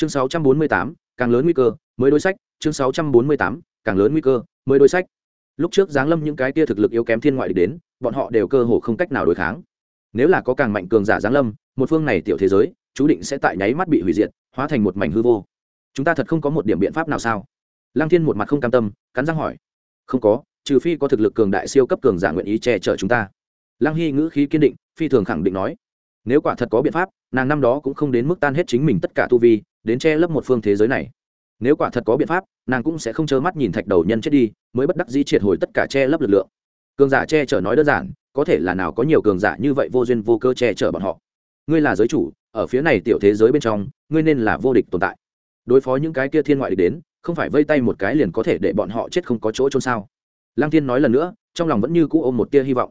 chương 648, càng lớn nguy cơ mới đối sách. Chương 648, càng lớn nguy cơ mới đối sách. Lúc trước giáng lâm những cái tia thực lực yếu kém thiên ngoại địch đến bọn họ đều cơ hồ không cách nào đối kháng. Nếu là có càng mạnh cường giả giáng lâm một phương này tiểu thế giới chú định sẽ tại nháy mắt bị hủy diệt hóa thành một mảnh hư vô. Chúng ta thật không có một điểm biện pháp nào sao? Lăng thiên một mặt không cam tâm cắn răng hỏi. Không có trừ phi có thực lực cường đại siêu cấp cường giả nguyện ý che chở chúng ta. Lăng hy ngữ khí kiên định phi thường khẳng định nói nếu quả thật có biện pháp, nàng năm đó cũng không đến mức tan hết chính mình tất cả tu vi, đến che lấp một phương thế giới này. Nếu quả thật có biện pháp, nàng cũng sẽ không trơ mắt nhìn thạch đầu nhân chết đi, mới bất đắc dĩ triệt hồi tất cả che lấp lực lượng. Cường giả che chở nói đơn giản, có thể là nào có nhiều cường giả như vậy vô duyên vô cơ che chở bọn họ. Ngươi là giới chủ, ở phía này tiểu thế giới bên trong, ngươi nên là vô địch tồn tại. Đối phó những cái kia thiên ngoại địch đến, không phải vây tay một cái liền có thể để bọn họ chết không có chỗ trôn sao? Lăng thiên nói lần nữa, trong lòng vẫn như cũ ôm một tia hy vọng.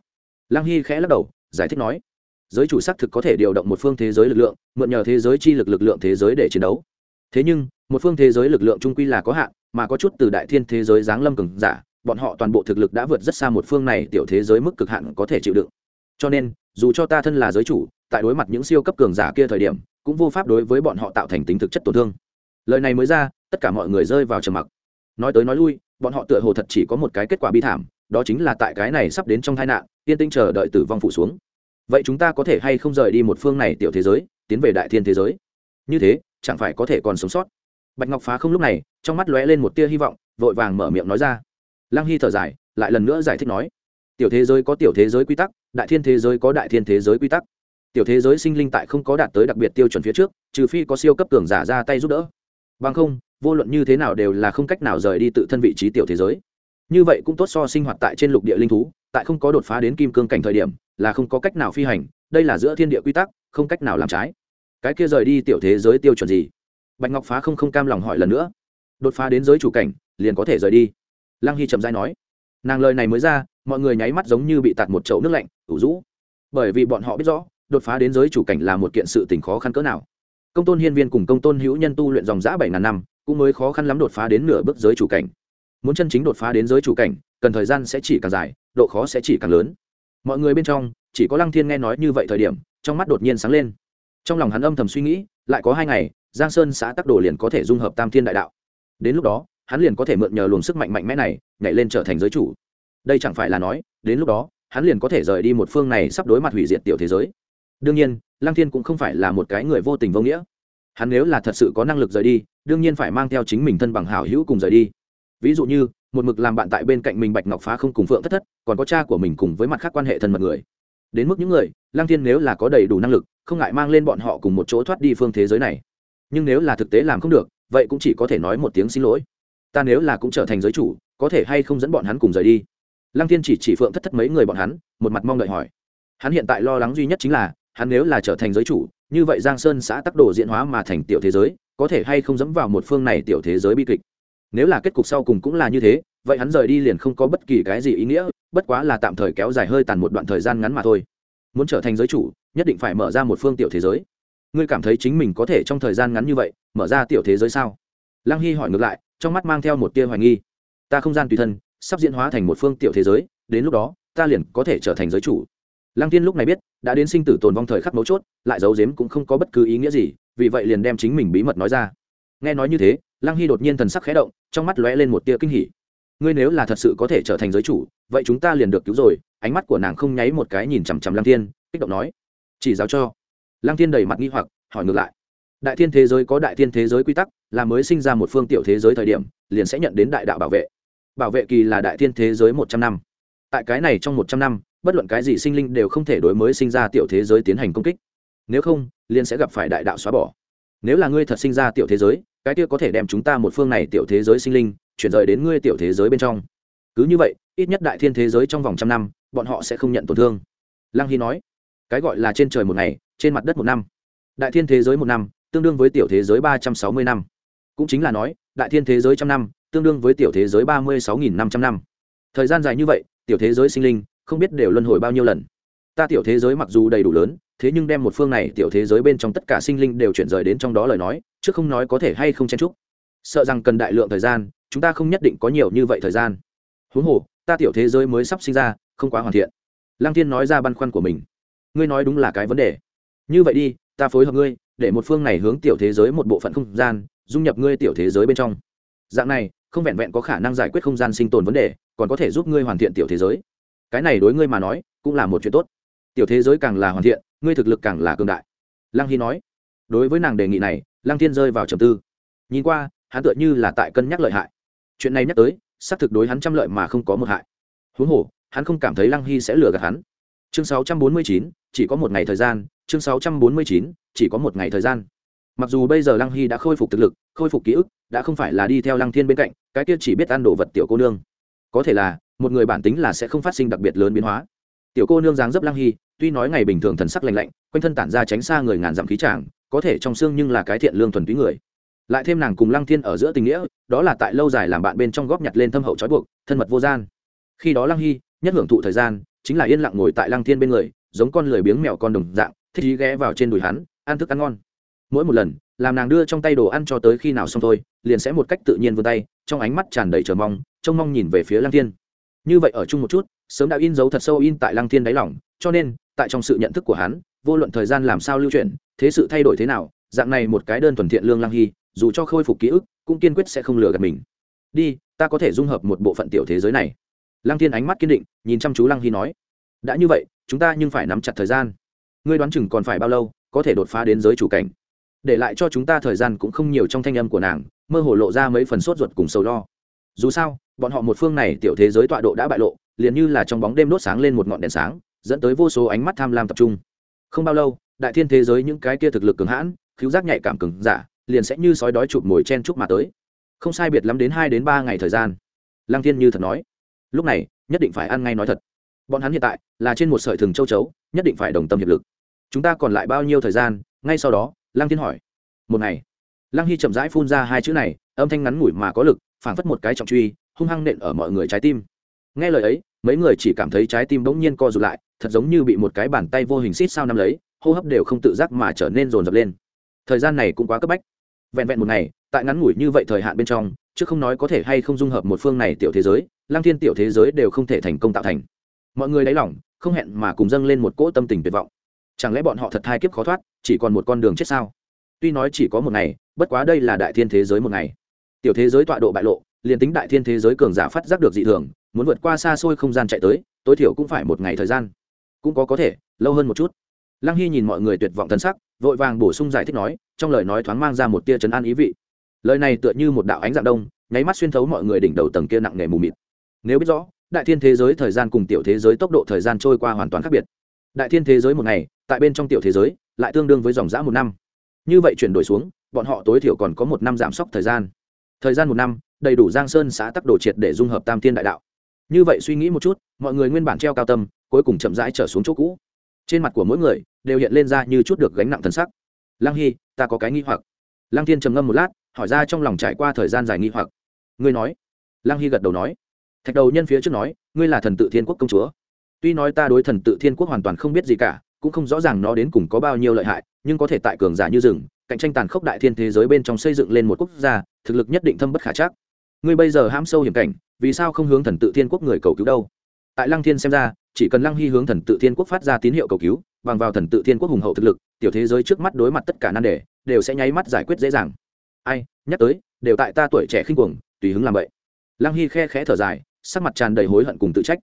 Lăng hy khẽ lắc đầu, giải thích nói giới chủ xác thực có thể điều động một phương thế giới lực lượng, mượn nhờ thế giới chi lực lực lượng thế giới để chiến đấu. Thế nhưng, một phương thế giới lực lượng trung quy là có hạn, mà có chút từ đại thiên thế giới giáng lâm cường giả, bọn họ toàn bộ thực lực đã vượt rất xa một phương này tiểu thế giới mức cực hạn có thể chịu đựng. Cho nên, dù cho ta thân là giới chủ, tại đối mặt những siêu cấp cường giả kia thời điểm, cũng vô pháp đối với bọn họ tạo thành tính thực chất tổn thương. Lời này mới ra, tất cả mọi người rơi vào trầm mặc. Nói tới nói lui, bọn họ tựa hồ thật chỉ có một cái kết quả bi thảm, đó chính là tại cái này sắp đến trong tai nạn tiên tinh chờ đợi tử vong phủ xuống vậy chúng ta có thể hay không rời đi một phương này tiểu thế giới, tiến về đại thiên thế giới? Như thế, chẳng phải có thể còn sống sót. Bạch ngọc phá không lúc này, trong mắt lóe lên một tia hy vọng, vội vàng mở miệng nói ra. Lăng hy thở dài, lại lần nữa giải thích nói, tiểu thế giới có tiểu thế giới quy tắc, đại thiên thế giới có đại thiên thế giới quy tắc. Tiểu thế giới sinh linh tại không có đạt tới đặc biệt tiêu chuẩn phía trước, trừ phi có siêu cấp cường giả ra tay giúp đỡ. Bằng không, vô luận như thế nào đều là không cách nào rời đi tự thân vị trí tiểu thế giới. Như vậy cũng tốt so sinh hoạt tại trên lục địa linh thú, tại không có đột phá đến kim cương cảnh thời điểm là không có cách nào phi hành, đây là giữa thiên địa quy tắc, không cách nào làm trái. Cái kia rời đi tiểu thế giới tiêu chuẩn gì? Bạch ngọc phá không không cam lòng hỏi lần nữa. Đột phá đến giới chủ cảnh, liền có thể rời đi. Lăng hy chậm dai nói. Nàng lời này mới ra, mọi người nháy mắt giống như bị tạt một chậu nước lạnh, ủ rũ. Bởi vì bọn họ biết rõ, đột phá đến giới chủ cảnh là một kiện sự tình khó khăn cỡ nào. Công tôn hiên viên cùng công tôn hữu nhân tu luyện dòng giã bảy ngàn năm, cũng mới khó khăn lắm đột phá đến nửa bước giới chủ cảnh. Muốn chân chính đột phá đến giới chủ cảnh, cần thời gian sẽ chỉ càng dài, độ khó sẽ chỉ càng lớn mọi người bên trong, chỉ có lăng thiên nghe nói như vậy thời điểm, trong mắt đột nhiên sáng lên. Trong lòng hắn âm thầm suy nghĩ, lại có hai ngày, giang sơn xã tắc đồ liền có thể dung hợp tam thiên đại đạo. Đến lúc đó, hắn liền có thể mượn nhờ luồng sức mạnh mạnh mẽ này, nhảy lên trở thành giới chủ. Đây chẳng phải là nói, đến lúc đó, hắn liền có thể rời đi một phương này sắp đối mặt hủy diệt tiểu thế giới. Đương nhiên, lăng thiên cũng không phải là một cái người vô tình vô nghĩa. Hắn nếu là thật sự có năng lực rời đi, đương nhiên phải mang theo chính mình thân bằng hảo hữu cùng rời đi. Ví dụ như một mực làm bạn tại bên cạnh mình bạch ngọc phá không cùng phượng thất thất, còn có cha của mình cùng với mặt khác quan hệ thân mật người. Đến mức những người lang thiên nếu là có đầy đủ năng lực, không ngại mang lên bọn họ cùng một chỗ thoát đi phương thế giới này. Nhưng nếu là thực tế làm không được, vậy cũng chỉ có thể nói một tiếng xin lỗi. Ta nếu là cũng trở thành giới chủ, có thể hay không dẫn bọn hắn cùng rời đi? Lăng thiên chỉ chỉ phượng thất thất mấy người bọn hắn, một mặt mong đợi hỏi. Hắn hiện tại lo lắng duy nhất chính là, hắn nếu là trở thành giới chủ, như vậy giang sơn xã tắc đồ diễn hóa mà thành tiểu thế giới, có thể hay không dẫm vào một phương này tiểu thế giới bi kịch? Nếu là kết cục sau cùng cũng là như thế, vậy hắn rời đi liền không có bất kỳ cái gì ý nghĩa, bất quá là tạm thời kéo dài hơi tàn một đoạn thời gian ngắn mà thôi. Muốn trở thành giới chủ, nhất định phải mở ra một phương tiểu thế giới. Ngươi cảm thấy chính mình có thể trong thời gian ngắn như vậy, mở ra tiểu thế giới sao? Lăng hy hỏi ngược lại, trong mắt mang theo một tia hoài nghi. Ta không gian tùy thân, sắp diễn hóa thành một phương tiểu thế giới, đến lúc đó, ta liền có thể trở thành giới chủ. Lăng tiên lúc này biết, đã đến sinh tử tồn vong thời khắc mấu chốt, lại giấu giếm cũng không có bất cứ ý nghĩa gì, vì vậy liền đem chính mình bí mật nói ra. Nghe nói như thế lăng hy đột nhiên thần sắc khẽ động, trong mắt lóe lên một tia kinh hỉ. Ngươi nếu là thật sự có thể trở thành giới chủ, vậy chúng ta liền được cứu rồi. Ánh mắt của nàng không nháy một cái nhìn chằm chằm lăng thiên, kích động nói. Chỉ giáo cho. Lăng thiên đầy mặt nghi hoặc, hỏi ngược lại. Đại thiên thế giới có đại thiên thế giới quy tắc, là mới sinh ra một phương tiểu thế giới thời điểm, liền sẽ nhận đến đại đạo bảo vệ. Bảo vệ kỳ là đại thiên thế giới một trăm năm. Tại cái này trong một trăm năm, bất luận cái gì sinh linh đều không thể đối mới sinh ra tiểu thế giới tiến hành công kích. Nếu không, liền sẽ gặp phải đại đạo xóa bỏ nếu là ngươi thật sinh ra tiểu thế giới, cái kia có thể đem chúng ta một phương này tiểu thế giới sinh linh, chuyển rời đến ngươi tiểu thế giới bên trong. Cứ như vậy, ít nhất đại thiên thế giới trong vòng trăm năm, bọn họ sẽ không nhận tổn thương. Lăng hy nói. Cái gọi là trên trời một ngày, trên mặt đất một năm. Đại thiên thế giới một năm, tương đương với tiểu thế giới ba trăm sáu mươi năm. Cũng chính là nói, đại thiên thế giới trăm năm, tương đương với tiểu thế giới ba mươi sáu nghìn năm trăm năm. Thời gian dài như vậy, tiểu thế giới sinh linh, không biết đều luân hồi bao nhiêu lần ta tiểu thế giới mặc dù đầy đủ lớn, thế nhưng đem một phương này tiểu thế giới bên trong tất cả sinh linh đều chuyển rời đến trong đó lời nói, chứ không nói có thể hay không chen trúc sợ rằng cần đại lượng thời gian, chúng ta không nhất định có nhiều như vậy thời gian. Huống hồ, ta tiểu thế giới mới sắp sinh ra, không quá hoàn thiện. Lăng thiên nói ra băn khoăn của mình. Ngươi nói đúng là cái vấn đề. Như vậy đi, ta phối hợp ngươi, để một phương này hướng tiểu thế giới một bộ phận không gian, dung nhập ngươi tiểu thế giới bên trong. Dạng này, không vẹn vẹn có khả năng giải quyết không gian sinh tồn vấn đề, còn có thể giúp ngươi hoàn thiện tiểu thế giới. Cái này đối ngươi mà nói, cũng là một chuyện tốt tiểu thế giới càng là hoàn thiện ngươi thực lực càng là cường đại. Lăng hy nói đối với nàng đề nghị này lăng thiên rơi vào trầm tư. Nhìn qua hắn tựa như là tại cân nhắc lợi hại. Chuyện này nhắc tới xác thực đối hắn trăm lợi mà không có một hại. Huống hồ hắn không cảm thấy lăng hy sẽ lừa gạt hắn. Chương 649, chỉ có một ngày thời gian chương 649, chỉ có một ngày thời gian. Mặc dù bây giờ lăng hy đã khôi phục thực lực khôi phục ký ức đã không phải là đi theo lăng thiên bên cạnh cái kia chỉ biết ăn đồ vật tiểu cô nương. Có thể là một người bản tính là sẽ không phát sinh đặc biệt lớn biến hóa tiểu cô nương dáng dấp lang hy, tuy nói ngày bình thường thần sắc lành lạnh, quanh thân tản ra tránh xa người ngàn dặm khí tràng, có thể trong xương nhưng là cái thiện lương thuần túy người. Lại thêm nàng cùng lăng thiên ở giữa tình nghĩa, đó là tại lâu dài làm bạn bên trong góp nhặt lên thâm hậu trói buộc, thân mật vô gian. Khi đó lăng hy, nhất hưởng thụ thời gian, chính là yên lặng ngồi tại lăng thiên bên người, giống con lười biếng mèo con đồng dạng, thích ý ghé vào trên đùi hắn, ăn thức ăn ngon. Mỗi một lần, làm nàng đưa trong tay đồ ăn cho tới khi nào xong thôi, liền sẽ một cách tự nhiên vươn tay, trong ánh mắt tràn đầy chờ mong, trông mong nhìn về phía lăng thiên. Như vậy ở chung một chút sớm đã in dấu thật sâu in tại lăng thiên đáy lỏng cho nên, tại trong sự nhận thức của hắn, vô luận thời gian làm sao lưu chuyển, thế sự thay đổi thế nào, dạng này một cái đơn thuần thiện lương lăng hy, dù cho khôi phục ký ức, cũng kiên quyết sẽ không lừa gạt mình. Đi, ta có thể dung hợp một bộ phận tiểu thế giới này. Lăng thiên ánh mắt kiên định, nhìn chăm chú lăng hy nói. Đã như vậy, chúng ta nhưng phải nắm chặt thời gian. Ngươi đoán chừng còn phải bao lâu, có thể đột phá đến giới chủ cảnh? Để lại cho chúng ta thời gian cũng không nhiều trong thanh âm của nàng, mơ hồ lộ ra mấy phần sốt ruột cùng sầu lo. Dù sao, bọn họ một phương này tiểu thế giới tọa độ đã bại lộ liền như là trong bóng đêm đốt sáng lên một ngọn đèn sáng, dẫn tới vô số ánh mắt tham lam tập trung. Không bao lâu, đại thiên thế giới những cái kia thực lực cường hãn cứu giác nhạy cảm cứng giả, liền sẽ như sói đói chụp mồi chen chúc mà tới. Không sai biệt lắm đến hai đến ba ngày thời gian. Lăng thiên như thật nói, lúc này, nhất định phải ăn ngay nói thật. Bọn hắn hiện tại là trên một sợi thừng châu chấu, nhất định phải đồng tâm hiệp lực. Chúng ta còn lại bao nhiêu thời gian? Ngay sau đó, lăng thiên hỏi, một ngày. Lăng hy chậm rãi phun ra hai chữ này, âm thanh ngắn ngủi mà có lực, phảng phất một cái trọng truy, hung hăng nện ở mọi người trái tim nghe lời ấy, mấy người chỉ cảm thấy trái tim bỗng nhiên co rụt lại, thật giống như bị một cái bàn tay vô hình xít sao nắm lấy, hô hấp đều không tự giác mà trở nên rồn rập lên. Thời gian này cũng quá cấp bách. Vẹn vẹn một ngày, tại ngắn ngủi như vậy thời hạn bên trong, chứ không nói có thể hay không dung hợp một phương này tiểu thế giới lang thiên tiểu thế giới đều không thể thành công tạo thành. Mọi người đáy lỏng không hẹn mà cùng dâng lên một cỗ tâm tình tuyệt vọng. Chẳng lẽ bọn họ thật thai kiếp khó thoát, chỉ còn một con đường chết sao? Tuy nói chỉ có một ngày, bất quá đây là đại thiên thế giới một ngày. Tiểu thế giới tọa độ bại lộ, liền tính đại thiên thế giới cường giả phát giác được dị thường muốn vượt qua xa xôi không gian chạy tới, tối thiểu cũng phải một ngày thời gian. Cũng có có thể, lâu hơn một chút. Lăng hy nhìn mọi người tuyệt vọng thân sắc, vội vàng bổ sung giải thích nói, trong lời nói thoáng mang ra một tia chấn an ý vị. Lời này tựa như một đạo ánh dạng đông, nháy mắt xuyên thấu mọi người đỉnh đầu tầng kia nặng nề mù mịt. Nếu biết rõ, đại thiên thế giới thời gian cùng tiểu thế giới tốc độ thời gian trôi qua hoàn toàn khác biệt. Đại thiên thế giới một ngày, tại bên trong tiểu thế giới, lại tương đương với dòng giã một năm. Như vậy chuyển đổi xuống, bọn họ tối thiểu còn có một năm giảm sốc thời gian. Thời gian một năm, đầy đủ giang sơn xã tắc đồ triệt để dung hợp tam thiên đại đạo như vậy suy nghĩ một chút, mọi người nguyên bản treo cao tâm, cuối cùng chậm rãi trở xuống chỗ cũ. Trên mặt của mỗi người đều hiện lên ra như chút được gánh nặng thân sắc. Lăng hy, ta có cái nghi hoặc. Lăng thiên trầm ngâm một lát, hỏi ra trong lòng trải qua thời gian dài nghi hoặc. Ngươi nói. Lăng hy gật đầu nói. Thạch đầu nhân phía trước nói, ngươi là thần tự thiên quốc công chúa. Tuy nói ta đối thần tự thiên quốc hoàn toàn không biết gì cả, cũng không rõ ràng nó đến cùng có bao nhiêu lợi hại, nhưng có thể tại cường giả như rừng, cạnh tranh tàn khốc đại thiên thế giới bên trong xây dựng lên một quốc gia, thực lực nhất định thâm bất khả chắc ngươi bây giờ hãm sâu hiểm cảnh, vì sao không hướng thần tự thiên quốc người cầu cứu đâu? Tại lăng thiên xem ra, chỉ cần lăng hy hướng thần tự thiên quốc phát ra tín hiệu cầu cứu, bằng vào thần tự thiên quốc hùng hậu thực lực, tiểu thế giới trước mắt đối mặt tất cả nan đề, đều sẽ nháy mắt giải quyết dễ dàng. Ai, nhắc tới, đều tại ta tuổi trẻ khinh cuồng, tùy hứng làm vậy. Lăng hy khe khẽ thở dài, sắc mặt tràn đầy hối hận cùng tự trách.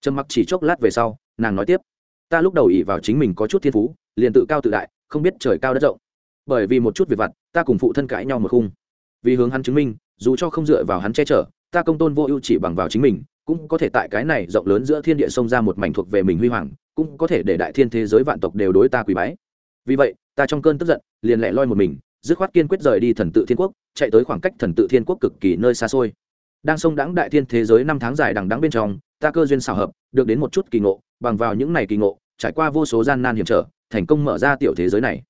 Trầm mặc chỉ chốc lát về sau, nàng nói tiếp. Ta lúc đầu ỉ vào chính mình có chút thiên phú, liền tự cao tự đại, không biết trời cao đất rộng. Bởi vì một chút việc vặt, ta cùng phụ thân cãi nhau một khung. Vì hướng hắn chứng minh dù cho không dựa vào hắn che chở, ta công tôn vô ưu chỉ bằng vào chính mình, cũng có thể tại cái này rộng lớn giữa thiên địa sông ra một mảnh thuộc về mình huy hoàng, cũng có thể để đại thiên thế giới vạn tộc đều đối ta quỳ bái. Vì vậy, ta trong cơn tức giận, liền lẻ loi một mình, dứt khoát kiên quyết rời đi thần tự thiên quốc, chạy tới khoảng cách thần tự thiên quốc cực kỳ nơi xa xôi. Đang sông đãng đại thiên thế giới năm tháng dài đằng đắng bên trong, ta cơ duyên xảo hợp, được đến một chút kỳ ngộ, bằng vào những này kỳ ngộ, trải qua vô số gian nan hiểm trở, thành công mở ra tiểu thế giới này.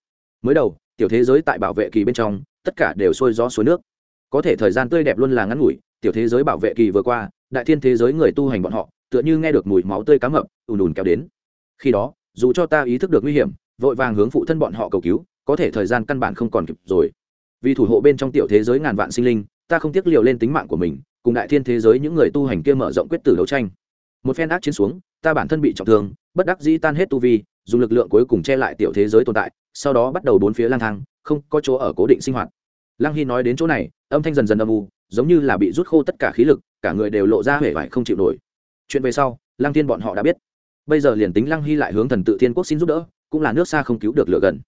Mới đầu, tiểu thế giới tại bảo vệ kỳ bên trong, tất cả đều sôi gió suối nước có thể thời gian tươi đẹp luôn là ngắn ngủi, tiểu thế giới bảo vệ kỳ vừa qua, đại thiên thế giới người tu hành bọn họ, tựa như nghe được mùi máu tươi cá mập, ùn ùn kéo đến. Khi đó, dù cho ta ý thức được nguy hiểm, vội vàng hướng phụ thân bọn họ cầu cứu, có thể thời gian căn bản không còn kịp rồi. Vì thủ hộ bên trong tiểu thế giới ngàn vạn sinh linh, ta không tiếc liều lên tính mạng của mình, cùng đại thiên thế giới những người tu hành kia mở rộng quyết tử đấu tranh. Một phen ác chiến xuống, ta bản thân bị trọng thương, bất đắc dĩ tan hết tu vi, dùng lực lượng cuối cùng che lại tiểu thế giới tồn tại, sau đó bắt đầu bốn phía lang thang, không có chỗ ở cố định sinh hoạt. Lang hy nói đến chỗ này âm thanh dần dần âm u, giống như là bị rút khô tất cả khí lực, cả người đều lộ ra hể vải không chịu nổi. Chuyện về sau, lăng thiên bọn họ đã biết. Bây giờ liền tính lăng hy lại hướng thần tự thiên quốc xin giúp đỡ, cũng là nước xa không cứu được lửa gần.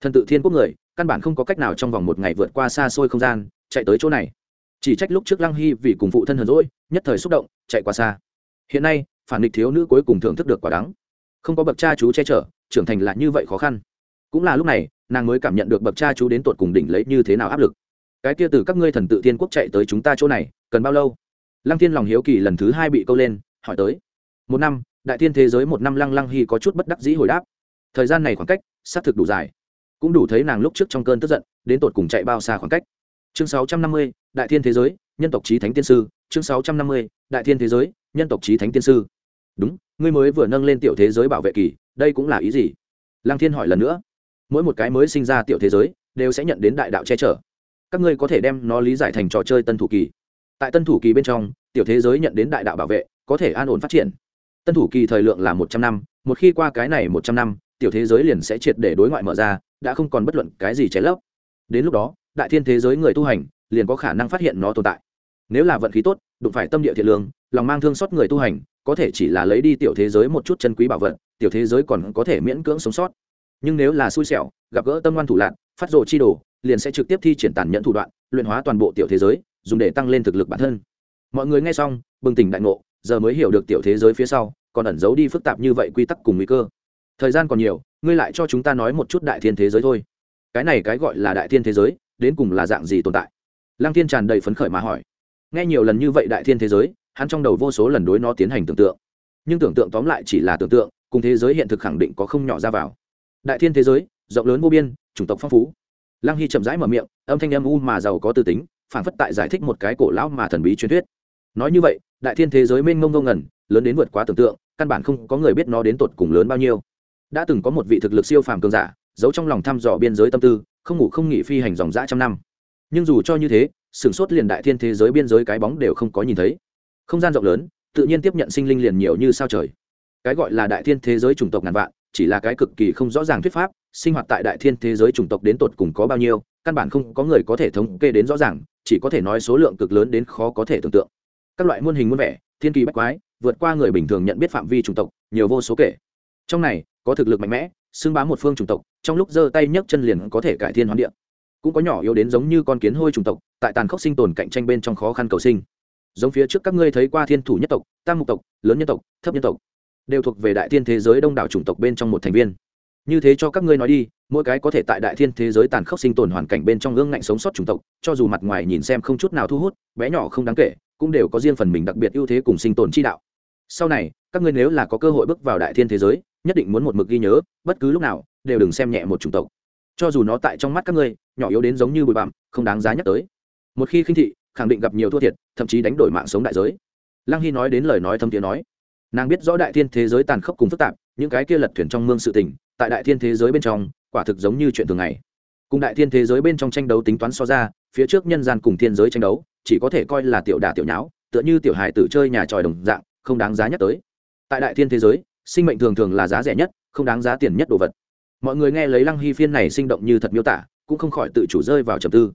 Thần tự thiên quốc người, căn bản không có cách nào trong vòng một ngày vượt qua xa xôi không gian, chạy tới chỗ này. Chỉ trách lúc trước lăng hy vì cùng phụ thân hờn rỗi nhất thời xúc động, chạy qua xa. Hiện nay, phản địch thiếu nữ cuối cùng thưởng thức được quả đắng. Không có bậc cha chú che chở, trưởng thành lại như vậy khó khăn. Cũng là lúc này, nàng mới cảm nhận được bậc cha chú đến tột cùng đỉnh lấy như thế nào áp lực cái kia từ các ngươi thần tự thiên quốc chạy tới chúng ta chỗ này, cần bao lâu? Lăng thiên lòng hiếu kỳ lần thứ hai bị câu lên, hỏi tới. Một năm, đại thiên thế giới một năm lăng lăng hy có chút bất đắc dĩ hồi đáp. Thời gian này khoảng cách, xác thực đủ dài. Cũng đủ thấy nàng lúc trước trong cơn tức giận, đến tột cùng chạy bao xa khoảng cách. Chương sáu trăm năm mươi, đại thiên thế giới, nhân tộc trí thánh tiên sư. Chương sáu trăm năm mươi, đại thiên thế giới, nhân tộc trí thánh tiên sư. Đúng, ngươi mới vừa nâng lên tiểu thế giới bảo vệ kỳ, đây cũng là ý gì? Lăng thiên hỏi lần nữa. Mỗi một cái mới sinh ra tiểu thế giới, đều sẽ nhận đến đại đạo che chở các ngươi có thể đem nó lý giải thành trò chơi tân thủ kỳ. Tại tân thủ kỳ bên trong, tiểu thế giới nhận đến đại đạo bảo vệ, có thể an ổn phát triển. Tân thủ kỳ thời lượng là một trăm năm, một khi qua cái này một trăm năm, tiểu thế giới liền sẽ triệt để đối ngoại mở ra, đã không còn bất luận cái gì cháy lấp. Đến lúc đó, đại thiên thế giới người tu hành liền có khả năng phát hiện nó tồn tại. Nếu là vận khí tốt, đụng phải tâm địa thiện lương, lòng mang thương xót người tu hành, có thể chỉ là lấy đi tiểu thế giới một chút chân quý bảo vật, tiểu thế giới còn có thể miễn cưỡng sống sót. Nhưng nếu là xui xẻo, gặp gỡ tâm ngoan thủ lạc phát rồ chi đồ liền sẽ trực tiếp thi triển tàn nhẫn thủ đoạn, luyện hóa toàn bộ tiểu thế giới, dùng để tăng lên thực lực bản thân. Mọi người nghe xong, bừng tỉnh đại ngộ, giờ mới hiểu được tiểu thế giới phía sau, còn ẩn giấu đi phức tạp như vậy quy tắc cùng nguy cơ. Thời gian còn nhiều, ngươi lại cho chúng ta nói một chút đại thiên thế giới thôi. Cái này cái gọi là đại thiên thế giới, đến cùng là dạng gì tồn tại? Lăng thiên tràn đầy phấn khởi mà hỏi. Nghe nhiều lần như vậy đại thiên thế giới, hắn trong đầu vô số lần đối nó tiến hành tưởng tượng. Nhưng tưởng tượng tóm lại chỉ là tưởng tượng, cùng thế giới hiện thực khẳng định có không nhỏ ra vào. Đại thiên thế giới, rộng lớn vô biên, chủng tộc phong phú lăng hy chậm rãi mở miệng, âm thanh âm u mà giàu có tư tính phản phất tại giải thích một cái cổ lão mà thần bí truyền thuyết. Nói như vậy, đại thiên thế giới mênh mông ngông ngẩn lớn đến vượt quá tưởng tượng, căn bản không có người biết nó đến tột cùng lớn bao nhiêu. Đã từng có một vị thực lực siêu phàm cường giả, giấu trong lòng thăm dò biên giới tâm tư, không ngủ không nghỉ phi hành dòng dã trăm năm. Nhưng dù cho như thế, sửng sốt liền đại thiên thế giới biên giới cái bóng đều không có nhìn thấy. Không gian rộng lớn, tự nhiên tiếp nhận sinh linh liền nhiều như sao trời. Cái gọi là đại thiên thế giới chủng tộc ngàn vạn chỉ là cái cực kỳ không rõ ràng thuyết pháp, sinh hoạt tại đại thiên thế giới chủng tộc đến tột cùng có bao nhiêu, căn bản không có người có thể thống kê đến rõ ràng, chỉ có thể nói số lượng cực lớn đến khó có thể tưởng tượng. Các loại muôn hình muôn vẻ, thiên kỳ bách quái, vượt qua người bình thường nhận biết phạm vi chủng tộc, nhiều vô số kể. Trong này, có thực lực mạnh mẽ, xưng bá một phương chủng tộc, trong lúc giơ tay nhấc chân liền có thể cải thiên hoán địa. Cũng có nhỏ yếu đến giống như con kiến hôi chủng tộc, tại tàn khốc sinh tồn cạnh tranh bên trong khó khăn cầu sinh. Giống phía trước các ngươi thấy qua thiên thủ nhất tộc, tam mục tộc, lớn nhân tộc, thấp nhân tộc đều thuộc về đại thiên thế giới đông đảo chủng tộc bên trong một thành viên. Như thế cho các ngươi nói đi, mỗi cái có thể tại đại thiên thế giới tàn khốc sinh tồn hoàn cảnh bên trong gương ngạnh sống sót chủng tộc, cho dù mặt ngoài nhìn xem không chút nào thu hút, bé nhỏ không đáng kể, cũng đều có riêng phần mình đặc biệt ưu thế cùng sinh tồn chi đạo. Sau này, các ngươi nếu là có cơ hội bước vào đại thiên thế giới, nhất định muốn một mực ghi nhớ, bất cứ lúc nào, đều đừng xem nhẹ một chủng tộc. Cho dù nó tại trong mắt các ngươi, nhỏ yếu đến giống như bụi bặm, không đáng giá nhắc tới. Một khi khinh thị, khẳng định gặp nhiều thua thiệt, thậm chí đánh đổi mạng sống đại giới. Lăng hy nói đến lời nói thâm tiếng nói nàng biết rõ đại thiên thế giới tàn khốc cùng phức tạp, những cái kia lật thuyền trong mương sự tình, tại đại thiên thế giới bên trong, quả thực giống như chuyện thường ngày. Cùng đại thiên thế giới bên trong tranh đấu tính toán so ra, phía trước nhân gian cùng thiên giới tranh đấu, chỉ có thể coi là tiểu đà tiểu nháo, tựa như tiểu hài tử chơi nhà tròi đồng dạng, không đáng giá nhắc tới. Tại đại thiên thế giới, sinh mệnh thường thường là giá rẻ nhất, không đáng giá tiền nhất đồ vật. Mọi người nghe lấy lăng hy phiên này sinh động như thật miêu tả, cũng không khỏi tự chủ rơi vào trầm tư.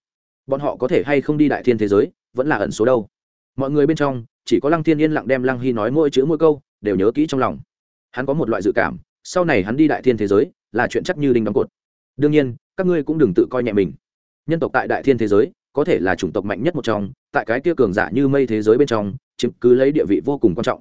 Bọn họ có thể hay không đi đại thiên thế giới, vẫn là ẩn số đâu. Mọi người bên trong, chỉ có lăng thiên yên lặng đem lăng hy nói mỗi chữ mỗi câu đều nhớ kỹ trong lòng. Hắn có một loại dự cảm, sau này hắn đi đại thiên thế giới là chuyện chắc như đinh đóng cột. Đương nhiên, các ngươi cũng đừng tự coi nhẹ mình. Nhân tộc tại đại thiên thế giới, có thể là chủng tộc mạnh nhất một trong, tại cái kia cường giả như mây thế giới bên trong, chiếm cứ lấy địa vị vô cùng quan trọng.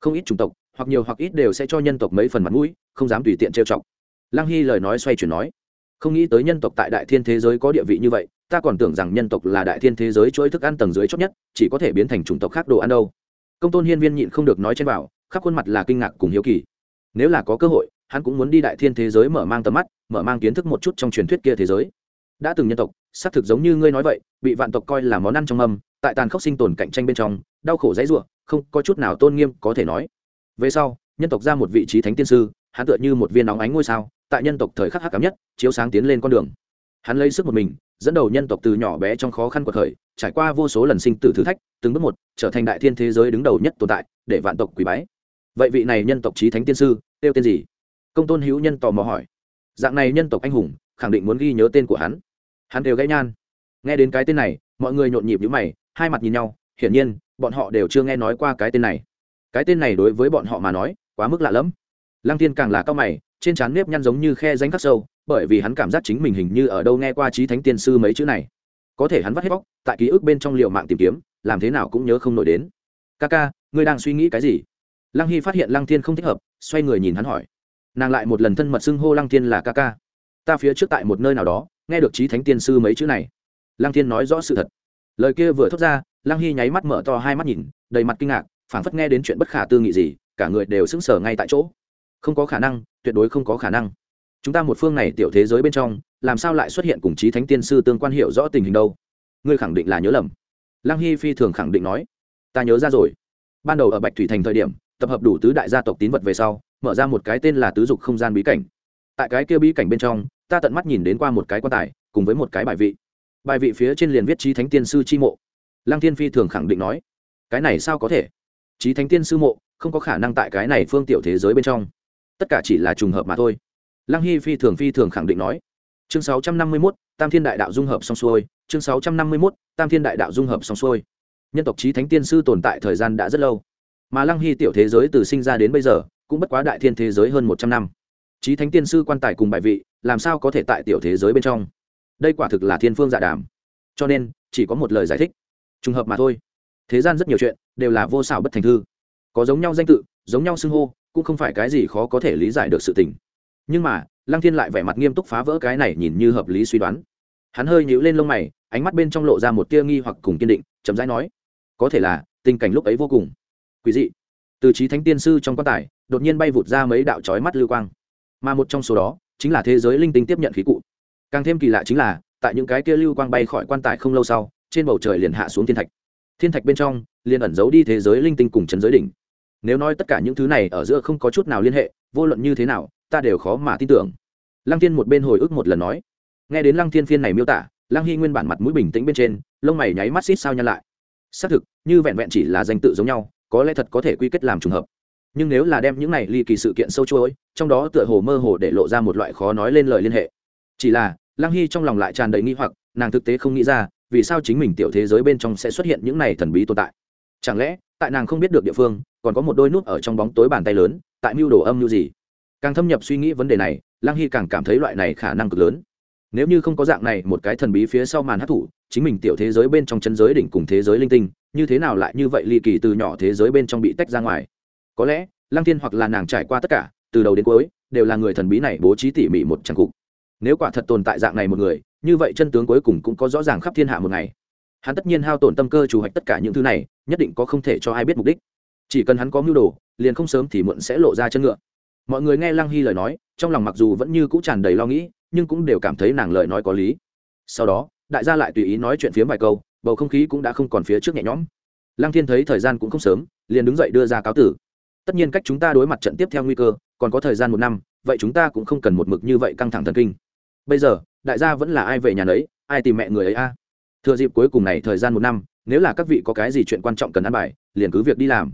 Không ít chủng tộc, hoặc nhiều hoặc ít đều sẽ cho nhân tộc mấy phần mặt mũi, không dám tùy tiện trêu chọc. Lăng hy lời nói xoay chuyển nói, không nghĩ tới nhân tộc tại đại thiên thế giới có địa vị như vậy, ta còn tưởng rằng nhân tộc là đại thiên thế giới chuỗi thức ăn tầng dưới chót nhất, chỉ có thể biến thành chủng tộc khác đồ ăn đâu. Công tôn hiên viên nhịn không được nói trên bảo khắp khuôn mặt là kinh ngạc cùng hiếu kỳ. Nếu là có cơ hội, hắn cũng muốn đi đại thiên thế giới mở mang tầm mắt, mở mang kiến thức một chút trong truyền thuyết kia thế giới. Đã từng nhân tộc, xác thực giống như ngươi nói vậy, bị vạn tộc coi là món ăn trong mâm, tại tàn khốc sinh tồn cạnh tranh bên trong, đau khổ dãy ruộng không có chút nào tôn nghiêm có thể nói. Về sau, nhân tộc ra một vị trí thánh tiên sư, hắn tựa như một viên nóng ánh ngôi sao, tại nhân tộc thời khắc hắc cảm nhất, chiếu sáng tiến lên con đường. Hắn lấy sức một mình, dẫn đầu nhân tộc từ nhỏ bé trong khó khăn cuộc khởi, trải qua vô số lần sinh tử thử thách, từng bước một trở thành đại thiên thế giới đứng đầu nhất tồn tại, để vạn tộc quý bái vậy vị này nhân tộc trí thánh tiên sư, kêu tên gì? Công tôn hữu nhân tò mò hỏi. Dạng này nhân tộc anh hùng, khẳng định muốn ghi nhớ tên của hắn. Hắn đều gãy nhan. Nghe đến cái tên này, mọi người nhộn nhịp nhíu mày, hai mặt nhìn nhau, hiển nhiên, bọn họ đều chưa nghe nói qua cái tên này. Cái tên này đối với bọn họ mà nói, quá mức lạ lẫm. Lăng thiên càng là cao mày, trên trán nếp nhăn giống như khe danh khắc sâu, bởi vì hắn cảm giác chính mình hình như ở đâu nghe qua trí thánh tiên sư mấy chữ này. Có thể hắn vắt hết bóc tại ký ức bên trong liệu mạng tìm kiếm, làm thế nào cũng nhớ không nổi đến. Ca ca, ngươi đang suy nghĩ cái gì? Lăng hy phát hiện lăng thiên không thích hợp, xoay người nhìn hắn hỏi. Nàng lại một lần thân mật xưng hô lăng thiên là ca ca. Ta phía trước tại một nơi nào đó, nghe được trí thánh tiên sư mấy chữ này. Lăng thiên nói rõ sự thật. Lời kia vừa thốt ra, lăng hy nháy mắt mở to hai mắt nhìn, đầy mặt kinh ngạc, phảng phất nghe đến chuyện bất khả tư nghị gì, cả người đều sững sờ ngay tại chỗ. Không có khả năng, tuyệt đối không có khả năng. Chúng ta một phương này tiểu thế giới bên trong, làm sao lại xuất hiện cùng chí thánh tiên sư tương quan hiệu rõ tình hình đâu? Ngươi khẳng định là nhớ lầm. Lăng hy phi thường khẳng định nói. Ta nhớ ra rồi. Ban đầu ở bạch thủy thành thời điểm tập hợp đủ tứ đại gia tộc tín vật về sau mở ra một cái tên là tứ dục không gian bí cảnh. Tại cái kia bí cảnh bên trong ta tận mắt nhìn đến qua một cái quan tài cùng với một cái bài vị. Bài vị phía trên liền viết trí thánh tiên sư chi mộ. Lăng thiên phi thường khẳng định nói cái này sao có thể? Trí thánh tiên sư mộ không có khả năng tại cái này phương tiểu thế giới bên trong. Tất cả chỉ là trùng hợp mà thôi. Lăng hy phi thường phi thường khẳng định nói. Chương 651, tam thiên đại đạo dung hợp xong xuôi. Chương 651, tam thiên đại đạo dung hợp xong xuôi. Nhân tộc trí thánh tiên sư tồn tại thời gian đã rất lâu mà lăng hy tiểu thế giới từ sinh ra đến bây giờ, cũng bất quá đại thiên thế giới hơn một trăm năm. Trí thánh tiên sư quan tài cùng bài vị, làm sao có thể tại tiểu thế giới bên trong? Đây quả thực là thiên phương dạ đàm. Cho nên, chỉ có một lời giải thích. Trùng hợp mà thôi. Thế gian rất nhiều chuyện, đều là vô xảo bất thành thư. Có giống nhau danh tự, giống nhau xưng hô, cũng không phải cái gì khó có thể lý giải được sự tình. Nhưng mà, lăng thiên lại vẻ mặt nghiêm túc phá vỡ cái này nhìn như hợp lý suy đoán. Hắn hơi nhíu lên lông mày, ánh mắt bên trong lộ ra một tia nghi hoặc cùng kiên định, chậm rãi nói, có thể là, tình cảnh lúc ấy vô cùng quý dị. Từ trí thánh tiên sư trong quan tài, đột nhiên bay vụt ra mấy đạo trói mắt lưu quang. Mà một trong số đó, chính là thế giới linh tinh tiếp nhận khí cụ. Càng thêm kỳ lạ chính là, tại những cái kia lưu quang bay khỏi quan tài không lâu sau, trên bầu trời liền hạ xuống thiên thạch. Thiên thạch bên trong, liền ẩn giấu đi thế giới linh tinh cùng chấn giới đỉnh. Nếu nói tất cả những thứ này ở giữa không có chút nào liên hệ, vô luận như thế nào, ta đều khó mà tin tưởng. Lăng thiên một bên hồi ức một lần nói. Nghe đến lăng thiên phiên này miêu tả, lăng hy nguyên bản mặt mũi bình tĩnh bên trên, lông mày nháy mắt xít sao nhăn lại. Xác thực, như vẹn vẹn chỉ là danh tự giống nhau có lẽ thật có thể quy kết làm trùng hợp. Nhưng nếu là đem những này ly kỳ sự kiện sâu chuỗi, trong đó tựa hồ mơ hồ để lộ ra một loại khó nói lên lời liên hệ. Chỉ là, lăng hy trong lòng lại tràn đầy nghi hoặc, nàng thực tế không nghĩ ra, vì sao chính mình tiểu thế giới bên trong sẽ xuất hiện những này thần bí tồn tại. Chẳng lẽ, tại nàng không biết được địa phương, còn có một đôi nút ở trong bóng tối bàn tay lớn, tại mưu đồ âm mưu gì? Càng thâm nhập suy nghĩ vấn đề này, lăng hy càng cảm thấy loại này khả năng cực lớn. Nếu như không có dạng này một cái thần bí phía sau màn hát thủ chính mình tiểu thế giới bên trong chân giới đỉnh cùng thế giới linh tinh, như thế nào lại như vậy ly kỳ từ nhỏ thế giới bên trong bị tách ra ngoài? Có lẽ, lăng thiên hoặc là nàng trải qua tất cả, từ đầu đến cuối, đều là người thần bí này bố trí tỉ mỉ một trang cục. Nếu quả thật tồn tại dạng này một người, như vậy chân tướng cuối cùng cũng có rõ ràng khắp thiên hạ một ngày. Hắn tất nhiên hao tổn tâm cơ chủ hoạch tất cả những thứ này, nhất định có không thể cho ai biết mục đích. Chỉ cần hắn có mưu đồ, liền không sớm thì muộn sẽ lộ ra chân ngựa. Mọi người nghe lăng hy lời nói, trong lòng mặc dù vẫn như cũ tràn đầy lo nghĩ, nhưng cũng đều cảm thấy nàng lời nói có lý. Sau đó đại gia lại tùy ý nói chuyện phiếm vài câu, bầu không khí cũng đã không còn phía trước nhẹ nhõm. Lăng thiên thấy thời gian cũng không sớm, liền đứng dậy đưa ra cáo tử. Tất nhiên cách chúng ta đối mặt trận tiếp theo nguy cơ, còn có thời gian một năm, vậy chúng ta cũng không cần một mực như vậy căng thẳng thần kinh. Bây giờ, đại gia vẫn là ai về nhà đấy ai tìm mẹ người ấy a? Thừa dịp cuối cùng này thời gian một năm, nếu là các vị có cái gì chuyện quan trọng cần ăn bài, liền cứ việc đi làm.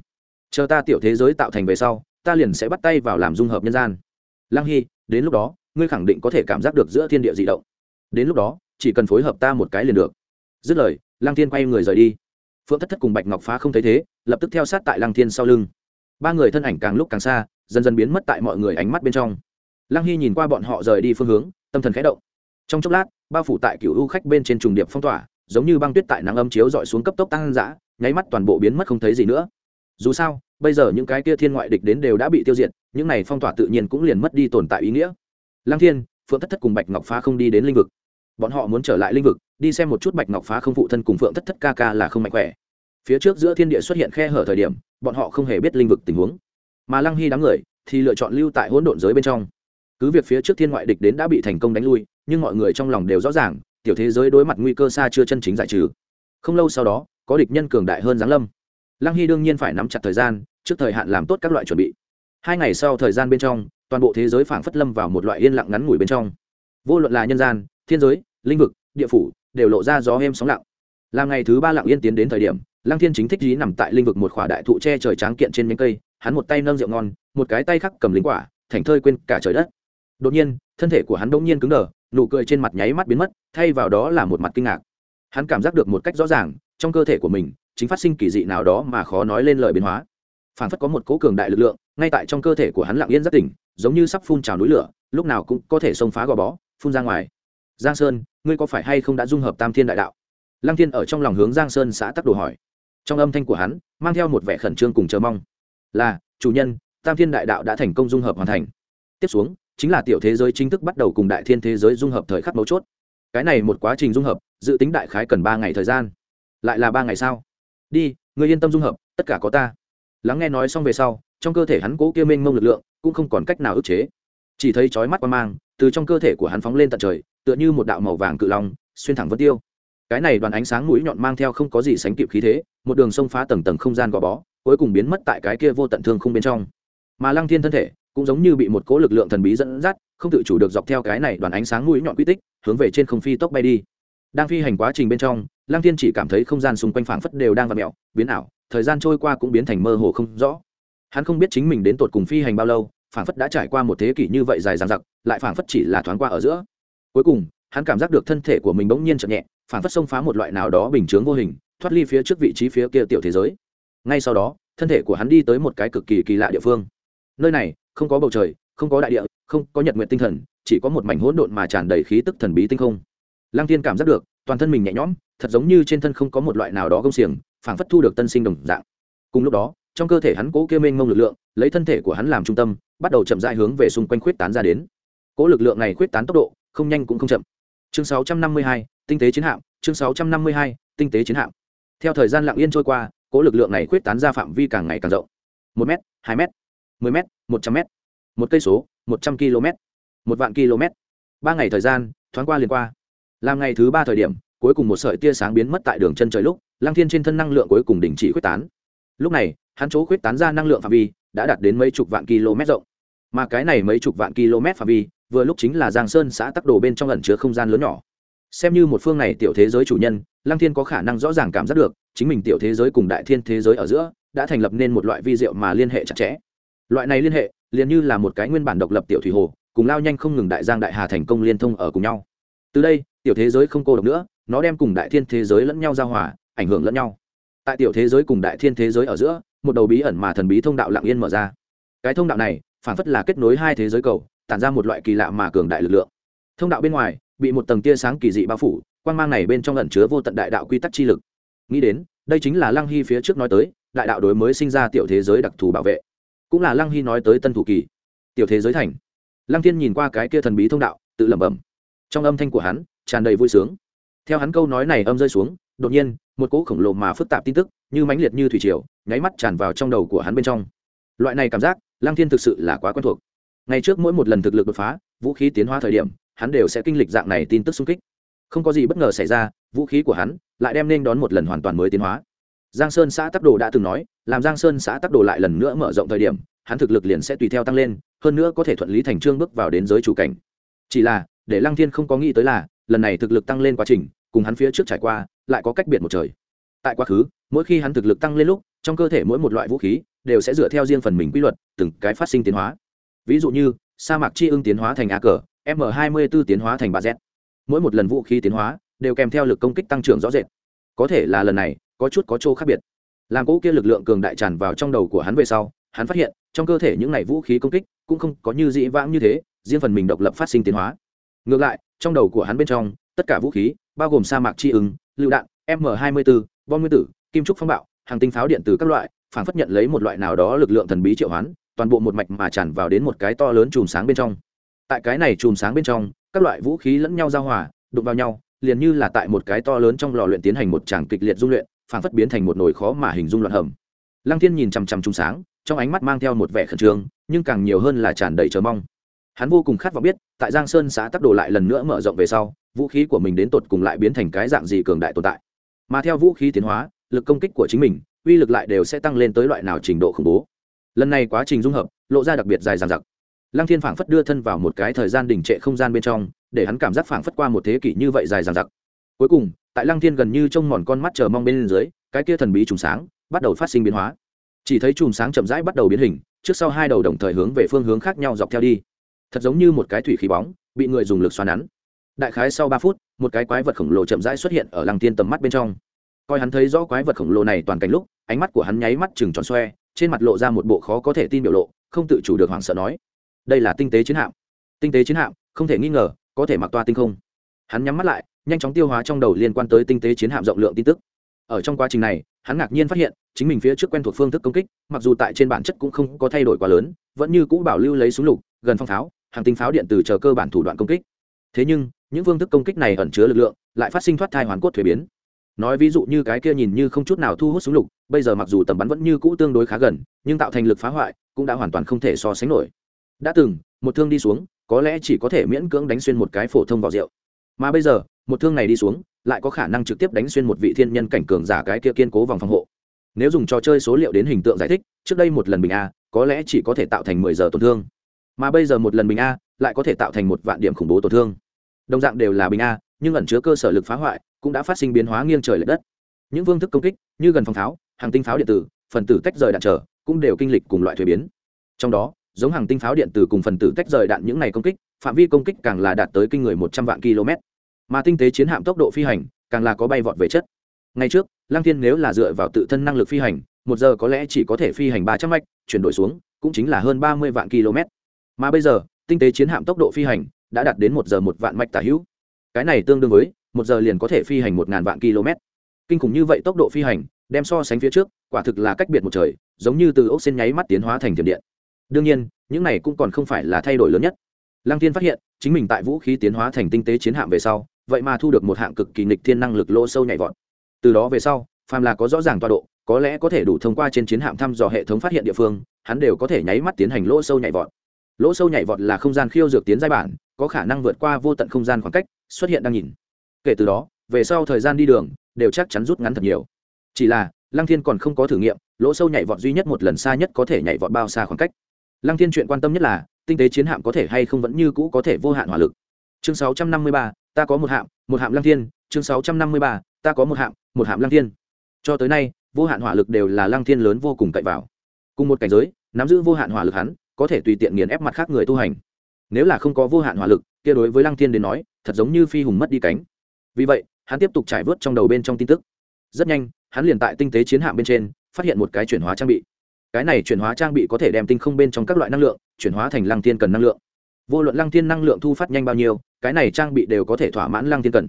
Chờ ta tiểu thế giới tạo thành về sau, ta liền sẽ bắt tay vào làm dung hợp nhân gian. Lăng hy, đến lúc đó, ngươi khẳng định có thể cảm giác được giữa thiên địa di động. Đến lúc đó chỉ cần phối hợp ta một cái liền được. Dứt lời, lăng thiên quay người rời đi. Phượng thất thất cùng bạch ngọc phá không thấy thế, lập tức theo sát tại lăng thiên sau lưng. Ba người thân ảnh càng lúc càng xa, dần dần biến mất tại mọi người ánh mắt bên trong. Lăng hy nhìn qua bọn họ rời đi phương hướng, tâm thần khẽ động. Trong chốc lát, bao phủ tại cựu u khách bên trên trùng điệp phong tỏa, giống như băng tuyết tại nắng âm chiếu dọi xuống cấp tốc tăng giã nháy mắt toàn bộ biến mất không thấy gì nữa. Dù sao, bây giờ những cái kia thiên ngoại địch đến đều đã bị tiêu diệt, những này phong tỏa tự nhiên cũng liền mất đi tồn tại ý nghĩa. Lăng thiên, phượng thất thất cùng bạch ngọc phá không đi đến linh vực bọn họ muốn trở lại linh vực, đi xem một chút bạch ngọc phá không phụ thân cùng phượng thất thất ca ca là không mạnh khỏe. Phía trước giữa thiên địa xuất hiện khe hở thời điểm, bọn họ không hề biết linh vực tình huống. Mà lăng hy đám người thì lựa chọn lưu tại hỗn độn giới bên trong. Cứ việc phía trước thiên ngoại địch đến đã bị thành công đánh lui, nhưng mọi người trong lòng đều rõ ràng, tiểu thế giới đối mặt nguy cơ xa chưa chân chính giải trừ. Không lâu sau đó, có địch nhân cường đại hơn giáng lâm. Lăng hy đương nhiên phải nắm chặt thời gian, trước thời hạn làm tốt các loại chuẩn bị. Hai ngày sau thời gian bên trong, toàn bộ thế giới phảng phất lâm vào một loại yên lặng ngắn ngủi bên trong. Vô luận là nhân gian thiên giới, linh vực, địa phủ đều lộ ra gió êm sóng lặng. Làm ngày thứ ba lặng yên tiến đến thời điểm, lăng thiên chính thích dí nằm tại linh vực một khỏa đại thụ che trời tráng kiện trên nhánh cây, hắn một tay nâng rượu ngon, một cái tay khác cầm lính quả, thành thơi quên cả trời đất. Đột nhiên, thân thể của hắn bỗng nhiên cứng đờ, nụ cười trên mặt nháy mắt biến mất, thay vào đó là một mặt kinh ngạc. Hắn cảm giác được một cách rõ ràng, trong cơ thể của mình, chính phát sinh kỳ dị nào đó mà khó nói lên lời biến hóa. Phản phất có một cố cường đại lực lượng, ngay tại trong cơ thể của hắn lặng yên rất tỉnh, giống như sắp phun trào núi lửa, lúc nào cũng có thể xông phá gò bó, phun ra ngoài giang sơn, ngươi có phải hay không đã dung hợp tam thiên đại đạo? Lăng thiên ở trong lòng hướng giang sơn xã tắc đồ hỏi. Trong âm thanh của hắn, mang theo một vẻ khẩn trương cùng chờ mong. Là, chủ nhân, tam thiên đại đạo đã thành công dung hợp hoàn thành. Tiếp xuống, chính là tiểu thế giới chính thức bắt đầu cùng đại thiên thế giới dung hợp thời khắc mấu chốt. Cái này một quá trình dung hợp, dự tính đại khái cần ba ngày thời gian. Lại là ba ngày sau đi người yên tâm dung hợp, tất cả có ta. Lắng nghe nói xong về sau, trong cơ thể hắn cố kia mênh mông lực lượng, cũng không còn cách nào ức chế. Chỉ thấy chói mắt qua mang, từ trong cơ thể của hắn phóng lên tận trời tựa như một đạo màu vàng cự long, xuyên thẳng vân tiêu. Cái này đoàn ánh sáng mũi nhọn mang theo không có gì sánh kịp khí thế, một đường sông phá tầng tầng không gian gò bó, cuối cùng biến mất tại cái kia vô tận thương không bên trong. Mà lăng thiên thân thể cũng giống như bị một cỗ lực lượng thần bí dẫn dắt, không tự chủ được dọc theo cái này đoàn ánh sáng mũi nhọn quy tích, hướng về trên không phi tốc bay đi. Đang phi hành quá trình bên trong, lăng thiên chỉ cảm thấy không gian xung quanh phảng phất đều đang v ặ mẹo biến ảo, thời gian trôi qua cũng biến thành mơ hồ không rõ. Hắn không biết chính mình đến tột cùng phi hành bao lâu, phảng phất đã trải qua một thế kỷ như vậy dài dằng dặc, lại phảng phất chỉ là thoáng qua ở giữa cuối cùng, hắn cảm giác được thân thể của mình bỗng nhiên chậm nhẹ phảng phất xông phá một loại nào đó bình chướng vô hình, thoát ly phía trước vị trí phía kia tiểu thế giới. Ngay sau đó, thân thể của hắn đi tới một cái cực kỳ kỳ lạ địa phương. Nơi này, không có bầu trời, không có đại địa, không có nhật nguyện tinh thần, chỉ có một mảnh hỗn độn mà tràn đầy khí tức thần bí tinh không. Lăng tiên cảm giác được, toàn thân mình nhẹ nhõm, thật giống như trên thân không có một loại nào đó công xiềng phảng phất thu được tân sinh đồng dạng. Cùng lúc đó, trong cơ thể hắn cố kia mênh mông lực lượng, lấy thân thể của hắn làm trung tâm, bắt đầu chậm rãi hướng về xung quanh khuyết tán ra đến. Cố lực lượng này khuyết tán tốc độ không nhanh cũng không chậm. Chương 652, tinh tế chiến hạm chương 652, tinh tế chiến hạm. Theo thời gian lặng yên trôi qua cỗ lực lượng này khuyết tán ra phạm vi càng ngày càng rộng. Một m hai m mười m một trăm m một cây số một trăm km một vạn km ba ngày thời gian thoáng qua liền qua. Làm ngày thứ ba thời điểm cuối cùng một sợi tia sáng biến mất tại đường chân trời lúc lăng thiên trên thân năng lượng cuối cùng đình chỉ khuyết tán. Lúc này hắn chỗ khuyết tán ra năng lượng phạm vi đã đạt đến mấy chục vạn km rộng. Mà cái này mấy chục vạn km phạm vi vừa lúc chính là giang sơn xã tắc đồ bên trong ẩn chứa không gian lớn nhỏ. Xem như một phương này tiểu thế giới chủ nhân, lăng thiên có khả năng rõ ràng cảm giác được, chính mình tiểu thế giới cùng đại thiên thế giới ở giữa, đã thành lập nên một loại vi diệu mà liên hệ chặt chẽ. Loại này liên hệ, liền như là một cái nguyên bản độc lập tiểu thủy hồ, cùng lao nhanh không ngừng đại giang đại hà thành công liên thông ở cùng nhau. Từ đây, tiểu thế giới không cô độc nữa, nó đem cùng đại thiên thế giới lẫn nhau giao hòa, ảnh hưởng lẫn nhau. Tại tiểu thế giới cùng đại thiên thế giới ở giữa, một đầu bí ẩn mà thần bí thông đạo lặng yên mở ra. Cái thông đạo này, phản phất là kết nối hai thế giới cầu tản ra một loại kỳ lạ mà cường đại lực lượng. Thông đạo bên ngoài, bị một tầng tia sáng kỳ dị bao phủ quan mang này bên trong lẩn chứa vô tận đại đạo quy tắc chi lực. Nghĩ đến, đây chính là lăng hy phía trước nói tới, đại đạo đối mới sinh ra tiểu thế giới đặc thù bảo vệ. Cũng là lăng hy nói tới tân thủ kỳ. Tiểu thế giới thành. Lăng thiên nhìn qua cái kia thần bí thông đạo, tự lẩm bẩm. Trong âm thanh của hắn, tràn đầy vui sướng. Theo hắn câu nói này âm rơi xuống, đột nhiên, một cỗ khổng lồ mà phức tạp tin tức, như mãnh liệt như thủy triều, nháy mắt tràn vào trong đầu của hắn bên trong. Loại này cảm giác, lăng thiên thực sự là quá quen thuộc ngày trước mỗi một lần thực lực đột phá, vũ khí tiến hóa thời điểm, hắn đều sẽ kinh lịch dạng này tin tức xung kích. Không có gì bất ngờ xảy ra, vũ khí của hắn lại đem nên đón một lần hoàn toàn mới tiến hóa. Giang sơn xã tắc đồ đã từng nói, làm giang sơn xã tắc đồ lại lần nữa mở rộng thời điểm, hắn thực lực liền sẽ tùy theo tăng lên, hơn nữa có thể thuận lý thành trương bước vào đến giới chủ cảnh. Chỉ là, để lăng thiên không có nghĩ tới là, lần này thực lực tăng lên quá trình, cùng hắn phía trước trải qua, lại có cách biệt một trời. Tại quá khứ, mỗi khi hắn thực lực tăng lên lúc, trong cơ thể mỗi một loại vũ khí đều sẽ dựa theo riêng phần mình quy luật, từng cái phát sinh tiến hóa ví dụ như, sa mạc chi ưng tiến hóa thành a cờ m 24 tiến hóa thành ba z. Mỗi một lần vũ khí tiến hóa đều kèm theo lực công kích tăng trưởng rõ rệt. Có thể là lần này, có chút có chỗ khác biệt. Làm cỗ kia lực lượng cường đại tràn vào trong đầu của hắn về sau, hắn phát hiện, trong cơ thể những này vũ khí công kích cũng không có như dĩ vãng như thế, riêng phần mình độc lập phát sinh tiến hóa. Ngược lại, trong đầu của hắn bên trong, tất cả vũ khí, bao gồm sa mạc chi ứng lựu đạn m 24 bom nguyên tử, kim trúc phong bạo, hàng tinh pháo điện từ các loại phản phất nhận lấy một loại nào đó lực lượng thần bí triệu hoán toàn bộ một mạch mà tràn vào đến một cái to lớn chùm sáng bên trong. Tại cái này chùm sáng bên trong, các loại vũ khí lẫn nhau giao hòa, đụng vào nhau, liền như là tại một cái to lớn trong lò luyện tiến hành một tràng kịch liệt dung luyện phản phất biến thành một nồi khó mà hình dung loạn hầm. Lăng thiên nhìn chằm chằm chùm sáng, trong ánh mắt mang theo một vẻ khẩn trương, nhưng càng nhiều hơn là tràn đầy chờ mong. Hắn vô cùng khát vọng biết, tại giang sơn xã tắc đồ lại lần nữa mở rộng về sau, vũ khí của mình đến tột cùng lại biến thành cái dạng gì cường đại tồn tại. Mà theo vũ khí tiến hóa, lực công kích của chính mình, uy lực lại đều sẽ tăng lên tới loại nào trình độ khủng bố lần này quá trình dung hợp lộ ra đặc biệt dài dằng dặc. Lăng thiên phảng phất đưa thân vào một cái thời gian đình trệ không gian bên trong, để hắn cảm giác phảng phất qua một thế kỷ như vậy dài dằng dặc. Cuối cùng, tại lăng thiên gần như trông mòn con mắt chờ mong bên dưới, cái kia thần bí trùng sáng bắt đầu phát sinh biến hóa. Chỉ thấy chùm sáng chậm rãi bắt đầu biến hình, trước sau hai đầu đồng thời hướng về phương hướng khác nhau dọc theo đi. Thật giống như một cái thủy khí bóng, bị người dùng lực xoắn nắn. Đại khái sau ba phút, một cái quái vật khổng lồ chậm rãi xuất hiện ở lăng tiên tầm mắt bên trong. Coi hắn thấy rõ quái vật khổng lồ này toàn cảnh lúc, ánh mắt của hắn nháy mắt chừng tròn xoe trên mặt lộ ra một bộ khó có thể tin biểu lộ, không tự chủ được hoảng sợ nói, đây là tinh tế chiến hạm. Tinh tế chiến hạm, không thể nghi ngờ, có thể mặc toa tinh không. Hắn nhắm mắt lại, nhanh chóng tiêu hóa trong đầu liên quan tới tinh tế chiến hạm rộng lượng tin tức. Ở trong quá trình này, hắn ngạc nhiên phát hiện, chính mình phía trước quen thuộc phương thức công kích, mặc dù tại trên bản chất cũng không có thay đổi quá lớn, vẫn như cũ bảo lưu lấy súng lục, gần phong pháo, hàng tinh pháo điện từ chờ cơ bản thủ đoạn công kích. Thế nhưng, những phương thức công kích này ẩn chứa lực lượng, lại phát sinh thoát thai hoàn cốt thuế biến nói ví dụ như cái kia nhìn như không chút nào thu hút súng lục, bây giờ mặc dù tầm bắn vẫn như cũ tương đối khá gần, nhưng tạo thành lực phá hoại cũng đã hoàn toàn không thể so sánh nổi. Đã từng, một thương đi xuống, có lẽ chỉ có thể miễn cưỡng đánh xuyên một cái phổ thông vào rượu. Mà bây giờ, một thương này đi xuống, lại có khả năng trực tiếp đánh xuyên một vị thiên nhân cảnh cường giả cái kia kiên cố vòng phòng hộ. Nếu dùng trò chơi số liệu đến hình tượng giải thích, trước đây một lần bình a, có lẽ chỉ có thể tạo thành mười giờ tổn thương. Mà bây giờ một lần bình a, lại có thể tạo thành một vạn điểm khủng bố tổn thương. Đồng dạng đều là bình a nhưng ẩn chứa cơ sở lực phá hoại cũng đã phát sinh biến hóa nghiêng trời l ệ đất. Những phương thức công kích, như gần phòng tháo, hàng tinh pháo điện tử, phần tử tách rời đạn trở, cũng đều kinh lịch cùng loại thuế biến. Trong đó, giống hàng tinh pháo điện tử cùng phần tử tách rời đạn những này công kích, phạm vi công kích càng là đạt tới kinh người một trăm vạn km. Mà tinh tế chiến hạm tốc độ phi hành, càng là có bay vọt về chất. Ngay trước, lăng thiên nếu là dựa vào tự thân năng lực phi hành, một giờ có lẽ chỉ có thể phi hành ba trăm mạch chuyển đổi xuống, cũng chính là hơn ba mươi vạn km. Mà bây giờ, tinh tế chiến hạm tốc độ phi hành đã đạt đến một giờ một vạn mạch tả hữu cái này tương đương với một giờ liền có thể phi hành một ngàn vạn km. Kinh khủng như vậy tốc độ phi hành, đem so sánh phía trước, quả thực là cách biệt một trời, giống như từ ốc xin nháy mắt tiến hóa thành thiểm điện. Đương nhiên, những này cũng còn không phải là thay đổi lớn nhất. Lăng tiên phát hiện, chính mình tại vũ khí tiến hóa thành tinh tế chiến hạm về sau, vậy mà thu được một hạng cực kỳ nghịch thiên năng lực lỗ sâu nhảy vọt. Từ đó về sau, phàm là có rõ ràng tọa độ, có lẽ có thể đủ thông qua trên chiến hạm thăm dò hệ thống phát hiện địa phương, hắn đều có thể nháy mắt tiến hành lỗ sâu nhảy vọt. Lỗ sâu nhảy vọt là không gian khiêu dược tiến giai bản, có khả năng vượt qua vô tận không gian khoảng cách xuất hiện đang nhìn. Kể từ đó về sau thời gian đi đường đều chắc chắn rút ngắn thật nhiều. Chỉ là lăng thiên còn không có thử nghiệm lỗ sâu nhảy vọt duy nhất một lần xa nhất có thể nhảy vọt bao xa khoảng cách. Lăng thiên chuyện quan tâm nhất là tinh tế chiến hạm có thể hay không vẫn như cũ có thể vô hạn hỏa lực. Chương 653, ta có một hạm một hạm lăng thiên. Chương 653, ta có một hạm một hạm lăng thiên. Cho tới nay vô hạn hỏa lực đều là lăng thiên lớn vô cùng cậy vào. Cùng một cảnh giới nắm giữ vô hạn hỏa lực hắn có thể tùy tiện nghiền ép mặt khác người tu hành nếu là không có vô hạn hỏa lực, kia đối với lăng thiên đến nói, thật giống như phi hùng mất đi cánh. Vì vậy, hắn tiếp tục trải vớt trong đầu bên trong tin tức. Rất nhanh, hắn liền tại tinh tế chiến hạm bên trên, phát hiện một cái chuyển hóa trang bị. Cái này chuyển hóa trang bị có thể đem tinh không bên trong các loại năng lượng, chuyển hóa thành lăng thiên cần năng lượng. Vô luận lăng thiên năng lượng thu phát nhanh bao nhiêu, cái này trang bị đều có thể thỏa mãn lăng thiên cần.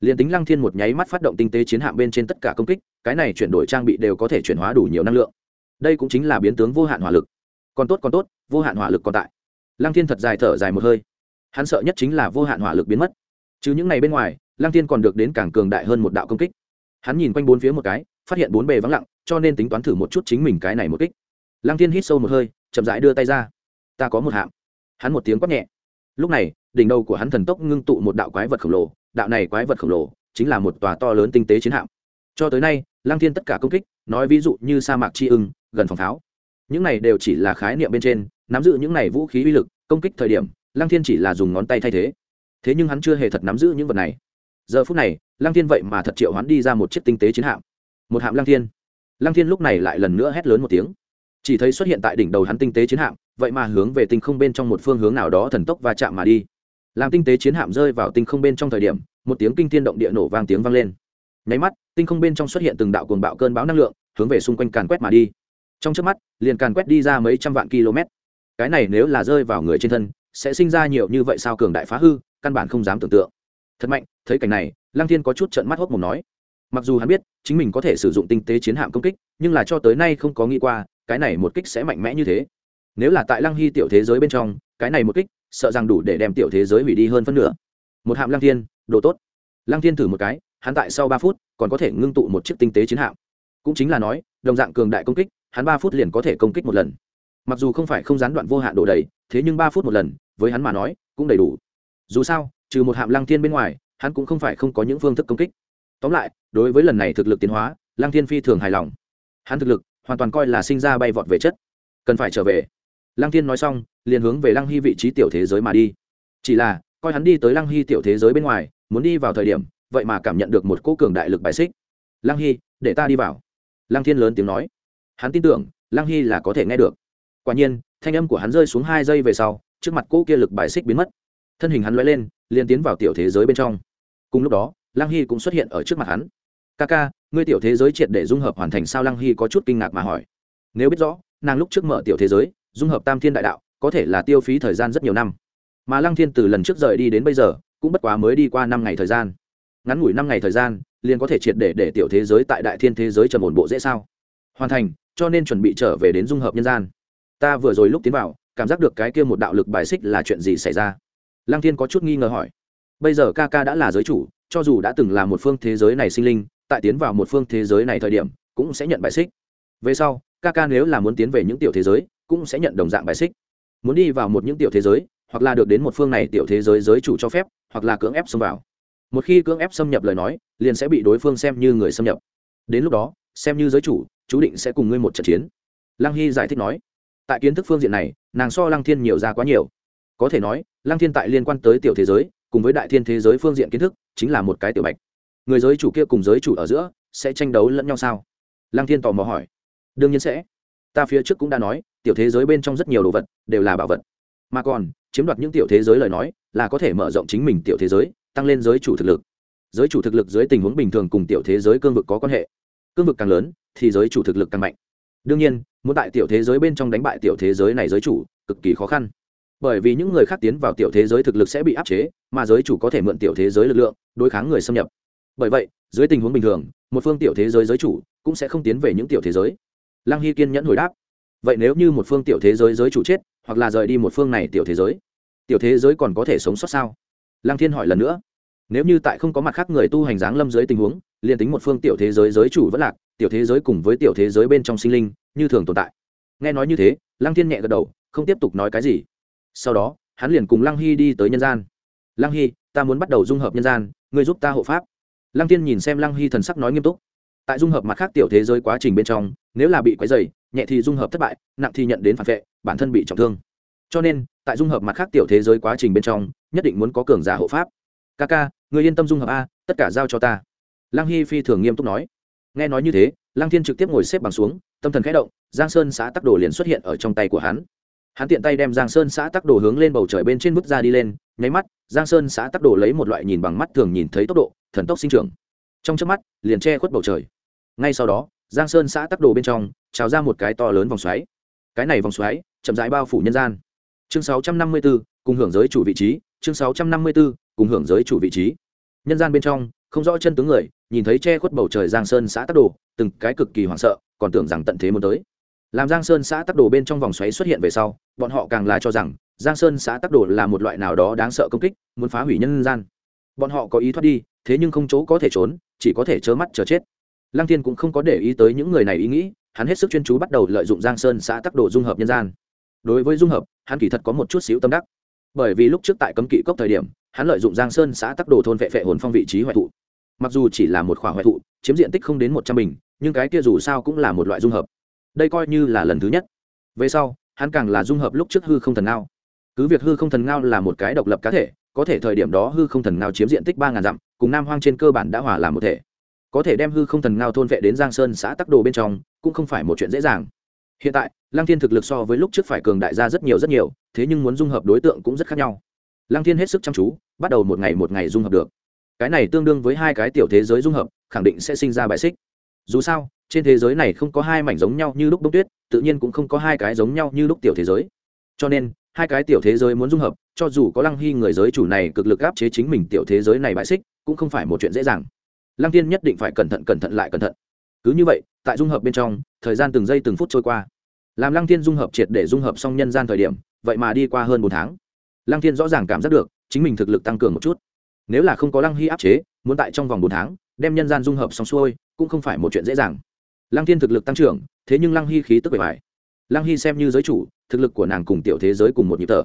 Liền tính lăng thiên một nháy mắt phát động tinh tế chiến hạm bên trên tất cả công kích, cái này chuyển đổi trang bị đều có thể chuyển hóa đủ nhiều năng lượng. Đây cũng chính là biến tướng vô hạn hỏa lực. Còn tốt còn tốt, vô hạn hỏa lực còn tại lăng thiên thật dài thở dài một hơi. Hắn sợ nhất chính là vô hạn hỏa lực biến mất. Chứ những ngày bên ngoài, lăng thiên còn được đến càng cường đại hơn một đạo công kích. Hắn nhìn quanh bốn phía một cái, phát hiện bốn bề vắng lặng, cho nên tính toán thử một chút chính mình cái này một kích. Lăng thiên hít sâu một hơi, chậm rãi đưa tay ra. Ta có một hạm hắn một tiếng quát nhẹ. Lúc này, đỉnh đầu của hắn thần tốc ngưng tụ một đạo quái vật khổng lồ. Đạo này quái vật khổng lồ chính là một tòa to lớn tinh tế chiến hạm. Cho tới nay, lăng thiên tất cả công kích, nói ví dụ như sa mạc tri ưng, gần phòng pháo. Những này đều chỉ là khái niệm bên trên nắm giữ những này vũ khí uy lực, công kích thời điểm, lăng thiên chỉ là dùng ngón tay thay thế. Thế nhưng hắn chưa hề thật nắm giữ những vật này. Giờ phút này, lăng thiên vậy mà thật triệu hắn đi ra một chiếc tinh tế chiến hạm. Một hạm lăng thiên. Lăng thiên lúc này lại lần nữa hét lớn một tiếng. Chỉ thấy xuất hiện tại đỉnh đầu hắn tinh tế chiến hạm, vậy mà hướng về tinh không bên trong một phương hướng nào đó thần tốc va chạm mà đi. Làm tinh tế chiến hạm rơi vào tinh không bên trong thời điểm, một tiếng kinh thiên động địa nổ vang tiếng vang lên. Nháy mắt, tinh không bên trong xuất hiện từng đạo cuồng bạo cơn bão năng lượng, hướng về xung quanh càn quét mà đi. Trong trước mắt, liền càn quét đi ra mấy trăm vạn km cái này nếu là rơi vào người trên thân, sẽ sinh ra nhiều như vậy sao cường đại phá hư, căn bản không dám tưởng tượng. Thật mạnh, thấy cảnh này, lăng thiên có chút trận mắt hốc mồm nói. Mặc dù hắn biết, chính mình có thể sử dụng tinh tế chiến hạm công kích, nhưng là cho tới nay không có nghĩ qua, cái này một kích sẽ mạnh mẽ như thế. Nếu là tại lăng hy tiểu thế giới bên trong, cái này một kích, sợ rằng đủ để đem tiểu thế giới hủy đi hơn phân nửa. Một hạm lăng thiên, đồ tốt. Lăng thiên thử một cái, hắn tại sau ba phút, còn có thể ngưng tụ một chiếc tinh tế chiến hạm. Cũng chính là nói, đồng dạng cường đại công kích, hắn ba phút liền có thể công kích một lần mặc dù không phải không gián đoạn vô hạn đổ đầy, thế nhưng ba phút một lần, với hắn mà nói, cũng đầy đủ. Dù sao, trừ một hạm lăng thiên bên ngoài, hắn cũng không phải không có những phương thức công kích. Tóm lại, đối với lần này thực lực tiến hóa, lăng thiên phi thường hài lòng. Hắn thực lực hoàn toàn coi là sinh ra bay vọt về chất. Cần phải trở về. Lăng thiên nói xong, liền hướng về lăng hy vị trí tiểu thế giới mà đi. Chỉ là, coi hắn đi tới lăng hy tiểu thế giới bên ngoài, muốn đi vào thời điểm, vậy mà cảm nhận được một cỗ cường đại lực bài xích. Lăng hy, để ta đi vào. Lăng thiên lớn tiếng nói. Hắn tin tưởng, lăng hy là có thể nghe được quả nhiên, thanh âm của hắn rơi xuống hai giây về sau, trước mặt cỗ kia lực bài xích biến mất. Thân hình hắn l lên, liền tiến vào tiểu thế giới bên trong. Cùng lúc đó, lăng hy cũng xuất hiện ở trước mặt hắn. Ca ca, ngươi tiểu thế giới triệt để dung hợp hoàn thành sao? Lăng hy có chút kinh ngạc mà hỏi. Nếu biết rõ, nàng lúc trước mở tiểu thế giới, dung hợp tam thiên đại đạo, có thể là tiêu phí thời gian rất nhiều năm. Mà lăng thiên từ lần trước rời đi đến bây giờ, cũng bất quá mới đi qua năm ngày thời gian. Ngắn ngủi năm ngày thời gian, liền có thể triệt để để tiểu thế giới tại đại thiên thế giới trầm ổn bộ dễ sao? Hoàn thành, cho nên chuẩn bị trở về đến dung hợp nhân gian ta vừa rồi lúc tiến vào, cảm giác được cái kia một đạo lực bài xích là chuyện gì xảy ra? Lăng thiên có chút nghi ngờ hỏi. Bây giờ ca ca đã là giới chủ, cho dù đã từng là một phương thế giới này sinh linh, tại tiến vào một phương thế giới này thời điểm, cũng sẽ nhận bài xích. Về sau, ca ca nếu là muốn tiến về những tiểu thế giới, cũng sẽ nhận đồng dạng bài xích. Muốn đi vào một những tiểu thế giới, hoặc là được đến một phương này tiểu thế giới giới chủ cho phép, hoặc là cưỡng ép xâm vào. Một khi cưỡng ép xâm nhập lời nói, liền sẽ bị đối phương xem như người xâm nhập. Đến lúc đó, xem như giới chủ, chú định sẽ cùng ngươi một trận chiến. Lăng hy giải thích nói tại kiến thức phương diện này, nàng so lăng thiên nhiều ra quá nhiều. Có thể nói, lăng thiên tại liên quan tới tiểu thế giới, cùng với đại thiên thế giới phương diện kiến thức, chính là một cái tiểu bạch. Người giới chủ kia cùng giới chủ ở giữa, sẽ tranh đấu lẫn nhau sao? Lăng thiên tò mò hỏi. Đương nhiên sẽ. Ta phía trước cũng đã nói, tiểu thế giới bên trong rất nhiều đồ vật, đều là bảo vật. Mà còn, chiếm đoạt những tiểu thế giới lời nói, là có thể mở rộng chính mình tiểu thế giới, tăng lên giới chủ thực lực. Giới chủ thực lực dưới tình huống bình thường cùng tiểu thế giới cương vực có quan hệ. Cương vực càng lớn, thì giới chủ thực lực càng mạnh đương nhiên muốn tại tiểu thế giới bên trong đánh bại tiểu thế giới này giới chủ cực kỳ khó khăn bởi vì những người khác tiến vào tiểu thế giới thực lực sẽ bị áp chế mà giới chủ có thể mượn tiểu thế giới lực lượng đối kháng người xâm nhập bởi vậy dưới tình huống bình thường một phương tiểu thế giới giới chủ cũng sẽ không tiến về những tiểu thế giới lăng hy kiên nhẫn hồi đáp vậy nếu như một phương tiểu thế giới giới chủ chết hoặc là rời đi một phương này tiểu thế giới tiểu thế giới còn có thể sống sót sao lăng thiên hỏi lần nữa nếu như tại không có mặt khác người tu hành dáng lâm dưới tình huống liền tính một phương tiểu thế giới giới chủ vẫn lạc tiểu thế giới cùng với tiểu thế giới bên trong sinh linh như thường tồn tại. Nghe nói như thế, lăng thiên nhẹ gật đầu, không tiếp tục nói cái gì. Sau đó, hắn liền cùng lăng hy đi tới nhân gian. Lăng hy, ta muốn bắt đầu dung hợp nhân gian, ngươi giúp ta hộ pháp. Lăng thiên nhìn xem lăng hy thần sắc nói nghiêm túc. Tại dung hợp mặt khác tiểu thế giới quá trình bên trong, nếu là bị quấy dày nhẹ thì dung hợp thất bại, nặng thì nhận đến phản vệ, bản thân bị trọng thương. Cho nên, tại dung hợp mặt khác tiểu thế giới quá trình bên trong, nhất định muốn có cường giả hộ pháp. Ca ca người yên tâm dung hợp a, tất cả giao cho ta. Lăng hy phi thường nghiêm túc nói nghe nói như thế lăng thiên trực tiếp ngồi xếp bằng xuống tâm thần khẽ động giang sơn xã tắc đồ liền xuất hiện ở trong tay của hắn. Hắn tiện tay đem giang sơn xã tắc đồ hướng lên bầu trời bên trên bước ra đi lên nháy mắt giang sơn xã tắc đồ lấy một loại nhìn bằng mắt thường nhìn thấy tốc độ thần tốc sinh trưởng. Trong trước mắt liền che khuất bầu trời. Ngay sau đó giang sơn xã tắc đồ bên trong trào ra một cái to lớn vòng xoáy. Cái này vòng xoáy chậm rãi bao phủ nhân gian. Chương 654, cùng hưởng giới chủ vị trí chương 654, cùng hưởng giới chủ vị trí. Nhân gian bên trong không rõ chân tướng người, nhìn thấy che khuất bầu trời giang sơn xã tắc đồ, từng cái cực kỳ hoảng sợ, còn tưởng rằng tận thế muốn tới. Làm giang sơn xã tắc đồ bên trong vòng xoáy xuất hiện về sau, bọn họ càng là cho rằng, giang sơn xã tắc đồ là một loại nào đó đáng sợ công kích, muốn phá hủy nhân gian. Bọn họ có ý thoát đi, thế nhưng không chỗ có thể trốn, chỉ có thể trơ mắt chờ chết. Lăng thiên cũng không có để ý tới những người này ý nghĩ, hắn hết sức chuyên chú bắt đầu lợi dụng giang sơn xã tắc đồ dung hợp nhân gian. Đối với dung hợp, hắn kỳ thật có một chút xíu tâm đắc. Bởi vì lúc trước tại cấm kỵ cốc thời điểm, hắn lợi dụng giang sơn xã tắc đồ thôn vệ vệ hồn phong vị trí hoại thụ mặc dù chỉ là một khoả hoại thụ, chiếm diện tích không đến một trăm bình, nhưng cái kia dù sao cũng là một loại dung hợp. Đây coi như là lần thứ nhất. Về sau, hắn càng là dung hợp lúc trước hư không thần ngao. Cứ việc hư không thần ngao là một cái độc lập cá thể, có thể thời điểm đó hư không thần ngao chiếm diện tích ba ngàn dặm, cùng nam hoang trên cơ bản đã hòa làm một thể. Có thể đem hư không thần ngao thôn vệ đến giang sơn xã tắc đồ bên trong, cũng không phải một chuyện dễ dàng. Hiện tại, lăng thiên thực lực so với lúc trước phải cường đại ra rất nhiều rất nhiều, thế nhưng muốn dung hợp đối tượng cũng rất khác nhau. Lăng thiên hết sức chăm chú, bắt đầu một ngày một ngày dung hợp được cái này tương đương với hai cái tiểu thế giới dung hợp, khẳng định sẽ sinh ra bài xích. Dù sao, trên thế giới này không có hai mảnh giống nhau như lúc đông tuyết, tự nhiên cũng không có hai cái giống nhau như lúc tiểu thế giới. Cho nên, hai cái tiểu thế giới muốn dung hợp, cho dù có lăng hy người giới chủ này cực lực áp chế chính mình tiểu thế giới này bại xích, cũng không phải một chuyện dễ dàng. Lăng tiên nhất định phải cẩn thận cẩn thận lại cẩn thận. Cứ như vậy, tại dung hợp bên trong, thời gian từng giây từng phút trôi qua. Làm lăng tiên dung hợp triệt để dung hợp xong nhân gian thời điểm, vậy mà đi qua hơn bốn tháng. Lăng tiên rõ ràng cảm giác được, chính mình thực lực tăng cường một chút nếu là không có lăng hy áp chế, muốn tại trong vòng bốn tháng, đem nhân gian dung hợp xong xuôi, cũng không phải một chuyện dễ dàng. Lăng thiên thực lực tăng trưởng, thế nhưng lăng hy khí tức bề bài lăng hy xem như giới chủ, thực lực của nàng cùng tiểu thế giới cùng một nhịp thở.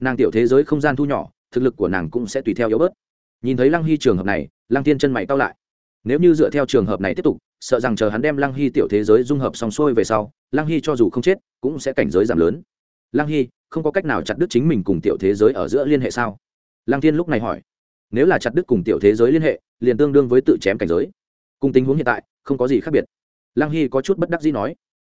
Nàng tiểu thế giới không gian thu nhỏ, thực lực của nàng cũng sẽ tùy theo yếu bớt. Nhìn thấy lăng hy trường hợp này, lăng thiên chân mày cao lại. Nếu như dựa theo trường hợp này tiếp tục, sợ rằng chờ hắn đem lăng hy tiểu thế giới dung hợp xong xuôi về sau, lăng hy cho dù không chết, cũng sẽ cảnh giới giảm lớn. Lăng hy, không có cách nào chặt đứt chính mình cùng tiểu thế giới ở giữa liên hệ sao? Lăng thiên lúc này hỏi nếu là chặt đứt cùng tiểu thế giới liên hệ, liền tương đương với tự chém cảnh giới. Cùng tình huống hiện tại, không có gì khác biệt. Lăng hy có chút bất đắc dĩ nói,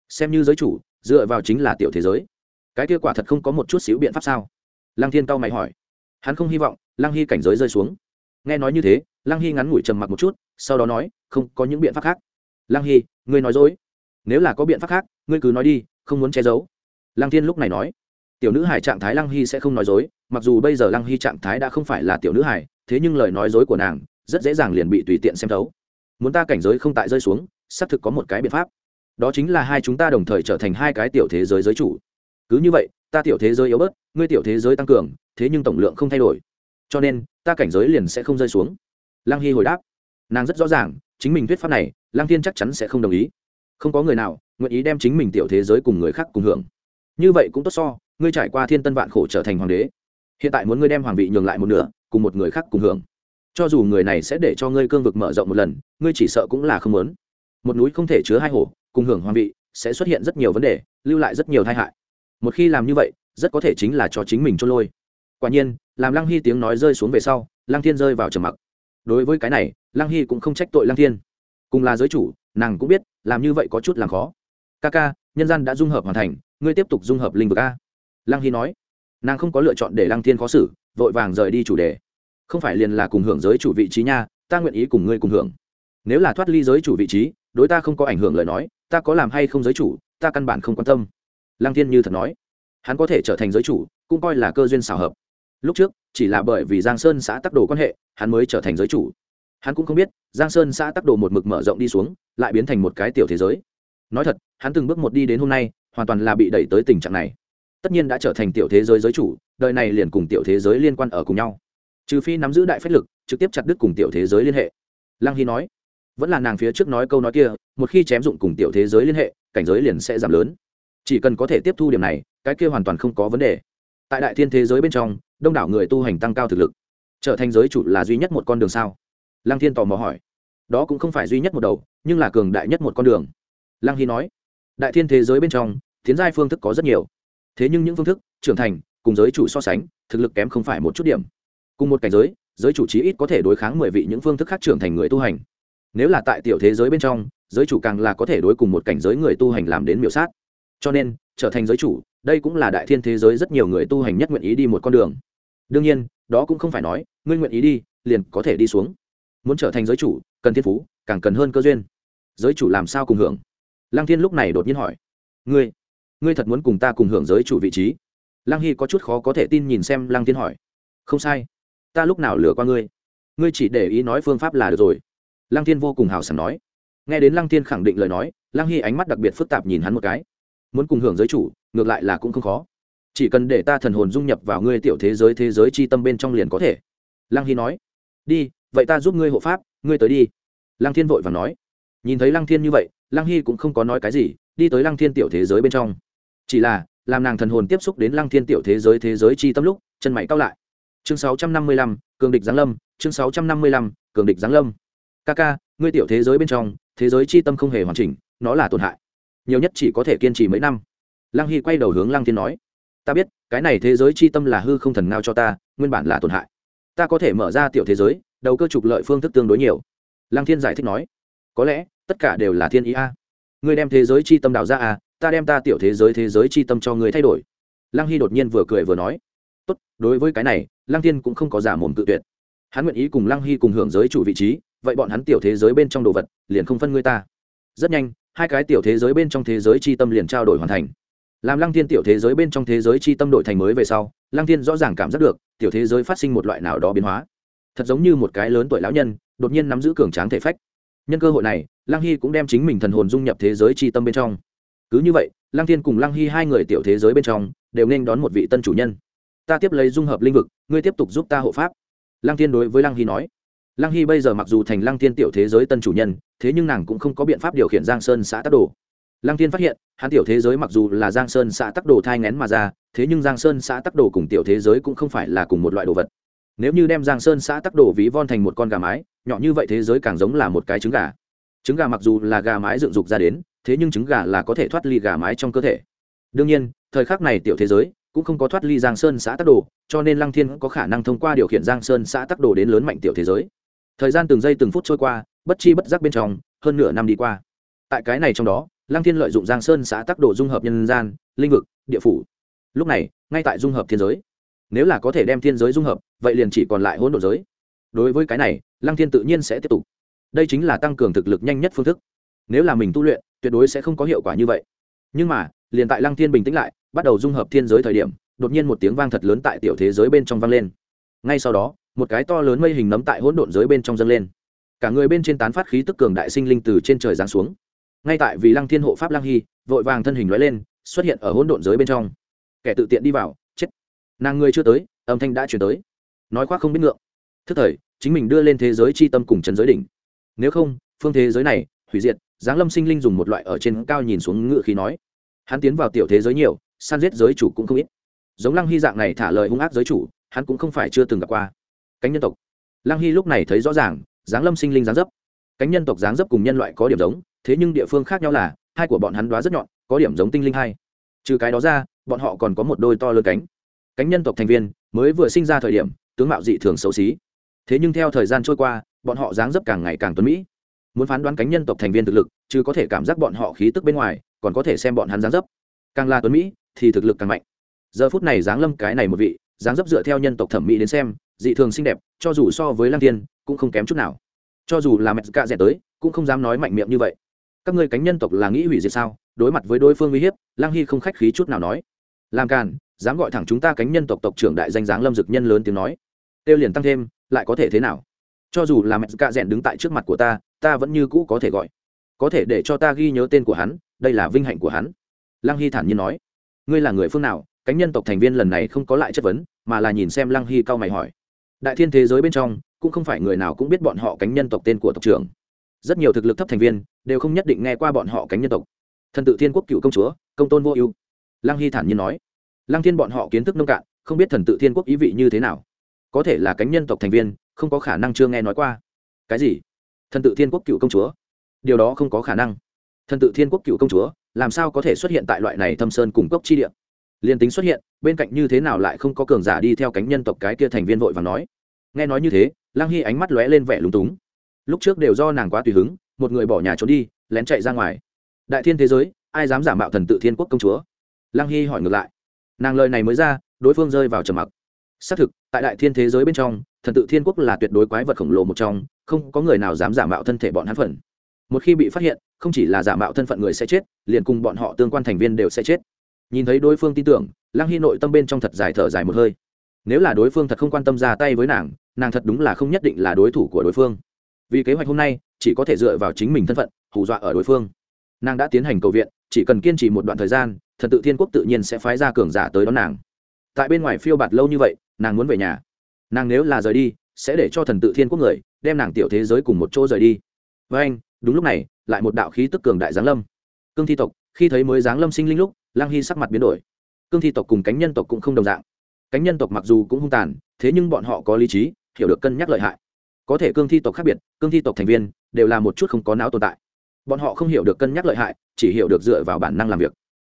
xem như giới chủ, dựa vào chính là tiểu thế giới. Cái kia quả thật không có một chút xíu biện pháp sao? Lăng thiên tao mày hỏi. Hắn không hy vọng lăng hy cảnh giới rơi xuống. Nghe nói như thế, lăng hy ngắn ngủi trầm mặc một chút, sau đó nói, không có những biện pháp khác. Lăng hy, ngươi nói dối. Nếu là có biện pháp khác, ngươi cứ nói đi, không muốn che giấu. Lăng thiên lúc này nói, tiểu nữ hải trạng thái lăng hy sẽ không nói dối, mặc dù bây giờ lăng hy trạng thái đã không phải là tiểu nữ hải thế nhưng lời nói dối của nàng rất dễ dàng liền bị tùy tiện xem thấu. Muốn ta cảnh giới không tại rơi xuống, xác thực có một cái biện pháp. Đó chính là hai chúng ta đồng thời trở thành hai cái tiểu thế giới giới chủ. Cứ như vậy, ta tiểu thế giới yếu bớt, ngươi tiểu thế giới tăng cường, thế nhưng tổng lượng không thay đổi. Cho nên, ta cảnh giới liền sẽ không rơi xuống. Lăng hy hồi đáp. Nàng rất rõ ràng, chính mình thuyết pháp này, lăng thiên chắc chắn sẽ không đồng ý. Không có người nào nguyện ý đem chính mình tiểu thế giới cùng người khác cùng hưởng. Như vậy cũng tốt so, ngươi trải qua thiên tân vạn khổ trở thành hoàng đế hiện tại muốn ngươi đem hoàng vị nhường lại một nửa cùng một người khác cùng hưởng. Cho dù người này sẽ để cho ngươi cương vực mở rộng một lần ngươi chỉ sợ cũng là không muốn. Một núi không thể chứa hai hồ, cùng hưởng hoàng vị sẽ xuất hiện rất nhiều vấn đề lưu lại rất nhiều tai hại. Một khi làm như vậy rất có thể chính là cho chính mình trôn lôi. Quả nhiên làm lăng hy tiếng nói rơi xuống về sau lăng thiên rơi vào trầm mặc. Đối với cái này lăng hy cũng không trách tội lăng thiên. Cùng là giới chủ nàng cũng biết làm như vậy có chút làm khó. Ca ca nhân gian đã dung hợp hoàn thành ngươi tiếp tục dung hợp linh vực a. Lăng hy nói nàng không có lựa chọn để lăng thiên khó xử, vội vàng rời đi chủ đề. Không phải liền là cùng hưởng giới chủ vị trí nha, ta nguyện ý cùng ngươi cùng hưởng. Nếu là thoát ly giới chủ vị trí, đối ta không có ảnh hưởng lời nói, ta có làm hay không giới chủ, ta căn bản không quan tâm. Lăng thiên như thật nói. Hắn có thể trở thành giới chủ, cũng coi là cơ duyên xảo hợp. Lúc trước, chỉ là bởi vì giang sơn xã tắc đồ quan hệ, hắn mới trở thành giới chủ. Hắn cũng không biết, giang sơn xã tắc đồ một mực mở rộng đi xuống, lại biến thành một cái tiểu thế giới. Nói thật, hắn từng bước một đi đến hôm nay, hoàn toàn là bị đẩy tới tình trạng này tất nhiên đã trở thành tiểu thế giới giới chủ, đời này liền cùng tiểu thế giới liên quan ở cùng nhau. Trừ phi nắm giữ đại phách lực, trực tiếp chặt đứt cùng tiểu thế giới liên hệ. Lăng hy nói, vẫn là nàng phía trước nói câu nói kia, một khi chém dụng cùng tiểu thế giới liên hệ, cảnh giới liền sẽ giảm lớn. Chỉ cần có thể tiếp thu điểm này, cái kia hoàn toàn không có vấn đề. Tại đại thiên thế giới bên trong, đông đảo người tu hành tăng cao thực lực. Trở thành giới chủ là duy nhất một con đường sao? Lăng thiên tò mò hỏi. Đó cũng không phải duy nhất một đầu, nhưng là cường đại nhất một con đường. Lăng hy nói, đại thiên thế giới bên trong, tiến giai phương thức có rất nhiều thế nhưng những phương thức, trưởng thành, cùng giới chủ so sánh, thực lực kém không phải một chút điểm. Cùng một cảnh giới giới chủ chí ít có thể đối kháng mười vị những phương thức khác trưởng thành người tu hành. Nếu là tại tiểu thế giới bên trong, giới chủ càng là có thể đối cùng một cảnh giới người tu hành làm đến miểu sát. Cho nên, trở thành giới chủ, đây cũng là đại thiên thế giới rất nhiều người tu hành nhất nguyện ý đi một con đường. Đương nhiên, đó cũng không phải nói, ngươi nguyện ý đi, liền có thể đi xuống. Muốn trở thành giới chủ, cần thiên phú, càng cần hơn cơ duyên. Giới chủ làm sao cùng hưởng? Lăng thiên lúc này đột nhiên hỏi. Ngươi ngươi thật muốn cùng ta cùng hưởng giới chủ vị trí? Lăng hy có chút khó có thể tin nhìn xem lăng thiên hỏi. Không sai. Ta lúc nào lừa qua ngươi? Ngươi chỉ để ý nói phương pháp là được rồi. Lăng thiên vô cùng hào sảng nói. Nghe đến lăng thiên khẳng định lời nói, lăng hy ánh mắt đặc biệt phức tạp nhìn hắn một cái. Muốn cùng hưởng giới chủ, ngược lại là cũng không khó. Chỉ cần để ta thần hồn dung nhập vào ngươi tiểu thế giới thế giới c h i tâm bên trong liền có thể. Lăng hy nói. Đi, vậy ta giúp ngươi hộ pháp, ngươi tới đi. Lăng thiên vội và nói. Nhìn thấy lăng thiên như vậy, lăng hy cũng không có nói cái gì, đi tới lăng thiên tiểu thế giới bên trong chỉ là, làm nàng thần hồn tiếp xúc đến lăng thiên tiểu thế giới thế giới c h i tâm lúc, chân mày cao lại. Chương sáu trăm năm mươi lăm, cường địch giáng lâm, chương sáu trăm năm mươi lăm, cường địch giáng lâm. Ca ca, ngươi tiểu thế giới bên trong, thế giới c h i tâm không hề hoàn chỉnh, nó là tổn hại. Nhiều nhất chỉ có thể kiên trì mấy năm. Lăng hy quay đầu hướng lăng thiên nói, ta biết, cái này thế giới c h i tâm là hư không thần ngao cho ta, nguyên bản là tổn hại. Ta có thể mở ra tiểu thế giới, đầu cơ trục lợi phương thức tương đối nhiều. Lăng thiên giải thích nói, có lẽ, tất cả đều là thiên ý a. Ngươi đem thế giới c h i tâm đào ra à ta đem ta tiểu thế giới thế giới chi tâm cho ngươi thay đổi. Lăng hy đột nhiên vừa cười vừa nói, tốt, đối với cái này, lăng thiên cũng không có giả mồm tự tuyệt. Hắn nguyện ý cùng lăng hy cùng hưởng giới chủ vị trí, vậy bọn hắn tiểu thế giới bên trong đồ vật, liền không phân ngươi ta. Rất nhanh, hai cái tiểu thế giới bên trong thế giới chi tâm liền trao đổi hoàn thành. Làm lăng thiên tiểu thế giới bên trong thế giới chi tâm đổi thành mới về sau, lăng thiên rõ ràng cảm giác được, tiểu thế giới phát sinh một loại nào đó biến hóa. Thật giống như một cái lớn tuổi lão nhân, đột nhiên nắm giữ cường tráng thể phách. Nhân cơ hội này, lăng hy cũng đem chính mình thần hồn dung nhập thế giới chi tâm bên trong cứ như vậy, lăng thiên cùng lăng hy hai người tiểu thế giới bên trong đều nên đón một vị tân chủ nhân. Ta tiếp lấy dung hợp linh vực, ngươi tiếp tục giúp ta hộ pháp. Lăng thiên đối với lăng hy nói. Lăng hy bây giờ mặc dù thành lăng thiên tiểu thế giới tân chủ nhân, thế nhưng nàng cũng không có biện pháp điều khiển giang sơn xã tắc đồ. Lăng thiên phát hiện, hắn tiểu thế giới mặc dù là giang sơn xã tắc đồ thai ngén mà ra, thế nhưng giang sơn xã tắc đồ cùng tiểu thế giới cũng không phải là cùng một loại đồ vật. Nếu như đem giang sơn xã tắc đồ ví von thành một con gà mái, nhỏ như vậy thế giới càng giống là một cái trứng gà. Trứng gà mặc dù là gà mái dựng dục ra đến thế nhưng trứng gà là có thể thoát ly gà mái trong cơ thể. Đương nhiên, thời khắc này tiểu thế giới cũng không có thoát ly giang sơn xã tắc đồ, cho nên lăng thiên có khả năng thông qua điều khiển giang sơn xã tắc đồ đến lớn mạnh tiểu thế giới. Thời gian từng giây từng phút trôi qua, bất chi bất giác bên trong, hơn nửa năm đi qua. Tại cái này trong đó, lăng thiên lợi dụng giang sơn xã tắc đồ dung hợp nhân gian, linh vực, địa phủ. Lúc này, ngay tại dung hợp thiên giới. Nếu là có thể đem thiên giới dung hợp, vậy liền chỉ còn lại hỗn độn giới. Đối với cái này, lăng thiên tự nhiên sẽ tiếp tục. Đây chính là tăng cường thực lực nhanh nhất phương thức. Nếu là mình tu luyện tuyệt đối sẽ không có hiệu quả như vậy. Nhưng mà, liền tại lăng thiên bình tĩnh lại, bắt đầu dung hợp thiên giới thời điểm, đột nhiên một tiếng vang thật lớn tại tiểu thế giới bên trong vang lên. Ngay sau đó, một cái to lớn mây hình nấm tại hỗn độn giới bên trong dâng lên. Cả người bên trên tán phát khí tức cường đại sinh linh từ trên trời giáng xuống. Ngay tại vì lăng thiên hộ pháp lăng hy, vội vàng thân hình lóe lên, xuất hiện ở hỗn độn giới bên trong. Kẻ tự tiện đi vào, chết. Nàng người chưa tới, âm thanh đã chuyển tới. Nói khoác không biết ngượng. Thức thời, chính mình đưa lên thế giới c h i tâm cùng trần giới đỉnh. Nếu không, phương thế giới này, hủy diệt giáng lâm sinh linh dùng một loại ở trên cao nhìn xuống ngự khí nói. Hắn tiến vào tiểu thế giới nhiều, săn giết giới chủ cũng không ít. Giống lăng hy dạng này thả lời hung ác giới chủ, hắn cũng không phải chưa từng gặp qua. Cánh nhân tộc. Lăng hy lúc này thấy rõ ràng, giáng lâm sinh linh giáng dấp. Cánh nhân tộc giáng dấp cùng nhân loại có điểm giống, thế nhưng địa phương khác nhau là, hai của bọn hắn đoá rất nhọn, có điểm giống tinh linh hai. Trừ cái đó ra, bọn họ còn có một đôi to lớn cánh. Cánh nhân tộc thành viên, mới vừa sinh ra thời điểm, tướng mạo dị thường xấu xí. Thế nhưng theo thời gian trôi qua, bọn họ dáng dấp càng ngày càng tuấn mỹ muốn phán đoán cánh nhân tộc thành viên thực lực, chứ có thể cảm giác bọn họ khí tức bên ngoài, còn có thể xem bọn hắn dáng dấp. Càng là tuấn mỹ, thì thực lực càng mạnh. Giờ phút này giáng lâm cái này một vị, dáng dấp dựa theo nhân tộc thẩm mỹ đến xem, dị thường xinh đẹp, cho dù so với lăng tiên cũng không kém chút nào. Cho dù là mẹ cạ rẻ tới, cũng không dám nói mạnh miệng như vậy. Các ngươi cánh nhân tộc là nghĩ hủy diệt sao? Đối mặt với đối phương uy hiếp, lăng hy không khách khí chút nào nói. Làm càn, dám gọi thẳng chúng ta cánh nhân tộc tộc trưởng đại danh giáng lâm dực nhân lớn tiếng nói. Tiêu liền tăng thêm, lại có thể thế nào? Cho dù là mẹ cạ rẽn đứng tại trước mặt của ta ta vẫn như cũ có thể gọi. Có thể để cho ta ghi nhớ tên của hắn, đây là vinh hạnh của hắn. Lăng hy thản nhiên nói. Ngươi là người phương nào? Cánh nhân tộc thành viên lần này không có lại chất vấn, mà là nhìn xem lăng hy cao mày hỏi. Đại thiên thế giới bên trong, cũng không phải người nào cũng biết bọn họ cánh nhân tộc tên của tộc trưởng. Rất nhiều thực lực thấp thành viên, đều không nhất định nghe qua bọn họ cánh nhân tộc. Thần tự thiên quốc cựu công chúa, công tôn vô ưu. Lăng hy thản nhiên nói. Lăng thiên bọn họ kiến thức nông cạn, không biết thần tự thiên quốc ý vị như thế nào. Có thể là cánh nhân tộc thành viên, không có khả năng chưa nghe nói qua. Cái gì? Thần tự thiên quốc cựu công chúa. Điều đó không có khả năng. Thần tự thiên quốc cựu công chúa, làm sao có thể xuất hiện tại loại này thâm sơn cùng cốc chi địa? Liền tính xuất hiện, bên cạnh như thế nào lại không có cường giả đi theo cánh nhân tộc cái kia thành viên vội và nói. Nghe nói như thế Lang hy ánh mắt lóe lên vẻ lúng túng. Lúc trước đều do nàng quá tùy hứng, một người bỏ nhà trốn đi, lén chạy ra ngoài. Đại thiên thế giới, ai dám giả mạo thần tự thiên quốc công chúa? Lang hy hỏi ngược lại. Nàng lời này mới ra, đối phương rơi vào trầm mặc. Xác thực, tại đại thiên thế giới bên trong, thần tự thiên quốc là tuyệt đối quái vật khổng lồ một trong không có người nào dám giả mạo thân thể bọn hắn phần. Một khi bị phát hiện, không chỉ là giả mạo thân phận người sẽ chết, liền cùng bọn họ tương quan thành viên đều sẽ chết. Nhìn thấy đối phương tin tưởng, lăng hy nội tâm bên trong thật dài thở dài một hơi. Nếu là đối phương thật không quan tâm ra tay với nàng nàng thật đúng là không nhất định là đối thủ của đối phương. Vì kế hoạch hôm nay, chỉ có thể dựa vào chính mình thân phận, hù dọa ở đối phương. Nàng đã tiến hành cầu viện, chỉ cần kiên trì một đoạn thời gian, thần tự thiên quốc tự nhiên sẽ phái ra cường giả tới đón nàng. Tại bên ngoài phiêu bạt lâu như vậy, nàng muốn về nhà. Nàng nếu là rời đi sẽ để cho thần tự thiên quốc người đem nàng tiểu thế giới cùng một chỗ rời đi. Với anh, đúng lúc này, lại một đạo khí tức cường đại giáng lâm. Cương thi tộc, khi thấy mới giáng lâm sinh linh lúc, lang hy sắc mặt biến đổi. Cương thi tộc cùng cánh nhân tộc cũng không đồng dạng. Cánh nhân tộc mặc dù cũng hung tàn, thế nhưng bọn họ có lý trí, hiểu được cân nhắc lợi hại. Có thể cương thi tộc khác biệt, cương thi tộc thành viên đều là một chút không có não tồn tại. Bọn họ không hiểu được cân nhắc lợi hại, chỉ hiểu được dựa vào bản năng làm việc.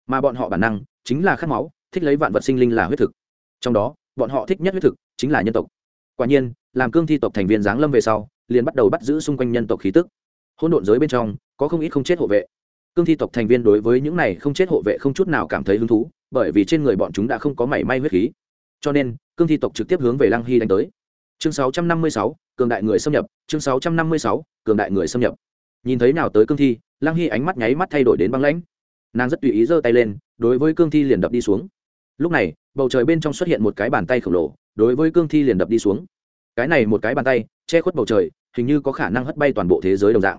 Mà bọn họ bản năng chính là khát máu, thích lấy vạn vật sinh linh là huyết thực. Trong đó, bọn họ thích nhất huyết thực chính là nhân tộc. Quả nhiên làm cương thi tộc thành viên giáng lâm về sau liền bắt đầu bắt giữ xung quanh nhân tộc khí tức. Hỗn độn giới bên trong có không ít không chết hộ vệ. Cương thi tộc thành viên đối với những này không chết hộ vệ không chút nào cảm thấy hứng thú bởi vì trên người bọn chúng đã không có mảy may huyết khí. Cho nên cương thi tộc trực tiếp hướng về lăng hy đánh tới. Chương 656, cường đại người xâm nhập. Chương 656, cường đại người xâm nhập. Nhìn thấy nào tới cương thi lăng hy ánh mắt nháy mắt thay đổi đến băng lãnh. Nàng rất tùy ý giơ tay lên đối với cương thi liền đập đi xuống. Lúc này bầu trời bên trong xuất hiện một cái bàn tay khổng lồ đối với cương thi liền đập đi xuống cái này một cái bàn tay, che khuất bầu trời, hình như có khả năng hất bay toàn bộ thế giới đồng dạng.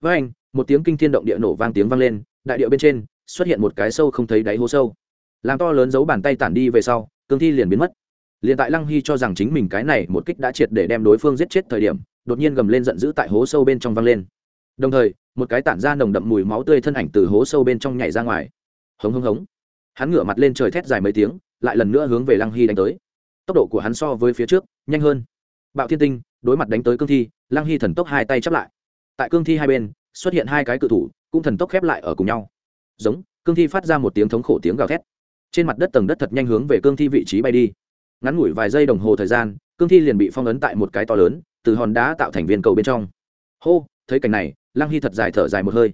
Với anh, một tiếng kinh thiên động địa nổ vang tiếng vang lên, đại địa bên trên xuất hiện một cái sâu không thấy đáy hố sâu. Làm to lớn giấu bàn tay tản đi về sau, cương thi liền biến mất. Liền tại lăng hy cho rằng chính mình cái này một kích đã triệt để đem đối phương giết chết thời điểm, đột nhiên gầm lên giận dữ tại hố sâu bên trong vang lên. Đồng thời, một cái tản ra nồng đậm mùi máu tươi thân ảnh từ hố sâu bên trong nhảy ra ngoài. Hống hống hống. Hắn ngửa mặt lên trời thét dài mấy tiếng, lại lần nữa hướng về lăng hy đánh tới. Tốc độ của hắn so với phía trước, nhanh hơn bạo thiên tinh, đối mặt đánh tới cương thi, lăng hy thần tốc hai tay chắp lại. Tại cương thi hai bên, xuất hiện hai cái cự thủ, cũng thần tốc khép lại ở cùng nhau. Giống, cương thi phát ra một tiếng thống khổ tiếng gào thét. Trên mặt đất tầng đất thật nhanh hướng về cương thi vị trí bay đi. Ngắn ngủi vài giây đồng hồ thời gian, cương thi liền bị phong ấn tại một cái to lớn, từ hòn đá tạo thành viên cầu bên trong. Hô, thấy cảnh này, lăng hy thật dài thở dài một hơi.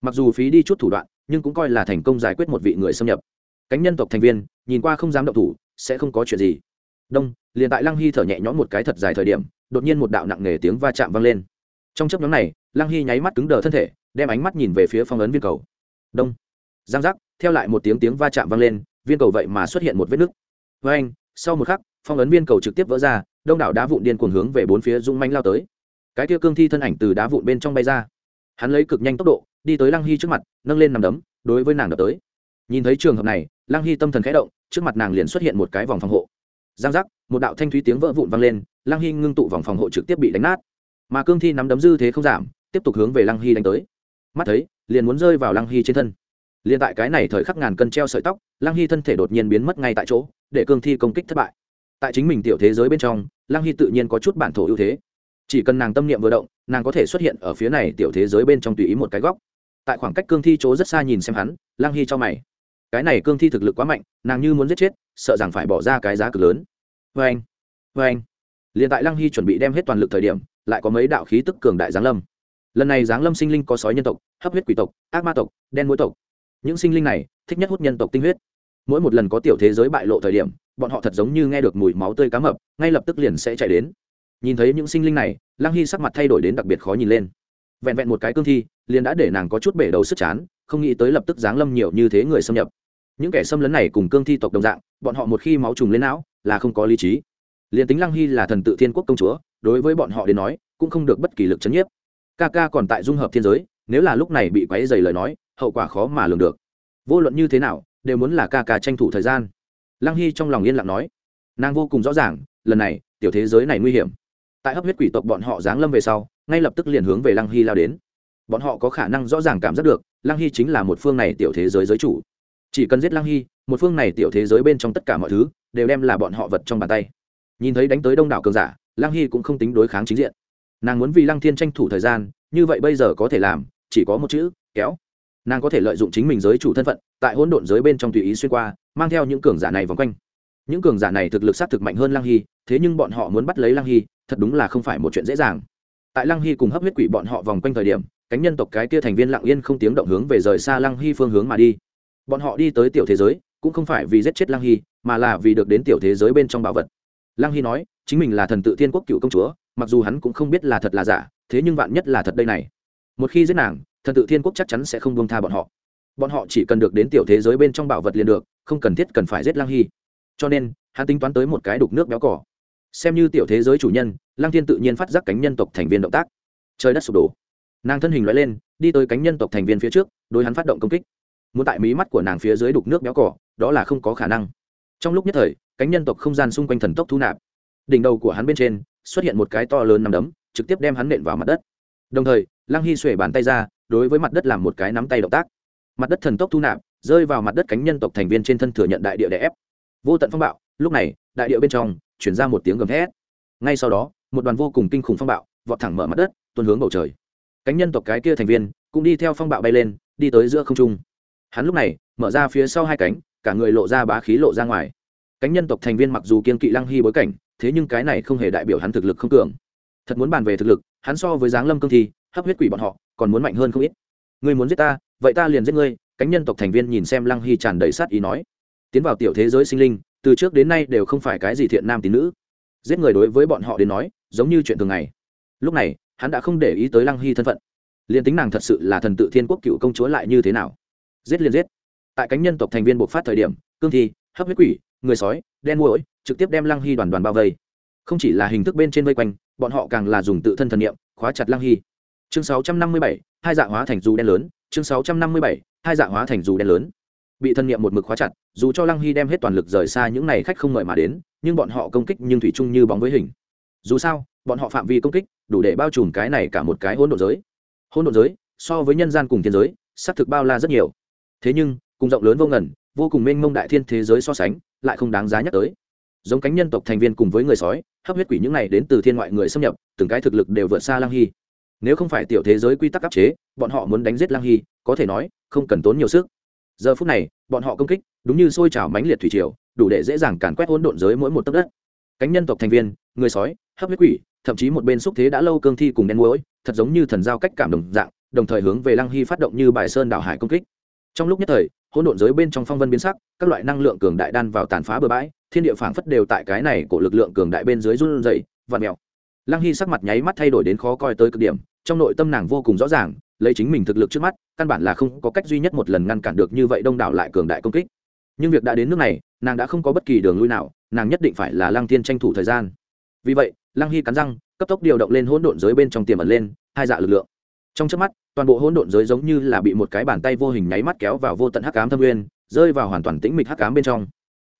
Mặc dù phí đi chút thủ đoạn, nhưng cũng coi là thành công giải quyết một vị người xâm nhập. Cánh nhân tộc thành viên, nhìn qua không dám động thủ, sẽ không có chuyện gì. Đông liền tại lăng hy thở nhẹ nhõm một cái thật dài thời điểm, đột nhiên một đạo nặng nề tiếng va chạm vang lên. Trong chấp nhóm này, lăng hy nháy mắt cứng đờ thân thể, đem ánh mắt nhìn về phía phong ấn viên cầu. Đông. Giang giác, theo lại một tiếng tiếng va chạm vang lên, viên cầu vậy mà xuất hiện một vết nứt. Với anh, sau một khắc, phong ấn viên cầu trực tiếp vỡ ra, đông đảo đá vụn điên cuồng hướng về bốn phía rung manh lao tới. Cái kia cương thi thân ảnh từ đá vụn bên trong bay ra. Hắn lấy cực nhanh tốc độ, đi tới lăng hy trước mặt, nâng lên nằm đấm, đối với nàng đập tới. Nhìn thấy trường hợp này, lăng hy tâm thần khẽ động, trước mặt nàng liền xuất hiện một cái vòng phòng hộ giang giác, một đạo thanh thúy tiếng vỡ vụn vang lên, lăng hy ngưng tụ vòng phòng hộ trực tiếp bị đánh nát. Mà cương thi nắm đấm dư thế không giảm, tiếp tục hướng về lăng hy đánh tới. Mắt thấy, liền muốn rơi vào lăng hy trên thân. Liền tại cái này thời khắc ngàn cân treo sợi tóc, lăng hy thân thể đột nhiên biến mất ngay tại chỗ, để cương thi công kích thất bại. Tại chính mình tiểu thế giới bên trong, lăng hy tự nhiên có chút bản thổ ưu thế. Chỉ cần nàng tâm niệm vừa động, nàng có thể xuất hiện ở phía này tiểu thế giới bên trong tùy ý một cái góc. Tại khoảng cách cương thi chỗ rất xa nhìn xem hắn, lăng hy cho mày cái này cương thi thực lực quá mạnh, nàng như muốn giết chết, sợ rằng phải bỏ ra cái giá cực lớn. Vê anh vê anh. Liền tại lăng hy chuẩn bị đem hết toàn lực thời điểm, lại có mấy đạo khí tức cường đại giáng lâm. Lần này giáng lâm sinh linh có sói nhân tộc, hấp huyết quỷ tộc, ác ma tộc, đen mũi tộc. Những sinh linh này thích nhất hút nhân tộc tinh huyết. Mỗi một lần có tiểu thế giới bại lộ thời điểm, bọn họ thật giống như nghe được mùi máu tươi cá mập, ngay lập tức liền sẽ chạy đến. Nhìn thấy những sinh linh này, lăng hy sắc mặt thay đổi đến đặc biệt khó nhìn lên. Vẹn vẹn một cái cương thi, liền đã để nàng có chút bể đầu sức chán không nghĩ tới lập tức giáng lâm nhiều như thế người xâm nhập. Những kẻ xâm lấn này cùng cương thi tộc đồng dạng, bọn họ một khi máu trùng lên não, là không có lý trí. Liền tính lăng hy là thần tự thiên quốc công chúa, đối với bọn họ đến nói, cũng không được bất kỳ lực chấn nhiếp. Ca ca còn tại dung hợp thiên giới, nếu là lúc này bị quáy dày lời nói, hậu quả khó mà lường được. Vô luận như thế nào, đều muốn là ca ca tranh thủ thời gian. Lăng hy trong lòng yên lặng nói, nàng vô cùng rõ ràng, lần này, tiểu thế giới này nguy hiểm. Tại hấp huyết quỷ tộc bọn họ giáng lâm về sau, ngay lập tức liền hướng về lăng hy lao đến bọn họ có khả năng rõ ràng cảm giác được, lăng hy chính là một phương này tiểu thế giới giới chủ. Chỉ cần giết lăng hy, một phương này tiểu thế giới bên trong tất cả mọi thứ đều đem là bọn họ vật trong bàn tay. Nhìn thấy đánh tới đông đảo cường giả, lăng hy cũng không tính đối kháng chính diện. Nàng muốn vì lăng thiên tranh thủ thời gian, như vậy bây giờ có thể làm, chỉ có một chữ, kéo. Nàng có thể lợi dụng chính mình giới chủ thân phận, tại hỗn độn giới bên trong tùy ý xuyên qua, mang theo những cường giả này vòng quanh. Những cường giả này thực lực s á t thực mạnh hơn lăng hy, thế nhưng bọn họ muốn bắt lấy lăng hy, thật đúng là không phải một chuyện dễ dàng. Tại lăng hy cùng hấp huyết quỷ bọn họ vòng quanh thời điểm cánh nhân tộc cái kia thành viên lặng yên không tiếng động hướng về rời xa lăng hy phương hướng mà đi. Bọn họ đi tới tiểu thế giới, cũng không phải vì giết chết lăng hy, mà là vì được đến tiểu thế giới bên trong bảo vật. Lăng hy nói, chính mình là thần tự thiên quốc cựu công chúa, mặc dù hắn cũng không biết là thật là giả, thế nhưng vạn nhất là thật đây này. Một khi giết nàng, thần tự thiên quốc chắc chắn sẽ không buông tha bọn họ. Bọn họ chỉ cần được đến tiểu thế giới bên trong bảo vật liền được, không cần thiết cần phải giết lăng hy. Cho nên, hắn tính toán tới một cái đục nước béo cỏ xem như tiểu thế giới chủ nhân, lăng thiên tự nhiên phát giác cánh nhân tộc thành viên động tác. Trời đất sụp đổ nàng thân hình loại lên, đi tới cánh nhân tộc thành viên phía trước, đối hắn phát động công kích. Muốn tại mí mắt của nàng phía dưới đục nước béo cỏ, đó là không có khả năng. Trong lúc nhất thời, cánh nhân tộc không gian xung quanh thần tốc thu nạp. Đỉnh đầu của hắn bên trên, xuất hiện một cái to lớn nằm đấm, trực tiếp đem hắn nện vào mặt đất. Đồng thời, lăng hy xuể bàn tay ra, đối với mặt đất làm một cái nắm tay động tác. Mặt đất thần tốc thu nạp, rơi vào mặt đất cánh nhân tộc thành viên trên thân thừa nhận đại địa đè ép. Vô tận phong bạo, lúc này, đại địa bên trong, chuyển ra một tiếng gầm hét ngay sau đó, một đoàn vô cùng kinh khủng phong bạo, vọt thẳng mở mặt đất, tuôn hướng bầu trời cánh nhân tộc cái kia thành viên cũng đi theo phong bạo bay lên, đi tới giữa không trung. Hắn lúc này mở ra phía sau hai cánh, cả người lộ ra bá khí lộ ra ngoài. Cánh nhân tộc thành viên mặc dù kiên kỵ lăng hy bối cảnh, thế nhưng cái này không hề đại biểu hắn thực lực không cường. Thật muốn bàn về thực lực, hắn so với giáng lâm cương thi, hấp huyết quỷ bọn họ, còn muốn mạnh hơn không ít. Ngươi muốn giết ta, vậy ta liền giết ngươi, cánh nhân tộc thành viên nhìn xem lăng hy tràn đầy sát ý nói. Tiến vào tiểu thế giới sinh linh, từ trước đến nay đều không phải cái gì thiện nam tín nữ. Giết người đối với bọn họ đến nói, giống như chuyện thường ngày. Lúc này hắn đã không để ý tới lăng hy thân phận. Liền tính nàng thật sự là thần tự thiên quốc cựu công chúa lại như thế nào? Giết liền giết. Tại cánh nhân tộc thành viên buộc phát thời điểm cương thi hấp huyết quỷ người sói đen mũi trực tiếp đem lăng hy đoàn đoàn bao vây. Không chỉ là hình thức bên trên vây quanh bọn họ càng là dùng tự thân thần niệm khóa chặt lăng hy. Chương 657, hai dạ hóa thành dù đen lớn. Chương 657, hai dạ hóa thành dù đen lớn. Bị thân niệm một mực khóa chặt dù cho lăng hy đem hết toàn lực rời xa những này khách không mời mà đến nhưng bọn họ công kích nhưng thủy chung như bóng với hình. Dù sao bọn họ phạm vi công kích đủ để bao trùm cái này cả một cái hỗn độn giới. Hỗn độn giới, so với nhân gian cùng thiên giới, xác thực bao la rất nhiều. Thế nhưng, cùng rộng lớn vô ngần, vô cùng mênh mông đại thiên thế giới so sánh, lại không đáng giá nhắc tới. Giống cánh nhân tộc thành viên cùng với người sói, hấp huyết quỷ những này đến từ thiên ngoại người xâm nhập, từng cái thực lực đều vượt xa lăng hy. Nếu không phải tiểu thế giới quy tắc áp chế, bọn họ muốn đánh giết lăng hy, có thể nói, không cần tốn nhiều sức. Giờ phút này, bọn họ công kích, đúng như sôi trào mánh liệt thủy triều, đủ để dễ dàng càn quét hỗn độn giới mỗi một tấc đất cánh nhân tộc thành viên, người sói, hấp huyết quỷ, thậm chí một bên xúc thế đã lâu cương thi cùng đen mũi thật giống như thần giao cách cảm đồng dạng, đồng thời hướng về lăng hy phát động như bài sơn đảo hải công kích. Trong lúc nhất thời, hỗn độn giới bên trong phong vân biến sắc, các loại năng lượng cường đại đan vào tàn phá bừa bãi, thiên địa phảng phất đều tại cái này của lực lượng cường đại bên dưới run rẩy, vặn mèo. Lăng hy sắc mặt nháy mắt thay đổi đến khó coi tới cực điểm, trong nội tâm nàng vô cùng rõ ràng, lấy chính mình thực lực trước mắt, căn bản là không có cách duy nhất một lần ngăn cản được như vậy đông đảo lại cường đại công kích. Nhưng việc đã đến nước này, nàng đã không có bất kỳ đường lui nào nàng nhất định phải là lăng thiên tranh thủ thời gian. Vì vậy, lăng hy cắn răng, cấp tốc điều động lên hỗn độn giới bên trong tiềm ẩn lên, hai dạ lực lượng. Trong trước mắt, toàn bộ hỗn độn giới giống như là bị một cái bàn tay vô hình nháy mắt kéo vào vô tận hắc ám thâm nguyên, rơi vào hoàn toàn tĩnh mịch hắc ám bên trong.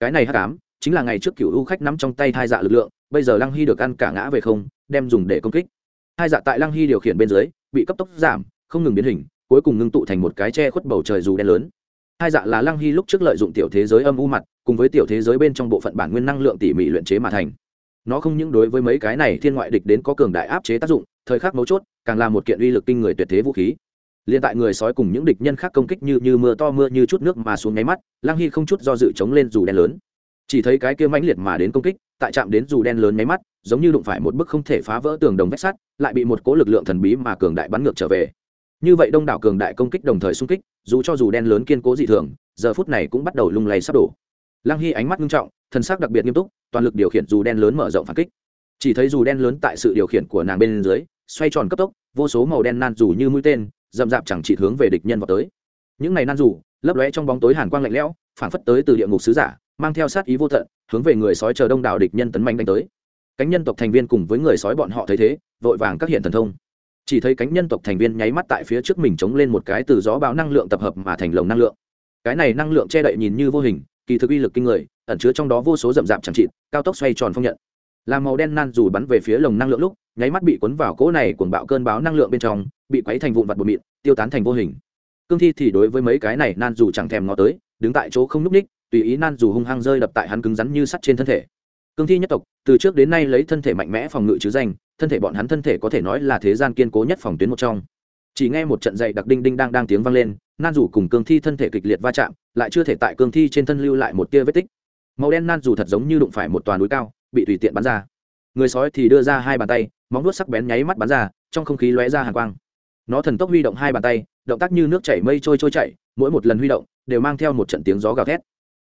Cái này hắc ám chính là ngày trước cựu u khách nắm trong tay hai dạ lực lượng, bây giờ lăng hy được ăn cả ngã về không, đem dùng để công kích. Hai dạ tại lăng hy điều khiển bên dưới, bị cấp tốc giảm, không ngừng biến hình, cuối cùng ngưng tụ thành một cái che khuất bầu trời dù đen lớn. Hai dạ là lăng hy lúc trước lợi dụng tiểu thế giới âm u mặt cùng với tiểu thế giới bên trong bộ phận bản nguyên năng lượng tỉ mỉ luyện chế mà thành. Nó không những đối với mấy cái này thiên ngoại địch đến có cường đại áp chế tác dụng, thời khắc mấu chốt, càng là một kiện uy lực kinh người tuyệt thế vũ khí. Liền tại người sói cùng những địch nhân khác công kích như như mưa to mưa như chút nước mà xuống nháy mắt lang hy không chút do dự chống lên dù đen lớn. Chỉ thấy cái kia mãnh liệt mà đến công kích, tại chạm đến dù đen lớn nháy mắt, giống như đụng phải một bức không thể phá vỡ tường đồng vách sắt, lại bị một cố lực lượng thần bí mà cường đại bắn ngược trở về. Như vậy đông đảo cường đại công kích đồng thời xung kích, dù cho dù đen lớn kiên cố dị thường, giờ phút này cũng bắt đầu lung lay sắp đổ lăng hy ánh mắt nghiêm trọng, thân xác đặc biệt nghiêm túc, toàn lực điều khiển dù đen lớn mở rộng phản kích. Chỉ thấy dù đen lớn tại sự điều khiển của nàng bên dưới, xoay tròn cấp tốc, vô số màu đen nan dù như mũi tên rậm rạp chẳng chỉ hướng về địch nhân vào tới. Những này nan dù, lấp lóe trong bóng tối hàn quang lạnh lẽo, phản phất tới từ địa ngục sứ giả, mang theo sát ý vô tận, hướng về người sói chờ đông đảo địch nhân tấn mạnh đánh tới. Cánh nhân tộc thành viên cùng với người sói bọn họ thấy thế, vội vàng các hiện thần thông. Chỉ thấy cánh nhân tộc thành viên nháy mắt tại phía trước mình chống lên một cái từ gió bão năng lượng tập hợp mà thành lồng năng lượng. Cái này năng lượng che đậy nhìn như vô hình kỳ thực uy lực kinh người, ẩn chứa trong đó vô số rậm rạp chẳng trịt cao tốc xoay tròn phong nhận. Làm màu đen nan dù bắn về phía lồng năng lượng lúc, nháy mắt bị cuốn vào cỗ này cuồng bạo cơn báo năng lượng bên trong, bị quấy thành vụn vặt bột mịn, tiêu tán thành vô hình. Cương thi thì đối với mấy cái này nan dù chẳng thèm ngó tới, đứng tại chỗ không n ú c ních tùy ý nan dù hung hăng rơi đập tại hắn cứng rắn như sắt trên thân thể. Cương thi nhất tộc, từ trước đến nay lấy thân thể mạnh mẽ phòng ngự chứ danh, thân thể bọn hắn thân thể có thể nói là thế gian kiên cố nhất phòng tuyến một trong chỉ nghe một trận dậy đặc đinh đinh đang đang tiếng vang lên, nan dù cùng cương thi thân thể kịch liệt va chạm, lại chưa thể tại cương thi trên thân lưu lại một tia vết tích. Màu đen nan dù thật giống như đụng phải một toàn núi cao, bị tùy tiện bắn ra. Người sói thì đưa ra hai bàn tay, móng nuốt sắc bén nháy mắt bắn ra, trong không khí lóe ra hàng quang. Nó thần tốc huy động hai bàn tay, động tác như nước chảy mây trôi trôi chảy, mỗi một lần huy động, đều mang theo một trận tiếng gió gào thét.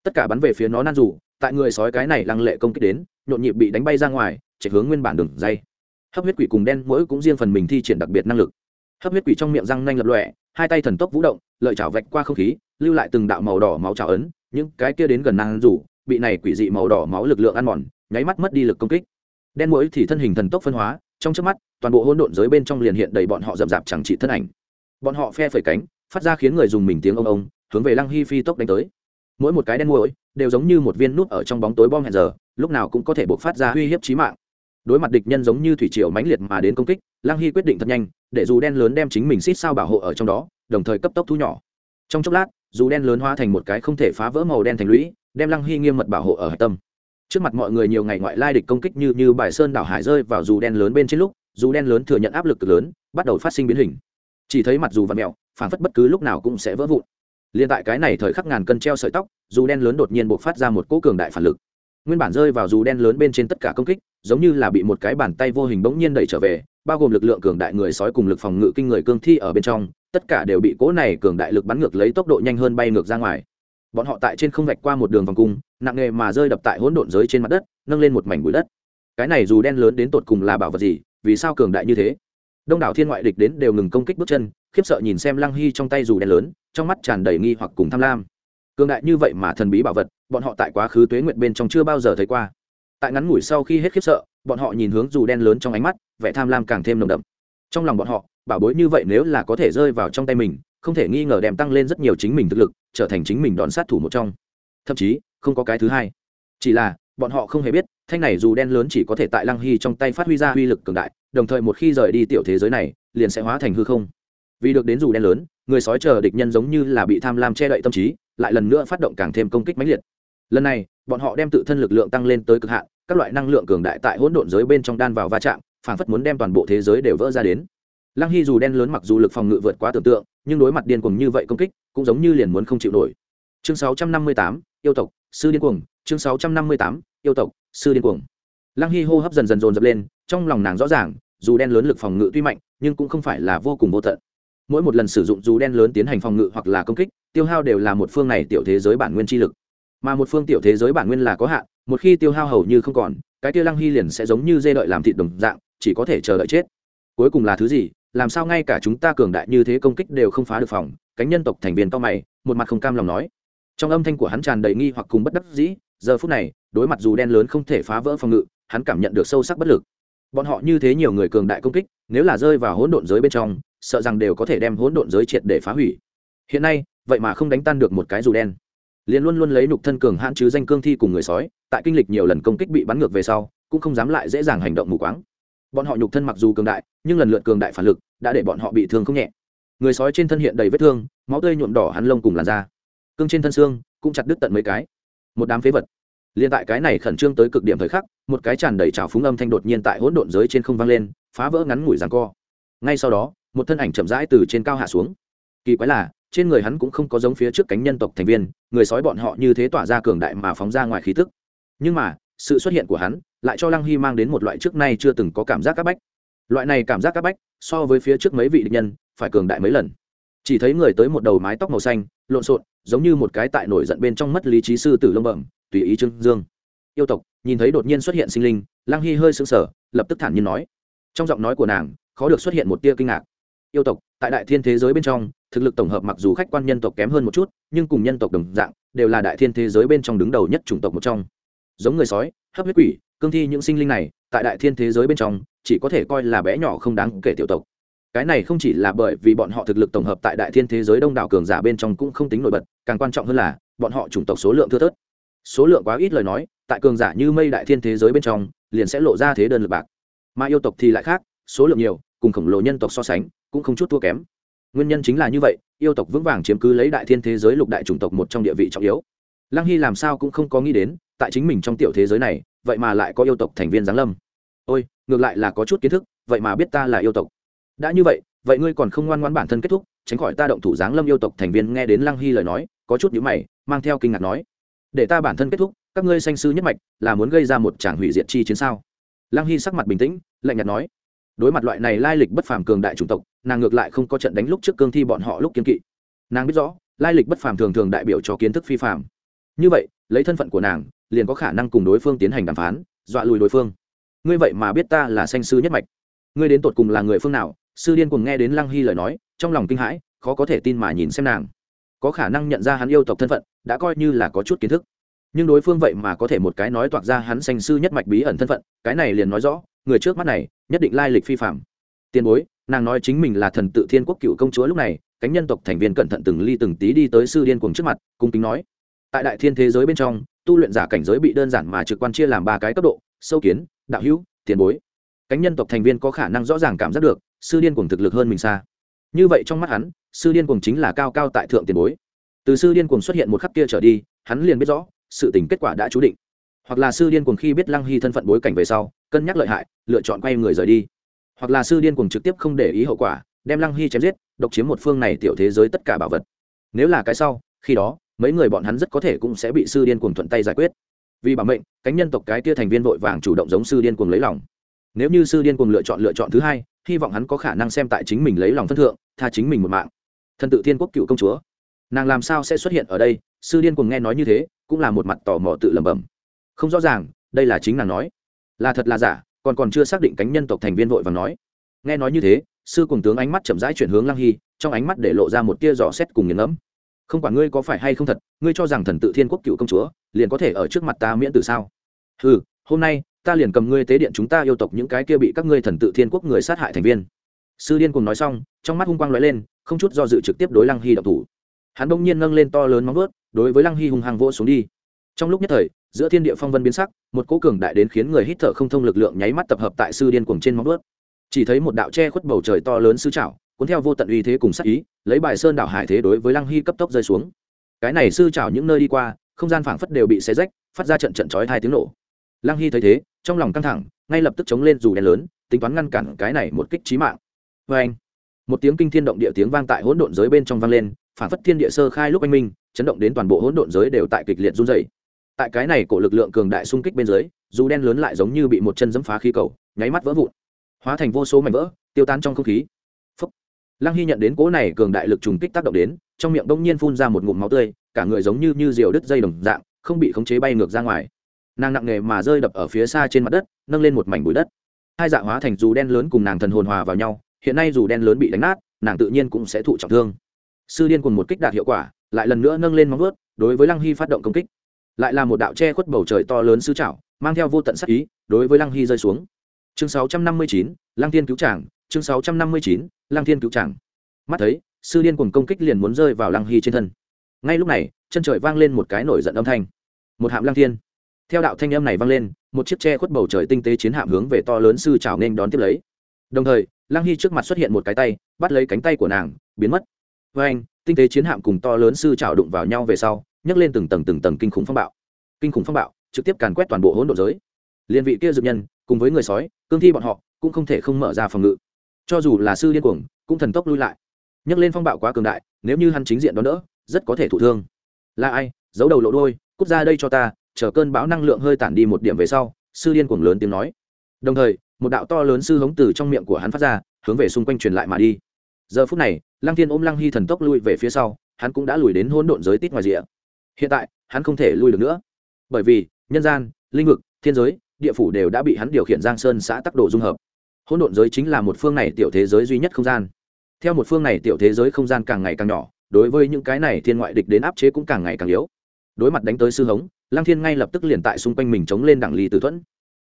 Tất cả bắn về phía nó nan dù, tại người sói cái này lăng lệ công kích đến, nhộn nhịp bị đánh bay ra ngoài, chạy hướng nguyên bản đường dây. Hấp huyết quỷ cùng đen mỗi cũng riêng phần mình thi triển đặc biệt năng lực hấp huyết quỷ trong miệng răng nanh lập lọe hai tay thần tốc vũ động, lợi chảo vạch qua không khí, lưu lại từng đạo màu đỏ máu chảo ấn, những cái kia đến gần năng rủ, bị này quỷ dị màu đỏ máu lực lượng ăn mòn, nháy mắt mất đi lực công kích. Đen mũi thì thân hình thần tốc phân hóa, trong trước mắt, toàn bộ hỗn độn giới bên trong liền hiện đầy bọn họ rậm rạp chẳng trị thân ảnh. Bọn họ phe phẩy cánh, phát ra khiến người dùng mình tiếng ông ông, hướng về lăng hi phi tốc đánh tới. Mỗi một cái đen mũi đều giống như một viên nút ở trong bóng tối bom hẹn giờ, lúc nào cũng có thể buộc phát ra uy hiếp chí mạng đối mặt địch nhân giống như thủy triều mãnh liệt mà đến công kích Lang hy quyết định thật nhanh, để dù đen lớn đem chính mình xít sao bảo hộ ở trong đó, đồng thời cấp tốc thu nhỏ. Trong chốc lát, dù đen lớn hóa thành một cái không thể phá vỡ màu đen thành lũy, đem lăng hy nghiêm mật bảo hộ ở hạch tâm. Trước mặt mọi người nhiều ngày ngoại lai địch công kích như như bài sơn đảo hải rơi vào dù đen lớn bên trên lúc, dù đen lớn thừa nhận áp lực cực lớn, bắt đầu phát sinh biến hình. Chỉ thấy mặt dù và mẹo phản phất bất cứ lúc nào cũng sẽ vỡ vụn. Liên tại cái này thời khắc ngàn cân treo sợi tóc, dù đen lớn đột nhiên buộc phát ra một cỗ cường đại phản lực nguyên bản rơi vào dù đen lớn bên trên tất cả công kích, giống như là bị một cái bàn tay vô hình bỗng nhiên đẩy trở về, bao gồm lực lượng cường đại người sói cùng lực phòng ngự kinh người cương thi ở bên trong, tất cả đều bị cỗ này cường đại lực bắn ngược lấy tốc độ nhanh hơn bay ngược ra ngoài. Bọn họ tại trên không vạch qua một đường vòng cung, nặng nghề mà rơi đập tại hỗn độn giới trên mặt đất, nâng lên một mảnh bụi đất. Cái này dù đen lớn đến tột cùng là bảo vật gì, vì sao cường đại như thế? Đông đảo thiên ngoại địch đến đều ngừng công kích bước chân, khiếp sợ nhìn xem lăng hy trong tay dù đen lớn, trong mắt tràn đầy nghi hoặc cùng tham lam. Cường đại như vậy mà thần bí bảo vật bọn họ tại quá khứ tuế Nguyệt bên trong chưa bao giờ thấy qua. Tại ngắn ngủi sau khi hết khiếp sợ, bọn họ nhìn hướng dù đen lớn trong ánh mắt, vẻ tham lam càng thêm nồng đậm. Trong lòng bọn họ, bảo bối như vậy nếu là có thể rơi vào trong tay mình, không thể nghi ngờ đem tăng lên rất nhiều chính mình thực lực, trở thành chính mình đón sát thủ một trong. Thậm chí, không có cái thứ hai. Chỉ là, bọn họ không hề biết, thanh này dù đen lớn chỉ có thể tại lăng hy trong tay phát huy ra uy lực cường đại, đồng thời một khi rời đi tiểu thế giới này, liền sẽ hóa thành hư không. Vì được đến dù đen lớn, người sói chờ địch nhân giống như là bị tham lam che đậy tâm trí, lại lần nữa phát động càng thêm công kích mãnh liệt lần này bọn họ đem tự thân lực lượng tăng lên tới cực hạn các loại năng lượng cường đại tại hỗn độn giới bên trong đan vào va chạm phản phất muốn đem toàn bộ thế giới đều vỡ ra đến. Lăng hy dù đen lớn mặc dù lực phòng ngự vượt quá tưởng tượng nhưng đối mặt điên cuồng như vậy công kích cũng giống như liền muốn không chịu nổi. Chương 658, yêu tộc sư điên cuồng. Chương 658, yêu tộc sư điên cuồng. Lăng hy hô hấp dần dần dồn dập lên trong lòng nàng rõ ràng dù đen lớn lực phòng ngự tuy mạnh nhưng cũng không phải là vô cùng vô tận. Mỗi một lần sử dụng dù đen lớn tiến hành phòng ngự hoặc là công kích tiêu hao đều là một phương này tiểu thế giới bản nguyên chi lực mà một phương tiểu thế giới bản nguyên là có hạn, một khi tiêu hao hầu như không còn, cái tiêu lăng hy liền sẽ giống như dê đợi làm thịt đồng dạng, chỉ có thể chờ đợi chết. Cuối cùng là thứ gì, làm sao ngay cả chúng ta cường đại như thế công kích đều không phá được phòng, cánh nhân tộc thành viên to mày, một mặt không cam lòng nói. Trong âm thanh của hắn tràn đầy nghi hoặc cùng bất đắc dĩ, giờ phút này, đối mặt dù đen lớn không thể phá vỡ phòng ngự, hắn cảm nhận được sâu sắc bất lực. Bọn họ như thế nhiều người cường đại công kích, nếu là rơi vào hỗn độn giới bên trong, sợ rằng đều có thể đem hỗn độn giới triệt để phá hủy. Hiện nay, vậy mà không đánh tan được một cái dù đen liền luôn luôn lấy nục thân cường hãn chứ danh cương thi cùng người sói, tại kinh lịch nhiều lần công kích bị bắn ngược về sau, cũng không dám lại dễ dàng hành động mù quáng. Bọn họ nhục thân mặc dù cường đại, nhưng lần lượt cường đại phản lực đã để bọn họ bị thương không nhẹ. Người sói trên thân hiện đầy vết thương, máu tươi nhuộm đỏ hắn lông cùng làn da. Cương trên thân xương cũng chặt đứt tận mấy cái. Một đám phế vật. Liên tại cái này khẩn trương tới cực điểm thời khắc, một cái tràn đầy trào phúng âm thanh đột nhiên tại hỗn độn giới trên không vang lên, phá vỡ ngắn ngủi ràng co. Ngay sau đó, một thân ảnh chậm rãi từ trên cao hạ xuống kỳ quái là, trên người hắn cũng không có giống phía trước cánh nhân tộc thành viên, người sói bọn họ như thế tỏa ra cường đại mà phóng ra ngoài khí tức. Nhưng mà, sự xuất hiện của hắn lại cho lăng hy mang đến một loại trước nay chưa từng có cảm giác c áp bách. Loại này cảm giác c áp bách, so với phía trước mấy vị địch nhân, phải cường đại mấy lần. Chỉ thấy người tới một đầu mái tóc màu xanh, lộn xộn, giống như một cái tại nổi giận bên trong mất lý trí sư tử lông bẩm, tùy ý trương dương. Yêu tộc, nhìn thấy đột nhiên xuất hiện sinh linh, lăng hy hơi sững sờ, lập tức thản nhiên nói. Trong giọng nói của nàng, khó được xuất hiện một tia kinh ngạc. Yêu tộc, tại đại thiên thế giới bên trong thực lực tổng hợp mặc dù khách quan nhân tộc kém hơn một chút, nhưng cùng nhân tộc đồng dạng, đều là đại thiên thế giới bên trong đứng đầu nhất chủng tộc một trong. Giống người sói, hấp huyết quỷ, cương thi những sinh linh này, tại đại thiên thế giới bên trong, chỉ có thể coi là bé nhỏ không đáng kể tiểu tộc. Cái này không chỉ là bởi vì bọn họ thực lực tổng hợp tại đại thiên thế giới đông đảo cường giả bên trong cũng không tính nổi bật, càng quan trọng hơn là, bọn họ chủng tộc số lượng thưa thớt. Số lượng quá ít lời nói, tại cường giả như mây đại thiên thế giới bên trong, liền sẽ lộ ra thế đơn lực bạc. Mà yêu tộc thì lại khác, số lượng nhiều, cùng khổng lồ nhân tộc so sánh, cũng không chút thua kém nguyên nhân chính là như vậy, yêu tộc vững vàng chiếm cứ lấy đại thiên thế giới lục đại chủng tộc một trong địa vị trọng yếu. Lăng hy làm sao cũng không có nghĩ đến, tại chính mình trong tiểu thế giới này, vậy mà lại có yêu tộc thành viên giáng lâm. Ôi, ngược lại là có chút kiến thức, vậy mà biết ta là yêu tộc. Đã như vậy vậy ngươi còn không ngoan ngoan bản thân kết thúc, tránh khỏi ta động thủ giáng lâm yêu tộc thành viên nghe đến lăng hy lời nói, có chút nhữ mày, mang theo kinh ngạc nói. Để ta bản thân kết thúc, các ngươi sanh sư nhất mạch, là muốn gây ra một tràng hủy diệt chi chiến sao? Lăng hy sắc mặt bình tĩnh, lạnh nhạt nói. Đối mặt loại này lai lịch bất phàm cường đại chủng tộc nàng ngược lại không có trận đánh lúc trước cương thi bọn họ lúc kiên kỵ. Nàng biết rõ, lai lịch bất phàm thường thường đại biểu cho kiến thức phi phàm. Như vậy, lấy thân phận của nàng, liền có khả năng cùng đối phương tiến hành đàm phán, dọa lùi đối phương. Ngươi vậy mà biết ta là sanh sư nhất mạch. Ngươi đến tột cùng là người phương nào? Sư điên cùng nghe đến lăng hy lời nói, trong lòng kinh hãi, khó có thể tin mà nhìn xem nàng. Có khả năng nhận ra hắn yêu tộc thân phận, đã coi như là có chút kiến thức. Nhưng đối phương vậy mà có thể một cái nói toạc ra hắn sanh sư nhất mạch bí ẩn thân phận, cái này liền nói rõ, người trước mắt này, nhất định lai lịch phi phạm tiền bối nàng nói chính mình là thần tự thiên quốc cựu công chúa lúc này, cánh nhân tộc thành viên cẩn thận từng ly từng tí đi tới sư điên cuồng trước mặt, cung kính nói. Tại đại thiên thế giới bên trong, tu luyện giả cảnh giới bị đơn giản mà trực quan chia làm ba cái cấp độ, sâu kiến, đạo hữu, tiền bối. Cánh nhân tộc thành viên có khả năng rõ ràng cảm giác được, sư điên cuồng thực lực hơn mình xa. Như vậy trong mắt hắn, sư điên cuồng chính là cao cao tại thượng tiền bối. Từ sư điên cuồng xuất hiện một khắc kia trở đi, hắn liền biết rõ, sự tình kết quả đã chú định. Hoặc là sư điên cuồng khi biết lăng hy thân phận bối cảnh về sau, cân nhắc lợi hại, lựa chọn quay người rời đi hoặc là sư điên cuồng trực tiếp không để ý hậu quả, đem lăng hy chém giết, độc chiếm một phương này tiểu thế giới tất cả bảo vật. Nếu là cái sau, khi đó, mấy người bọn hắn rất có thể cũng sẽ bị sư điên cuồng thuận tay giải quyết. Vì bảo mệnh, cánh nhân tộc cái kia thành viên vội vàng chủ động giống sư điên cuồng lấy lòng. Nếu như sư điên cuồng lựa chọn lựa chọn thứ hai, hy vọng hắn có khả năng xem tại chính mình lấy lòng phân thượng, tha chính mình một mạng. Thần tự thiên quốc cựu công chúa. Nàng làm sao sẽ xuất hiện ở đây? Sư điên cuồng nghe nói như thế, cũng là một mặt tò mò tự lẩm bẩm. Không rõ ràng, đây là chính nàng nói. Là thật là giả còn còn chưa xác định cánh nhân tộc thành viên vội và nói. Nghe nói như thế, sư cùng tướng ánh mắt chậm rãi chuyển hướng lăng hy, trong ánh mắt để lộ ra một tia dò xét cùng nghiền ngẫm. Không quản ngươi có phải hay không thật, ngươi cho rằng thần tự thiên quốc cựu công chúa, liền có thể ở trước mặt ta miễn từ sao? Ừ hôm nay, ta liền cầm ngươi tế điện chúng ta yêu tộc những cái kia bị các ngươi thần tự thiên quốc người sát hại thành viên. Sư điên cùng nói xong, trong mắt hung quang lóe lên, không chút do dự trực tiếp đối lăng hy độc thủ. Hắn bỗng nhiên nâng lên to lớn móng vớt đối với lăng hy hung hăng vỗ xuống đi. Trong lúc nhất thời giữa thiên địa phong vân biến sắc, một cỗ cường đại đến khiến người hít thở không thông lực lượng nháy mắt tập hợp tại sư điên cuồng trên móng vớt chỉ thấy một đạo che khuất bầu trời to lớn sư trảo, cuốn theo vô tận uy thế cùng sắc ý, lấy bài sơn đảo hải thế đối với lăng hy cấp tốc rơi xuống. Cái này sư trảo những nơi đi qua, không gian phảng phất đều bị xé rách, phát ra trận trận chói hai tiếng nổ. Lăng hy thấy thế, trong lòng căng thẳng, ngay lập tức chống lên dù đèn lớn, tính toán ngăn cản cái này một kích trí mạng. Vê anh một tiếng kinh thiên động địa tiếng vang tại hỗn độn giới bên trong vang lên, phảng phất thiên địa sơ khai lúc anh minh, chấn động đến toàn bộ hỗn độn giới đều tại kịch liệt run dày tại cái này cổ lực lượng cường đại xung kích bên dưới, dù đen lớn lại giống như bị một chân dẫm phá khí cầu, nháy mắt vỡ vụn, hóa thành vô số mảnh vỡ, tiêu tan trong không khí. Phúc. lăng hy nhận đến cỗ này cường đại lực trùng kích tác động đến, trong miệng đông nhiên phun ra một ngụm máu tươi, cả người giống như như diều đứt dây đồng dạng, không bị khống chế bay ngược ra ngoài. Nàng nặng nề mà rơi đập ở phía xa trên mặt đất, nâng lên một mảnh bụi đất. Hai dạ hóa thành dù đen lớn cùng nàng thần hồn hòa vào nhau, hiện nay dù đen lớn bị đánh nát, nàng tự nhiên cũng sẽ thụ trọng thương. Sư điên cùng một kích đạt hiệu quả, lại lần nữa nâng lên móng vuốt, đối với lăng hy phát động công kích lại là một đạo che khuất bầu trời to lớn sư trảo mang theo vô tận sắc ý đối với lăng hy rơi xuống. Chương 659, lăng thiên cứu tràng chương 659, lăng thiên cứu tràng mắt thấy sư điên cùng công kích liền muốn rơi vào lăng hy trên thân. Ngay lúc này chân trời vang lên một cái nổi giận âm thanh. Một hạm lăng thiên. Theo đạo thanh âm này vang lên một chiếc che khuất bầu trời tinh tế chiến hạm hướng về to lớn sư trào nên đón tiếp lấy. Đồng thời lăng hy trước mặt xuất hiện một cái tay bắt lấy cánh tay của nàng biến mất. Với anh tinh tế chiến hạm cùng to lớn sư trào đụng vào nhau về sau nhấc lên từng tầng từng tầng kinh khủng phong bạo. Kinh khủng phong bạo, trực tiếp càn quét toàn bộ hỗn độ giới. Liên vị kia dược nhân, cùng với người sói, cương thi bọn họ, cũng không thể không mở ra phòng ngự. Cho dù là sư điên cuồng, cũng thần tốc lui lại. Nhấc lên phong bạo quá cường đại, nếu như hắn chính diện đón đỡ, rất có thể thụ thương. Là ai? Giấu đầu lộ đôi cút ra đây cho ta, chờ cơn bão năng lượng hơi tản đi một điểm về sau, sư điên cuồng lớn tiếng nói. Đồng thời, một đạo to lớn sư hống từ trong miệng của hắn phát ra, hướng về xung quanh truyền lại mà đi. Giờ phút này, lăng thiên ôm lăng hy thần tốc lui về phía sau, hắn cũng đã lùi đến hỗn độn giới tít ngoài rìa hiện tại, hắn không thể lui được nữa. Bởi vì, nhân gian, linh vực, thiên giới, địa phủ đều đã bị hắn điều khiển giang sơn xã tắc đồ dung hợp. Hỗn độn giới chính là một phương này tiểu thế giới duy nhất không gian. Theo một phương này tiểu thế giới không gian càng ngày càng nhỏ, đối với những cái này thiên ngoại địch đến áp chế cũng càng ngày càng yếu. Đối mặt đánh tới sư hống, lăng thiên ngay lập tức liền tại xung quanh mình chống lên đẳng ly tử thuẫn.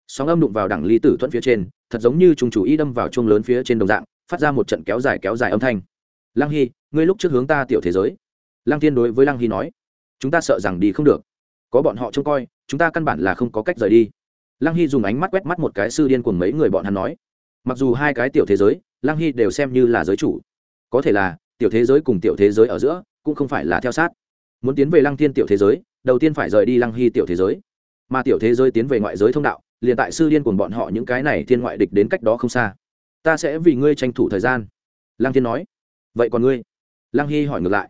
Sóng âm đụng vào đẳng ly tử thuẫn phía trên, thật giống như trùng chủ y đâm vào chuông lớn phía trên đồng dạng, phát ra một trận kéo dài kéo dài âm thanh. Lăng hy, ngươi lúc trước hướng ta tiểu thế giới. Lăng thiên đối với lăng hy nói chúng ta sợ rằng đi không được. Có bọn họ trông coi, chúng ta căn bản là không có cách rời đi. Lăng hy dùng ánh mắt quét mắt một cái sư điên cùng mấy người bọn hắn nói. Mặc dù hai cái tiểu thế giới, lăng hy đều xem như là giới chủ. Có thể là, tiểu thế giới cùng tiểu thế giới ở giữa cũng không phải là theo sát. Muốn tiến về lăng thiên tiểu thế giới, đầu tiên phải rời đi lăng hy tiểu thế giới. Mà tiểu thế giới tiến về ngoại giới thông đạo, liền tại sư điên cùng bọn họ những cái này thiên ngoại địch đến cách đó không xa. Ta sẽ vì ngươi tranh thủ thời gian. Lăng thiên nói. Vậy còn ngươi? Lăng hy hỏi ngược lại.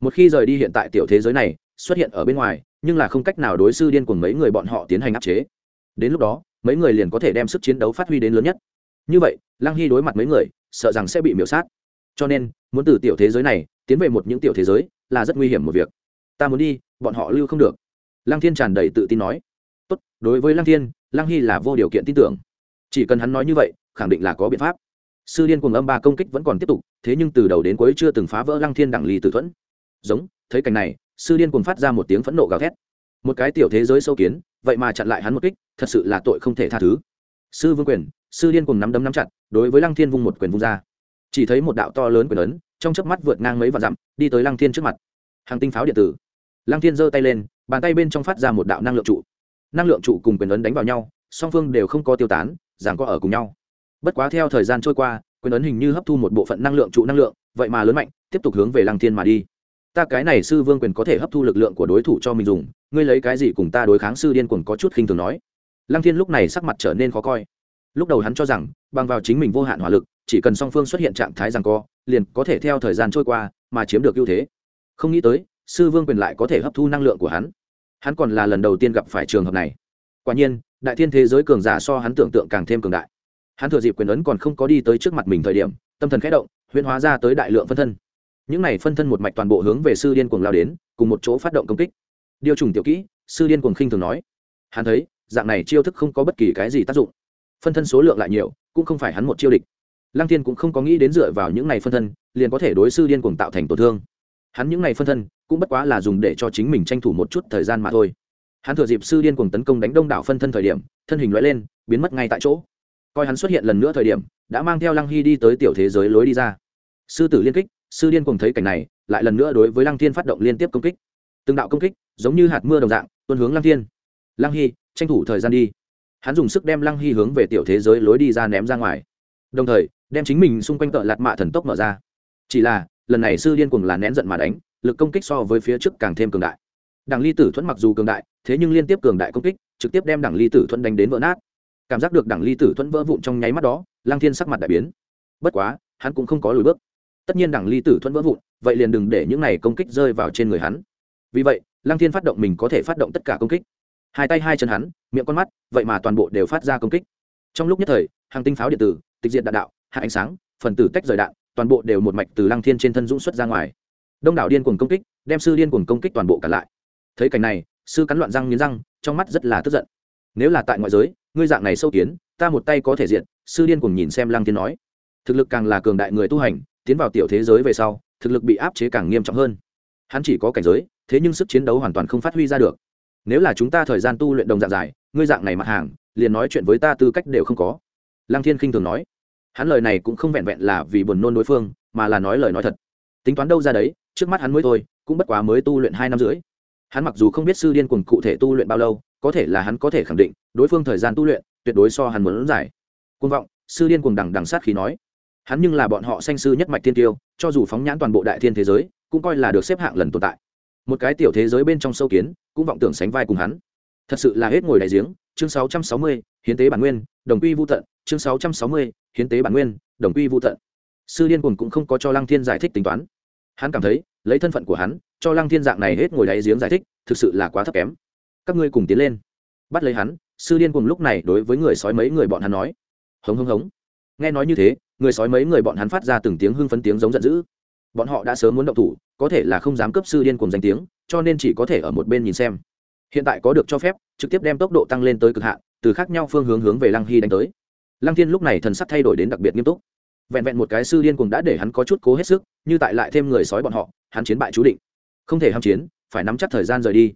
Một khi rời đi hiện tại tiểu thế giới này xuất hiện ở bên ngoài, nhưng là không cách nào đối sư điên cùng mấy người bọn họ tiến hành áp chế. Đến lúc đó, mấy người liền có thể đem sức chiến đấu phát huy đến lớn nhất. Như vậy, lăng hy đối mặt mấy người, sợ rằng sẽ bị miễu sát. Cho nên, muốn từ tiểu thế giới này tiến về một những tiểu thế giới là rất nguy hiểm một việc. Ta muốn đi, bọn họ lưu không được. Lăng thiên tràn đầy tự tin nói. Tốt, đối với lăng thiên, lăng hy là vô điều kiện tin tưởng. Chỉ cần hắn nói như vậy, khẳng định là có biện pháp. Sư liên cùng âm ba công kích vẫn còn tiếp tục, thế nhưng từ đầu đến cuối chưa từng phá vỡ lăng thiên đẳng ly tử thuẫn. Giống, thấy cảnh này sư liên cuồng phát ra một tiếng phẫn nộ gào thét. Một cái tiểu thế giới sâu kiến, vậy mà chặn lại hắn một kích, thật sự là tội không thể tha thứ. Sư vương quyền, sư liên cuồng nắm đấm nắm chặt, đối với lăng thiên vung một quyền vung ra. Chỉ thấy một đạo to lớn quyền ấn, trong chớp mắt vượt ngang mấy vạn dặm, đi tới lăng thiên trước mặt. Hàng tinh pháo điện tử. Lăng thiên giơ tay lên, bàn tay bên trong phát ra một đạo năng lượng trụ. Năng lượng trụ cùng quyền ấn đánh vào nhau, song phương đều không có tiêu tán giảng có ở cùng nhau. Bất quá theo thời gian trôi qua, quyền ấn hình như hấp thu một bộ phận năng lượng trụ năng lượng, vậy mà lớn mạnh, tiếp tục hướng về lăng thiên mà đi ta cái này sư vương quyền có thể hấp thu lực lượng của đối thủ cho mình dùng, ngươi lấy cái gì cùng ta đối kháng sư điên cuồng có chút khinh thường nói. Lăng thiên lúc này sắc mặt trở nên khó coi. Lúc đầu hắn cho rằng, bằng vào chính mình vô hạn hỏa lực, chỉ cần song phương xuất hiện trạng thái rằng co, liền có thể theo thời gian trôi qua, mà chiếm được ưu thế. Không nghĩ tới, sư vương quyền lại có thể hấp thu năng lượng của hắn. Hắn còn là lần đầu tiên gặp phải trường hợp này. Quả nhiên, đại thiên thế giới cường giả so hắn tưởng tượng càng thêm cường đại. Hắn thừa dịp quyền ấn còn không có đi tới trước mặt mình thời điểm, tâm thần khẽ động, huyễn hóa ra tới đại lượng phân thân những này phân thân một mạch toàn bộ hướng về sư điên cuồng lao đến, cùng một chỗ phát động công kích. Điều trùng tiểu kỹ, sư điên cuồng khinh thường nói. Hắn thấy, dạng này chiêu thức không có bất kỳ cái gì tác dụng. Phân thân số lượng lại nhiều, cũng không phải hắn một chiêu địch. Lăng thiên cũng không có nghĩ đến dựa vào những này phân thân, liền có thể đối sư điên cuồng tạo thành tổn thương. Hắn những này phân thân, cũng bất quá là dùng để cho chính mình tranh thủ một chút thời gian mà thôi. Hắn thừa dịp sư điên cuồng tấn công đánh đông đảo phân thân thời điểm, thân hình loại lên, biến mất ngay tại chỗ. Coi hắn xuất hiện lần nữa thời điểm, đã mang theo lăng hy đi tới tiểu thế giới lối đi ra. Sư tử liên kích sư điên cùng thấy cảnh này, lại lần nữa đối với lăng thiên phát động liên tiếp công kích. Từng đạo công kích, giống như hạt mưa đồng dạng tuân hướng lăng thiên. Lăng hy, tranh thủ thời gian đi. Hắn dùng sức đem lăng hy hướng về tiểu thế giới lối đi ra ném ra ngoài. Đồng thời, đem chính mình xung quanh tợ lạt mạ thần tốc mở ra. Chỉ là, lần này sư điên cùng là nén giận mà đánh, lực công kích so với phía trước càng thêm cường đại. Đảng ly tử thuẫn mặc dù cường đại, thế nhưng liên tiếp cường đại công kích, trực tiếp đem đảng ly tử thuẫn đánh đến vỡ nát. Cảm giác được đảng ly tử thuẫn vỡ vụn trong nháy mắt đó, lăng thiên sắc mặt đại biến. Bất quá, hắn cũng không có lùi bước tất nhiên đảng ly tử thuẫn vỡ vụn, vậy liền đừng để những này công kích rơi vào trên người hắn. Vì vậy, lăng thiên phát động mình có thể phát động tất cả công kích. Hai tay hai chân hắn, miệng con mắt, vậy mà toàn bộ đều phát ra công kích. Trong lúc nhất thời, hàng tinh pháo điện tử, tịch diện đạn đạo, hạ ánh sáng, phần tử tách rời đạn, toàn bộ đều một mạch từ lăng thiên trên thân dũng xuất ra ngoài. Đông đảo điên cuồng công kích, đem sư điên cuồng công kích toàn bộ cả lại. Thấy cảnh này, sư cắn loạn răng nghiến răng, trong mắt rất là tức giận. Nếu là tại ngoại giới, ngươi dạng này sâu kiến, ta một tay có thể diện sư điên cuồng nhìn xem lăng thiên nói. Thực lực càng là cường đại người tu hành tiến vào tiểu thế giới về sau, thực lực bị áp chế càng nghiêm trọng hơn. Hắn chỉ có cảnh giới, thế nhưng sức chiến đấu hoàn toàn không phát huy ra được. Nếu là chúng ta thời gian tu luyện đồng dạng dài, ngươi dạng này mặt hàng, liền nói chuyện với ta tư cách đều không có. Lăng thiên khinh thường nói. Hắn lời này cũng không vẹn vẹn là vì buồn nôn đối phương, mà là nói lời nói thật. Tính toán đâu ra đấy, trước mắt hắn mới thôi, cũng bất quá mới tu luyện hai năm rưỡi. Hắn mặc dù không biết sư điên cuồng cụ thể tu luyện bao lâu, có thể là hắn có thể khẳng định, đối phương thời gian tu luyện, tuyệt đối so hắn muốn giải côn vọng, sư điên cuồng đằng đằng sát khí nói hắn nhưng là bọn họ sanh sư nhất mạch tiên tiêu cho dù phóng nhãn toàn bộ đại thiên thế giới cũng coi là được xếp hạng lần tồn tại. Một cái tiểu thế giới bên trong sâu kiến cũng vọng tưởng sánh vai cùng hắn. Thật sự là hết ngồi đại giếng chương 660, hiến tế bản nguyên đồng quy vô tận chương 660, hiến tế bản nguyên đồng quy vô tận. Sư điên cuồng cũng không có cho lăng thiên giải thích tính toán. Hắn cảm thấy lấy thân phận của hắn cho lăng thiên dạng này hết ngồi đáy giếng giải thích thực sự là quá thấp kém. Các ngươi cùng tiến lên. Bắt lấy hắn sư điên cuồng lúc này đối với người sói mấy người bọn hắn nói. Hống hống hống. Nghe nói như thế người sói mấy người bọn hắn phát ra từng tiếng hưng phấn tiếng giống giận dữ. Bọn họ đã sớm muốn động thủ, có thể là không dám cấp sư điên cuồng danh tiếng, cho nên chỉ có thể ở một bên nhìn xem. Hiện tại có được cho phép, trực tiếp đem tốc độ tăng lên tới cực hạn, từ khác nhau phương hướng hướng về lăng hy đánh tới. Lăng thiên lúc này thần sắc thay đổi đến đặc biệt nghiêm túc. Vẹn vẹn một cái sư điên cuồng đã để hắn có chút cố hết sức, như tại lại thêm người sói bọn họ, hắn chiến bại chú định. Không thể ham chiến, phải nắm chắc thời gian rời đi.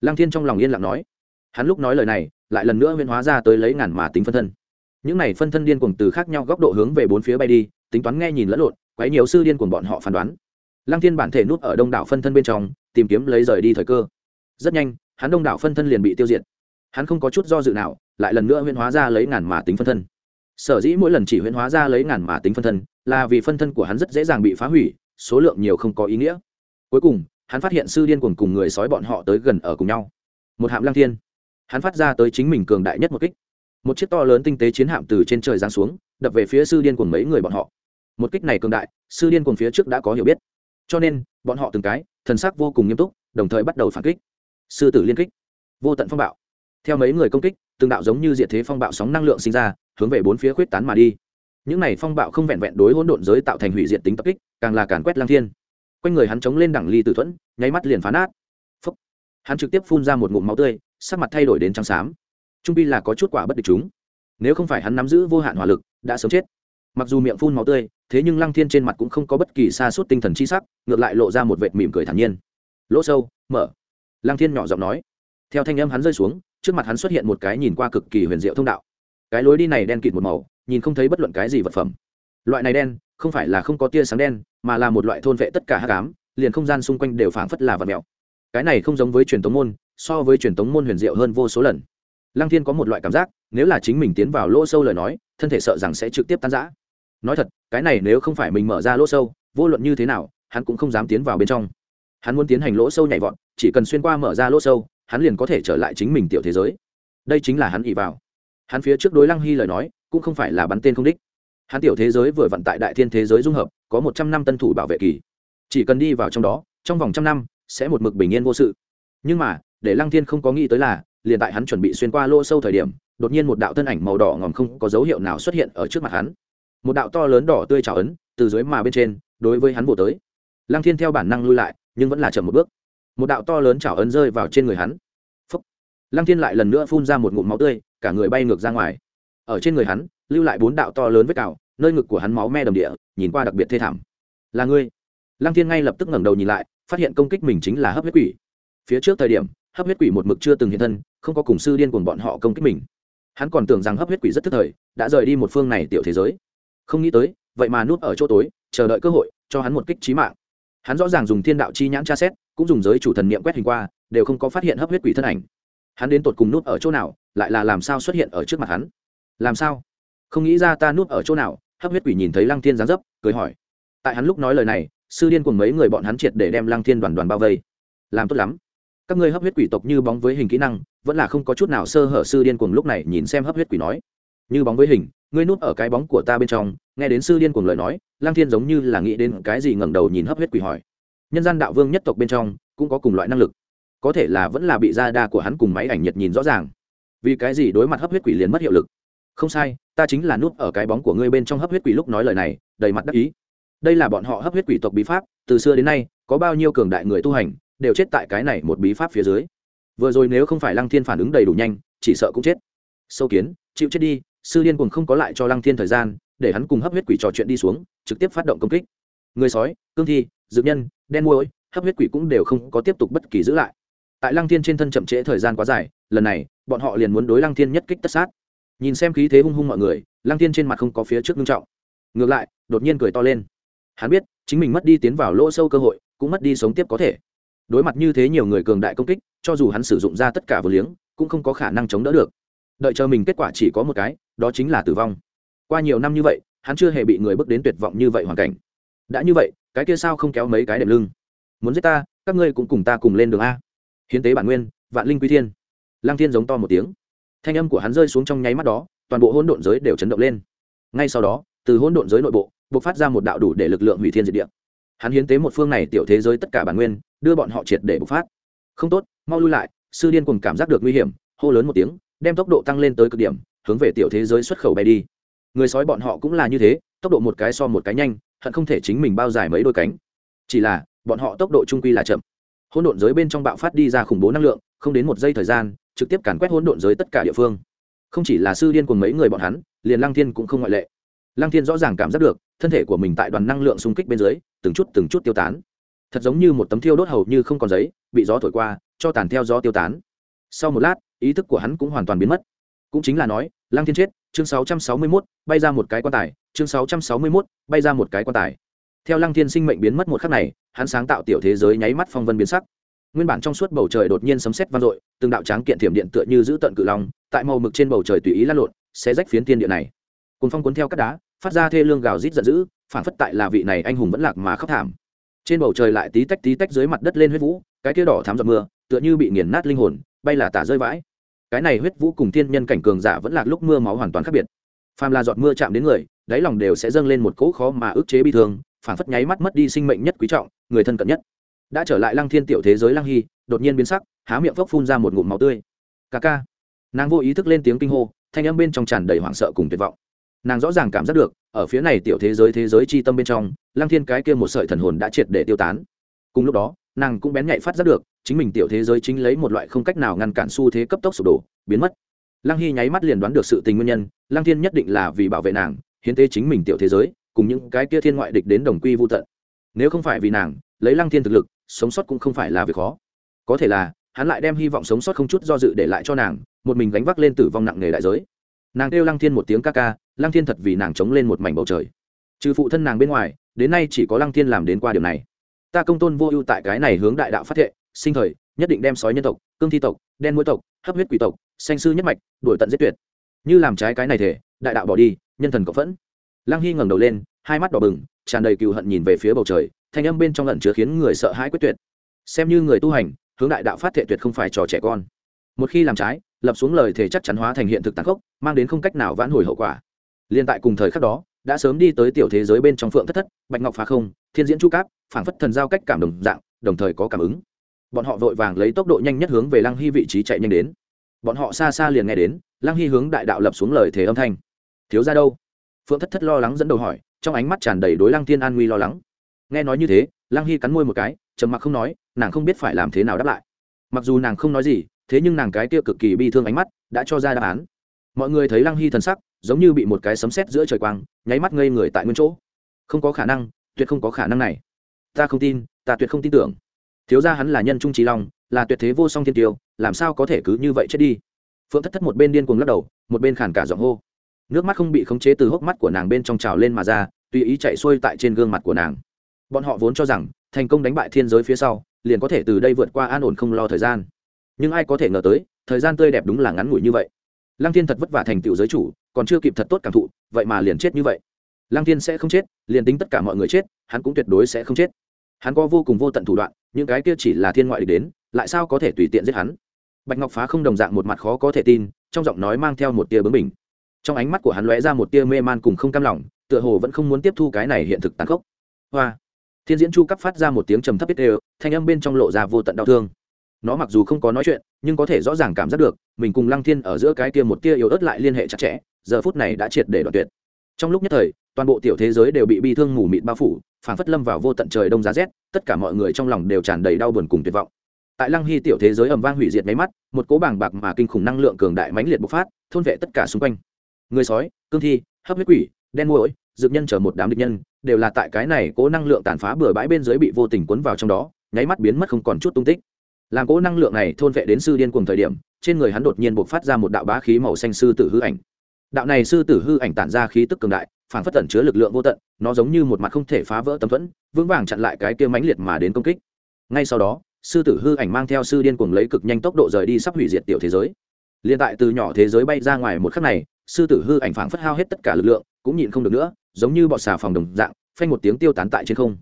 Lăng thiên trong lòng yên lặng nói. Hắn lúc nói lời này, lại lần nữa huyên hóa ra tới lấy ngàn mà tính phân thân những này phân thân điên cuồng từ khác nhau góc độ hướng về bốn phía bay đi, tính toán nghe nhìn lẫn lộn, quấy nhiều sư điên cuồng bọn họ phán đoán. Lăng thiên bản thể nút ở đông đảo phân thân bên trong, tìm kiếm lấy rời đi thời cơ. Rất nhanh, hắn đông đảo phân thân liền bị tiêu diệt. Hắn không có chút do dự nào, lại lần nữa huyễn hóa ra lấy ngàn mà tính phân thân. Sở dĩ mỗi lần chỉ huyễn hóa ra lấy ngàn mà tính phân thân, là vì phân thân của hắn rất dễ dàng bị phá hủy, số lượng nhiều không có ý nghĩa. Cuối cùng, hắn phát hiện sư điên cuồng cùng người sói bọn họ tới gần ở cùng nhau. Một hạm lăng thiên. Hắn phát ra tới chính mình cường đại nhất một kích một chiếc to lớn tinh tế chiến hạm từ trên trời giáng xuống, đập về phía sư điên cuồng mấy người bọn họ. Một kích này cường đại, sư điên cuồng phía trước đã có hiểu biết. Cho nên, bọn họ từng cái, thần sắc vô cùng nghiêm túc, đồng thời bắt đầu phản kích. Sư tử liên kích. Vô tận phong bạo. Theo mấy người công kích, từng đạo giống như diệt thế phong bạo sóng năng lượng sinh ra, hướng về bốn phía khuyết tán mà đi. Những này phong bạo không vẹn vẹn đối hỗn độn giới tạo thành hủy diệt tính tập kích, càng là càn quét lang thiên. Quanh người hắn chống lên đẳng ly tử thuẫn, nháy mắt liền phá nát. Phúc. hắn trực tiếp phun ra một ngụm máu tươi, sắc mặt thay đổi đến trắng xám trung pi là có chút quả bất địch chúng. Nếu không phải hắn nắm giữ vô hạn hỏa lực, đã sớm chết. Mặc dù miệng phun máu tươi, thế nhưng lăng thiên trên mặt cũng không có bất kỳ xa suốt tinh thần chi sắc, ngược lại lộ ra một vệt mỉm cười thản nhiên. Lỗ sâu, mở. Lăng thiên nhỏ giọng nói. Theo thanh âm hắn rơi xuống, trước mặt hắn xuất hiện một cái nhìn qua cực kỳ huyền diệu thông đạo. Cái lối đi này đen kịt một màu, nhìn không thấy bất luận cái gì vật phẩm. Loại này đen, không phải là không có tia sáng đen, mà là một loại thôn vệ tất cả hát cám liền không gian xung quanh đều phảng phất là vật mèo. Cái này không giống với truyền tống môn, so với truyền tống môn huyền diệu hơn vô số lần lăng thiên có một loại cảm giác, nếu là chính mình tiến vào lỗ sâu lời nói, thân thể sợ rằng sẽ trực tiếp tan rã. Nói thật, cái này nếu không phải mình mở ra lỗ sâu, vô luận như thế nào, hắn cũng không dám tiến vào bên trong. Hắn muốn tiến hành lỗ sâu nhảy vọt, chỉ cần xuyên qua mở ra lỗ sâu, hắn liền có thể trở lại chính mình tiểu thế giới. Đây chính là hắn ỉ vào. Hắn phía trước đối lăng hy lời nói, cũng không phải là bắn tên không đích. Hắn tiểu thế giới vừa vận tại đại thiên thế giới dung hợp, có một trăm năm tân thủ bảo vệ kỳ. Chỉ cần đi vào trong đó, trong vòng trăm năm, sẽ một mực bình yên vô sự. Nhưng mà, để lăng thiên không có nghĩ tới là liền tại hắn chuẩn bị xuyên qua lỗ sâu thời điểm, đột nhiên một đạo thân ảnh màu đỏ ngòm không có dấu hiệu nào xuất hiện ở trước mặt hắn. Một đạo to lớn đỏ tươi trào ấn từ dưới mà bên trên, đối với hắn vỗ tới. Lăng thiên theo bản năng lui lại, nhưng vẫn là chậm một bước. Một đạo to lớn trào ấn rơi vào trên người hắn. Phúc. lăng thiên lại lần nữa phun ra một ngụm máu tươi, cả người bay ngược ra ngoài. Ở trên người hắn, lưu lại bốn đạo to lớn vết cào, nơi ngực của hắn máu me đầm địa, nhìn qua đặc biệt thê thảm. Là ngươi? Lăng thiên ngay lập tức ngẩng đầu nhìn lại, phát hiện công kích mình chính là hấp huyết quỷ. Phía trước thời điểm hấp huyết quỷ một mực chưa từng hiện thân, không có cùng sư điên cuồng bọn họ công kích mình. Hắn còn tưởng rằng hấp huyết quỷ rất thức thời, đã rời đi một phương này tiểu thế giới. Không nghĩ tới, vậy mà núp ở chỗ tối, chờ đợi cơ hội, cho hắn một kích trí mạng. Hắn rõ ràng dùng thiên đạo chi nhãn tra xét, cũng dùng giới chủ thần niệm quét hình qua, đều không có phát hiện hấp huyết quỷ thân ảnh. Hắn đến tột cùng núp ở chỗ nào, lại là làm sao xuất hiện ở trước mặt hắn? Làm sao? Không nghĩ ra ta núp ở chỗ nào, hấp huyết quỷ nhìn thấy lăng thiên gián dấp, cười hỏi. Tại hắn lúc nói lời này, sư điên cùng mấy người bọn hắn triệt để đem lăng thiên đoàn đoàn bao vây. Làm tốt lắm các ngươi hấp huyết quỷ tộc như bóng với hình kỹ năng, vẫn là không có chút nào sơ hở sư điên cuồng lúc này nhìn xem hấp huyết quỷ nói. Như bóng với hình, ngươi núp ở cái bóng của ta bên trong, nghe đến sư điên cuồng lời nói lang thiên giống như là nghĩ đến cái gì ngẩng đầu nhìn hấp huyết quỷ hỏi. Nhân gian đạo vương nhất tộc bên trong, cũng có cùng loại năng lực. Có thể là vẫn là bị da đa của hắn cùng máy ảnh nhiệt nhìn rõ ràng. Vì cái gì đối mặt hấp huyết quỷ liền mất hiệu lực? Không sai, ta chính là núp ở cái bóng của ngươi bên trong hấp huyết quỷ lúc nói lời này, đầy mặt đắc ý. Đây là bọn họ hấp huyết quỷ tộc bí pháp, từ xưa đến nay, có bao nhiêu cường đại người tu hành đều chết tại cái này một bí pháp phía dưới. Vừa rồi nếu không phải lăng thiên phản ứng đầy đủ nhanh, chỉ sợ cũng chết. Sâu kiến, chịu chết đi, sư liên cùng không có lại cho lăng thiên thời gian, để hắn cùng hấp huyết quỷ trò chuyện đi xuống, trực tiếp phát động công kích. Người sói, cương thi, dược nhân, đen môi hấp huyết quỷ cũng đều không có tiếp tục bất kỳ giữ lại. Tại lăng thiên trên thân chậm trễ thời gian quá dài, lần này, bọn họ liền muốn đối lăng thiên nhất kích tất sát. Nhìn xem khí thế hung hung mọi người, lăng thiên trên mặt không có phía trước ngưng trọng. Ngược lại, đột nhiên cười to lên. Hắn biết, chính mình mất đi tiến vào lỗ sâu cơ hội, cũng mất đi sống tiếp có thể đối mặt như thế nhiều người cường đại công kích, cho dù hắn sử dụng ra tất cả vừa liếng, cũng không có khả năng chống đỡ được. Đợi chờ mình kết quả chỉ có một cái, đó chính là tử vong. Qua nhiều năm như vậy, hắn chưa hề bị người bước đến tuyệt vọng như vậy hoàn cảnh. Đã như vậy, cái kia sao không kéo mấy cái đệm lưng? Muốn giết ta, các ngươi cũng cùng ta cùng lên đường a. Hiến tế bản nguyên, vạn linh quy thiên. Lang thiên giống to một tiếng. Thanh âm của hắn rơi xuống trong nháy mắt đó, toàn bộ hỗn độn giới đều chấn động lên. Ngay sau đó, từ hỗn độn giới nội bộ b ộ c phát ra một đạo đủ để lực lượng hủy thiên diệt địa. Hắn hiến tế một phương này tiểu thế giới tất cả bản nguyên đưa bọn họ triệt để bộc phát. Không tốt, mau lui lại, sư điên cùng cảm giác được nguy hiểm, hô lớn một tiếng, đem tốc độ tăng lên tới cực điểm, hướng về tiểu thế giới xuất khẩu bay đi. Người sói bọn họ cũng là như thế, tốc độ một cái so một cái nhanh, hận không thể chính mình bao dài mấy đôi cánh. Chỉ là, bọn họ tốc độ trung quy là chậm. Hỗn độn giới bên trong bạo phát đi ra khủng bố năng lượng, không đến một giây thời gian, trực tiếp càn quét hỗn độn giới tất cả địa phương. Không chỉ là sư điên cùng mấy người bọn hắn, liền lăng thiên cũng không ngoại lệ. Lăng thiên rõ ràng cảm giác được, thân thể của mình tại đoàn năng lượng xung kích bên dưới, từng chút từng chút tiêu tán thật giống như một tấm thiêu đốt hầu như không còn giấy bị gió thổi qua cho tàn theo gió tiêu tán. Sau một lát ý thức của hắn cũng hoàn toàn biến mất. Cũng chính là nói lăng thiên chết chương 661, bay ra một cái quan tài chương 661, bay ra một cái quan tài. Theo lăng thiên sinh mệnh biến mất một khắc này hắn sáng tạo tiểu thế giới nháy mắt phong vân biến sắc. Nguyên bản trong suốt bầu trời đột nhiên sấm sét vang dội từng đạo tráng kiện thiểm điện tựa như giữ tận cự long tại màu mực trên bầu trời tùy ý lăn lộn sẽ rách phiến thiên địa này. Cùng phong cuốn theo các đá phát ra thê lương gào rít giận dữ phản phất tại là vị này anh hùng vẫn lạc mà khóc thảm trên bầu trời lại tí tách tí tách dưới mặt đất lên huyết vũ, cái kia đỏ thám giọt mưa, tựa như bị nghiền nát linh hồn, bay là tả rơi vãi. Cái này huyết vũ cùng thiên nhân cảnh cường giả vẫn là lúc mưa máu hoàn toàn khác biệt. Phàm là giọt mưa chạm đến người, đáy lòng đều sẽ dâng lên một cỗ khó mà ức chế bi thương phản phất nháy mắt mất đi sinh mệnh nhất quý trọng, người thân cận nhất. Đã trở lại lăng thiên tiểu thế giới lăng hy, đột nhiên biến sắc, há miệng phốc phun ra một ngụm máu tươi. Ca ca. Nàng vô ý thức lên tiếng kinh hô, thanh âm bên trong tràn đầy hoảng sợ cùng tuyệt vọng. Nàng rõ ràng cảm giác được ở phía này tiểu thế giới thế giới chi tâm bên trong, lăng thiên cái kia một sợi thần hồn đã triệt để tiêu tán. Cùng lúc đó, nàng cũng bén nhạy phát giác được, chính mình tiểu thế giới chính lấy một loại không cách nào ngăn cản xu thế cấp tốc sụp đổ, biến mất. Lăng hy nháy mắt liền đoán được sự tình nguyên nhân, lăng thiên nhất định là vì bảo vệ nàng, hiến tế chính mình tiểu thế giới, cùng những cái kia thiên ngoại địch đến đồng quy vô tận. Nếu không phải vì nàng, lấy lăng thiên thực lực, sống sót cũng không phải là việc khó. Có thể là, hắn lại đem hy vọng sống sót không chút do dự để lại cho nàng, một mình gánh vác lên tử vong nặng nề đại giới. Nàng kêu lăng thiên một tiếng ca ca lăng thiên thật vì nàng chống lên một mảnh bầu trời. Trừ phụ thân nàng bên ngoài, đến nay chỉ có lăng thiên làm đến qua điều này. Ta công tôn vô ưu tại cái này hướng đại đạo phát thệ, sinh thời, nhất định đem sói nhân tộc, cương thi tộc, đen mũi tộc, hấp huyết quỷ tộc, sanh sư nhất mạch, đuổi tận giết tuyệt. Như làm trái cái này thể, đại đạo bỏ đi, nhân thần có phẫn. Lăng hy ngẩng đầu lên, hai mắt đỏ bừng, tràn đầy cừu hận nhìn về phía bầu trời, thanh âm bên trong lẩn chứa khiến người sợ hãi quyết tuyệt. Xem như người tu hành, hướng đại đạo phát thệ tuyệt không phải trò trẻ con. Một khi làm trái, lập xuống lời thể chắc chắn hóa thành hiện thực tàn khốc, mang đến không cách nào vãn hồi hậu quả liên tại cùng thời khắc đó, đã sớm đi tới tiểu thế giới bên trong phượng thất thất, bạch ngọc phá không, thiên diễn chu cáp, phảng phất thần giao cách cảm đồng dạng, đồng thời có cảm ứng. Bọn họ vội vàng lấy tốc độ nhanh nhất hướng về lăng hy vị trí chạy nhanh đến. Bọn họ xa xa liền nghe đến, lăng hy hướng đại đạo lập xuống lời thế âm thanh. Thiếu ra đâu? Phượng thất thất lo lắng dẫn đầu hỏi, trong ánh mắt tràn đầy đối lăng thiên an nguy lo lắng. Nghe nói như thế, lăng hy cắn môi một cái, trầm mặc không nói, nàng không biết phải làm thế nào đáp lại. Mặc dù nàng không nói gì, thế nhưng nàng cái kia cực kỳ bi thương ánh mắt đã cho ra đáp án. Mọi người thấy lăng hy thần sắc giống như bị một cái sấm sét giữa trời quang, nháy mắt ngây người tại nguyên chỗ. Không có khả năng, tuyệt không có khả năng này. Ta không tin, ta tuyệt không tin tưởng. Thiếu ra hắn là nhân trung trí long, là tuyệt thế vô song thiên tiêu, làm sao có thể cứ như vậy chết đi? Phượng thất thất một bên điên cuồng lắc đầu, một bên khản cả giọng hô. Nước mắt không bị khống chế từ hốc mắt của nàng bên trong trào lên mà ra, tùy ý chạy xuôi tại trên gương mặt của nàng. Bọn họ vốn cho rằng, thành công đánh bại thiên giới phía sau, liền có thể từ đây vượt qua an ổn không lo thời gian. Nhưng ai có thể ngờ tới, thời gian tươi đẹp đúng là ngắn ngủi như vậy lăng thiên thật vất vả thành tựu giới chủ, còn chưa kịp thật tốt cảm thụ, vậy mà liền chết như vậy. Lăng thiên sẽ không chết, liền tính tất cả mọi người chết, hắn cũng tuyệt đối sẽ không chết. Hắn có vô cùng vô tận thủ đoạn, những cái kia chỉ là thiên ngoại địch đến, lại sao có thể tùy tiện giết hắn? Bạch ngọc phá không đồng dạng một mặt khó có thể tin, trong giọng nói mang theo một tia bướng bình trong ánh mắt của hắn lóe ra một tia mê man cùng không cam lòng, tựa hồ vẫn không muốn tiếp thu cái này hiện thực tàn khốc. Hoa. Thiên diễn chu cấp phát ra một tiếng trầm thấp biết đều, thanh âm bên trong lộ ra vô tận đau thương nó mặc dù không có nói chuyện, nhưng có thể rõ ràng cảm giác được, mình cùng lăng thiên ở giữa cái kia một tia yếu ớt lại liên hệ chặt chẽ, giờ phút này đã triệt để đoạn tuyệt. Trong lúc nhất thời, toàn bộ tiểu thế giới đều bị bi thương mù mịt bao phủ phản phất lâm vào vô tận trời đông giá rét, tất cả mọi người trong lòng đều tràn đầy đau buồn cùng tuyệt vọng. Tại lăng hy tiểu thế giới ầm vang hủy diệt máy mắt, một cố bàng bạc mà kinh khủng năng lượng cường đại mãnh liệt bộc phát, thôn vệ tất cả xung quanh. Người sói, cương thi, hấp huyết quỷ, đen mũi dược nhân chở một đám địch nhân, đều là tại cái này cố năng lượng tàn phá bừa bãi bên dưới bị vô tình cuốn vào trong đó, nháy mắt biến mất không còn chút tung tích làm cỗ năng lượng này thôn vệ đến sư điên cùng thời điểm, trên người hắn đột nhiên bộc phát ra một đạo bá khí màu xanh sư tử hư ảnh. Đạo này sư tử hư ảnh tản ra khí tức cường đại, phản phất tẩn chứa lực lượng vô tận, nó giống như một mặt không thể phá vỡ tấm thuẫn, vững vàng chặn lại cái kia mãnh liệt mà đến công kích. Ngay sau đó, sư tử hư ảnh mang theo sư điên cuồng lấy cực nhanh tốc độ rời đi sắp hủy diệt tiểu thế giới. Liên tại từ nhỏ thế giới bay ra ngoài một khắc này, sư tử hư ảnh phảng phất hao hết tất cả lực lượng, cũng nhịn không được nữa, giống như bọ xà phòng đồng dạng, phanh một tiếng tiêu tán tại trên không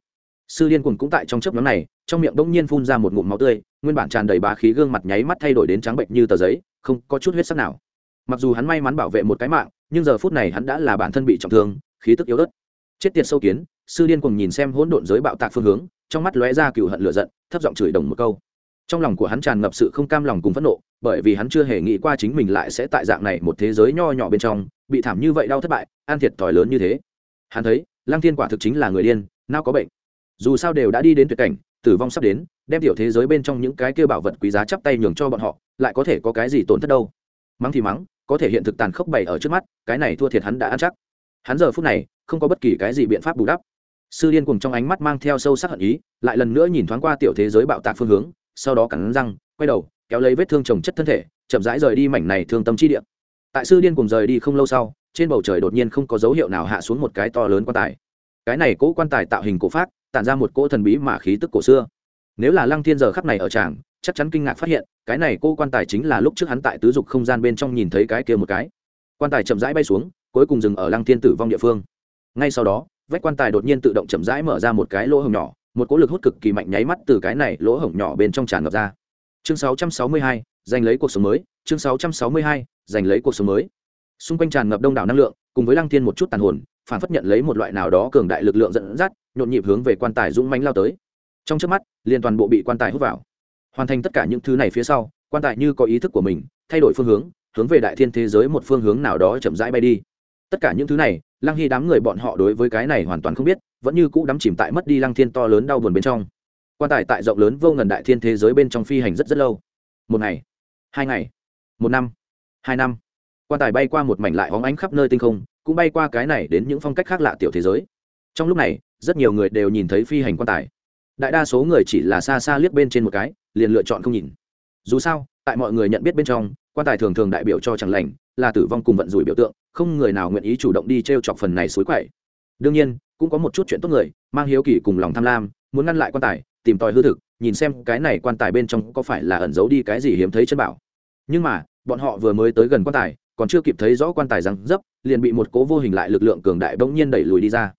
sư điên cuồng cũng tại trong chớp nhóm này, trong miệng bỗng nhiên phun ra một ngụm máu tươi, nguyên bản tràn đầy bá khí gương mặt nháy mắt thay đổi đến trắng bệnh như tờ giấy, không có chút huyết sắc nào. Mặc dù hắn may mắn bảo vệ một cái mạng, nhưng giờ phút này hắn đã là bản thân bị trọng thương, khí tức yếu ớt. Chết tiệt sâu kiến, sư điên cuồng nhìn xem hỗn độn giới bạo tạc phương hướng, trong mắt lóe ra cựu hận lửa giận, thấp giọng chửi đồng một câu. Trong lòng của hắn tràn ngập sự không cam lòng cùng phẫn nộ, bởi vì hắn chưa hề nghĩ qua chính mình lại sẽ tại dạng này một thế giới nho nhỏ bên trong, bị thảm như vậy đau thất bại an thiệt thòi lớn như thế. Hắn thấy, lăng thiên quả thực chính là người điên, nào có bệnh dù sao đều đã đi đến tuyệt cảnh, tử vong sắp đến, đem tiểu thế giới bên trong những cái kêu bảo vật quý giá chắp tay nhường cho bọn họ, lại có thể có cái gì tổn thất đâu. Mắng thì mắng, có thể hiện thực tàn khốc bày ở trước mắt, cái này thua thiệt hắn đã ăn chắc. Hắn giờ phút này, không có bất kỳ cái gì biện pháp bù đắp. Sư điên cùng trong ánh mắt mang theo sâu sắc hận ý, lại lần nữa nhìn thoáng qua tiểu thế giới bạo tạc phương hướng, sau đó cắn răng, quay đầu, kéo lấy vết thương trồng chất thân thể, chậm rãi rời đi mảnh này thương tâm chi địa. Tại sư điên cùng rời đi không lâu sau, trên bầu trời đột nhiên không có dấu hiệu nào hạ xuống một cái to lớn quan tài. Cái này cỗ quan tài tạo hình cổ phát tản ra một cỗ thần bí mà khí tức cổ xưa. Nếu là lăng thiên giờ khắp này ở tràng chắc chắn kinh ngạc phát hiện cái này cô quan tài chính là lúc trước hắn tại tứ dục không gian bên trong nhìn thấy cái kia một cái. Quan tài chậm rãi bay xuống cuối cùng dừng ở lăng thiên tử vong địa phương. Ngay sau đó vách quan tài đột nhiên tự động chậm rãi mở ra một cái lỗ hổng nhỏ một cỗ lực hút cực kỳ mạnh nháy mắt từ cái này lỗ hổng nhỏ bên trong tràn ngập ra. Chương 662, giành lấy cuộc sống mới chương 662, giành lấy cuộc sống mới. Xung quanh tràn ngập đông đảo năng lượng cùng với lăng thiên một chút tàn hồn phản phất nhận lấy một loại nào đó cường đại lực lượng dẫn dắt, nhộn nhịp hướng về quan tài dũng mánh lao tới. Trong trước mắt, liền toàn bộ bị quan tài hút vào. Hoàn thành tất cả những thứ này phía sau, quan tài như có ý thức của mình, thay đổi phương hướng hướng về đại thiên thế giới một phương hướng nào đó chậm rãi bay đi. Tất cả những thứ này, lăng hy đám người bọn họ đối với cái này hoàn toàn không biết, vẫn như cũ đắm chìm tại mất đi lăng thiên to lớn đau buồn bên trong. Quan tài tại rộng lớn vô ngần đại thiên thế giới bên trong phi hành rất rất lâu. Một ngày, hai ngày, một năm, hai năm, quan tài bay qua một mảnh lại hóng ánh khắp nơi tinh không cũng bay qua cái này đến những phong cách khác lạ tiểu thế giới. Trong lúc này, rất nhiều người đều nhìn thấy phi hành quan tài. Đại đa số người chỉ là xa xa liếc bên trên một cái, liền lựa chọn không nhìn. Dù sao, tại mọi người nhận biết bên trong, quan tài thường thường đại biểu cho chẳng lành, là tử vong cùng vận rủi biểu tượng, không người nào nguyện ý chủ động đi t r e o chọc phần này xối quậy. Đương nhiên, cũng có một chút chuyện tốt người, mang hiếu kỳ cùng lòng tham lam, muốn ngăn lại quan tài, tìm tòi hư thực, nhìn xem cái này quan tài bên trong có phải là ẩn giấu đi cái gì hiếm thấy chân bảo. Nhưng mà, bọn họ vừa mới tới gần quan tài còn chưa kịp thấy rõ quan tài răng dấp, liền bị một cố vô hình lại lực lượng cường đại bỗng nhiên đẩy lùi đi ra.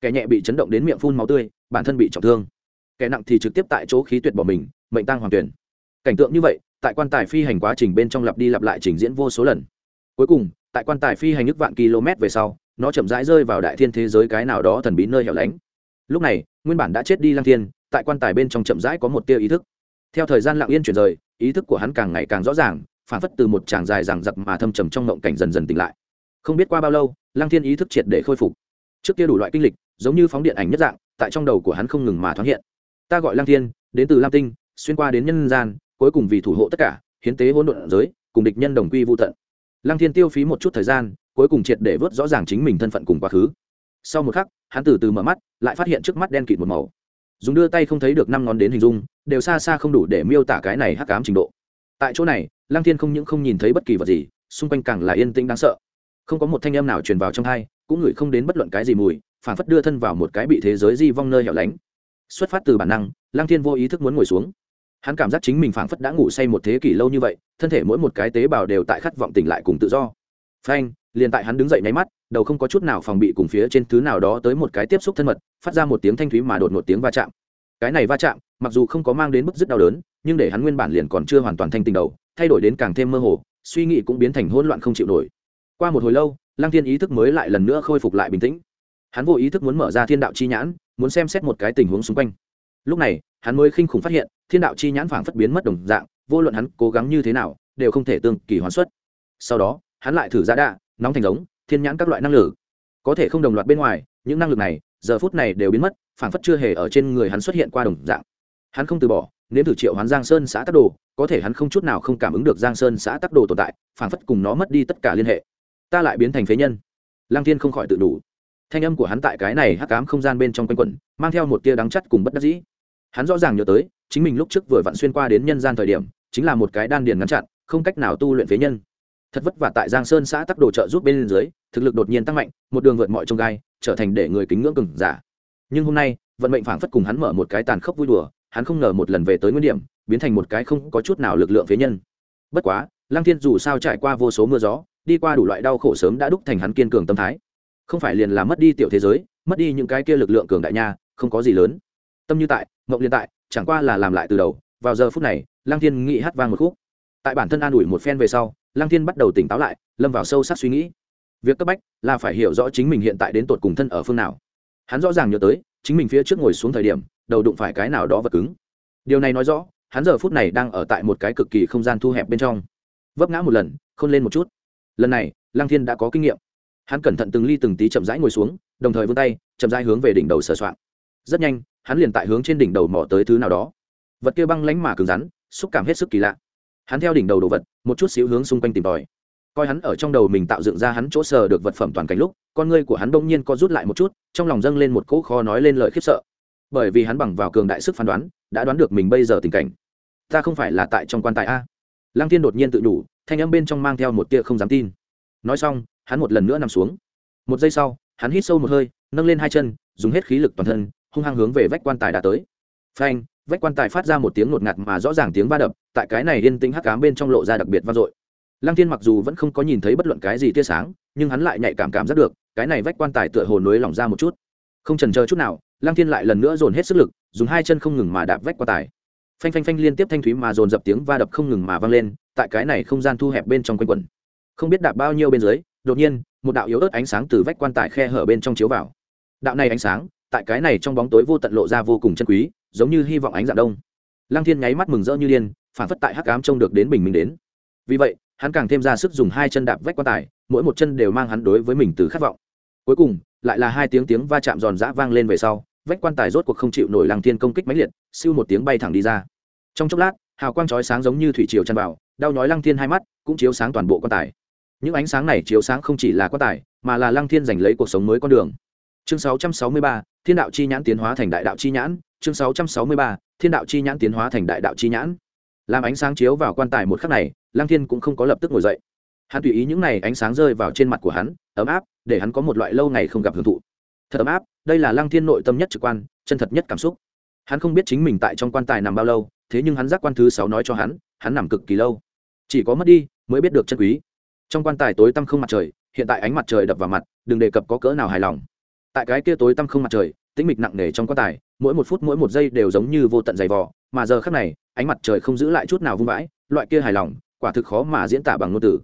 Kẻ nhẹ bị chấn động đến miệng phun máu tươi, bản thân bị trọng thương. Kẻ nặng thì trực tiếp tại chỗ khí tuyệt bỏ mình, mệnh tăng hoàng tuyển. Cảnh tượng như vậy, tại quan tài phi hành quá trình bên trong lặp đi lặp lại trình diễn vô số lần. Cuối cùng, tại quan tài phi hành nước vạn km về sau, nó chậm rãi rơi vào đại thiên thế giới cái nào đó thần bí nơi hẻo lánh. Lúc này, nguyên bản đã chết đi lang thiên, tại quan tài bên trong chậm rãi có một tia ý thức. Theo thời gian lặng yên chuyển rời, ý thức của hắn càng ngày càng rõ ràng phản phất từ một tràng dài rằng giặc mà thâm trầm trong ngộng cảnh dần dần tỉnh lại. Không biết qua bao lâu lang thiên ý thức triệt để khôi phục. Trước kia đủ loại kinh lịch, giống như phóng điện ảnh nhất dạng, tại trong đầu của hắn không ngừng mà thoáng hiện. Ta gọi lang thiên, đến từ lam tinh, xuyên qua đến nhân gian, cuối cùng vì thủ hộ tất cả, hiến tế hỗn độn giới, cùng địch nhân đồng quy vô tận. Lăng thiên tiêu phí một chút thời gian, cuối cùng triệt để vớt rõ ràng chính mình thân phận cùng quá khứ. Sau một khắc, hắn từ từ mở mắt, lại phát hiện trước mắt đen kịt một màu. Dùng đưa tay không thấy được năm ngón đến hình dung, đều xa xa không đủ để miêu tả cái này hắc ám trình độ. Tại chỗ này lăng thiên không những không nhìn thấy bất kỳ vật gì, xung quanh càng là yên tĩnh đáng sợ. Không có một thanh âm nào truyền vào trong hai, cũng ngửi không đến bất luận cái gì mùi, phản phất đưa thân vào một cái bị thế giới di vong nơi hẻo lánh. Xuất phát từ bản năng, lăng thiên vô ý thức muốn ngồi xuống. Hắn cảm giác chính mình phảng phất đã ngủ say một thế kỷ lâu như vậy, thân thể mỗi một cái tế bào đều tại khát vọng tỉnh lại cùng tự do. Phanh, liền tại hắn đứng dậy nháy mắt, đầu không có chút nào phòng bị cùng phía trên thứ nào đó tới một cái tiếp xúc thân mật, phát ra một tiếng thanh thúy mà đột một tiếng va chạm. Cái này va chạm, mặc dù không có mang đến mức rất đau đớn, nhưng để hắn nguyên bản liền còn chưa hoàn toàn thanh tình đầu thay đổi đến càng thêm mơ hồ, suy nghĩ cũng biến thành hỗn loạn không chịu nổi. Qua một hồi lâu, lăng thiên ý thức mới lại lần nữa khôi phục lại bình tĩnh. Hắn vô ý thức muốn mở ra thiên đạo chi nhãn, muốn xem xét một cái tình huống xung quanh. Lúc này, hắn mới khinh khủng phát hiện, thiên đạo chi nhãn phảng phất biến mất đồng dạng, vô luận hắn cố gắng như thế nào, đều không thể tương kỳ hoán xuất sau đó, hắn lại thử ra đạ, nóng thành giống, thiên nhãn các loại năng lực có thể không đồng loạt bên ngoài, những năng lực này, giờ phút này đều biến mất, phảng phất chưa hề ở trên người hắn xuất hiện qua đồng dạng. Hắn không từ bỏ nếm thử triệu hoán giang sơn xã tắc đồ, có thể hắn không chút nào không cảm ứng được giang sơn xã tắc đồ tồn tại, phảng phất cùng nó mất đi tất cả liên hệ. Ta lại biến thành phế nhân. Lăng thiên không khỏi tự đủ. Thanh âm của hắn tại cái này hắc cám không gian bên trong quanh quẩn, mang theo một tia đắng chắt cùng bất đắc dĩ. Hắn rõ ràng nhớ tới, chính mình lúc trước vừa vặn xuyên qua đến nhân gian thời điểm, chính là một cái đan điền ngắn chặn, không cách nào tu luyện phế nhân. Thật vất vả tại giang sơn xã tắc đồ trợ giúp bên dưới, thực lực đột nhiên tăng mạnh, một đường vượt mọi trông gai, trở thành để người kính ngưỡng cừng giả. Nhưng hôm nay, vận mệnh phảng phất cùng hắn mở một cái tàn khốc vui đùa hắn không ngờ một lần về tới nguyên điểm, biến thành một cái không có chút nào lực lượng phế nhân. Bất quá, lăng thiên dù sao trải qua vô số mưa gió, đi qua đủ loại đau khổ sớm đã đúc thành hắn kiên cường tâm thái. Không phải liền là mất đi tiểu thế giới, mất đi những cái kia lực lượng cường đại nha, không có gì lớn. Tâm như tại, mộng liên tại, chẳng qua là làm lại từ đầu. Vào giờ phút này, lăng thiên nghĩ hát vang một khúc. Tại bản thân an ủi một phen về sau, lăng thiên bắt đầu tỉnh táo lại, lâm vào sâu sắc suy nghĩ. Việc cấp bách là phải hiểu rõ chính mình hiện tại đến tột cùng thân ở phương nào. Hắn rõ ràng nhớ tới, chính mình phía trước ngồi xuống thời điểm đầu đụng phải cái nào đó vật cứng. Điều này nói rõ, hắn giờ phút này đang ở tại một cái cực kỳ không gian thu hẹp bên trong. Vấp ngã một lần, khôn lên một chút. Lần này, lăng thiên đã có kinh nghiệm. Hắn cẩn thận từng ly từng tí chậm rãi ngồi xuống, đồng thời vươn tay, chậm rãi hướng về đỉnh đầu sửa soạn rất nhanh, hắn liền tại hướng trên đỉnh đầu mò tới thứ nào đó. Vật kia băng lánh mà cứng rắn, xúc cảm hết sức kỳ lạ. Hắn theo đỉnh đầu đồ vật, một chút xíu hướng xung quanh tìm tòi. Coi hắn ở trong đầu mình tạo dựng ra hắn chỗ sờ được vật phẩm toàn cảnh lúc, con ngươi của hắn bỗng nhiên co rút lại một chút, trong lòng dâng lên một cỗ khó nói lên lời khiếp sợ bởi vì hắn bằng vào cường đại sức phán đoán, đã đoán được mình bây giờ tình cảnh. Ta không phải là tại trong quan tài a. Lăng thiên đột nhiên tự đủ thanh âm bên trong mang theo một tia không dám tin. Nói xong, hắn một lần nữa nằm xuống. Một giây sau, hắn hít sâu một hơi, nâng lên hai chân, dùng hết khí lực toàn thân, hung hăng hướng về vách quan tài đã tới. Phanh, vách quan tài phát ra một tiếng ngột ngạt mà rõ ràng tiếng va đập, tại cái này yên tĩnh hắc cám bên trong lộ ra đặc biệt vang dội. Lăng thiên mặc dù vẫn không có nhìn thấy bất luận cái gì tia sáng, nhưng hắn lại nhạy cảm cảm giác được, cái này vách quan tài tựa hồ nối lỏng ra một chút. Không trần chờ chút nào lăng thiên lại lần nữa dồn hết sức lực, dùng hai chân không ngừng mà đạp vách qua tải. phanh phanh phanh liên tiếp thanh thúy mà dồn dập tiếng va đập không ngừng mà vang lên, tại cái này không gian thu hẹp bên trong quanh quần không biết đạp bao nhiêu bên dưới, đột nhiên, một đạo yếu ớt ánh sáng từ vách quan tài khe hở bên trong chiếu vào. Đạo này ánh sáng, tại cái này trong bóng tối vô tận lộ ra vô cùng chân quý, giống như hy vọng ánh dạng đông. Lăng thiên nháy mắt mừng rỡ như điên, phản phất tại hắc ám trông được đến bình minh đến. Vì vậy, hắn càng thêm ra sức dùng hai chân đạp vách quan tài mỗi một chân đều mang hắn đối với mình từ khát vọng. Cuối cùng, lại là hai tiếng tiếng va chạm giòn giã vang lên về sau vách quan tài rốt cuộc không chịu nổi lăng thiên công kích mãnh liệt siêu một tiếng bay thẳng đi ra. Trong chốc lát hào quang chói sáng giống như thủy triều chăn vào đau nhói lăng thiên hai mắt cũng chiếu sáng toàn bộ quan tài. Những ánh sáng này chiếu sáng không chỉ là quan tài mà là lăng thiên giành lấy cuộc sống mới con đường. Chương 663, thiên đạo chi nhãn tiến hóa thành đại đạo chi nhãn. Chương 663, thiên đạo chi nhãn tiến hóa thành đại đạo chi nhãn. Làm ánh sáng chiếu vào quan tài một khắc này lăng thiên cũng không có lập tức ngồi dậy. Hắn tùy ý những này ánh sáng rơi vào trên mặt của hắn ấm áp để hắn có một loại lâu ngày không gặp hưởng thụ. Thật ấm áp đây là lăng thiên nội tâm nhất trực quan, chân thật nhất cảm xúc. Hắn không biết chính mình tại trong quan tài nằm bao lâu, thế nhưng hắn giác quan thứ sáu nói cho hắn hắn nằm cực kỳ lâu. Chỉ có mất đi, mới biết được chân quý. Trong quan tài tối tăm không mặt trời, hiện tại ánh mặt trời đập vào mặt, đừng đề cập có cỡ nào hài lòng. Tại cái kia tối tăm không mặt trời, tĩnh mịch nặng nề trong quan tài, mỗi một phút mỗi một giây đều giống như vô tận dày vò, mà giờ khắc này, ánh mặt trời không giữ lại chút nào vung vãi, loại kia hài lòng, quả thực khó mà diễn tả bằng ngôn từ.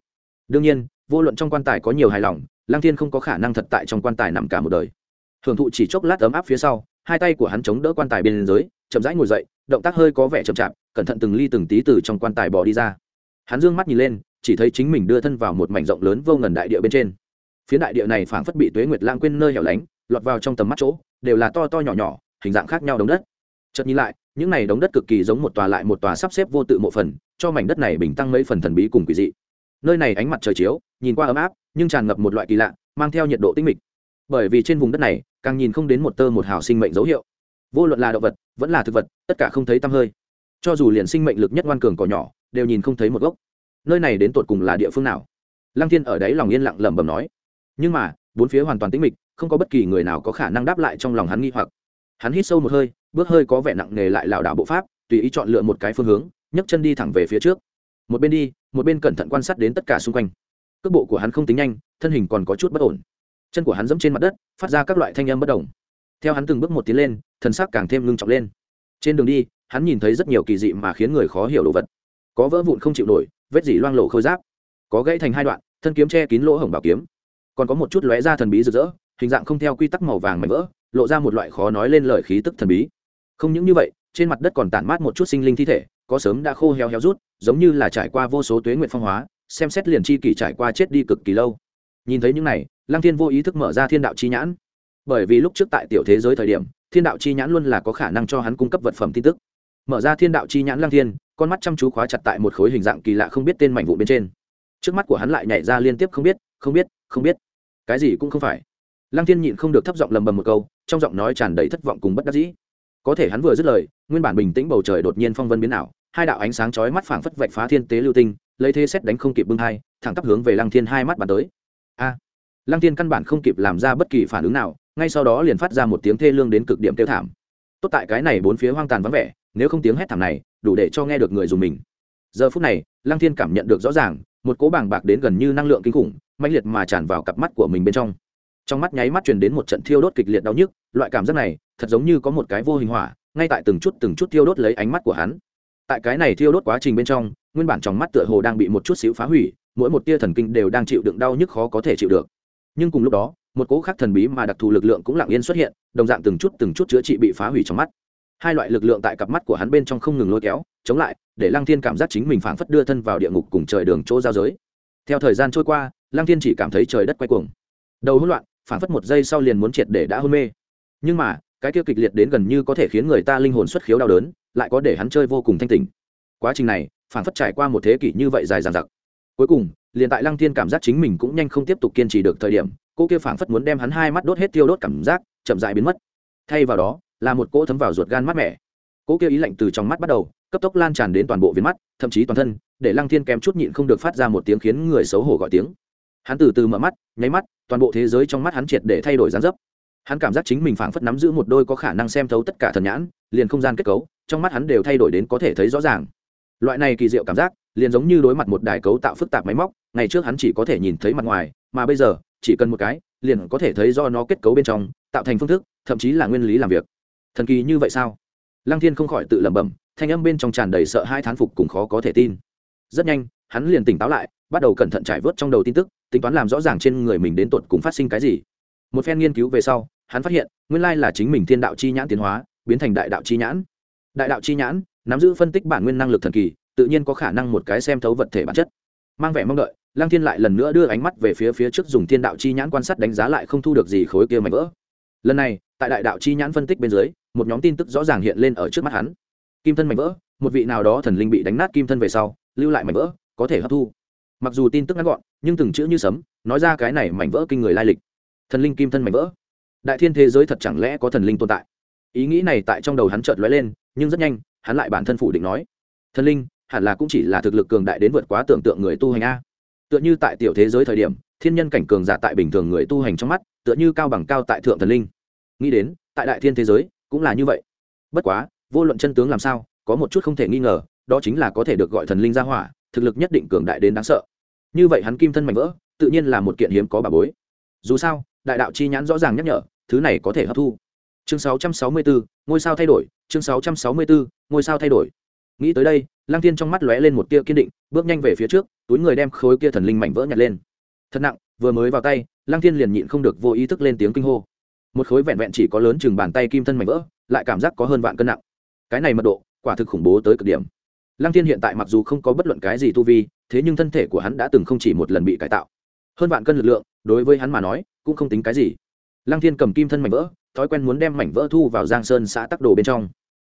Đương nhiên, vô luận trong quan tài có nhiều hài lòng, lăng thiên không có khả năng thật tại trong quan tài nằm cả một đời hưởng thụ chỉ chốc lát ấm áp phía sau, hai tay của hắn chống đỡ quan tài bên dưới, chậm rãi ngồi dậy, động tác hơi có vẻ chậm chạp, cẩn thận từng ly từng tí từ trong quan tài bỏ đi ra. Hắn dương mắt nhìn lên, chỉ thấy chính mình đưa thân vào một mảnh rộng lớn vô ngần đại địa bên trên. Phía đại địa này phảng phất bị tuế nguyệt lãng quên nơi hẻo lánh, lọt vào trong tầm mắt chỗ, đều là to to nhỏ nhỏ, hình dạng khác nhau đống đất. Chợt nhìn lại, những này đống đất cực kỳ giống một tòa lại một tòa sắp xếp vô tự mộ phần, cho mảnh đất này bình tăng mấy phần thần bí cùng quỷ dị. Nơi này ánh mặt trời chiếu, nhìn qua ấm áp, nhưng tràn ngập một loại kỳ lạ, mang theo nhiệt độ tinh mịch bởi vì trên vùng đất này, càng nhìn không đến một tơ một hào sinh mệnh dấu hiệu. Vô luận là động vật, vẫn là thực vật, tất cả không thấy tăm hơi. Cho dù liền sinh mệnh lực nhất ngoan cường cỏ nhỏ, đều nhìn không thấy một gốc. Nơi này đến tột cùng là địa phương nào? Lăng thiên ở đấy lòng yên lặng lẩm bẩm nói. Nhưng mà, bốn phía hoàn toàn tĩnh mịch, không có bất kỳ người nào có khả năng đáp lại trong lòng hắn nghi hoặc. Hắn hít sâu một hơi, bước hơi có vẻ nặng nề lại lảo đảo bộ pháp, tùy ý chọn lựa một cái phương hướng, nhấc chân đi thẳng về phía trước. Một bên đi, một bên cẩn thận quan sát đến tất cả xung quanh. Cước bộ của hắn không tính nhanh, thân hình còn có chút bất ổn chân của hắn dẫm trên mặt đất, phát ra các loại thanh âm bất đồng theo hắn từng bước một tiến lên thân sắc càng thêm ngưng trọng lên. Trên đường đi, hắn nhìn thấy rất nhiều kỳ dị mà khiến người khó hiểu đồ vật. Có vỡ vụn không chịu nổi, vết dỉ loang lộ khôi giáp. Có gãy thành hai đoạn, thân kiếm che kín lỗ hổng bảo kiếm. Còn có một chút lóe ra thần bí rực rỡ, hình dạng không theo quy tắc màu vàng mảnh vỡ, lộ ra một loại khó nói lên lời khí tức thần bí. Không những như vậy, trên mặt đất còn tản mát một chút sinh linh thi thể, có sớm đã khô héo héo rút, giống như là trải qua vô số tuế nguyện phong hóa, xem xét liền chi kỷ trải qua chết đi cực kỳ lâu. Nhìn thấy những này lăng thiên vô ý thức mở ra thiên đạo chi nhãn. Bởi vì lúc trước tại tiểu thế giới thời điểm, thiên đạo chi nhãn luôn là có khả năng cho hắn cung cấp vật phẩm tin tức. Mở ra thiên đạo chi nhãn lang thiên, con mắt chăm chú khóa chặt tại một khối hình dạng kỳ lạ không biết tên mảnh vụ bên trên. Trước mắt của hắn lại nhảy ra liên tiếp không biết không biết không biết. Cái gì cũng không phải. Lăng thiên nhịn không được thấp giọng lầm bầm một câu, trong giọng nói tràn đầy thất vọng cùng bất đắc dĩ. Có thể hắn vừa dứt lời, nguyên bản bình tĩnh bầu trời đột nhiên phong vân biến ảo, hai đạo ánh sáng chói mắt phảng phất vạch phá thiên tế lưu tinh, lấy thế xét đánh không kịp bưng hai, thẳng tắp hướng về lăng thiên hai mắt bàn tới. A! Lăng thiên căn bản không kịp làm ra bất kỳ phản ứng nào, ngay sau đó liền phát ra một tiếng thê lương đến cực điểm tiêu thảm. Tốt tại cái này bốn phía hoang tàn vắng vẻ, nếu không tiếng hét thảm này, đủ để cho nghe được người dùng mình. Giờ phút này, lăng thiên cảm nhận được rõ ràng, một cỗ bàng bạc đến gần như năng lượng kinh khủng, mãnh liệt mà tràn vào cặp mắt của mình bên trong. Trong mắt nháy mắt truyền đến một trận thiêu đốt kịch liệt đau nhức, loại cảm giác này, thật giống như có một cái vô hình hỏa, ngay tại từng chút từng chút thiêu đốt lấy ánh mắt của hắn. Tại cái này thiêu đốt quá trình bên trong, nguyên bản trong mắt tựa hồ đang bị một chút xíu phá hủy, mỗi một tia thần kinh đều đang chịu đựng đau nhức khó có thể chịu được nhưng cùng lúc đó, một cỗ khác thần bí mà đặc thù lực lượng cũng lặng yên xuất hiện, đồng dạng từng chút từng chút chữa trị bị phá hủy trong mắt. Hai loại lực lượng tại cặp mắt của hắn bên trong không ngừng lôi kéo, chống lại, để lăng thiên cảm giác chính mình phảng phất đưa thân vào địa ngục cùng trời đường chỗ giao giới. Theo thời gian trôi qua, lăng thiên chỉ cảm thấy trời đất quay cuồng. Đầu hỗn loạn, phảng phất một giây sau liền muốn triệt để đã hôn mê. Nhưng mà, cái kia kịch liệt đến gần như có thể khiến người ta linh hồn xuất khiếu đau đớn, lại có để hắn chơi vô cùng thanh tỉnh. Quá trình này, phảng phất trải qua một thế kỷ như vậy dài dằng dặc. Cuối cùng liền tại lăng thiên cảm giác chính mình cũng nhanh không tiếp tục kiên trì được thời điểm, cô kia phảng phất muốn đem hắn hai mắt đốt hết tiêu đốt cảm giác, chậm dại biến mất. Thay vào đó, là một cỗ thấm vào ruột gan mát mẻ. Cỗ kia ý lạnh từ trong mắt bắt đầu, cấp tốc lan tràn đến toàn bộ viên mắt, thậm chí toàn thân, để lăng thiên kém chút nhịn không được phát ra một tiếng khiến người xấu hổ gọi tiếng. Hắn từ từ mở mắt, nháy mắt, toàn bộ thế giới trong mắt hắn triệt để thay đổi dáng dấp. Hắn cảm giác chính mình phảng phất nắm giữ một đôi có khả năng xem thấu tất cả thần nhãn, liền không gian kết cấu, trong mắt hắn đều thay đổi đến có thể thấy rõ ràng. Loại này kỳ diệu cảm giác, liền giống như đối mặt một đài cấu tạo phức tạp máy móc ngày trước hắn chỉ có thể nhìn thấy mặt ngoài, mà bây giờ, chỉ cần một cái, liền có thể thấy do nó kết cấu bên trong, tạo thành phương thức, thậm chí là nguyên lý làm việc. Thần kỳ như vậy sao? Lăng thiên không khỏi tự lẩm bẩm, thanh âm bên trong tràn đầy sợ hai thán phục cùng khó có thể tin. Rất nhanh, hắn liền tỉnh táo lại, bắt đầu cẩn thận trải vớt trong đầu tin tức, tính toán làm rõ ràng trên người mình đến tột cùng phát sinh cái gì. Một phen nghiên cứu về sau, hắn phát hiện, nguyên lai là chính mình thiên đạo chi nhãn tiến hóa, biến thành đại đạo chi nhãn. Đại đạo chi nhãn, nắm giữ phân tích bản nguyên năng lực thần kỳ, tự nhiên có khả năng một cái xem thấu vật thể bản chất. Mang vẻ mong đợi lăng thiên lại lần nữa đưa ánh mắt về phía phía trước dùng thiên đạo chi nhãn quan sát đánh giá lại không thu được gì khối kia mảnh vỡ. Lần này, tại đại đạo chi nhãn phân tích bên dưới, một nhóm tin tức rõ ràng hiện lên ở trước mắt hắn. Kim thân mảnh vỡ, một vị nào đó thần linh bị đánh nát kim thân về sau, lưu lại mảnh vỡ, có thể hấp thu. Mặc dù tin tức ngắn gọn, nhưng từng chữ như sấm, nói ra cái này mảnh vỡ kinh người lai lịch. Thần linh kim thân mảnh vỡ. Đại thiên thế giới thật chẳng lẽ có thần linh tồn tại? Ý nghĩ này tại trong đầu hắn chợt lóe lên, nhưng rất nhanh, hắn lại bản thân phủ định nói. Thần linh, hẳn là cũng chỉ là thực lực cường đại đến vượt quá tưởng tượng người tu hành a tựa như tại tiểu thế giới thời điểm thiên nhân cảnh cường giả tại bình thường người tu hành trong mắt tựa như cao bằng cao tại thượng thần linh. Nghĩ đến tại đại thiên thế giới cũng là như vậy. Bất quá vô luận chân tướng làm sao có một chút không thể nghi ngờ đó chính là có thể được gọi thần linh ra hỏa thực lực nhất định cường đại đến đáng sợ. Như vậy hắn kim thân mạnh vỡ tự nhiên là một kiện hiếm có bà bối. Dù sao đại đạo chi nhãn rõ ràng nhắc nhở thứ này có thể hấp thu. Chương 664, ngôi sao thay đổi chương 664, ngôi sao thay đổi nghĩ tới đây, lăng Thiên trong mắt lóe lên một tia kiên định, bước nhanh về phía trước, túi người đem khối kia thần linh mảnh vỡ nhặt lên. Thật nặng, vừa mới vào tay, lăng Thiên liền nhịn không được vô ý thức lên tiếng kinh hô. Một khối vẹn vẹn chỉ có lớn chừng bàn tay kim thân mảnh vỡ, lại cảm giác có hơn vạn cân nặng. Cái này mật độ, quả thực khủng bố tới cực điểm. Lăng Thiên hiện tại mặc dù không có bất luận cái gì tu vi, thế nhưng thân thể của hắn đã từng không chỉ một lần bị cải tạo. Hơn vạn cân lực lượng, đối với hắn mà nói, cũng không tính cái gì. Lăng thiên cầm kim thân mảnh vỡ, thói quen muốn đem mảnh vỡ thu vào giang sơn xã tắc đồ bên trong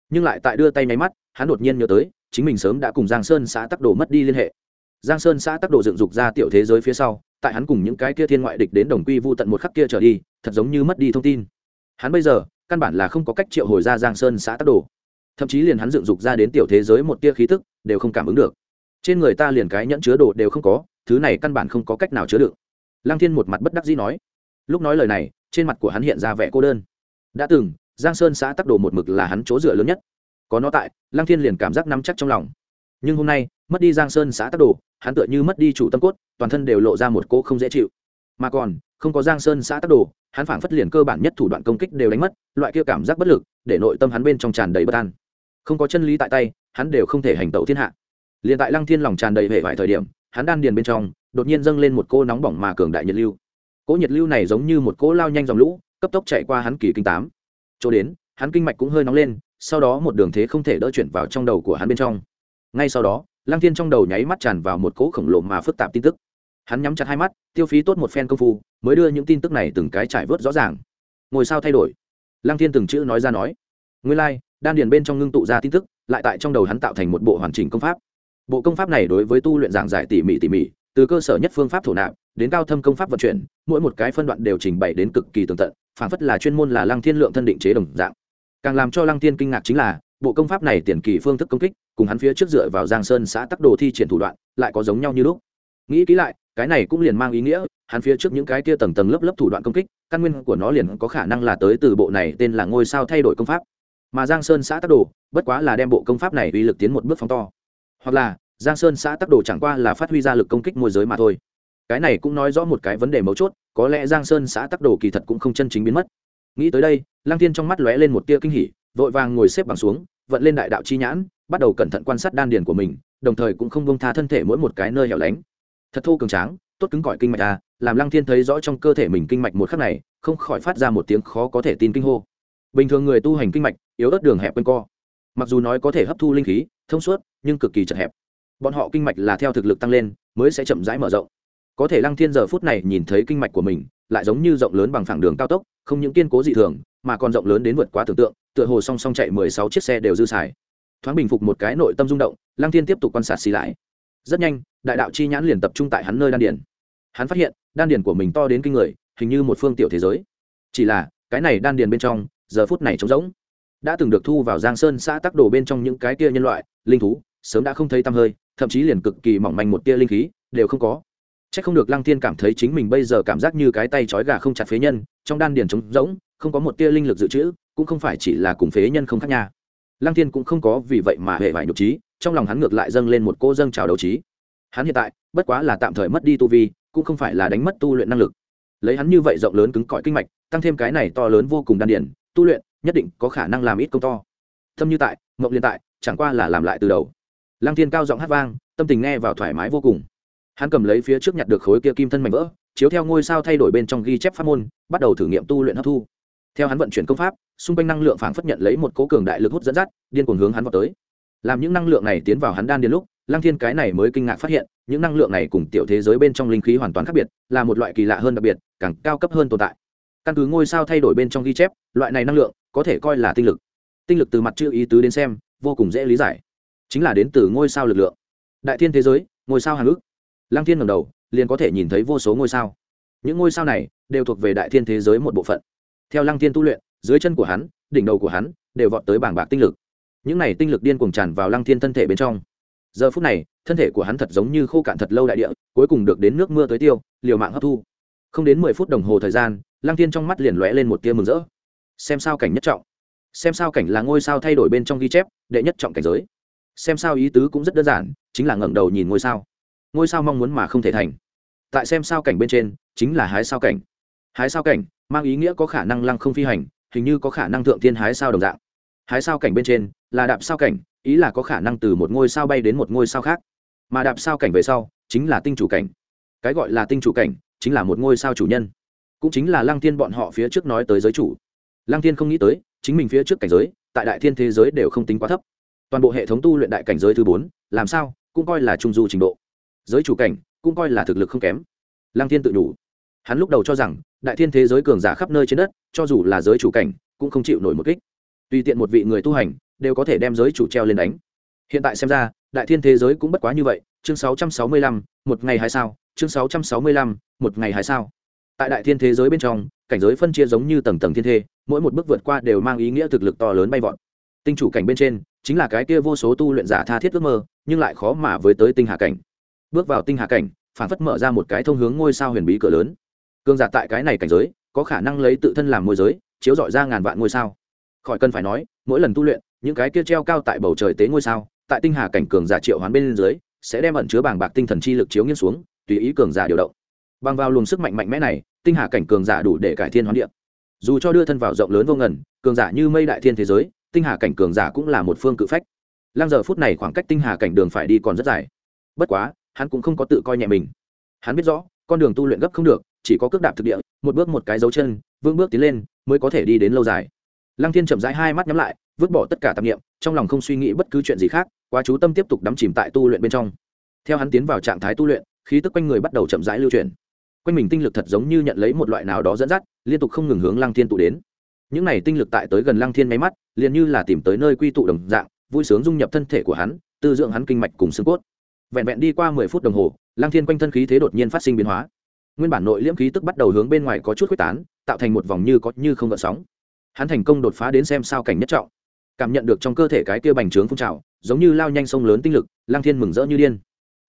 nhưng lại tại đưa tay nháy mắt, hắn đột nhiên nhớ tới, chính mình sớm đã cùng giang sơn xã tắc đồ mất đi liên hệ. Giang sơn xã tắc đồ dựng dục ra tiểu thế giới phía sau, tại hắn cùng những cái kia thiên ngoại địch đến đồng quy vu tận một khắc kia trở đi, thật giống như mất đi thông tin. Hắn bây giờ, căn bản là không có cách triệu hồi ra giang sơn xã tắc đồ. Thậm chí liền hắn dựng dục ra đến tiểu thế giới một tia khí tức, đều không cảm ứng được. Trên người ta liền cái nhẫn chứa đồ đều không có, thứ này căn bản không có cách nào chứa đựng. Lăng thiên một mặt bất đắc dĩ nói. Lúc nói lời này, trên mặt của hắn hiện ra vẻ cô đơn. Đã từng giang sơn xã tắc đồ một mực là hắn chỗ dựa lớn nhất. Có nó tại, lăng thiên liền cảm giác nắm chắc trong lòng. Nhưng hôm nay, mất đi giang sơn xã tắc đồ, hắn tựa như mất đi chủ tâm cốt, toàn thân đều lộ ra một cô không dễ chịu. Mà còn, không có giang sơn xã tắc đồ, hắn phảng phất liền cơ bản nhất thủ đoạn công kích đều đánh mất, loại kia cảm giác bất lực, để nội tâm hắn bên trong tràn đầy bất an. Không có chân lý tại tay, hắn đều không thể hành tẩu thiên hạ. Liền tại lăng thiên lòng tràn đầy hệ vài thời điểm, hắn đan điền bên trong, đột nhiên dâng lên một cô nóng bỏng mà cường đại nhiệt lưu. Cỗ nhiệt lưu này giống như một cỗ lao nhanh dòng lũ, cấp tốc chạy qua hắn kỳ kinh tám chỗ đến hắn kinh mạch cũng hơi nóng lên sau đó một đường thế không thể đỡ chuyển vào trong đầu của hắn bên trong. Ngay sau đó lăng thiên trong đầu nháy mắt tràn vào một cỗ khổng lồ mà phức tạp tin tức. Hắn nhắm chặt hai mắt tiêu phí tốt một phen công phu mới đưa những tin tức này từng cái trải vớt rõ ràng. Ngôi sao thay đổi. Lăng thiên từng chữ nói ra nói. Nguyên lai、like, đan điền bên trong ngưng tụ ra tin tức lại tại trong đầu hắn tạo thành một bộ hoàn chỉnh công pháp. Bộ công pháp này đối với tu luyện giảng giải tỉ mỉ tỉ mỉ từ cơ sở nhất phương pháp thổ nạp đến cao thâm công pháp vận chuyển, mỗi một cái phân đoạn đều trình bày đến cực kỳ tường tận phản phất là chuyên môn là lăng thiên lượng thân định chế đồng dạng. Càng làm cho lăng thiên kinh ngạc chính là, bộ công pháp này tiền kỳ phương thức công kích, cùng hắn phía trước dựa vào giang sơn xã tắc đồ thi triển thủ đoạn, lại có giống nhau như lúc. Nghĩ kỹ lại, cái này cũng liền mang ý nghĩa, hắn phía trước những cái kia tầng tầng lớp lớp thủ đoạn công kích, căn nguyên của nó liền có khả năng là tới từ bộ này tên là ngôi sao thay đổi công pháp. Mà giang sơn xã tắc đồ, bất quá là đem bộ công pháp này uy lực tiến một bước phóng to. Hoặc là, giang sơn xã tắc đồ chẳng qua là phát huy ra lực công kích môi giới mà thôi cái này cũng nói rõ một cái vấn đề mấu chốt, có lẽ giang sơn xã tắc đồ kỳ thật cũng không chân chính biến mất. Nghĩ tới đây, lăng tiên trong mắt lóe lên một tia kinh hỉ, vội vàng ngồi xếp bằng xuống, vận lên đại đạo chi nhãn, bắt đầu cẩn thận quan sát đan điền của mình, đồng thời cũng không bông tha thân thể mỗi một cái nơi hẻo lánh. Thật thô cường tráng, tốt cứng cỏi kinh mạch ta làm lăng thiên thấy rõ trong cơ thể mình kinh mạch một khắc này, không khỏi phát ra một tiếng khó có thể tin kinh hô. Bình thường người tu hành kinh mạch, yếu ớt đường hẹp quanh co. Mặc dù nói có thể hấp thu linh khí, thông suốt, nhưng cực kỳ chật hẹp. Bọn họ kinh mạch là theo thực lực tăng lên, mới sẽ chậm rãi mở rộng có thể lăng thiên giờ phút này nhìn thấy kinh mạch của mình, lại giống như rộng lớn bằng phẳng đường cao tốc, không những kiên cố dị thường, mà còn rộng lớn đến vượt quá tưởng tượng, tựa hồ song song chạy mười sáu chiếc xe đều dư xài. Thoáng bình phục một cái nội tâm rung động, lăng thiên tiếp tục quan sát xì lại. Rất nhanh, đại đạo chi nhãn liền tập trung tại hắn nơi đan điển. hắn phát hiện, đan điển của mình to đến kinh người, hình như một phương tiểu thế giới. Chỉ là, cái này đan điền bên trong, giờ phút này trống rỗng. Đã từng được thu vào giang sơn xã tắc đồ bên trong những cái kia nhân loại, linh thú, sớm đã không thấy tăm hơi, thậm chí liền cực kỳ mỏng manh một tia linh khí, đều không có c h ắ c không được lăng thiên cảm thấy chính mình bây giờ cảm giác như cái tay trói gà không chặt phế nhân, trong đan điền trống rỗng, không có một tia linh lực dự trữ, cũng không phải chỉ là cùng phế nhân không khác nha. Lăng thiên cũng không có vì vậy mà hệ vải nhục trí, trong lòng hắn ngược lại dâng lên một cô dâng trào đấu trí. Hắn hiện tại, bất quá là tạm thời mất đi tu vi, cũng không phải là đánh mất tu luyện năng lực. Lấy hắn như vậy rộng lớn cứng cỏi kinh mạch, tăng thêm cái này to lớn vô cùng đan điển tu luyện, nhất định có khả năng làm ít công to. Thâm như tại, mộng liên tại, chẳng qua là làm lại từ đầu. Lăng thiên cao giọng hát vang, tâm tình nghe vào thoải mái vô cùng hắn cầm lấy phía trước nhặt được khối kia kim thân mảnh vỡ, chiếu theo ngôi sao thay đổi bên trong ghi chép pháp môn, bắt đầu thử nghiệm tu luyện hấp thu. Theo hắn vận chuyển công pháp, xung quanh năng lượng phảng phất nhận lấy một cố cường đại lực hút dẫn dắt, điên cuồng hướng hắn vào tới. Làm những năng lượng này tiến vào hắn đan điên lúc, lăng thiên cái này mới kinh ngạc phát hiện, những năng lượng này cùng tiểu thế giới bên trong linh khí hoàn toàn khác biệt, là một loại kỳ lạ hơn đặc biệt, càng cao cấp hơn tồn tại. Căn cứ ngôi sao thay đổi bên trong ghi chép, loại này năng lượng có thể coi là tinh lực. Tinh lực từ mặt chữ ý tứ đến xem, vô cùng dễ lý giải. Chính là đến từ ngôi sao lực lượng. Đại thiên thế giới, ngôi sao hàng ước lăng thiên ngầm đầu, liền có thể nhìn thấy vô số ngôi sao. Những ngôi sao này đều thuộc về đại thiên thế giới một bộ phận. Theo lăng thiên tu luyện, dưới chân của hắn, đỉnh đầu của hắn đều vọt tới bảng bạc tinh lực. Những này tinh lực điên cuồng tràn vào lăng thiên thân thể bên trong. Giờ phút này, thân thể của hắn thật giống như khô cạn thật lâu đại địa, cuối cùng được đến nước mưa tới tiêu, liều mạng hấp thu. Không đến mười phút đồng hồ thời gian, lăng thiên trong mắt liền lóe lên một tia mừng rỡ. Xem sao cảnh nhất trọng. Xem sao cảnh là ngôi sao thay đổi bên trong ghi chép, đệ nhất trọng cảnh giới. Xem sao ý tứ cũng rất đơn giản, chính là ngẩng đầu nhìn ngôi sao ngôi sao mong muốn mà không thể thành. Tại xem sao cảnh bên trên, chính là hái sao cảnh. Hái sao cảnh, mang ý nghĩa có khả năng lăng không phi hành, hình như có khả năng thượng thiên hái sao đồng dạng. Hái sao cảnh bên trên, là đạp sao cảnh, ý là có khả năng từ một ngôi sao bay đến một ngôi sao khác. Mà đạp sao cảnh về sau, chính là tinh chủ cảnh. Cái gọi là tinh chủ cảnh, chính là một ngôi sao chủ nhân. Cũng chính là lăng thiên bọn họ phía trước nói tới giới chủ. Lăng thiên không nghĩ tới, chính mình phía trước cảnh giới, tại đại thiên thế giới đều không tính quá thấp. Toàn bộ hệ thống tu luyện đại cảnh giới thứ bốn, làm sao, cũng coi là trung du trình độ giới chủ cảnh cũng coi là thực lực không kém. Lăng thiên tự đủ hắn lúc đầu cho rằng đại thiên thế giới cường giả khắp nơi trên đất cho dù là giới chủ cảnh cũng không chịu nổi một kích. Tùy tiện một vị người tu hành đều có thể đem giới chủ treo lên đánh. Hiện tại xem ra đại thiên thế giới cũng bất quá như vậy chương 665, một ngày hai sao? Chương 665, một ngày hai sao? Tại đại thiên thế giới bên trong cảnh giới phân chia giống như tầng tầng thiên thê mỗi một bước vượt qua đều mang ý nghĩa thực lực to lớn bay vọt. Tinh chủ cảnh bên trên chính là cái kia vô số tu luyện giả tha thiết ước mơ nhưng lại khó mà với tới tinh hạ cảnh bước vào tinh hà cảnh, phản phất mở ra một cái thông hướng ngôi sao huyền bí cửa lớn. Cương giả tại cái này cảnh giới, có khả năng lấy tự thân làm môi giới, chiếu dọi ra ngàn vạn ngôi sao. Khỏi cần phải nói, mỗi lần tu luyện, những cái kia treo cao tại bầu trời tế ngôi sao, tại tinh hà cảnh cường giả triệu hoán bên dưới, sẽ đem ẩn chứa bảng bạc tinh thần chi lực chiếu nghiêng xuống, tùy ý cường giả điều động. Bằng vào luồng sức mạnh mạnh mẽ này, tinh hà cảnh cường giả đủ để cải thiên hoán địa. Dù cho đưa thân vào rộng lớn vô ngần, cường giả như mây đại thiên thế giới, tinh hà cảnh cường giả cũng là một phương cự phách. Lăng giờ phút này khoảng cách tinh hà cảnh đường phải đi còn rất dài. Bất quá hắn cũng không có tự coi nhẹ mình. Hắn biết rõ, con đường tu luyện gấp không được, chỉ có cước đạp thực địa, một bước một cái dấu chân vương bước tiến lên, mới có thể đi đến lâu dài. Lăng thiên chậm rãi hai mắt nhắm lại, vứt bỏ tất cả tạp nghiệm trong lòng không suy nghĩ bất cứ chuyện gì khác, quá chú tâm tiếp tục đắm chìm tại tu luyện bên trong. Theo hắn tiến vào trạng thái tu luyện, khí tức quanh người bắt đầu chậm rãi lưu chuyển. Quanh mình tinh lực thật giống như nhận lấy một loại nào đó dẫn dắt, liên tục không ngừng hướng lăng thiên tụ đến. Những này tinh lực tại tới gần lăng thiên máy mắt, liền như là tìm tới nơi quy tụ đồng dạng, vui sướng dung nhập thân thể của hắn, tư dưỡng hắn kinh mạch cùng xương cốt vẹn vẹn đi qua mười phút đồng hồ, lăng thiên quanh thân khí thế đột nhiên phát sinh biến hóa. Nguyên bản nội liễm khí tức bắt đầu hướng bên ngoài có chút quyết tán, tạo thành một vòng như có như không gợn sóng. Hắn thành công đột phá đến xem sao cảnh nhất trọng. Cảm nhận được trong cơ thể cái kia bành trướng phun trào, giống như lao nhanh sông lớn tinh lực, lăng thiên mừng rỡ như điên.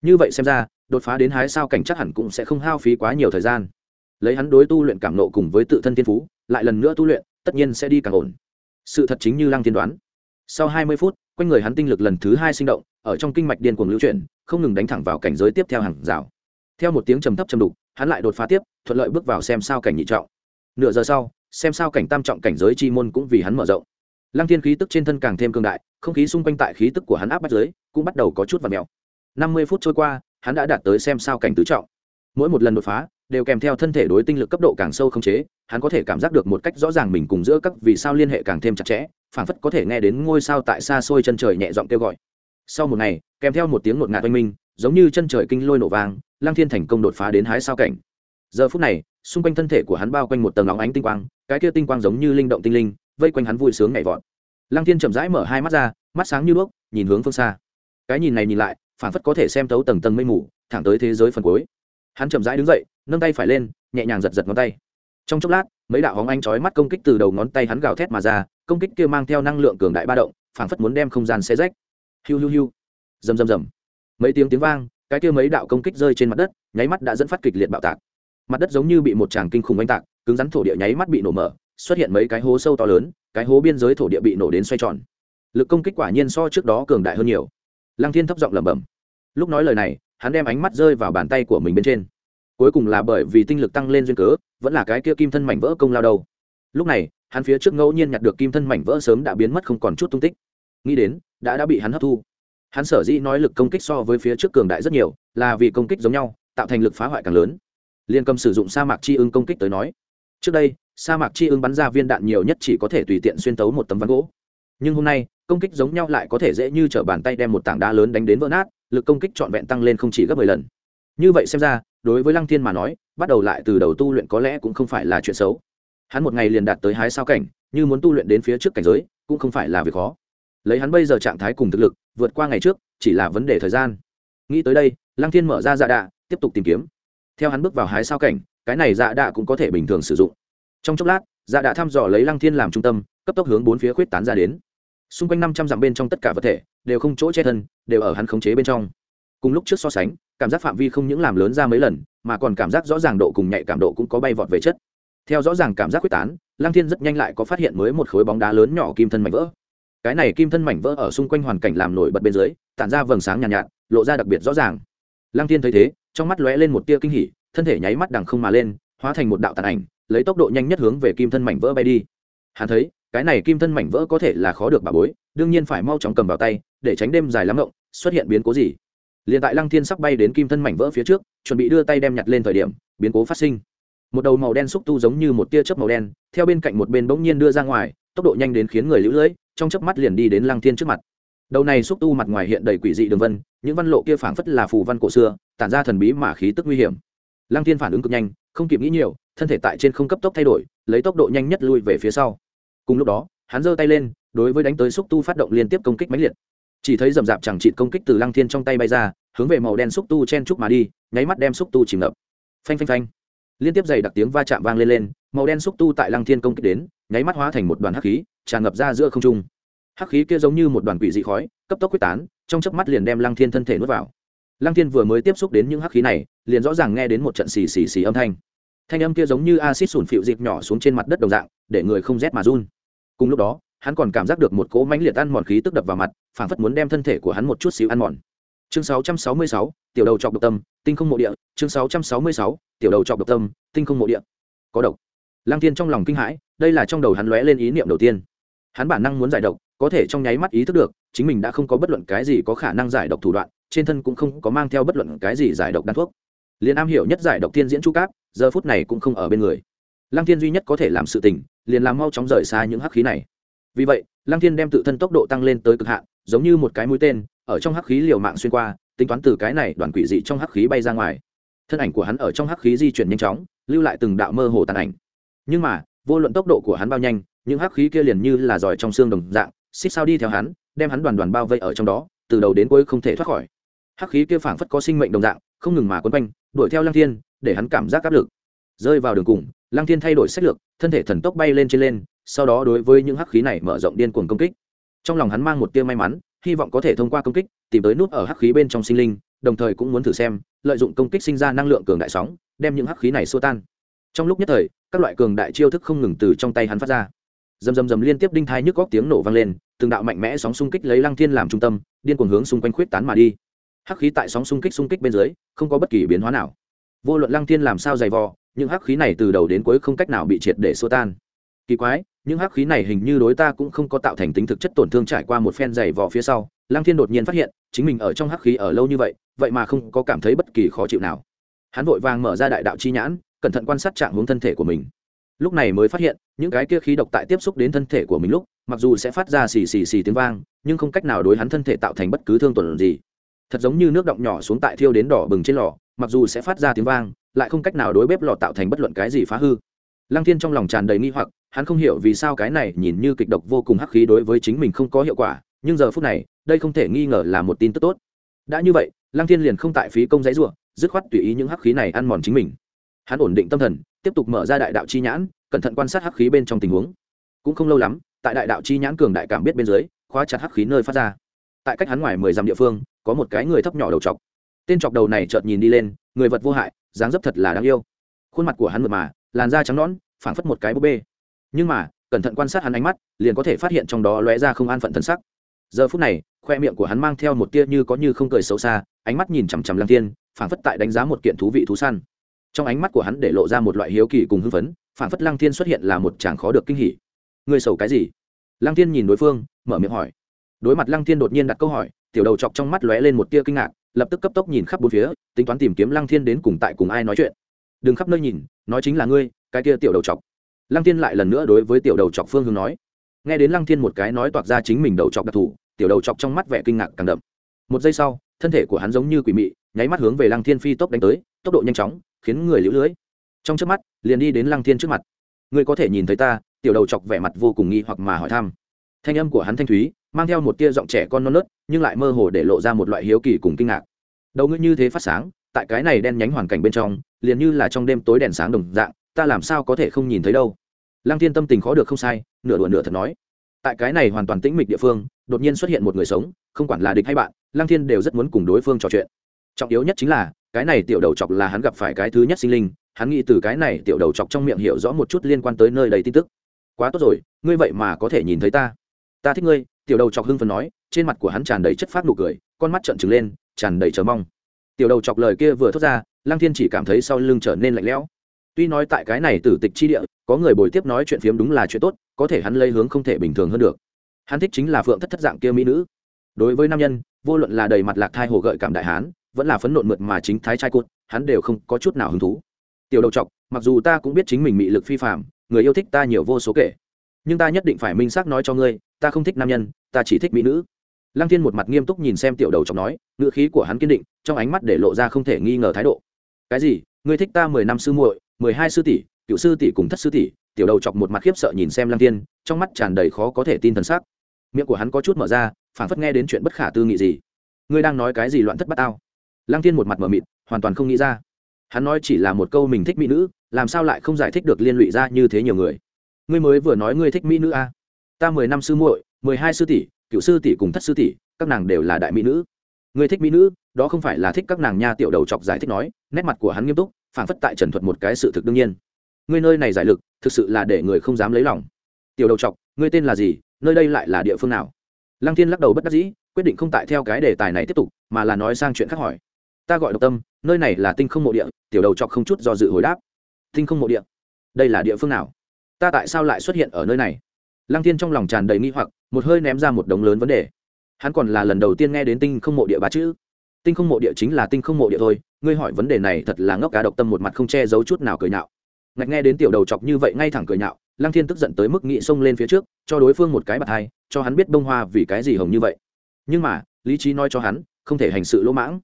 Như vậy xem ra, đột phá đến hái sao cảnh chắc hẳn cũng sẽ không hao phí quá nhiều thời gian. Lấy hắn đối tu luyện cảm nộ cùng với tự thân thiên phú, lại lần nữa tu luyện, tất nhiên sẽ đi càng ổn. Sự thật chính như lăng thiên đoán. Sau hai mươi phút, quanh người hắn tinh lực lần thứ hai sinh động, ở trong kinh mạch điên cuồng lưu chuyển không ngừng đánh thẳng vào cảnh giới tiếp theo hàng rào. Theo một tiếng trầm thấp trầm đục, hắn lại đột phá tiếp, thuận lợi bước vào xem sao cảnh nhị trọng. Nửa giờ sau, xem sao cảnh tam trọng cảnh giới chi môn cũng vì hắn mở rộng. Lăng thiên khí tức trên thân càng thêm cương đại, không khí xung quanh tại khí tức của hắn áp bắt giới cũng bắt đầu có chút và mèo. Năm mươi phút trôi qua, hắn đã đạt tới xem sao cảnh tứ trọng. Mỗi một lần đột phá, đều kèm theo thân thể đối tinh lực cấp độ càng sâu không chế, hắn có thể cảm giác được một cách rõ ràng mình cùng giữa các vì sao liên hệ càng thêm chặt chẽ, phảng phất có thể nghe đến ngôi sao tại xa xôi chân trời nhẹ giọng kêu gọi sau một ngày, kèm theo một tiếng ngột ngạt oanh minh, giống như chân trời kinh lôi nổ vang lang thiên thành công đột phá đến hái sao cảnh. Giờ phút này, xung quanh thân thể của hắn bao quanh một tầng óng ánh tinh quang, cái kia tinh quang giống như linh động tinh linh, vây quanh hắn vui sướng nhảy vọt. Lang thiên chậm rãi mở hai mắt ra, mắt sáng như đuốc, nhìn hướng phương xa. Cái nhìn này nhìn lại, phản phất có thể xem tấu tầng tầng mây mù, thẳng tới thế giới phần cuối. Hắn chậm rãi đứng dậy, nâng tay phải lên, nhẹ nhàng giật giật ngón tay. Trong chốc lát, mấy đạo hóng anh chói mắt công kích từ đầu ngón tay hắn gào thét mà ra, công kích kia mang theo năng lượng cường đại ba động phảng phất muốn đem không gian xe rách hiu hiu hiu. Rầm rầm rầm. Mấy tiếng tiếng vang, cái kia mấy đạo công kích rơi trên mặt đất, nháy mắt đã dẫn phát kịch liệt bạo tạc. Mặt đất giống như bị một tràng kinh khủng oanh tạc, cứng rắn thổ địa nháy mắt bị nổ mở, xuất hiện mấy cái hố sâu to lớn, cái hố biên giới thổ địa bị nổ đến xoay tròn. Lực công kích quả nhiên so trước đó cường đại hơn nhiều. Lăng thiên thấp giọng lẩm bẩm. Lúc nói lời này, hắn đem ánh mắt rơi vào bàn tay của mình bên trên. Cuối cùng là bởi vì tinh lực tăng lên duyên cớ, vẫn là cái kia kim thân mảnh vỡ công lao đầu lúc này, hắn phía trước ngẫu nhiên nhặt được kim thân mảnh vỡ sớm đã biến mất không còn chút tung tích. Nghĩ đến đã đã bị hắn hấp thu. Hắn sở dĩ nói lực công kích so với phía trước cường đại rất nhiều, là vì công kích giống nhau, tạo thành lực phá hoại càng lớn. Liên cầm sử dụng sa mạc chi ưng công kích tới nói, trước đây, sa mạc chi ưng bắn ra viên đạn nhiều nhất chỉ có thể tùy tiện xuyên tấu một tấm ván gỗ. Nhưng hôm nay, công kích giống nhau lại có thể dễ như t r ở bàn tay đem một tảng đá lớn đánh đến vỡ nát, lực công kích trọn vẹn tăng lên không chỉ gấp mười lần. Như vậy xem ra, đối với lăng thiên mà nói, bắt đầu lại từ đầu tu luyện có lẽ cũng không phải là chuyện xấu. Hắn một ngày liền đạt tới hái sao cảnh, như muốn tu luyện đến phía trước cảnh giới, cũng không phải là việc khó lấy hắn bây giờ trạng thái cùng thực lực, vượt qua ngày trước, chỉ là vấn đề thời gian. Nghĩ tới đây, lăng thiên mở ra dạ đạ, tiếp tục tìm kiếm. Theo hắn bước vào hái sao cảnh, cái này dạ đạ cũng có thể bình thường sử dụng. Trong chốc lát dạ đạ thăm dò lấy lăng thiên làm trung tâm, cấp tốc hướng bốn phía khuyết tán ra đến. Xung quanh năm trăm dặm bên trong tất cả vật thể, đều không chỗ che thân, đều ở hắn khống chế bên trong. Cùng lúc trước so sánh, cảm giác phạm vi không những làm lớn ra mấy lần, mà còn cảm giác rõ ràng độ cùng nhạy cảm độ cũng có bay vọt về chất. Theo rõ ràng cảm giác quyết tán, lăng thiên rất nhanh lại có phát hiện mới một khối bóng đá lớn nhỏ kim thân mảnh vỡ cái này kim thân mảnh vỡ ở xung quanh hoàn cảnh làm nổi bật bên dưới tản ra vầng sáng nhàn nhạt, nhạt lộ ra đặc biệt rõ ràng. Lăng thiên thấy thế trong mắt lóe lên một tia kinh hỉ thân thể nháy mắt đằng không mà lên hóa thành một đạo tàn ảnh lấy tốc độ nhanh nhất hướng về kim thân mảnh vỡ bay đi. Hắn thấy cái này kim thân mảnh vỡ có thể là khó được bà bối đương nhiên phải mau chóng cầm vào tay để tránh đêm dài lắm ngộng xuất hiện biến cố gì. Liền tại lăng thiên sắp bay đến kim thân mảnh vỡ phía trước chuẩn bị đưa tay đem nhặt lên thời điểm biến cố phát sinh. Một đầu màu đen xúc tu giống như một tia chớp màu đen theo bên cạnh một bên bỗng nhiên đưa ra ngoài tốc độ nhanh đến khiến người lũ lưỡi trong chớp mắt liền đi đến lăng thiên trước mặt. Đầu này xúc tu mặt ngoài hiện đầy quỷ dị đường vân, những văn lộ kia phảng phất là phù văn cổ xưa, tản ra thần bí mà khí tức nguy hiểm. Lăng thiên phản ứng cực nhanh, không kịp nghĩ nhiều, thân thể tại trên không cấp tốc thay đổi, lấy tốc độ nhanh nhất lui về phía sau. Cùng lúc đó, hắn giơ tay lên, đối với đánh tới xúc tu phát động liên tiếp công kích mãnh liệt. Chỉ thấy rầm rạp chẳng chịt công kích từ lăng thiên trong tay bay ra, hướng về màu đen xúc tu chen trúc mà đi, nháy mắt đem xúc tu chìm ngập. Phanh phanh phanh. Liên tiếp dày đặc tiếng va chạm vang lên lên, màu đen xúc tu tại lăng thiên công kích đến nháy mắt hóa thành một đoàn hắc khí tràn ngập ra giữa không trung. Hắc khí kia giống như một đoàn quỷ dị khói cấp tốc quyết tán trong chớp mắt liền đem lăng thiên thân thể nuốt vào. Lăng thiên vừa mới tiếp xúc đến những hắc khí này liền rõ ràng nghe đến một trận xì xì xì âm thanh. Thanh âm kia giống như acid sủn phịu dịp nhỏ xuống trên mặt đất đồng dạng để người không rét mà run. Cùng lúc đó hắn còn cảm giác được một cỗ mãnh liệt ăn mòn khí tức đập vào mặt phảng phất muốn đem thân thể của hắn một chút xíu ăn mòn. Chương 666, tiểu đầu trọc độc tâm tinh không mộ địa. Chương 666, tiểu đầu trọc độc tâm tinh không mộ địa. Có độc lăng thiên trong lòng kinh hãi, đây là trong đầu hắn lóe lên ý niệm đầu tiên. Hắn bản năng muốn giải độc, có thể trong nháy mắt ý thức được, chính mình đã không có bất luận cái gì có khả năng giải độc thủ đoạn, trên thân cũng không có mang theo bất luận cái gì giải độc đan thuốc. Liền am hiểu nhất giải độc thiên diễn chu cáp, giờ phút này cũng không ở bên người. Lăng thiên duy nhất có thể làm sự tình, liền làm mau chóng rời xa những hắc khí này. Vì vậy, lăng thiên đem tự thân tốc độ tăng lên tới cực hạn, giống như một cái mũi tên, ở trong hắc khí liều mạng xuyên qua, tính toán từ cái này đoàn quỷ dị trong hắc khí bay ra ngoài. Thân ảnh của hắn ở trong hắc khí di chuyển nhanh chóng, lưu lại từng đạo mơ hồ tàn ảnh nhưng mà, vô luận tốc độ của hắn bao nhanh, những hắc khí kia liền như là giỏi trong xương đồng dạng, xích sao đi theo hắn, đem hắn đoàn đoàn bao vây ở trong đó, từ đầu đến cuối không thể thoát khỏi. Hắc khí kia phảng phất có sinh mệnh đồng dạng, không ngừng mà quấn quanh, đuổi theo lăng thiên, để hắn cảm giác áp lực. Rơi vào đường cùng, lăng thiên thay đổi sách lược, thân thể thần tốc bay lên trên lên, sau đó đối với những hắc khí này mở rộng điên cuồng công kích. Trong lòng hắn mang một tia may mắn, hy vọng có thể thông qua công kích, tìm tới nút ở hắc khí bên trong sinh linh, đồng thời cũng muốn thử xem, lợi dụng công kích sinh ra năng lượng cường đại sóng, đem những hắc khí này xua tan trong lúc nhất thời, các loại cường đại chiêu thức không ngừng từ trong tay hắn phát ra. Dầm dầm dầm liên tiếp đinh thai nhức góc tiếng nổ vang lên, từng đạo mạnh mẽ sóng xung kích lấy lăng thiên làm trung tâm, điên cuồng hướng xung quanh khuyết tán mà đi. Hắc khí tại sóng xung kích xung kích bên dưới, không có bất kỳ biến hóa nào. Vô luận lăng thiên làm sao dày vò, những hắc khí này từ đầu đến cuối không cách nào bị triệt để xua tan. Kỳ quái, những hắc khí này hình như đối ta cũng không có tạo thành tính thực chất tổn thương trải qua một phen dày vò phía sau, lăng thiên đột nhiên phát hiện, chính mình ở trong hắc khí ở lâu như vậy vậy mà không có cảm thấy bất kỳ khó chịu nào. Hắn vội vàng mở ra đại đạo chi nhãn cẩn thận quan sát trạng hướng thân thể của mình. Lúc này mới phát hiện, những cái kia khí độc tại tiếp xúc đến thân thể của mình lúc, mặc dù sẽ phát ra xì xì xì tiếng vang, nhưng không cách nào đối hắn thân thể tạo thành bất cứ thương tổn gì. Thật giống như nước động nhỏ xuống tại thiêu đến đỏ bừng trên lò, mặc dù sẽ phát ra tiếng vang, lại không cách nào đối bếp lò tạo thành bất luận cái gì phá hư. Lăng thiên trong lòng tràn đầy nghi hoặc, hắn không hiểu vì sao cái này nhìn như kịch độc vô cùng hắc khí đối với chính mình không có hiệu quả, nhưng giờ phút này, đây không thể nghi ngờ là một tin tức tốt. Đã như vậy, lăng thiên liền không tại phí công giấy ruộng dứt khoát tùy ý những hắc khí này ăn mòn chính mình hắn ổn định tâm thần, tiếp tục mở ra đại đạo chi nhãn, cẩn thận quan sát hắc khí bên trong tình huống. Cũng không lâu lắm, tại đại đạo chi nhãn cường đại cảm biết bên dưới, khóa chặt hắc khí nơi phát ra. Tại cách hắn ngoài mười dặm địa phương, có một cái người thấp nhỏ đầu chọc. Tên chọc đầu này chợt nhìn đi lên, người vật vô hại, dáng dấp thật là đáng yêu. Khuôn mặt của hắn mượt mà, làn da trắng nõn, phảng phất một cái búp bê. Nhưng mà, cẩn thận quan sát hắn ánh mắt, liền có thể phát hiện trong đó lóe ra không an phận thân sắc. Giờ phút này, khoe miệng của hắn mang theo một tia như có như không cười xấu xa, ánh mắt nhìn chằm chằm lăng tiên phảng phất tại đánh giá một kiện thú vị thú săn trong ánh mắt của hắn để lộ ra một loại hiếu kỳ cùng hưng phấn phản phất lăng thiên xuất hiện là một chàng khó được kinh hỉ. Người sầu cái gì? Lăng thiên nhìn đối phương, mở miệng hỏi. Đối mặt lăng thiên đột nhiên đặt câu hỏi, tiểu đầu chọc trong mắt lóe lên một tia kinh ngạc, lập tức cấp tốc nhìn khắp bốn phía, tính toán tìm kiếm lăng thiên đến cùng tại cùng ai nói chuyện. Đừng khắp nơi nhìn, nói chính là ngươi, cái kia tiểu đầu chọc. Lăng thiên lại lần nữa đối với tiểu đầu chọc phương hướng nói. Nghe đến lăng thiên một cái nói toạc ra chính mình đầu chọc đặc thù, tiểu đầu chọc trong mắt vẻ kinh ngạc càng đậm một giây sau, thân thể của hắn giống như quỷ mị, nháy mắt hướng về lăng thiên phi tốc đánh tới, tốc độ nhanh chóng, khiến người lũ lưới. Trong trước mắt, liền đi đến lăng thiên trước mặt. Ngươi có thể nhìn thấy ta, tiểu đầu chọc vẻ mặt vô cùng nghi hoặc mà hỏi thăm. Thanh âm của hắn thanh thúy, mang theo một tia giọng trẻ con non nớt, nhưng lại mơ hồ để lộ ra một loại hiếu kỳ cùng kinh ngạc. Đầu ngươi như thế phát sáng, tại cái này đen nhánh hoàn cảnh bên trong, liền như là trong đêm tối đèn sáng đồng dạng, ta làm sao có thể không nhìn thấy đâu? Lăng thiên tâm tình khó được không sai, nửa đùa nửa thật nói. Tại cái này hoàn toàn tĩnh mịch địa phương, đột nhiên xuất hiện một người sống, không quản là địch hay bạn lăng thiên đều rất muốn cùng đối phương trò chuyện. Trọng yếu nhất chính là, cái này tiểu đầu chọc là hắn gặp phải cái thứ nhất sinh linh, hắn nghĩ từ cái này tiểu đầu chọc trong miệng hiểu rõ một chút liên quan tới nơi đầy tin tức. Quá tốt rồi, ngươi vậy mà có thể nhìn thấy ta. Ta thích ngươi, tiểu đầu chọc hưng phần nói, trên mặt của hắn tràn đầy chất phát nụ cười, con mắt trợn trừng lên, tràn đầy chờ mong. Tiểu đầu chọc lời kia vừa thốt ra, lăng thiên chỉ cảm thấy sau lưng trở nên lạnh lẽo. Tuy nói tại cái này tử tịch chi địa, có người bồi tiếp nói chuyện phiếm đúng là chuyện tốt, có thể hắn lây hướng không thể bình thường hơn được. Hắn thích chính là phượng thất thất dạng kia mỹ nữ đối với nam nhân, vô luận là đầy mặt lạc thai hồ gợi cảm đại hán, vẫn là phấn nộn mượt mà chính thái trai cốt hắn đều không có chút nào hứng thú. Tiểu đầu chọc, mặc dù ta cũng biết chính mình bị lực phi phạm người yêu thích ta nhiều vô số kể. Nhưng ta nhất định phải minh xác nói cho ngươi, ta không thích nam nhân, ta chỉ thích mỹ nữ. Lăng thiên một mặt nghiêm túc nhìn xem tiểu đầu chọc nói, ngữ khí của hắn kiên định, trong ánh mắt để lộ ra không thể nghi ngờ thái độ. Cái gì? Ngươi thích ta mười năm sư muội, mười hai sư tỷ, cựu sư tỷ cùng thất sư tỷ? Tiểu đầu chọc một mặt khiếp sợ nhìn xem lăng thiên, trong mắt tràn đầy khó có thể tin thần sắc. Miệng của hắn có chút mở ra phản phất nghe đến chuyện bất khả tư nghị gì. Ngươi đang nói cái gì loạn thất bát ao lăng thiên một mặt mở mịt, hoàn toàn không nghĩ ra. Hắn nói chỉ là một câu mình thích mỹ nữ, làm sao lại không giải thích được liên lụy ra như thế nhiều người? Ngươi mới vừa nói ngươi thích mỹ nữ a. À? ta mười năm sư muội, mười hai sư tỷ, cựu sư tỷ cùng thất sư tỷ, các nàng đều là đại mỹ nữ. Ngươi thích mỹ nữ, đó không phải là thích các nàng nha tiểu đầu chọc giải thích nói, nét mặt của hắn nghiêm túc phản phất tại trần thuật một cái sự thực đương nhiên. Ngươi nơi này giải lực, thực sự là để người không dám lấy lòng. Tiểu đầu chọc, ngươi tên là gì, nơi đây lại là địa phương nào? Lăng thiên lắc đầu bất đắc dĩ, quyết định không tại theo cái đề tài này tiếp tục, mà là nói sang chuyện khác hỏi. Ta gọi độc tâm, nơi này là tinh không mộ địa, tiểu đầu chọc không chút do dự hồi đáp. Tinh không mộ địa? Đây là địa phương nào? Ta tại sao lại xuất hiện ở nơi này? Lăng thiên trong lòng tràn đầy nghi hoặc, một hơi ném ra một đống lớn vấn đề. Hắn còn là lần đầu tiên nghe đến tinh không mộ địa ba chữ. Tinh không mộ địa chính là tinh không mộ địa thôi, ngươi hỏi vấn đề này thật là ngốc cá độc tâm một mặt không che giấu chút nào cười nhạo. Ngạch nghe đến tiểu đầu chọc như vậy ngay thẳng cười nhạo, lăng thiên tức giận tới mức nghị xông lên phía trước, cho đối phương một cái bạt hai cho hắn biết bông hoa vì cái gì hồng như vậy. Nhưng mà lý trí nói cho hắn không thể hành sự lỗ mãng.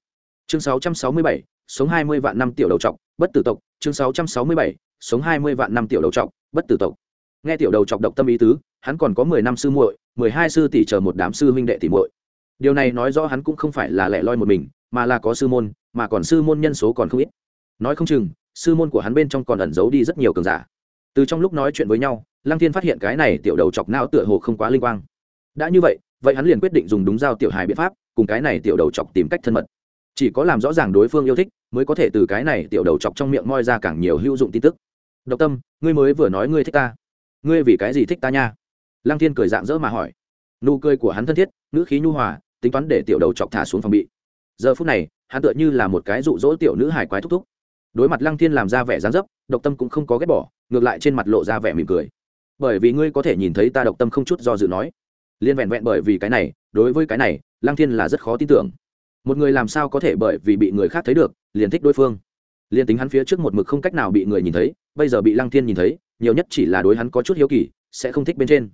Chương 667, sống hai mươi vạn năm tiểu đầu trọc bất tử tộc. Chương sáu trăm sáu mươi bảy sống hai mươi vạn năm tiểu đầu trọc bất tử tộc. Nghe tiểu đầu trọc độc tâm ý tứ hắn còn có mười năm sư muội mười hai sư tỷ chờ một đám sư huynh đệ tỷ muội. Điều này nói rõ hắn cũng không phải là lẻ loi một mình mà là có sư môn mà còn sư môn nhân số còn không ít. Nói không chừng sư môn của hắn bên trong còn ẩn giấu đi rất nhiều cường giả. Từ trong lúc nói chuyện với nhau lăng thiên phát hiện cái này tiểu đầu chọc não tựa hồ không quá linh quang đã như vậy vậy hắn liền quyết định dùng đúng giao tiểu hài biện pháp, cùng cái này tiểu đầu chọc tìm cách thân mật. Chỉ có làm rõ ràng đối phương yêu thích, mới có thể từ cái này tiểu đầu chọc trong miệng moi ra càng nhiều hữu dụng tin tức. Độc tâm, ngươi mới vừa nói ngươi thích ta. Ngươi vì cái gì thích ta nha? Lăng thiên cười dạng dỡ mà hỏi. Nụ cười của hắn thân thiết nữ khí nhu hòa, tính toán để tiểu đầu chọc thả xuống phòng bị. Giờ phút này, hắn tựa như là một cái rụ rỗ tiểu nữ hài quái thúc thúc. Đối mặt lăng thiên làm ra vẻ dáng dấp, độc tâm cũng không có ghét bỏ, ngược lại trên mặt lộ ra vẻ mỉm cười. Bởi vì ngươi có thể nhìn thấy ta độc tâm không chút do dự nói liên vẹn vẹn bởi vì cái này, đối với cái này, lăng thiên là rất khó tin tưởng. Một người làm sao có thể bởi vì bị người khác thấy được, liền thích đối phương? Liền tính hắn phía trước một mực không cách nào bị người nhìn thấy, bây giờ bị lăng thiên nhìn thấy, nhiều nhất chỉ là đối hắn có chút hiếu kỳ, sẽ không thích bên trên.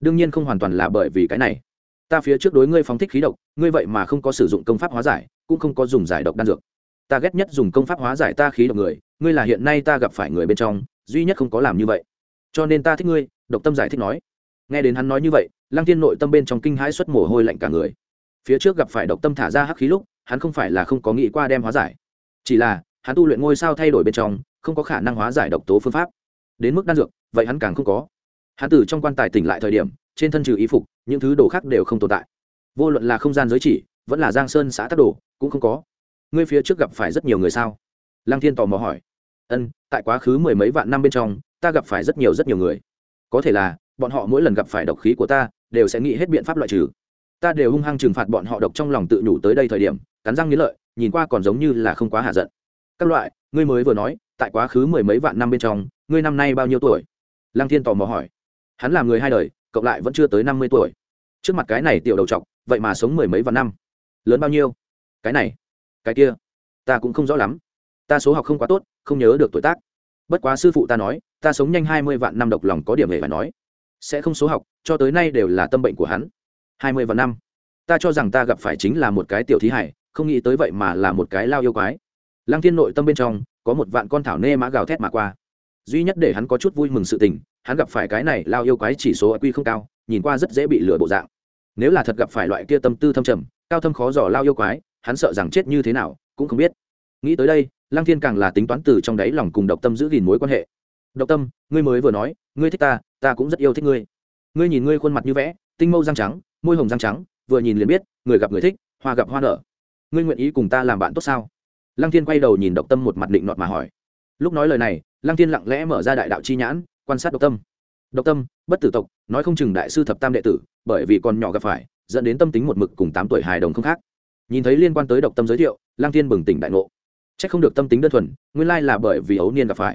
Đương nhiên không hoàn toàn là bởi vì cái này. Ta phía trước đối ngươi phóng thích khí độc, ngươi vậy mà không có sử dụng công pháp hóa giải, cũng không có dùng giải độc đan dược. Ta ghét nhất dùng công pháp hóa giải ta khí độc người, ngươi là hiện nay ta gặp phải người bên trong, duy nhất không có làm như vậy. Cho nên ta thích ngươi, độc tâm giải thích nói. Nghe đến hắn nói như vậy lăng thiên nội tâm bên trong kinh hãi xuất mồ hôi lạnh cả người. Phía trước gặp phải độc tâm thả ra hắc khí lúc, hắn không phải là không có nghĩ qua đem hóa giải. Chỉ là, hắn tu luyện ngôi sao thay đổi bên trong, không có khả năng hóa giải độc tố phương pháp. Đến mức đan dược, vậy hắn càng không có. Hắn từ trong quan tài tỉnh lại thời điểm, trên thân trừ ý phục, những thứ đồ khác đều không tồn tại. Vô luận là không gian giới chỉ, vẫn là giang sơn xã tắc đồ, cũng không có. Ngươi phía trước gặp phải rất nhiều người sao? Lăng thiên tò mò hỏi. Ân, tại quá khứ mười mấy vạn năm bên trong, ta gặp phải rất nhiều rất nhiều người. Có thể là, bọn họ mỗi lần gặp phải độc khí của ta đều sẽ nghĩ hết biện pháp loại trừ. Ta đều hung hăng trừng phạt bọn họ độc trong lòng tự nhủ tới đây thời điểm, cắn răng nghĩ lợi, nhìn qua còn giống như là không quá hạ giận. Các loại, ngươi mới vừa nói, tại quá khứ mười mấy vạn năm bên trong, ngươi năm nay bao nhiêu tuổi? Lăng thiên tò mò hỏi. Hắn là người hai đời, cộng lại vẫn chưa tới năm mươi tuổi. Trước mặt cái này tiểu đầu t vậy mà sống mười mấy vạn năm. Lớn bao nhiêu? Cái này, cái kia, ta cũng không rõ lắm. Ta số học không quá tốt, không nhớ được tuổi tác. Bất quá sư phụ ta nói, ta sống nhanh hai mươi vạn năm độc lòng có điểm hề phải nói sẽ không số học, cho tới nay đều là tâm bệnh của hắn. Hai mươi vạn năm. Ta cho rằng ta gặp phải chính là một cái tiểu thí hải, không nghĩ tới vậy mà là một cái lao yêu quái. Lăng thiên nội tâm bên trong, có một vạn con thảo nê mã gào thét mà qua. Duy nhất để hắn có chút vui mừng sự tình, hắn gặp phải cái này lao yêu quái chỉ số quy không cao, nhìn qua rất dễ bị lừa bộ dạng. Nếu là thật gặp phải loại kia tâm tư thâm trầm, cao thâm khó dò lao yêu quái, hắn sợ rằng chết như thế nào, cũng không biết. Nghĩ tới đây, lăng thiên càng là tính toán từ trong đáy lòng cùng độc tâm giữ gìn mối quan hệ. Độc tâm, ngươi mới vừa nói, ngươi thích ta ta cũng rất yêu thích ngươi. Ngươi nhìn ngươi khuôn mặt như vẽ, tinh mâu răng trắng, môi hồng răng trắng, vừa nhìn liền biết, người gặp người thích, hoa gặp hoa nở. Ngươi nguyện ý cùng ta làm bạn tốt sao? Lăng thiên quay đầu nhìn độc tâm một mặt định nọt mà hỏi. Lúc nói lời này, lăng thiên lặng lẽ mở ra đại đạo chi nhãn, quan sát độc tâm. Độc tâm, bất tử tộc, nói không chừng đại sư thập tam đệ tử, bởi vì còn nhỏ gặp phải, dẫn đến tâm tính một mực cùng tám tuổi hài đồng không khác. Nhìn thấy liên quan tới độc tâm giới thiệu, lăng thiên bừng tỉnh đại ngộ. C h ắ c không được tâm tính đơn thuần, nguyên lai là bởi vì ấu niên gặp phải.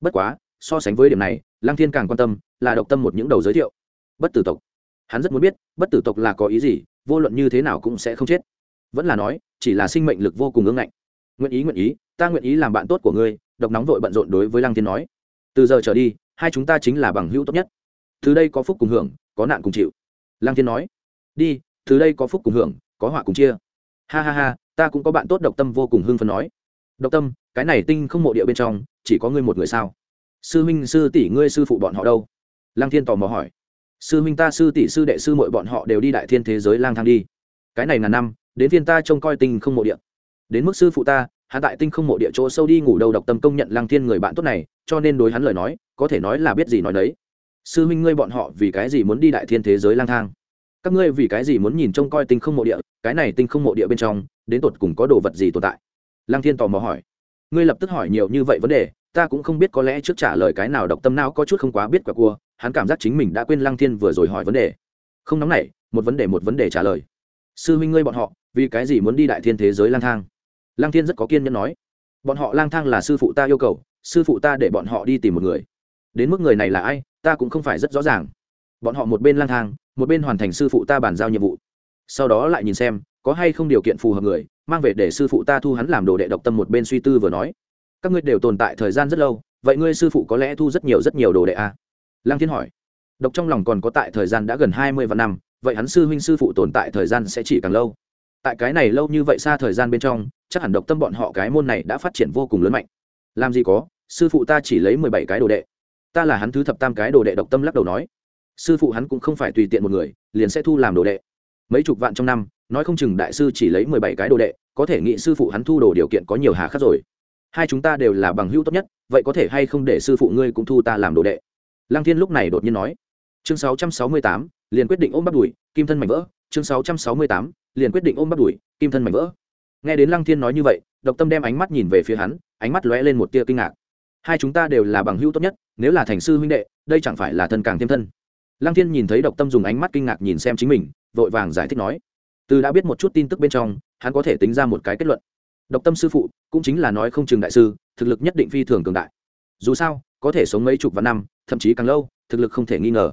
Bất quá so sánh với điểm này, lăng thiên càng quan tâm, là độc tâm một những đầu giới thiệu. Bất tử tộc. Hắn rất muốn biết, bất tử tộc là có ý gì, vô luận như thế nào cũng sẽ không chết. Vẫn là nói, chỉ là sinh mệnh lực vô cùng ưng ngạnh. Nguyện ý nguyện ý, ta nguyện ý làm bạn tốt của ngươi, độc nóng vội bận rộn đối với lăng thiên nói. Từ giờ trở đi, hai chúng ta chính là bằng hữu tốt nhất. Từ đây có phúc cùng hưởng, có nạn cùng chịu. Lăng thiên nói. Đi, từ đây có phúc cùng hưởng, có họa cùng chia. Ha ha ha, ta cũng có bạn tốt độc tâm vô cùng hưng phấn nói. Độc tâm, cái này tinh không mộ địa bên trong, chỉ có ngươi một người sao? Sư minh sư tỷ ngươi sư phụ bọn họ đâu? Lăng thiên tò mò hỏi. Sư minh ta, sư tỷ, sư đệ, sư mội bọn họ đều đi đại thiên thế giới lang thang đi. Cái này ngàn năm, đến thiên ta trông coi tinh không mộ địa. Đến mức sư phụ ta hạ tại tinh không mộ địa chỗ sâu đi ngủ đầu độc tâm công nhận lăng thiên người bạn tốt này, cho nên đối hắn lời nói, có thể nói là biết gì nói đấy sư Minh ngươi bọn họ vì cái gì muốn đi đại thiên thế giới lang thang? Các ngươi vì cái gì muốn nhìn trông coi tinh không mộ địa, cái này tinh không mộ địa bên trong, đến tột cùng có đồ vật gì tồn tại? Lăng thiên tò mò hỏi. Ngươi lập tức hỏi nhiều như vậy vấn đề ta cũng không biết có lẽ trước trả lời cái nào độc tâm não có chút không quá biết quả cua, hắn cảm giác chính mình đã quên lăng thiên vừa rồi hỏi vấn đề. Không nóng nảy, một vấn đề một vấn đề trả lời. Sư huynh ngươi bọn họ, vì cái gì muốn đi đại thiên thế giới lang thang? Lăng thiên rất có kiên nhẫn nói. Bọn họ lang thang là sư phụ ta yêu cầu, sư phụ ta để bọn họ đi tìm một người. Đến mức người này là ai, ta cũng không phải rất rõ ràng. Bọn họ một bên lang thang, một bên hoàn thành sư phụ ta bàn giao nhiệm vụ. Sau đó lại nhìn xem, có hay không điều kiện phù hợp người, mang về để sư phụ ta thu hắn làm đồ đệ độc tâm một bên suy tư vừa nói các ngươi đều tồn tại thời gian rất lâu, vậy ngươi sư phụ có lẽ thu rất nhiều rất nhiều đồ đệ à? lăng thiên hỏi. Độc trong lòng còn có tại thời gian đã gần hai mươi vạn năm, vậy hắn sư huynh sư phụ tồn tại thời gian sẽ chỉ càng lâu. Tại cái này lâu như vậy xa thời gian bên trong, chắc hẳn độc tâm bọn họ cái môn này đã phát triển vô cùng lớn mạnh. Làm gì có, sư phụ ta chỉ lấy mười bảy cái đồ đệ. Ta là hắn thứ thập tam cái đồ đệ độc tâm lắc đầu nói. Sư phụ hắn cũng không phải tùy tiện một người, liền sẽ thu làm đồ đệ. Mấy chục vạn trong năm, nói không chừng đại sư chỉ lấy mười bảy cái đồ đệ, có thể nghĩ sư phụ hắn thu đồ điều kiện có nhiều hà khắc rồi hai chúng ta đều là bằng hữu tốt nhất, vậy có thể hay không để sư phụ ngươi cũng thu ta làm đồ đệ? Lăng thiên lúc này đột nhiên nói. Chương sáu trăm sáu mươi tám, liền quyết định ôm bắt đùi, kim thân mảnh vỡ. Chương sáu trăm sáu mươi tám, liền quyết định ôm bắt đùi, kim thân mảnh vỡ. Nghe đến lăng thiên nói như vậy, độc tâm đem ánh mắt nhìn về phía hắn, ánh mắt lóe lên một tia kinh ngạc. Hai chúng ta đều là bằng hữu tốt nhất, nếu là thành sư huynh đệ, đây chẳng phải là thân càng thêm thân. Lăng thiên nhìn thấy độc tâm dùng ánh mắt kinh ngạc nhìn xem chính mình, vội vàng giải thích nói. Từ đã biết một chút tin tức bên trong, hắn có thể tính ra một cái kết luận độc tâm sư phụ cũng chính là nói không chừng đại sư, thực lực nhất định phi thường cường đại. Dù sao, có thể sống mấy chục vạn năm, thậm chí càng lâu, thực lực không thể nghi ngờ.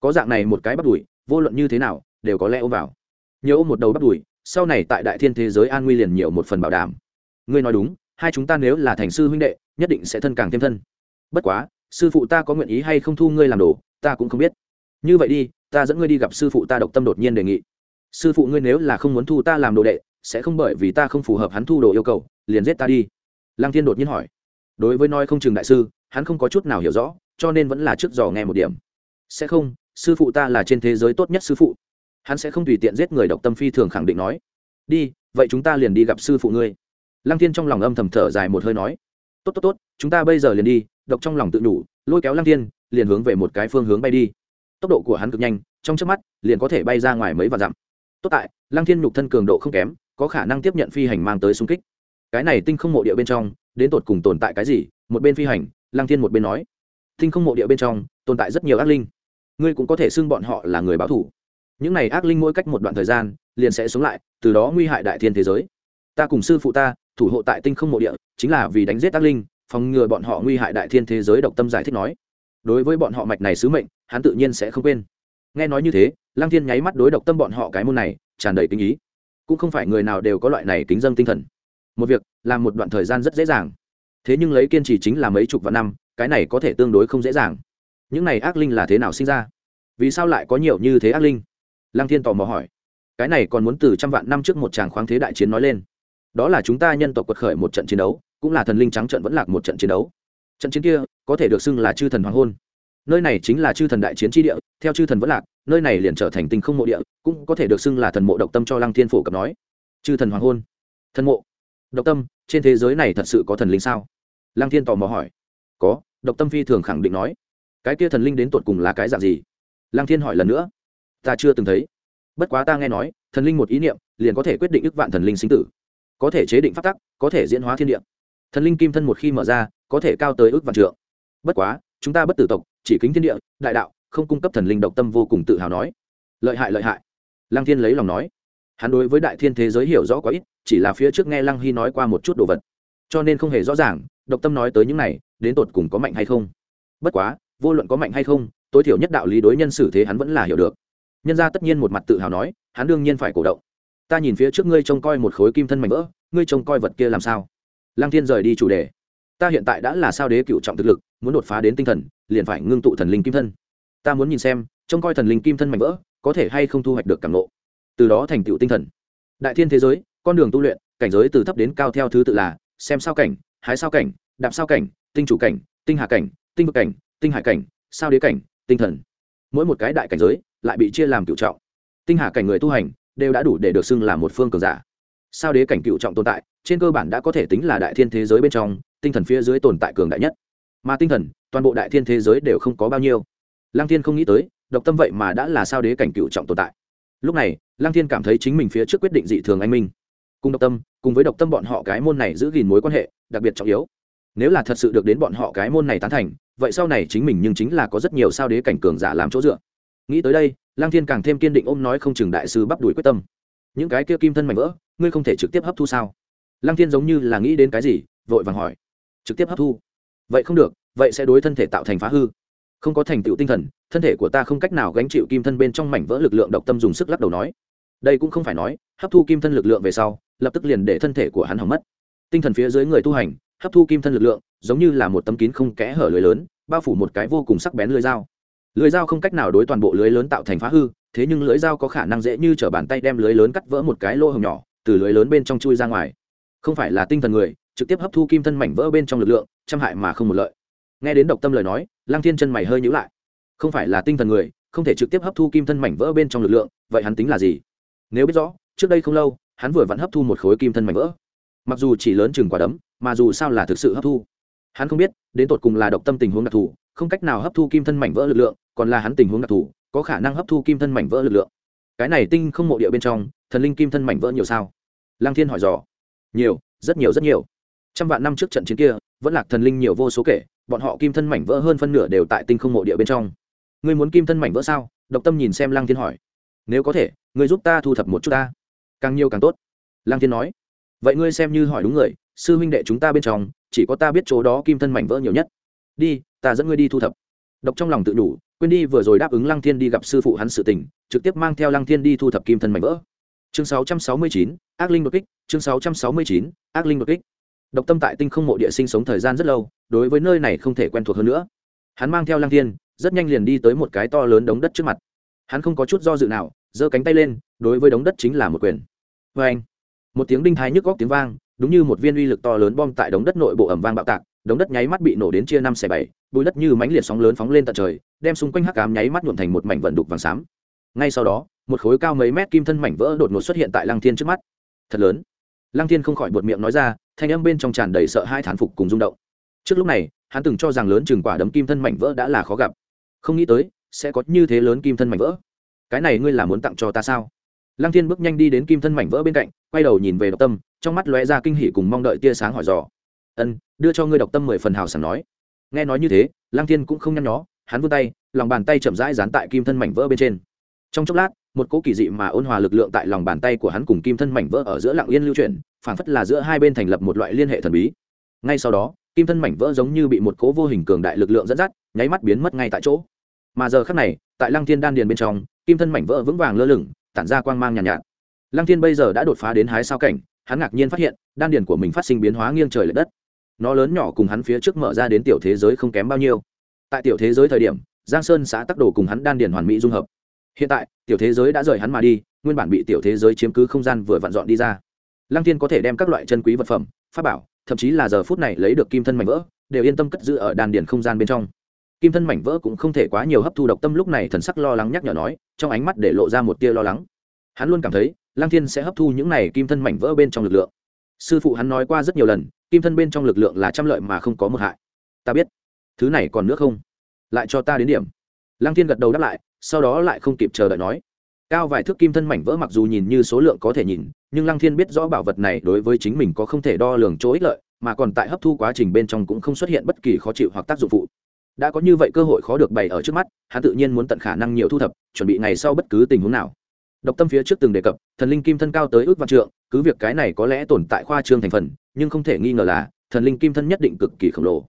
Có dạng này một cái bắt đùi vô luận như thế nào, đều có lẽ ôm vào. Nhớ ôm một đầu bắt đùi sau này tại đại thiên thế giới an nguy liền nhiều một phần bảo đảm. Ngươi nói đúng, hai chúng ta nếu là thành sư huynh đệ, nhất định sẽ thân càng thêm thân. Bất quá, sư phụ ta có nguyện ý hay không thu ngươi làm đồ, ta cũng không biết. Như vậy đi, ta dẫn ngươi đi gặp sư phụ ta độc tâm đột nhiên đề nghị. Sư phụ ngươi nếu là không muốn thu ta làm đồ đệ sẽ không bởi vì ta không phù hợp hắn thu đồ yêu cầu, liền giết ta đi. Lăng thiên đột nhiên hỏi. Đối với nói không chừng đại sư, hắn không có chút nào hiểu rõ, cho nên vẫn là trước dò nghe một điểm. Sẽ không, sư phụ ta là trên thế giới tốt nhất sư phụ. Hắn sẽ không tùy tiện giết người độc tâm phi thường khẳng định nói. Đi, vậy chúng ta liền đi gặp sư phụ ngươi. Lăng thiên trong lòng âm thầm thở dài một hơi nói. Tốt tốt tốt, chúng ta bây giờ liền đi. Độc trong lòng tự nhủ, lôi kéo lăng thiên, liền hướng về một cái phương hướng bay đi. Tốc độ của hắn cực nhanh, trong trước mắt, liền có thể bay ra ngoài mấy vạn dặm. Tốt tại, lăng thiên nhục thân cường độ không kém có khả năng tiếp nhận phi hành mang tới xung kích. Cái này tinh không mộ địa bên trong, đến tột cùng tồn tại cái gì? Một bên phi hành, lăng thiên một bên nói. Tinh không mộ địa bên trong, tồn tại rất nhiều ác linh. Ngươi cũng có thể xưng bọn họ là người báo thủ. Những này ác linh mỗi cách một đoạn thời gian, liền sẽ sống lại, từ đó nguy hại đại thiên thế giới. Ta cùng sư phụ ta, thủ hộ tại tinh không mộ địa, chính là vì đánh giết ác linh, phòng ngừa bọn họ nguy hại đại thiên thế giới độc tâm giải thích nói. Đối với bọn họ mạch này sứ mệnh, hắn tự nhiên sẽ không quên. Nghe nói như thế, lăng thiên nháy mắt đối độc tâm bọn họ cái môn này, tràn đầy kinh ý cũng không phải người nào đều có loại này kính dân tinh thần. Một việc làm một đoạn thời gian rất dễ dàng. Thế nhưng lấy kiên trì chính là mấy chục vạn năm, cái này có thể tương đối không dễ dàng. Những này ác linh là thế nào sinh ra? Vì sao lại có nhiều như thế ác linh? Lăng thiên tò mò hỏi. Cái này còn muốn từ trăm vạn năm trước một tràng khoáng thế đại chiến nói lên. Đó là chúng ta nhân tộc quật khởi một trận chiến đấu, cũng là thần linh trắng trận vẫn lạc một trận chiến đấu. Trận chiến kia, có thể được xưng là chư thần hoàng hôn. Nơi này chính là chư thần đại chiến tri địa, theo chư thần vẫn lạc nơi này liền trở thành tinh không mộ địa, cũng có thể được xưng là thần mộ độc tâm cho lăng thiên phổ cập nói. Chư thần hoàng hôn. Thần mộ. Độc tâm, trên thế giới này thật sự có thần linh sao? Lăng thiên tò mò hỏi. Có, độc tâm phi thường khẳng định nói. Cái kia thần linh đến tột cùng là cái dạng gì? Lăng thiên hỏi lần nữa. Ta chưa từng thấy. Bất quá ta nghe nói, thần linh một ý niệm, liền có thể quyết định ức vạn thần linh sinh tử. Có thể chế định pháp tắc, có thể diễn hóa thiên địa. Thần linh kim thân một khi mở ra, có thể cao tới ước vạn trượng. Bất quá, chúng ta bất tử tộc, chỉ kính thiên địa, đại đạo không cung cấp thần linh độc tâm vô cùng tự hào nói. Lợi hại lợi hại. Lăng thiên lấy lòng nói. Hắn đối với đại thiên thế giới hiểu rõ quá ít, chỉ là phía trước nghe lăng hy nói qua một chút đồ vật. Cho nên không hề rõ ràng, độc tâm nói tới những này, đến tột cùng có mạnh hay không. Bất quá, vô luận có mạnh hay không, tối thiểu nhất đạo lý đối nhân xử thế hắn vẫn là hiểu được. Nhân ra tất nhiên một mặt tự hào nói, hắn đương nhiên phải cổ động. Ta nhìn phía trước ngươi trông coi một khối kim thân mảnh vỡ, ngươi trông coi vật kia làm sao? Lăng thiên rời đi chủ đề. Ta hiện tại đã là sao đế cựu trọng thực lực, muốn đột phá đến tinh thần, liền phải ngưng tụ thần linh kim thân ta muốn nhìn xem, trông coi thần linh kim thân mạnh vỡ, có thể hay không thu hoạch được cảm lộ từ đó thành tựu tinh thần. Đại thiên thế giới, con đường tu luyện, cảnh giới từ thấp đến cao theo thứ tự là, xem sao cảnh, hái sao cảnh, đạp sao cảnh, tinh chủ cảnh, tinh hạ cảnh, tinh vực cảnh, tinh hải cảnh, sao đế cảnh, tinh thần. Mỗi một cái đại cảnh giới, lại bị chia làm cựu trọng. Tinh hà cảnh người tu hành, đều đã đủ để được xưng là một phương cường giả. Sao đế cảnh cựu trọng tồn tại, trên cơ bản đã có thể tính là đại thiên thế giới bên trong, tinh thần phía dưới tồn tại cường đại nhất. Mà tinh thần, toàn bộ đại thiên thế giới đều không có bao nhiêu lăng thiên không nghĩ tới, độc tâm vậy mà đã là sao đế cảnh cựu trọng tồn tại. Lúc này, lăng thiên cảm thấy chính mình phía trước quyết định dị thường anh minh. Cùng độc tâm, cùng với độc tâm bọn họ cái môn này giữ gìn mối quan hệ, đặc biệt trọng yếu. Nếu là thật sự được đến bọn họ cái môn này tán thành, vậy sau này chính mình nhưng chính là có rất nhiều sao đế cảnh cường giả làm chỗ dựa. Nghĩ tới đây, lăng thiên càng thêm kiên định ôm nói không chừng đại sư bắp đuổi quyết tâm. Những cái kia kim thân mảnh vỡ, ngươi không thể trực tiếp hấp thu sao? Lăng thiên giống như là nghĩ đến cái gì, vội vàng hỏi. Trực tiếp hấp thu? Vậy không được, vậy sẽ đối thân thể tạo thành phá hư không có thành tựu tinh thần, thân thể của ta không cách nào gánh chịu kim thân bên trong mảnh vỡ lực lượng độc tâm dùng sức lắc đầu nói. Đây cũng không phải nói, hấp thu kim thân lực lượng về sau, lập tức liền để thân thể của hắn hỏng mất. Tinh thần phía dưới người tu hành, hấp thu kim thân lực lượng, giống như là một tấm kín không kẽ hở lưới lớn, bao phủ một cái vô cùng sắc bén lưới dao. Lưới dao không cách nào đối toàn bộ lưới lớn tạo thành phá hư, thế nhưng lưới dao có khả năng dễ như t r ở bàn tay đem lưới lớn cắt vỡ một cái lô hồng nhỏ, từ lưới lớn bên trong chui ra ngoài. Không phải là tinh thần người, trực tiếp hấp thu kim thân mảnh vỡ bên trong lực lượng, chăm hại mà không một lợi nghe đến độc tâm lời nói, lăng thiên chân mày hơi nhữ lại. Không phải là tinh thần người, không thể trực tiếp hấp thu kim thân mảnh vỡ bên trong lực lượng, vậy hắn tính là gì? Nếu biết rõ, trước đây không lâu, hắn vừa vẫn hấp thu một khối kim thân mảnh vỡ. Mặc dù chỉ lớn chừng quả đấm, mà dù sao là thực sự hấp thu. Hắn không biết, đến tột cùng là độc tâm tình huống đặc thù, không cách nào hấp thu kim thân mảnh vỡ lực lượng, còn là hắn tình huống đặc thù, có khả năng hấp thu kim thân mảnh vỡ lực lượng. Cái này tinh không mộ địa bên trong, thần linh kim thân mảnh vỡ nhiều sao? Lăng thiên hỏi dò. Nhiều, rất nhiều rất nhiều. Trăm vạn năm trước trận chiến kia, vẫn lạc thần linh nhiều vô số kể bọn họ kim thân mảnh vỡ hơn phân nửa đều tại tinh không mộ địa bên trong. Ngươi muốn kim thân mảnh vỡ sao? Độc tâm nhìn xem lăng thiên hỏi. Nếu có thể ngươi giúp ta thu thập một chút ta. Càng nhiều càng tốt. Lăng thiên nói. Vậy ngươi xem như hỏi đúng người sư huynh đệ chúng ta bên trong chỉ có ta biết chỗ đó kim thân mảnh vỡ nhiều nhất. Đi ta dẫn ngươi đi thu thập. Độc trong lòng tự đủ quên đi vừa rồi đáp ứng lăng thiên đi gặp sư phụ hắn sự tình trực tiếp mang theo lăng thiên đi thu thập kim thân mảnh vỡ. Chương 669, ác linh đột kích chương 669, ác linh đột kích độc tâm tại tinh không mộ địa sinh sống thời gian rất lâu, đối với nơi này không thể quen thuộc hơn nữa. Hắn mang theo lăng thiên, rất nhanh liền đi tới một cái to lớn đống đất trước mặt. Hắn không có chút do dự nào, giơ cánh tay lên, đối với đống đất chính là một quyền. Vê anh, một tiếng đinh thái nhức góc tiếng vang, đúng như một viên uy lực to lớn bom tại đống đất nội bộ ẩm vang bạo tạc, đống đất nháy mắt bị nổ đến chia năm xẻ bảy bùi đất như mánh liệt sóng lớn phóng lên tận trời, đem xung quanh hắc cám nháy mắt nhuộm thành một mảnh vận đục vàng xám. Ngay sau đó, một khối cao mấy mét kim thân mảnh vỡ đột ngột xuất hiện tại lăng thiên trước mắt. Thật lớn. Lăng thiên không khỏi buột miệng nói ra thanh âm bên trong tràn đầy sợ hai thán phục cùng rung động. Trước lúc này, hắn từng cho rằng lớn chừng quả đấm kim thân mảnh vỡ đã là khó gặp. Không nghĩ tới, sẽ có như thế lớn kim thân mảnh vỡ. Cái này ngươi là muốn tặng cho ta sao? Lăng thiên bước nhanh đi đến kim thân mảnh vỡ bên cạnh, quay đầu nhìn về độc tâm, trong mắt lóe ra kinh hỉ cùng mong đợi tia sáng hỏi dò. Ân, đưa cho ngươi độc tâm mười phần hào sảng nói. Nghe nói như thế, lăng thiên cũng không nhăn nhó, hắn vươn tay, lòng bàn tay chậm rãi dán tại kim thân mảnh vỡ bên trên. Trong chốc lát một cỗ kỳ dị mà ôn hòa lực lượng tại lòng bàn tay của hắn cùng kim thân mảnh vỡ ở giữa lặng yên lưu chuyển phảng phất là giữa hai bên thành lập một loại liên hệ thần bí. Ngay sau đó kim thân mảnh vỡ giống như bị một cỗ vô hình cường đại lực lượng dẫn dắt nháy mắt biến mất ngay tại chỗ. Mà giờ khắc này tại lăng thiên đan điền bên trong kim thân mảnh vỡ vững vàng lơ lửng tản ra quang mang nhàn nhạt, nhạt. Lăng thiên bây giờ đã đột phá đến hái sao cảnh hắn ngạc nhiên phát hiện đan điền của mình phát sinh biến hóa nghiêng trời l ệ đất. Nó lớn nhỏ cùng hắn phía trước mở ra đến tiểu thế giới không kém bao nhiêu. Tại tiểu thế giới thời điểm giang sơn xã tắc đồ cùng hắn đan điền hoàn mỹ dung hợp hiện tại, tiểu thế giới đã rời hắn mà đi, nguyên bản bị tiểu thế giới chiếm cứ không gian vừa vặn dọn đi ra. Lăng thiên có thể đem các loại chân quý vật phẩm, pháp bảo, thậm chí là giờ phút này lấy được kim thân mảnh vỡ, đều yên tâm cất giữ ở đan điền không gian bên trong. Kim thân mảnh vỡ cũng không thể quá nhiều hấp thu độc tâm lúc này thần sắc lo lắng nhắc nhở nói, trong ánh mắt để lộ ra một tia lo lắng. Hắn luôn cảm thấy lang thiên sẽ hấp thu những này kim thân mảnh vỡ bên trong lực lượng. Sư phụ hắn nói qua rất nhiều lần, kim thân bên trong lực lượng là trăm lợi mà không có một hại. Ta biết. Thứ này còn nước không? Lại cho ta đến điểm. Lang thiên gật đầu đáp lại sau đó lại không kịp chờ đợi nói. Cao vài thước kim thân mảnh vỡ mặc dù nhìn như số lượng có thể nhìn, nhưng lăng thiên biết rõ bảo vật này đối với chính mình có không thể đo lường chỗ ích lợi, mà còn tại hấp thu quá trình bên trong cũng không xuất hiện bất kỳ khó chịu hoặc tác dụng phụ. Đã có như vậy cơ hội khó được bày ở trước mắt, hắn tự nhiên muốn tận khả năng nhiều thu thập, chuẩn bị ngày sau bất cứ tình huống nào. Độc tâm phía trước từng đề cập, thần linh kim thân cao tới ước vạn trượng, cứ việc cái này có lẽ tồn tại khoa trương thành phần, nhưng không thể nghi ngờ là, thần linh kim thân nhất định cực kỳ khổng lồ.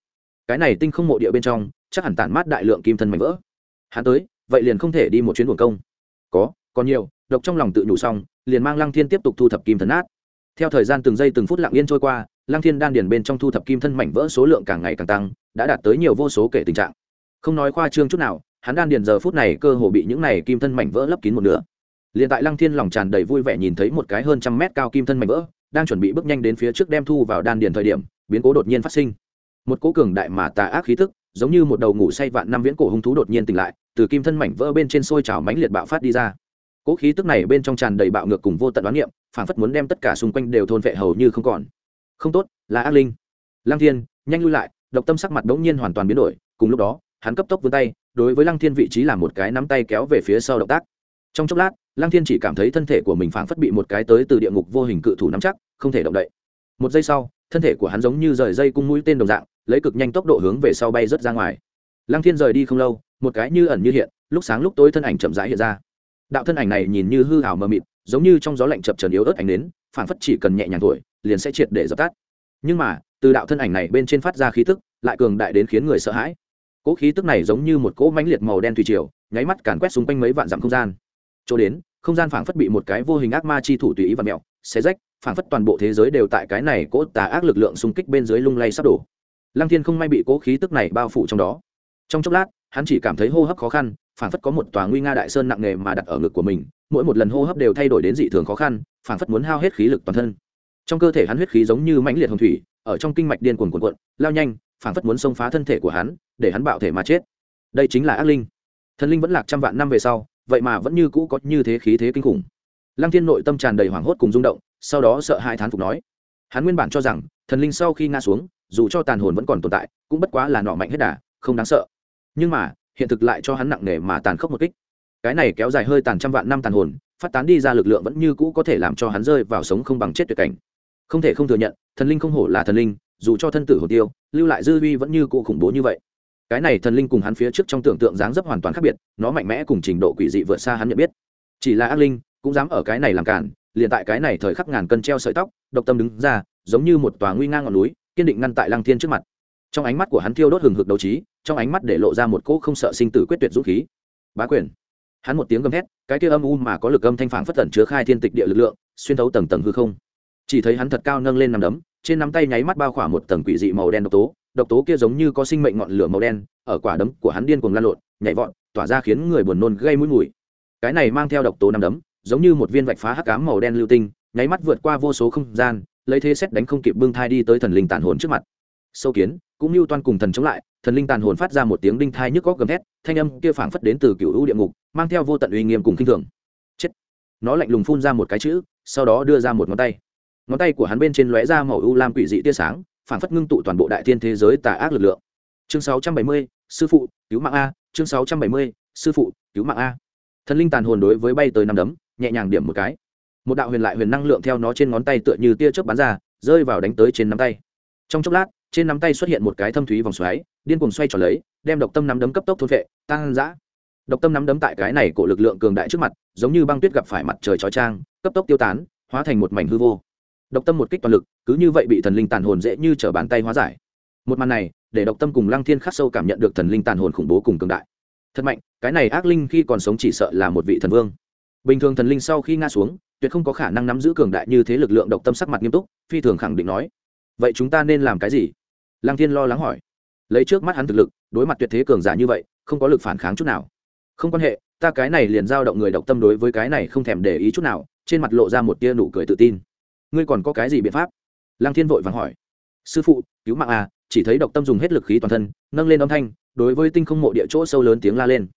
Cái này tinh không mộ địa bên trong, chắc hẳn tản mát đại lượng kim thân mảnh vỡ. Hắn tới vậy liền không thể đi một chuyến buồn công. Có, còn nhiều, độc trong lòng tự nhủ xong, liền mang lăng thiên tiếp tục thu thập kim thần át theo thời gian từng giây từng phút lặng yên trôi qua, lăng thiên đan điền bên trong thu thập kim thân mảnh vỡ số lượng càng ngày càng tăng, đã đạt tới nhiều vô số kể tình trạng. Không nói khoa trương chút nào, hắn đan điền giờ phút này cơ hồ bị những này kim thân mảnh vỡ lấp kín một nửa. Liền tại lăng thiên lòng tràn đầy vui vẻ nhìn thấy một cái hơn trăm mét cao kim thân mảnh vỡ, đang chuẩn bị bước nhanh đến phía trước đem thu vào đan điền thời điểm, biến cố đột nhiên phát sinh. Một cố cường đại mà tà ác khí tức, giống như một đầu ngủ say vạn năm viễn cổ hung thú đột nhiên tỉnh lại từ kim thân mảnh vỡ bên trên sôi trào mãnh liệt bạo phát đi ra. Cố khí tức này bên trong tràn đầy bạo ngược cùng vô tận đoán niệm phản phất muốn đem tất cả xung quanh đều thôn vệ hầu như không còn. Không tốt, là ác linh. Lăng thiên, nhanh lui lại, độc tâm sắc mặt đống nhiên hoàn toàn biến đổi, cùng lúc đó, hắn cấp tốc vươn tay, đối với lăng thiên vị trí làm một cái nắm tay kéo về phía sau động tác. Trong chốc lát, lăng thiên chỉ cảm thấy thân thể của mình phảng phất bị một cái tới từ địa ngục vô hình cự thủ nắm chắc, không thể động đậy. Một giây sau, thân thể của hắn giống như rời dây cung mũi tên đồng dạng, lấy cực nhanh tốc độ hướng về sau bay rớt ra ngoài. Lăng thiên rời đi không lâu một cái như ẩn như hiện, lúc sáng lúc tối thân ảnh chậm rãi hiện ra. Đạo thân ảnh này nhìn như hư ảo mờ mịt, giống như trong gió lạnh chập trần yếu ớt ảnh đến phảng phất chỉ cần nhẹ nhàng thổi, liền sẽ triệt để dập tắt. Nhưng mà, từ đạo thân ảnh này bên trên phát ra khí tức, lại cường đại đến khiến người sợ hãi. Cỗ khí tức này giống như một cỗ mãnh liệt màu đen thủy triều, nháy mắt càn quét xung quanh mấy vạn dặm không gian. Chỗ đến, không gian phảng phất bị một cái vô hình ác ma chi thủ tùy ý và mẹo xé rách, phảng phất toàn bộ thế giới đều tại cái này cỗ tà ác lực lượng xung kích bên dưới lung lay sắp đổ. Lăng thiên không may bị cỗ khí tức này bao phủ trong đó. Trong chốc lát hắn chỉ cảm thấy hô hấp khó khăn, phảng phất có một tòa nguy nga đại sơn nặng nề mà đặt ở ngực của mình, mỗi một lần hô hấp đều thay đổi đến dị thường khó khăn, phảng phất muốn hao hết khí lực toàn thân. Trong cơ thể hắn huyết khí giống như mãnh liệt hồng thủy, ở trong kinh mạch điên cuồn cuộn cuộn, lao nhanh, phảng phất muốn xông phá thân thể của hắn, để hắn bạo thể mà chết. Đây chính là ác linh. Thần linh vẫn lạc trăm vạn năm về sau, vậy mà vẫn như cũ có như thế khí thế kinh khủng. Lăng thiên nội tâm tràn đầy hoảng hốt cùng rung động, sau đó sợ hai thán phục nói, hắn nguyên bản cho rằng, thần linh sau khi ngã xuống, dù cho tàn hồn vẫn còn tồn tại, cũng bất quá là nọ mạnh hết đà, không đáng sợ nhưng mà, hiện thực lại cho hắn nặng nề mà tàn khốc một kích. Cái này kéo dài hơi tàn trăm vạn năm tàn hồn, phát tán đi ra lực lượng vẫn như cũ có thể làm cho hắn rơi vào sống không bằng chết tuyệt cảnh. Không thể không thừa nhận, thần linh không hổ là thần linh, dù cho thân tử hồ tiêu, lưu lại dư uy vẫn như cũ khủng bố như vậy. Cái này thần linh cùng hắn phía trước trong tưởng tượng dáng dấp hoàn toàn khác biệt, nó mạnh mẽ cùng trình độ quỷ dị vượt xa hắn nhận biết. Chỉ là ác linh, cũng dám ở cái này làm cản, liền tại cái này thời khắc ngàn cân treo sợi tóc, độc tâm đứng ra, giống như một tòa nguy ngang ngọn núi, kiên định ngăn tại lăng thiên trước mặt trong ánh mắt của hắn thiêu đốt hừng hực đấu trí, trong ánh mắt để lộ ra một cỗ không sợ sinh tử quyết tuyệt dũng khí. Bá quyền. Hắn một tiếng gầm hét cái kia âm u mà có lực âm thanh phản phất tẩn chứa khai thiên tịch địa lực lượng, xuyên thấu tầng tầng hư không. Chỉ thấy hắn thật cao nâng lên nằm đấm, trên nắm tay nháy mắt bao khỏa một tầng quỷ dị màu đen độc tố độc tố kia giống như có sinh mệnh ngọn lửa màu đen, ở quả đấm của hắn điên cuồng lan lộn, nhảy vọt, tỏa ra khiến người buồn nôn gây mũi mùi. Cái này mang theo độc tố nằm đấm, giống như một viên vạch phá hắc ám màu đen lưu tinh, nháy mắt vượt qua vô số không gian, lấy thế xét đánh không kịp bưng thai đi tới thần linh tàn hồn trước mặt sâu kiến cũng như toan cùng thần chống lại thần linh tàn hồn phát ra một tiếng đinh thai nhức góc gầm thét thanh âm kia phảng phất đến từ cựu ưu địa ngục mang theo vô tận uy nghiêm cùng kinh thường. Chết! Nó lạnh lùng phun ra một cái chữ sau đó đưa ra một ngón tay. Ngón tay của hắn bên trên lóe ra màu u lam quỷ dị tia sáng phảng phất ngưng tụ toàn bộ đại thiên thế giới tà ác lực lượng. Chương 670, sư phụ cứu mạng a chương 670, sư phụ cứu mạng a. Thần linh tàn hồn đối với bay tới năm đấm nhẹ nhàng điểm một cái. Một đạo huyền lại huyền năng lượng theo nó trên ngón tay tựa như tia chớp bắn ra rơi vào đánh tới trên nắm tay. Trong chốc lát trên nắm tay xuất hiện một cái thâm thúy vòng xoáy, điên cuồng xoay tròn lấy, đem độc tâm nắm đấm cấp tốc thôn vệ tăng dã độc tâm nắm đấm tại cái này của lực lượng cường đại trước mặt, giống như băng tuyết gặp phải mặt trời chói trang cấp tốc tiêu tán, hóa thành một mảnh hư vô. Độc tâm một kích toàn lực, cứ như vậy bị thần linh tàn hồn dễ như trở bàn tay hóa giải. Một màn này, để độc tâm cùng lăng thiên khắc sâu cảm nhận được thần linh tàn hồn khủng bố cùng cường đại. Thật mạnh, cái này ác linh khi còn sống chỉ sợ là một vị thần vương. Bình thường thần linh sau khi ngã xuống, tuyệt không có khả năng nắm giữ cường đại như thế lực lượng độc tâm sắc mặt nghiêm túc, phi thường khẳng định nói, vậy chúng ta nên làm cái gì? Lăng thiên lo lắng hỏi. Lấy trước mắt hắn thực lực, đối mặt tuyệt thế cường giả như vậy, không có lực phản kháng chút nào. Không quan hệ, ta cái này liền giao động người độc tâm đối với cái này không thèm để ý chút nào, trên mặt lộ ra một tia nụ cười tự tin. Ngươi còn có cái gì biện pháp? Lăng thiên vội vàng hỏi. Sư phụ, cứu mạng à chỉ thấy độc tâm dùng hết lực khí toàn thân, nâng lên âm thanh, đối với tinh không mộ địa chỗ sâu lớn tiếng la lên.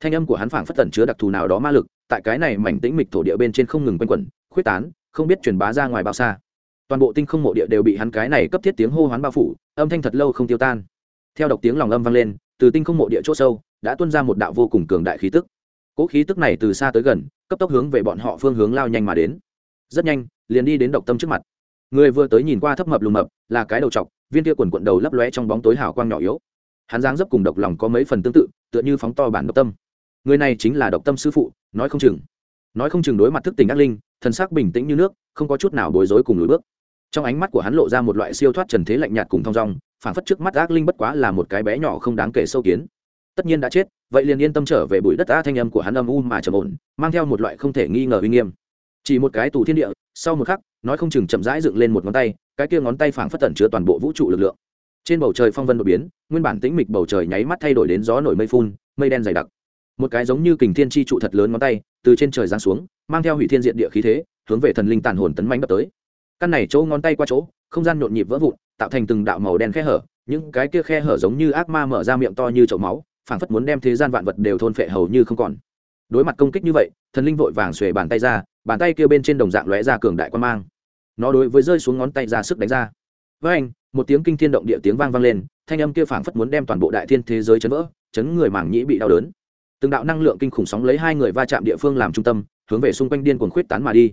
Thanh âm của hắn phảng phất tẩn chứa đặc thù nào đó ma lực, tại cái này mảnh tĩnh mịch thổ địa bên trên không ngừng quanh quẩn, khuyết tán, không biết truyền bá ra ngoài bao xa toàn bộ tinh không mộ địa đều bị hắn cái này cấp thiết tiếng hô hoán bao phủ, âm thanh thật lâu không tiêu tan. Theo độc tiếng lòng âm vang lên, từ tinh không mộ địa chỗ sâu, đã tuôn ra một đạo vô cùng cường đại khí tức. Cỗ khí tức này từ xa tới gần, cấp tốc hướng về bọn họ phương hướng lao nhanh mà đến. Rất nhanh, liền đi đến độc tâm trước mặt. Người vừa tới nhìn qua thấp mập lùm mập, là cái đầu t viên kia quần quận đầu lấp lóe trong bóng tối hào quang nhỏ yếu. Hắn giáng dấp cùng độc lòng có mấy phần tương tự, tựa như phóng to bản độc tâm. Người này chính là độc tâm sư phụ, nói không chừng. Nói không chừng đối mặt thức tình ác linh, thần sắc bình tĩnh như nước, không có chút nào bối rối cùng lùi bước trong ánh mắt của hắn lộ ra một loại siêu thoát trần thế lạnh nhạt cùng thong dong phản phất trước mắt ác linh bất quá là một cái bé nhỏ không đáng kể sâu kiến. Tất nhiên đã chết, vậy liền yên tâm trở về bụi đất a thanh âm của hắn âm u mà trầm ổn, mang theo một loại không thể nghi ngờ uy nghiêm. Chỉ một cái tù thiên địa, sau một khắc, nói không chừng chậm rãi dựng lên một ngón tay, cái kia ngón tay phảng phất tẩn chứa toàn bộ vũ trụ lực lượng. Trên bầu trời phong vân đột biến, nguyên bản tĩnh mịch bầu trời nháy mắt thay đổi đến gió nổi mây phun, mây đen dày đặc. Một cái giống như kình thiên chi trụ thật lớn ngón tay, từ trên trời giáng xuống, mang theo hủy thiên diện địa khí thế, hướng về thần linh tàn hồn tấn mãnh đập tới căn này chỗ ngón tay qua chỗ, không gian nhộn nhịp vỡ vụn, tạo thành từng đạo màu đen khe hở, những cái kia khe hở giống như ác ma mở ra miệng to như chậu máu, phảng phất muốn đem thế gian vạn vật đều thôn phệ hầu như không còn. Đối mặt công kích như vậy, thần linh vội vàng xuề bàn tay ra, bàn tay kia bên trên đồng dạng lóe ra cường đại quan mang. Nó đối với rơi xuống ngón tay ra sức đánh ra. Với anh một tiếng kinh thiên động địa tiếng vang vang lên, thanh âm kia phảng phất muốn đem toàn bộ đại thiên thế giới chấn vỡ, chấn người mảng nhĩ bị đau đớn. Từng đạo năng lượng kinh khủng sóng lấy hai người va chạm địa phương làm trung tâm, hướng về xung quanh điên cuồng khuyết tán mà đi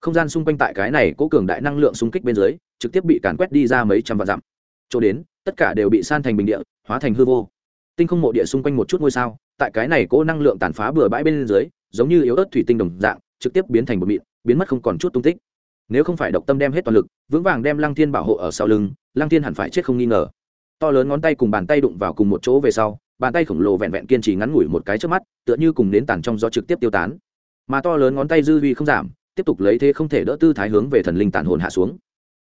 không gian xung quanh tại cái này cố cường đại năng lượng xung kích bên dưới, trực tiếp bị càn quét đi ra mấy trăm vạn dặm. Chỗ đến, tất cả đều bị san thành bình địa, hóa thành hư vô. Tinh không mộ địa xung quanh một chút ngôi sao, tại cái này cố năng lượng tàn phá bừa bãi bên dưới, giống như yếu ớt thủy tinh đồng dạng, trực tiếp biến thành một mịn, biến mất không còn chút tung tích. Nếu không phải độc tâm đem hết toàn lực, vững vàng đem lăng thiên bảo hộ ở sau lưng, lăng thiên hẳn phải chết không nghi ngờ. To lớn ngón tay cùng bàn tay đụng vào cùng một chỗ về sau, bàn tay khổng lồ vẹn vẹn kiên trì ngắn ngủi một cái trước mắt, tựa như cùng nến tàn trong gió trực tiếp tiêu tán. Mà to lớn ngón tay dư vi không giảm tiếp tục lấy thế không thể đỡ tư thái hướng về thần linh tàn hồn hạ xuống.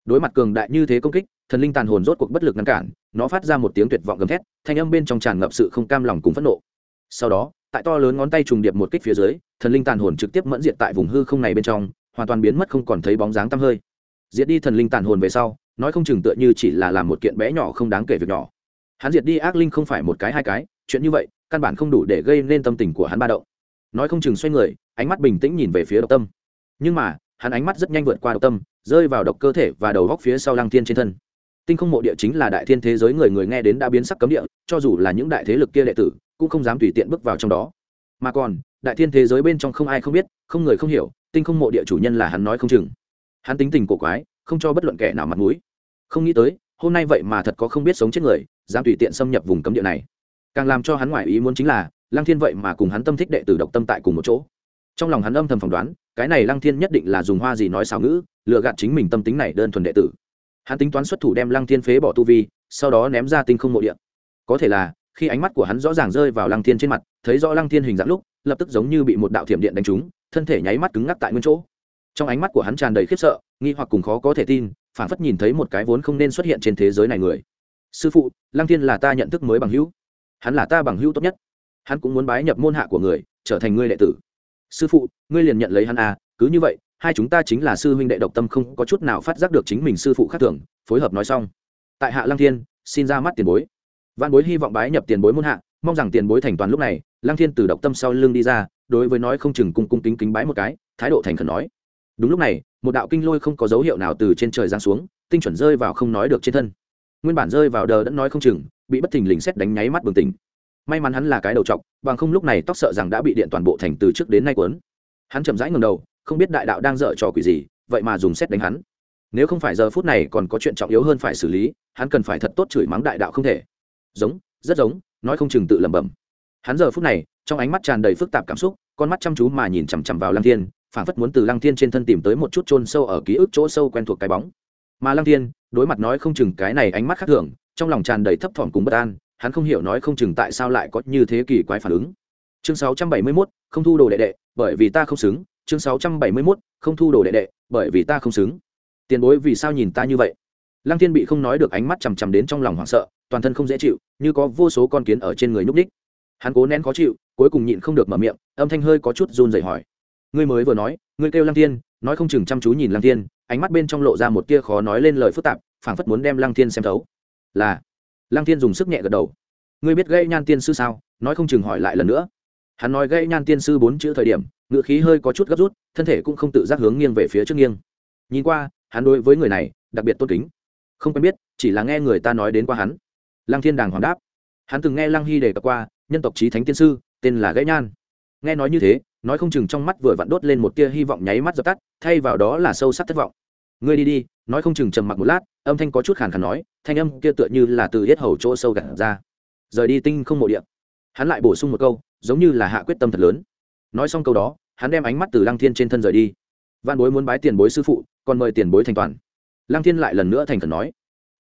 Đối mặt cường đại như thế công kích, thần linh tàn hồn rốt cuộc bất lực ngăn cản, nó phát ra một tiếng tuyệt vọng gầm thét, thanh âm bên trong tràn ngập sự không cam lòng cùng phẫn nộ. Sau đó, tại to lớn ngón tay trùng điệp một kích phía dưới, thần linh tàn hồn trực tiếp mẫn diệt tại vùng hư không này bên trong, hoàn toàn biến mất không còn thấy bóng dáng tăm hơi. Diệt đi thần linh tàn hồn về sau, nói không chừng tựa như chỉ là làm một kiện bé nhỏ không đáng kể việc nhỏ. Hắn diệt đi ác linh không phải một cái hai cái, chuyện như vậy, căn bản không đủ để gây nên tâm tình của hắn ba động. Nói không chừng xoay người, ánh mắt bình tĩnh nhìn về phía độc tâm nhưng mà, hắn ánh mắt rất nhanh vượt qua độc tâm, rơi vào độc cơ thể và đầu góc phía sau lăng thiên trên thân. Tinh không mộ địa chính là đại thiên thế giới người người nghe đến đã biến sắc cấm địa, cho dù là những đại thế lực kia đệ tử, cũng không dám tùy tiện bước vào trong đó. Mà còn, đại thiên thế giới bên trong không ai không biết, không người không hiểu, tinh không mộ địa chủ nhân là hắn nói không chừng. Hắn tính tình cổ quái, không cho bất luận kẻ nào mặt mũi. Không nghĩ tới, hôm nay vậy mà thật có không biết sống chết người, dám tùy tiện xâm nhập vùng cấm địa này. Càng làm cho hắn ngoại ý muốn chính là, lăng thiên vậy mà cùng hắn tâm thích đệ tử độc tâm tại cùng một chỗ. Trong lòng hắn âm thầm phỏng đoán cái này lăng thiên nhất định là dùng hoa gì nói xào ngữ lựa gạt chính mình tâm tính này đơn thuần đệ tử. Hắn tính toán xuất thủ đem lăng thiên phế bỏ tu vi, sau đó ném ra tinh không mộ địa. Có thể là, khi ánh mắt của hắn rõ ràng rơi vào lăng thiên trên mặt, thấy rõ lăng thiên hình dạng lúc, lập tức giống như bị một đạo thiểm điện đánh trúng, thân thể nháy mắt cứng ngắc tại nguyên chỗ. Trong ánh mắt của hắn tràn đầy khiếp sợ, nghi hoặc cùng khó có thể tin phản phất nhìn thấy một cái vốn không nên xuất hiện trên thế giới này người. Sư phụ, lăng thiên là ta nhận thức mới bằng hữu. Hắn là ta bằng hữu tốt nhất. Hắn cũng muốn bái nhập môn hạ của người, trở thành ngươi đệ tử sư phụ, ngươi liền nhận lấy hắn à cứ như vậy, hai chúng ta chính là sư huynh đệ độc tâm không có chút nào phát giác được chính mình sư phụ khác thường, phối hợp nói xong. Tại hạ lăng thiên, xin ra mắt tiền bối. Văn bối hy vọng bái nhập tiền bối muôn hạ, mong rằng tiền bối thành toàn lúc này, lăng thiên từ độc tâm sau lưng đi ra, đối với nói không chừng cung cung kính kính bái một cái, thái độ thành khẩn nói. Đúng lúc này, một đạo kinh lôi không có dấu hiệu nào từ trên trời giáng xuống, tinh chuẩn rơi vào không nói được trên thân. Nguyên bản rơi vào đờ đã nói không chừng, bị bất thình lình xét đánh nháy mắt bừng tỉnh may mắn hắn là cái đầu t bằng không lúc này tóc sợ rằng đã bị điện toàn bộ thành từ trước đến nay quấn hắn chậm rãi ngầm đầu, không biết đại đạo đang dở trò quỷ gì, vậy mà dùng xét đánh hắn. Nếu không phải giờ phút này còn có chuyện trọng yếu hơn phải xử lý, hắn cần phải thật tốt chửi mắng đại đạo không thể. Giống, rất giống, nói không chừng tự lẩm bẩm. Hắn giờ phút này, trong ánh mắt tràn đầy phức tạp cảm xúc, con mắt chăm chú mà nhìn chằm chằm vào lăng thiên, phảng phất muốn từ lăng thiên trên thân tìm tới một chút chôn sâu ở ký ức chỗ sâu quen thuộc cái bóng. Mà lăng thiên, đối mặt nói không chừng cái này ánh mắt khác thường, trong lòng tràn đầy thấp thỏm cùng bất an hắn không hiểu nói không chừng tại sao lại có như thế kỳ quái phản ứng. Chương 671, không thu đồ đệ đệ bởi vì ta không xứng. Chương 671, không thu đồ đệ đệ bởi vì ta không xứng. Tiền bối vì sao nhìn ta như vậy? Lăng thiên bị không nói được ánh mắt chằm chằm đến trong lòng hoảng sợ toàn thân không dễ chịu như có vô số con kiến ở trên người nhúc ních hắn cố nén khó chịu cuối cùng nhịn không được mở miệng âm thanh hơi có chút run rẩy hỏi. Ngươi mới vừa nói ngươi kêu lăng thiên nói không chừng chăm chú nhìn lăng thiên ánh mắt bên trong lộ ra một tia khó nói lên lời phức tạp phảng phất muốn đem lăng thiên xem thấu. Là lăng thiên dùng sức nhẹ gật đầu. Ngươi biết gây nhan tiên sư sao? Nói không chừng hỏi lại lần nữa. Hắn nói gây nhan tiên sư bốn chữ thời điểm, ngựa khí hơi có chút gấp rút, thân thể cũng không tự giác hướng nghiêng về phía trước nghiêng. Nhìn qua, hắn đối với người này đặc biệt tôn kính. Không quen biết, chỉ là nghe người ta nói đến qua hắn. Lăng thiên đàng hoàng đáp. Hắn từng nghe lăng hy đề cập qua, nhân tộc trí thánh tiên sư, tên là gãy nhan. Nghe nói như thế, nói không chừng trong mắt vừa vặn đốt lên một tia hy vọng nháy mắt dập tắt, thay vào đó là sâu sắc thất vọng ngươi đi đi. Nói không chừng trầm mặc một lát, âm thanh có chút khàn khàn nói, thanh âm kia tựa như là từ hết hầu chỗ sâu gặt ra. Rời đi tinh không mộ điện hắn lại bổ sung một câu, giống như là hạ quyết tâm thật lớn. Nói xong câu đó, hắn đem ánh mắt từ lăng thiên trên thân rời đi. Văn bối muốn bái tiền bối sư phụ, còn mời tiền bối thành toàn. Lăng thiên lại lần nữa thành khẩn nói,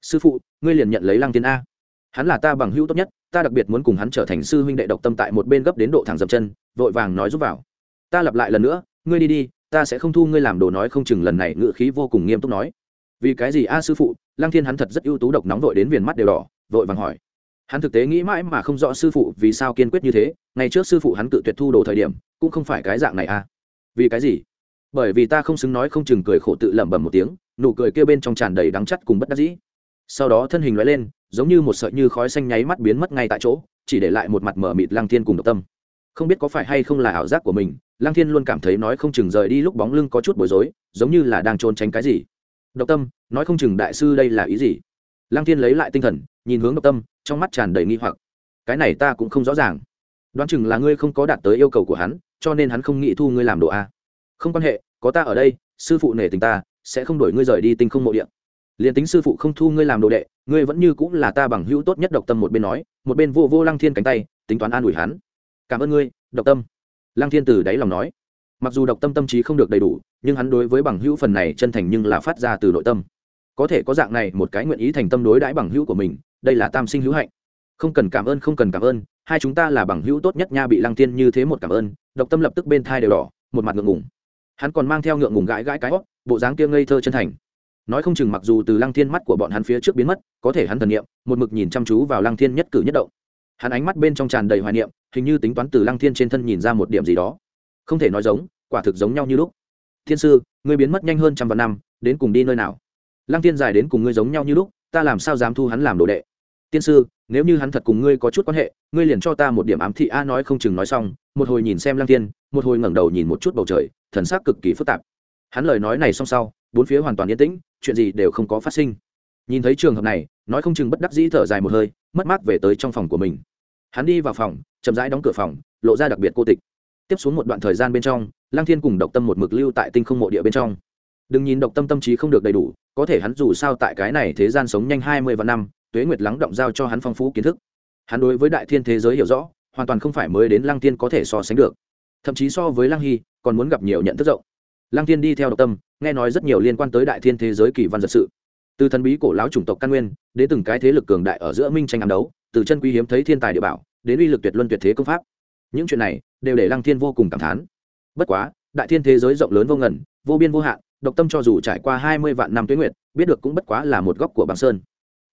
sư phụ, ngươi liền nhận lấy lăng thiên a. Hắn là ta bằng hữu tốt nhất, ta đặc biệt muốn cùng hắn trở thành sư huynh đệ độc tâm tại một bên gấp đến độ thẳng dập chân, vội vàng nói giúp vào. Ta lặp lại lần nữa, ngươi đi đi ta sẽ không thu ngươi làm đồ nói không chừng lần này ngự khí vô cùng nghiêm túc nói. Vì cái gì a sư phụ, lăng thiên hắn thật rất ưu tú độc nóng vội đến viền mắt đều đỏ, vội vàng hỏi. Hắn thực tế nghĩ mãi mà không rõ sư phụ vì sao kiên quyết như thế, ngày trước sư phụ hắn tự tuyệt thu đồ thời điểm, cũng không phải cái dạng này a. Vì cái gì? Bởi vì ta không xứng nói không chừng cười khổ tự lẩm bẩm một tiếng, nụ cười kêu bên trong tràn đầy đắng chắt cùng bất đắc dĩ. Sau đó thân hình loại lên, giống như một sợi như khói xanh nháy mắt biến mất ngay tại chỗ, chỉ để lại một mặt mở mịt lăng thiên cùng độc tâm không biết có phải hay không là ảo giác của mình Lang thiên luôn cảm thấy nói không chừng rời đi lúc bóng lưng có chút bối rối, giống như là đang trốn tránh cái gì. Độc tâm, nói không chừng đại sư đây là ý gì? Lang thiên lấy lại tinh thần, nhìn hướng độc tâm, trong mắt tràn đầy nghi hoặc. Cái này ta cũng không rõ ràng. Đoán chừng là ngươi không có đạt tới yêu cầu của hắn, cho nên hắn không nghĩ thu ngươi làm đồ a. Không quan hệ, có ta ở đây, sư phụ nể tình ta, sẽ không đổi ngươi rời đi tinh không mộ điện liền tính sư phụ không thu ngươi làm đồ đệ, ngươi vẫn như cũng là ta bằng hữu tốt nhất độc tâm một bên nói, một bên vô vô lăng thiên cánh tay, tính toán an ủi hắn cảm ơn ngươi, độc tâm. Lăng thiên từ đáy lòng nói. Mặc dù độc tâm tâm trí không được đầy đủ, nhưng hắn đối với bằng hữu phần này chân thành nhưng là phát ra từ nội tâm. Có thể có dạng này một cái nguyện ý thành tâm đối đãi bằng hữu của mình, đây là tam sinh hữu hạnh. Không cần cảm ơn, không cần cảm ơn, hai chúng ta là bằng hữu tốt nhất nha, bị lăng thiên như thế một cảm ơn, độc tâm lập tức bên thai đều đỏ, một mặt ngượng ngùng. Hắn còn mang theo ngượng ngùng gãi gãi cái hót, bộ dáng kia ngây thơ chân thành. Nói không chừng mặc dù từ lăng thiên mắt của bọn hắn phía trước biến mất, có thể hắn thần niệm, một mực nhìn chăm chú vào lăng thiên nhất cử nhất động. Hắn ánh mắt bên trong tràn đầy hoài niệm hình như tính toán từ lăng thiên trên thân nhìn ra một điểm gì đó. Không thể nói giống quả thực giống nhau như lúc. Thiên sư người biến mất nhanh hơn trăm vạn năm đến cùng đi nơi nào? Lăng Thiên dài đến cùng ngươi giống nhau như lúc ta làm sao dám thu hắn làm đồ đệ? Tiên sư nếu như hắn thật cùng ngươi có chút quan hệ ngươi liền cho ta một điểm ám thị a nói không chừng nói xong một hồi nhìn xem lăng Thiên, một hồi ngẩng đầu nhìn một chút bầu trời thần sắc cực kỳ phức tạp. Hắn lời nói này xong sau bốn phía hoàn toàn yên tĩnh chuyện gì đều không có phát sinh. Nhìn thấy trường hợp này nói không chừng bất đắc dĩ thở dài một hơi mất mát về tới trong phòng của mình hắn đi vào phòng, chậm rãi đóng cửa phòng, lộ ra đặc biệt cô tịch. Tiếp xuống một đoạn thời gian bên trong lang thiên cùng độc tâm một mực lưu tại tinh không mộ địa bên trong. Đừng nhìn độc tâm tâm trí không được đầy đủ, có thể hắn dù sao tại cái này thế gian sống nhanh hai mươi vạn năm, tuế nguyệt lắng động giao cho hắn phong phú kiến thức. Hắn đối với đại thiên thế giới hiểu rõ, hoàn toàn không phải mới đến lăng Thiên có thể so sánh được. Thậm chí so với lăng hy, còn muốn gặp nhiều nhận thức rộng. Lăng Thiên đi theo độc tâm, nghe nói rất nhiều liên quan tới đại thiên thế giới kỳ văn giật sự. Từ thần bí cổ lão chủng tộc căn nguyên, đến từng cái thế lực cường đại ở giữa minh tranh ám đấu từ chân quý hiếm thấy thiên tài địa bảo, đến uy lực tuyệt luân tuyệt thế công pháp. Những chuyện này đều để lăng thiên vô cùng cảm thán. Bất quá, đại thiên thế giới rộng lớn vô ngần, vô biên vô hạn, độc tâm cho dù trải qua hai mươi vạn năm tuyến nguyệt, biết được cũng bất quá là một góc của băng sơn.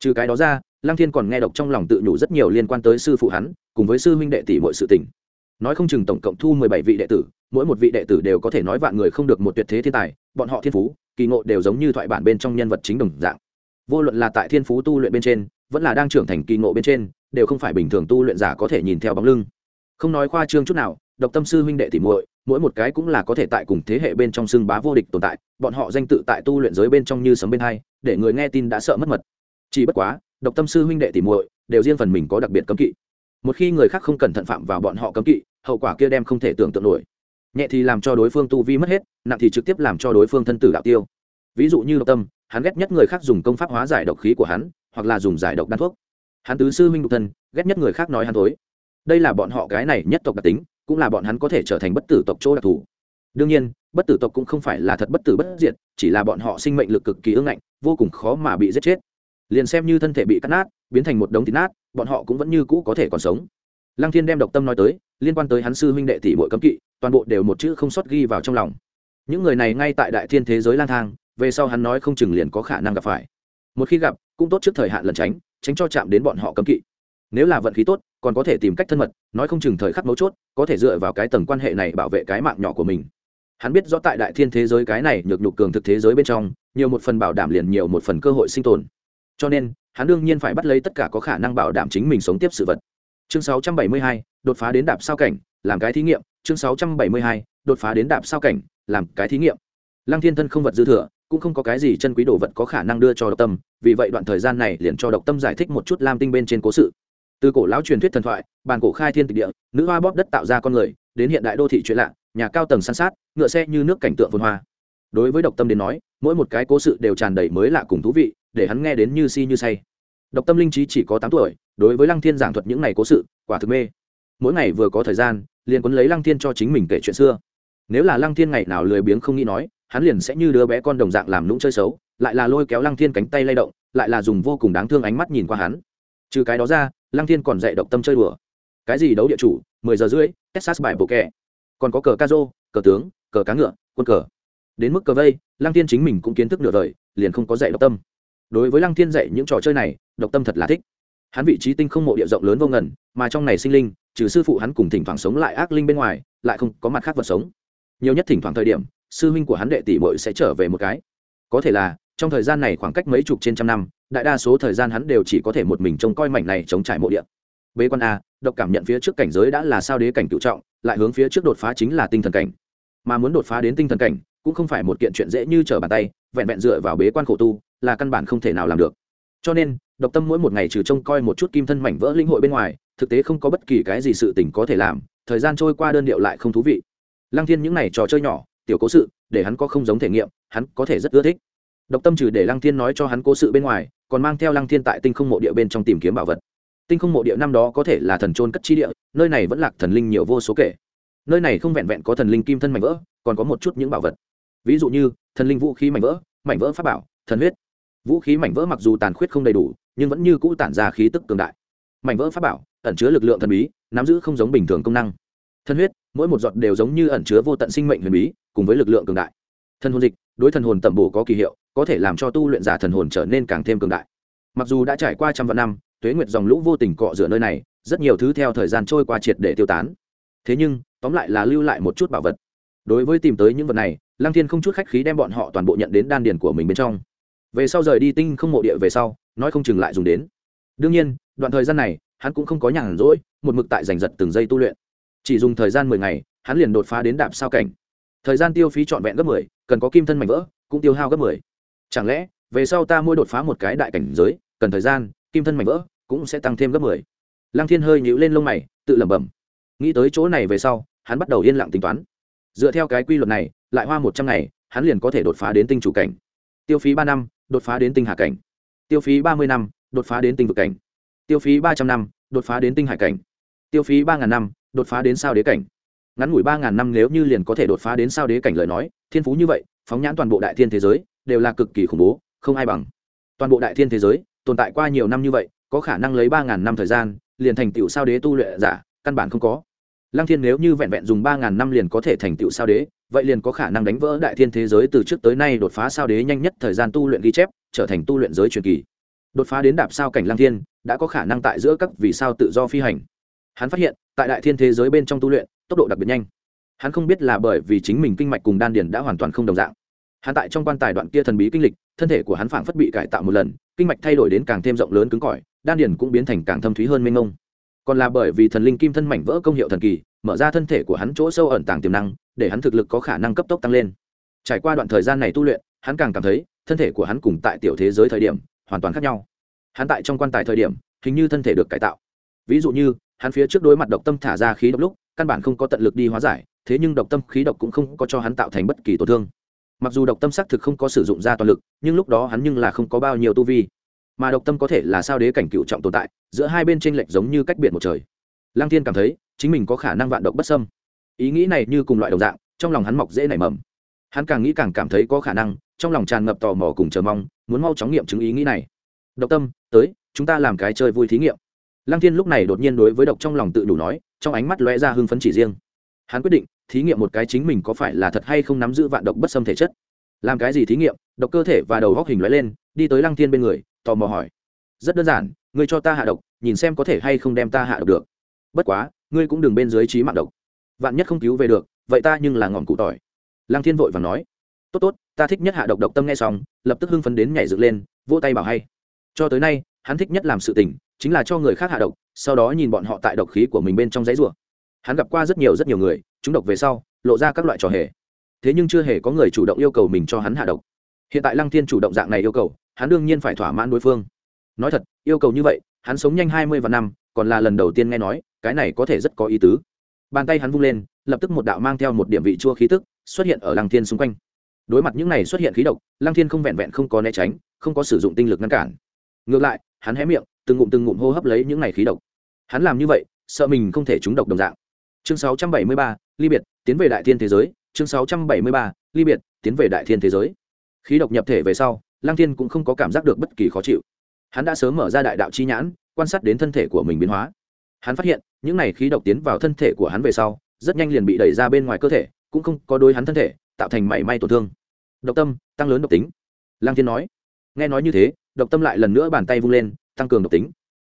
Trừ cái đó ra, lăng thiên còn nghe độc trong lòng tự nhủ rất nhiều liên quan tới sư phụ hắn, cùng với sư huynh đệ tỷ mọi sự tình. Nói không chừng tổng cộng thu mười bảy vị đệ tử, mỗi một vị đệ tử đều có thể nói vạn người không được một tuyệt thế thiên tài, bọn họ thiên phú, kỳ ngộ đều giống như thoại bản bên trong nhân vật chính đồng dạng. Vô luận là tại thiên phú tu luyện bên trên vẫn là đang trưởng thành kỳ ngộ bên trên, đều không phải bình thường tu luyện giả có thể nhìn theo bóng lưng. Không nói khoa trương chút nào, độc tâm sư huynh đệ tỷ muội, mỗi một cái cũng là có thể tại cùng thế hệ bên trong xưng bá vô địch tồn tại, bọn họ danh tự tại tu luyện giới bên trong như sấm bên hai, để người nghe tin đã sợ mất mật. Chỉ bất quá, độc tâm sư huynh đệ tỷ muội đều riêng phần mình có đặc biệt cấm kỵ. Một khi người khác không cẩn thận phạm vào bọn họ cấm kỵ, hậu quả kia đem không thể tưởng tượng nổi. Nhẹ thì làm cho đối phương tu vi mất hết, nặng thì trực tiếp làm cho đối phương thân tử đạo tiêu. Ví dụ như độc tâm, hắn ghét nhất người khác dùng công pháp hóa giải độc khí của hắn hoặc là dùng giải độc đan thuốc. Hắn tứ sư minh độc thân, ghét nhất người khác nói hắn thối đây là bọn họ cái này nhất tộc đặc tính, cũng là bọn hắn có thể trở thành bất tử tộc chỗ đặc thù. Đương nhiên, bất tử tộc cũng không phải là thật bất tử bất diệt, chỉ là bọn họ sinh mệnh lực cực kỳ ương ngạnh, vô cùng khó mà bị giết chết. Liền xem như thân thể bị cắt nát, biến thành một đống thịt nát, bọn họ cũng vẫn như cũ có thể còn sống. Lăng thiên đem độc tâm nói tới, liên quan tới hắn sư huynh đệ tỷ bội cấm kỵ, toàn bộ đều một chữ không sót ghi vào trong lòng. Những người này ngay tại đại thiên thế giới lang thang, về sau hắn nói không chừng liền có khả năng gặp phải. Một khi gặp cũng tốt trước thời hạn lẩn tránh tránh cho chạm đến bọn họ cấm kỵ. Nếu là vận khí tốt còn có thể tìm cách thân mật nói không chừng thời khắc mấu chốt có thể dựa vào cái tầng quan hệ này bảo vệ cái mạng nhỏ của mình. Hắn biết rõ tại đại thiên thế giới cái này nhược nhục cường thực thế giới bên trong nhiều một phần bảo đảm liền nhiều một phần cơ hội sinh tồn. Cho nên hắn đương nhiên phải bắt lấy tất cả có khả năng bảo đảm chính mình sống tiếp sự vật. Chương 672, đột phá đến đạp sao cảnh làm cái thí nghiệm. Chương 672, đột phá đến đạp sao cảnh làm cái thí nghiệm. Lăng thiên thân không vật dư thừa cũng không có cái gì chân quý đồ vật có khả năng đưa cho độc tâm, vì vậy đoạn thời gian này liền cho độc tâm giải thích một chút lam tinh bên trên cố sự. Từ cổ lão truyền thuyết thần thoại, bàn cổ khai thiên tịch địa, nữ hoa bóp đất tạo ra con người, đến hiện đại đô thị chuyện lạ, nhà cao tầng san sát, ngựa xe như nước cảnh tượng phồn hoa. Đối với độc tâm đến nói, mỗi một cái cố sự đều tràn đầy mới lạ cùng thú vị, để hắn nghe đến như si như say. Độc tâm linh trí chỉ có tám tuổi, đối với lăng thiên giảng thuật những ngày cố sự, quả thực mê. Mỗi ngày vừa có thời gian, liền quấn lấy lăng thiên cho chính mình kể chuyện xưa. Nếu là lăng thiên ngày nào lười biếng không nghĩ nói hắn liền sẽ như đứa bé con đồng dạng làm lũng chơi xấu, lại là lôi kéo lăng thiên cánh tay lay động, lại là dùng vô cùng đáng thương ánh mắt nhìn qua hắn. Trừ cái đó ra, lăng thiên còn dạy độc tâm chơi đùa. Cái gì đấu địa chủ, mười giờ rưỡi, texas bài bộ kẹ. Còn có cờ ca rô cờ tướng, cờ cá ngựa, quân cờ. Đến mức cờ vây, lăng thiên chính mình cũng kiến thức nửa đời, liền không có dạy độc tâm. Đối với lăng thiên dạy những trò chơi này, độc tâm thật là thích. Hắn vị trí tinh không mộ địa rộng lớn vô ngần, mà trong này sinh linh, trừ sư phụ hắn cùng thỉnh thoảng sống lại ác linh bên ngoài, lại không có mặt khác vật sống. Nhiều nhất thỉnh thoảng thời điểm sư huynh của hắn đệ tỷ muội sẽ trở về một cái. Có thể là, trong thời gian này khoảng cách mấy chục trên trăm năm, đại đa số thời gian hắn đều chỉ có thể một mình trông coi mảnh này chống trải mộ địa. Bế quan a, độc cảm nhận phía trước cảnh giới đã là sao đế cảnh cựu trọng, lại hướng phía trước đột phá chính là tinh thần cảnh. Mà muốn đột phá đến tinh thần cảnh, cũng không phải một kiện chuyện dễ như trở bàn tay, vẹn vẹn dựa vào bế quan khổ tu, là căn bản không thể nào làm được. Cho nên, độc tâm mỗi một ngày trừ trông coi một chút kim thân mảnh vỡ linh hội bên ngoài, thực tế không có bất kỳ cái gì sự tình có thể làm, thời gian trôi qua đơn điệu lại không thú vị. Lăng thiên những n à y trò chơi nhỏ tiểu cố sự, để hắn có không giống thể nghiệm, hắn có thể rất ưa thích. Độc tâm trừ để lăng thiên nói cho hắn cố sự bên ngoài, còn mang theo lăng thiên tại tinh không mộ địa bên trong tìm kiếm bảo vật. Tinh không mộ địa năm đó có thể là thần trôn cất chi địa, nơi này vẫn lạc thần linh nhiều vô số kể. Nơi này không vẹn vẹn có thần linh kim thân mảnh vỡ, còn có một chút những bảo vật. Ví dụ như, thần linh vũ khí mảnh vỡ mảnh vỡ pháp bảo, thần huyết. Vũ khí mảnh vỡ mặc dù tàn khuyết không đầy đủ, nhưng vẫn như cũ tản ra khí tức cường đại. Mảnh vỡ pháp bảo, ẩn chứa lực lượng thần bí, nắm giữ không giống bình thường công năng thân huyết, mỗi một giọt đều giống như ẩn chứa vô tận sinh mệnh huyền bí, cùng với lực lượng cường đại. Thần hồn dịch, đối thần hồn tẩm bổ có kỳ hiệu, có thể làm cho tu luyện giả thần hồn trở nên càng thêm cường đại. Mặc dù đã trải qua trăm vạn năm, tuế nguyệt dòng lũ vô tình cọ rửa nơi này, rất nhiều thứ theo thời gian trôi qua triệt để tiêu tán. Thế nhưng, tóm lại là lưu lại một chút bảo vật. Đối với tìm tới những vật này, lăng thiên không chút khách khí đem bọn họ toàn bộ nhận đến đan điền của mình bên trong. Về sau rời đi tinh không mộ địa về sau, nói không chừng lại dùng đến. Đương nhiên, đoạn thời gian này, hắn cũng không có nhàn rỗi, một mực tại giành giật từng giây tu luyện chỉ dùng thời gian mười ngày, hắn liền đột phá đến đạp sao cảnh. Thời gian tiêu phí trọn vẹn gấp mười, cần có kim thân mảnh vỡ, cũng tiêu hao gấp mười. Chẳng lẽ, về sau ta mỗi đột phá một cái đại cảnh giới, cần thời gian, kim thân mảnh vỡ, cũng sẽ tăng thêm gấp mười. Lăng thiên hơi nhíu lên lông mày, tự lẩm bẩm. Nghĩ tới chỗ này về sau, hắn bắt đầu yên lặng tính toán. Dựa theo cái quy luật này, lại hoa một trăm ngày, hắn liền có thể đột phá đến tinh chủ cảnh. Tiêu phí ba năm, đột phá đến tinh hạ cảnh. Tiêu phí ba mươi năm, đột phá đến tinh vực cảnh. Tiêu phí ba trăm năm, đột phá đến tinh hải cảnh. Tiêu phí ba ngàn năm đột phá đến sao đế cảnh. Ngắn ngủi ba ngàn năm nếu như liền có thể đột phá đến sao đế cảnh lời nói, thiên phú như vậy, phóng nhãn toàn bộ đại thiên thế giới, đều là cực kỳ khủng bố, không ai bằng. Toàn bộ đại thiên thế giới, tồn tại qua nhiều năm như vậy, có khả năng lấy ba ngàn năm thời gian, liền thành tựu sao đế tu luyện giả, căn bản không có. Lăng thiên nếu như vẹn vẹn dùng ba ngàn năm liền có thể thành tựu sao đế, vậy liền có khả năng đánh vỡ đại thiên thế giới từ trước tới nay đột phá sao đế nhanh nhất thời gian tu luyện ghi chép, trở thành tu luyện giới truyền kỳ. Đột phá đến đạp sao cảnh lăng thiên, đã có khả năng tại giữa các vì sao tự do phi hành. Hắn phát hiện tại đại thiên thế giới bên trong tu luyện, tốc độ đặc biệt nhanh. Hắn không biết là bởi vì chính mình kinh mạch cùng đan điền đã hoàn toàn không đồng dạng. Hắn tại trong quan tài đoạn kia thần bí kinh lịch, thân thể của hắn phảng phất bị cải tạo một lần, kinh mạch thay đổi đến càng thêm rộng lớn cứng cỏi, đan điền cũng biến thành càng thâm thúy hơn mênh mông. Còn là bởi vì thần linh kim thân mảnh vỡ công hiệu thần kỳ, mở ra thân thể của hắn chỗ sâu ẩn tàng tiềm năng, để hắn thực lực có khả năng cấp tốc tăng lên. Trải qua đoạn thời gian này tu luyện, hắn càng cảm thấy, thân thể của hắn cùng tại tiểu thế giới thời điểm, hoàn toàn khác nhau. Hắn tại trong quan tài thời điểm, hình như thân thể được cải tạo. Ví dụ như hắn phía trước đối mặt độc tâm thả ra khí độc lúc, căn bản không có tận lực đi hóa giải, thế nhưng độc tâm khí độc cũng không có cho hắn tạo thành bất kỳ tổn thương. Mặc dù độc tâm xác thực không có sử dụng ra toàn lực, nhưng lúc đó hắn nhưng là không có bao nhiêu tu vi. Mà độc tâm có thể là sao đế cảnh cựu trọng tồn tại, giữa hai bên tranh lệch giống như cách biệt một trời. Lăng thiên cảm thấy, chính mình có khả năng vạn độc bất sâm ý nghĩ này như cùng loại đồng dạng, trong lòng hắn mọc dễ nảy mầm. Hắn càng nghĩ càng cảm thấy có khả năng, trong lòng tràn ngập tò mò cùng chờ mong, muốn mau chóng nghiệm chứng ý nghĩ này. Độc tâm, tới, chúng ta làm cái chơi vui thí nghiệm lăng thiên lúc này đột nhiên đối với độc trong lòng tự đủ nói, trong ánh mắt lóe ra hưng phấn chỉ riêng. Hắn quyết định thí nghiệm một cái chính mình có phải là thật hay không nắm giữ vạn độc bất xâm thể chất. Làm cái gì thí nghiệm? Độc cơ thể và đầu góc hình lóe lên, đi tới lăng thiên bên người, tò mò hỏi. Rất đơn giản, ngươi cho ta hạ độc, nhìn xem có thể hay không đem ta hạ độc được. Bất quá, ngươi cũng đừng bên dưới trí mạng độc. Vạn nhất không cứu về được, vậy ta nhưng là ngọn cụ tỏi. Lăng thiên vội và nói. Tốt tốt, ta thích nhất hạ độc độc tâm nghe xong, lập tức hưng phấn đến nhảy dựng lên, vỗ tay bảo hay cho tới nay, hắn thích nhất làm sự tình, chính là cho người khác hạ độc, sau đó nhìn bọn họ tại độc khí của mình bên trong giấy rùa. Hắn gặp qua rất nhiều rất nhiều người, chúng độc về sau, lộ ra các loại trò hề. Thế nhưng chưa hề có người chủ động yêu cầu mình cho hắn hạ độc. Hiện tại lăng thiên chủ động dạng này yêu cầu, hắn đương nhiên phải thỏa mãn đối phương. Nói thật, yêu cầu như vậy, hắn sống nhanh hai mươi và năm, còn là lần đầu tiên nghe nói, cái này có thể rất có ý tứ. Bàn tay hắn vung lên, lập tức một đạo mang theo một điểm vị chua khí tức, xuất hiện ở lăng thiên xung quanh. Đối mặt những này xuất hiện khí độc, lăng thiên không vẹn vẹn không có né tránh, không có sử dụng tinh lực ngăn cản ngược lại hắn hé miệng từng ngụm từng ngụm hô hấp lấy những này khí độc. Hắn làm như vậy sợ mình không thể trúng độc đồng dạng. Chương 673, ly biệt tiến về đại thiên thế giới. Chương 673, ly biệt tiến về đại thiên thế giới. Khí độc nhập thể về sau lang thiên cũng không có cảm giác được bất kỳ khó chịu. Hắn đã sớm mở ra đại đạo chi nhãn quan sát đến thân thể của mình biến hóa. Hắn phát hiện những này khí độc tiến vào thân thể của hắn về sau rất nhanh liền bị đẩy ra bên ngoài cơ thể cũng không có đối hắn thân thể tạo thành mảy may tổn thương. Độc tâm tăng lớn độc tính. Lang thiên nói. Nghe nói như thế độc tâm lại lần nữa bàn tay vung lên, tăng cường độc tính.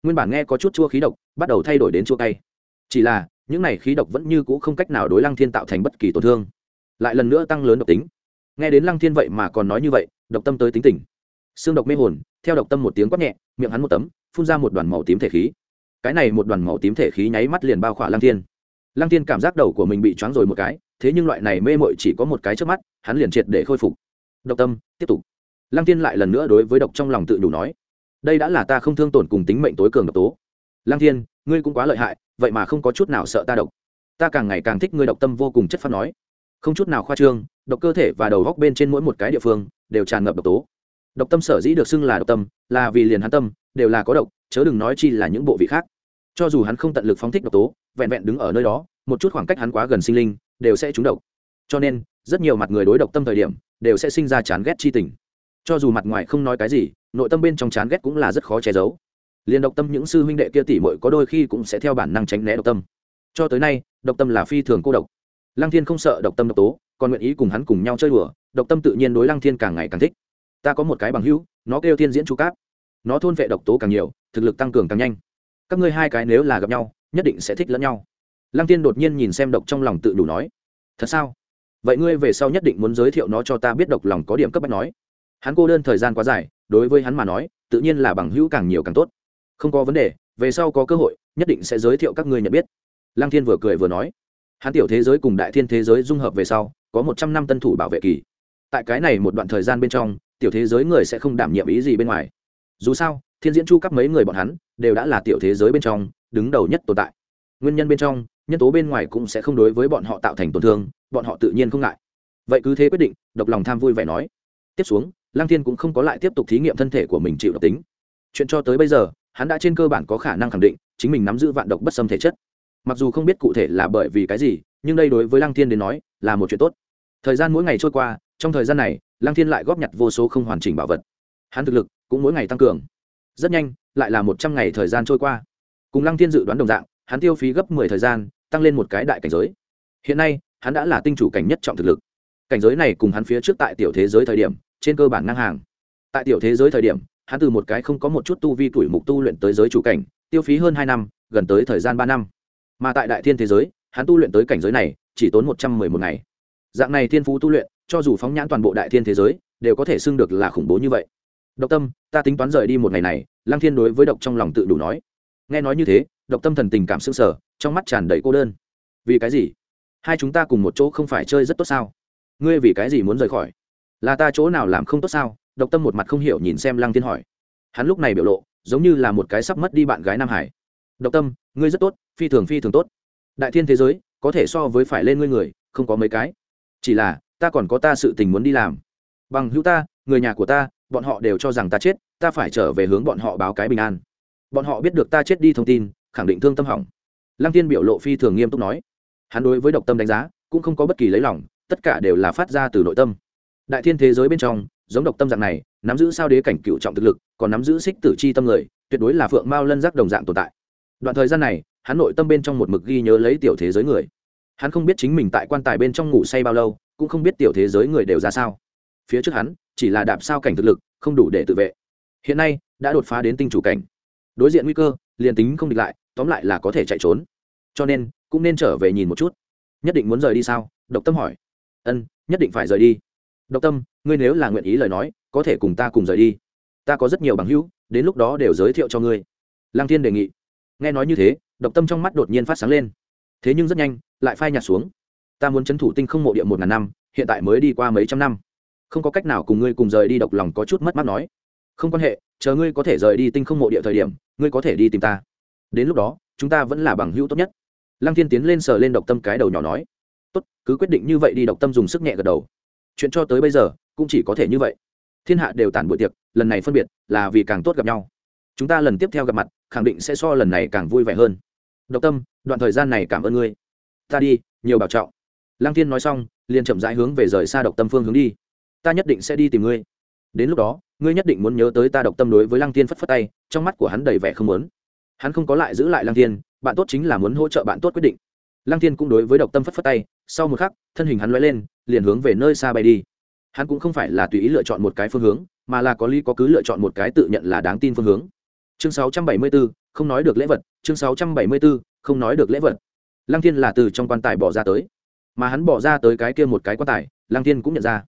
Nguyên bản nghe có chút chua khí độc, bắt đầu thay đổi đến chua cay. Chỉ là, những này khí độc vẫn như c ũ không cách nào đối lăng thiên tạo thành bất kỳ tổn thương. Lại lần nữa tăng lớn độc tính. Nghe đến lăng thiên vậy mà còn nói như vậy, độc tâm tới tính tình. Xương độc mê hồn, theo độc tâm một tiếng quát nhẹ, miệng hắn một tấm, phun ra một đoàn màu tím thể khí. Cái này một đoàn màu tím thể khí nháy mắt liền bao khỏa lăng thiên. Lăng thiên cảm giác đầu của mình bị choáng rồi một cái, thế nhưng loại này mê mội chỉ có một cái trước mắt, hắn liền triệt để khôi phục. Độc tâm, tiếp tục lăng thiên lại lần nữa đối với độc trong lòng tự đủ nói, đây đã là ta không thương tổn cùng tính mệnh tối cường độc tố. Lăng thiên, ngươi cũng quá lợi hại, vậy mà không có chút nào sợ ta độc. Ta càng ngày càng thích ngươi độc tâm vô cùng chất phát nói. Không chút nào khoa trương, độc cơ thể và đầu góc bên trên mỗi một cái địa phương đều tràn ngập độc tố. Độc tâm sở dĩ được xưng là độc tâm là vì liền hắn tâm đều là có độc, chớ đừng nói chi là những bộ vị khác. Cho dù hắn không tận lực phóng thích độc tố, vẹn vẹn đứng ở nơi đó, một chút khoảng cách hắn quá gần sinh linh đều sẽ trúng độc. Cho nên, rất nhiều mặt người đối độc tâm thời điểm đều sẽ sinh ra chán ghét chi tình cho dù mặt ngoài không nói cái gì, nội tâm bên trong chán ghét cũng là rất khó che giấu. Liền độc tâm những sư huynh đệ kia tỉ mội có đôi khi cũng sẽ theo bản năng tránh né độc tâm. Cho tới nay, độc tâm là phi thường cô độc. Lăng thiên không sợ độc tâm độc tố, còn nguyện ý cùng hắn cùng nhau chơi đùa, độc tâm tự nhiên đối lăng thiên càng ngày càng thích. Ta có một cái bằng hữu, nó kêu thiên diễn chu cáp. Nó thôn vệ độc tố càng nhiều, thực lực tăng cường càng nhanh. Các ngươi hai cái nếu là gặp nhau, nhất định sẽ thích lẫn nhau. Lăng tiên đột nhiên nhìn xem độc trong lòng tự đủ nói. Thật sao? Vậy ngươi về sau nhất định muốn giới thiệu nó cho ta biết độc lòng có điểm cấp bách nói hắn cô đơn thời gian quá dài, đối với hắn mà nói, tự nhiên là bằng hữu càng nhiều càng tốt. Không có vấn đề, về sau có cơ hội, nhất định sẽ giới thiệu các ngươi nhận biết. Lăng thiên vừa cười vừa nói. Hắn tiểu thế giới cùng đại thiên thế giới dung hợp về sau, có một trăm năm tân thủ bảo vệ kỳ. Tại cái này một đoạn thời gian bên trong, tiểu thế giới người sẽ không đảm nhiệm ý gì bên ngoài. Dù sao, thiên diễn chu các mấy người bọn hắn, đều đã là tiểu thế giới bên trong, đứng đầu nhất tồn tại. Nguyên nhân bên trong, nhân tố bên ngoài cũng sẽ không đối với bọn họ tạo thành tổn thương, bọn họ tự nhiên không ngại. Vậy cứ thế quyết định, độc lòng tham vui vẻ nói. Tiếp xuống lăng thiên cũng không có lại tiếp tục thí nghiệm thân thể của mình chịu độc tính. Chuyện cho tới bây giờ, hắn đã trên cơ bản có khả năng khẳng định, chính mình nắm giữ vạn độc bất xâm thể chất. Mặc dù không biết cụ thể là bởi vì cái gì, nhưng đây đối với lăng thiên đến nói, là một chuyện tốt. Thời gian mỗi ngày trôi qua, trong thời gian này, lăng thiên lại góp nhặt vô số không hoàn chỉnh bảo vật. Hắn thực lực cũng mỗi ngày tăng cường. Rất nhanh, lại là một trăm ngày thời gian trôi qua. Cùng lăng thiên dự đoán đồng dạng, hắn tiêu phí gấp mười thời gian, tăng lên một cái đại cảnh giới. Hiện nay, hắn đã là tinh chủ cảnh nhất trọng thực lực. Cảnh giới này cùng hắn phía trước tại tiểu thế giới thời điểm trên cơ bản ngang hàng. Tại tiểu thế giới thời điểm hắn từ một cái không có một chút tu vi tuổi mục tu luyện tới giới chủ cảnh tiêu phí hơn hai năm gần tới thời gian ba năm. Mà tại đại thiên thế giới hắn tu luyện tới cảnh giới này chỉ tốn một trăm mười một ngày. Dạng này thiên phú tu luyện cho dù phóng nhãn toàn bộ đại thiên thế giới đều có thể xưng được là khủng bố như vậy. Độc tâm ta tính toán rời đi một ngày này lăng thiên đối với độc trong lòng tự đủ nói. Nghe nói như thế độc tâm thần tình cảm sưng sờ, sở trong mắt tràn đầy cô đơn. Vì cái gì? Hai chúng ta cùng một chỗ không phải chơi rất tốt sao? Ngươi vì cái gì muốn rời khỏi? Là ta chỗ nào làm không tốt sao? Độc tâm một mặt không hiểu nhìn xem lăng thiên hỏi. Hắn lúc này biểu lộ, giống như là một cái sắp mất đi bạn gái nam hải. Độc tâm, ngươi rất tốt, phi thường phi thường tốt. Đại thiên thế giới, có thể so với phải lên ngươi người, không có mấy cái. Chỉ là, ta còn có ta sự tình muốn đi làm. Bằng hữu ta, người nhà của ta, bọn họ đều cho rằng ta chết, ta phải trở về hướng bọn họ báo cái bình an. Bọn họ biết được ta chết đi thông tin, khẳng định thương tâm hỏng. Lăng tiên biểu lộ phi thường nghiêm túc nói. Hắn đối với độc tâm đánh giá, cũng không có bất kỳ lấy lòng, tất cả đều là phát ra từ nội tâm đại thiên thế giới bên trong, giống độc tâm dạng này, nắm giữ sao đế cảnh cựu trọng thực lực, còn nắm giữ xích tử chi tâm người, tuyệt đối là phượng mao lân giác đồng dạng tồn tại. Đoạn thời gian này, hắn nội tâm bên trong một mực ghi nhớ lấy tiểu thế giới người. Hắn không biết chính mình tại quan tài bên trong ngủ say bao lâu, cũng không biết tiểu thế giới người đều ra sao. Phía trước hắn, chỉ là đạp sao cảnh thực lực, không đủ để tự vệ. Hiện nay, đã đột phá đến tinh chủ cảnh. Đối diện nguy cơ, liền tính không địch lại, tóm lại là có thể chạy trốn. Cho nên, cũng nên trở về nhìn một chút. Nhất định muốn rời đi sao? Độc tâm hỏi. Ân, nhất định phải rời đi độc tâm, ngươi nếu là nguyện ý lời nói, có thể cùng ta cùng rời đi. Ta có rất nhiều bằng hữu, đến lúc đó đều giới thiệu cho ngươi. Lăng thiên đề nghị. Nghe nói như thế, độc tâm trong mắt đột nhiên phát sáng lên. Thế nhưng rất nhanh, lại phai nhạt xuống. Ta muốn c h ấ n thủ tinh không mộ địa một ngàn năm, hiện tại mới đi qua mấy trăm năm. Không có cách nào cùng ngươi cùng rời đi. Độc lòng có chút mất mát nói. Không quan hệ, chờ ngươi có thể rời đi tinh không mộ địa thời điểm, ngươi có thể đi tìm ta. Đến lúc đó, chúng ta vẫn là bằng hữu tốt nhất. Lăng thiên tiến lên sờ lên độc tâm cái đầu nhỏ nói. Tốt, cứ quyết định như vậy đi. Độc tâm dùng sức nhẹ gật đầu chuyện cho tới bây giờ cũng chỉ có thể như vậy. Thiên hạ đều tản buổi tiệc, lần này phân biệt là vì càng tốt gặp nhau. Chúng ta lần tiếp theo gặp mặt, khẳng định sẽ so lần này càng vui vẻ hơn. Độc tâm, đoạn thời gian này cảm ơn ngươi. Ta đi, nhiều bảo trọng. Lăng thiên nói xong, liền chậm rãi hướng về rời xa độc tâm phương hướng đi. Ta nhất định sẽ đi tìm ngươi. Đến lúc đó, ngươi nhất định muốn nhớ tới ta độc tâm đối với lăng thiên phất phất tay, trong mắt của hắn đầy vẻ không muốn. Hắn không có lại giữ lại lăng thiên, bạn tốt chính là muốn hỗ trợ bạn tốt quyết định lăng thiên cũng đối với độc tâm phất phất tay sau một khắc thân hình hắn l lên liền hướng về nơi xa bay đi. Hắn cũng không phải là tùy ý lựa chọn một cái phương hướng mà là có lý có cứ lựa chọn một cái tự nhận là đáng tin phương hướng. Chương 674, không nói được lễ vật chương 674, không nói được lễ vật. Lăng thiên là từ trong quan tài bỏ ra tới. Mà hắn bỏ ra tới cái kia một cái quan tài lăng thiên cũng nhận ra.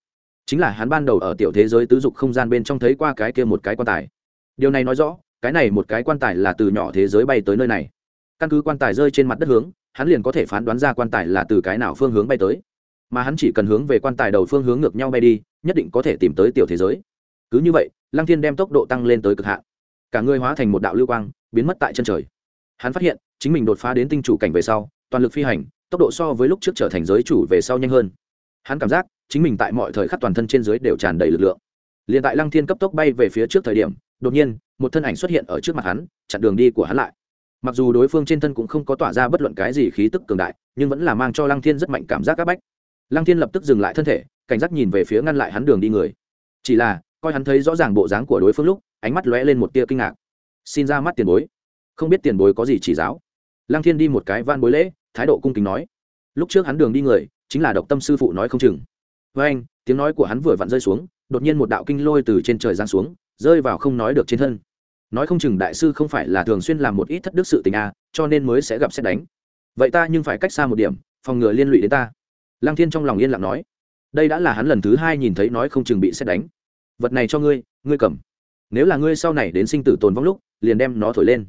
Chính là hắn ban đầu ở tiểu thế giới tứ dục không gian bên trong thấy qua cái kia một cái quan tài. Điều này nói rõ cái này một cái quan tài là từ nhỏ thế giới bay tới nơi này. Căn cứ quan tài rơi trên mặt đất hướng hắn liền có thể phán đoán ra quan tài là từ cái nào phương hướng bay tới. Mà hắn chỉ cần hướng về quan tài đầu phương hướng ngược nhau bay đi, nhất định có thể tìm tới tiểu thế giới. Cứ như vậy, lăng thiên đem tốc độ tăng lên tới cực hạn. Cả người hóa thành một đạo lưu quang, biến mất tại chân trời. Hắn phát hiện, chính mình đột phá đến tinh chủ cảnh về sau, toàn lực phi hành, tốc độ so với lúc trước trở thành giới chủ về sau nhanh hơn. Hắn cảm giác, chính mình tại mọi thời khắc toàn thân trên dưới đều tràn đầy lực lượng. Liền tại lăng thiên cấp tốc bay về phía trước thời điểm, đột nhiên, một thân ảnh xuất hiện ở trước mặt hắn, chặn đường đi của hắn lại mặc dù đối phương trên thân cũng không có tỏa ra bất luận cái gì khí tức cường đại, nhưng vẫn là mang cho lăng thiên rất mạnh cảm giác áp bách. Lăng thiên lập tức dừng lại thân thể, cảnh giác nhìn về phía ngăn lại hắn đường đi người. Chỉ là, coi hắn thấy rõ ràng bộ dáng của đối phương lúc, ánh mắt lóe lên một tia kinh ngạc. Xin ra mắt tiền bối. Không biết tiền bối có gì chỉ giáo. Lăng thiên đi một cái van bối lễ, thái độ cung kính nói. Lúc trước hắn đường đi người, chính là độc tâm sư phụ nói không chừng. Với anh, tiếng nói của hắn vừa vặn rơi xuống, đột nhiên một đạo kinh lôi từ trên trời giáng xuống, rơi vào không nói được trên thân nói không chừng đại sư không phải là thường xuyên làm một ít thất đức sự tình a, cho nên mới sẽ gặp xét đánh. Vậy ta nhưng phải cách xa một điểm, phòng ngừa liên lụy đến ta. Lăng thiên trong lòng yên lặng nói. Đây đã là hắn lần thứ hai nhìn thấy nói không chừng bị xét đánh. Vật này cho ngươi ngươi cầm. Nếu là ngươi sau này đến sinh tử tồn vong lúc, liền đem nó thổi lên.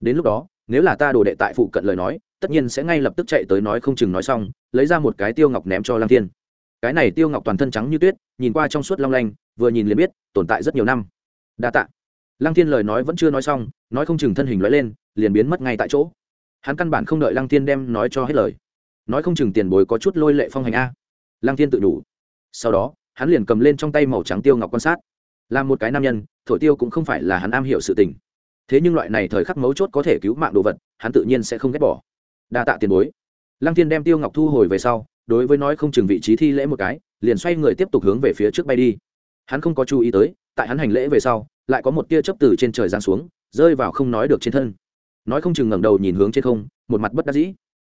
Đến lúc đó, nếu là ta đồ đệ tại phụ cận lời nói, tất nhiên sẽ ngay lập tức chạy tới nói không chừng nói xong, lấy ra một cái tiêu ngọc ném cho lăng thiên. Cái này tiêu ngọc toàn thân trắng như tuyết, nhìn qua trong suốt long lanh, vừa nhìn liền biết, tồn tại rất nhiều năm. Đa tạ lăng thiên lời nói vẫn chưa nói xong, nói không chừng thân hình nói lên, liền biến mất ngay tại chỗ. Hắn căn bản không đợi lăng thiên đem nói cho hết lời. Nói không chừng tiền bối có chút lôi lệ phong hành a. Lăng thiên tự đủ. Sau đó, hắn liền cầm lên trong tay màu trắng tiêu ngọc quan sát. Làm một cái nam nhân, thổi tiêu cũng không phải là hắn am hiểu sự tình. Thế nhưng loại này thời khắc mấu chốt có thể cứu mạng đồ vật, hắn tự nhiên sẽ không ghét bỏ. Đa tạ tiền bối. Lăng thiên đem tiêu ngọc thu hồi về sau, đối với nói không chừng vị trí thi lễ một cái, liền xoay người tiếp tục hướng về phía trước bay đi. Hắn không có chú ý tới, tại hắn hành lễ về sau lại có một tia chớp từ trên trời giáng xuống, rơi vào không nói được trên thân. Nói không chừng ngẩng đầu nhìn hướng trên không, một mặt bất đắc dĩ.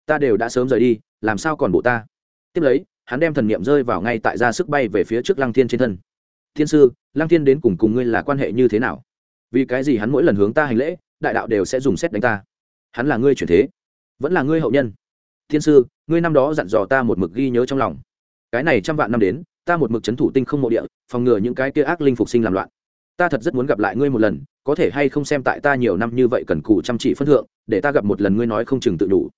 Ta đều đã sớm rời đi, làm sao còn bộ ta? Tiếp lấy, hắn đem thần niệm rơi vào ngay tại ra sức bay về phía trước lăng thiên trên thân. Thiên sư, lăng thiên đến cùng cùng ngươi là quan hệ như thế nào? Vì cái gì hắn mỗi lần hướng ta hành lễ, đại đạo đều sẽ dùng xét đánh ta? Hắn là ngươi chuyển thế, vẫn là ngươi hậu nhân. Thiên sư, ngươi năm đó dặn dò ta một mực ghi nhớ trong lòng. Cái này trăm vạn năm đến, ta một mực c h ấ n thủ tinh không mộ địa, phòng ngừa những cái kia ác linh phục sinh làm loạn ta thật rất muốn gặp lại ngươi một lần, có thể hay không xem tại ta nhiều năm như vậy cần cù chăm chỉ phân thượng, để ta gặp một lần ngươi nói không chừng tự đủ.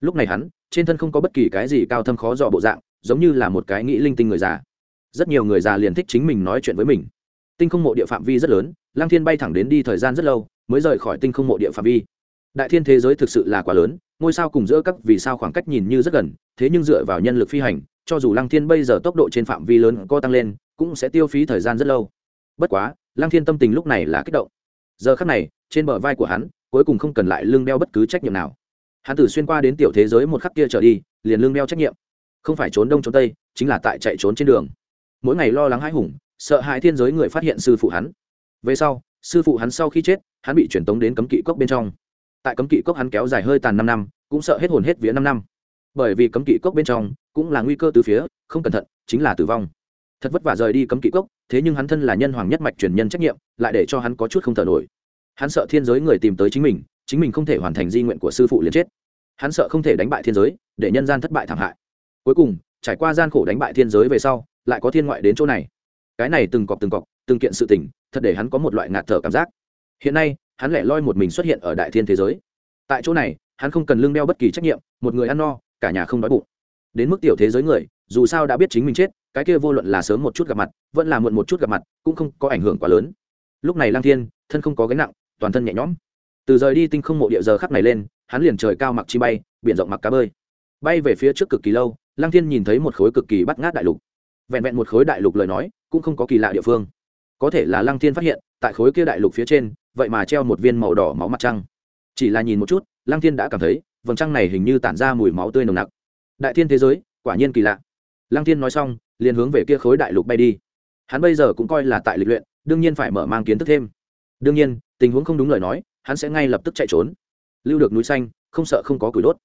Lúc này hắn, trên thân không có bất kỳ cái gì cao thâm khó dò bộ dạng, giống như là một cái nghĩ linh tinh người già. Rất nhiều người già liền thích chính mình nói chuyện với mình. Tinh không mộ địa phạm vi rất lớn lang thiên bay thẳng đến đi thời gian rất lâu, mới rời khỏi tinh không mộ địa phạm vi. Đại thiên thế giới thực sự là quá lớn, ngôi sao cùng giữa các vì sao khoảng cách nhìn như rất gần, thế nhưng dựa vào nhân lực phi hành, cho dù lăng thiên bây giờ tốc độ trên phạm vi lớn có tăng lên, cũng sẽ tiêu phí thời gian rất lâu. Bất quá lăng thiên tâm tình lúc này là kích động. Giờ khắc này, trên bờ vai của hắn, cuối cùng không cần lại lương đeo bất cứ trách nhiệm nào. Hắn từ xuyên qua đến tiểu thế giới một khắc kia trở đi, liền lương đeo trách nhiệm. Không phải trốn đông trốn tây, chính là tại chạy trốn trên đường. Mỗi ngày lo lắng hãi hùng, sợ hãi thiên giới người phát hiện sư phụ hắn. Về sau, sư phụ hắn sau khi chết, hắn bị chuyển tống đến cấm kỵ cốc bên trong. Tại cấm kỵ cốc hắn kéo dài hơi tàn năm năm, cũng sợ hết hồn hết vía năm năm. Bởi vì cấm kỵ cốc bên trong cũng là nguy cơ từ phía, không cẩn thận, chính là tử vong thật vất vả rời đi cấm kỵ cốc, thế nhưng hắn thân là nhân hoàng nhất mạch truyền nhân trách nhiệm, lại để cho hắn có chút không thở nổi. Hắn sợ thiên giới người tìm tới chính mình chính mình không thể hoàn thành di nguyện của sư phụ liền chết. Hắn sợ không thể đánh bại thiên giới, để nhân gian thất bại thảm hại. Cuối cùng, trải qua gian khổ đánh bại thiên giới về sau, lại có thiên ngoại đến chỗ này. Cái này từng cọc từng cọc, từng kiện sự tình, thật để hắn có một loại ngạt thở cảm giác. Hiện nay, hắn lẻ loi một mình xuất hiện ở đại thiên thế giới. Tại chỗ này, hắn không cần lương đeo bất kỳ trách nhiệm, một người ăn no, cả nhà không đói bụng. Đến mức tiểu thế giới người, dù sao đã biết chính mình chết cái kia vô luận là sớm một chút gặp mặt, vẫn là muộn một chút gặp mặt, cũng không có ảnh hưởng quá lớn. Lúc này lang thiên, thân không có gánh nặng, toàn thân nhẹ nhõm. Từ rời đi tinh không mộ địa giờ khắc này lên, hắn liền trời cao mặc chi bay, biển rộng mặc cá bơi. Bay về phía trước cực kỳ lâu lang thiên nhìn thấy một khối cực kỳ bắt ngát đại lục. Vẹn vẹn một khối đại lục lời nói, cũng không có kỳ lạ địa phương. Có thể là lang thiên phát hiện, tại khối kia đại lục phía trên, vậy mà treo một viên màu đỏ máu mặt trăng. Chỉ là nhìn một chút lang thiên đã cảm thấy, vầng trăng này hình như tản ra mùi máu tươi nồng nặc. Đại thiên thế giới, quả nhiên kỳ lạ lăng thiên nói xong, liền hướng về kia khối đại lục bay đi. Hắn bây giờ cũng coi là tại lịch luyện, đương nhiên phải mở mang kiến thức thêm. Đương nhiên, tình huống không đúng lời nói, hắn sẽ ngay lập tức chạy trốn. Lưu được núi xanh, không sợ không có củi đốt.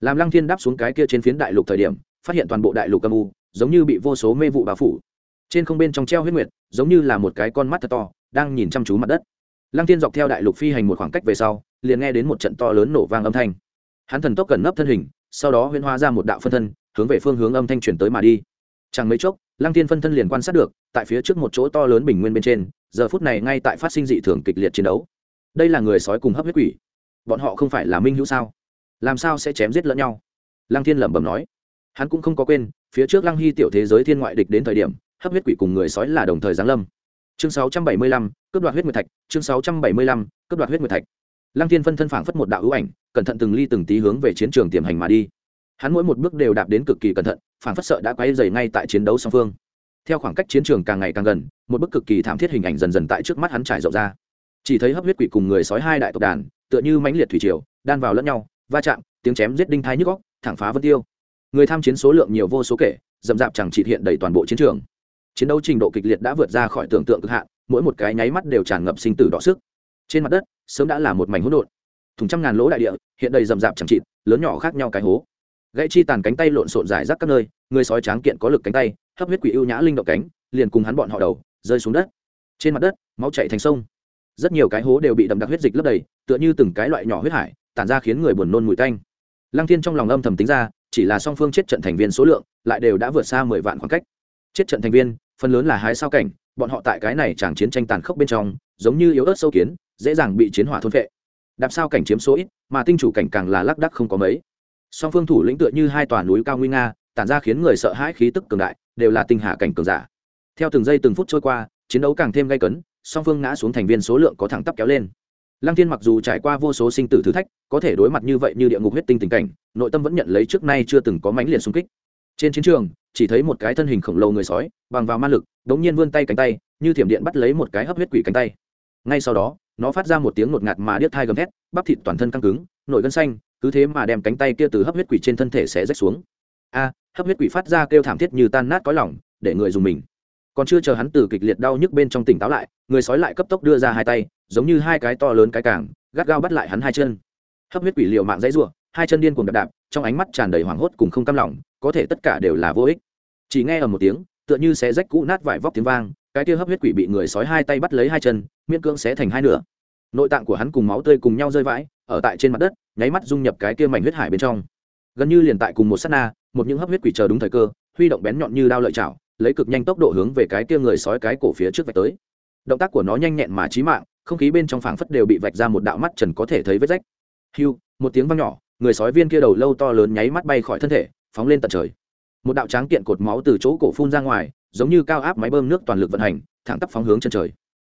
Làm lăng thiên đáp xuống cái kia trên phiến đại lục thời điểm, phát hiện toàn bộ đại lục âm u, giống như bị vô số mê vụ bao phủ. Trên không bên trong treo huyết nguyệt, giống như là một cái con mắt thật to, đang nhìn chăm chú mặt đất. Lăng Thiên dọc theo đại lục phi hành một khoảng cách về sau, liền nghe đến một trận to lớn nổ vang âm thanh. Hắn thần tốc gần nấp thân hình, sau đó huyễn hóa ra một đạo phân thân hướng về phương hướng âm thanh truyền tới mà đi. Chẳng mấy chốc lăng tiên phân thân liền quan sát được tại phía trước một chỗ to lớn bình nguyên bên trên giờ phút này ngay tại phát sinh dị thường kịch liệt chiến đấu. Đây là người sói cùng hấp huyết quỷ. Bọn họ không phải là minh hữu sao? Làm sao sẽ chém giết lẫn nhau? Lăng thiên lẩm bẩm nói. Hắn cũng không có quên phía trước lăng hy tiểu thế giới thiên ngoại địch đến thời điểm hấp huyết quỷ cùng người sói là đồng thời giáng lâm. Chương 675, cướp đoạt huyết nguyệt thạch. Chương 675, cướp đoạt huyết nguyệt thạch. Lăng thiên phân thân phảng phất một đạo ưu ảnh cẩn thận từng ly từng tí hướng về chiến trường tiềm hành mà đi hắn mỗi một bước đều đạp đến cực kỳ cẩn thận, phảng phất sợ đã quay dày ngay tại chiến đấu song phương. Theo khoảng cách chiến trường càng ngày càng gần, một bức cực kỳ thảm thiết hình ảnh dần dần tại trước mắt hắn trải rộng ra. Chỉ thấy hấp huyết quỷ cùng người sói hai đại tộc đàn, tựa như mãnh liệt thủy triều, đan vào lẫn nhau, va chạm, tiếng chém giết đinh thái nhức góc thẳng phá vân tiêu. Người tham chiến số lượng nhiều vô số kể dầm dạp chẳng chỉ hiện đầy toàn bộ chiến trường. Chiến đấu trình độ kịch liệt đã vượt ra khỏi tưởng tượng cực hạn, mỗi một cái nháy mắt đều tràn ngập sinh tử đỏ sức. Trên mặt đất, sớm đã là một mảnh hỗn độn. Thùng trăm ngàn lỗ đại địa, hiện đầy rầm rạp chẳng chịt, lớn nhỏ khác nhau cái hố gãy chi tàn cánh tay lộn xộn dài rác các nơi, người sói tráng kiện có lực cánh tay, hấp huyết quỷ ưu nhã linh động cánh, liền cùng hắn bọn họ đầu, rơi xuống đất. Trên mặt đất, máu chảy thành sông. Rất nhiều cái hố đều bị đậm đặc huyết dịch lấp đầy, tựa như từng cái loại nhỏ huyết hải, tản ra khiến người buồn nôn mùi tanh. Lăng thiên trong lòng âm thầm tính ra, chỉ là song phương chết trận thành viên số lượng, lại đều đã vượt xa mười vạn khoảng cách. Chết trận thành viên, phần lớn là hái sao cảnh, bọn họ tại cái này chẳng chiến tranh tàn khốc bên trong, giống như yếu ớt sâu kiến, dễ dàng bị chiến hỏa thôn vệ đạp sao cảnh chiếm số ít, mà tinh chủ cảnh càng là lác đắc không có mấy song phương thủ lĩnh tựa như hai tòa núi cao nguy nga, tản ra khiến người sợ hãi khí tức cường đại, đều là tinh hạ cảnh cường giả. Theo từng giây từng phút trôi qua, chiến đấu càng thêm gay cấn, song phương ngã xuống thành viên số lượng có thẳng tắp kéo lên. Lăng thiên mặc dù trải qua vô số sinh tử thử thách, có thể đối mặt như vậy như địa ngục huyết tinh tình cảnh, nội tâm vẫn nhận lấy trước nay chưa từng có mãnh liệt xung kích. Trên chiến trường, chỉ thấy một cái thân hình khổng lồ người sói, bằng vào ma lực, đống nhiên vươn tay cánh tay, như thiểm điện bắt lấy một cái hấp huyết quỷ cánh tay. Ngay sau đó, nó phát ra một tiếng ngột ngạt mà điếc thai gầm thét, bắp thịt toàn thân căng cứng nội gân xanh cứ thế mà đem cánh tay kia từ hấp huyết quỷ trên thân thể sẽ rách xuống. A, hấp huyết quỷ phát ra kêu thảm thiết như tan nát cõi lỏng để người dùng mình. Còn chưa chờ hắn từ kịch liệt đau nhức bên trong tỉnh táo lại, người sói lại cấp tốc đưa ra hai tay, giống như hai cái to lớn cái cảng, gắt gao bắt lại hắn hai chân. Hấp huyết quỷ liều mạng dãy ruộng hai chân điên cuồng đạp đạp, trong ánh mắt tràn đầy hoảng hốt cùng không cam lòng, có thể tất cả đều là vô ích. Chỉ nghe ở một tiếng, tựa như xé rách cũ nát vải vóc tiếng vang, cái kia hấp huyết quỷ bị người sói hai tay bắt lấy hai chân, miễn cưỡng xé thành hai nửa. Nội tạng của hắn cùng máu tươi cùng nhau rơi vãi ở tại trên mặt đất, nháy mắt dung nhập cái kia mảnh huyết hải bên trong. Gần như liền tại cùng một sát na, một những hấp huyết quỷ chờ đúng thời cơ, huy động bén nhọn như đao lợi chảo, lấy cực nhanh tốc độ hướng về cái kia người sói cái cổ phía trước vạch tới. Động tác của nó nhanh nhẹn mà chí mạng, không khí bên trong phảng phất đều bị vạch ra một đạo mắt trần có thể thấy vết rách. Hiu một tiếng vang nhỏ, người sói viên kia đầu lâu to lớn nháy mắt bay khỏi thân thể, phóng lên tận trời. Một đạo tráng kiện cột máu từ chỗ cổ phun ra ngoài, giống như cao áp máy bơm nước toàn lực vận hành, thẳng tắp phóng hướng chân trời.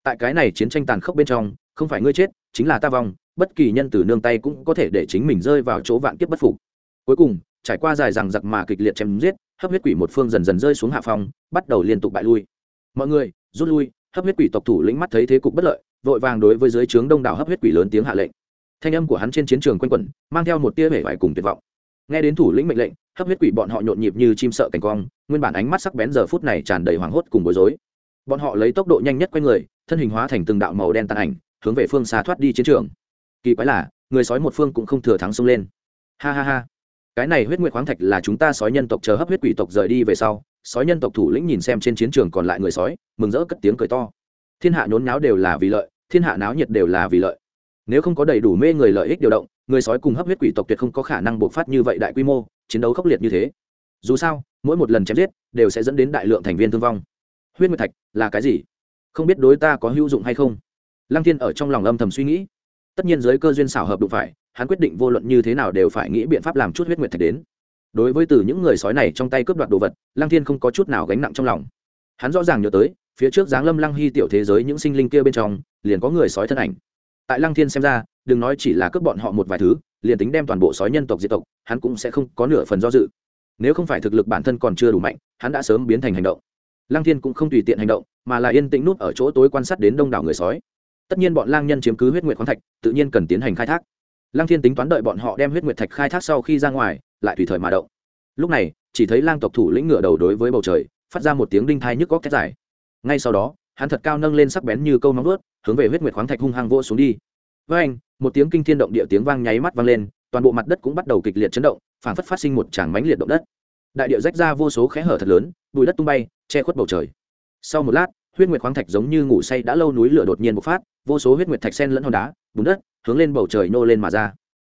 Tại cái này chiến tranh tàn khốc bên trong, không phải ngươi chết, chính là ta vong bất kỳ nhân từ nương tay cũng có thể để chính mình rơi vào chỗ vạn kiếp bất phục. Cuối cùng, trải qua dài rằng giặc mà kịch liệt chém giết, hấp huyết quỷ một phương dần dần rơi xuống hạ phong, bắt đầu liên tục bại lui. Mọi người, rút lui, hấp huyết quỷ tộc thủ lĩnh mắt thấy thế cục bất lợi, vội vàng đối với dưới trướng đông đảo hấp huyết quỷ lớn tiếng hạ lệnh. Thanh âm của hắn trên chiến trường quanh quẩn, mang theo một tia vẻ vải cùng tuyệt vọng. Nghe đến thủ lĩnh mệnh lệnh, hấp huyết quỷ bọn họ nhộn nhịp như chim sợ cảnh quang, nguyên bản ánh mắt sắc bén giờ phút này tràn đầy hoảng hốt cùng bối rối. Bọn họ lấy tốc độ nhanh nhất quanh người, thân hình hóa thành từng đạo màu đen tàn ảnh, hướng về phương xa thoát đi chiến trường kỳ quái là, người sói một phương cũng không thừa thắng xông lên. Ha ha ha. Cái này huyết nguyệt khoáng thạch là chúng ta sói nhân tộc chờ hấp huyết quỷ tộc rời đi về sau, sói nhân tộc thủ lĩnh nhìn xem trên chiến trường còn lại người sói, mừng rỡ cất tiếng cười to. Thiên hạ nhốn náo đều là vì lợi, thiên hạ náo nhiệt đều là vì lợi. Nếu không có đầy đủ mê người lợi ích điều động, người sói cùng hấp huyết quỷ tộc tuyệt không có khả năng bộc phát như vậy đại quy mô, chiến đấu khốc liệt như thế. Dù sao, mỗi một lần chém giết, đều sẽ dẫn đến đại lượng thành viên thương vong. Huyết nguyệt thạch là cái gì? Không biết đối ta có hữu dụng hay không? Lăng thiên ở trong lòng âm thầm suy nghĩ tất nhiên giới cơ duyên xảo hợp đụng phải, hắn quyết định vô luận như thế nào đều phải nghĩ biện pháp làm chút huyết nguyệt thạch đến. Đối với từ những người sói này trong tay cướp đoạt đồ vật, lăng thiên không có chút nào gánh nặng trong lòng. Hắn rõ ràng nhớ tới, phía trước giáng lâm lăng hy tiểu thế giới những sinh linh kia bên trong, liền có người sói thân ảnh. Tại lăng thiên xem ra, đừng nói chỉ là cướp bọn họ một vài thứ, liền tính đem toàn bộ sói nhân tộc diệt tộc, hắn cũng sẽ không có nửa phần do dự. Nếu không phải thực lực bản thân còn chưa đủ mạnh, hắn đã sớm biến thành hành động. Lăng thiên cũng không tùy tiện hành động, mà là yên tĩnh nút ở chỗ tối quan sát đến đông đảo người sói tất nhiên bọn lang nhân chiếm cứ huyết nguyệt khoáng thạch, tự nhiên cần tiến hành khai thác. Lang thiên tính toán đợi bọn họ đem huyết nguyệt thạch khai thác sau khi ra ngoài, lại tùy thời mà động. Lúc này, chỉ thấy lang tộc thủ lĩnh ngựa đầu đối với bầu trời, phát ra một tiếng đinh thai nhức góc két dài. Ngay sau đó, hắn thật cao nâng lên sắc bén như câu nóng ướt hướng về huyết nguyệt khoáng thạch hung hăng vô xuống đi. Với anh, một tiếng kinh thiên động địa tiếng vang nháy mắt vang lên, toàn bộ mặt đất cũng bắt đầu kịch liệt chấn động, phảng phất phát sinh một tràng mánh liệt động đất. Đại địa rách ra vô số khẽ hở thật lớn bụi đất tung bay, che khuất bầu trời. Sau một lát huyết nguyệt khoáng thạch giống như ngủ say đã lâu núi lửa đột nhiên bộc phát, vô số huyết nguyệt thạch sen lẫn hòn đá, bùn đất, hướng lên bầu trời nô lên mà ra.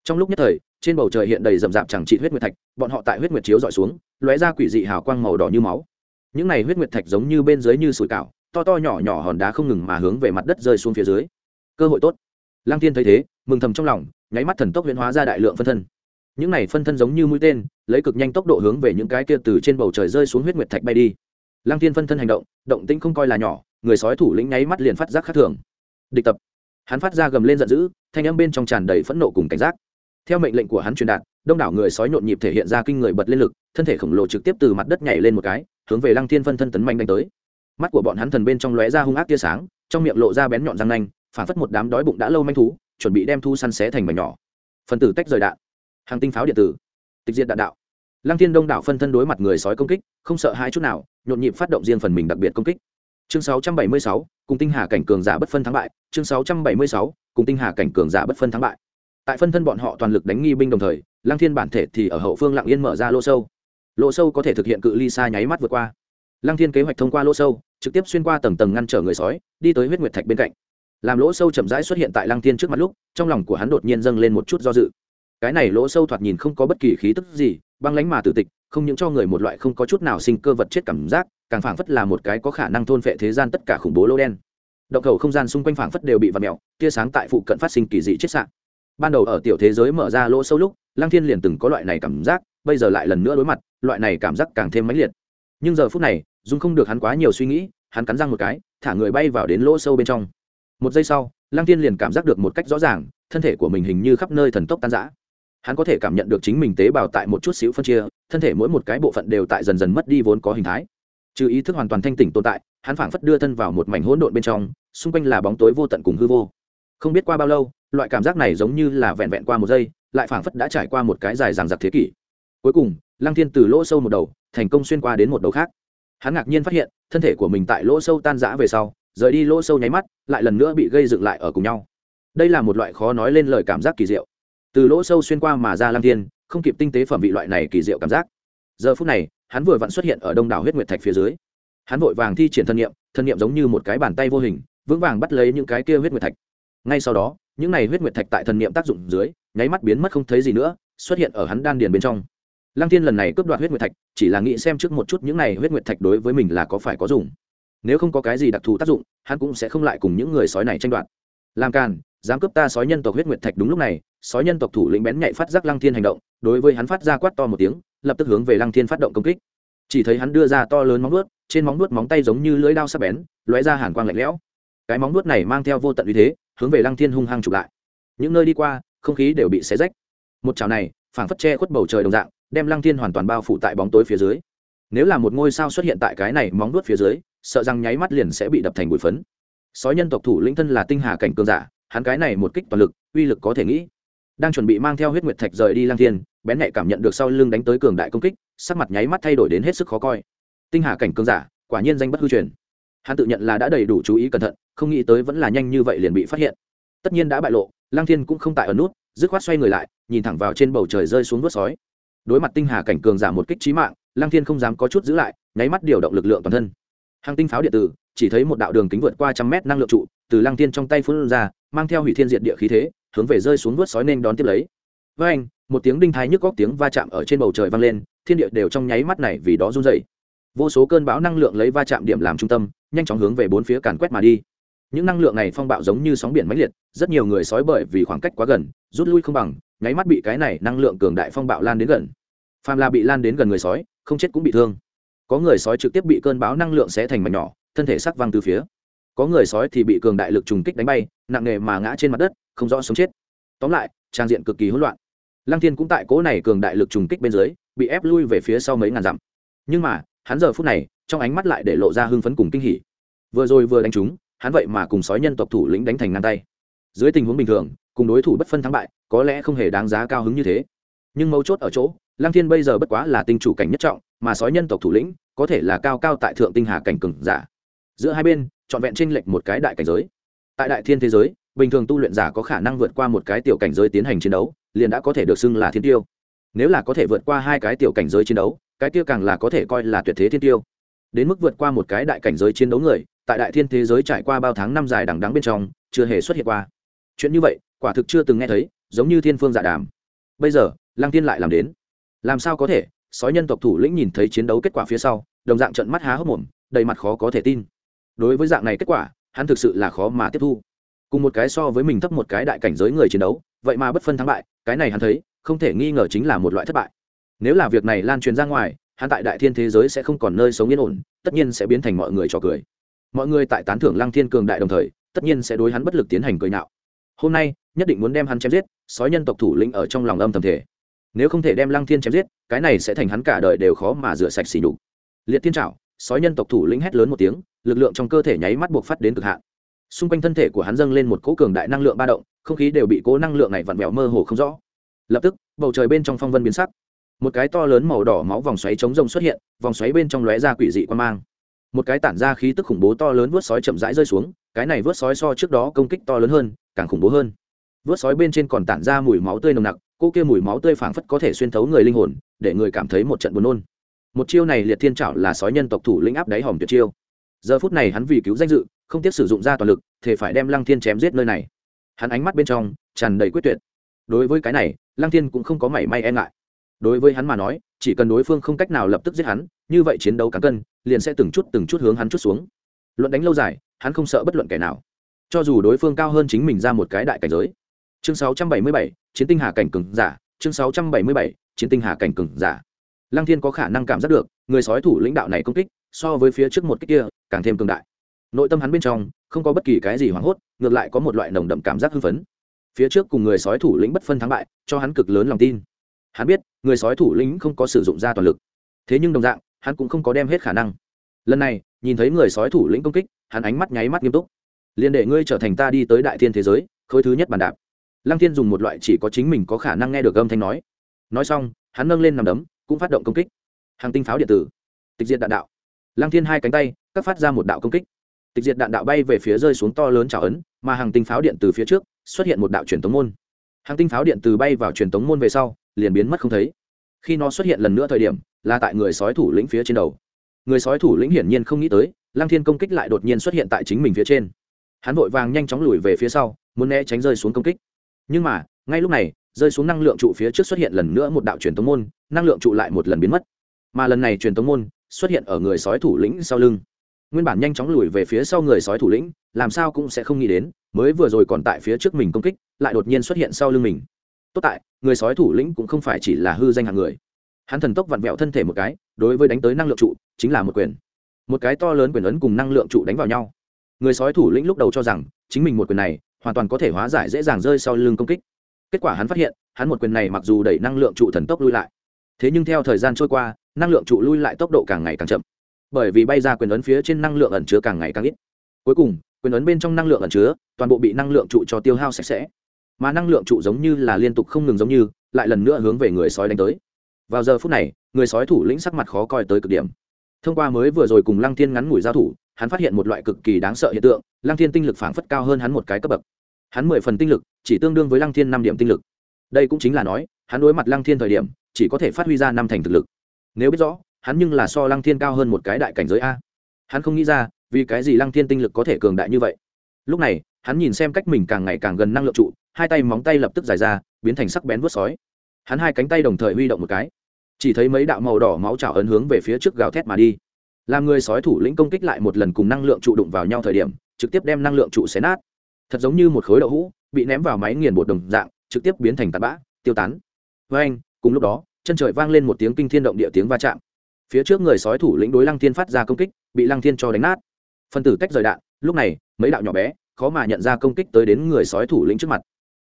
Trong lúc nhất thời, trên bầu trời hiện đầy rậm rạp chẳng trị huyết nguyệt thạch, bọn họ tại huyết nguyệt chiếu dọi xuống, lóe ra quỷ dị hào quang màu đỏ như máu. Những này huyết nguyệt thạch giống như bên dưới như sủi cảo, to to nhỏ nhỏ hòn đá không ngừng mà hướng về mặt đất rơi xuống phía dưới. Cơ hội tốt. Lăng tiên thấy thế, mừng thầm trong lòng, nháy mắt thần tốc huyễn hóa ra đại lượng phân thân. Những này phân thân giống như mũi tên, lấy cực nhanh tốc độ hướng về những cái kia từ trên bầu trời rơi xuống huyết nguyệt thạch bay đi lăng tiên phân thân hành động động tĩnh không coi là nhỏ, người sói thủ lĩnh nháy mắt liền phát giác khác thường. Địch tập. Hắn phát ra gầm lên giận dữ, thanh âm bên trong tràn đầy phẫn nộ cùng cảnh giác. Theo mệnh lệnh của hắn truyền đạt, đông đảo người sói nhộn nhịp thể hiện ra kinh người bật lên lực, thân thể khổng lồ trực tiếp từ mặt đất nhảy lên một cái, hướng về lăng thiên phân thân tấn manh đánh tới. Mắt của bọn hắn thần bên trong lóe ra hung ác tia sáng, trong miệng lộ ra bén nhọn răng nanh, phản phất một đám đói bụng đã lâu manh thú, chuẩn bị đem thu săn xé thành mảnh nhỏ. Phần tử tách rời đạn. Hàng tinh pháo điện tử. Tịch diệt đạn đạo lăng thiên đông đảo phân thân đối mặt người sói công kích không sợ hai chút nào nhộn nhịp phát động riêng phần mình đặc biệt công kích. Chương 676, cùng tinh hà cảnh cường giả bất phân thắng bại. Chương 676, cùng tinh hà cảnh cường giả bất phân thắng bại. Tại phân thân bọn họ toàn lực đánh nghi binh đồng thời lăng thiên bản thể thì ở hậu phương lặng yên mở ra lỗ sâu. Lỗ sâu có thể thực hiện cự ly xa nháy mắt vượt qua. Lăng thiên kế hoạch thông qua lỗ sâu trực tiếp xuyên qua tầng tầng ngăn trở người sói đi tới huyết nguyệt thạch bên cạnh. Làm lỗ sâu chậm rãi xuất hiện tại lăng thiên trước mặt lúc trong lòng của hắn đột nhiên dâng lên một chút do dự. Cái này lỗ sâu thoạt nhìn không có bất kỳ khí tức gì băng lánh mà tử tịch, không những cho người một loại không có chút nào sinh cơ vật chết cảm giác, càng phảng phất là một cái có khả năng thôn phệ thế gian tất cả khủng bố lô đen. Động cầu không gian xung quanh phảng phất đều bị vặt mẹo tia sáng tại phụ cận phát sinh kỳ dị chết sạn ban đầu ở tiểu thế giới mở ra lỗ sâu lúc, lăng thiên liền từng có loại này cảm giác, bây giờ lại lần nữa đối mặt, loại này cảm giác càng thêm mãnh liệt. Nhưng giờ phút này, dung không được hắn quá nhiều suy nghĩ, hắn cắn răng một cái, thả người bay vào đến lỗ sâu bên trong. Một giây sau, lăng thiên liền cảm giác được một cách rõ ràng, thân thể của mình hình như khắp nơi thần tốc tan rã hắn có thể cảm nhận được chính mình tế bào tại một chút xíu phân chia, thân thể mỗi một cái bộ phận đều tại dần dần mất đi vốn có hình thái. Trừ ý thức hoàn toàn thanh tỉnh tồn tại, hắn phảng phất đưa thân vào một mảnh hỗn độn bên trong, xung quanh là bóng tối vô tận cùng hư vô. Không biết qua bao lâu, loại cảm giác này giống như là vẹn vẹn qua một giây, lại phảng phất đã trải qua một cái dài dằng dặc thế kỷ. Cuối cùng, lăng thiên từ lỗ sâu một đầu, thành công xuyên qua đến một đầu khác. Hắn ngạc nhiên phát hiện, thân thể của mình tại lỗ sâu tan rã về sau, rời đi lỗ sâu nháy mắt, lại lần nữa bị gây dựng lại ở cùng nhau. Đây là một loại khó nói lên lời cảm giác kỳ diệu từ lỗ sâu xuyên qua mà ra lăng thiên, không kịp tinh tế phẩm vị loại này kỳ diệu cảm giác. Giờ phút này, hắn vừa vặn xuất hiện ở đông đảo huyết nguyệt thạch phía dưới. Hắn vội vàng thi triển thân nhiệm thân nhiệm giống như một cái bàn tay vô hình, vững vàng bắt lấy những cái kia huyết nguyệt thạch. Ngay sau đó, những này huyết nguyệt thạch tại thần niệm tác dụng dưới, nháy mắt biến mất không thấy gì nữa, xuất hiện ở hắn đan điền bên trong. Lăng thiên lần này cướp đoạt huyết nguyệt thạch, chỉ là nghĩ xem trước một chút những này huyết nguyệt thạch đối với mình là có phải có dùng. Nếu không có cái gì đặc thù tác dụng, hắn cũng sẽ không lại cùng những người sói này tranh đoạt. Làm càn dám cướp ta sói nhân tộc huyết nguyệt thạch đúng lúc này, sói nhân tộc thủ lĩnh bén nhạy phát giác lăng thiên hành động, đối với hắn phát ra quát to một tiếng, lập tức hướng về lăng thiên phát động công kích. Chỉ thấy hắn đưa ra to lớn móng nuốt trên móng nuốt móng tay giống như lưỡi đao sắc bén, lóe ra hàn quang lạnh lẽo. Cái móng nuốt này mang theo vô tận uy thế, hướng về lăng thiên hung hăng chụp lại. Những nơi đi qua, không khí đều bị xé rách. Một chảo này, phảng phất che khuất bầu trời đồng dạng, đem lăng thiên hoàn toàn bao phủ tại bóng tối phía dưới. Nếu là một ngôi sao xuất hiện tại cái này móng nuốt phía dưới, sợ rằng nháy mắt liền sẽ bị đập thành bụi phấn. Sói nhân tộc thủ lĩnh thân là tinh hà cảnh cường giả hắn cái này một kích toàn lực, uy lực có thể nghĩ. Đang chuẩn bị mang theo huyết nguyệt thạch rời đi lang thiên, bén nhạy cảm nhận được sau lưng đánh tới cường đại công kích, sắc mặt nháy mắt thay đổi đến hết sức khó coi. Tinh hà cảnh cường giả, quả nhiên danh bất hư truyền. Hắn tự nhận là đã đầy đủ chú ý cẩn thận, không nghĩ tới vẫn là nhanh như vậy liền bị phát hiện. Tất nhiên đã bại lộ, lang thiên cũng không tại ở nút, dứt khoát xoay người lại, nhìn thẳng vào trên bầu trời rơi xuống vớt sói. Đối mặt tinh hà cảnh cường giả một kích trí mạng, lang thiên không dám có chút giữ lại, nháy mắt điều động lực lượng toàn thân. Hàng tinh pháo điện tử chỉ thấy một đạo đường kính vượt qua trăm mét năng lượng trụ, từ lăng thiên trong tay phun ra, mang theo hủy thiên diệt địa khí thế, hướng về rơi xuống vớt sói nên đón tiếp lấy. Với anh, một tiếng đinh thái nhức góc tiếng va chạm ở trên bầu trời vang lên, thiên địa đều trong nháy mắt này vì đó run dậy vô số cơn bão năng lượng lấy va chạm điểm làm trung tâm, nhanh chóng hướng về bốn phía càn quét mà đi. Những năng lượng này phong bạo giống như sóng biển mãnh liệt, rất nhiều người sói bởi vì khoảng cách quá gần, rút lui không bằng, nháy mắt bị cái này năng lượng cường đại phong bạo lan đến gần. Phàm là bị lan đến gần người sói, không chết cũng bị thương. Có người sói trực tiếp bị cơn bão năng lượng xé thành mảnh nhỏ thân thể sắc văng từ phía. Có người sói thì bị cường đại lực trùng kích đánh bay, nặng nề mà ngã trên mặt đất, không rõ sống chết. Tóm lại, trang diện cực kỳ hỗn loạn. Lăng thiên cũng tại cố này cường đại lực trùng kích bên dưới, bị ép lui về phía sau mấy ngàn dặm. Nhưng mà, hắn giờ phút này, trong ánh mắt lại để lộ ra hưng phấn cùng kinh hỉ. Vừa rồi vừa đánh chúng, hắn vậy mà cùng sói nhân tộc thủ lĩnh đánh thành ngang tay. Dưới tình huống bình thường, cùng đối thủ bất phân thắng bại, có lẽ không hề đáng giá cao hứng như thế. Nhưng mấu chốt ở chỗ, lăng thiên bây giờ bất quá là tinh chủ cảnh nhất trọng, mà sói nhân tộc thủ lĩnh, có thể là cao cao tại thượng tinh hà cảnh cường giả giữa hai bên, trọn vẹn tranh lệch một cái đại cảnh giới. Tại đại thiên thế giới, bình thường tu luyện giả có khả năng vượt qua một cái tiểu cảnh giới tiến hành chiến đấu, liền đã có thể được xưng là thiên tiêu. Nếu là có thể vượt qua hai cái tiểu cảnh giới chiến đấu, cái kia càng là có thể coi là tuyệt thế thiên tiêu. Đến mức vượt qua một cái đại cảnh giới chiến đấu người, tại đại thiên thế giới trải qua bao tháng năm dài đằng đắng bên trong, chưa hề xuất hiện qua. Chuyện như vậy, quả thực chưa từng nghe thấy, giống như thiên phương dạ đàm. Bây giờ, lăng tiên lại làm đến. Làm sao có thể? Sói nhân tộc thủ lĩnh nhìn thấy chiến đấu kết quả phía sau, đồng dạng trận mắt há hốc mồm, đầy mặt khó có thể tin đối với dạng này kết quả, hắn thực sự là khó mà tiếp thu. Cùng một cái so với mình thấp một cái đại cảnh giới người chiến đấu, vậy mà bất phân thắng bại, cái này hắn thấy, không thể nghi ngờ chính là một loại thất bại. Nếu là việc này lan truyền ra ngoài, hắn tại đại thiên thế giới sẽ không còn nơi sống yên ổn, tất nhiên sẽ biến thành mọi người trò cười. Mọi người tại tán thưởng lăng thiên cường đại đồng thời, tất nhiên sẽ đối hắn bất lực tiến hành cười nạo hôm nay, nhất định muốn đem hắn chém giết, sói nhân tộc thủ lĩnh ở trong lòng âm thầm thể nếu không thể đem lăng thiên chém giết, cái này sẽ thành hắn cả đời đều khó mà rửa sạch xỉ đục liệt thiên trảo sói nhân tộc thủ lĩnh hét lớn một tiếng, lực lượng trong cơ thể nháy mắt buộc phát đến cực hạn. Xung quanh thân thể của hắn dâng lên một cỗ cường đại năng lượng ba động, không khí đều bị cố năng lượng này vặn vẹo mơ hồ không rõ. Lập tức, bầu trời bên trong phong vân biến sắc. Một cái to lớn màu đỏ máu vòng xoáy chống rông xuất hiện, vòng xoáy bên trong lóe ra quỷ dị quan mang. Một cái tản ra khí tức khủng bố to lớn vớt sói chậm rãi rơi xuống, cái này vớt sói so trước đó công kích to lớn hơn, càng khủng bố hơn. Vớt sói bên trên còn tản ra mùi máu tươi nồng nặc, cô kia mùi máu tươi phảng phất có thể xuyên thấu người linh hồn, để người cảm thấy một trận buồn nôn một chiêu này liệt thiên trảo là sói nhân tộc thủ lĩnh áp đáy hòm tuyệt chiêu. Giờ phút này hắn vì cứu danh dự không tiếc sử dụng ra toàn lực thì phải đem lăng thiên chém giết nơi này. Hắn ánh mắt bên trong tràn đầy quyết tuyệt. Đối với cái này lăng thiên cũng không có mảy may e ngại. Đối với hắn mà nói chỉ cần đối phương không cách nào lập tức giết hắn như vậy chiến đấu cán cân liền sẽ từng chút từng chút hướng hắn chút xuống. Luận đánh lâu dài hắn không sợ bất luận kẻ nào. Cho dù đối phương cao hơn chính mình ra một cái đại cảnh giới. Chương 677, chiến tinh hà cảnh cường giả chương 677, chiến tinh hà cảnh cường giả lăng thiên có khả năng cảm giác được, người sói thủ lĩnh đạo này công kích, so với phía trước một kích kia, càng thêm cường đại. Nội tâm hắn bên trong, không có bất kỳ cái gì hoảng hốt, ngược lại có một loại nồng đậm cảm giác hưng phấn. Phía trước cùng người sói thủ lĩnh bất phân thắng bại, cho hắn cực lớn lòng tin. Hắn biết, người sói thủ lĩnh không có sử dụng ra toàn lực. Thế nhưng đồng dạng, hắn cũng không có đem hết khả năng. Lần này, nhìn thấy người sói thủ lĩnh công kích, hắn ánh mắt nháy mắt nghiêm túc. Liền để ngươi trở thành ta đi tới đại thiên thế giới, khối thứ nhất bàn đạp. Lăng thiên dùng một loại chỉ có chính mình có khả năng nghe được âm thanh nói. Nói xong, hắn nâng lên nằm đấm cũng phát động công kích. Hàng tinh pháo điện tử. Tịch diệt đạn đạo. Lăng thiên hai cánh tay, các phát ra một đạo công kích. Tịch diệt đạn đạo bay về phía rơi xuống to lớn trào ấn, mà hàng tinh pháo điện từ phía trước, xuất hiện một đạo truyền tống môn. Hàng tinh pháo điện từ bay vào truyền tống môn về sau, liền biến mất không thấy. Khi nó xuất hiện lần nữa thời điểm, là tại người sói thủ lĩnh phía trên đầu. Người sói thủ lĩnh hiển nhiên không nghĩ tới, lăng thiên công kích lại đột nhiên xuất hiện tại chính mình phía trên. Hắn vội vàng nhanh chóng lùi về phía sau, muốn né tránh rơi xuống công kích. Nhưng mà, ngay lúc này rơi xuống năng lượng trụ phía trước xuất hiện lần nữa một đạo truyền tống môn, năng lượng trụ lại một lần biến mất. Mà lần này truyền tống môn xuất hiện ở người sói thủ lĩnh sau lưng. Nguyên bản nhanh chóng lùi về phía sau người sói thủ lĩnh, làm sao cũng sẽ không nghĩ đến, mới vừa rồi còn tại phía trước mình công kích, lại đột nhiên xuất hiện sau lưng mình. Tốt tại, người sói thủ lĩnh cũng không phải chỉ là hư danh hạng người. Hắn thần tốc vặn vẹo thân thể một cái, đối với đánh tới năng lượng trụ, chính là một quyền. Một cái to lớn quyền ấn cùng năng lượng trụ đánh vào nhau. Người sói thủ lĩnh lúc đầu cho rằng, chính mình một quyền này hoàn toàn có thể hóa giải dễ dàng rơi sau lưng công kích kết quả hắn phát hiện, hắn một quyền này mặc dù đẩy năng lượng trụ thần tốc lui lại, thế nhưng theo thời gian trôi qua, năng lượng trụ lui lại tốc độ càng ngày càng chậm. Bởi vì bay ra quyền ấn phía trên năng lượng ẩn chứa càng ngày càng ít. Cuối cùng, quyền ấn bên trong năng lượng ẩn chứa, toàn bộ bị năng lượng trụ cho tiêu hao sạch sẽ. Mà năng lượng trụ giống như là liên tục không ngừng giống như, lại lần nữa hướng về người sói đánh tới. Vào giờ phút này, người sói thủ lĩnh sắc mặt khó coi tới cực điểm. Thông qua mới vừa rồi cùng lăng thiên ngắn ngủi giao thủ, hắn phát hiện một loại cực kỳ đáng sợ hiện tượng, lăng thiên tinh lực phảng phất cao hơn hắn một cái cấp bậc hắn mười phần tinh lực, chỉ tương đương với lăng thiên năm điểm tinh lực. Đây cũng chính là nói, hắn đối mặt lăng thiên thời điểm, chỉ có thể phát huy ra năm thành thực lực. Nếu biết rõ, hắn nhưng là so lăng thiên cao hơn một cái đại cảnh giới a. Hắn không nghĩ ra, vì cái gì lăng thiên tinh lực có thể cường đại như vậy. Lúc này, hắn nhìn xem cách mình càng ngày càng gần năng lượng trụ, hai tay móng tay lập tức dài ra, biến thành sắc bén vớt sói. Hắn hai cánh tay đồng thời huy động một cái. Chỉ thấy mấy đạo màu đỏ máu trào ấn hướng về phía trước gào thét mà đi. Làm người sói thủ lĩnh công kích lại một lần cùng năng lượng trụ đụng vào nhau thời điểm, trực tiếp đem năng lượng trụ xé nát thật giống như một khối đậu hũ, bị ném vào máy nghiền bột đồng dạng, trực tiếp biến thành tạt bã, tiêu tán. Với anh, cùng lúc đó, chân trời vang lên một tiếng kinh thiên động địa tiếng va chạm. Phía trước người sói thủ lĩnh đối lăng thiên phát ra công kích, bị lăng thiên cho đánh nát. Phân tử tách rời đạn, lúc này, mấy đạo nhỏ bé, khó mà nhận ra công kích tới đến người sói thủ lĩnh trước mặt.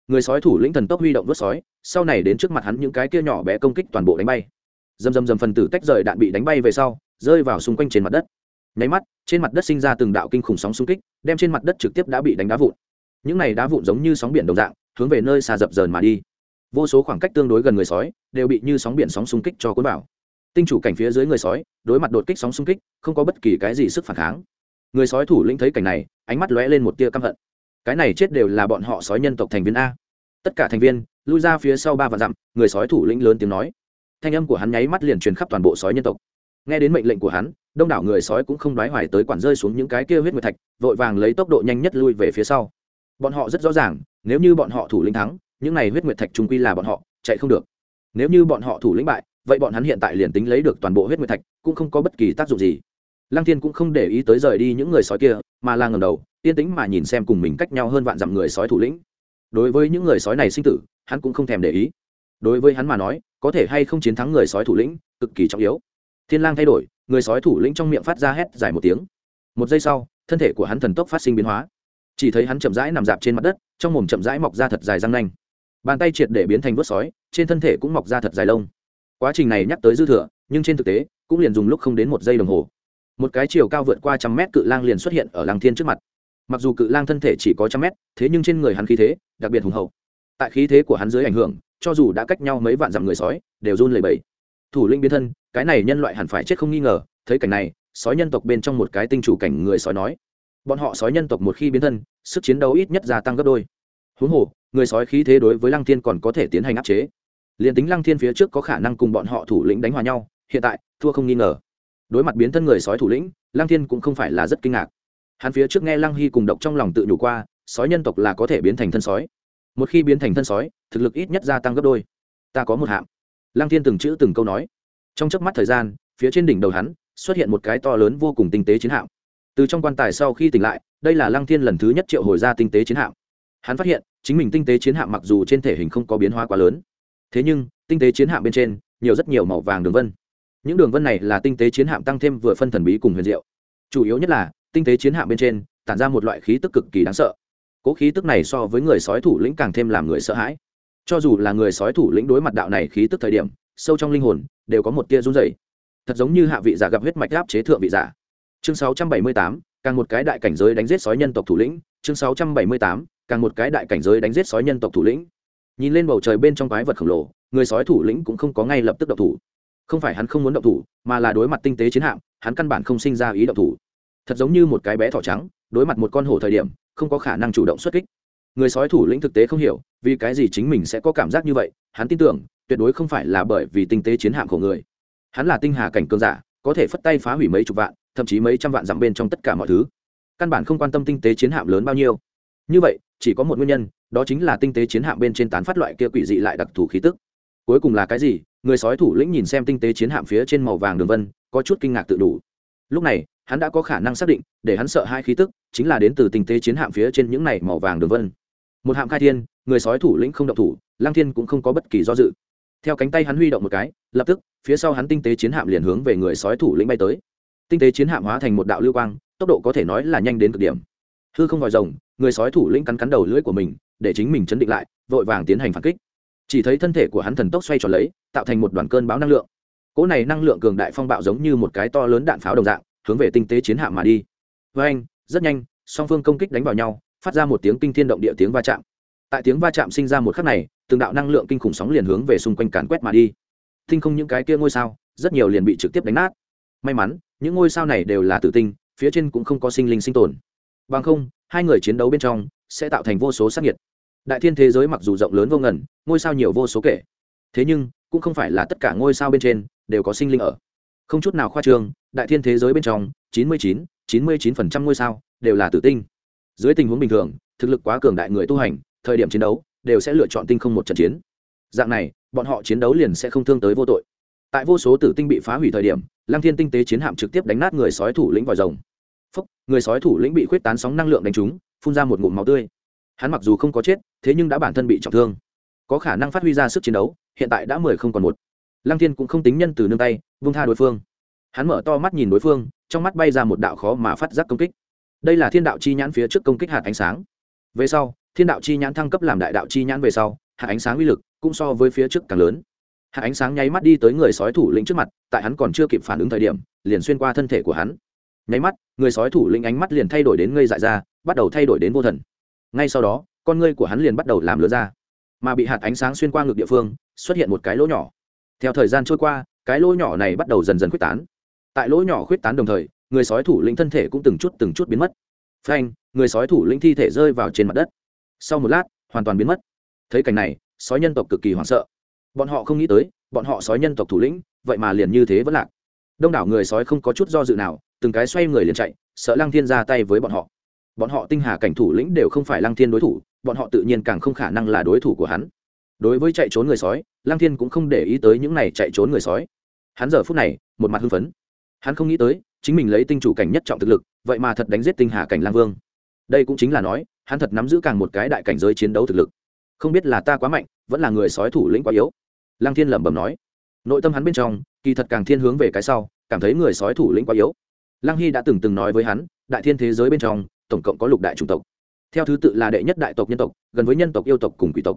Người sói thủ lĩnh thần tốc huy động vớt sói, sau này đến trước mặt hắn những cái kia nhỏ bé công kích toàn bộ đánh bay. Dầm dầm dầm phần tử tách rời đạn bị đánh bay về sau, rơi vào xung quanh trên mặt đất. Nháy mắt, trên mặt đất sinh ra từng đạo kinh khủng sóng xung kích, đem trên mặt đất trực tiếp đã bị đánh đá vụn những này đá vụn giống như sóng biển đồng dạng, hướng về nơi xa dập dờn mà đi. Vô số khoảng cách tương đối gần người sói đều bị như sóng biển sóng xung kích cho cuốn vào. Tinh chủ cảnh phía dưới người sói, đối mặt đột kích sóng xung kích, không có bất kỳ cái gì sức phản kháng. Người sói thủ lĩnh thấy cảnh này, ánh mắt lóe lên một tia căm hận. Cái này chết đều là bọn họ sói nhân tộc thành viên a. Tất cả thành viên, lui ra phía sau ba vạn dặm, người sói thủ lĩnh lớn tiếng nói. Thanh âm của hắn nháy mắt liền truyền khắp toàn bộ sói nhân tộc. Nghe đến mệnh lệnh của hắn, đông đảo người sói cũng không đoái hoài tới quản rơi xuống những cái kia huyết nguyệt thạch, vội vàng lấy tốc độ nhanh nhất lui về phía sau bọn họ rất rõ ràng, nếu như bọn họ thủ lĩnh thắng, những này huyết nguyệt thạch trung quy là bọn họ, chạy không được. Nếu như bọn họ thủ lĩnh bại, vậy bọn hắn hiện tại liền tính lấy được toàn bộ huyết nguyệt thạch, cũng không có bất kỳ tác dụng gì. Lăng thiên cũng không để ý tới rời đi những người sói kia, mà là ngầm đầu, yên tĩnh mà nhìn xem cùng mình cách nhau hơn vạn dặm người sói thủ lĩnh. Đối với những người sói này sinh tử, hắn cũng không thèm để ý. Đối với hắn mà nói, có thể hay không chiến thắng người sói thủ lĩnh, cực kỳ trọng yếu. Thiên lang thay đổi, người sói thủ lĩnh trong miệng phát ra hét dài một tiếng. Một giây sau, thân thể của hắn thần tốc phát sinh biến hóa chỉ thấy hắn chậm rãi nằm dạp trên mặt đất, trong mồm chậm rãi mọc ra thật dài răng nanh. Bàn tay triệt để biến thành vớt sói, trên thân thể cũng mọc ra thật dài lông. Quá trình này nhắc tới dư thừa, nhưng trên thực tế, cũng liền dùng lúc không đến một giây đồng hồ. Một cái chiều cao vượt qua trăm mét cự lang liền xuất hiện ở làng thiên trước mặt. Mặc dù cự lang thân thể chỉ có trăm mét, thế nhưng trên người hắn khí thế, đặc biệt hùng hậu. Tại khí thế của hắn dưới ảnh hưởng, cho dù đã cách nhau mấy vạn dặm người sói, đều run lẩy bẩy. Thủ lĩnh biến thân, cái này nhân loại hẳn phải chết không nghi ngờ, thấy cảnh này, sói nhân tộc bên trong một cái tinh chủ cảnh người sói nói bọn họ sói nhân tộc một khi biến thân, sức chiến đấu ít nhất gia tăng gấp đôi. Huống hồ, người sói khí thế đối với lăng thiên còn có thể tiến hành áp chế. Liền tính lăng thiên phía trước có khả năng cùng bọn họ thủ lĩnh đánh hòa nhau, hiện tại, thua không nghi ngờ. Đối mặt biến thân người sói thủ lĩnh, lăng thiên cũng không phải là rất kinh ngạc. Hắn phía trước nghe lăng hy cùng độc trong lòng tự nhủ qua, sói nhân tộc là có thể biến thành thân sói. Một khi biến thành thân sói, thực lực ít nhất gia tăng gấp đôi. Ta có một hạm lăng thiên từng chữ từng câu nói. Trong chớp mắt thời gian, phía trên đỉnh đầu hắn xuất hiện một cái to lớn vô cùng tinh tế chiến hạm từ trong quan tài sau khi tỉnh lại, đây là lăng thiên lần thứ nhất triệu hồi ra tinh tế chiến hạm. Hắn phát hiện, chính mình tinh tế chiến hạm mặc dù trên thể hình không có biến hóa quá lớn, thế nhưng, tinh tế chiến hạm bên trên, nhiều rất nhiều màu vàng đường vân. Những đường vân này là tinh tế chiến hạm tăng thêm vừa phân thần bí cùng huyền diệu. Chủ yếu nhất là, tinh tế chiến hạm bên trên, tản ra một loại khí tức cực kỳ đáng sợ. Cố khí tức này so với người sói thủ lĩnh càng thêm làm người sợ hãi. Cho dù là người sói thủ lĩnh đối mặt đạo này khí tức thời điểm, sâu trong linh hồn, đều có một tia run rẩy. Thật giống như hạ vị giả gặp huyết mạch áp chế thượng vị giả chương 678, càng một cái đại cảnh giới đánh giết sói nhân tộc thủ lĩnh chương 678, càng một cái đại cảnh giới đánh giết sói nhân tộc thủ lĩnh. Nhìn lên bầu trời bên trong quái vật khổng lồ người sói thủ lĩnh cũng không có ngay lập tức động thủ. Không phải hắn không muốn động thủ mà là đối mặt tinh tế chiến hạm hắn căn bản không sinh ra ý động thủ. Thật giống như một cái bé thỏ trắng đối mặt một con hổ thời điểm không có khả năng chủ động xuất kích. Người sói thủ lĩnh thực tế không hiểu vì cái gì chính mình sẽ có cảm giác như vậy hắn tin tưởng tuyệt đối không phải là bởi vì tinh tế chiến hạm của người. Hắn là tinh hà cảnh cường giả có thể phất tay phá hủy mấy chục vạn thậm chí mấy trăm vạn dặm bên trong tất cả mọi thứ. Căn bản không quan tâm tinh tế chiến hạm lớn bao nhiêu. Như vậy, chỉ có một nguyên nhân, đó chính là tinh tế chiến hạm bên trên tán phát loại kia quỷ dị lại đặc thù khí tức. Cuối cùng là cái gì? Người sói thủ lĩnh nhìn xem tinh tế chiến hạm phía trên màu vàng đường vân, có chút kinh ngạc tự đủ. Lúc này, hắn đã có khả năng xác định, để hắn sợ hai khí tức, chính là đến từ tinh tế chiến hạm phía trên những này màu vàng đường vân. Một hạm khai thiên, người sói thủ lĩnh không động thủ lang thiên cũng không có bất kỳ do dự. Theo cánh tay hắn huy động một cái, lập tức, phía sau hắn tinh tế chiến hạm liền hướng về người sói thủ lĩnh bay tới tinh tế chiến hạm hóa thành một đạo lưu quang, tốc độ có thể nói là nhanh đến cực điểm. Hư không vòi rồng, người sói thủ lĩnh cắn cắn đầu lưỡi của mình, để chính mình chấn định lại, vội vàng tiến hành phản kích. Chỉ thấy thân thể của hắn thần tốc xoay tròn lấy, tạo thành một đoàn cơn bão năng lượng. Cỗ này năng lượng cường đại phong bạo giống như một cái to lớn đạn pháo đồng dạng, hướng về tinh tế chiến hạm mà đi. Với anh rất nhanh, song phương công kích đánh vào nhau, phát ra một tiếng kinh thiên động địa tiếng va chạm. Tại tiếng va chạm sinh ra một khắc này, từng đạo năng lượng kinh khủng sóng liền hướng về xung quanh càn quét mà đi. Thinh không những cái kia ngôi sao, rất nhiều liền bị trực tiếp đánh nát. May mắn những ngôi sao này đều là tử tinh, phía trên cũng không có sinh linh sinh tồn. Bằng không, hai người chiến đấu bên trong sẽ tạo thành vô số sát nhiệt đại thiên thế giới mặc dù rộng lớn vô ngần, ngôi sao nhiều vô số kể. Thế nhưng, cũng không phải là tất cả ngôi sao bên trên đều có sinh linh ở. Không chút nào khoa trương, đại thiên thế giới bên trong, chín mươi chín chín mươi chín phần trăm ngôi sao đều là tử tinh. Dưới tình huống bình thường, thực lực quá cường đại người tu hành, thời điểm chiến đấu, đều sẽ lựa chọn tinh không một trận chiến. Dạng này, bọn họ chiến đấu liền sẽ không thương tới vô tội tại vô số tử tinh bị phá hủy thời điểm, lăng thiên tinh tế chiến hạm trực tiếp đánh nát người sói thủ lĩnh vòi rồng. Phúc, người sói thủ lĩnh bị khuyết tán sóng năng lượng đánh trúng, phun ra một ngụm máu tươi. Hắn mặc dù không có chết, thế nhưng đã bản thân bị trọng thương. Có khả năng phát huy ra sức chiến đấu, hiện tại đã mười không còn một. Lăng thiên cũng không tính nhân từ nương tay, vung tha đối phương. Hắn mở to mắt nhìn đối phương, trong mắt bay ra một đạo khó mà phát giác công kích. Đây là thiên đạo chi nhãn phía trước công kích hạt ánh sáng. Về sau, thiên đạo chi nhãn thăng cấp làm đại đạo chi nhãn về sau, hạt ánh sáng uy lực cũng so với phía trước càng lớn hạt ánh sáng nháy mắt đi tới người sói thủ lĩnh trước mặt, tại hắn còn chưa kịp phản ứng thời điểm, liền xuyên qua thân thể của hắn. Nháy mắt, người sói thủ lĩnh ánh mắt liền thay đổi đến ngây dại ra, bắt đầu thay đổi đến vô thần. Ngay sau đó, con ngươi của hắn liền bắt đầu làm lửa ra. Mà bị hạt ánh sáng xuyên qua ngược địa phương, xuất hiện một cái lỗ nhỏ. Theo thời gian trôi qua, cái lỗ nhỏ này bắt đầu dần dần khuếch tán. Tại lỗ nhỏ khuếch tán đồng thời, người sói thủ lĩnh thân thể cũng từng chút từng chút biến mất. Phanh, người sói thủ lĩnh thi thể rơi vào trên mặt đất. Sau một lát, hoàn toàn biến mất. Thấy cảnh này, sói nhân tộc cực kỳ hoảng sợ bọn họ không nghĩ tới, bọn họ sói nhân tộc thủ lĩnh, vậy mà liền như thế vẫn lạc. Đông đảo người sói không có chút do dự nào, từng cái xoay người liền chạy, sợ lăng thiên ra tay với bọn họ. Bọn họ tinh hà cảnh thủ lĩnh đều không phải lăng thiên đối thủ, bọn họ tự nhiên càng không khả năng là đối thủ của hắn. Đối với chạy trốn người sói, lăng thiên cũng không để ý tới những này chạy trốn người sói. Hắn giờ phút này, một mặt hưng phấn. Hắn không nghĩ tới, chính mình lấy tinh chủ cảnh nhất trọng thực lực, vậy mà thật đánh giết tinh hà cảnh lang vương. Đây cũng chính là nói, hắn thật nắm giữ càng một cái đại cảnh giới chiến đấu thực lực. Không biết là ta quá mạnh, vẫn là người sói thủ lĩnh quá yếu lăng thiên lẩm bẩm nói. Nội tâm hắn bên trong, kỳ thật càng thiên hướng về cái sau, cảm thấy người sói thủ lĩnh quá yếu. Lăng hy đã từng từng nói với hắn, đại thiên thế giới bên trong, tổng cộng có lục đại chủng tộc. Theo thứ tự là đệ nhất đại tộc nhân tộc, gần với nhân tộc, yêu tộc cùng quỷ tộc.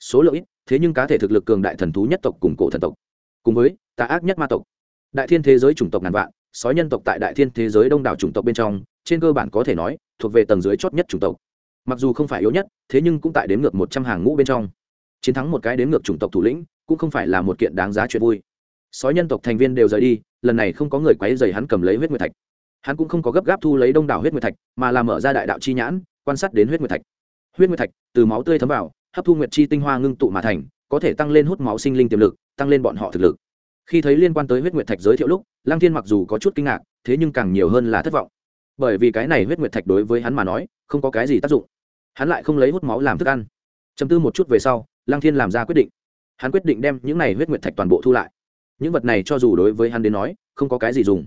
Số lượng ít, thế nhưng cá thể thực lực cường đại thần thú nhất tộc cùng cổ thần tộc. Cùng với, tà ác nhất ma tộc. Đại thiên thế giới chủng tộc ngàn vạn, sói nhân tộc tại đại thiên thế giới đông đảo chủng tộc bên trong, trên cơ bản có thể nói, thuộc về tầng dưới chót nhất chủng tộc. Mặc dù không phải yếu nhất, thế nhưng cũng tại đếm ngược một trăm hàng ngũ bên trong chiến thắng một cái đến ngược chủng tộc thủ lĩnh, cũng không phải là một kiện đáng giá chuyện vui. Sói nhân tộc thành viên đều rời đi, lần này không có người quấy dày hắn cầm lấy huyết nguyệt thạch. Hắn cũng không có gấp gáp thu lấy đông đảo huyết nguyệt thạch, mà làm mở ra đại đạo chi nhãn, quan sát đến huyết nguyệt thạch. Huyết nguyệt thạch từ máu tươi thấm vào, hấp thu nguyệt chi tinh hoa ngưng tụ mà thành, có thể tăng lên hút máu sinh linh tiềm lực, tăng lên bọn họ thực lực. Khi thấy liên quan tới huyết nguyệt thạch giới thiệu lúc lang thiên mặc dù có chút kinh ngạc, thế nhưng càng nhiều hơn là thất vọng. Bởi vì cái này huyết nguyệt thạch đối với hắn mà nói, không có cái gì tác dụng. Hắn lại không lấy hút máu làm thức ăn. Chấm tư một chút về sau lăng thiên làm ra quyết định. Hắn quyết định đem những này huyết nguyệt thạch toàn bộ thu lại. Những vật này cho dù đối với hắn đến nói, không có cái gì dùng.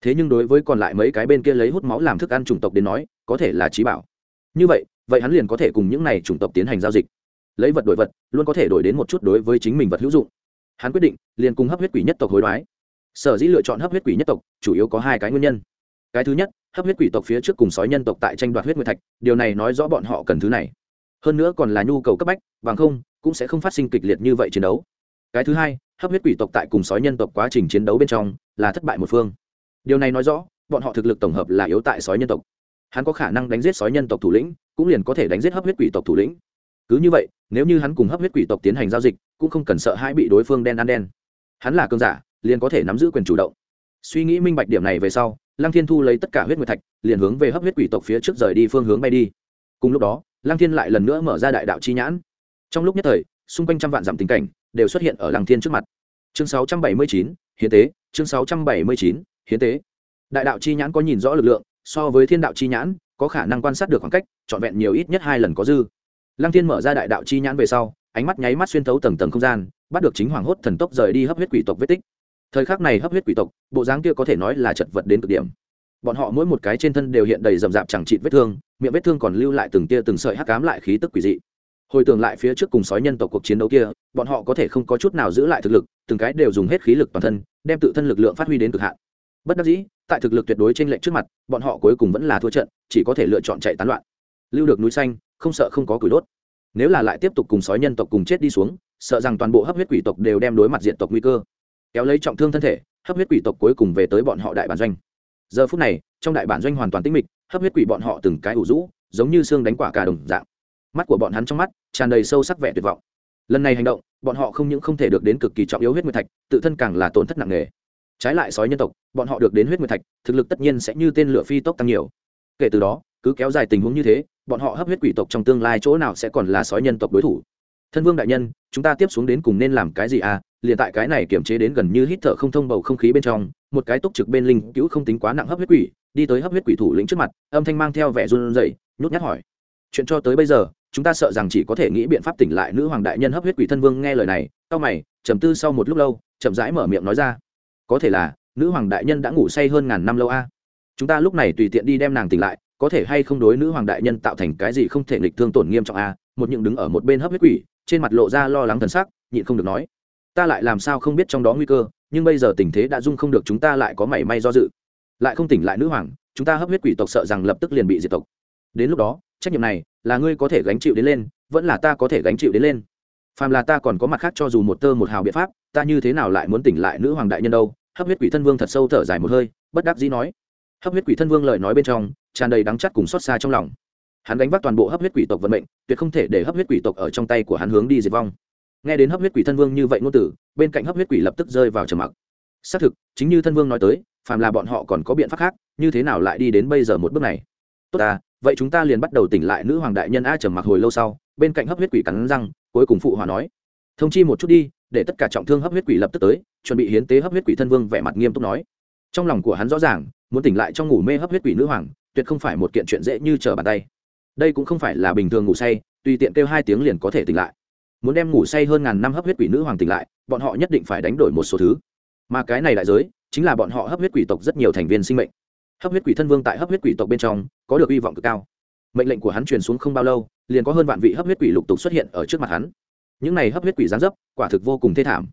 Thế nhưng đối với còn lại mấy cái bên kia lấy hút máu làm thức ăn chủng tộc đến nói, có thể là trí bảo. Như vậy vậy hắn liền có thể cùng những này chủng tộc tiến hành giao dịch. Lấy vật đổi vật, luôn có thể đổi đến một chút đối với chính mình vật hữu dụng. Hắn quyết định, liền cùng hấp huyết quỷ nhất tộc hối đoái. Sở dĩ lựa chọn hấp huyết quỷ nhất tộc, chủ yếu có hai cái nguyên nhân. Cái thứ nhất, hấp huyết quỷ tộc phía trước cùng sói nhân tộc tại tranh đoạt huyết nguyệt thạch, điều này nói rõ bọn họ cần thứ này. Hơn nữa còn là nhu cầu cấp bách, bằng không cũng sẽ không phát sinh kịch liệt như vậy chiến đấu. Cái thứ hai, hấp huyết quỷ tộc tại cùng sói nhân tộc quá trình chiến đấu bên trong là thất bại một phương. Điều này nói rõ, bọn họ thực lực tổng hợp là yếu tại sói nhân tộc. Hắn có khả năng đánh giết sói nhân tộc thủ lĩnh, cũng liền có thể đánh giết hấp huyết quỷ tộc thủ lĩnh. Cứ như vậy, nếu như hắn cùng hấp huyết quỷ tộc tiến hành giao dịch, cũng không cần sợ hãi bị đối phương đen ăn đen. Hắn là cơn giả, liền có thể nắm giữ quyền chủ động. Suy nghĩ minh bạch điểm này về sau, lăng thiên thu lấy tất cả huyết nguyệt thạch, liền hướng về hấp huyết quỷ tộc phía trước rời đi phương hướng bay đi. Cùng lúc đó, lăng thiên lại lần nữa mở ra đại đạo chi nhãn trong lúc nhất thời xung quanh trăm vạn dặm tình cảnh đều xuất hiện ở lăng thiên trước mặt. Chương 679, hiến tế chương 679, hiến tế. Đại đạo chi nhãn có nhìn rõ lực lượng so với thiên đạo chi nhãn có khả năng quan sát được khoảng cách trọn vẹn nhiều ít nhất hai lần có dư. Lăng thiên mở ra đại đạo chi nhãn về sau ánh mắt nháy mắt xuyên thấu tầng tầng không gian bắt được chính hoàng hốt thần tốc rời đi hấp huyết quỷ tộc vết tích. Thời khắc này hấp huyết quỷ tộc bộ dáng kia có thể nói là chật vật đến cực điểm. Bọn họ mỗi một cái trên thân đều hiện đầy rậm rạp chẳng trị vết thương miệng vết thương còn lưu lại từng tia từng sợi hắc cám lại khí tức quỷ dị hồi tưởng lại phía trước cùng sói nhân tộc cuộc chiến đấu kia, bọn họ có thể không có chút nào giữ lại thực lực, từng cái đều dùng hết khí lực toàn thân, đem tự thân lực lượng phát huy đến cực hạn. Bất đắc dĩ, tại thực lực tuyệt đối trên lệnh trước mặt, bọn họ cuối cùng vẫn là thua trận, chỉ có thể lựa chọn chạy tán loạn. Lưu được núi xanh, không sợ không có củi đốt. Nếu là lại tiếp tục cùng sói nhân tộc cùng chết đi xuống, sợ rằng toàn bộ hấp huyết quỷ tộc đều đem đối mặt diện tộc nguy cơ. Kéo lấy trọng thương thân thể, hấp huyết quỷ tộc cuối cùng về tới bọn họ đại bản doanh. Giờ phút này, trong đại bản doanh hoàn toàn tĩnh mịch, hấp huyết quỷ bọn họ từng cái ủ rũ, giống như xương đánh quả cả đồng dạng mắt của bọn hắn trong mắt tràn đầy sâu sắc vẻ tuyệt vọng. Lần này hành động, bọn họ không những không thể được đến cực kỳ trọng yếu huyết nguyệt thạch, tự thân càng là tổn thất nặng nề. Trái lại sói nhân tộc, bọn họ được đến huyết nguyệt thạch, thực lực tất nhiên sẽ như tên lửa phi tốc tăng nhiều. Kể từ đó, cứ kéo dài tình huống như thế, bọn họ hấp huyết quỷ tộc trong tương lai chỗ nào sẽ còn là sói nhân tộc đối thủ? Thân vương đại nhân, chúng ta tiếp xuống đến cùng nên làm cái gì à? Liền tại cái này kiểm chế đến gần như hít thở không thông bầu không khí bên trong, một cái túc trực bên linh cứu không tính quá nặng hấp huyết quỷ, đi tới hấp huyết quỷ thủ lĩnh trước mặt, âm thanh mang theo vẻ run rẩy, nhút nhát hỏi. Chuyện cho tới bây giờ chúng ta sợ rằng chỉ có thể nghĩ biện pháp tỉnh lại nữ hoàng đại nhân hấp huyết quỷ thân vương nghe lời này cao mày, trầm tư sau một lúc lâu, chậm rãi mở miệng nói ra. Có thể là, nữ hoàng đại nhân đã ngủ say hơn ngàn năm lâu a. Chúng ta lúc này tùy tiện đi đem nàng tỉnh lại, có thể hay không đối nữ hoàng đại nhân tạo thành cái gì không thể nghịch thương tổn nghiêm trọng a? Một những đứng ở một bên hấp huyết quỷ, trên mặt lộ ra lo lắng thần sắc, nhịn không được nói. Ta lại làm sao không biết trong đó nguy cơ, nhưng bây giờ tình thế đã dung không được chúng ta lại có mảy may do dự. Lại không tỉnh lại nữ hoàng, chúng ta hấp huyết quỷ tộc sợ rằng lập tức liền bị diệt tộc. Đến lúc đó, trách nhiệm này là ngươi có thể gánh chịu đến lên, vẫn là ta có thể gánh chịu đến lên. Phàm là ta còn có mặt khác cho dù một tơ một hào biện pháp, ta như thế nào lại muốn tỉnh lại nữ hoàng đại nhân đâu? Hấp huyết quỷ thân vương thật sâu thở dài một hơi, bất đắc dĩ nói. Hấp huyết quỷ thân vương lời nói bên trong, tràn đầy đắng chắt cùng xót xa trong lòng. Hắn đánh vác toàn bộ hấp huyết quỷ tộc vận mệnh, tuyệt không thể để hấp huyết quỷ tộc ở trong tay của hắn hướng đi diệt vong. Nghe đến hấp huyết quỷ thân vương như vậy ngôn tử bên cạnh hấp huyết quỷ lập tức rơi vào trầm mặc. Xác thực, chính như thân vương nói tới, phàm là bọn họ còn có biện pháp khác, như thế nào lại đi đến bây giờ một bước này? Tốt à vậy chúng ta liền bắt đầu tỉnh lại nữ hoàng đại nhân a trầm mặc hồi lâu sau, bên cạnh hấp huyết quỷ cắn răng, cuối cùng phụ hòa nói, thông chi một chút đi, để tất cả trọng thương hấp huyết quỷ lập tức tới, chuẩn bị hiến tế hấp huyết quỷ thân vương, vẻ mặt nghiêm túc nói. Trong lòng của hắn rõ ràng, muốn tỉnh lại trong ngủ mê hấp huyết quỷ nữ hoàng, tuyệt không phải một kiện chuyện dễ như trở bàn tay. Đây cũng không phải là bình thường ngủ say, tùy tiện kêu hai tiếng liền có thể tỉnh lại. Muốn đem ngủ say hơn ngàn năm hấp huyết quỷ nữ hoàng tỉnh lại, bọn họ nhất định phải đánh đổi một số thứ. Mà cái này đại giới, chính là bọn họ hấp huyết quỷ tộc rất nhiều thành viên sinh mệnh hấp huyết quỷ thân vương tại hấp huyết quỷ tộc bên trong, có được hy vọng cực cao. Mệnh lệnh của hắn truyền xuống không bao lâu, liền có hơn vạn vị hấp huyết quỷ lục tục xuất hiện ở trước mặt hắn. Những này hấp huyết quỷ gián dấp, quả thực vô cùng thê thảm.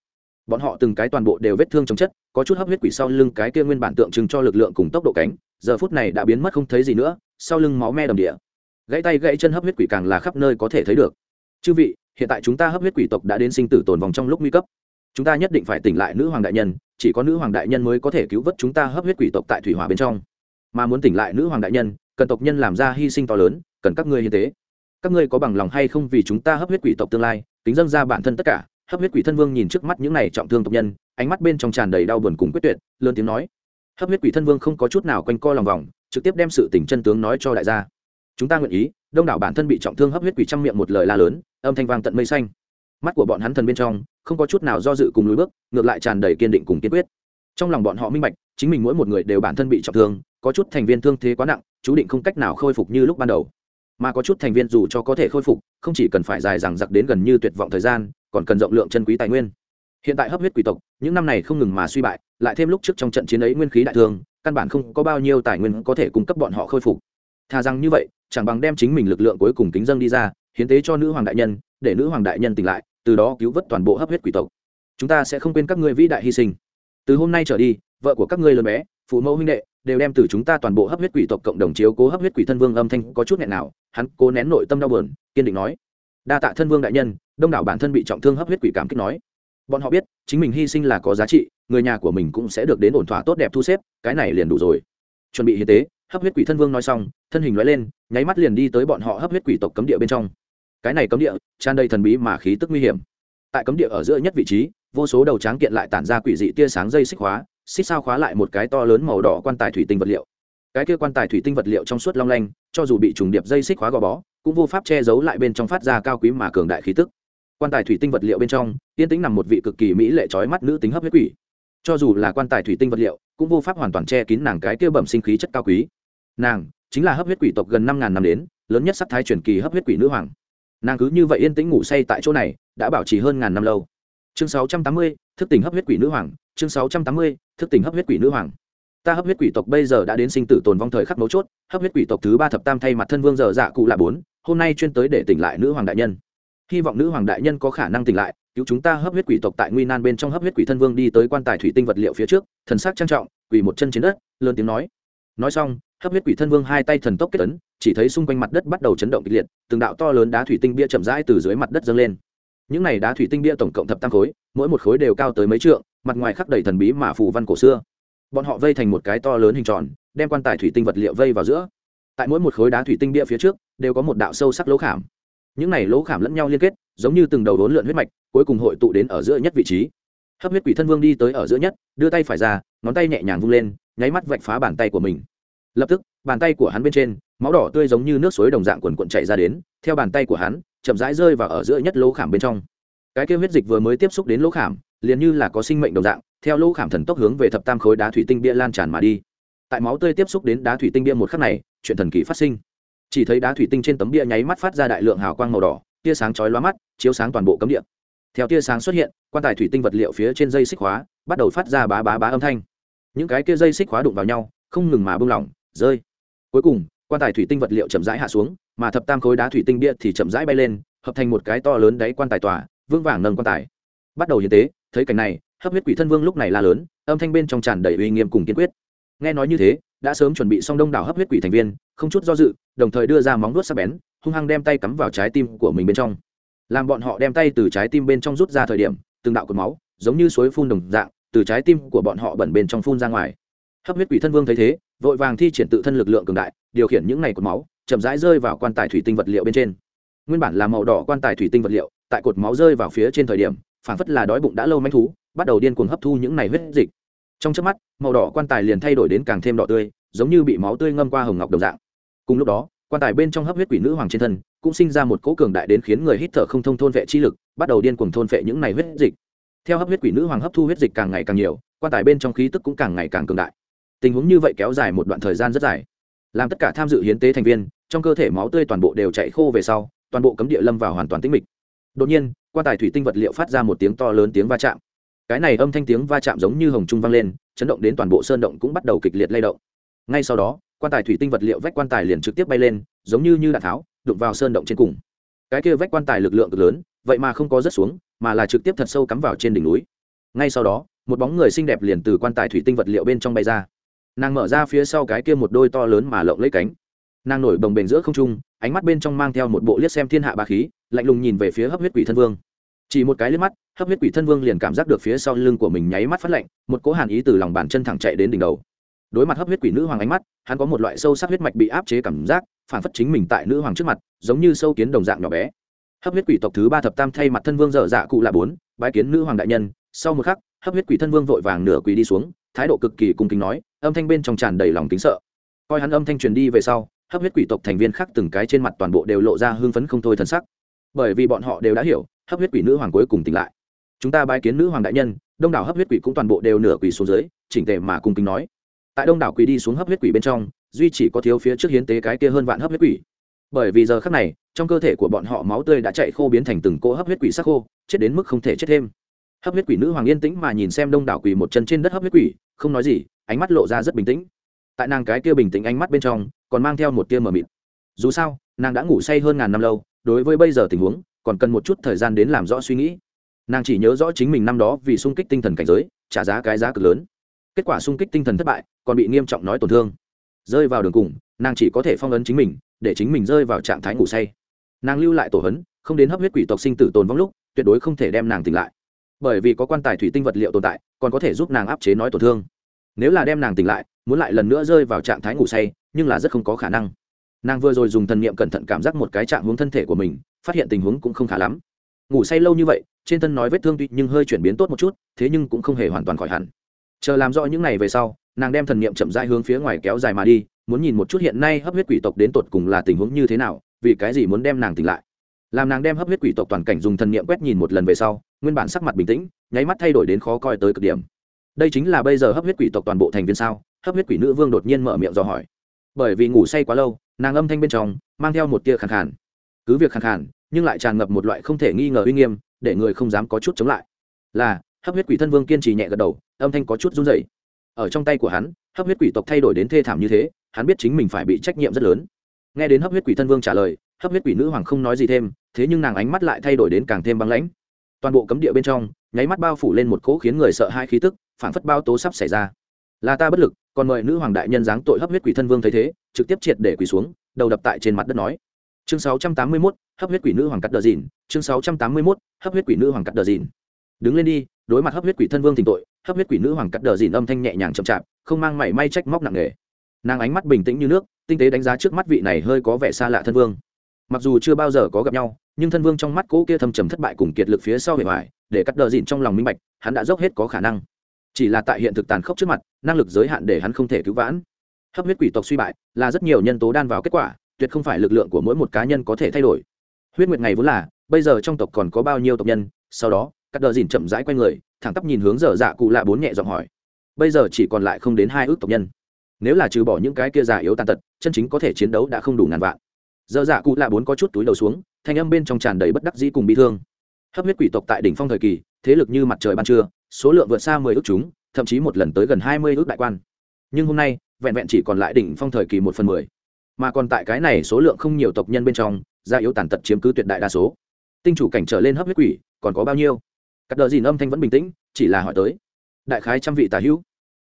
Bọn họ từng cái toàn bộ đều vết thương trong chất, có chút hấp huyết quỷ sau lưng cái kia nguyên bản tượng trưng cho lực lượng cùng tốc độ cánh, giờ phút này đã biến mất không thấy gì nữa, sau lưng máu me đầm địa. Gãy tay gãy chân hấp huyết quỷ càng là khắp nơi có thể thấy được. Chư vị, hiện tại chúng ta hấp huyết quỷ tộc đã đến sinh tử tồn vòng trong lúc nguy cấp. Chúng ta nhất định phải tỉnh lại nữ hoàng đại nhân, chỉ có nữ hoàng đại nhân mới có thể cứu vớt chúng ta hấp huyết quỷ tộc tại thủy hòa bên trong mà muốn tỉnh lại nữ hoàng đại nhân, cần tộc nhân làm ra hy sinh to lớn, cần các ngươi hiến tế. Các ngươi có bằng lòng hay không vì chúng ta hấp huyết quỷ tộc tương lai tính dâng ra bản thân tất cả. Hấp huyết quỷ thân vương nhìn trước mắt những này trọng thương tộc nhân, ánh mắt bên trong tràn đầy đau buồn cùng quyết tuyệt, lớn tiếng nói. Hấp huyết quỷ thân vương không có chút nào quanh co lòng vòng, trực tiếp đem sự tình chân tướng nói cho đại gia. Chúng ta nguyện ý, đông đảo bản thân bị trọng thương hấp huyết quỷ trong miệng một lời la lớn, âm thanh vang tận mây xanh. Mắt của bọn hắn thần bên trong, không có chút nào do dự cùng lùi bước, ngược lại tràn đầy kiên định cùng kiên quyết. Trong lòng bọn họ minh bạch, chính mình mỗi một người đều bản thân bị trọng thương có chút thành viên thương thế quá nặng, chú định không cách nào khôi phục như lúc ban đầu. Mà có chút thành viên dù cho có thể khôi phục, không chỉ cần phải dài dằng dặc đến gần như tuyệt vọng thời gian, còn cần rộng lượng chân quý tài nguyên. Hiện tại hấp huyết quỷ tộc, những năm này không ngừng mà suy bại, lại thêm lúc trước trong trận chiến ấy nguyên khí đại thương, căn bản không có bao nhiêu tài nguyên có thể cung cấp bọn họ khôi phục. Thà rằng như vậy, chẳng bằng đem chính mình lực lượng cuối cùng kính dâng đi ra, hiến tế cho nữ hoàng đại nhân, để nữ hoàng đại nhân tỉnh lại, từ đó cứu vớt toàn bộ hấp huyết quỷ tộc. Chúng ta sẽ không quên các ngươi vĩ đại hy sinh. Từ hôm nay trở đi, vợ của các ngươi lớn bé phụ mẫu huynh đệ đều đem từ chúng ta toàn bộ hấp huyết quỷ tộc cộng đồng chiếu cố hấp huyết quỷ thân vương âm thanh có chút nghẹn nào, hắn cố nén nội tâm đau buồn, kiên định nói. Đa tạ thân vương đại nhân, đông đảo bản thân bị trọng thương hấp huyết quỷ cảm kích nói. Bọn họ biết, chính mình hy sinh là có giá trị, người nhà của mình cũng sẽ được đến ổn thỏa tốt đẹp thu xếp, cái này liền đủ rồi. Chuẩn bị hiến tế, hấp huyết quỷ thân vương nói xong, thân hình nói lên, nháy mắt liền đi tới bọn họ hấp huyết quỷ tộc cấm địa bên trong. Cái này cấm địa, tràn đầy thần bí mà khí tức nguy hiểm. Tại cấm địa ở giữa nhất vị trí, vô số đầu tráng kiện lại tản ra quỷ dị tia sáng dây xích hóa xích sao khóa lại một cái to lớn màu đỏ quan tài thủy tinh vật liệu. Cái kia quan tài thủy tinh vật liệu trong suốt long lanh, cho dù bị trùng điệp dây xích khóa gò bó, cũng vô pháp che giấu lại bên trong phát ra cao quý mà cường đại khí tức. Quan tài thủy tinh vật liệu bên trong, yên tĩnh nằm một vị cực kỳ mỹ lệ trói mắt nữ tính hấp huyết quỷ. Cho dù là quan tài thủy tinh vật liệu, cũng vô pháp hoàn toàn che kín nàng cái kia bẩm sinh khí chất cao quý. Nàng, chính là hấp huyết quỷ tộc gần năm ngàn năm đến, lớn nhất sắc thái truyền kỳ hấp huyết quỷ nữ hoàng. Nàng cứ như vậy yên tĩnh ngủ say tại chỗ này, đã bảo trì hơn ngàn năm lâu. Chương sáu trăm tám mươi, thức tỉnh hấp huyết quỷ nữ hoàng chương sáu trăm tám mươi, thức tỉnh hấp huyết quỷ nữ hoàng. Ta hấp huyết quỷ tộc bây giờ đã đến sinh tử tồn vong thời khắc mấu chốt, hấp huyết quỷ tộc thứ ba thập tam thay mặt thân vương giờ dạ cụ là bốn, hôm nay chuyên tới để tỉnh lại nữ hoàng đại nhân. Hy vọng nữ hoàng đại nhân có khả năng tỉnh lại, cứu chúng ta hấp huyết quỷ tộc tại nguy nan bên trong hấp huyết quỷ thân vương đi tới quan tài thủy tinh vật liệu phía trước, thần sắc trang trọng, quỳ một chân trên đất, lớn tiếng nói. Nói xong, hấp huyết quỷ thân vương hai tay thần tốc kết ấn, chỉ thấy xung quanh mặt đất bắt đầu chấn động kịch liệt, từng đạo to lớn đá thủy tinh bia chậm rãi từ dưới mặt đất dâng lên. Những này đá thủy tinh bia tổng cộng thập tam khối, mỗi một khối đều cao tới mấy trượng mặt ngoài khắc đầy thần bí mà phù văn cổ xưa. Bọn họ vây thành một cái to lớn hình tròn, đem quan tài thủy tinh vật liệu vây vào giữa. Tại mỗi một khối đá thủy tinh bia phía trước, đều có một đạo sâu sắc lỗ khảm. Những này lỗ khảm lẫn nhau liên kết, giống như từng đầu đốn lượn huyết mạch, cuối cùng hội tụ đến ở giữa nhất vị trí. Hấp huyết quỷ thân vương đi tới ở giữa nhất, đưa tay phải ra, ngón tay nhẹ nhàng vung lên, nháy mắt vạch phá bàn tay của mình. Lập tức, bàn tay của hắn bên trên, máu đỏ tươi giống như nước suối đồng dạng quần quận chạy ra đến, theo bàn tay của hắn, chậm rãi rơi vào ở giữa nhất lỗ khảm bên trong. Cái kêu huyết dịch vừa mới tiếp xúc đến lỗ khảm liền như là có sinh mệnh đồng dạng, theo lỗ khảm thần tốc hướng về thập tam khối đá thủy tinh bia lan tràn mà đi. Tại máu tươi tiếp xúc đến đá thủy tinh bia một khắc này, chuyện thần kỳ phát sinh. Chỉ thấy đá thủy tinh trên tấm bia nháy mắt phát ra đại lượng hào quang màu đỏ, tia sáng chói lóa mắt, chiếu sáng toàn bộ cấm địa. Theo tia sáng xuất hiện, quan tài thủy tinh vật liệu phía trên dây xích hóa, bắt đầu phát ra bá bá bá âm thanh. Những cái kia dây xích hóa đụng vào nhau, không ngừng mà bung lỏng, rơi. Cuối cùng, quan tài thủy tinh vật liệu chậm rãi hạ xuống, mà thập tam khối đá thủy tinh bia thì chậm rãi bay lên, hợp thành một cái to lớn đáy quan tài tòa vương vàng nâng quan tài. Bắt đầu hiến tế thấy cảnh này, hấp huyết quỷ thân vương lúc này la lớn, âm thanh bên trong tràn đầy uy nghiêm cùng kiên quyết. Nghe nói như thế, đã sớm chuẩn bị xong đông đảo hấp huyết quỷ thành viên, không chút do dự, đồng thời đưa ra móng vuốt sắc bén, hung hăng đem tay cắm vào trái tim của mình bên trong. Làm bọn họ đem tay từ trái tim bên trong rút ra thời điểm, từng đạo cột máu, giống như suối phun đồng dạng, từ trái tim của bọn họ bẩn bên trong phun ra ngoài. Hấp huyết quỷ thân vương thấy thế, vội vàng thi triển tự thân lực lượng cường đại, điều khiển những này cột máu, chậm rãi rơi vào quan tài thủy tinh vật liệu bên trên. Nguyên bản là màu đỏ quan tài thủy tinh vật liệu, tại cột máu rơi vào phía trên thời điểm phản phất là đói bụng đã lâu manh thú, bắt đầu điên cuồng hấp thu những này huyết dịch. Trong trước mắt, màu đỏ quan tài liền thay đổi đến càng thêm đỏ tươi, giống như bị máu tươi ngâm qua hồng ngọc đồng dạng. Cùng lúc đó, quan tài bên trong hấp huyết quỷ nữ hoàng trên thân cũng sinh ra một cỗ cường đại đến khiến người hít thở không thông thôn vệ chi lực, bắt đầu điên cuồng thôn vệ những này huyết dịch. Theo hấp huyết quỷ nữ hoàng hấp thu huyết dịch càng ngày càng nhiều, quan tài bên trong khí tức cũng càng ngày càng cường đại. Tình huống như vậy kéo dài một đoạn thời gian rất dài. Làm tất cả tham dự hiến tế thành viên, trong cơ thể máu tươi toàn bộ đều chạy khô về sau, toàn bộ cấm địa lâm vào hoàn toàn tĩnh mịch. Đột nhiên quan tài thủy tinh vật liệu phát ra một tiếng to lớn tiếng va chạm. Cái này âm thanh tiếng va chạm giống như hồng trung vang lên, chấn động đến toàn bộ sơn động cũng bắt đầu kịch liệt lay động. Ngay sau đó, quan tài thủy tinh vật liệu vách quan tài liền trực tiếp bay lên, giống như như đạn tháo, đụng vào sơn động trên cùng. Cái kia vách quan tài lực lượng cực lớn, vậy mà không có rớt xuống, mà là trực tiếp thật sâu cắm vào trên đỉnh núi. Ngay sau đó, một bóng người xinh đẹp liền từ quan tài thủy tinh vật liệu bên trong bay ra. Nàng mở ra phía sau cái kia một đôi to lớn mà lộng lấy cánh. Nàng nổi bồng bềnh giữa không trung, ánh mắt bên trong mang theo một bộ liếc xem thiên hạ ba khí lạnh lùng nhìn về phía hấp huyết quỷ thân vương. Chỉ một cái liếc mắt, hấp huyết quỷ thân vương liền cảm giác được phía sau lưng của mình nháy mắt phát lạnh, một cố hàn ý từ lòng bàn chân thẳng chạy đến đỉnh đầu. Đối mặt hấp huyết quỷ nữ hoàng ánh mắt, hắn có một loại sâu sắc huyết mạch bị áp chế cảm giác, phản phất chính mình tại nữ hoàng trước mặt, giống như sâu kiến đồng dạng nhỏ bé. Hấp huyết quỷ tộc thứ ba thập tam thay mặt thân vương dở dạ cụ là bốn, bái kiến nữ hoàng đại nhân. Sau một khắc, hấp huyết quỷ thân vương vội vàng nửa quỳ đi xuống, thái độ cực kỳ cung kính nói, âm thanh bên trong tràn đầy lòng kính sợ. Coi hắn âm thanh truyền đi về sau, hấp huyết quỷ tộc thành viên khác từng cái trên mặt toàn bộ đều lộ ra hưng phấn không thôi thân sắc bởi vì bọn họ đều đã hiểu, hấp huyết quỷ nữ hoàng cuối cùng tỉnh lại. Chúng ta bái kiến nữ hoàng đại nhân, đông đảo hấp huyết quỷ cũng toàn bộ đều nửa quỷ xuống dưới, chỉnh tề mà cùng kính nói. Tại đông đảo quỷ đi xuống hấp huyết quỷ bên trong, duy chỉ có thiếu phía trước hiến tế cái kia hơn vạn hấp huyết quỷ. Bởi vì giờ khắc này, trong cơ thể của bọn họ máu tươi đã chạy khô biến thành từng cỗ hấp huyết quỷ sắc khô, chết đến mức không thể chết thêm. Hấp huyết quỷ nữ hoàng yên tĩnh mà nhìn xem đông đảo quỷ một chân trên đất hấp huyết quỷ, không nói gì, ánh mắt lộ ra rất bình tĩnh. Tại nàng cái kia bình tĩnh ánh mắt bên trong, còn mang theo một tia mờ mịt. Dù sao, nàng đã ngủ say hơn ngàn năm lâu đối với bây giờ tình huống, còn cần một chút thời gian đến làm rõ suy nghĩ. Nàng chỉ nhớ rõ chính mình năm đó vì sung kích tinh thần cảnh giới, trả giá cái giá cực lớn. Kết quả sung kích tinh thần thất bại, còn bị nghiêm trọng nói tổn thương. Rơi vào đường cùng, nàng chỉ có thể phong ấn chính mình, để chính mình rơi vào trạng thái ngủ say. Nàng lưu lại tổ hấn, không đến hấp huyết quỷ tộc sinh tử tồn vong lúc, tuyệt đối không thể đem nàng tỉnh lại. Bởi vì có quan tài thủy tinh vật liệu tồn tại, còn có thể giúp nàng áp chế nói tổn thương. Nếu là đem nàng tỉnh lại, muốn lại lần nữa rơi vào trạng thái ngủ say, nhưng là rất không có khả năng nàng vừa rồi dùng thần niệm cẩn thận cảm giác một cái trạng hướng thân thể của mình, phát hiện tình huống cũng không khá lắm. Ngủ say lâu như vậy, trên thân nói vết thương tuy nhưng hơi chuyển biến tốt một chút, thế nhưng cũng không hề hoàn toàn khỏi hẳn. Chờ làm rõ những này về sau, nàng đem thần niệm chậm rãi hướng phía ngoài kéo dài mà đi, muốn nhìn một chút hiện nay hấp huyết quỷ tộc đến tột cùng là tình huống như thế nào, vì cái gì muốn đem nàng tỉnh lại. Làm nàng đem hấp huyết quỷ tộc toàn cảnh dùng thần niệm quét nhìn một lần về sau, nguyên bản sắc mặt bình tĩnh, nháy mắt thay đổi đến khó coi tới cực điểm. Đây chính là bây giờ hấp huyết quỷ tộc toàn bộ thành viên sao? Hấp huyết quỷ nữ vương đột nhiên mở miệng dò hỏi. Bởi vì ngủ say quá lâu nàng âm thanh bên trong mang theo một tia khẳng khàn. Cứ việc khẳng khàn, nhưng lại tràn ngập một loại không thể nghi ngờ uy nghiêm, để người không dám có chút chống lại. Là, hấp huyết quỷ thân vương kiên trì nhẹ gật đầu, âm thanh có chút run rẩy. Ở trong tay của hắn, hấp huyết quỷ tộc thay đổi đến thê thảm như thế, hắn biết chính mình phải bị trách nhiệm rất lớn. Nghe đến hấp huyết quỷ thân vương trả lời, hấp huyết quỷ nữ hoàng không nói gì thêm, thế nhưng nàng ánh mắt lại thay đổi đến càng thêm băng lãnh. Toàn bộ cấm địa bên trong, nháy mắt bao phủ lên một cỗ khiến người sợ hai khí tức, phảng phất bao tố sắp xảy ra là ta bất lực còn mời nữ hoàng đại nhân giáng tội hấp huyết quỷ thân vương thấy thế trực tiếp triệt để quỷ xuống đầu đập tại trên mặt đất nói. Chương 681, hấp huyết quỷ nữ hoàng cắt đờ dìn. Chương 681, hấp huyết quỷ nữ hoàng cắt đờ dìn. Đứng lên đi đối mặt hấp huyết quỷ thân vương thỉnh tội hấp huyết quỷ nữ hoàng cắt đờ dìn âm thanh nhẹ nhàng chậm chạp không mang mảy may trách móc nặng nề. Nàng ánh mắt bình tĩnh như nước tinh tế đánh giá trước mắt vị này hơi có vẻ xa lạ thân vương. Mặc dù chưa bao giờ có gặp nhau nhưng thân vương trong mắt cỗ kia thâm trầm thất bại cùng kiệt lực phía sau hệ hoại để cắt đờ dìn trong lòng minh bạch hắn đã dốc hết có khả năng chỉ là tại hiện thực tàn khốc trước mặt, năng lực giới hạn để hắn không thể cứu vãn. Hấp huyết quỷ tộc suy bại là rất nhiều nhân tố đan vào kết quả, tuyệt không phải lực lượng của mỗi một cá nhân có thể thay đổi. Huyết nguyệt ngày vốn là, bây giờ trong tộc còn có bao nhiêu tộc nhân, sau đó các đờ dìn chậm rãi q u a y người, thẳng tắp nhìn hướng dở dạ cụ lạ bốn nhẹ giọng hỏi. Bây giờ chỉ còn lại không đến hai ước tộc nhân. Nếu là trừ bỏ những cái kia già yếu tàn tật, chân chính có thể chiến đấu đã không đủ ngàn vạn. Dở dạ cụ lạ bốn có chút túi đầu xuống, thanh âm bên trong tràn đầy bất đắc dĩ cùng bị thương. Hấp huyết quỷ tộc tại đỉnh phong thời kỳ, thế lực như mặt trời ban trưa số lượng vượt xa mười ước chúng, thậm chí một lần tới gần hai mươi ước đại quan. Nhưng hôm nay, vẹn vẹn chỉ còn lại đỉnh phong thời kỳ một phần mười. Mà còn tại cái này số lượng không nhiều tộc nhân bên trong, gia yếu tàn tật chiếm cứ tuyệt đại đa số. Tinh chủ cảnh trở lên hấp huyết quỷ, còn có bao nhiêu? Cắt đờ dìn âm thanh vẫn bình tĩnh, chỉ là hỏi tới. Đại khái trăm vị tà hữu.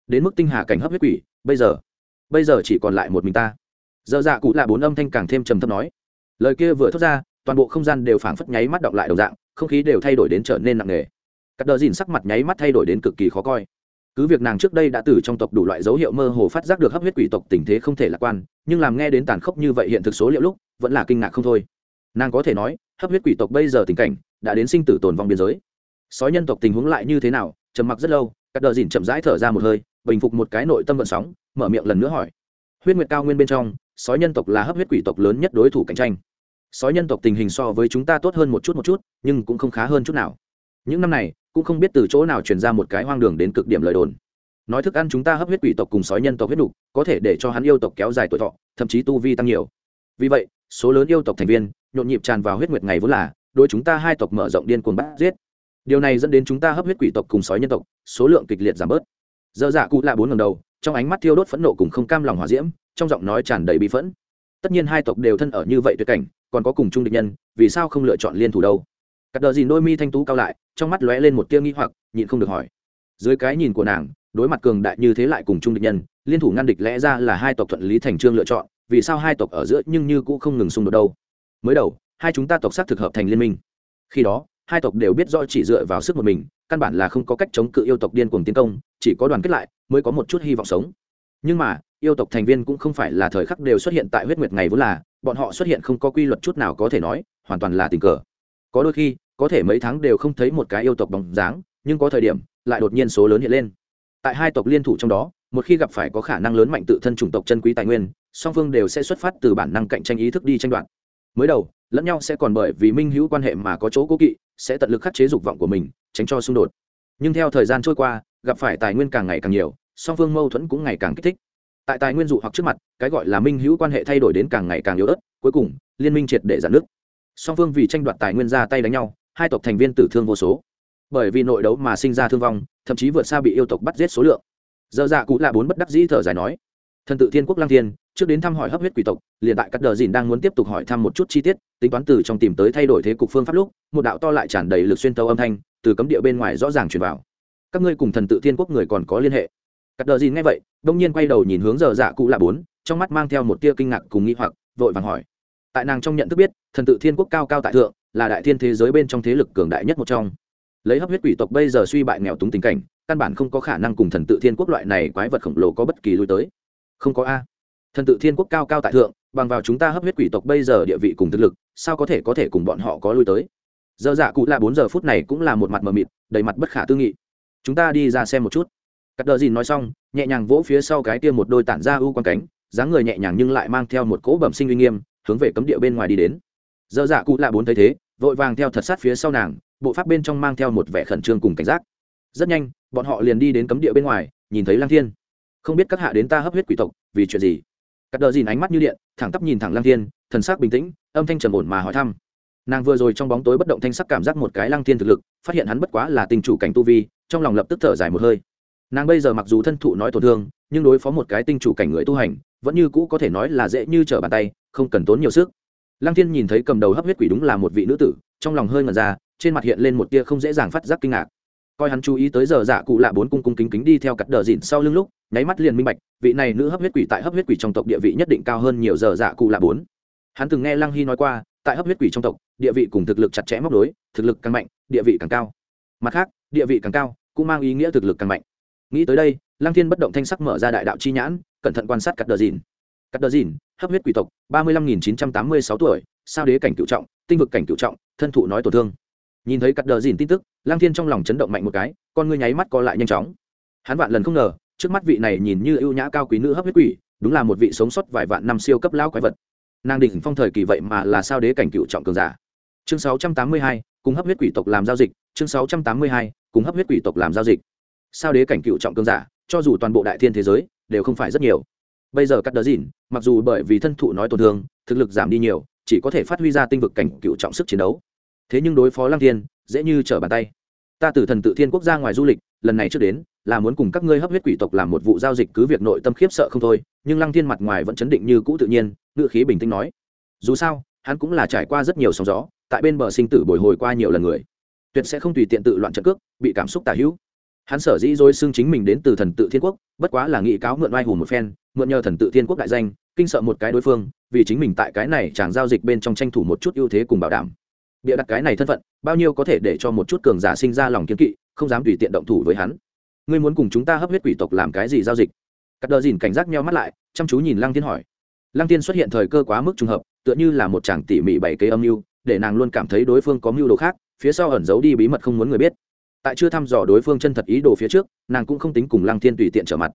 Đến mức tinh hà cảnh hấp huyết quỷ, bây giờ bây giờ chỉ còn lại một mình ta. Giờ dạ cụ là bốn âm thanh càng thêm trầm thấp nói. Lời kia vừa thốt ra, toàn bộ không gian đều phảng phất nháy mắt đọc lại đồng dạng, không khí đều thay đổi đến trở nên nặng nề cắt đờ dìn sắc mặt nháy mắt thay đổi đến cực kỳ khó coi. Cứ việc nàng trước đây đã từ trong tộc đủ loại dấu hiệu mơ hồ phát giác được hấp huyết quỷ tộc tình thế không thể lạc quan, nhưng làm nghe đến tàn khốc như vậy hiện thực số liệu lúc, vẫn là kinh ngạc không thôi. Nàng có thể nói, hấp huyết quỷ tộc bây giờ tình cảnh, đã đến sinh tử tồn vong biên giới. Sói nhân tộc tình huống lại như thế nào, trầm mặc rất lâu các đờ dìn chậm rãi thở ra một hơi, bình phục một cái nội tâm vận sóng, mở miệng lần nữa hỏi. Huyết nguyệt cao nguyên bên trong, sói nhân tộc là hấp huyết quỷ tộc lớn nhất đối thủ cạnh tranh. Sói nhân tộc tình hình so với chúng ta tốt hơn một chút một chút, nhưng cũng không khá hơn chút nào. Những năm này cũng không biết từ chỗ nào truyền ra một cái hoang đường đến cực điểm lời đồn. Nói thức ăn chúng ta hấp huyết quỷ tộc cùng sói nhân tộc huyết đục có thể để cho hắn yêu tộc kéo dài tuổi thọ, thậm chí tu vi tăng nhiều. Vì vậy, số lớn yêu tộc thành viên, nhộn nhịp tràn vào huyết nguyệt ngày vốn là đôi chúng ta hai tộc mở rộng điên cuồng bắt giết. Điều này dẫn đến chúng ta hấp huyết quỷ tộc cùng sói nhân tộc, số lượng kịch liệt giảm bớt. Dơ dạ cụ lạ bốn lần đầu, trong ánh mắt thiêu đốt phẫn nộ cùng không cam lòng hòa diễm, trong giọng nói tràn đầy bị phẫn. Tất nhiên hai tộc đều thân ở như vậy tuyệt cảnh, còn có cùng chung địch nhân, vì sao không lựa chọn liên thủ đâu? Cắt đờ dìn đôi mi thanh tú cao lại, trong mắt lóe lên một tia nghi hoặc, nhịn không được hỏi. Dưới cái nhìn của nàng, đối mặt cường đại như thế lại cùng chung địch nhân, liên thủ ngăn địch lẽ ra là hai tộc thuận lý thành trương lựa chọn, vì sao hai tộc ở giữa nhưng như cũng không ngừng xung đột đâu? Mới đầu, hai chúng ta tộc xác thực hợp thành liên minh. Khi đó, hai tộc đều biết rõ chỉ dựa vào sức một mình, căn bản là không có cách chống cự yêu tộc điên cuồng tiến công, chỉ có đoàn kết lại mới có một chút hy vọng sống. Nhưng mà, yêu tộc thành viên cũng không phải là thời khắc đều xuất hiện tại huyết nguyệt ngày vốn là, bọn họ xuất hiện không có quy luật chút nào có thể nói, hoàn toàn là tình cờ có đôi khi, có thể mấy tháng đều không thấy một cái yêu tộc bóng dáng, nhưng có thời điểm, lại đột nhiên số lớn hiện lên. Tại hai tộc liên thủ trong đó, một khi gặp phải có khả năng lớn mạnh tự thân chủng tộc chân quý tài nguyên, song phương đều sẽ xuất phát từ bản năng cạnh tranh ý thức đi tranh đoạt. Mới đầu, lẫn nhau sẽ còn bởi vì minh hữu quan hệ mà có chỗ cố kỵ, sẽ tận lực khắc chế dục vọng của mình, tránh cho xung đột. Nhưng theo thời gian trôi qua, gặp phải tài nguyên càng ngày càng nhiều, song phương mâu thuẫn cũng ngày càng kích thích. Tại tài nguyên dụ hoặc trước mặt, cái gọi là minh hữu quan hệ thay đổi đến càng ngày càng yếu ớt, cuối cùng, liên minh triệt để giãn nước song phương vì tranh đoạt tài nguyên ra tay đánh nhau, hai tộc thành viên tử thương vô số. Bởi vì nội đấu mà sinh ra thương vong, thậm chí vượt xa bị yêu tộc bắt giết số lượng. Dơ dạ cụ là bốn bất đắc dĩ thở dài nói, thần tự thiên quốc lang thiên, trước đến thăm hỏi hấp huyết quỷ tộc, liền tại các đờ dìn đang muốn tiếp tục hỏi thăm một chút chi tiết, tính toán từ trong tìm tới thay đổi thế cục phương pháp lúc, một đạo to lại tràn đầy lực xuyên tấu âm thanh, từ cấm địa bên ngoài rõ ràng truyền vào. Các ngươi cùng thần tự thiên quốc người còn có liên hệ. Các đờ dìn nghe vậy, đông nhiên quay đầu nhìn hướng giờ dạ cụ là bốn, trong mắt mang theo một tia kinh ngạc cùng nghi hoặc, vội vàng hỏi tại nàng trong nhận thức biết, thần tự thiên quốc cao cao tại thượng, là đại thiên thế giới bên trong thế lực cường đại nhất một trong. Lấy hấp huyết quỷ tộc bây giờ suy bại nghèo túng tình cảnh, căn bản không có khả năng cùng thần tự thiên quốc loại này quái vật khổng lồ có bất kỳ lui tới. Không có a. Thần tự thiên quốc cao cao tại thượng, bằng vào chúng ta hấp huyết quỷ tộc bây giờ địa vị cùng thực lực, sao có thể có thể cùng bọn họ có lui tới? Giờ dạ cụ là bốn giờ phút này cũng là một mặt mờ mịt, đầy mặt bất khả tư nghị. Chúng ta đi ra xem một chút. Cắt đờ dìn nói xong, nhẹ nhàng vỗ phía sau cái kia một đôi tản ra ưu quan cánh, dáng người nhẹ nhàng nhưng lại mang theo một cỗ bẩm sinh uy nghiêm hướng về cấm địa bên ngoài đi đến. Giờ dạ cụ lạ bốn thấy thế, vội vàng theo thật sát phía sau nàng, bộ pháp bên trong mang theo một vẻ khẩn trương cùng cảnh giác. Rất nhanh, bọn họ liền đi đến cấm địa bên ngoài, nhìn thấy lang thiên. Không biết các hạ đến ta hấp huyết quỷ tộc, vì chuyện gì? Cắt đờ dìn ánh mắt như điện, thẳng tắp nhìn thẳng lang thiên, thần sắc bình tĩnh, âm thanh trầm ổn mà hỏi thăm. Nàng vừa rồi trong bóng tối bất động thanh sắc cảm giác một cái lang thiên thực lực, phát hiện hắn bất quá là tình chủ cảnh tu vi, trong lòng lập tức thở dài một hơi. Nàng bây giờ mặc dù thân thụ nói tổn thương, nhưng đối phó một cái tinh chủ cảnh người tu hành vẫn như cũ có thể nói là dễ như trở bàn tay, không cần tốn nhiều sức. Lăng thiên nhìn thấy cầm đầu hấp huyết quỷ đúng là một vị nữ tử, trong lòng hơi ngần ra, trên mặt hiện lên một tia không dễ dàng phát giác kinh ngạc. Coi hắn chú ý tới giờ dạ cụ lạ bốn cung cung kính kính đi theo cắt đờ dịn sau lưng lúc, nháy mắt liền minh bạch, vị này nữ hấp huyết quỷ tại hấp huyết quỷ trong tộc địa vị nhất định cao hơn nhiều giờ dạ cụ lạ bốn. Hắn từng nghe lăng hy nói qua, tại hấp huyết quỷ trong tộc, địa vị cùng thực lực chặt chẽ móc đối, thực lực càng mạnh, địa vị càng cao. Mặt khác, địa vị càng cao, cũng mang ý nghĩa thực lực càng mạnh. Nghĩ tới đây, lăng thiên bất động thanh sắc mở ra đại đạo chi nhãn cẩn thận quan sát cắt đờ dìn. Cắt đờ dìn, hấp huyết quỷ tộc, ba mươi lăm nghìn chín trăm tám mươi sáu tuổi, sao đế cảnh cựu trọng, tinh vực cảnh cựu trọng, thân thụ nói tổn thương. Nhìn thấy cắt đờ dìn tin tức lang thiên trong lòng chấn động mạnh một cái, con ngươi nháy mắt co lại nhanh chóng. Hắn vạn lần không ngờ, trước mắt vị này nhìn như ưu nhã cao quý nữ hấp huyết quỷ, đúng là một vị sống sót vài vạn năm siêu cấp lão quái vật. Nàng đỉnh phong thời kỳ vậy mà là sao đế cảnh cựu trọng cường giả. Chương sáu trăm tám mươi hai, cùng hấp huyết quỷ tộc làm giao dịch, chương sáu trăm tám mươi hai, cùng hấp huyết quỷ tộc làm giao dịch. Sao đế cảnh cựu trọng cường giả, cho dù toàn bộ đại thiên thế giới đều không phải rất nhiều. Bây giờ cắt đờ dìn, mặc dù bởi vì thân thụ nói tổn thương, thực lực giảm đi nhiều, chỉ có thể phát huy ra tinh vực cảnh cựu trọng sức chiến đấu. Thế nhưng đối phó lăng thiên, dễ như trở bàn tay. Ta từ thần tự thiên quốc gia ngoài du lịch, lần này trước đến, là muốn cùng các ngươi hấp huyết quỷ tộc làm một vụ giao dịch cứ việc nội tâm khiếp sợ không thôi, nhưng lăng thiên mặt ngoài vẫn chấn định như cũ tự nhiên ngự khí bình tĩnh nói. Dù sao, hắn cũng là trải qua rất nhiều sóng gió, tại bên bờ sinh tử bồi hồi qua nhiều lần người. Tuyệt sẽ không tùy tiện tự loạn trận cước, bị cảm xúc tả hữu hắn sở dĩ dối xưng chính mình đến từ thần tự thiên quốc, bất quá là nghị cáo mượn oai hùng một phen, mượn nhờ thần tự thiên quốc đại danh, kinh sợ một cái đối phương, vì chính mình tại cái này chàng giao dịch bên trong tranh thủ một chút ưu thế cùng bảo đảm. Bịa đặt cái này thân phận, bao nhiêu có thể để cho một chút cường giả sinh ra lòng kiến kỵ, không dám tùy tiện động thủ với hắn. Ngươi muốn cùng chúng ta hấp huyết quỷ tộc làm cái gì giao dịch? Cắt đờ dìn cảnh giác nheo mắt lại, chăm chú nhìn lăng tiên hỏi. Lăng tiên xuất hiện thời cơ quá mức trùng hợp, tựa như là một chàng tỉ mỉ bảy kế âm mưu, để nàng luôn cảm thấy đối phương có mưu đồ khác, phía sau ẩn giấu đi bí mật không muốn người biết tại chưa thăm dò đối phương chân thật ý đồ phía trước, nàng cũng không tính cùng lăng thiên tùy tiện trở mặt.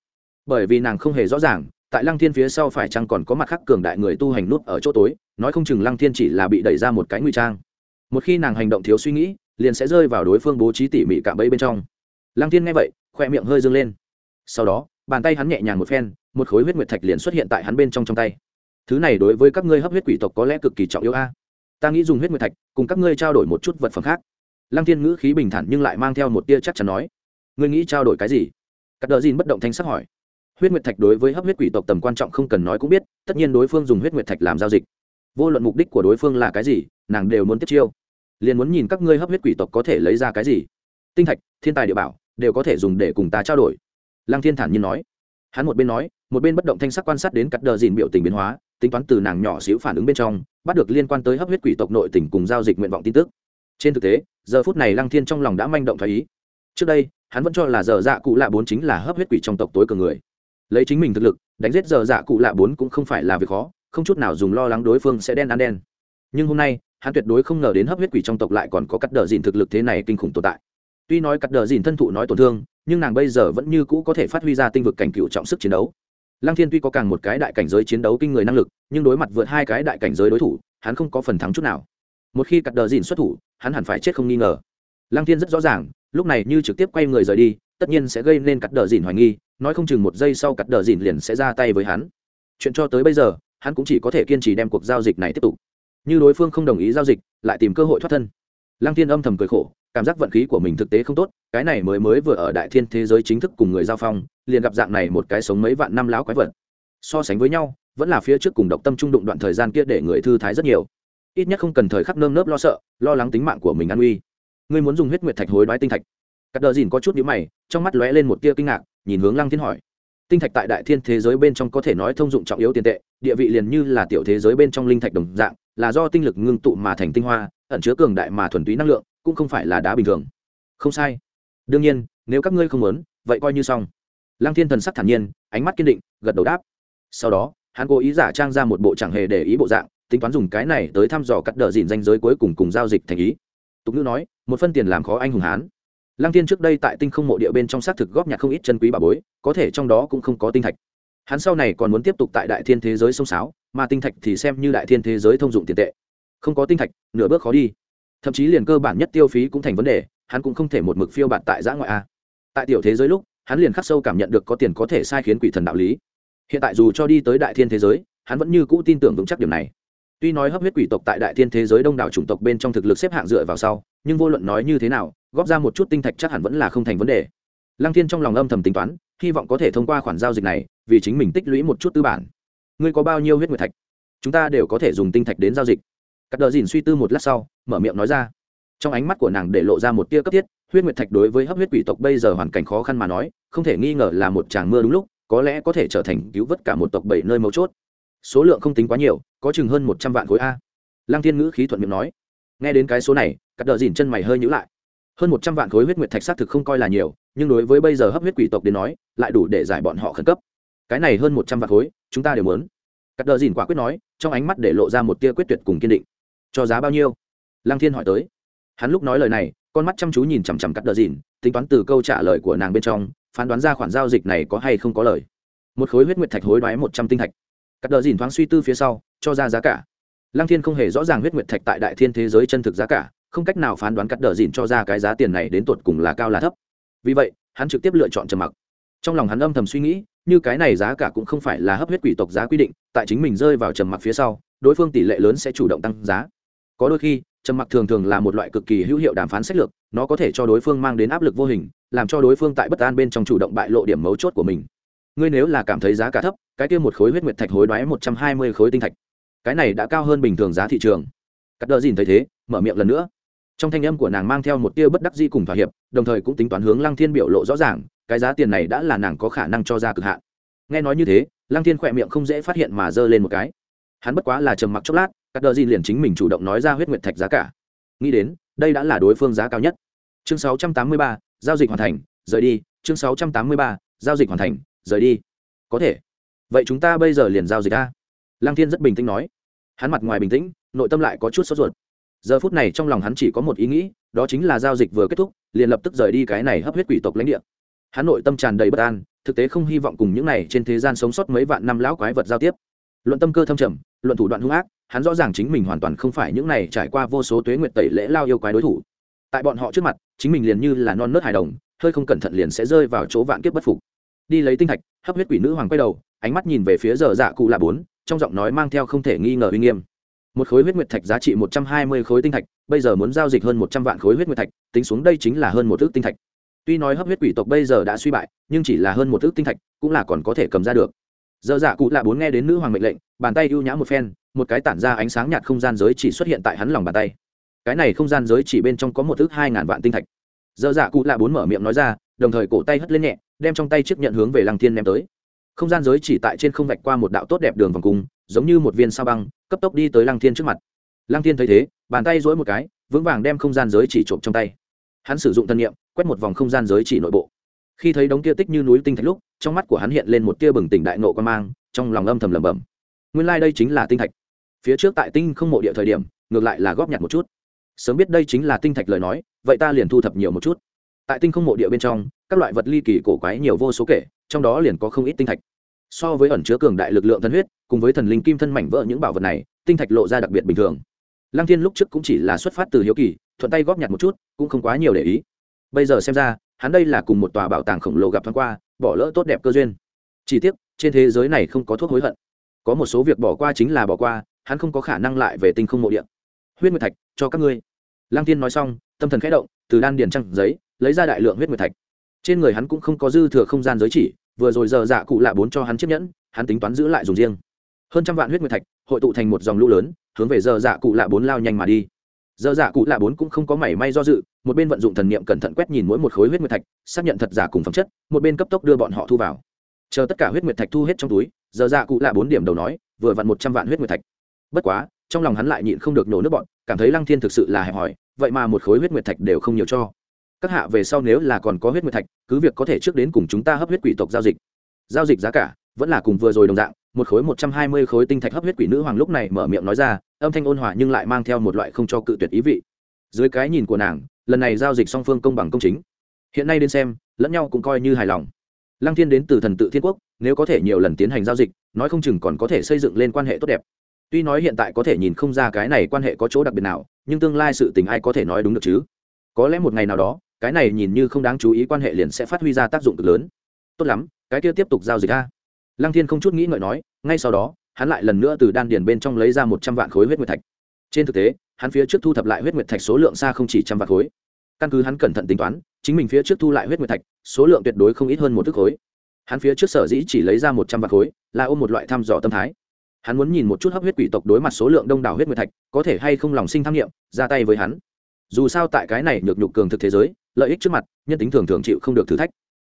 Bởi vì nàng không hề rõ ràng, tại lăng thiên phía sau phải chăng còn có mặt khác cường đại người tu hành nút ở chỗ tối, nói không chừng lăng thiên chỉ là bị đẩy ra một cái nguy trang. Một khi nàng hành động thiếu suy nghĩ, liền sẽ rơi vào đối phương bố trí tỉ mỉ cạm bẫy bên trong. Lăng thiên nghe vậy, khoe miệng hơi dâng lên. Sau đó, bàn tay hắn nhẹ nhàng một phen, một khối huyết nguyệt thạch liền xuất hiện tại hắn bên trong trong tay. Thứ này đối với các ngươi hấp huyết quỷ tộc có lẽ cực kỳ trọng yếu a. Ta nghĩ dùng huyết nguyệt thạch, cùng các ngươi trao đổi một chút vật phẩm khác lăng thiên ngữ khí bình thản nhưng lại mang theo một tia chắc chắn nói, ngươi nghĩ trao đổi cái gì? Cắt đờ dìn bất động thanh sắc hỏi. Huyết nguyệt thạch đối với hấp huyết quỷ tộc tầm quan trọng không cần nói cũng biết, tất nhiên đối phương dùng huyết nguyệt thạch làm giao dịch. Vô luận mục đích của đối phương là cái gì, nàng đều muốn tiếp chiêu. Liền muốn nhìn các ngươi hấp huyết quỷ tộc có thể lấy ra cái gì. Tinh thạch, thiên tài địa bảo, đều có thể dùng để cùng ta trao đổi. Lăng thiên thản nhiên nói. Hắn một bên nói, một bên bất động thanh sắc quan sát đến cắt đờ dìn biểu tình biến hóa, tính toán từ nàng nhỏ xíu phản ứng bên trong, bắt được liên quan tới hấp huyết quỷ tộc nội tỉnh cùng giao dịch nguyện vọng tin tức trên thực tế, giờ phút này lăng thiên trong lòng đã manh động thái ý. Trước đây, hắn vẫn cho là giờ dạ cụ lạ bốn chính là hấp huyết quỷ trong tộc tối cường người. Lấy chính mình thực lực, đánh giết giờ dạ cụ lạ bốn cũng không phải là việc khó, không chút nào dùng lo lắng đối phương sẽ đen ăn đen. Nhưng hôm nay, hắn tuyệt đối không ngờ đến hấp huyết quỷ trong tộc lại còn có cắt đờ dìn thực lực thế này kinh khủng tồn tại. Tuy nói cắt đờ dìn thân thụ nói tổn thương, nhưng nàng bây giờ vẫn như cũ có thể phát huy ra tinh vực cảnh cựu trọng sức chiến đấu. Lăng thiên tuy có càng một cái đại cảnh giới chiến đấu kinh người năng lực, nhưng đối mặt vượt hai cái đại cảnh giới đối thủ, hắn không có phần thắng chút nào một khi cắt đờ dìn xuất thủ, hắn hẳn phải chết không nghi ngờ. Lăng thiên rất rõ ràng, lúc này như trực tiếp quay người rời đi, tất nhiên sẽ gây nên cắt đờ dìn hoài nghi, nói không chừng một giây sau cắt đờ dìn liền sẽ ra tay với hắn. Chuyện cho tới bây giờ, hắn cũng chỉ có thể kiên trì đem cuộc giao dịch này tiếp tục. Như đối phương không đồng ý giao dịch, lại tìm cơ hội thoát thân. Lăng thiên âm thầm cười khổ, cảm giác vận khí của mình thực tế không tốt, cái này mới mới vừa ở đại thiên thế giới chính thức cùng người giao phong, liền gặp dạng này một cái sống mấy vạn năm láo quái vật. So sánh với nhau, vẫn là phía trước cùng độc tâm trung đụng đoạn thời gian kia để người thư thái rất nhiều ít nhất không cần thời khắc nơm nớp lo sợ, lo lắng tính mạng của mình an uy. Ngươi muốn dùng huyết nguyệt thạch hối đoái tinh thạch. Cắt đờ dìn có chút nhíu mày, trong mắt lóe lên một tia kinh ngạc, nhìn hướng lăng thiên hỏi. Tinh thạch tại đại thiên thế giới bên trong có thể nói thông dụng trọng yếu tiền tệ, địa vị liền như là tiểu thế giới bên trong linh thạch đồng dạng, là do tinh lực ngưng tụ mà thành tinh hoa, ẩn chứa cường đại mà thuần túy năng lượng, cũng không phải là đá bình thường. Không sai. Đương nhiên, nếu các ngươi không muốn, vậy coi như xong. Lăng thiên thần sắc thản nhiên, ánh mắt kiên định, gật đầu đáp. Sau đó, hắn cố ý giả trang ra một bộ chẳng hề để ý bộ dạng tính toán dùng cái này tới thăm dò cắt đờ dìn danh giới cuối cùng cùng giao dịch thành ý. Tục ngữ nói, một phân tiền làm khó anh hùng hán. Lăng tiên trước đây tại tinh không mộ địa bên trong xác thực góp nhặt không ít chân quý bà bối, có thể trong đó cũng không có tinh thạch. Hắn sau này còn muốn tiếp tục tại đại thiên thế giới sông sáo, mà tinh thạch thì xem như đại thiên thế giới thông dụng tiền tệ. Không có tinh thạch, nửa bước khó đi. Thậm chí liền cơ bản nhất tiêu phí cũng thành vấn đề, hắn cũng không thể một mực phiêu bạt tại giã ngoại a. Tại tiểu thế giới lúc, hắn liền khắc sâu cảm nhận được có tiền có thể sai khiến quỷ thần đạo lý. Hiện tại dù cho đi tới đại thiên thế giới, hắn vẫn như cũ tin tưởng vững chắc điểm này tuy nói hấp huyết quỷ tộc tại đại thiên thế giới đông đảo chủng tộc bên trong thực lực xếp hạng dựa vào sau, nhưng vô luận nói như thế nào, góp ra một chút tinh thạch chắc hẳn vẫn là không thành vấn đề. Lăng thiên trong lòng âm thầm tính toán, hy vọng có thể thông qua khoản giao dịch này, vì chính mình tích lũy một chút tư bản. Ngươi có bao nhiêu huyết nguyệt thạch? Chúng ta đều có thể dùng tinh thạch đến giao dịch. Cắt đờ dìn suy tư một lát sau, mở miệng nói ra. Trong ánh mắt của nàng để lộ ra một tia cấp thiết, huyết nguyệt thạch đối với hấp huyết quỷ tộc bây giờ hoàn cảnh khó khăn mà nói, không thể nghi ngờ là một tràng mưa đúng lúc, có lẽ có thể trở thành cứu vớt cả một tộc bảy nơi mấu chốt. Số lượng không tính quá nhiều có chừng hơn một trăm vạn khối a. Lăng thiên ngữ khí thuận miệng nói. Nghe đến cái số này, cắt đờ dìn chân mày hơi nhữ lại. Hơn một trăm vạn khối huyết nguyệt thạch xác thực không coi là nhiều, nhưng đối với bây giờ hấp huyết quỷ tộc đến nói, lại đủ để giải bọn họ khẩn cấp. Cái này hơn một trăm vạn khối, chúng ta đều muốn. Cắt đờ dìn quả quyết nói, trong ánh mắt để lộ ra một tia quyết tuyệt cùng kiên định. Cho giá bao nhiêu? Lăng thiên hỏi tới. Hắn lúc nói lời này, con mắt chăm chú nhìn chằm chằm cắt đờ dìn, tính toán từ câu trả lời của nàng bên trong, phán đoán ra khoản giao dịch này có hay không có lời. Một khối huyết nguyệt thạch hối đoái một trăm tinh thạch. Cắt đờ dìn thoáng suy tư phía sau cho ra giá cả. Lăng thiên không hề rõ ràng huyết nguyệt thạch tại đại thiên thế giới chân thực giá cả, không cách nào phán đoán cắt đờ dìn cho ra cái giá tiền này đến tột cùng là cao là thấp. Vì vậy, hắn trực tiếp lựa chọn trầm mặc. Trong lòng hắn âm thầm suy nghĩ, như cái này giá cả cũng không phải là hấp huyết quỷ tộc giá quy định, tại chính mình rơi vào trầm mặc phía sau, đối phương tỷ lệ lớn sẽ chủ động tăng giá. Có đôi khi, trầm mặc thường thường là một loại cực kỳ hữu hiệu đàm phán sách lược, nó có thể cho đối phương mang đến áp lực vô hình, làm cho đối phương tại bất an bên trong chủ động bại lộ điểm mấu chốt của mình. Ngươi nếu là cảm thấy giá cả thấp, cái kia một khối huyết nguyệt thạch hối đoái một trăm hai mươi khối tinh thạch cái này đã cao hơn bình thường giá thị trường. Cắt đờ dìn thấy thế mở miệng lần nữa. Trong thanh âm của nàng mang theo một tia bất đắc di cùng thỏa hiệp đồng thời cũng tính toán hướng lăng thiên biểu lộ rõ ràng cái giá tiền này đã là nàng có khả năng cho ra cực hạn. Nghe nói như thế lăng thiên khỏe miệng không dễ phát hiện mà giơ lên một cái. Hắn bất quá là trầm mặc chốc lát cắt đờ dìn liền chính mình chủ động nói ra huyết nguyệt thạch giá cả. Nghĩ đến đây đã là đối phương giá cao nhất. Chương 683, giao dịch hoàn thành rời đi. Chương 683, giao dịch hoàn thành rời đi. Có thể. Vậy chúng ta bây giờ liền giao dịch a? Lăng thiên rất bình tĩnh nói hắn mặt ngoài bình tĩnh, nội tâm lại có chút sốt ruột. Giờ phút này trong lòng hắn chỉ có một ý nghĩ, đó chính là giao dịch vừa kết thúc, liền lập tức rời đi cái này hấp huyết quỷ tộc lãnh địa. Hắn nội tâm tràn đầy bất an, thực tế không hy vọng cùng những này trên thế gian sống sót mấy vạn năm lão quái vật giao tiếp. Luận tâm cơ thâm trầm, luận thủ đoạn hung ác, hắn rõ ràng chính mình hoàn toàn không phải những này trải qua vô số tuế nguyệt tẩy lễ lao yêu quái đối thủ. Tại bọn họ trước mặt, chính mình liền như là non nớt hài đồng, hơi không cẩn thận liền sẽ rơi vào chỗ vạn kiếp bất phục. Đi lấy tinh thạch, hấp huyết quỷ nữ hoàng quay đầu, ánh mắt nhìn về phía giờ dạ cụ là bốn trong giọng nói mang theo không thể nghi ngờ uy nghiêm. Một khối huyết nguyệt thạch giá trị một trăm hai mươi khối tinh thạch, bây giờ muốn giao dịch hơn một trăm vạn khối huyết nguyệt thạch, tính xuống đây chính là hơn một ước tinh thạch. Tuy nói hấp huyết quỷ tộc bây giờ đã suy bại, nhưng chỉ là hơn một ước tinh thạch, cũng là còn có thể cầm ra được. Giờ dạ cụ lạ bốn nghe đến nữ hoàng mệnh lệnh, bàn tay ưu nhã một phen, một cái tản ra ánh sáng nhạt không gian giới chỉ xuất hiện tại hắn lòng bàn tay. Cái này không gian giới chỉ bên trong có một ước hai ngàn vạn tinh thạch. Giờ dạ cụ lạ bốn mở miệng nói ra, đồng thời cổ tay hất lên nhẹ, đem trong tay chiếc nhận hướng về lăng thiên ném tới không gian giới chỉ tại trên không vạch qua một đạo tốt đẹp đường vòng cung, giống như một viên sao băng, cấp tốc đi tới lăng thiên trước mặt. Lăng thiên thấy thế, bàn tay dỗi một cái, vững vàng đem không gian giới chỉ trộm trong tay. Hắn sử dụng thân nhiệm quét một vòng không gian giới chỉ nội bộ. Khi thấy đống kia tích như núi tinh thạch lúc, trong mắt của hắn hiện lên một tia bừng tỉnh đại nộ quan mang, trong lòng âm thầm lẩm bẩm. Nguyên lai、like、đây chính là tinh thạch. Phía trước tại tinh không mộ địa thời điểm, ngược lại là góp nhặt một chút. Sớm biết đây chính là tinh thạch lời nói, vậy ta liền thu thập nhiều một chút tại tinh không mộ địa bên trong, các loại vật ly kỳ cổ quái nhiều vô số kể, trong đó liền có không ít tinh thạch. So với ẩn chứa cường đại lực lượng thân huyết, cùng với thần linh kim thân mảnh vỡ những bảo vật này, tinh thạch lộ ra đặc biệt bình thường. Lăng thiên lúc trước cũng chỉ là xuất phát từ hiếu kỳ, thuận tay góp nhặt một chút, cũng không quá nhiều để ý. Bây giờ xem ra, hắn đây là cùng một tòa bảo tàng khổng lồ gặp thoáng qua, bỏ lỡ tốt đẹp cơ duyên. Chỉ tiếc, trên thế giới này không có thuốc hối hận. Có một số việc bỏ qua chính là bỏ qua, hắn không có khả năng lại về tinh không mộ điện huyết nguyệt thạch, cho các ngươi lăng tiên nói xong, tâm thần khẽ động, từ đan điền trăng giấy, lấy ra đại lượng huyết nguyệt thạch. Trên người hắn cũng không có dư thừa không gian giới chỉ, vừa rồi giờ dạ cụ lạ bốn cho hắn chiếc nhẫn, hắn tính toán giữ lại dùng riêng. Hơn trăm vạn huyết nguyệt thạch, hội tụ thành một dòng lũ lớn, hướng về giờ dạ cụ lạ bốn lao nhanh mà đi. Giờ dạ cụ lạ bốn cũng không có mảy may do dự, một bên vận dụng thần niệm cẩn thận quét nhìn mỗi một khối huyết nguyệt thạch, xác nhận thật giả cùng phẩm chất, một bên cấp tốc đưa bọn họ thu vào. Chờ tất cả huyết nguyệt thạch thu hết trong túi, giờ dạ cụ lạ bốn điểm đầu nói, vừa vặn một trăm vạn huyết nguyệt thạch. Bất quá trong lòng hắn lại nhịn không được nổ nước bọn, cảm thấy lăng thiên thực sự là hẹp hòi, vậy mà một khối huyết nguyệt thạch đều không nhiều cho. Các hạ về sau nếu là còn có huyết nguyệt thạch, cứ việc có thể trước đến cùng chúng ta hấp huyết quỷ tộc giao dịch. Giao dịch giá cả, vẫn là cùng vừa rồi đồng dạng, một khối một trăm hai mươi khối tinh thạch hấp huyết quỷ nữ hoàng lúc này mở miệng nói ra, âm thanh ôn hòa nhưng lại mang theo một loại không cho cự tuyệt ý vị. Dưới cái nhìn của nàng, lần này giao dịch song phương công bằng công chính. Hiện nay đến xem, lẫn nhau cũng coi như hài lòng. Lăng thiên đến từ thần tự thiên quốc, nếu có thể nhiều lần tiến hành giao dịch, nói không chừng còn có thể xây dựng lên quan hệ tốt đẹp tuy nói hiện tại có thể nhìn không ra cái này quan hệ có chỗ đặc biệt nào, nhưng tương lai sự tình ai có thể nói đúng được chứ? Có lẽ một ngày nào đó, cái này nhìn như không đáng chú ý quan hệ liền sẽ phát huy ra tác dụng cực lớn. Tốt lắm, cái kia tiếp tục giao dịch ra. lăng thiên không chút nghĩ ngợi nói, ngay sau đó, hắn lại lần nữa từ đan điền bên trong lấy ra một trăm vạn khối huyết nguyệt thạch. Trên thực tế, hắn phía trước thu thập lại huyết nguyệt thạch số lượng xa không chỉ trăm vạn khối. Căn cứ hắn cẩn thận tính toán, chính mình phía trước thu lại huyết nguyệt thạch, số lượng tuyệt đối không ít hơn một thức khối. Hắn phía trước sở dĩ chỉ lấy ra một trăm vạn khối, là ôm một loại thăm dò tâm thái hắn muốn nhìn một chút hấp huyết quỷ tộc đối mặt số lượng đông đảo huyết nguyệt thạch, có thể hay không lòng sinh tham nghiệm ra tay với hắn. Dù sao tại cái này nhược nhục cường thực thế giới, lợi ích trước mặt, nhân tính thường thường chịu không được thử thách.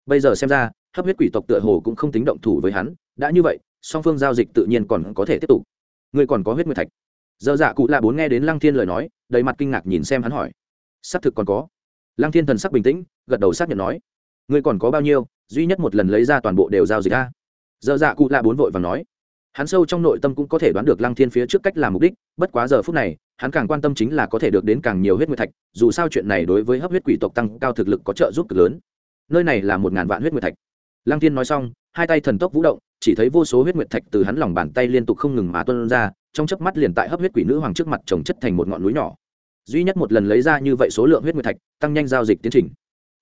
Bây giờ xem ra, hấp huyết quỷ tộc tựa hồ cũng không tính động thủ với hắn. Đã như vậy, song phương giao dịch tự nhiên còn có thể tiếp tục. Ngươi còn có huyết nguyệt thạch? Dơ dạ cụ lạ bốn nghe đến lăng thiên lời nói, đầy mặt kinh ngạc nhìn xem hắn hỏi. Xác thực còn có. Lăng thiên thần sắc bình tĩnh, gật đầu xác nhận nói. Ngươi còn có bao nhiêu? Duy nhất một lần lấy ra toàn bộ đều giao dịch ra dơ dạ cụ lạ bốn vội và nói hắn sâu trong nội tâm cũng có thể đoán được lăng thiên phía trước cách làm mục đích, bất quá giờ phút này, hắn càng quan tâm chính là có thể được đến càng nhiều huyết nguyệt thạch, dù sao chuyện này đối với hấp huyết quỷ tộc tăng cao thực lực có trợ giúp cực lớn. Nơi này là một ngàn vạn huyết nguyệt thạch. Lăng thiên nói xong, hai tay thần tốc vũ động, chỉ thấy vô số huyết nguyệt thạch từ hắn lòng bàn tay liên tục không ngừng mà tuân ra, trong chớp mắt liền tại hấp huyết quỷ nữ hoàng trước mặt trồng chất thành một ngọn núi nhỏ. Duy nhất một lần lấy ra như vậy số lượng huyết nguyệt thạch, tăng nhanh giao dịch tiến trình.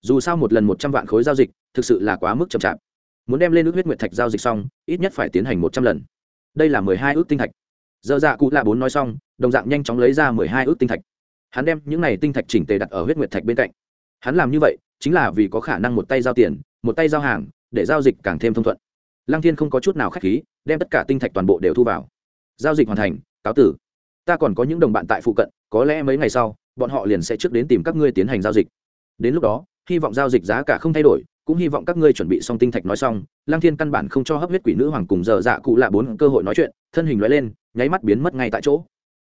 Dù sao một lần một trăm vạn khối giao dịch, thực sự là quá mức chậm chạp. Muốn đem lên nước huyết nguyệt thạch giao dịch xong, ít nhất phải tiến hành một trăm lần đây là mười hai ước tinh thạch. Dơ dạ cụ lạ bốn nói xong, đồng dạng nhanh chóng lấy ra mười hai ước tinh thạch. Hắn đem những này tinh thạch chỉnh tề đặt ở huyết nguyệt thạch bên cạnh. Hắn làm như vậy, chính là vì có khả năng một tay giao tiền, một tay giao hàng, để giao dịch càng thêm thông thuận. Lăng thiên không có chút nào k h á c h khí, đem tất cả tinh thạch toàn bộ đều thu vào. Giao dịch hoàn thành, cáo tử. Ta còn có những đồng bạn tại phụ cận, có lẽ mấy ngày sau, bọn họ liền sẽ trước đến tìm các ngươi tiến hành giao dịch. Đến lúc đó, hy vọng giao dịch giá cả không thay đổi cũng hy vọng các ngươi chuẩn bị xong tinh thạch nói xong lang thiên căn bản không cho hấp huyết quỷ nữ hoàng cùng giờ dạ cụ lạ bốn cơ hội nói chuyện, thân hình loại lên, nháy mắt biến mất ngay tại chỗ.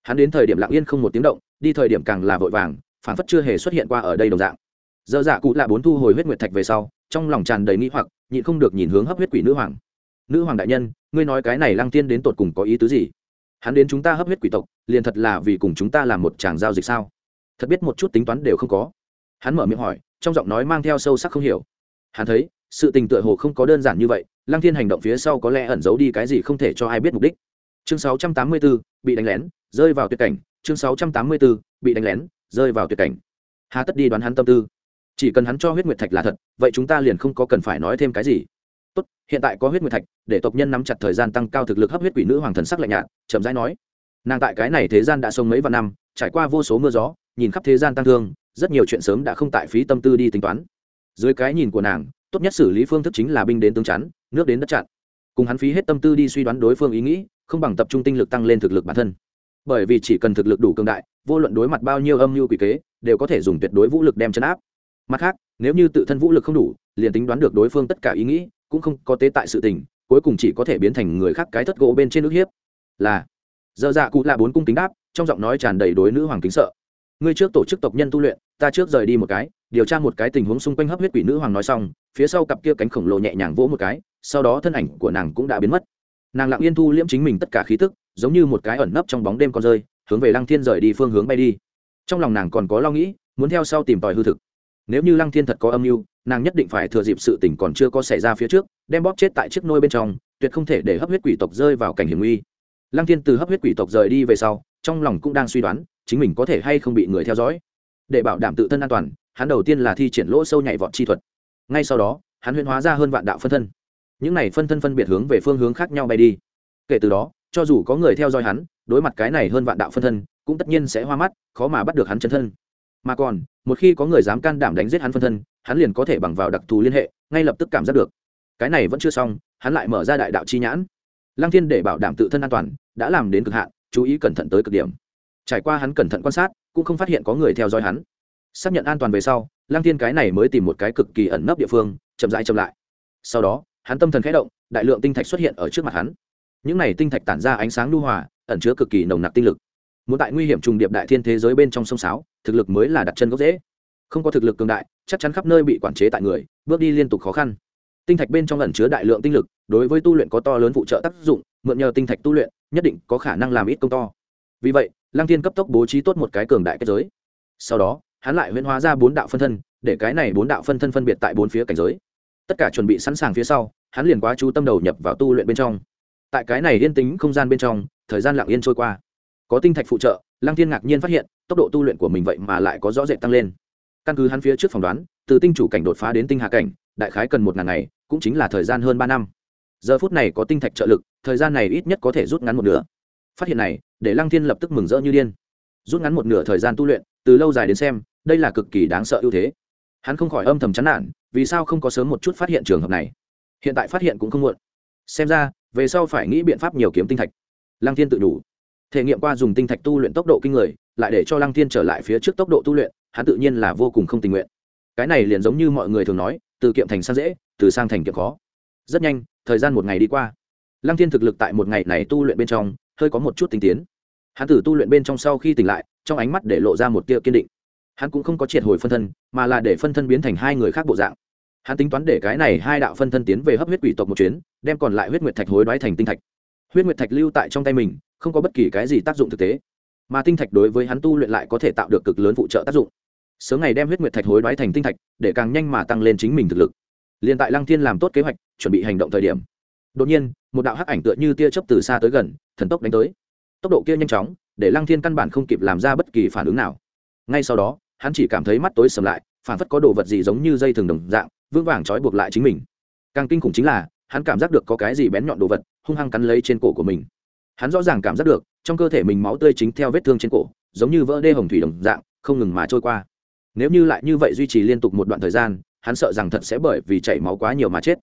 Hắn đến thời điểm lặng yên không một tiếng động, đi thời điểm càng là vội vàng phản phất chưa hề xuất hiện qua ở đây đồng dạng. Giờ dạ cụ lạ bốn thu hồi huyết nguyệt thạch về sau, trong lòng tràn đầy nghĩ hoặc, nhịn không được nhìn hướng hấp huyết quỷ nữ hoàng. Nữ hoàng đại nhân, ngươi nói cái này lang tiên đến tột cùng có ý tứ gì? Hắn đến chúng ta hấp huyết quỷ tộc, liền thật là vì cùng chúng ta làm một chàng giao dịch sao? Thật biết một chút tính toán đều không có. Hắn mở miệng hỏi, trong giọng nói mang theo sâu sắc không hiểu hắn thấy sự tình tựa hồ không có đơn giản như vậy lăng thiên hành động phía sau có lẽ ẩn giấu đi cái gì không thể cho ai biết mục đích. Chương 684, bị đánh lén rơi vào tuyệt cảnh. Chương 684, bị đánh lén rơi vào tuyệt cảnh. Hà tất đi đoán hắn tâm tư. Chỉ cần hắn cho huyết nguyệt thạch là thật vậy chúng ta liền không có cần phải nói thêm cái gì. Tốt hiện tại có huyết nguyệt thạch để tộc nhân nắm chặt thời gian tăng cao thực lực hấp huyết quỷ nữ hoàng thần sắc lạnh nhạt chậm rãi nói. Nàng tại cái này thế gian đã sống mấy vạn năm trải qua vô số mưa gió nhìn khắp thế gian tăng thương rất nhiều chuyện sớm đã không tại phí tâm tư đi tính toán dưới cái nhìn của nàng, tốt nhất xử lý phương thức chính là binh đến tương chắn, nước đến đất chặn. Cùng hắn phí hết tâm tư đi suy đoán đối phương ý nghĩ, không bằng tập trung tinh lực tăng lên thực lực bản thân. Bởi vì chỉ cần thực lực đủ cường đại, vô luận đối mặt bao nhiêu âm mưu quỷ kế, đều có thể dùng tuyệt đối vũ lực đem chấn áp. Mặt khác, nếu như tự thân vũ lực không đủ, liền tính đoán được đối phương tất cả ý nghĩ, cũng không có tế tại sự tình, cuối cùng chỉ có thể biến thành người khác cái thất gỗ bên trên nước hiếp. Là dơ dạ cụ là bốn cung kính đáp, trong giọng nói tràn đầy đối nữ hoàng kính sợ ngươi trước tổ chức tộc nhân tu luyện, ta trước rời đi một cái, điều tra một cái tình huống xung quanh hấp huyết quỷ nữ hoàng nói xong, phía sau cặp kia cánh khổng lồ nhẹ nhàng vỗ một cái, sau đó thân ảnh của nàng cũng đã biến mất. Nàng lặng yên thu liễm chính mình tất cả khí tức, giống như một cái ẩn nấp trong bóng đêm con rơi, hướng về lăng thiên rời đi phương hướng bay đi. Trong lòng nàng còn có lo nghĩ, muốn theo sau tìm tòi hư thực. Nếu như lăng thiên thật có âm mưu, nàng nhất định phải thừa dịp sự tình còn chưa có xảy ra phía trước, đem bóp chết tại chiếc nôi bên trong, tuyệt không thể để hấp huyết quỷ tộc rơi vào cảnh hiểm nguy. Lăng thiên từ hấp huyết quỷ tộc rời đi về sau, trong lòng cũng đang suy đoán chính mình có thể hay không bị người theo dõi. Để bảo đảm tự thân an toàn, hắn đầu tiên là thi triển lỗ sâu nhảy vọt chi thuật. Ngay sau đó, hắn huyễn hóa ra hơn vạn đạo phân thân. Những này phân thân phân biệt hướng về phương hướng khác nhau bay đi. Kể từ đó, cho dù có người theo dõi hắn, đối mặt cái này hơn vạn đạo phân thân, cũng tất nhiên sẽ hoa mắt, khó mà bắt được hắn chân thân. Mà còn, một khi có người dám can đảm đánh giết hắn phân thân, hắn liền có thể bằng vào đặc thù liên hệ, ngay lập tức cảm giác được. Cái này vẫn chưa xong, hắn lại mở ra đại đạo chi nhãn. Lăng thiên để bảo đảm tự thân an toàn, đã làm đến cực hạn, chú ý cẩn thận tới cực điểm trải qua hắn cẩn thận quan sát, cũng không phát hiện có người theo dõi hắn. Xác nhận an toàn về sau, lăng thiên cái này mới tìm một cái cực kỳ ẩn nấp địa phương, chậm rãi chậm lại. Sau đó, hắn tâm thần khẽ động, đại lượng tinh thạch xuất hiện ở trước mặt hắn. Những này tinh thạch tản ra ánh sáng lưu hòa, ẩn chứa cực kỳ nồng nặc tinh lực. Muốn tại nguy hiểm trùng điệp đại thiên thế giới bên trong sông sáo, thực lực mới là đặt chân gốc dễ không có thực lực cường đại, chắc chắn khắp nơi bị quản chế tại người, bước đi liên tục khó khăn. Tinh thạch bên trong ẩn chứa đại lượng tinh lực, đối với tu luyện có to lớn phụ trợ tác dụng, mượn nhờ tinh thạch tu luyện, nhất định có khả năng làm ít công to. Vì vậy lăng thiên cấp tốc bố trí tốt một cái cường đại kết giới. Sau đó, hắn lại huyễn hóa ra bốn đạo phân thân, để cái này bốn đạo phân thân phân biệt tại bốn phía cảnh giới. Tất cả chuẩn bị sẵn sàng phía sau, hắn liền quá chú tâm đầu nhập vào tu luyện bên trong. Tại cái này yên tính không gian bên trong, thời gian lặng yên trôi qua. Có tinh thạch phụ trợ, lăng thiên ngạc nhiên phát hiện, tốc độ tu luyện của mình vậy mà lại có rõ rệt tăng lên. Căn cứ hắn phía trước phỏng đoán, từ tinh chủ cảnh đột phá đến tinh hạ cảnh, đại khái cần một ngàn ngày, cũng chính là thời gian hơn ba năm. Giờ phút này có tinh thạch trợ lực, thời gian này ít nhất có thể rút ngắn một nửa phát hiện này, để lăng thiên lập tức mừng rỡ như điên. Rút ngắn một nửa thời gian tu luyện, từ lâu dài đến xem, đây là cực kỳ đáng sợ ưu thế. Hắn không khỏi âm thầm chán nản, vì sao không có sớm một chút phát hiện trường hợp này? Hiện tại phát hiện cũng không muộn. Xem ra, về sau phải nghĩ biện pháp nhiều kiếm tinh thạch. Lăng thiên tự đủ. Thể nghiệm qua dùng tinh thạch tu luyện tốc độ kinh người, lại để cho lăng thiên trở lại phía trước tốc độ tu luyện, hắn tự nhiên là vô cùng không tình nguyện. Cái này liền giống như mọi người thường nói, từ kiệm thành sang dễ, từ sang thành kiệm khó. Rất nhanh, thời gian một ngày đi qua. Lăng thiên thực lực tại một ngày này tu luyện bên trong hơi có một chút tinh tiến. Hắn tử tu luyện bên trong sau khi tỉnh lại, trong ánh mắt để lộ ra một tia kiên định. Hắn cũng không có triệt hồi phân thân, mà là để phân thân biến thành hai người khác bộ dạng. Hắn tính toán để cái này hai đạo phân thân tiến về hấp huyết quỷ tộc một chuyến, đem còn lại huyết nguyệt thạch hối đoái thành tinh thạch. Huyết nguyệt thạch lưu tại trong tay mình, không có bất kỳ cái gì tác dụng thực tế. Mà tinh thạch đối với hắn tu luyện lại có thể tạo được cực lớn phụ trợ tác dụng. Sớm ngày đem huyết nguyệt thạch hối đoái thành tinh thạch, để càng nhanh mà tăng lên chính mình thực lực. Liền tại lăng thiên làm tốt kế hoạch, chuẩn bị hành động thời điểm đột nhiên, một đạo hắc ảnh tựa như tia chớp từ xa tới gần, thần tốc đánh tới. Tốc độ kia nhanh chóng, để lăng thiên căn bản không kịp làm ra bất kỳ phản ứng nào. Ngay sau đó, hắn chỉ cảm thấy mắt tối sầm lại, phản phất có đồ vật gì giống như dây thừng đồng dạng, vững vàng trói buộc lại chính mình. Càng kinh khủng chính là, hắn cảm giác được có cái gì bén nhọn đồ vật, hung hăng cắn lấy trên cổ của mình. Hắn rõ ràng cảm giác được, trong cơ thể mình máu tươi chính theo vết thương trên cổ, giống như vỡ đê hồng thủy đồng dạng, không ngừng mà trôi qua. Nếu như lại như vậy duy trì liên tục một đoạn thời gian, hắn sợ rằng thật sẽ bởi vì chảy máu quá nhiều mà chết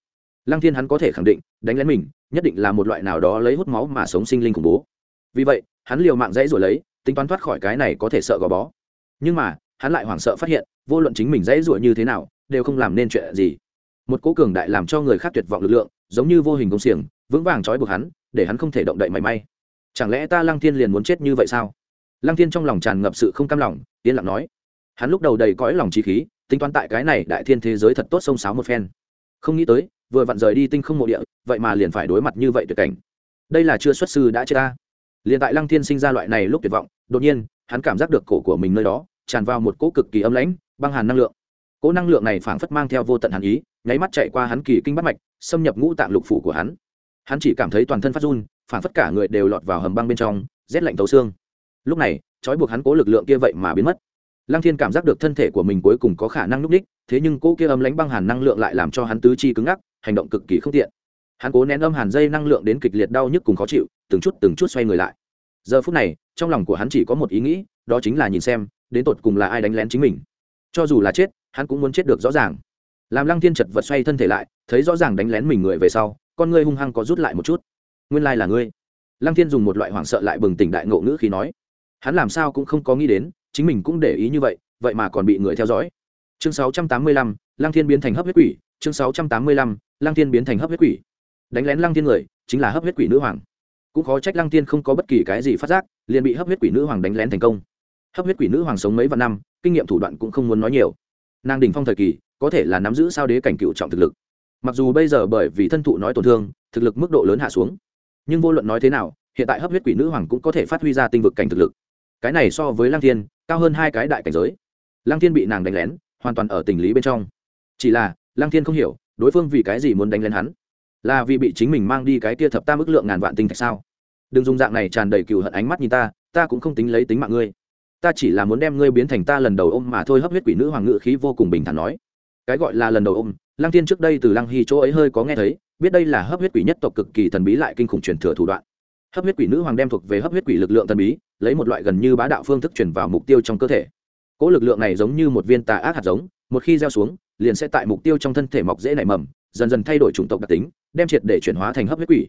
lăng thiên hắn có thể khẳng định, đánh lén mình, nhất định là một loại nào đó lấy hút máu mà sống sinh linh khủng bố. Vì vậy, hắn liều mạng dãy rồi lấy, tính toán thoát khỏi cái này có thể sợ gò bó. Nhưng mà, hắn lại hoảng sợ phát hiện, vô luận chính mình dãy rủa như thế nào, đều không làm nên chuyện gì. Một cố cường đại làm cho người khác tuyệt vọng lực lượng, giống như vô hình công xiềng, vững vàng trói buộc hắn, để hắn không thể động đậy mảy may. Chẳng lẽ ta lăng thiên liền muốn chết như vậy sao? Lăng thiên trong lòng tràn ngập sự không cam lòng, yên lặng nói. Hắn lúc đầu đầy cõi lòng trí khí, tính toán tại cái này đại thiên thế giới thật tốt sông sáo một phen. Không nghĩ tới vừa vặn rời đi tinh không mộ địa, vậy mà liền phải đối mặt như vậy tuyệt cảnh. Đây là chưa xuất sư đã chết ta. Liền tại lăng thiên sinh ra loại này lúc tuyệt vọng, đột nhiên, hắn cảm giác được cổ của mình nơi đó, tràn vào một cỗ cực kỳ ấm lãnh, băng hàn năng lượng. Cỗ năng lượng này phảng phất mang theo vô tận hàn ý, nháy mắt chạy qua hắn kỳ kinh bắt mạch, xâm nhập ngũ tạng lục phủ của hắn. Hắn chỉ cảm thấy toàn thân phát run, phảng phất cả người đều lọt vào hầm băng bên trong, rét lạnh tấu xương. Lúc này, trói buộc hắn cố lực lượng kia vậy mà biến mất. Lăng thiên cảm giác được thân thể của mình cuối cùng có khả năng núp đích, thế nhưng cỗ kia ấm lánh băng hàn năng lượng lại làm cho hắn tứ chi cứng ngắc hành động cực kỳ không tiện. Hắn cố nén âm hàn dây năng lượng đến kịch liệt đau nhức cùng khó chịu từng chút từng chút xoay người lại. Giờ phút này trong lòng của hắn chỉ có một ý nghĩ đó chính là nhìn xem đến tột cùng là ai đánh lén chính mình. Cho dù là chết hắn cũng muốn chết được rõ ràng. Làm lăng thiên chật vật xoay thân thể lại thấy rõ ràng đánh lén mình người về sau con ngươi hung hăng có rút lại một chút. Nguyên lai là ngươi. Lăng thiên dùng một loại hoảng sợ lại bừng tỉnh đại ngộ ngữ khi nói. Hắn làm sao cũng không có nghĩ đến chính mình cũng để ý như vậy vậy mà còn bị người theo dõi. Chương 685, lăng thiên biến thành hấp huyết quỷ chương 685, lăng thiên biến thành hấp huyết quỷ. Đánh lén lăng thiên người chính là hấp huyết quỷ nữ hoàng. Cũng khó trách lăng thiên không có bất kỳ cái gì phát giác liền bị hấp huyết quỷ nữ hoàng đánh lén thành công. Hấp huyết quỷ nữ hoàng sống mấy vạn năm kinh nghiệm thủ đoạn cũng không muốn nói nhiều. Nàng đỉnh phong thời kỳ có thể là nắm giữ sao đế cảnh cựu trọng thực lực. Mặc dù bây giờ bởi vì thân thụ nói tổn thương thực lực mức độ lớn hạ xuống nhưng vô luận nói thế nào hiện tại hấp huyết quỷ nữ hoàng cũng có thể phát huy ra tinh vực cảnh thực lực. Cái này so với lăng thiên cao hơn hai cái đại cảnh giới. Lăng thiên bị nàng đánh lén hoàn toàn ở tình lý bên trong. Chỉ là lăng thiên không hiểu, đối phương vì cái gì muốn đánh lên hắn? Là vì bị chính mình mang đi cái tia thập tam ức lượng ngàn vạn tinh thạch sao? Đừng dùng dạng này tràn đầy cừu hận ánh mắt nhìn ta ta cũng không tính lấy tính mạng ngươi. Ta chỉ là muốn đem ngươi biến thành ta lần đầu ôm mà thôi, hấp huyết quỷ nữ hoàng ngự khí vô cùng bình thản nói. Cái gọi là lần đầu ôm, lăng Thiên trước đây từ lăng hy chỗ ấy hơi có nghe thấy, biết đây là hấp huyết quỷ nhất tộc cực kỳ thần bí lại kinh khủng truyền thừa thủ đoạn. Hấp huyết quỷ nữ hoàng đem thuộc về hấp huyết quỷ lực lượng thần bí, lấy một loại gần như bá đạo phương thức chuyển vào mục tiêu trong cơ thể. Cỗ lực lượng này giống như một viên tà ác hạt giống, một khi gieo xuống liền sẽ tại mục tiêu trong thân thể mọc dễ nảy mầm, dần dần thay đổi chủng tộc đặc tính, đem triệt để chuyển hóa thành hấp huyết quỷ.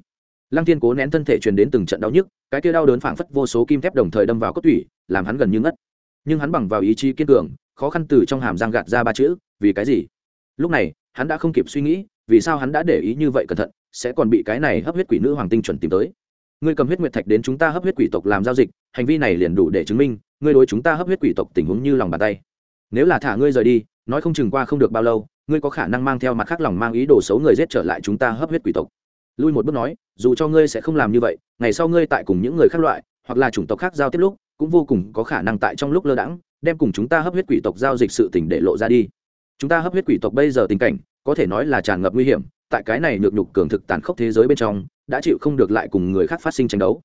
Lăng thiên cố nén thân thể truyền đến từng trận đau nhức, cái kia đau đớn phảng phất vô số kim thép đồng thời đâm vào cốt tủy, làm hắn gần như ngất. Nhưng hắn bằng vào ý chí kiên cường, khó khăn từ trong hàm răng gạt ra ba chữ, vì cái gì? Lúc này, hắn đã không kịp suy nghĩ, vì sao hắn đã để ý như vậy cẩn thận, sẽ còn bị cái này hấp huyết quỷ nữ hoàng tinh chuẩn tìm tới. Ngươi cầm huyết nguyệt thạch đến chúng ta hấp huyết quỷ tộc làm giao dịch, hành vi này liền đủ để chứng minh, ngươi đối chúng ta hấp huyết quỷ tộc tình huống như lòng bàn tay. Nếu là thả ngươi rời đi nói không chừng qua không được bao lâu, ngươi có khả năng mang theo mặt khác lòng mang ý đồ xấu người giết trở lại chúng ta hấp huyết quỷ tộc. Lui một bước nói, dù cho ngươi sẽ không làm như vậy, ngày sau ngươi tại cùng những người khác loại, hoặc là chủng tộc khác giao tiếp lúc, cũng vô cùng có khả năng tại trong lúc lơ đãng, đem cùng chúng ta hấp huyết quỷ tộc giao dịch sự tình để lộ ra đi. Chúng ta hấp huyết quỷ tộc bây giờ tình cảnh, có thể nói là tràn ngập nguy hiểm, tại cái này nhược nhục cường thực tàn khốc thế giới bên trong, đã chịu không được lại cùng người khác phát sinh tranh đấu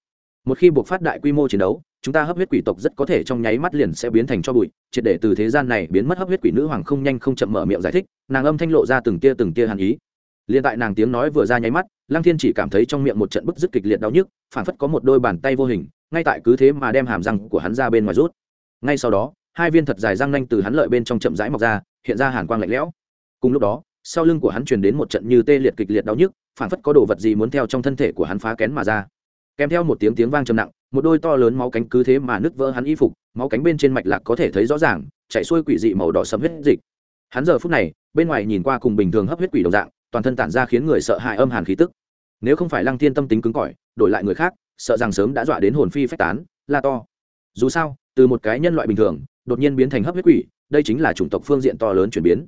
một khi buộc phát đại quy mô chiến đấu, chúng ta hấp huyết quỷ tộc rất có thể trong nháy mắt liền sẽ biến thành cho bụi, triệt để từ thế gian này biến mất hấp huyết quỷ nữ hoàng không nhanh không chậm mở miệng giải thích, nàng âm thanh lộ ra từng tia từng tia hàn ý. Liền tại nàng tiếng nói vừa ra nháy mắt, lăng thiên chỉ cảm thấy trong miệng một trận bức dứt kịch liệt đau nhức phản phất có một đôi bàn tay vô hình, ngay tại cứ thế mà đem hàm răng của hắn ra bên ngoài rút. Ngay sau đó, hai viên thật dài răng nanh từ hắn lợi bên trong chậm rãi mọc ra, hiện ra hàn quang lạnh lẽo. Cùng lúc đó, sau lưng của hắn truyền đến một trận như tê liệt kịch liệt đau nhức phản phất có đồ vật gì muốn theo trong thân thể của hắn phá kén mà ra kèm theo một tiếng tiếng vang trầm nặng, một đôi to lớn máu cánh cứ thế mà nứt vỡ hắn y phục, máu cánh bên trên mạch lạc có thể thấy rõ ràng chạy xuôi quỷ dị màu đỏ sầm huyết dịch. Hắn giờ phút này, bên ngoài nhìn qua cùng bình thường hấp huyết quỷ đồng dạng, toàn thân tản ra khiến người sợ hãi âm hàn khí tức. Nếu không phải lăng thiên tâm tính cứng cỏi, đổi lại người khác, sợ rằng sớm đã dọa đến hồn phi phách tán, la to. Dù sao, từ một cái nhân loại bình thường, đột nhiên biến thành hấp huyết quỷ, đây chính là chủng tộc phương diện to lớn chuyển biến.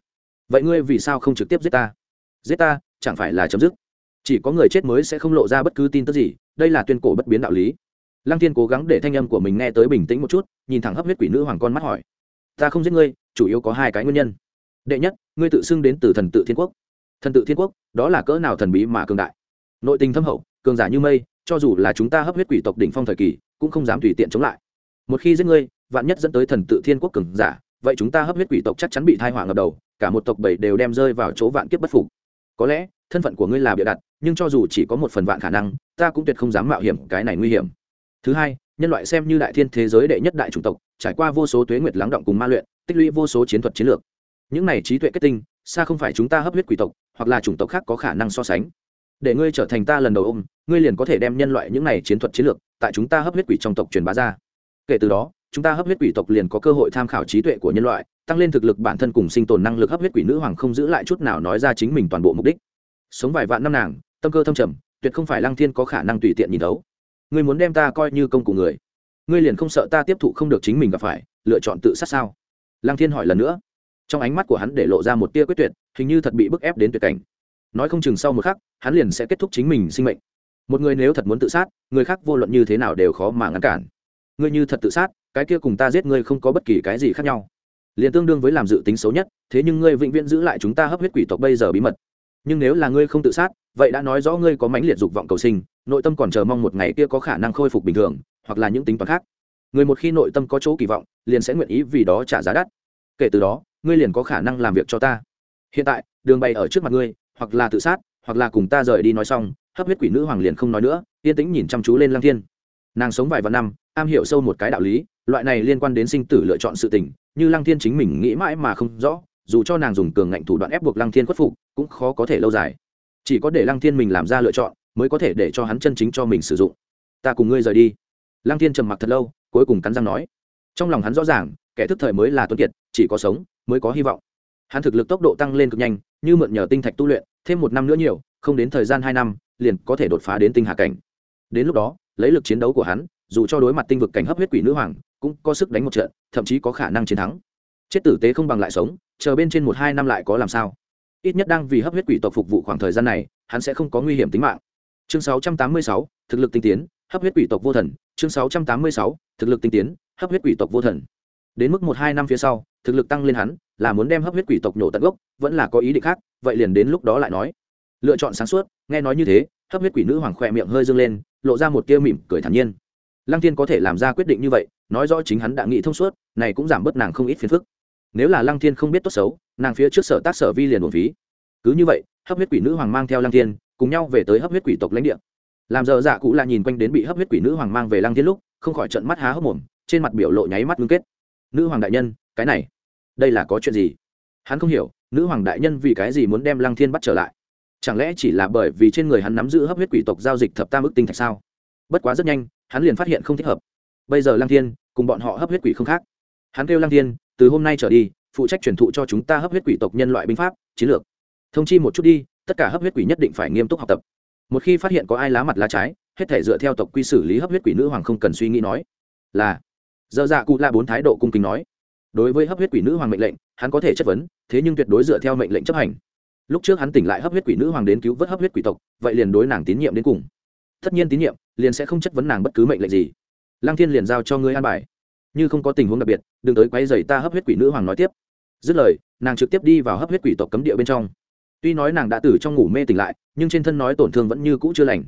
Vậy ngươi vì sao không trực tiếp giết ta? Giết ta, chẳng phải là chấm dứt? Chỉ có người chết mới sẽ không lộ ra bất cứ tin tức gì, đây là tuyên cổ bất biến đạo lý. Lăng thiên cố gắng để thanh âm của mình nghe tới bình tĩnh một chút, nhìn thẳng hấp huyết quỷ nữ hoàng con mắt hỏi. Ta không giết ngươi, chủ yếu có hai cái nguyên nhân. Đệ nhất, ngươi tự xưng đến từ thần tự thiên quốc. Thần tự thiên quốc, đó là cỡ nào thần bí mà cường đại. Nội tình thâm hậu, cường giả như mây, cho dù là chúng ta hấp huyết quỷ tộc đỉnh phong thời kỳ, cũng không dám tùy tiện chống lại. Một khi giết ngươi, vạn nhất dẫn tới thần tự thiên quốc cường giả, vậy chúng ta hấp huyết quỷ tộc chắc chắn bị thai hỏa ngập đầu, cả một tộc bảy đều đem rơi vào chỗ vạn kiếp bất phục. Có lẽ thân phận của ngươi là bịa đặt, nhưng cho dù chỉ có một phần vạn khả năng, ta cũng tuyệt không dám mạo hiểm cái này nguy hiểm. Thứ hai, nhân loại xem như đại thiên thế giới đệ nhất đại chủng tộc, trải qua vô số tuế nguyệt lắng động cùng ma luyện, tích lũy vô số chiến thuật chiến lược. Những này trí tuệ kết tinh, xa không phải chúng ta hấp huyết quỷ tộc, hoặc là chủng tộc khác có khả năng so sánh. Để ngươi trở thành ta lần đầu ôm, ngươi liền có thể đem nhân loại những này chiến thuật chiến lược, tại chúng ta hấp huyết quỷ trong tộc truyền bá ra. Kể từ đó, chúng ta hấp huyết quỷ tộc liền có cơ hội tham khảo trí tuệ của nhân loại, tăng lên thực lực bản thân cùng sinh tồn năng lực hấp huyết quỷ nữ hoàng không giữ lại chút nào nói ra chính mình toàn bộ mục đích sống vài vạn năm nàng, tâm cơ thâm trầm, tuyệt không phải lăng thiên có khả năng tùy tiện nhìn thấu. Ngươi muốn đem ta coi như công cụ người, ngươi liền không sợ ta tiếp thụ không được chính mình gặp phải, lựa chọn tự sát sao? Lăng thiên hỏi lần nữa. Trong ánh mắt của hắn để lộ ra một tia quyết tuyệt, hình như thật bị bức ép đến tuyệt cảnh. Nói không chừng sau một khắc, hắn liền sẽ kết thúc chính mình sinh mệnh. Một người nếu thật muốn tự sát, người khác vô luận như thế nào đều khó mà ngăn cản. Ngươi như thật tự sát, cái kia cùng ta giết ngươi không có bất kỳ cái gì khác nhau. Liền tương đương với làm dự tính xấu nhất, thế nhưng ngươi vĩnh viễn giữ lại chúng ta hấp huyết quỷ tộc bây giờ bí mật nhưng nếu là ngươi không tự sát, vậy đã nói rõ ngươi có mãnh liệt dục vọng cầu sinh, nội tâm còn chờ mong một ngày kia có khả năng khôi phục bình thường, hoặc là những tính toán khác. Người một khi nội tâm có chỗ kỳ vọng, liền sẽ nguyện ý vì đó trả giá đắt. Kể từ đó, ngươi liền có khả năng làm việc cho ta. Hiện tại, đường bày ở trước mặt ngươi, hoặc là tự sát, hoặc là cùng ta rời đi nói xong, hấp huyết quỷ nữ hoàng liền không nói nữa, yên tĩnh nhìn chăm chú lên lăng thiên. Nàng sống vài vạn năm, am hiểu sâu một cái đạo lý, loại này liên quan đến sinh tử lựa chọn sự tình, như lăng thiên chính mình nghĩ mãi mà không rõ dù cho nàng dùng cường ngạnh thủ đoạn ép buộc lăng thiên khuất phục, cũng khó có thể lâu dài. Chỉ có để lăng thiên mình làm ra lựa chọn, mới có thể để cho hắn chân chính cho mình sử dụng. Ta cùng ngươi rời đi. Lăng thiên trầm mặc thật lâu, cuối cùng cắn răng nói. Trong lòng hắn rõ ràng, kẻ thức thời mới là tuân kiệt, chỉ có sống, mới có hy vọng. Hắn thực lực tốc độ tăng lên cực nhanh, như mượn nhờ tinh thạch tu luyện, thêm một năm nữa nhiều, không đến thời gian hai năm, liền có thể đột phá đến tinh hạ cảnh. Đến lúc đó, lấy lực chiến đấu của hắn, dù cho đối mặt tinh vực cảnh hấp huyết quỷ nữ hoàng, cũng có sức đánh một trận, thậm chí có khả năng chiến thắng. Chết tử tế không bằng lại sống chờ bên trên một hai năm lại có làm sao? Ít nhất đang vì hấp huyết quỷ tộc phục vụ khoảng thời gian này hắn sẽ không có nguy hiểm tính mạng. Chương 686, thực lực tinh tiến hấp huyết quỷ tộc vô thần. Chương 686, thực lực tinh tiến hấp huyết quỷ tộc vô thần. Đến mức một hai năm phía sau thực lực tăng lên hắn là muốn đem hấp huyết quỷ tộc nhổ tận gốc vẫn là có ý định khác vậy liền đến lúc đó lại nói. Lựa chọn sáng suốt nghe nói như thế hấp huyết quỷ nữ hoàng khoe miệng hơi dâng lên lộ ra một tia mỉm cười thản nhiên. Lăng thiên có thể làm ra quyết định như vậy nói rõ chính hắn đã nghĩ thông suốt này cũng giảm bớt nàng không ít phiền phức nếu là lăng thiên không biết tốt xấu, nàng phía trước sở tác sở vi liền uổng phí. Cứ như vậy, hấp huyết quỷ nữ hoàng mang theo lăng thiên, cùng nhau về tới hấp huyết quỷ tộc lãnh địa. Làm giờ dạ cụ là nhìn quanh đến bị hấp huyết quỷ nữ hoàng mang về lăng thiên lúc, không khỏi trận mắt há hốc mồm, trên mặt biểu lộ nháy mắt ngưng kết. Nữ hoàng đại nhân, cái này, đây là có chuyện gì? Hắn không hiểu, nữ hoàng đại nhân vì cái gì muốn đem lăng thiên bắt trở lại? Chẳng lẽ chỉ là bởi vì trên người hắn nắm giữ hấp huyết quỷ tộc giao dịch thập tam ức tinh thạch sao? Bất quá rất nhanh, hắn liền phát hiện không thích hợp. Bây giờ lăng thiên, cùng bọn họ hấp huyết quỷ không khác. Hắn kêu lăng thiên từ hôm nay trở đi, phụ trách truyền thụ cho chúng ta hấp huyết quỷ tộc nhân loại binh pháp, chiến lược. Thông chi một chút đi, tất cả hấp huyết quỷ nhất định phải nghiêm túc học tập. Một khi phát hiện có ai lá mặt lá trái, hết thể dựa theo tộc quy xử lý hấp huyết quỷ nữ hoàng không cần suy nghĩ nói. Là dơ dạ cụ la bốn thái độ cung kính nói. Đối với hấp huyết quỷ nữ hoàng mệnh lệnh, hắn có thể chất vấn, thế nhưng tuyệt đối dựa theo mệnh lệnh chấp hành. Lúc trước hắn tỉnh lại hấp huyết quỷ nữ hoàng đến cứu vớt hấp huyết quỷ tộc, vậy liền đối nàng tín nhiệm đến cùng. Tất nhiên tín nhiệm, liền sẽ không chất vấn nàng bất cứ mệnh lệnh gì. Lăng thiên liền giao cho ngươi an bài như không có tình huống đặc biệt, đừng tới quay dày ta hấp huyết quỷ nữ hoàng nói tiếp. Dứt lời, nàng trực tiếp đi vào hấp huyết quỷ tộc cấm địa bên trong. Tuy nói nàng đã từ trong ngủ mê tỉnh lại, nhưng trên thân nói tổn thương vẫn như cũ chưa lành.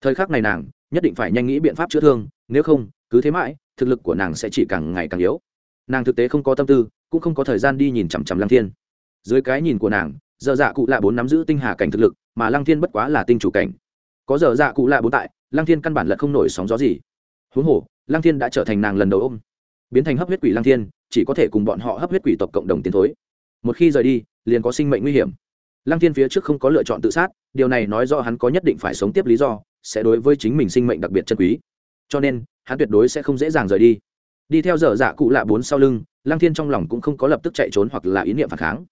Thời khắc này nàng, nhất định phải nhanh nghĩ biện pháp chữa thương, nếu không, cứ thế mãi, thực lực của nàng sẽ chỉ càng ngày càng yếu. Nàng thực tế không có tâm tư, cũng không có thời gian đi nhìn chằm chằm lăng thiên. Dưới cái nhìn của nàng dở dạ cụ lạ bốn nắm giữ tinh hà cảnh thực lực, mà lăng thiên bất quá là tinh chủ cảnh. Có dở dạ cụ lạ bốn tại, lăng thiên căn bản lật không nổi sóng gió gì. Huống hồ, lăng thiên đã trở thành nàng lần đầu ôm biến thành hấp huyết quỷ lang thiên, chỉ có thể cùng bọn họ hấp huyết quỷ tộc cộng đồng tiến thối. Một khi rời đi, liền có sinh mệnh nguy hiểm. Lang thiên phía trước không có lựa chọn tự sát, điều này nói do hắn có nhất định phải sống tiếp lý do, sẽ đối với chính mình sinh mệnh đặc biệt chân quý. Cho nên, hắn tuyệt đối sẽ không dễ dàng rời đi. Đi theo dở dạ cụ lạ bốn sau lưng, lang thiên trong lòng cũng không có lập tức chạy trốn hoặc là ý niệm phản kháng.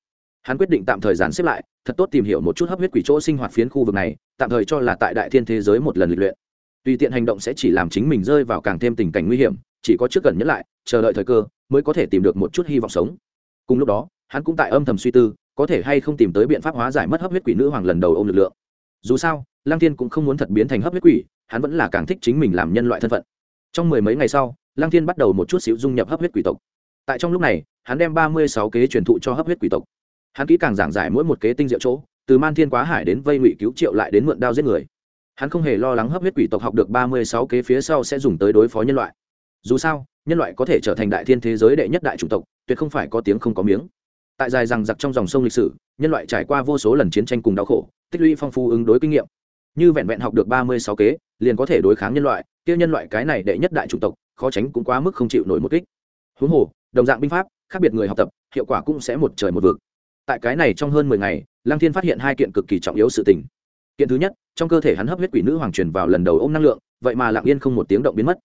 Hắn quyết định tạm thời giàn xếp lại, thật tốt tìm hiểu một chút hấp huyết quỷ chỗ sinh hoạt phiến khu vực này, tạm thời cho là tại đại thiên thế giới một lần lịch luyện. Tùy tiện hành động sẽ chỉ làm chính mình rơi vào càng thêm tình cảnh nguy hiểm chỉ có trước gần nhất lại, chờ đợi thời cơ mới có thể tìm được một chút hy vọng sống. Cùng lúc đó, hắn cũng tại âm thầm suy tư, có thể hay không tìm tới biện pháp hóa giải mất hấp huyết quỷ nữ hoàng lần đầu ôm lực lượng. Dù sao, lăng thiên cũng không muốn thật biến thành hấp huyết quỷ, hắn vẫn là càng thích chính mình làm nhân loại thân phận. Trong mười mấy ngày sau, lăng thiên bắt đầu một chút xíu dung nhập hấp huyết quỷ tộc. Tại trong lúc này, hắn đem ba mươi sáu kế truyền thụ cho hấp huyết quỷ tộc. Hắn kỹ càng giảng giải mỗi một kế tinh diệu chỗ, từ man thiên quá hải đến vây ngụy cứu triệu lại đến mượn đao giết người. Hắn không hề lo lắng hấp huyết quỷ tộc học được ba mươi sáu kế phía sau sẽ dùng tới đối phó nhân loại dù sao, nhân loại có thể trở thành đại thiên thế giới đệ nhất đại chủng tộc, tuyệt không phải có tiếng không có miếng. Tại dài rằng giặc trong dòng sông lịch sử, nhân loại trải qua vô số lần chiến tranh cùng đau khổ, tích lũy phong phú ứng đối kinh nghiệm. Như vẹn vẹn học được ba mươi sáu kế, liền có thể đối kháng nhân loại tiêu nhân loại cái này đệ nhất đại chủng tộc, khó tránh cũng quá mức không chịu nổi một kích. Huống hồ, đồng dạng binh pháp, khác biệt người học tập, hiệu quả cũng sẽ một trời một vực. Tại cái này trong hơn mười ngày, lăng thiên phát hiện hai kiện cực kỳ trọng yếu sự tình. Kiện thứ nhất, trong cơ thể hắn hấp huyết quỷ nữ hoàng truyền vào lần đầu ôm năng lượng, vậy mà lặng yên không một tiếng động biến mất.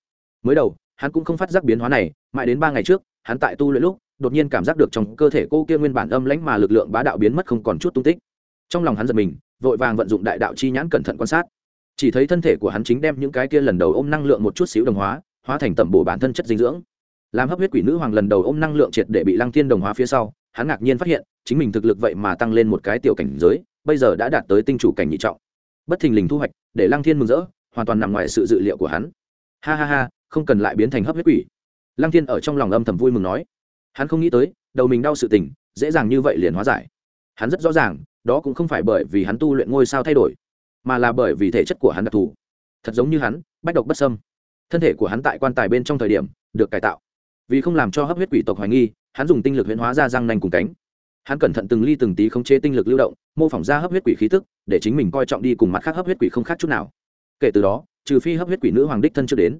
Mới đầu hắn cũng không phát giác biến hóa này, mãi đến ba ngày trước, hắn tại tu luyện lúc, đột nhiên cảm giác được trong cơ thể cô kia nguyên bản âm lãnh mà lực lượng bá đạo biến mất không còn chút tung tích. Trong lòng hắn giật mình, vội vàng vận dụng đại đạo chi nhãn cẩn thận quan sát. Chỉ thấy thân thể của hắn chính đem những cái kia lần đầu ôm năng lượng một chút xíu đồng hóa hóa thành tẩm bổ bản thân chất dinh dưỡng. Làm hấp huyết quỷ nữ hoàng lần đầu ôm năng lượng triệt để bị lăng thiên đồng hóa phía sau, hắn ngạc nhiên phát hiện, chính mình thực lực vậy mà tăng lên một cái tiểu cảnh giới, bây giờ đã đạt tới tinh chủ cảnh nhị trọng. Bất thình lình thu hoạch, để lăng thiên mừng rỡ, hoàn toàn nằm ngoài sự dự liệu của hắn. Ha ha ha không cần lại biến thành hấp huyết quỷ. Lăng thiên ở trong lòng âm thầm vui mừng nói. Hắn không nghĩ tới, đầu mình đau sự tình, dễ dàng như vậy liền hóa giải. Hắn rất rõ ràng, đó cũng không phải bởi vì hắn tu luyện ngôi sao thay đổi, mà là bởi vì thể chất của hắn đặc thù. Thật giống như hắn, bách độc bất sâm thân thể của hắn tại quan tài bên trong thời điểm, được cải tạo. Vì không làm cho hấp huyết quỷ tộc hoài nghi, hắn dùng tinh lực huyễn hóa ra răng nanh cùng cánh. Hắn cẩn thận từng ly từng tí khống chế tinh lực lưu động, mô phỏng ra hấp huyết quỷ khí tức, để chính mình coi trọng đi cùng mặt khác hấp huyết quỷ không khác chút nào. Kể từ đó, trừ phi hấp huyết quỷ nữ hoàng đích thân chưa đến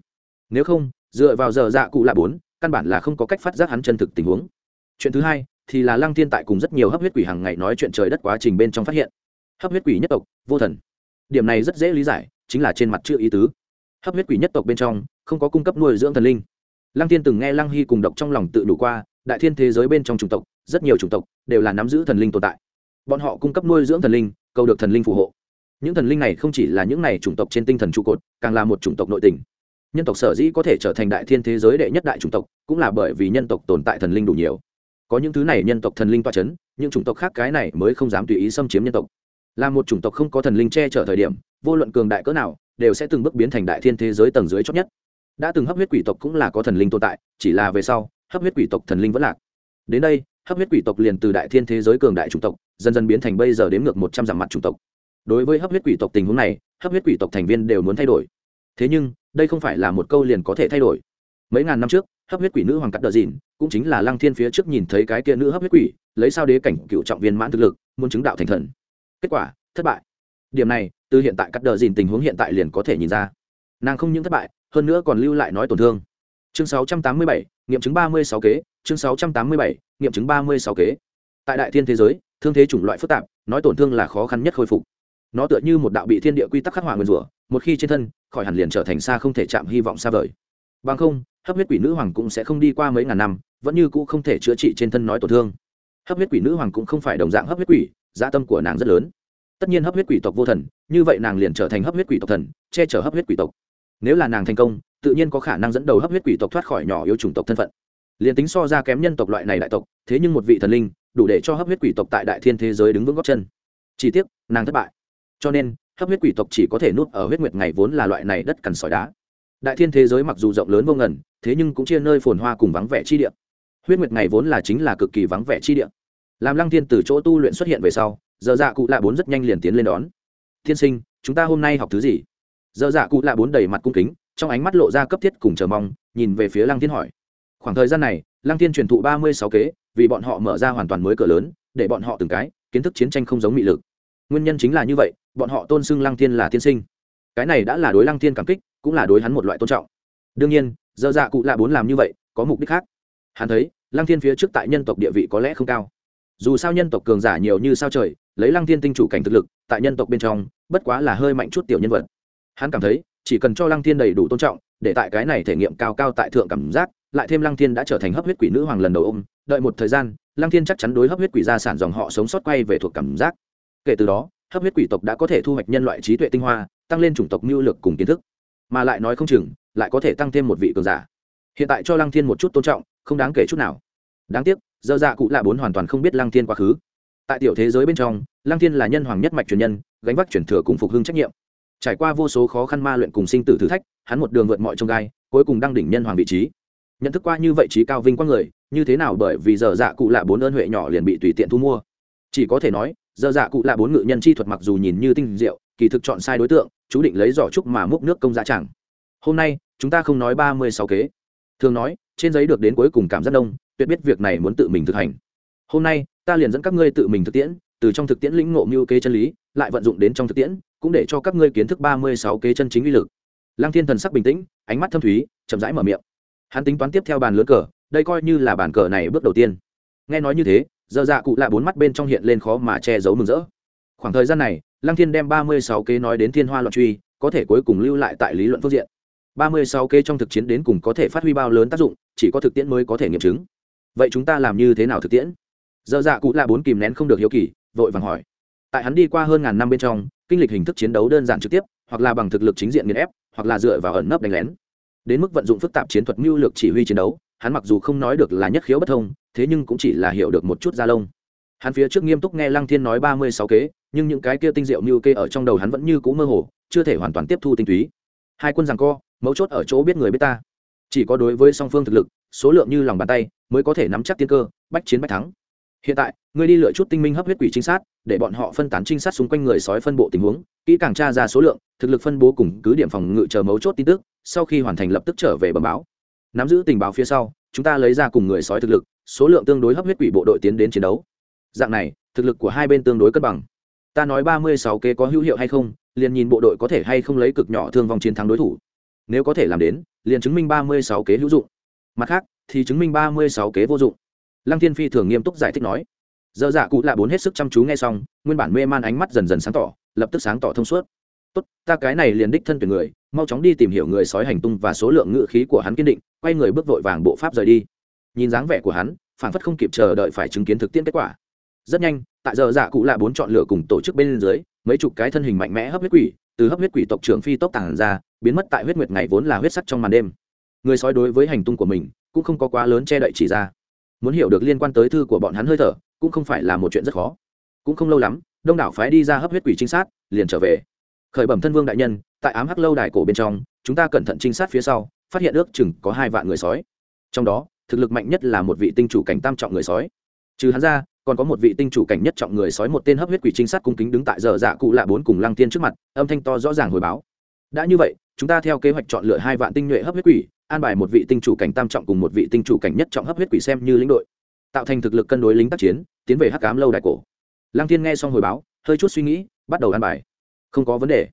nếu không, dựa vào giờ dạ cụ lạ bốn, căn bản là không có cách phát giác hắn chân thực tình huống. Chuyện thứ hai, thì là lăng thiên tại cùng rất nhiều hấp huyết quỷ hàng ngày nói chuyện trời đất quá trình bên trong phát hiện. Hấp huyết quỷ nhất tộc, vô thần. Điểm này rất dễ lý giải, chính là trên mặt chưa ý tứ. Hấp huyết quỷ nhất tộc bên trong, không có cung cấp nuôi dưỡng thần linh. Lăng thiên từng nghe lăng hy cùng độc trong lòng tự đủ qua, đại thiên thế giới bên trong chủng tộc, rất nhiều chủng tộc đều là nắm giữ thần linh tồn tại. Bọn họ cung cấp nuôi dưỡng thần linh, cầu được thần linh phù hộ. Những thần linh này không chỉ là những này chủng tộc trên tinh thần trụ cột, càng là một chủng tộc nội tình nhân tộc sở dĩ có thể trở thành đại thiên thế giới đệ nhất đại chủng tộc cũng là bởi vì nhân tộc tồn tại thần linh đủ nhiều. Có những thứ này nhân tộc thần linh toa c h ấ n những chủng tộc khác cái này mới không dám tùy ý xâm chiếm nhân tộc. Là một chủng tộc không có thần linh che chở thời điểm, vô luận cường đại cỡ nào, đều sẽ từng bước biến thành đại thiên thế giới tầng dưới chót nhất. Đã từng hấp huyết quỷ tộc cũng là có thần linh tồn tại, chỉ là về sau, hấp huyết quỷ tộc thần linh vẫn lạc. Đến đây, hấp huyết quỷ tộc liền từ đại thiên thế giới cường đại chủng tộc, dần dần biến thành bây giờ đếm ngược một trăm dặm mặt chủng tộc. Đối với hấp huyết quỷ tộc tình huống này, hấp huyết quỷ tộc thành viên đều muốn thay đổi. Thế nhưng đây không phải là một câu liền có thể thay đổi. Mấy ngàn năm trước, hấp huyết quỷ nữ hoàng cắt đờ dìn cũng chính là lăng thiên phía trước nhìn thấy cái kia nữ hấp huyết quỷ, lấy sao đế cảnh cựu trọng viên mãn thực lực, muốn chứng đạo thành thần. Kết quả, thất bại. Điểm này, từ hiện tại cắt đờ dìn tình huống hiện tại liền có thể nhìn ra. Nàng không những thất bại, hơn nữa còn lưu lại nói tổn thương. Chương sáu trăm tám mươi bảy, nghiệm chứng ba mươi sáu kế, chương sáu trăm tám mươi bảy, nghiệm chứng ba mươi sáu kế. Tại đại thiên thế giới, thương thế chủng loại phức tạp, nói tổn thương là khó khăn nhất khôi phục. Nó tựa như một đạo bị thiên địa quy tắc khắc họa nguyên rủa một khi trên thân, khỏi hẳn liền trở thành xa không thể chạm hy vọng xa vời. Bằng không, hấp huyết quỷ nữ hoàng cũng sẽ không đi qua mấy ngàn năm, vẫn như cũ không thể chữa trị trên thân nói tổn thương. Hấp huyết quỷ nữ hoàng cũng không phải đồng dạng hấp huyết quỷ gia tâm của nàng rất lớn. Tất nhiên hấp huyết quỷ tộc vô thần, như vậy nàng liền trở thành hấp huyết quỷ tộc thần, che chở hấp huyết quỷ tộc. Nếu là nàng thành công, tự nhiên có khả năng dẫn đầu hấp huyết quỷ tộc thoát khỏi nhỏ yếu chủng tộc thân phận. Liền tính so ra kém nhân tộc loại này đại tộc, thế nhưng một vị thần linh, đủ để cho hấp huyết quỷ tộc tại đại thiên thế giới đứng vững góc chân. Chỉ tiếc, nàng thất bại. Cho nên hấp huyết quỷ tộc chỉ có thể nuốt ở huyết nguyệt ngày vốn là loại này đất cằn sỏi đá. Đại thiên thế giới mặc dù rộng lớn vô ngần, thế nhưng cũng chia nơi phồn hoa cùng vắng vẻ chi địa. Huyết nguyệt ngày vốn là chính là cực kỳ vắng vẻ chi địa. Làm lăng thiên từ chỗ tu luyện xuất hiện về sau, giờ dạ cụ lạ bốn rất nhanh liền tiến lên đón. Tiên sinh, chúng ta hôm nay học thứ gì? Giờ dạ cụ lạ bốn đầy mặt cung kính, trong ánh mắt lộ ra cấp thiết cùng chờ mong, nhìn về phía lăng thiên hỏi. Khoảng thời gian này, lăng thiên truyền thụ ba mươi sáu kế, vì bọn họ mở ra hoàn toàn mới cửa lớn, để bọn họ từng cái, kiến thức chiến tranh không giống mị lực. Nguyên nhân chính là như vậy bọn họ tôn xưng lăng thiên là tiên sinh. Cái này đã là đối lăng thiên cảm kích, cũng là đối hắn một loại tôn trọng. Đương nhiên, giờ dạ cụ lạ bốn làm như vậy, có mục đích khác. Hắn thấy, lăng thiên phía trước tại nhân tộc địa vị có lẽ không cao. Dù sao nhân tộc cường giả nhiều như sao trời, lấy lăng thiên tinh chủ cảnh thực lực, tại nhân tộc bên trong, bất quá là hơi mạnh chút tiểu nhân vật. Hắn cảm thấy, chỉ cần cho lăng thiên đầy đủ tôn trọng, để tại cái này thể nghiệm cao cao tại thượng cảm giác, lại thêm lăng thiên đã trở thành hấp huyết quỷ nữ hoàng lần đầu ôm, đợi một thời gian, lăng thiên chắc chắn đối hấp huyết quỷ gia sản dòng họ sống sót quay về thuộc cảm giác. Kể từ đó hấp huyết quỷ tộc đã có thể thu hoạch nhân loại trí tuệ tinh hoa, tăng lên chủng tộc mưu lược cùng kiến thức. Mà lại nói không chừng, lại có thể tăng thêm một vị cường giả. Hiện tại cho lăng thiên một chút tôn trọng, không đáng kể chút nào. Đáng tiếc dơ dạ cụ lạ bốn hoàn toàn không biết lăng thiên quá khứ. Tại tiểu thế giới bên trong, lăng thiên là nhân hoàng nhất mạch truyền nhân, gánh vác truyền thừa cùng phục hưng trách nhiệm. Trải qua vô số khó khăn ma luyện cùng sinh tử thử thách, hắn một đường vượt mọi trông gai, cuối cùng đăng đỉnh nhân hoàng vị trí. Nhận thức qua như vậy trí cao vinh quang người, như thế nào bởi vì giờ dạ cụ lạ bốn ơn huệ nhỏ liền bị tùy tiện thu mua? Chỉ có thể nói giờ dạ cụ là bốn ngự nhân chi thuật mặc dù nhìn như tinh diệu, kỳ thực chọn sai đối tượng, chú định lấy giỏ trúc mà múc nước công dạ chẳng. Hôm nay, chúng ta không nói ba mươi sáu kế. Thường nói, trên giấy được đến cuối cùng cảm giác đông, tuyệt biết việc này muốn tự mình thực hành. Hôm nay, ta liền dẫn các ngươi tự mình thực tiễn, từ trong thực tiễn lĩnh ngộ mưu kế chân lý, lại vận dụng đến trong thực tiễn, cũng để cho các ngươi kiến thức ba mươi sáu kế chân chính uy lực. Lăng thiên thần sắc bình tĩnh, ánh mắt thâm thúy, chậm rãi mở miệng. Hắn tính toán tiếp theo bàn lớn cờ, đây coi như là bàn cờ này bước đầu tiên. Nghe nói như thế giờ dạ cụ lạ bốn mắt bên trong hiện lên khó mà che giấu mừng rỡ. Khoảng thời gian này, lăng thiên đem ba mươi sáu kế nói đến thiên hoa loạn truy, có thể cuối cùng lưu lại tại lý luận phương diện. ba mươi sáu kế trong thực chiến đến cùng có thể phát huy bao lớn tác dụng, chỉ có thực tiễn mới có thể nghiệm chứng. Vậy chúng ta làm như thế nào thực tiễn? Giờ dạ cụ lạ bốn kìm nén không được hiếu kỳ, vội vàng hỏi. Tại hắn đi qua hơn ngàn năm bên trong, kinh lịch hình thức chiến đấu đơn giản trực tiếp, hoặc là bằng thực lực chính diện nghiền ép, hoặc là dựa vào ẩn nấp đánh lén. Đến mức vận dụng phức tạp chiến thuật mưu lược chỉ huy chiến đấu hắn mặc dù không nói được là nhất khiếu bất thông, thế nhưng cũng chỉ là hiểu được một chút da lông. Hắn phía trước nghiêm túc nghe lăng thiên nói ba mươi sáu kế, nhưng những cái kia tinh diệu mưu kê ở trong đầu hắn vẫn như cũ mơ hồ, chưa thể hoàn toàn tiếp thu tinh túy. Hai quân rằng co, mấu chốt ở chỗ biết người biết ta. Chỉ có đối với song phương thực lực, số lượng như lòng bàn tay, mới có thể nắm chắc tiên cơ, bách chiến bách thắng. Hiện tại, ngươi đi lựa chút tinh minh hấp huyết quỷ trinh sát, để bọn họ phân tán trinh sát xung quanh người sói phân bộ tình huống, kỹ càng tra ra số lượng, thực lực phân bố cùng cứ điểm phòng ngự chờ mấu chốt tin tức, sau khi hoàn thành lập tức trở về bờ báo nắm giữ tình báo phía sau, chúng ta lấy ra cùng người sói thực lực, số lượng tương đối hấp huyết quỷ bộ đội tiến đến chiến đấu. Dạng này, thực lực của hai bên tương đối cân bằng. Ta nói ba mươi sáu kế có hữu hiệu hay không, liền nhìn bộ đội có thể hay không lấy cực nhỏ thương vong chiến thắng đối thủ. Nếu có thể làm đến, liền chứng minh ba mươi sáu kế hữu dụng. Mặt khác, thì chứng minh ba mươi sáu kế vô dụng. Lăng thiên phi thường nghiêm túc giải thích nói. Dơ dạ cụ lạ bốn hết sức chăm chú nghe xong, nguyên bản mê man ánh mắt dần dần sáng tỏ, lập tức sáng tỏ thông suốt. Tốt, ta cái này liền đích thân tuyển người mau chóng đi tìm hiểu người sói hành tung và số lượng ngự khí của hắn kiên định, quay người bước vội vàng bộ pháp rời đi. Nhìn dáng vẻ của hắn phản phất không kịp chờ đợi phải chứng kiến thực tiễn kết quả. Rất nhanh, tại giờ dạ cụ lạ bốn chọn lựa cùng tổ chức bên dưới, mấy chục cái thân hình mạnh mẽ hấp huyết quỷ, từ hấp huyết quỷ tộc trưởng phi tốc tàng ra, biến mất tại huyết nguyệt ngày vốn là huyết sắc trong màn đêm. Người sói đối với hành tung của mình, cũng không có quá lớn che đậy chỉ ra. Muốn hiểu được liên quan tới thư của bọn hắn hơi thở, cũng không phải là một chuyện rất khó. Cũng không lâu lắm, đông đảo phái đi ra hấp huyết quỷ trinh sát, liền trở về. Khởi bẩm thân vương đại nhân tại ám hắc lâu đài cổ bên trong, chúng ta cẩn thận trinh sát phía sau, phát hiện ước chừng có hai vạn người sói. Trong đó, thực lực mạnh nhất là một vị tinh chủ cảnh tam trọng người sói. Trừ hắn ra, còn có một vị tinh chủ cảnh nhất trọng người sói một tên hấp huyết quỷ trinh sát cung kính đứng tại giờ dạ cụ lạ bốn cùng lăng tiên trước mặt, âm thanh to rõ ràng hồi báo. Đã như vậy, chúng ta theo kế hoạch chọn lựa hai vạn tinh nhuệ hấp huyết quỷ, an bài một vị tinh chủ cảnh tam trọng cùng một vị tinh chủ cảnh nhất trọng hấp huyết quỷ xem như lĩnh đội. Tạo thành thực lực cân đối lính tác chiến, tiến về hắc cám lâu đài cổ. Lăng tiên nghe xong hồi báo, hơi chút suy nghĩ, bắt đầu an bài. Không có vấn đề.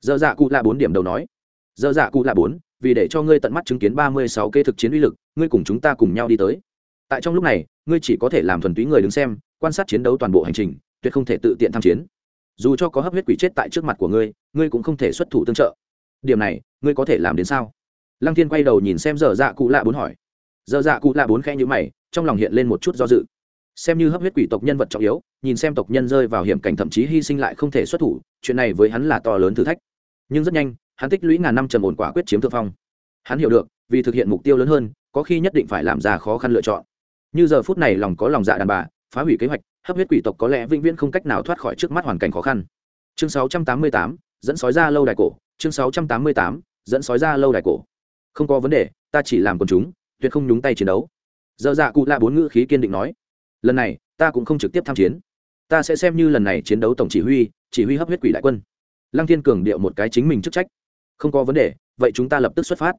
Dở dạ cụ là bốn điểm đầu nói. Dở dạ cụ là bốn, vì để cho ngươi tận mắt chứng kiến ba mươi sáu kế thực chiến uy lực, ngươi cùng chúng ta cùng nhau đi tới. Tại trong lúc này, ngươi chỉ có thể làm thuần túy người đứng xem, quan sát chiến đấu toàn bộ hành trình, tuyệt không thể tự tiện tham chiến. Dù cho có hấp huyết quỷ chết tại trước mặt của ngươi ngươi cũng không thể xuất thủ tương trợ. Điểm này, ngươi có thể làm đến sao? Lăng thiên quay đầu nhìn xem dở dạ cụ lạ bốn hỏi. Dở dạ cụ lạ bốn khẽ nhíu mày, trong lòng hiện lên một chút do dự. Xem như hấp huyết quỷ tộc nhân vật trọng yếu, nhìn xem tộc nhân rơi vào hiểm cảnh thậm chí hy sinh lại không thể xuất thủ, chuyện này với hắn là to lớn thử thách nhưng rất nhanh hắn tích lũy ngàn năm trầm ổn quả quyết chiếm thượng phong. Hắn hiểu được vì thực hiện mục tiêu lớn hơn có khi nhất định phải làm ra khó khăn lựa chọn. Như giờ phút này lòng có lòng dạ đàn bà phá hủy kế hoạch hấp huyết quỷ tộc có lẽ vĩnh viễn không cách nào thoát khỏi trước mắt hoàn cảnh khó khăn. Chương 688, dẫn sói ra lâu đài cổ. Chương 688, dẫn sói ra lâu đài cổ. Không có vấn đề ta chỉ làm quần chúng tuyệt không nhúng tay chiến đấu. Dơ dạ cụ lạ bốn ngữ khí kiên định nói lần này ta cũng không trực tiếp tham chiến. Ta sẽ xem như lần này chiến đấu tổng chỉ huy chỉ huy hấp huyết quỷ đại quân lăng thiên cường điệu một cái chính mình chức trách. Không có vấn đề, vậy chúng ta lập tức xuất phát.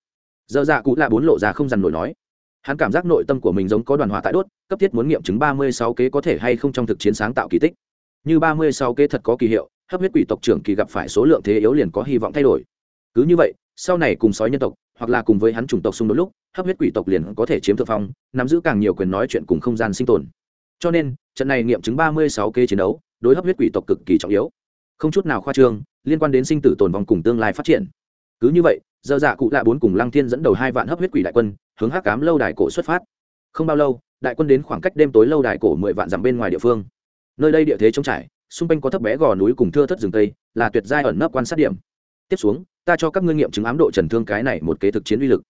Dơ dạ cụ lạ bốn lộ ra không dằn nổi nói. Hắn cảm giác nội tâm của mình giống có đoàn hòa tại đốt, cấp thiết muốn nghiệm chứng ba mươi sáu kế có thể hay không trong thực chiến sáng tạo kỳ tích. Như ba mươi sáu kế thật có kỳ hiệu, hấp huyết quỷ tộc trưởng kỳ gặp phải số lượng thế yếu liền có hy vọng thay đổi. Cứ như vậy, sau này cùng sói nhân tộc, hoặc là cùng với hắn chủng tộc xung đột lúc, hấp huyết quỷ tộc liền có thể chiếm thượng phong, nắm giữ càng nhiều quyền nói chuyện cùng không gian sinh tồn. Cho nên, trận này nghiệm chứng ba mươi sáu kế chiến đấu, đối hấp huyết quỷ tộc cực kỳ trọng yếu không chút nào khoa trương, liên quan đến sinh tử tồn vong cùng tương lai phát triển. Cứ như vậy dơ dạ cụ lạ bốn cùng lăng thiên dẫn đầu hai vạn hấp huyết quỷ đại quân, hướng hắc cám lâu đài cổ xuất phát. Không bao lâu, đại quân đến khoảng cách đêm tối lâu đài cổ mười vạn dặm bên ngoài địa phương. Nơi đây địa thế trống trải, xung quanh có thấp bé gò núi cùng thưa thất rừng tây, là tuyệt giai ẩn nấp quan sát điểm. Tiếp xuống, ta cho các ngươi nghiệm chứng ám độ trần thương cái này một kế thực chiến uy lực.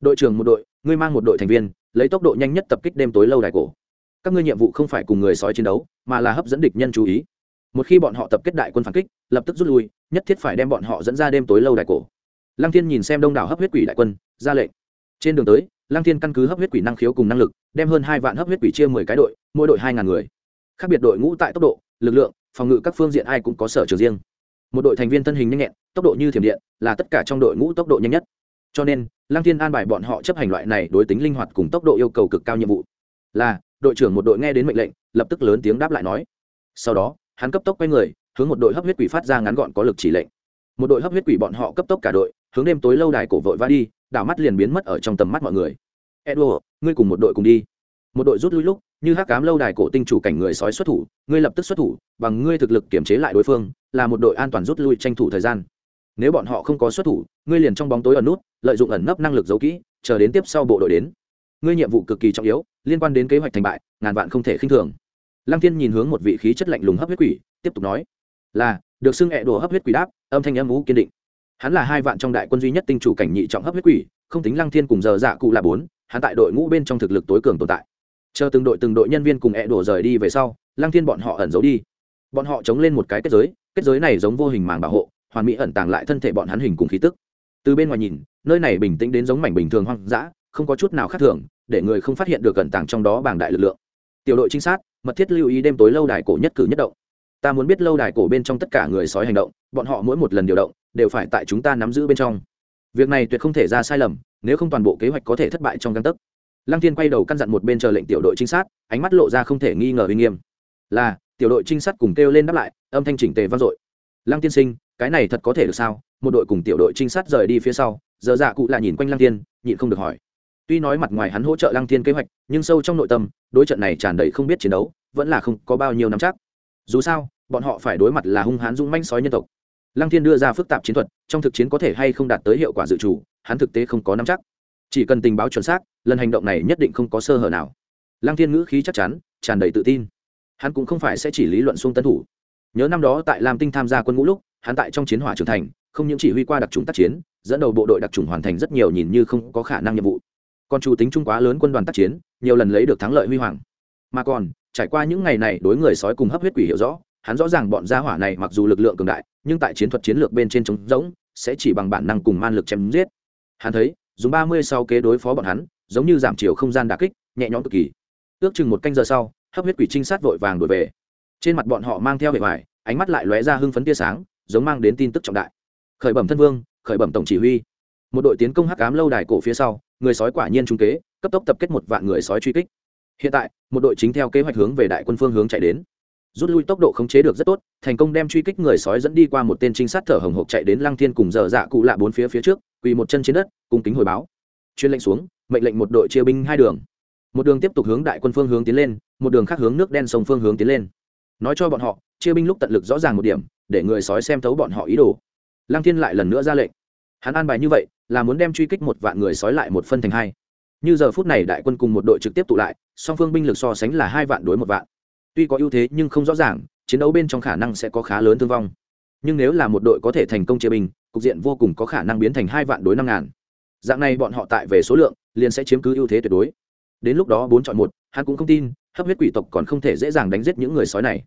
Đội trưởng một đội, ngươi mang một đội thành viên, lấy tốc độ nhanh nhất tập kích đêm tối lâu đài cổ. Các ngươi nhiệm vụ không phải cùng người sói chiến đấu, mà là hấp dẫn địch nhân chú ý một khi bọn họ tập kết đại quân phản kích, lập tức rút lui, nhất thiết phải đem bọn họ dẫn ra đêm tối lâu đài cổ. Lăng thiên nhìn xem đông đảo hấp huyết quỷ đại quân, ra lệnh. Trên đường tới, lăng thiên căn cứ hấp huyết quỷ năng khiếu cùng năng lực, đem hơn hai vạn hấp huyết quỷ chia mười cái đội, mỗi đội hai ngàn người. Khác biệt đội ngũ tại tốc độ, lực lượng, phòng ngự các phương diện ai cũng có sở trường riêng. Một đội thành viên thân hình nhanh nhẹn, tốc độ như thiểm điện, là tất cả trong đội ngũ tốc độ nhanh nhất. Cho nên, lăng thiên an bài bọn họ chấp hành loại này đối tính linh hoạt cùng tốc độ yêu cầu cực cao nhiệm vụ. Là, đội trưởng một đội nghe đến mệnh lệnh, lập tức lớn tiếng đáp lại nói. Sau đó hắn cấp tốc quay người, hướng một đội hấp huyết quỷ phát ra ngắn gọn có lực chỉ lệnh. Một đội hấp huyết quỷ bọn họ cấp tốc cả đội, hướng đêm tối lâu đài cổ vội va đi, đảo mắt liền biến mất ở trong tầm mắt mọi người. Edward, ngươi cùng một đội cùng đi. Một đội rút lui lúc, như hắc cám lâu đài cổ tinh chủ cảnh người sói xuất thủ, ngươi lập tức xuất thủ, bằng ngươi thực lực kiểm chế lại đối phương, là một đội an toàn rút lui tranh thủ thời gian. Nếu bọn họ không có xuất thủ, ngươi liền trong bóng tối ẩn nút, lợi dụng ẩn nấp năng lực giấu kỹ, chờ đến tiếp sau bộ đội đến. Ngươi nhiệm vụ cực kỳ trọng yếu, liên quan đến kế hoạch thành bại, ngàn vạn không thể khinh thường lăng thiên nhìn hướng một vị khí chất lạnh lùng hấp huyết quỷ, tiếp tục nói, là, được xưng hẹ đồ hấp huyết quỷ đáp, âm thanh âm ú kiên định. Hắn là hai vạn trong đại quân duy nhất tinh chủ cảnh nhị trọng hấp huyết quỷ, không tính lăng thiên cùng giờ dạ cụ là bốn, hắn tại đội ngũ bên trong thực lực tối cường tồn tại. Chờ từng đội từng đội nhân viên cùng hẹ đồ rời đi về sau, lăng thiên bọn họ ẩn giấu đi. Bọn họ chống lên một cái kết giới kết giới này giống vô hình màng bảo hộ, hoàn mỹ ẩn tàng lại thân thể bọn hắn hình cùng khí tức. Từ bên ngoài nhìn, nơi này bình tĩnh đến giống mảnh bình thường hoang dã, không có chút nào khác thường, để người không phát hiện được ẩn tàng trong đó bảng đại lực lượng. Tiểu đội trinh sát mật thiết lưu ý đêm tối lâu đài cổ nhất cử nhất động. Ta muốn biết lâu đài cổ bên trong tất cả người sói hành động, bọn họ mỗi một lần điều động, đều phải tại chúng ta nắm giữ bên trong. Việc này tuyệt không thể ra sai lầm, nếu không toàn bộ kế hoạch có thể thất bại trong căn tấc. Lăng Thiên quay đầu căn dặn một bên chờ lệnh tiểu đội trinh sát, ánh mắt lộ ra không thể nghi ngờ uy nghiêm. Là, tiểu đội trinh sát cùng kêu lên đáp lại, âm thanh chỉnh tề vang dội. Lăng tiên sinh, cái này thật có thể được sao? Một đội cùng tiểu đội trinh sát rời đi phía sau, giờ dạ cụ lại nhìn quanh lăng tiên nhịn không được hỏi. Tuy nói mặt ngoài hắn hỗ trợ lăng Thiên kế hoạch, nhưng sâu trong nội tâm, đối trận này tràn đầy không biết chiến đấu vẫn là không có bao nhiêu nắm chắc. Dù sao, bọn họ phải đối mặt là hung hãn dũng manh sói nhân tộc. Lăng thiên đưa ra phức tạp chiến thuật, trong thực chiến có thể hay không đạt tới hiệu quả dự trù, hắn thực tế không có nắm chắc. Chỉ cần tình báo chuẩn xác, lần hành động này nhất định không có sơ hở nào. Lăng thiên ngữ khí chắc chắn, tràn đầy tự tin. Hắn cũng không phải sẽ chỉ lý luận xuông tân thủ. Nhớ năm đó tại lam tinh tham gia quân ngũ lúc, hắn tại trong chiến hỏa trưởng thành, không những chỉ huy qua đặc trùng tác chiến, dẫn đầu bộ đội đặc trùng hoàn thành rất nhiều nhìn như không có khả năng nhiệm vụ. Còn chủ tính trung quá lớn quân đoàn tác chiến, nhiều lần lấy được thắng lợi huy hoàng. Mà còn trải qua những ngày này đối người sói cùng hấp huyết quỷ hiểu rõ, hắn rõ ràng bọn gia hỏa này mặc dù lực lượng cường đại, nhưng tại chiến thuật chiến lược bên trên trống rỗng, sẽ chỉ bằng bản năng cùng man lực chém giết. Hắn thấy, dùng ba mươi sau kế đối phó bọn hắn, giống như giảm chiều không gian đà kích, nhẹ nhõm cực kỳ. Ước chừng một canh giờ sau, hấp huyết quỷ trinh sát vội vàng đổi về. Trên mặt bọn họ mang theo vẻ vải ánh mắt lại lóe ra hưng phấn tia sáng, giống mang đến tin tức trọng đại. Khởi bẩm thân vương, khởi bẩm tổng chỉ huy. Một đội tiến công hắc ám lâu đài cổ phía sau, người sói quả nhiên trung kế, cấp tốc tập kết một vạn người sói truy kích hiện tại, một đội chính theo kế hoạch hướng về đại quân phương hướng chạy đến. Rút lui tốc độ khống chế được rất tốt, thành công đem truy kích người sói dẫn đi qua một tên trinh sát thở hồng hộc chạy đến lăng thiên cùng dở dạ cụ lạ bốn phía phía trước, quỳ một chân trên đất, cung kính hồi báo. Chuyên lệnh xuống, mệnh lệnh một đội chia binh hai đường. Một đường tiếp tục hướng đại quân phương hướng tiến lên, một đường khác hướng nước đen sông phương hướng tiến lên. Nói cho bọn họ, chia binh lúc tận lực rõ ràng một điểm, để người sói xem thấu bọn họ ý đồ. Lăng thiên lại lần nữa ra lệnh. Hắn an bài như vậy, là muốn đem truy kích một vạn người sói lại một phân thành hai như giờ phút này đại quân cùng một đội trực tiếp tụ lại, song phương binh lực so sánh là hai vạn đối một vạn. Tuy có ưu thế nhưng không rõ ràng, chiến đấu bên trong khả năng sẽ có khá lớn thương vong. Nhưng nếu là một đội có thể thành công chia binh, cục diện vô cùng có khả năng biến thành hai vạn đối năm ngàn. Dạng này bọn họ tại về số lượng, liền sẽ chiếm cứ ưu thế tuyệt đối. Đến lúc đó bốn chọn một, hắn cũng không tin, hấp huyết quỷ tộc còn không thể dễ dàng đánh giết những người sói này.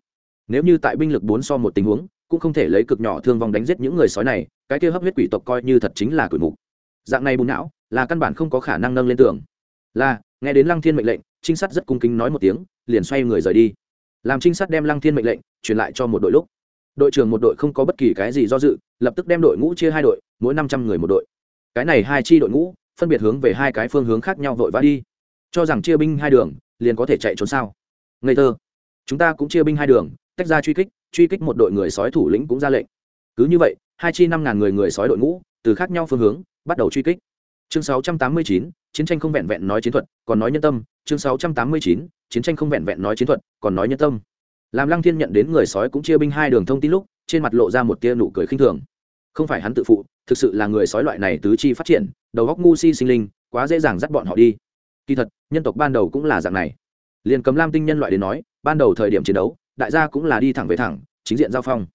Nếu như tại binh lực bốn so một tình huống, cũng không thể lấy cực nhỏ thương vong đánh giết những người sói này, cái kia hấp huyết quỷ tộc coi như thật chính là cửi mục. Dạng này bùn não là căn bản không có khả năng nâng lên tường. Là, nghe đến lăng thiên mệnh lệnh, trinh sát rất cung kính nói một tiếng, liền xoay người rời đi. Làm trinh sát đem lăng thiên mệnh lệnh truyền lại cho một đội lúc. Đội trưởng một đội không có bất kỳ cái gì do dự, lập tức đem đội ngũ chia hai đội, mỗi năm trăm người một đội. Cái này hai chi đội ngũ, phân biệt hướng về hai cái phương hướng khác nhau vội vã đi. Cho rằng chia binh hai đường, liền có thể chạy trốn sao? Ngây thơ. Chúng ta cũng chia binh hai đường, tách ra truy kích truy kích một đội người sói thủ lĩnh cũng ra lệnh. Cứ như vậy, hai chi năm ngàn người người sói đội ngũ, từ khác nhau phương hướng, bắt đầu truy kích chương sáu trăm tám mươi chín, chiến tranh không vẹn vẹn nói chiến thuật, còn nói nhân tâm. Chương sáu trăm tám mươi chín, chiến tranh không vẹn vẹn nói chiến thuật, còn nói nhân tâm. Làm lăng thiên nhận đến người sói cũng chia binh hai đường thông tin lúc, trên mặt lộ ra một tia nụ cười khinh thường. Không phải hắn tự phụ, thực sự là người sói loại này tứ chi phát triển, đầu góc ngu si sinh linh, quá dễ dàng dắt bọn họ đi. Kỳ thật, nhân tộc ban đầu cũng là dạng này. Liền cấm lam tinh nhân loại đến nói, ban đầu thời điểm chiến đấu, đại gia cũng là đi thẳng về thẳng, chính diện giao phong.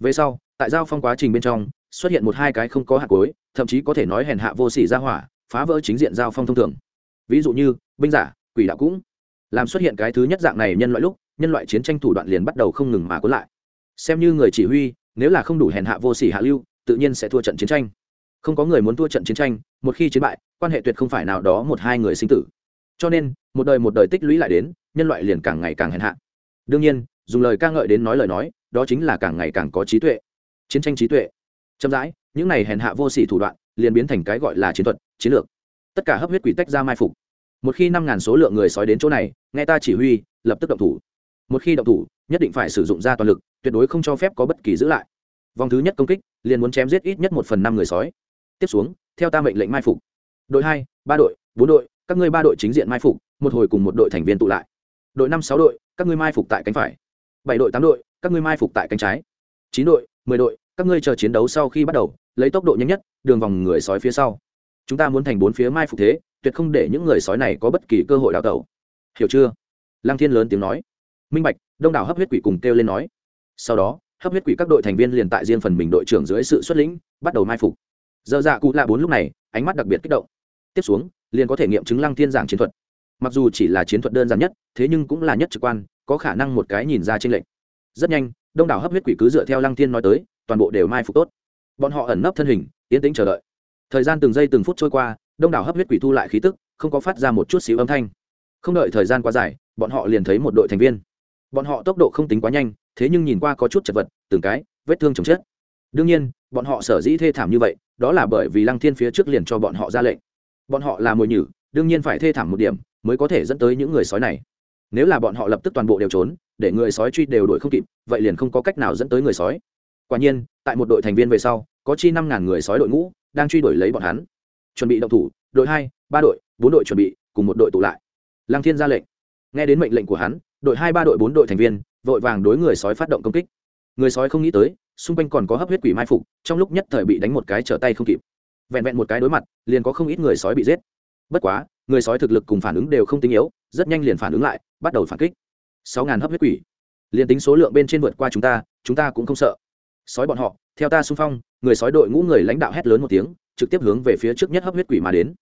Về sau, tại giao phong quá trình bên trong xuất hiện một hai cái không có hạt cối thậm chí có thể nói hèn hạ vô sỉ ra hỏa, phá vỡ chính diện giao phong thông thường. Ví dụ như, binh giả, quỷ đạo cũng làm xuất hiện cái thứ nhất dạng này nhân loại lúc, nhân loại chiến tranh thủ đoạn liền bắt đầu không ngừng mà cuốn lại. Xem như người chỉ huy, nếu là không đủ hèn hạ vô sỉ hạ lưu, tự nhiên sẽ thua trận chiến tranh. Không có người muốn thua trận chiến tranh, một khi chiến bại, quan hệ tuyệt không phải nào đó một hai người sinh tử. Cho nên, một đời một đời tích lũy lại đến, nhân loại liền càng ngày càng hèn hạ. Đương nhiên, dùng lời ca ngợi đến nói lời nói, đó chính là càng ngày càng có trí tuệ. Chiến tranh trí tuệ chậm rãi, những này hèn hạ vô sỉ thủ đoạn, liền biến thành cái gọi là chiến thuật, chiến lược. Tất cả hấp huyết quỷ tách ra mai phục. Một khi năm ngàn số lượng người sói đến chỗ này, nghe ta chỉ huy, lập tức động thủ. Một khi động thủ, nhất định phải sử dụng ra toàn lực, tuyệt đối không cho phép có bất kỳ giữ lại. Vòng thứ nhất công kích, liền muốn chém giết ít nhất một phần năm người sói. Tiếp xuống, theo ta mệnh lệnh mai phục. Đội hai, ba đội, bốn đội, các ngươi ba đội chính diện mai phục, một hồi cùng một đội thành viên tụ lại. Đội năm, sáu đội, các ngươi mai phục tại cánh phải. Bảy đội, tám đội, các ngươi mai phục tại cánh trái. Chín đội, mười đội các ngươi chờ chiến đấu sau khi bắt đầu, lấy tốc độ nhanh nhất, đường vòng người sói phía sau. Chúng ta muốn thành bốn phía mai phục thế, tuyệt không để những người sói này có bất kỳ cơ hội đào tẩu. Hiểu chưa? Lăng thiên lớn tiếng nói. Minh bạch, đông đảo hấp huyết quỷ cùng kêu lên nói. Sau đó, hấp huyết quỷ các đội thành viên liền tại riêng phần mình đội trưởng dưới sự xuất lĩnh, bắt đầu mai phục. Dơ dạ cụ lạ bốn lúc này, ánh mắt đặc biệt kích động. Tiếp xuống, liền có thể nghiệm chứng lăng thiên giảng chiến thuật. Mặc dù chỉ là chiến thuật đơn giản nhất, thế nhưng cũng là nhất trực quan, có khả năng một cái nhìn ra trên lệnh rất nhanh, đông đảo hấp huyết quỷ cứ dựa theo lăng thiên nói tới toàn bộ đều mai phục tốt. Bọn họ ẩn nấp thân hình tiến tĩnh chờ đợi. Thời gian từng giây từng phút trôi qua, đông đảo hấp huyết quỷ thu lại khí tức, không có phát ra một chút xíu âm thanh. Không đợi thời gian quá dài, bọn họ liền thấy một đội thành viên. Bọn họ tốc độ không tính quá nhanh, thế nhưng nhìn qua có chút chật vật, từng cái, vết thương chồng chết. Đương nhiên, bọn họ sở dĩ thê thảm như vậy, đó là bởi vì lăng thiên phía trước liền cho bọn họ ra lệnh. Bọn họ là mồi nhử, đương nhiên phải thê thảm một điểm, mới có thể dẫn tới những người sói này. Nếu là bọn họ lập tức toàn bộ đều trốn, để người sói truy đều đuổi không kịp, vậy liền không có cách nào dẫn tới người sói quả nhiên, tại một đội thành viên về sau, có chi năm ngàn người sói đội ngũ đang truy đuổi lấy bọn hắn. Chuẩn bị động thủ, đội hai, ba đội, bốn đội chuẩn bị, cùng một đội tụ lại. Lăng thiên ra lệnh. Nghe đến mệnh lệnh của hắn, đội hai, ba đội, bốn đội thành viên vội vàng đối người sói phát động công kích. Người sói không nghĩ tới, xung quanh còn có hấp huyết quỷ mai phục, trong lúc nhất thời bị đánh một cái trở tay không kịp. Vẹn vẹn một cái đối mặt, liền có không ít người sói bị giết. Bất quá, người sói thực lực cùng phản ứng đều không tinh yếu, rất nhanh liền phản ứng lại, bắt đầu phản kích. Sáu ngàn hấp huyết quỷ. Liền tính số lượng bên trên vượt qua chúng ta chúng ta cũng không sợ sói bọn họ, theo ta xung phong, người sói đội ngũ người lãnh đạo hét lớn một tiếng, trực tiếp hướng về phía trước nhất hấp huyết quỷ mà đến.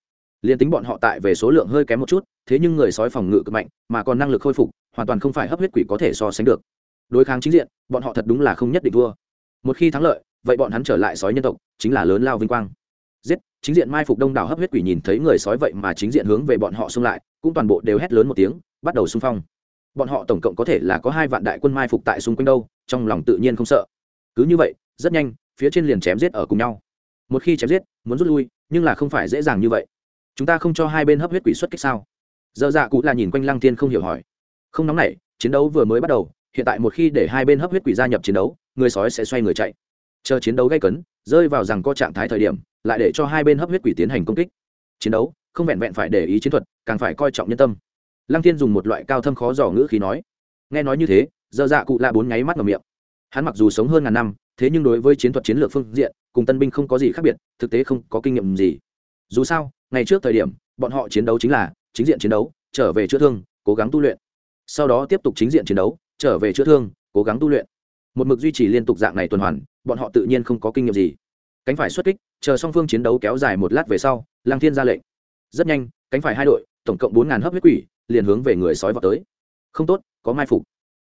Liền tính bọn họ tại về số lượng hơi kém một chút, thế nhưng người sói phòng ngự cực mạnh, mà còn năng lực khôi phục, hoàn toàn không phải hấp huyết quỷ có thể so sánh được. Đối kháng chính diện, bọn họ thật đúng là không nhất định thua. Một khi thắng lợi, vậy bọn hắn trở lại sói nhân tộc, chính là lớn lao vinh quang. Giết, chính diện mai phục đông đảo hấp huyết quỷ nhìn thấy người sói vậy mà chính diện hướng về bọn họ xung lại, cũng toàn bộ đều hét lớn một tiếng, bắt đầu xung phong. Bọn họ tổng cộng có thể là có hai vạn đại quân mai phục tại xung quanh đâu, trong lòng tự nhiên không sợ cứ như vậy, rất nhanh, phía trên liền chém giết ở cùng nhau. Một khi chém giết, muốn rút lui, nhưng là không phải dễ dàng như vậy. Chúng ta không cho hai bên hấp huyết quỷ xuất kích sao? Dơ dạ cụ là nhìn quanh lăng thiên không hiểu hỏi. Không nóng nảy, chiến đấu vừa mới bắt đầu, hiện tại một khi để hai bên hấp huyết quỷ gia nhập chiến đấu, người sói sẽ xoay người chạy. Chờ chiến đấu gây cấn, rơi vào rằng có trạng thái thời điểm, lại để cho hai bên hấp huyết quỷ tiến hành công kích. Chiến đấu, không vẹn vẹn phải để ý chiến thuật, càng phải coi trọng nhân tâm. Lăng thiên dùng một loại cao thâm khó dò ngữ khí nói. Nghe nói như thế dơ dạ cụ là bốn nháy mắt vào miệng hắn mặc dù sống hơn ngàn năm, thế nhưng đối với chiến thuật chiến lược phương diện, cùng tân binh không có gì khác biệt, thực tế không có kinh nghiệm gì. Dù sao, ngày trước thời điểm, bọn họ chiến đấu chính là chính diện chiến đấu, trở về chữa thương, cố gắng tu luyện. Sau đó tiếp tục chính diện chiến đấu, trở về chữa thương, cố gắng tu luyện. Một mực duy trì liên tục dạng này tuần hoàn, bọn họ tự nhiên không có kinh nghiệm gì. Cánh phải xuất kích, chờ song phương chiến đấu kéo dài một lát về sau lang thiên ra lệnh. Rất nhanh, cánh phải hai đội, tổng cộng bốn ngàn hấp huyết quỷ, liền hướng về người sói vào tới. Không tốt, có mai phục.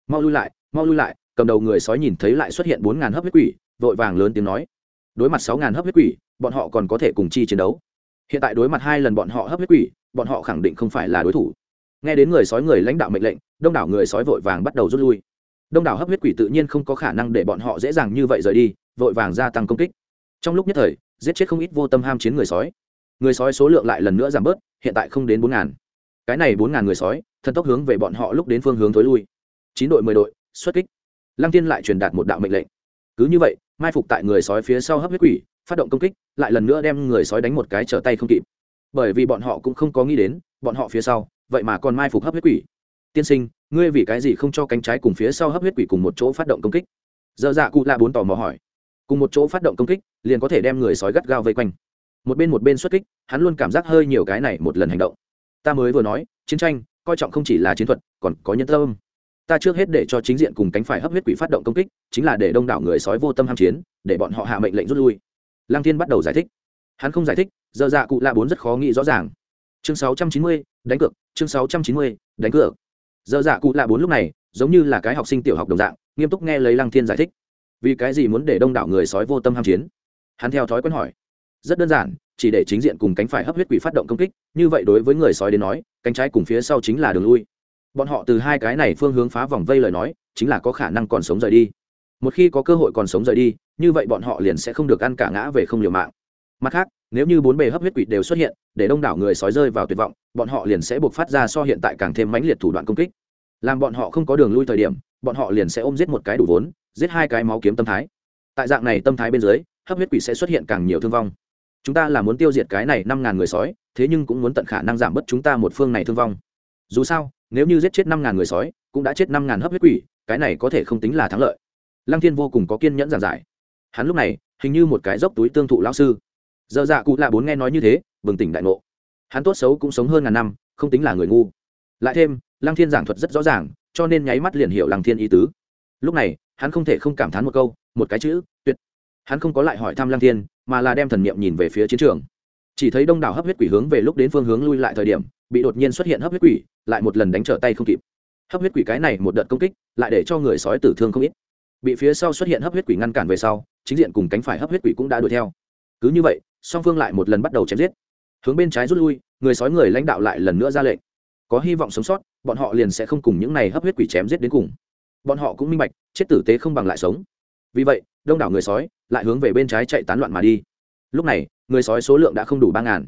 Mau lui lại, mau lui lại cầm đầu người sói nhìn thấy lại xuất hiện bốn ngàn hấp huyết quỷ, vội vàng lớn tiếng nói, đối mặt sáu ngàn hấp huyết quỷ, bọn họ còn có thể cùng chi chiến đấu. Hiện tại đối mặt hai lần bọn họ hấp huyết quỷ, bọn họ khẳng định không phải là đối thủ. Nghe đến người sói người lãnh đạo mệnh lệnh, đông đảo người sói vội vàng bắt đầu rút lui. Đông đảo hấp huyết quỷ tự nhiên không có khả năng để bọn họ dễ dàng như vậy rời đi, vội vàng gia tăng công kích. Trong lúc nhất thời, giết chết không ít vô tâm ham chiến người sói. Người sói số lượng lại lần nữa giảm bớt, hiện tại không đến bốn ngàn. Cái này bốn ngàn người sói, thần tốc hướng về bọn họ lúc đến phương hướng thối lui. Chín đội mười đội, xuất kích lăng tiên lại truyền đạt một đạo mệnh lệnh. Cứ như vậy, mai phục tại người sói phía sau hấp huyết quỷ, phát động công kích, lại lần nữa đem người sói đánh một cái trở tay không kịp. Bởi vì bọn họ cũng không có nghĩ đến, bọn họ phía sau, vậy mà còn mai phục hấp huyết quỷ. Tiên sinh, ngươi vì cái gì không cho cánh trái cùng phía sau hấp huyết quỷ cùng một chỗ phát động công kích? Dơ dạ cụ la bốn tò mò hỏi. Cùng một chỗ phát động công kích, liền có thể đem người sói gắt gao vây quanh. Một bên một bên xuất kích, hắn luôn cảm giác hơi nhiều cái này một lần hành động. Ta mới vừa nói, chiến tranh, coi trọng không chỉ là chiến thuật, còn có nhân tâm ta trước hết để cho chính diện cùng cánh phải hấp huyết quỷ phát động công kích chính là để đông đảo người sói vô tâm ham chiến để bọn họ hạ mệnh lệnh rút lui. Lăng thiên bắt đầu giải thích. Hắn không giải thích giờ dạ cụ lạ bốn rất khó nghĩ rõ ràng. Chương 690, đánh cược chương 690, đánh cược. Giờ dạ cụ lạ bốn lúc này giống như là cái học sinh tiểu học đồng dạng nghiêm túc nghe lấy lăng thiên giải thích. Vì cái gì muốn để đông đảo người sói vô tâm ham chiến? Hắn theo thói quen hỏi. Rất đơn giản chỉ để chính diện cùng cánh phải hấp huyết quỷ phát động công kích như vậy đối với người sói đến nói cánh trái cùng phía sau chính là đường lui bọn họ từ hai cái này phương hướng phá vòng vây lời nói, chính là có khả năng còn sống rời đi. Một khi có cơ hội còn sống rời đi, như vậy bọn họ liền sẽ không được ăn cả ngã về không liều mạng. Mặt khác, nếu như bốn bề hấp huyết quỷ đều xuất hiện, để đông đảo người sói rơi vào tuyệt vọng, bọn họ liền sẽ buộc phát ra so hiện tại càng thêm mãnh liệt thủ đoạn công kích. Làm bọn họ không có đường lui thời điểm, bọn họ liền sẽ ôm giết một cái đủ vốn, giết hai cái máu kiếm tâm thái. Tại dạng này tâm thái bên dưới, hấp huyết quỷ sẽ xuất hiện càng nhiều thương vong. Chúng ta là muốn tiêu diệt cái này năm ngàn người sói, thế nhưng cũng muốn tận khả năng giảm bớt chúng ta một phương này thương vong. Dù sao nếu như giết chết năm ngàn người sói, cũng đã chết năm ngàn hấp huyết quỷ, cái này có thể không tính là thắng lợi. Lăng thiên vô cùng có kiên nhẫn giảng giải. Hắn lúc này, hình như một cái dốc túi tương thụ lão sư. Dơ dạ cụ lạ bốn nghe nói như thế, bừng tỉnh đại ngộ. Hắn tốt xấu cũng sống hơn ngàn năm, không tính là người ngu. Lại thêm, lăng thiên giảng thuật rất rõ ràng, cho nên nháy mắt liền hiểu lăng thiên ý tứ. Lúc này, hắn không thể không cảm thán một câu, một cái chữ, tuyệt. Hắn không có lại hỏi thăm lăng thiên, mà là đem thần niệm nhìn về phía chiến trường. Chỉ thấy đông đảo hấp huyết quỷ hướng về lúc đến phương hướng lui lại thời điểm, bị đột nhiên xuất hiện hấp huyết quỷ lại một lần đánh trở tay không kịp. Hấp huyết quỷ cái này một đợt công kích, lại để cho người sói tử thương không ít. Bị phía sau xuất hiện hấp huyết quỷ ngăn cản về sau, chính diện cùng cánh phải hấp huyết quỷ cũng đã đuổi theo. Cứ như vậy, song phương lại một lần bắt đầu chém giết. Hướng bên trái rút lui, người sói người lãnh đạo lại lần nữa ra lệnh. Có hy vọng sống sót, bọn họ liền sẽ không cùng những này hấp huyết quỷ chém giết đến cùng. Bọn họ cũng minh bạch, chết tử tế không bằng lại sống. Vì vậy, đông đảo người sói lại hướng về bên trái chạy tán loạn mà đi. Lúc này, người sói số lượng đã không đủ ba ngàn.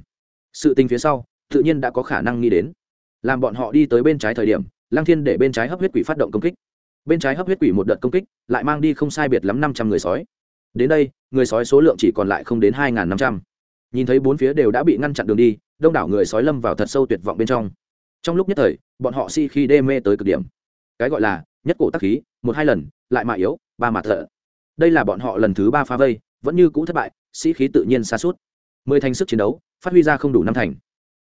Sự tình phía sau, tự nhiên đã có khả năng nghĩ đến làm bọn họ đi tới bên trái thời điểm, lăng thiên để bên trái hấp huyết quỷ phát động công kích. Bên trái hấp huyết quỷ một đợt công kích, lại mang đi không sai biệt lắm năm trăm người sói. Đến đây, người sói số lượng chỉ còn lại không đến hai năm trăm. Nhìn thấy bốn phía đều đã bị ngăn chặn đường đi, đông đảo người sói lâm vào thật sâu tuyệt vọng bên trong. Trong lúc nhất thời, bọn họ si khi đê mê tới cực điểm. Cái gọi là nhất cổ tắc khí, một hai lần, lại mạ yếu, ba mạ thợ. Đây là bọn họ lần thứ ba phá vây, vẫn như cũ thất bại, sĩ khí tự nhiên xa suốt. Mười thành sức chiến đấu, phát huy ra không đủ năm thành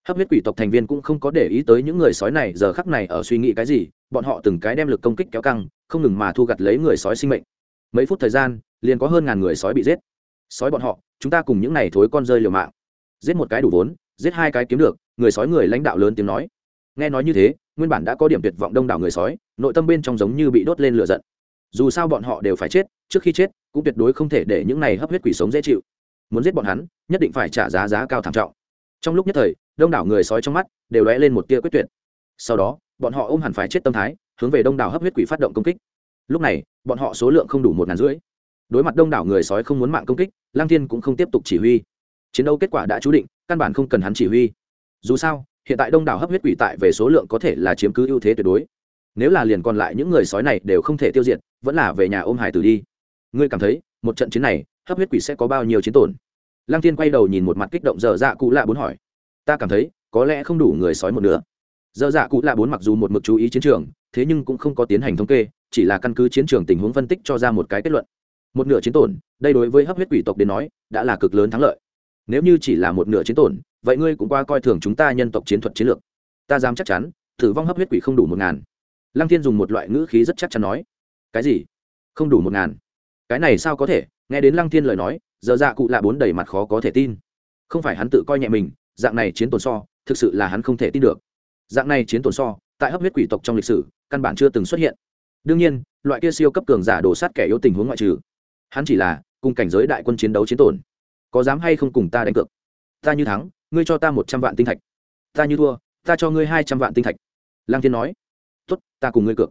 hấp huyết quỷ tộc thành viên cũng không có để ý tới những người sói này, giờ khắc này ở suy nghĩ cái gì, bọn họ từng cái đem lực công kích kéo căng, không ngừng mà thu gặt lấy người sói sinh mệnh. Mấy phút thời gian, liền có hơn ngàn người sói bị giết. Sói bọn họ, chúng ta cùng những này thối con rơi liều mạng. Giết một cái đủ vốn, giết hai cái kiếm được, người sói người lãnh đạo lớn tiếng nói. Nghe nói như thế, nguyên bản đã có điểm tuyệt vọng đông đảo người sói, nội tâm bên trong giống như bị đốt lên lửa giận. Dù sao bọn họ đều phải chết, trước khi chết, cũng tuyệt đối không thể để những này hấp huyết quỷ sống dễ chịu. Muốn giết bọn hắn, nhất định phải trả giá giá cao thảm trọng. Trong lúc nhất thời đông đảo người sói trong mắt đều lóe lên một tia quyết tuyệt. Sau đó, bọn họ ôm hẳn phải chết tâm thái, hướng về đông đảo hấp huyết quỷ phát động công kích. Lúc này, bọn họ số lượng không đủ một ngàn rưỡi. Đối mặt đông đảo người sói không muốn mạng công kích, lang thiên cũng không tiếp tục chỉ huy. Chiến đấu kết quả đã chú định, căn bản không cần hắn chỉ huy. Dù sao, hiện tại đông đảo hấp huyết quỷ tại về số lượng có thể là chiếm cứ ưu thế tuyệt đối. Nếu là liền còn lại những người sói này đều không thể tiêu diệt, vẫn là về nhà ôm hải tử đi. Ngươi cảm thấy, một trận chiến này, hấp huyết quỷ sẽ có bao nhiêu chiến tổn? Lăng thiên quay đầu nhìn một mặt kích động dở dạ cụ lạ bốn hỏi ta cảm thấy có lẽ không đủ người sói một nửa. Dơ dạ cụ lạ bốn mặc dù một mực chú ý chiến trường, thế nhưng cũng không có tiến hành thống kê, chỉ là căn cứ chiến trường tình huống phân tích cho ra một cái kết luận. Một nửa chiến tổn, đây đối với hấp huyết quỷ tộc đến nói, đã là cực lớn thắng lợi. Nếu như chỉ là một nửa chiến tổn, vậy ngươi cũng qua coi thường chúng ta nhân tộc chiến thuật chiến lược. Ta dám chắc chắn, tử vong hấp huyết quỷ không đủ một ngàn. Lăng thiên dùng một loại ngữ khí rất chắc chắn nói. Cái gì? Không đủ một ngàn. Cái này sao có thể? Nghe đến lăng thiên lời nói, giờ dạ cụ lạ bốn đầy mặt khó có thể tin. Không phải hắn tự coi nhẹ mình dạng này chiến tồn so, thực sự là hắn không thể tin được. Dạng này chiến tồn so, tại hấp huyết quỷ tộc trong lịch sử, căn bản chưa từng xuất hiện. Đương nhiên, loại kia siêu cấp cường giả đổ sát kẻ yếu tình huống ngoại trừ, hắn chỉ là cùng cảnh giới đại quân chiến đấu chiến tổn có dám hay không cùng ta đánh cược? Ta như thắng, ngươi cho ta một trăm vạn tinh thạch. Ta như thua, ta cho ngươi hai trăm vạn tinh thạch. Lang thiên nói. Tốt, ta cùng ngươi cược.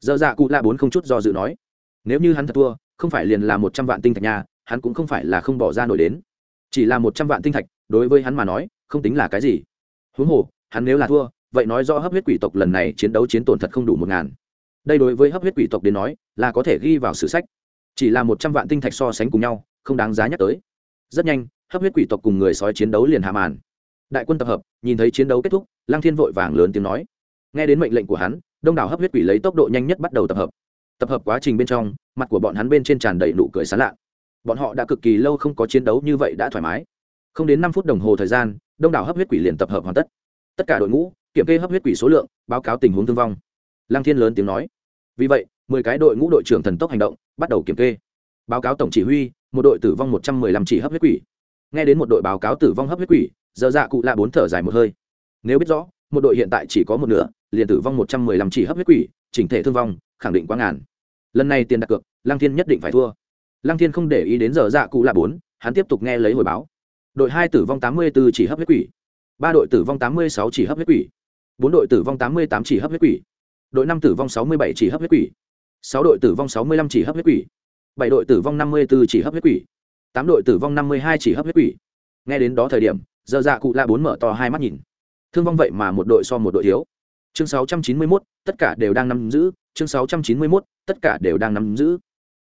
Dơ dạ cụ lạ bốn không chút do dự nói. Nếu như hắn thật thua, không phải liền là một trăm vạn tinh thạch nhà hắn cũng không phải là không bỏ ra nổi đến. Chỉ là một trăm vạn tinh thạch đối với hắn mà nói, không tính là cái gì. Huống hồ, hắn nếu là thua, vậy nói do hấp huyết quỷ tộc lần này chiến đấu chiến tổn thật không đủ một ngàn. Đây đối với hấp huyết quỷ tộc đến nói, là có thể ghi vào sử sách. Chỉ là một trăm vạn tinh thạch so sánh cùng nhau, không đáng giá nhắc tới. Rất nhanh, hấp huyết quỷ tộc cùng người sói chiến đấu liền hạ màn. Đại quân tập hợp, nhìn thấy chiến đấu kết thúc lang thiên vội vàng lớn tiếng nói. Nghe đến mệnh lệnh của hắn, đông đảo hấp huyết quỷ lấy tốc độ nhanh nhất bắt đầu tập hợp. Tập hợp quá trình bên trong, mặt của bọn hắn bên trên tràn đầy nụ cười sán lạ. Bọn họ đã cực kỳ lâu không có chiến đấu như vậy đã thoải mái không đến năm phút đồng hồ thời gian, đông đảo hấp huyết quỷ liền tập hợp hoàn tất. Tất cả đội ngũ, kiểm kê hấp huyết quỷ số lượng, báo cáo tình huống thương vong. Lang thiên lớn tiếng nói. Vì vậy, mười cái đội ngũ đội trưởng thần tốc hành động, bắt đầu kiểm kê. Báo cáo tổng chỉ huy, một đội tử vong một trăm mười lăm chỉ hấp huyết quỷ. Nghe đến một đội báo cáo tử vong hấp huyết quỷ, giờ dạ cụ lạ bốn thở dài một hơi. Nếu biết rõ, một đội hiện tại chỉ có một nửa, liền tử vong một trăm mười lăm chỉ hấp huyết quỷ, chỉnh thể thương vong, khẳng định quá ngàn. Lần này tiền đặt cược, lăng thiên nhất định phải thua. Lăng thiên không để ý đến giờ dạ cụ lạ bốn, hắn tiếp tục nghe lấy hồi báo đội hai tử vong tám mươi b ố chỉ hấp huyết quỷ, ba đội tử vong tám mươi sáu chỉ hấp huyết quỷ, bốn đội tử vong tám mươi tám chỉ hấp huyết quỷ, đội năm tử vong sáu mươi bảy chỉ hấp huyết quỷ, sáu đội tử vong sáu mươi năm chỉ hấp huyết quỷ, bảy đội tử vong năm mươi b ố chỉ hấp huyết quỷ, tám đội tử vong năm mươi hai chỉ hấp huyết quỷ. Nghe đến đó thời điểm giờ dạ cụ la bốn mở to hai mắt nhìn. Thương vong vậy mà một đội so một đội thiếu. Chương sáu trăm chín mươi mốt, tất cả đều đang nắm giữ. Chương sáu trăm chín mươi mốt, tất cả đều đang nắm giữ.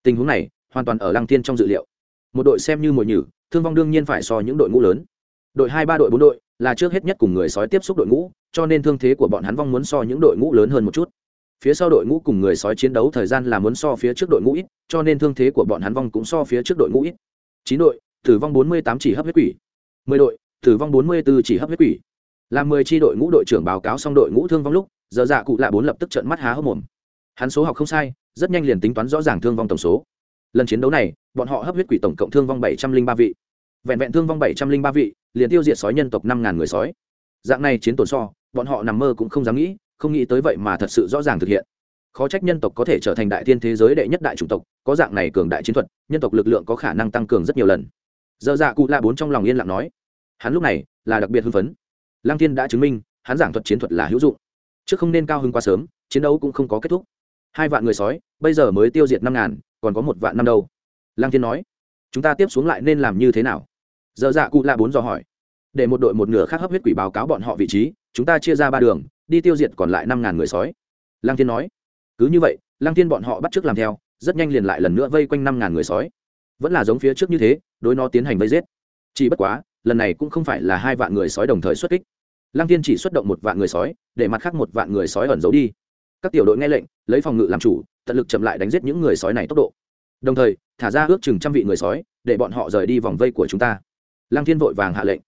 Tình huống này hoàn toàn ở lăng thiên trong dự liệu. Một đội xem như mồi nhử thương vong đương nhiên phải so những đội ngũ lớn. Đội hai ba đội bốn đội là trước hết nhất cùng người sói tiếp xúc đội ngũ, cho nên thương thế của bọn hắn vong muốn so những đội ngũ lớn hơn một chút. Phía sau đội ngũ cùng người sói chiến đấu thời gian là muốn so phía trước đội ngũ ít, cho nên thương thế của bọn hắn vong cũng so phía trước đội ngũ ít. Chín đội, tử vong bốn mươi tám chỉ hấp huyết quỷ. Mười đội, tử vong bốn mươi b ố chỉ hấp huyết quỷ. Làm mười tri đội ngũ đội trưởng báo cáo xong đội ngũ thương vong lúc, giờ dạ cụ lạ bốn lập tức trận mắt há hốc mồm. Hắn số học không sai, rất nhanh liền tính toán rõ ràng thương vong tổng số. Lần chiến đấu này bọn họ hấp huyết quỷ tổng cộng thương vong bảy trăm linh ba vị. Vẹn vẹn thương vong bảy trăm linh ba vị, liền tiêu diệt sói nhân tộc năm ngàn người sói. Dạng này chiến tổn so, bọn họ nằm mơ cũng không dám nghĩ, không nghĩ tới vậy mà thật sự rõ ràng thực hiện. Khó trách nhân tộc có thể trở thành đại thiên thế giới đệ nhất đại chủng tộc, có dạng này cường đại chiến thuật, nhân tộc lực lượng có khả năng tăng cường rất nhiều lần. Giờ dạ cụ lạ bốn trong lòng yên lặng nói, hắn lúc này là đặc biệt hưng phấn. Lăng thiên đã chứng minh, hắn giảng thuật chiến thuật là hữu dụng. Chứ không nên cao hưng quá sớm, chiến đấu cũng không có kết thúc. Hai vạn người sói, bây giờ mới tiêu diệt năm ngàn, còn có một vạn năm đâu. Lang thiên nói, chúng ta tiếp xuống lại nên làm như thế nào? Dơ dạ cụ lạ bốn dò hỏi, để một đội một nửa khác hấp huyết quỷ báo cáo bọn họ vị trí, chúng ta chia ra ba đường, đi tiêu diệt còn lại năm ngàn người sói. Lang thiên nói, cứ như vậy Lang thiên bọn họ bắt t làm theo, rất nhanh liền lại lần nữa vây quanh năm ngàn người sói. Vẫn là giống phía trước như thế, đối nó tiến hành vây giết. Chỉ bất quá, lần này cũng không phải là hai vạn người sói đồng thời xuất kích. Lăng thiên chỉ xuất động một vạn người sói, để mặt khác một vạn người sói ẩn giấu đi. Các tiểu đội nghe lệnh, lấy phòng ngự làm chủ, tận lực chậm lại đánh giết những người sói này tốc độ đồng thời, thả ra ước chừng trăm vị người sói, để bọn họ rời đi vòng vây của chúng ta. Lăng thiên vội vàng hạ lệnh.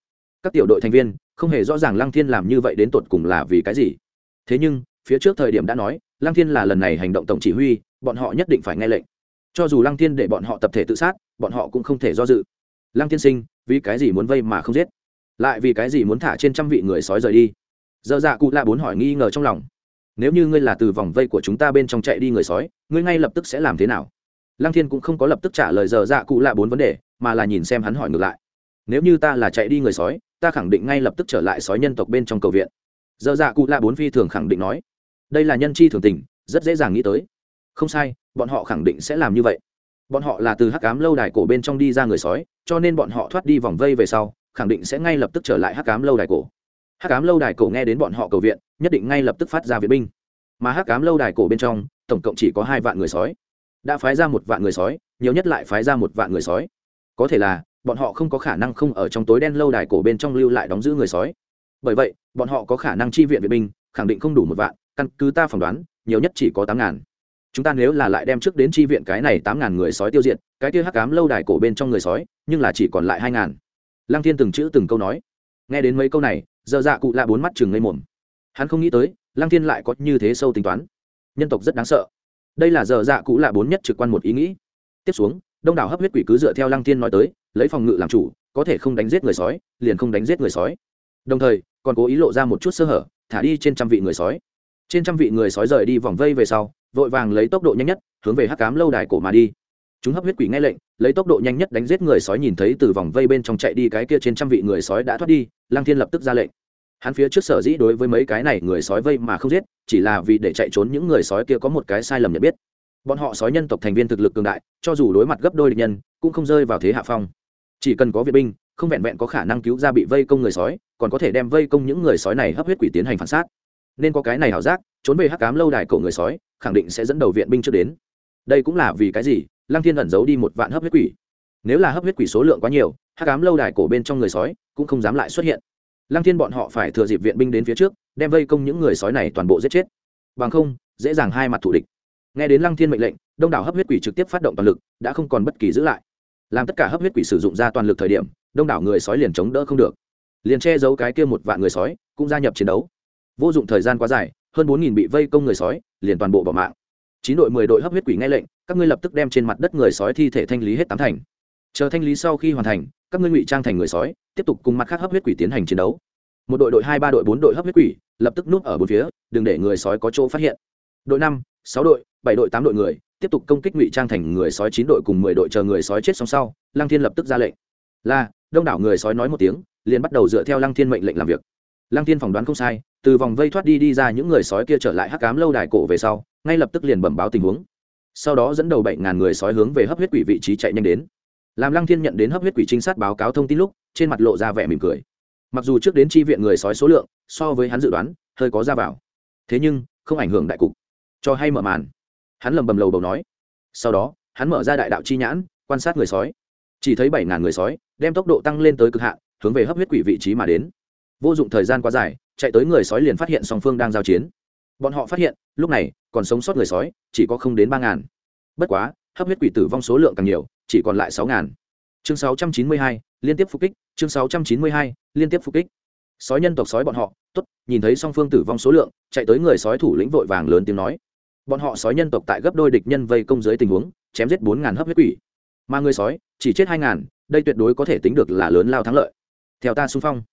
Các tiểu đội thành viên, không hề rõ ràng lăng thiên làm như vậy đến tột cùng là vì cái gì. Thế nhưng, phía trước thời điểm đã nói, lăng thiên là lần này hành động tổng chỉ huy, bọn họ nhất định phải nghe lệnh. Cho dù lăng thiên để bọn họ tập thể tự sát, bọn họ cũng không thể do dự. Lăng thiên sinh, vì cái gì muốn vây mà không giết? Lại vì cái gì muốn thả trên trăm vị người sói rời đi? Dơ dạ cụ lạ bốn hỏi nghi ngờ trong lòng. Nếu như ngươi là từ vòng vây của chúng ta bên trong chạy đi người sói, ngươi ngay lập tức sẽ làm thế nào? Lăng thiên cũng không có lập tức trả lời dơ dạ cụ lạ bốn vấn đề, mà là nhìn xem hắn hỏi ngược lại. Nếu như ta là chạy đi người sói, ta khẳng định ngay lập tức trở lại sói nhân tộc bên trong cầu viện. Dơ dạ cụ lạ bốn phi thường khẳng định nói. Đây là nhân chi thường tình, rất dễ dàng nghĩ tới. Không sai, bọn họ khẳng định sẽ làm như vậy. Bọn họ là từ hắc cám lâu đài cổ bên trong đi ra người sói, cho nên bọn họ thoát đi vòng vây về sau, khẳng định sẽ ngay lập tức trở lại hắc cám lâu đài cổ. Hắc cám lâu đài cổ nghe đến bọn họ cầu viện, nhất định ngay lập tức phát ra viện binh. Mà hắc cám lâu đài cổ bên trong, tổng cộng chỉ có hai vạn người sói đã phái ra một vạn người sói, nhiều nhất lại phái ra một vạn người sói. Có thể là, bọn họ không có khả năng không ở trong tối đen lâu đài cổ bên trong lưu lại đóng giữ người sói. Bởi vậy, bọn họ có khả năng chi viện vệ binh, khẳng định không đủ một vạn, căn cứ ta phỏng đoán, nhiều nhất chỉ có tám ngàn. Chúng ta nếu là lại đem trước đến chi viện cái này tám ngàn người sói tiêu diệt, cái kia hắc cám lâu đài cổ bên trong người sói, nhưng là chỉ còn lại hai ngàn. Lăng thiên từng chữ từng câu nói. Nghe đến mấy câu này dơ dạ cụ lạ bốn mắt chừng ngây mồm. Hắn không nghĩ tới, lăng thiên lại có như thế sâu tính toán. Nhân tộc rất đáng sợ đây là giờ dạ cụ là bốn nhất trực quan một ý nghĩ. Tiếp xuống, đông đảo hấp huyết quỷ cứ dựa theo lăng thiên nói tới, lấy phòng ngự làm chủ, có thể không đánh giết người sói, liền không đánh giết người sói. Đồng thời, còn cố ý lộ ra một chút sơ hở, thả đi trên trăm vị người sói. Trên trăm vị người sói rời đi vòng vây về sau, vội vàng lấy tốc độ nhanh nhất, hướng về hắc cám lâu đài cổ mà đi. Chúng hấp huyết quỷ nghe lệnh, lấy tốc độ nhanh nhất đánh giết người sói nhìn thấy từ vòng vây bên trong chạy đi cái kia trên trăm vị người sói đã thoát đi, lăng thiên lập tức ra lệnh hắn phía trước sở dĩ đối với mấy cái này người sói vây mà không giết, chỉ là vì để chạy trốn những người sói kia có một cái sai lầm nhận biết. Bọn họ sói nhân tộc thành viên thực lực cường đại, cho dù đối mặt gấp đôi địch nhân, cũng không rơi vào thế hạ phong. Chỉ cần có viện binh, không vẹn vẹn có khả năng cứu ra bị vây công người sói, còn có thể đem vây công những người sói này hấp huyết quỷ tiến hành phản xác. Nên có cái này hảo giác, trốn về hắc cám lâu đài cổ người sói, khẳng định sẽ dẫn đầu viện binh trước đến. Đây cũng là vì cái gì? Lăng thiên ẩn giấu đi một vạn hấp huyết quỷ. Nếu là hấp huyết quỷ số lượng quá nhiều, hắc cám lâu đài cổ bên trong người sói cũng không dám lại xuất hiện lăng thiên bọn họ phải thừa dịp viện binh đến phía trước, đem vây công những người sói này toàn bộ giết chết. Bằng không, dễ dàng hai mặt thủ địch. Nghe đến lăng thiên mệnh lệnh, đông đảo hấp huyết quỷ trực tiếp phát động toàn lực, đã không còn bất kỳ giữ lại. Làm tất cả hấp huyết quỷ sử dụng ra toàn lực thời điểm, đông đảo người sói liền chống đỡ không được. Liền che giấu cái kia một vạn người sói, cũng gia nhập chiến đấu. Vô dụng thời gian quá dài, hơn bốn nghìn bị vây công người sói, liền toàn bộ bỏ mạng. Chín đội mười đội hấp huyết quỷ nghe lệnh, các ngươi lập tức đem trên mặt đất người sói thi thể thanh lý hết tám thành. Chờ thanh lý sau khi hoàn thành các ngươi ngụy trang thành người sói, tiếp tục cùng mặt khác hấp huyết quỷ tiến hành chiến đấu. Một đội đội hai, ba đội, bốn đội hấp huyết quỷ, lập tức núp ở bốn phía, đừng để người sói có chỗ phát hiện. Đội năm, sáu đội, bảy đội, tám đội người, tiếp tục công kích ngụy trang thành người sói chín đội cùng mười đội chờ người sói chết xong sau, lăng thiên lập tức ra lệnh. Là, đông đảo người sói nói một tiếng, liền bắt đầu dựa theo lăng thiên mệnh lệnh làm việc. Lăng thiên phỏng đoán không sai, từ vòng vây thoát đi đi ra những người sói kia trở lại hắc cám lâu đài cổ về sau, ngay lập tức liền bẩm báo tình huống. Sau đó dẫn đầu bảy ngàn người sói hướng về hấp huyết quỷ vị trí chạy nhanh đến làm lăng thiên nhận đến hấp huyết quỷ trinh sát báo cáo thông tin lúc, trên mặt lộ ra vẻ mỉm cười. Mặc dù trước đến tri viện người sói số lượng, so với hắn dự đoán, hơi có ra vào. Thế nhưng, không ảnh hưởng đại cục. Cho hay mở màn. Hắn lầm bầm lầu bầu nói. Sau đó, hắn mở ra đại đạo chi nhãn, quan sát người sói. Chỉ thấy bảy ngàn người sói, đem tốc độ tăng lên tới cực hạn, hướng về hấp huyết quỷ vị trí mà đến. Vô dụng thời gian quá dài, chạy tới người sói liền phát hiện song phương đang giao chiến. Bọn họ phát hiện, lúc này, còn sống sót người sói, chỉ có không đến ba ngàn. Bất quá hấp huyết quỷ tử vong số lượng càng nhiều, chỉ còn lại sáu ngàn. Chương sáu trăm chín mươi hai, liên tiếp phục kích, chương sáu trăm chín mươi hai, liên tiếp phục kích. Sói nhân tộc sói bọn họ t ố t nhìn thấy song phương tử vong số lượng, chạy tới người sói thủ lĩnh vội vàng lớn tiếng nói. Bọn họ sói nhân tộc tại gấp đôi địch nhân vây công dưới tình huống, chém giết bốn ngàn hấp huyết quỷ. Mà người sói, chỉ chết hai ngàn, đây tuyệt đối có thể tính được là lớn lao thắng lợi. Theo ta xung phong.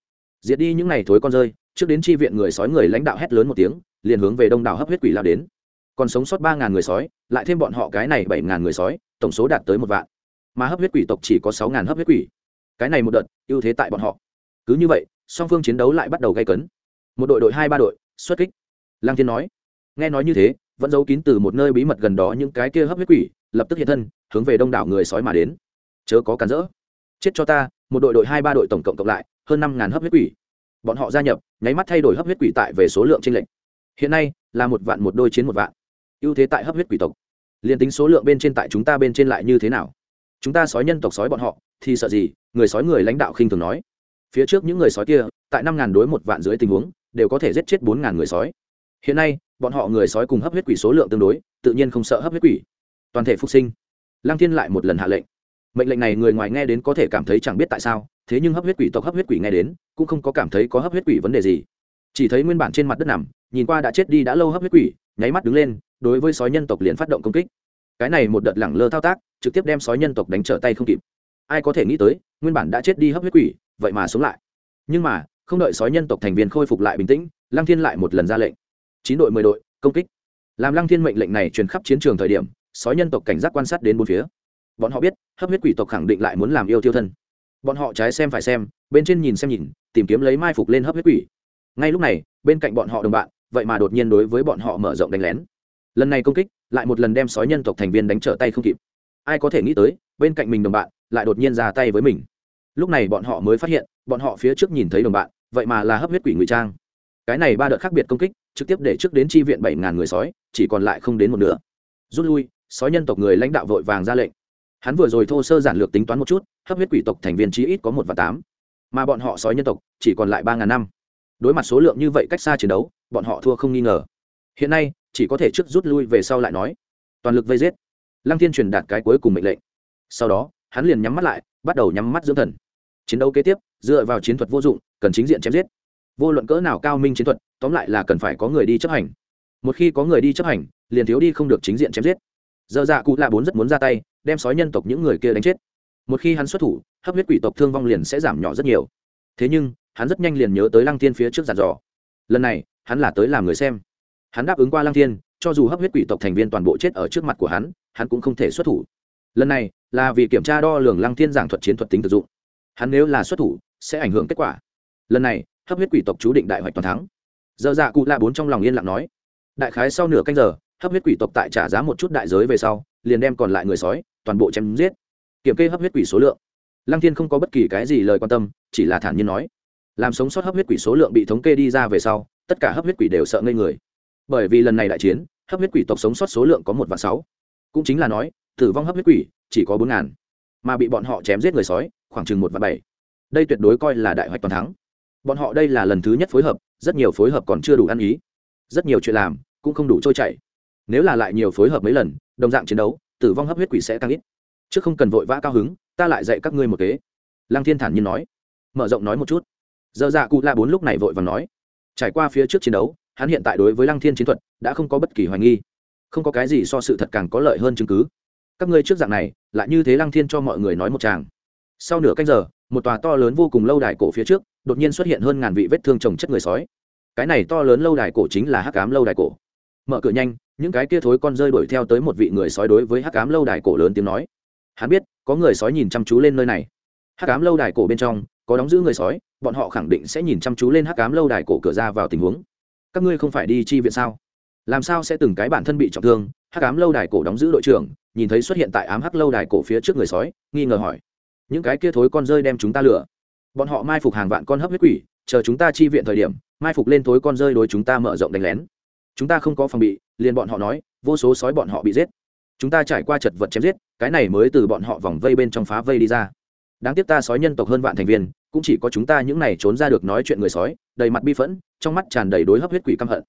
Diệt đi những n à y thối con rơi, trước đến tri viện người sói người lãnh đạo hét lớn một tiếng, liền hướng về đông đảo hấp huyết quỷ lao đến còn sống sót ba ngàn người sói, lại thêm bọn họ cái này bảy ngàn người sói, tổng số đạt tới một vạn. Mà hấp huyết quỷ tộc chỉ có sáu ngàn hấp huyết quỷ. Cái này một đợt, ưu thế tại bọn họ. Cứ như vậy, song phương chiến đấu lại bắt đầu gây cấn. Một đội đội hai ba đội, xuất kích. Lang thiên nói, nghe nói như thế, vẫn giấu kín từ một nơi bí mật gần đó những cái kia hấp huyết quỷ, lập tức hiện thân, hướng về đông đảo người sói mà đến. Chớ có cản rỡ. Chết cho ta, một đội đội hai ba đội tổng cộng cộng lại, hơn năm ngàn hấp huyết quỷ. Bọn họ gia nhập, nháy mắt thay đổi hấp huyết quỷ tại về số lượng tranh lệch. Hiện nay, là một vạn một đôi chiến một vạn ưu thế tại hấp huyết quỷ tộc. Liền tính số lượng bên trên tại chúng ta bên trên lại như thế nào? Chúng ta sói nhân tộc sói bọn họ, thì sợ gì? Người sói người lãnh đạo khinh thường nói. Phía trước những người sói kia, tại năm ngàn đối một vạn dưới tình huống, đều có thể giết chết bốn ngàn người sói. Hiện nay, bọn họ người sói cùng hấp huyết quỷ số lượng tương đối, tự nhiên không sợ hấp huyết quỷ. Toàn thể phục sinh. Lăng thiên lại một lần hạ lệnh. Mệnh lệnh này người ngoài nghe đến có thể cảm thấy chẳng biết tại sao, thế nhưng hấp huyết quỷ tộc hấp huyết quỷ nghe đến, cũng không có cảm thấy có hấp huyết quỷ vấn đề gì. Chỉ thấy nguyên bản trên mặt đất nằm, nhìn qua đã chết đi đã lâu hấp huyết quỷ, nháy mắt đứng lên đối với sói nhân tộc liền phát động công kích. Cái này một đợt lẳng lơ thao tác, trực tiếp đem sói nhân tộc đánh trở tay không kịp. Ai có thể nghĩ tới, nguyên bản đã chết đi hấp huyết quỷ, vậy mà sống lại. Nhưng mà, không đợi sói nhân tộc thành viên khôi phục lại bình tĩnh, lăng thiên lại một lần ra lệnh. Chín đội mười đội, công kích. Làm lăng thiên mệnh lệnh này truyền khắp chiến trường thời điểm, sói nhân tộc cảnh giác quan sát đến bốn phía. Bọn họ biết, hấp huyết quỷ tộc khẳng định lại muốn làm yêu tiêu thân. Bọn họ trái xem phải xem, bên trên nhìn xem nhìn, tìm kiếm lấy mai phục lên hấp huyết quỷ. Ngay lúc này, bên cạnh bọn họ đồng bạn, vậy mà đột nhiên đối với bọn họ mở rộng đánh lén lần này công kích lại một lần đem sói nhân tộc thành viên đánh trở tay không kịp. Ai có thể nghĩ tới, bên cạnh mình đồng bạn lại đột nhiên ra tay với mình. Lúc này bọn họ mới phát hiện, bọn họ phía trước nhìn thấy đồng bạn, vậy mà là hấp huyết quỷ ngụy trang. Cái này ba đợt khác biệt công kích, trực tiếp để trước đến tri viện bảy ngàn người sói, chỉ còn lại không đến một nửa. Rút lui, sói nhân tộc người lãnh đạo vội vàng ra lệnh. Hắn vừa rồi thô sơ giản lược tính toán một chút, hấp huyết quỷ tộc thành viên chí ít có một và tám. Mà bọn họ sói nhân tộc, chỉ còn lại ba ngàn năm. Đối mặt số lượng như vậy cách xa chiến đấu, bọn họ thua không nghi ngờ. Hiện nay chỉ có thể trước rút lui về sau lại nói, toàn lực vây giết. Lăng thiên truyền đạt cái cuối cùng mệnh lệnh. Sau đó, hắn liền nhắm mắt lại, bắt đầu nhắm mắt dưỡng thần. Chiến đấu kế tiếp, dựa vào chiến thuật vô dụng, cần chính diện chém giết. Vô luận cỡ nào cao minh chiến thuật, tóm lại là cần phải có người đi chấp hành. Một khi có người đi chấp hành, liền thiếu đi không được chính diện chém giết. Dơ dạ cụ lạ bốn rất muốn ra tay, đem sói nhân tộc những người kia đánh chết. Một khi hắn xuất thủ, hấp huyết quỷ tộc thương vong liền sẽ giảm nhỏ rất nhiều. Thế nhưng, hắn rất nhanh liền nhớ tới lăng tiên phía trước giàn dò. Lần này, hắn là tới làm người xem hắn đáp ứng qua lăng Thiên, cho dù hấp huyết quỷ tộc thành viên toàn bộ chết ở trước mặt của hắn hắn cũng không thể xuất thủ. Lần này là vì kiểm tra đo lường lăng thiên giảng thuật chiến thuật tính thực dụng. Hắn nếu là xuất thủ sẽ ảnh hưởng kết quả. Lần này hấp huyết quỷ tộc chú định đại hoạch toàn thắng. Giờ dạ cụ la bốn trong lòng yên lặng nói đại khái sau nửa canh giờ hấp huyết quỷ tộc tại trả giá một chút đại giới về sau liền đem còn lại người sói toàn bộ chém giết. Kiểm kê hấp huyết quỷ số lượng. Lăng thiên không có bất kỳ cái gì lời quan tâm chỉ là thản nhiên nói làm sống sót hấp huyết quỷ số lượng bị thống kê đi ra về sau tất cả hấp huyết quỷ đều sợ ngây người bởi vì lần này đại chiến, hấp huyết quỷ tộc sống sót số lượng có một vạn sáu. Cũng chính là nói, tử vong hấp huyết quỷ chỉ có bốn ngàn, mà bị bọn họ chém giết người sói, khoảng chừng một vạn bảy. Đây tuyệt đối coi là đại hoạch toàn thắng. Bọn họ đây là lần thứ nhất phối hợp, rất nhiều phối hợp còn chưa đủ ăn ý. Rất nhiều chuyện làm, cũng không đủ trôi chảy. Nếu là lại nhiều phối hợp mấy lần, đồng dạng chiến đấu, tử vong hấp huyết quỷ sẽ tăng ít. Chứ không cần vội vã cao hứng, ta lại dạy các ngươi một kế. Lăng thiên thản nhiên nói. Mở rộng nói một chút. Giờ dạ cụ la bốn lúc này vội và nói. Trải qua phía trước chiến đấu hắn hiện tại đối với lăng thiên chiến thuật đã không có bất kỳ hoài nghi. Không có cái gì so sự thật càng có lợi hơn chứng cứ. Các ngươi trước dạng này, lại như thế lăng thiên cho mọi người nói một tràng. Sau nửa canh giờ, một tòa to lớn vô cùng lâu đài cổ phía trước, đột nhiên xuất hiện hơn ngàn vị vết thương trồng chất người sói. Cái này to lớn lâu đài cổ chính là hắc cám lâu đài cổ. Mở cửa nhanh, những cái kia thối con rơi đuổi theo tới một vị người sói đối với hắc cám lâu đài cổ lớn tiếng nói. Hắn biết, có người sói nhìn chăm chú lên nơi này. Hắc cám lâu đài cổ bên trong, có đóng giữ người sói, bọn họ khẳng định sẽ nhìn chăm chú lên hắc cám lâu đài cổ cửa ra vào tình huống các ngươi không phải đi chi viện sao? Làm sao sẽ từng cái bản thân bị trọng thương? Hắc ám lâu đài cổ đóng giữ đội trưởng, nhìn thấy xuất hiện tại ám hắc lâu đài cổ phía trước người sói, nghi ngờ hỏi. Những cái kia thối con rơi đem chúng ta lừa. Bọn họ mai phục hàng vạn con hấp huyết quỷ, chờ chúng ta chi viện thời điểm, mai phục lên thối con rơi đối chúng ta mở rộng đánh lén. Chúng ta không có phòng bị, liền bọn họ nói, vô số sói bọn họ bị giết. Chúng ta trải qua chật vật chém giết, cái này mới từ bọn họ vòng vây bên trong phá vây đi ra. Đáng tiếc ta sói nhân tộc hơn vạn thành viên cũng chỉ có chúng ta những này trốn ra được nói chuyện người sói, đầy mặt bi phẫn, trong mắt tràn đầy đối hấp huyết quỷ căm hận.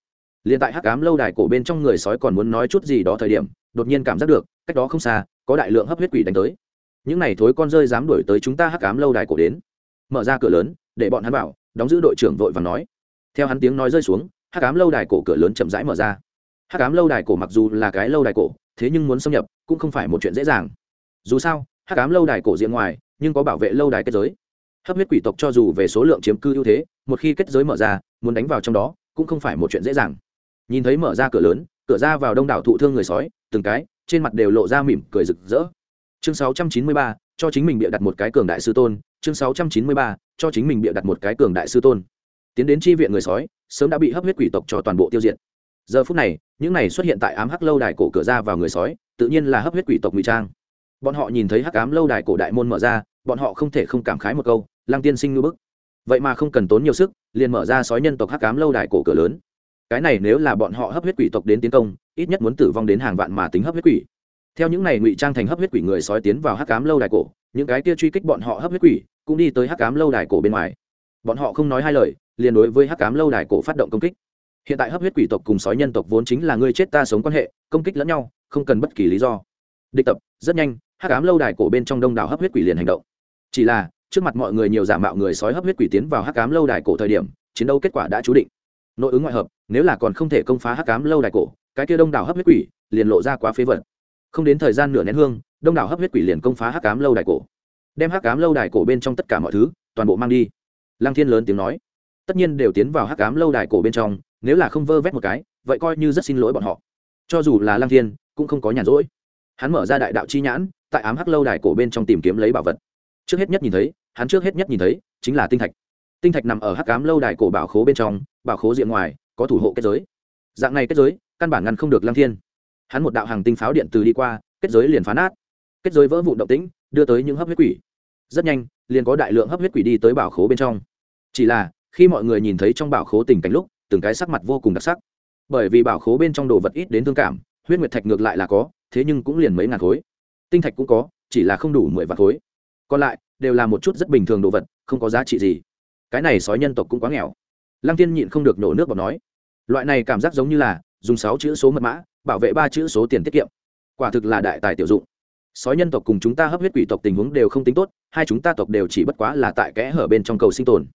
Liền tại hắc ám lâu đài cổ bên trong người sói còn muốn nói chút gì đó thời điểm, đột nhiên cảm giác được, cách đó không xa, có đại lượng hấp huyết quỷ đánh tới. Những này thối con rơi dám đuổi tới chúng ta hắc ám lâu đài cổ đến. Mở ra cửa lớn, để bọn hắn bảo đóng giữ đội trưởng vội và nói. Theo hắn tiếng nói rơi xuống, hắc ám lâu đài cổ cửa lớn chậm rãi mở ra. Hắc ám lâu đài cổ mặc dù là cái lâu đài cổ, thế nhưng muốn xâm nhập cũng không phải một chuyện dễ dàng. Dù sao, hắc ám lâu đài cổ diện ngoài, nhưng có bảo vệ lâu đài kết giới hấp huyết quỷ tộc cho dù về số lượng chiếm cư ưu thế một khi kết giới mở ra muốn đánh vào trong đó cũng không phải một chuyện dễ dàng. Nhìn thấy mở ra cửa lớn cửa ra vào đông đảo thụ thương người sói từng cái trên mặt đều lộ ra mỉm cười rực rỡ. Chương 693, cho chính mình bịa đặt một cái cường đại sư tôn. Chương 693, cho chính mình bịa đặt một cái cường đại sư tôn. Tiến đến chi viện người sói sớm đã bị hấp huyết quỷ tộc cho toàn bộ tiêu diệt. Giờ phút này những này xuất hiện tại ám hắc lâu đài cổ cửa ra vào người sói tự nhiên là hấp huyết quỷ tộc ngụy trang. Bọn họ nhìn thấy hắc ám lâu đài cổ đại môn mở ra bọn họ không thể không cảm khái một câu lăng tiên sinh ngư bức. Vậy mà không cần tốn nhiều sức, liền mở ra sói nhân tộc hắc cám lâu đài cổ cửa lớn. Cái này nếu là bọn họ hấp huyết quỷ tộc đến tiến công, ít nhất muốn tử vong đến hàng vạn mà tính hấp huyết quỷ. Theo những này ngụy trang thành hấp huyết quỷ người sói tiến vào hắc cám lâu đài cổ, những cái kia truy kích bọn họ hấp huyết quỷ cũng đi tới hắc cám lâu đài cổ bên ngoài. Bọn họ không nói hai lời, liền đối với hắc cám lâu đài cổ phát động công kích. Hiện tại hấp huyết quỷ tộc cùng sói nhân tộc vốn chính là người chết ta sống quan hệ, công kích lẫn nhau, không cần bất kỳ lý do. Địch tập, rất nhanh, hắc cám lâu đài cổ bên trong đông đảo hấp huyết quỷ liền hành động. Chỉ là trước mặt mọi người nhiều giả mạo người sói hấp huyết quỷ tiến vào hắc cám lâu đài cổ thời điểm, chiến đấu kết quả đã chú định. Nội ứng ngoại hợp, nếu là còn không thể công phá hắc cám lâu đài cổ, cái kia đông đảo hấp huyết quỷ liền lộ ra quá phế vật. Không đến thời gian nửa nén hương, đông đảo hấp huyết quỷ liền công phá hắc cám lâu đài cổ. Đem hắc cám lâu đài cổ bên trong tất cả mọi thứ, toàn bộ mang đi. Lăng thiên lớn tiếng nói, tất nhiên đều tiến vào hắc cám lâu đài cổ bên trong, nếu là không vơ vét một cái, vậy coi như rất xin lỗi bọn họ. Cho dù là lăng thiên, cũng không có nhàn rỗi. Hắn mở ra đại đạo chi nhãn, tại ám hắc lâu đài cổ bên trong tìm kiếm lấy bảo vật trước hết nhất nhìn thấy, hắn trước hết nhất nhìn thấy, chính là tinh thạch. Tinh thạch nằm ở hắc cám lâu đài cổ bảo khố bên trong, bảo khố diện ngoài, có thủ hộ kết giới. Dạng này kết giới, căn bản ngăn không được lăng thiên. Hắn một đạo hàng tinh pháo điện từ đi qua, kết giới liền phá nát. Kết giới vỡ vụn động tĩnh, đưa tới những hấp huyết quỷ. Rất nhanh, liền có đại lượng hấp huyết quỷ đi tới bảo khố bên trong. Chỉ là, khi mọi người nhìn thấy trong bảo khố tình cảnh lúc, từng cái sắc mặt vô cùng đặc sắc. Bởi vì bảo khố bên trong đồ vật ít đến thương cảm, huyết nguyệt thạch ngược lại là có, thế nhưng cũng liền mấy ngàn khối. Tinh thạch cũng có, chỉ là không đủ mười vạn khối còn lại, đều là một chút rất bình thường đồ vật, không có giá trị gì. Cái này sói nhân tộc cũng quá nghèo. Lăng tiên nhịn không được nổ nước bọt nói. Loại này cảm giác giống như là dùng sáu chữ số mật mã, bảo vệ ba chữ số tiền tiết kiệm. Quả thực là đại tài tiểu dụng. Sói nhân tộc cùng chúng ta hấp huyết quỷ tộc tình huống đều không tính tốt, hai chúng ta tộc đều chỉ bất quá là tại kẽ hở bên trong cầu sinh tồn.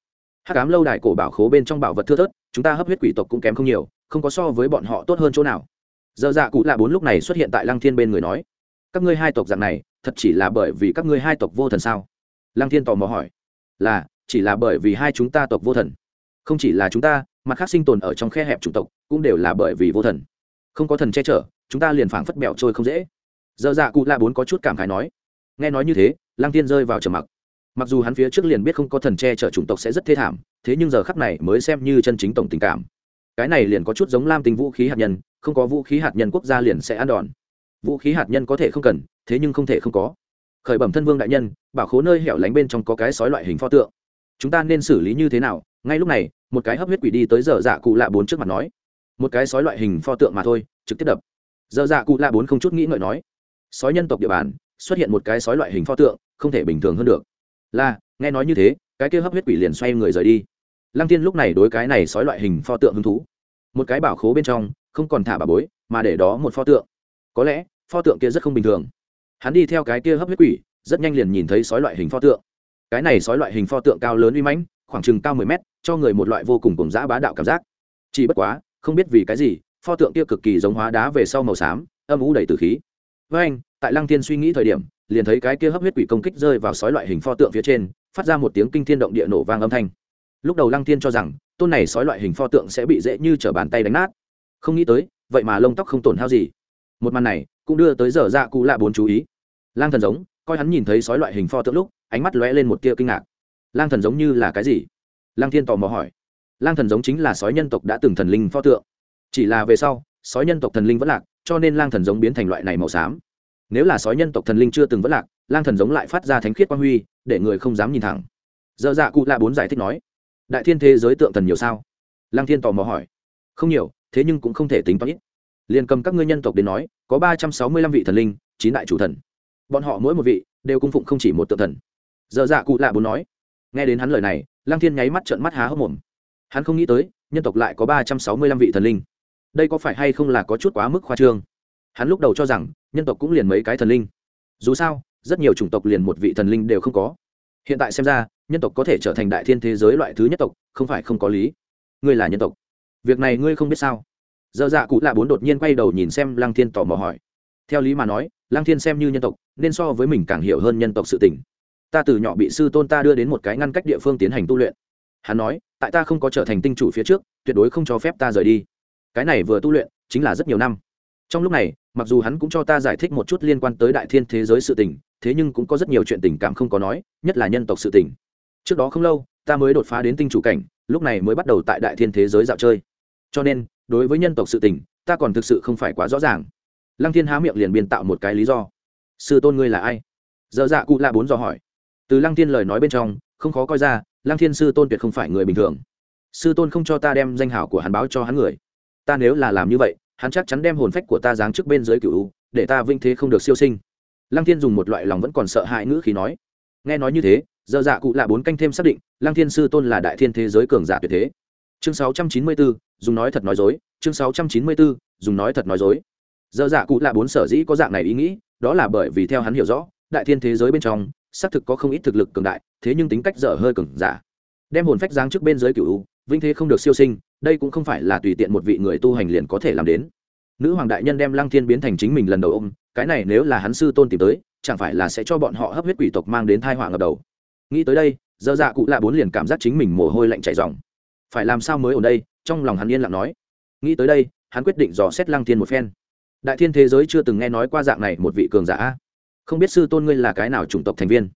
Hát cám lâu đài cổ bảo khố bên trong bảo vật thưa thớt, chúng ta hấp huyết quỷ tộc cũng kém không nhiều, không có so với bọn họ tốt hơn chỗ nào. Giờ dạ cụ lạ bốn lúc này xuất hiện tại lăng thiên bên người nói các ngươi hai tộc dạng này, thật chỉ là bởi vì các ngươi hai tộc vô thần sao? Lăng thiên tò mò hỏi. Là, chỉ là bởi vì hai chúng ta tộc vô thần. Không chỉ là chúng ta, mặt khác sinh tồn ở trong khe hẹp chủng tộc cũng đều là bởi vì vô thần. Không có thần che chở, chúng ta liền phảng phất bẹo trôi không dễ. Dơ dạ cụ la bốn có chút cảm khái nói. Nghe nói như thế, lăng Thiên rơi vào trầm mặc. Mặc dù hắn phía trước liền biết không có thần che chở chủng tộc sẽ rất thê thảm, thế nhưng giờ khắp này mới xem như chân chính tổng tình cảm. Cái này liền có chút giống lam tình vũ khí hạt nhân, không có vũ khí hạt nhân quốc gia liền sẽ ăn đòn vũ khí hạt nhân có thể không cần, thế nhưng không thể không có. Khởi bẩm thân vương đại nhân, bảo khố nơi hẻo lánh bên trong có cái sói loại hình pho tượng. Chúng ta nên xử lý như thế nào? Ngay lúc này, một cái hấp huyết quỷ đi tới giờ dạ cụ lạ bốn trước mặt nói. Một cái sói loại hình pho tượng mà thôi, trực tiếp đập. Giờ dạ cụ lạ bốn không chút nghĩ ngợi nói. Sói nhân tộc địa bàn, xuất hiện một cái sói loại hình pho tượng, không thể bình thường hơn được. Là, nghe nói như thế, cái kia hấp huyết quỷ liền xoay người rời đi. Lăng tiên lúc này đối cái này sói loại hình pho tượng hứng thú. Một cái bảo khố bên trong, không còn thả bà bối, mà để đó một pho tượng. Có lẽ pho tượng kia rất không bình thường. Hắn đi theo cái kia hấp huyết quỷ, rất nhanh liền nhìn thấy sói loại hình pho tượng. Cái này sói loại hình pho tượng cao lớn uy mãnh, khoảng chừng cao mười mét, cho người một loại vô cùng cùng dã bá đạo cảm giác. Chỉ bất quá, không biết vì cái gì, pho tượng kia cực kỳ giống hóa đá về sau màu xám, âm ú đầy từ khí. Với anh, tại lăng thiên suy nghĩ thời điểm, liền thấy cái kia hấp huyết quỷ công kích rơi vào sói loại hình pho tượng phía trên, phát ra một tiếng kinh thiên động địa nổ vang âm thanh. Lúc đầu lăng thiên cho rằng, tôn này sói loại hình pho tượng sẽ bị dễ như t r ở bàn tay đánh nát. Không nghĩ tới, vậy mà lông tóc không tổn hao gì một màn này cũng đưa tới giờ dạ cụ lạ bốn chú ý. Lang thần giống, coi hắn nhìn thấy sói loại hình pho tượng lúc, ánh mắt lóe lên một tia kinh ngạc. Lang thần giống như là cái gì? Lang thiên tò mò hỏi. Lang thần giống chính là sói nhân tộc đã từng thần linh pho tượng. Chỉ là về sau, sói nhân tộc thần linh vẫn lạc, cho nên lang thần giống biến thành loại này màu xám. Nếu là sói nhân tộc thần linh chưa từng vẫn lạc, lang thần giống lại phát ra thánh khiết quang huy, để người không dám nhìn thẳng. Dơ dạ cụ lạ bốn giải thích nói. Đại thiên thế giới tượng thần nhiều sao? Lang thiên tò mò hỏi. Không nhiều, thế nhưng cũng không thể tính toán ít liền cầm các ngươi nhân tộc đến nói, có ba trăm sáu mươi lăm vị thần linh, chín đại chủ thần. Bọn họ mỗi một vị đều cung phụng không chỉ một tượng thần. Dơ dạ cụ lạ bốn nói. Nghe đến hắn lời này lang thiên nháy mắt trợn mắt há hốc mồm. Hắn không nghĩ tới, nhân tộc lại có ba trăm sáu mươi lăm vị thần linh. Đây có phải hay không là có chút quá mức khoa trương? Hắn lúc đầu cho rằng, nhân tộc cũng liền mấy cái thần linh. Dù sao, rất nhiều chủng tộc liền một vị thần linh đều không có. Hiện tại xem ra, nhân tộc có thể trở thành đại thiên thế giới loại thứ nhất tộc, không phải không có lý. Ngươi là nhân tộc. Việc này ngươi không biết sao? Dơ dạ cụ lạ bốn đột nhiên quay đầu nhìn xem lăng thiên tò mò hỏi. Theo lý mà nói, lăng thiên xem như nhân tộc, nên so với mình càng hiểu hơn nhân tộc sự tình. Ta từ nhỏ bị sư tôn ta đưa đến một cái ngăn cách địa phương tiến hành tu luyện. Hắn nói, tại ta không có trở thành tinh chủ phía trước, tuyệt đối không cho phép ta rời đi. Cái này vừa tu luyện, chính là rất nhiều năm. Trong lúc này, mặc dù hắn cũng cho ta giải thích một chút liên quan tới đại thiên thế giới sự tình, thế nhưng cũng có rất nhiều chuyện tình cảm không có nói, nhất là nhân tộc sự tình. Trước đó không lâu, ta mới đột phá đến tinh chủ cảnh, lúc này mới bắt đầu tại đại thiên thế giới dạo chơi. Cho nên đối với nhân tộc sự tình, ta còn thực sự không phải quá rõ ràng. Lăng thiên há miệng liền biên tạo một cái lý do. Sư tôn ngươi là ai? Dơ dạ cụ lạ bốn do hỏi. Từ lăng thiên lời nói bên trong, không khó coi ra, lăng thiên sư tôn tuyệt không phải người bình thường. Sư tôn không cho ta đem danh hảo của hắn báo cho hắn người. Ta nếu là làm như vậy, hắn chắc chắn đem hồn phách của ta giáng trước bên dưới cựu để ta vinh thế không được siêu sinh. Lăng thiên dùng một loại lòng vẫn còn sợ hãi ngữ khí nói. Nghe nói như thế dơ dạ cụ lạ bốn canh thêm xác định, lăng thiên sư tôn là đại thiên thế giới cường giả tuyệt thế chương sáu trăm chín mươi bốn dùng nói thật nói dối. Chương sáu trăm chín mươi bốn dùng nói thật nói dối. Dơ dạ cụ là bốn sở dĩ có dạng này ý nghĩ đó là bởi vì theo hắn hiểu rõ đại thiên thế giới bên trong xác thực có không ít thực lực cường đại thế nhưng tính cách dở hơi cường giả. Đem hồn phách giáng trước bên dưới cựu vinh thế không được siêu sinh đây cũng không phải là tùy tiện một vị người tu hành liền có thể làm đến. Nữ hoàng đại nhân đem lăng thiên biến thành chính mình lần đầu ông, cái này nếu là hắn sư tôn tìm tới chẳng phải là sẽ cho bọn họ hấp huyết quỷ tộc mang đến thai họa ngập đầu. Nghĩ tới đây dơ dạ cụ lạ bốn liền cảm giác chính mình mồ hôi lạnh chảy dòng phải làm sao mới ở đây? Trong lòng hắn yên lặng nói. Nghĩ tới đây, hắn quyết định dò xét lăng thiên một phen. Đại thiên thế giới chưa từng nghe nói qua dạng này một vị cường giả không biết sư tôn ngươi là cái nào chủng tộc thành viên?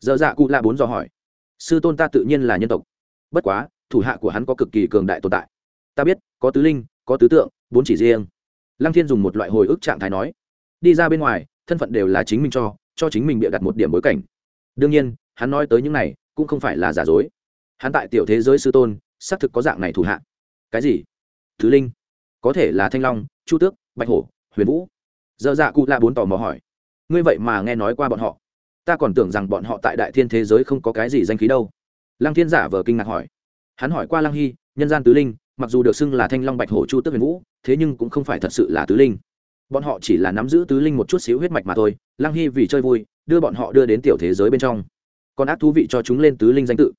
Dơ dạ cụ lạ bốn dò hỏi. Sư tôn ta tự nhiên là nhân tộc. Bất quá, thủ hạ của hắn có cực kỳ cường đại tồn tại. Ta biết, có tứ linh, có tứ tượng, bốn chỉ riêng. Lăng thiên dùng một loại hồi ức trạng thái nói. Đi ra bên ngoài, thân phận đều là chính mình cho cho chính mình bịa đặt một điểm bối cảnh. Đương nhiên, hắn nói tới những này, cũng không phải là giả dối. Hắn tại tiểu thế giới sư tôn xác thực có dạng này thủ hạ. Cái gì? Thứ linh. Có thể là thanh long, chu tước, bạch hổ, huyền vũ. Dơ dạ cụ lạ bốn tò mò hỏi. Ngươi vậy mà nghe nói qua bọn họ. Ta còn tưởng rằng bọn họ tại đại thiên thế giới không có cái gì danh khí đâu. Lăng thiên giả vờ kinh ngạc hỏi. Hắn hỏi qua lăng hy, nhân gian tứ linh, mặc dù được xưng là thanh long, bạch hổ, chu tước, huyền vũ, thế nhưng cũng không phải thật sự là tứ linh. Bọn họ chỉ là nắm giữ tứ linh một chút xíu huyết mạch mà thôi. Lăng hy vì chơi vui, đưa bọn họ đưa đến tiểu thế giới bên trong. Còn ác thú vị cho chúng lên tứ linh danh tự.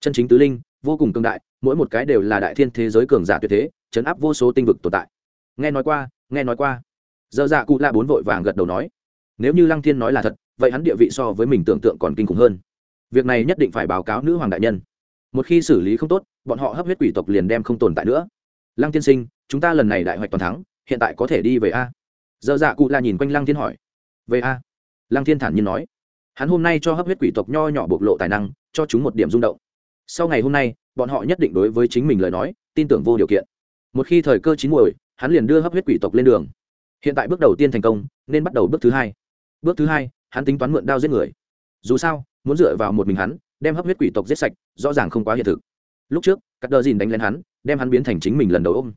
Chân chính tứ linh, vô cùng cường đại mỗi một cái đều là đại thiên thế giới cường giả tuyệt thế, chấn áp vô số tinh vực tồn tại. Nghe nói qua, nghe nói qua. Dơ dạ cụ la bốn vội vàng gật đầu nói. Nếu như lăng thiên nói là thật, vậy hắn địa vị so với mình tưởng tượng còn kinh khủng hơn. Việc này nhất định phải báo cáo nữ hoàng đại nhân. Một khi xử lý không tốt, bọn họ hấp huyết quỷ tộc liền đem không tồn tại nữa. Lăng tiên sinh, chúng ta lần này đại hoạch toàn thắng, hiện tại có thể đi về a. Dơ dạ cụ la nhìn quanh lăng thiên hỏi. Về a. Lăng thiên thản nhiên nói. Hắn hôm nay cho hấp huyết quỷ tộc nho nhỏ bộc lộ tài năng, cho chúng một điểm rung động. Sau ngày hôm nay bọn họ nhất định đối với chính mình lời nói, tin tưởng vô điều kiện. Một khi thời cơ chín muồi, hắn liền đưa hấp huyết quỷ tộc lên đường. Hiện tại bước đầu tiên thành công, nên bắt đầu bước thứ hai. Bước thứ hai, hắn tính toán mượn đao giết người. Dù sao, muốn dựa vào một mình hắn, đem hấp huyết quỷ tộc giết sạch, rõ ràng không quá hiện thực. Lúc trước, cắt đờ dìn đánh lên hắn, đem hắn biến thành chính mình lần đầu ôm.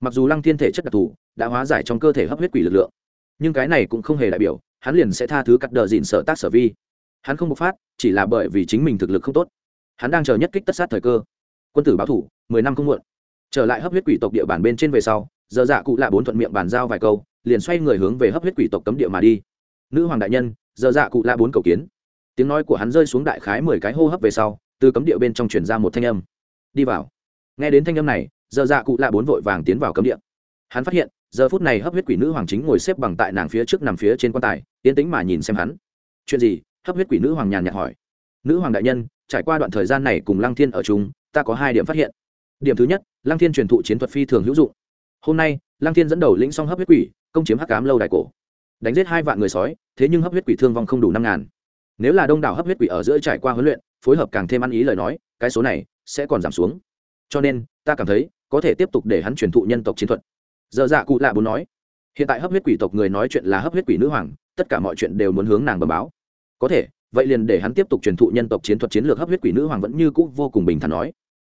Mặc dù lăng thiên thể chất đặc thù, đã hóa giải trong cơ thể hấp huyết quỷ lực lượng, nhưng cái này cũng không hề đại biểu hắn liền sẽ tha thứ cắt đờ dìn sở tác sở vi. Hắn không bộc phát, chỉ là bởi vì chính mình thực lực không tốt. Hắn đang chờ nhất kích tất sát thời cơ quân tử báo thủ, mười năm không muộn. Trở lại hấp huyết quỷ tộc địa bàn bên trên về sau, giờ dạ cụ lạ bốn thuận miệng bàn giao vài câu, liền xoay người hướng về hấp huyết quỷ tộc cấm địa mà đi. Nữ hoàng đại nhân, giờ dạ cụ lạ bốn cầu kiến. Tiếng nói của hắn rơi xuống đại khái mười cái hô hấp về sau, từ cấm địa bên trong chuyển ra một thanh âm. Đi vào. Nghe đến thanh âm này, giờ dạ cụ lạ bốn vội vàng tiến vào cấm địa. Hắn phát hiện, giờ phút này hấp huyết quỷ nữ hoàng chính ngồi xếp bằng tại nàng phía trước nằm phía trên quan tài tiến tính mà nhìn xem hắn. Chuyện gì? Hấp huyết quỷ nữ hoàng nhàn nhạt hỏi. Nữ hoàng đại nhân, trải qua đoạn thời gian này cùng lăng thiên ở chung ta có hai điểm phát hiện. Điểm thứ nhất, lăng thiên truyền thụ chiến thuật phi thường hữu dụng. Hôm nay, lăng thiên dẫn đầu lĩnh song hấp huyết quỷ, công chiếm hắc cám lâu đài cổ. Đánh giết hai vạn người sói, thế nhưng hấp huyết quỷ thương vong không đủ năm ngàn. Nếu là đông đảo hấp huyết quỷ ở giữa trải qua huấn luyện, phối hợp càng thêm ăn ý lời nói, cái số này sẽ còn giảm xuống. Cho nên, ta cảm thấy có thể tiếp tục để hắn truyền thụ nhân tộc chiến thuật. Giờ dạ cụ lạ bố nói, hiện tại hấp huyết quỷ tộc người nói chuyện là hấp huyết quỷ nữ hoàng, tất cả mọi chuyện đều muốn hướng nàng bờ báo. Có thể, vậy liền để hắn tiếp tục truyền thụ nhân tộc chiến thuật chiến lược hấp huyết quỷ nữ hoàng vẫn như cũ vô cùng bình thản nói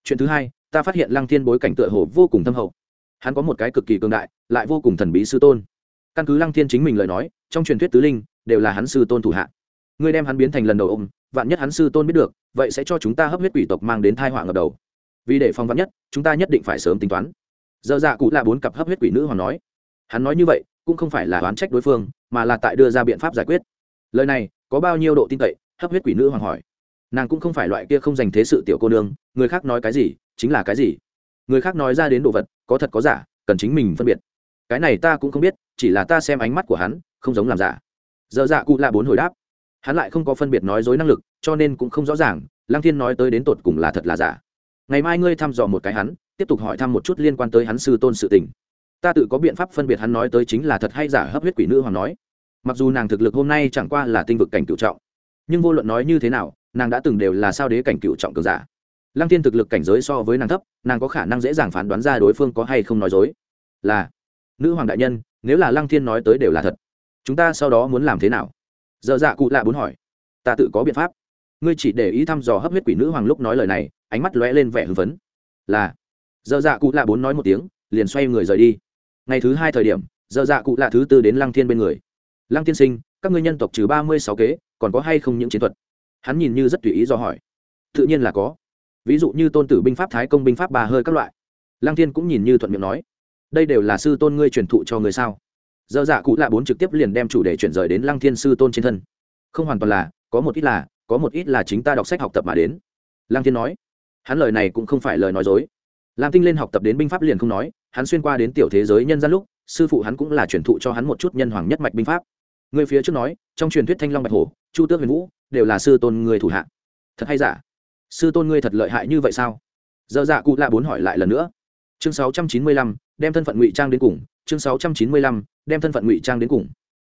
chuyện thứ hai ta phát hiện lăng thiên bối cảnh tựa hồ vô cùng thâm hậu. Hắn có một cái cực kỳ cường đại lại vô cùng thần bí sư tôn. Căn cứ lăng thiên chính mình lời nói trong truyền thuyết tứ linh đều là hắn sư tôn thủ hạ. Ngươi đem hắn biến thành lần đầu ông, vạn nhất hắn sư tôn biết được vậy sẽ cho chúng ta hấp huyết quỷ tộc mang đến thai họa ngập đầu. Vì để phòng vạn nhất chúng ta nhất định phải sớm tính toán. Dơ dạ cụ là bốn cặp hấp huyết quỷ nữ hoàng nói. Hắn nói như vậy cũng không phải là oán trách đối phương mà là tại đưa ra biện pháp giải quyết. Lời này có bao nhiêu độ tin cậy? Hấp huyết quỷ nữ hoàng hỏi nàng cũng không phải loại kia không dành thế sự tiểu cô nương, người khác nói cái gì, chính là cái gì. Người khác nói ra đến đồ vật, có thật có giả, cần chính mình phân biệt. Cái này ta cũng không biết, chỉ là ta xem ánh mắt của hắn, không giống làm giả. Dơ dạ cụ là bốn hồi đáp. Hắn lại không có phân biệt nói dối năng lực, cho nên cũng không rõ ràng, lăng thiên nói tới đến tột cùng là thật là giả. Ngày mai ngươi thăm dò một cái hắn, tiếp tục hỏi thăm một chút liên quan tới hắn sư tôn sự tình. Ta tự có biện pháp phân biệt hắn nói tới chính là thật hay giả, hấp huyết quỷ nữ hoàng nói. Mặc dù nàng thực lực hôm nay chẳng qua là tinh vực cảnh cựu trọng, nhưng vô luận nói như thế nào nàng đã từng đều là sao đế cảnh cựu trọng cường giả. Lăng thiên thực lực cảnh giới so với nàng thấp, nàng có khả năng dễ dàng phán đoán ra đối phương có hay không nói dối. Là, nữ hoàng đại nhân, nếu là lăng thiên nói tới đều là thật. Chúng ta sau đó muốn làm thế nào? Dợ dạ cụ lạ bốn hỏi. Ta tự có biện pháp. Ngươi chỉ để ý thăm dò hấp huyết quỷ nữ hoàng lúc nói lời này, ánh mắt lóe lên vẻ hưng phấn. Là dợ dạ cụ lạ bốn nói một tiếng, liền xoay người rời đi. Ngày thứ hai thời điểm dợ dạ cụ lạ thứ tư đến lăng thiên bên người. Lăng tiên sinh, các ngươi nhân tộc trừ ba mươi sáu kế, còn có hay không những chiến thuật? Hắn nhìn như rất tùy ý do hỏi. Tự nhiên là có. Ví dụ như tôn tử binh pháp, thái công binh pháp, bà hơi các loại. Lăng thiên cũng nhìn như thuận miệng nói, đây đều là sư tôn ngươi truyền thụ cho người sao? Dơ dạ cụ lạ bốn trực tiếp liền đem chủ đề chuyển rời đến lăng thiên sư tôn trên thân. Không hoàn toàn là, có một ít là, có một ít là chính ta đọc sách học tập mà đến. Lăng thiên nói, hắn lời này cũng không phải lời nói dối. Lam tinh lên học tập đến binh pháp liền không nói, hắn xuyên qua đến tiểu thế giới nhân gian lúc, sư phụ hắn cũng là truyền thụ cho hắn một chút nhân hoàng nhất mạch binh pháp người phía trước nói, trong truyền thuyết thanh long bạch hổ, chu tước huyền vũ, đều là sư tôn người thủ hạ. Thật hay giả? Sư tôn ngươi thật lợi hại như vậy sao? Dơ dạ cụ lạ bốn hỏi lại lần nữa. Chương sáu trăm chín mươi lăm, đem thân phận ngụy trang đến cùng. Chương sáu trăm chín mươi lăm, đem thân phận ngụy trang đến cùng.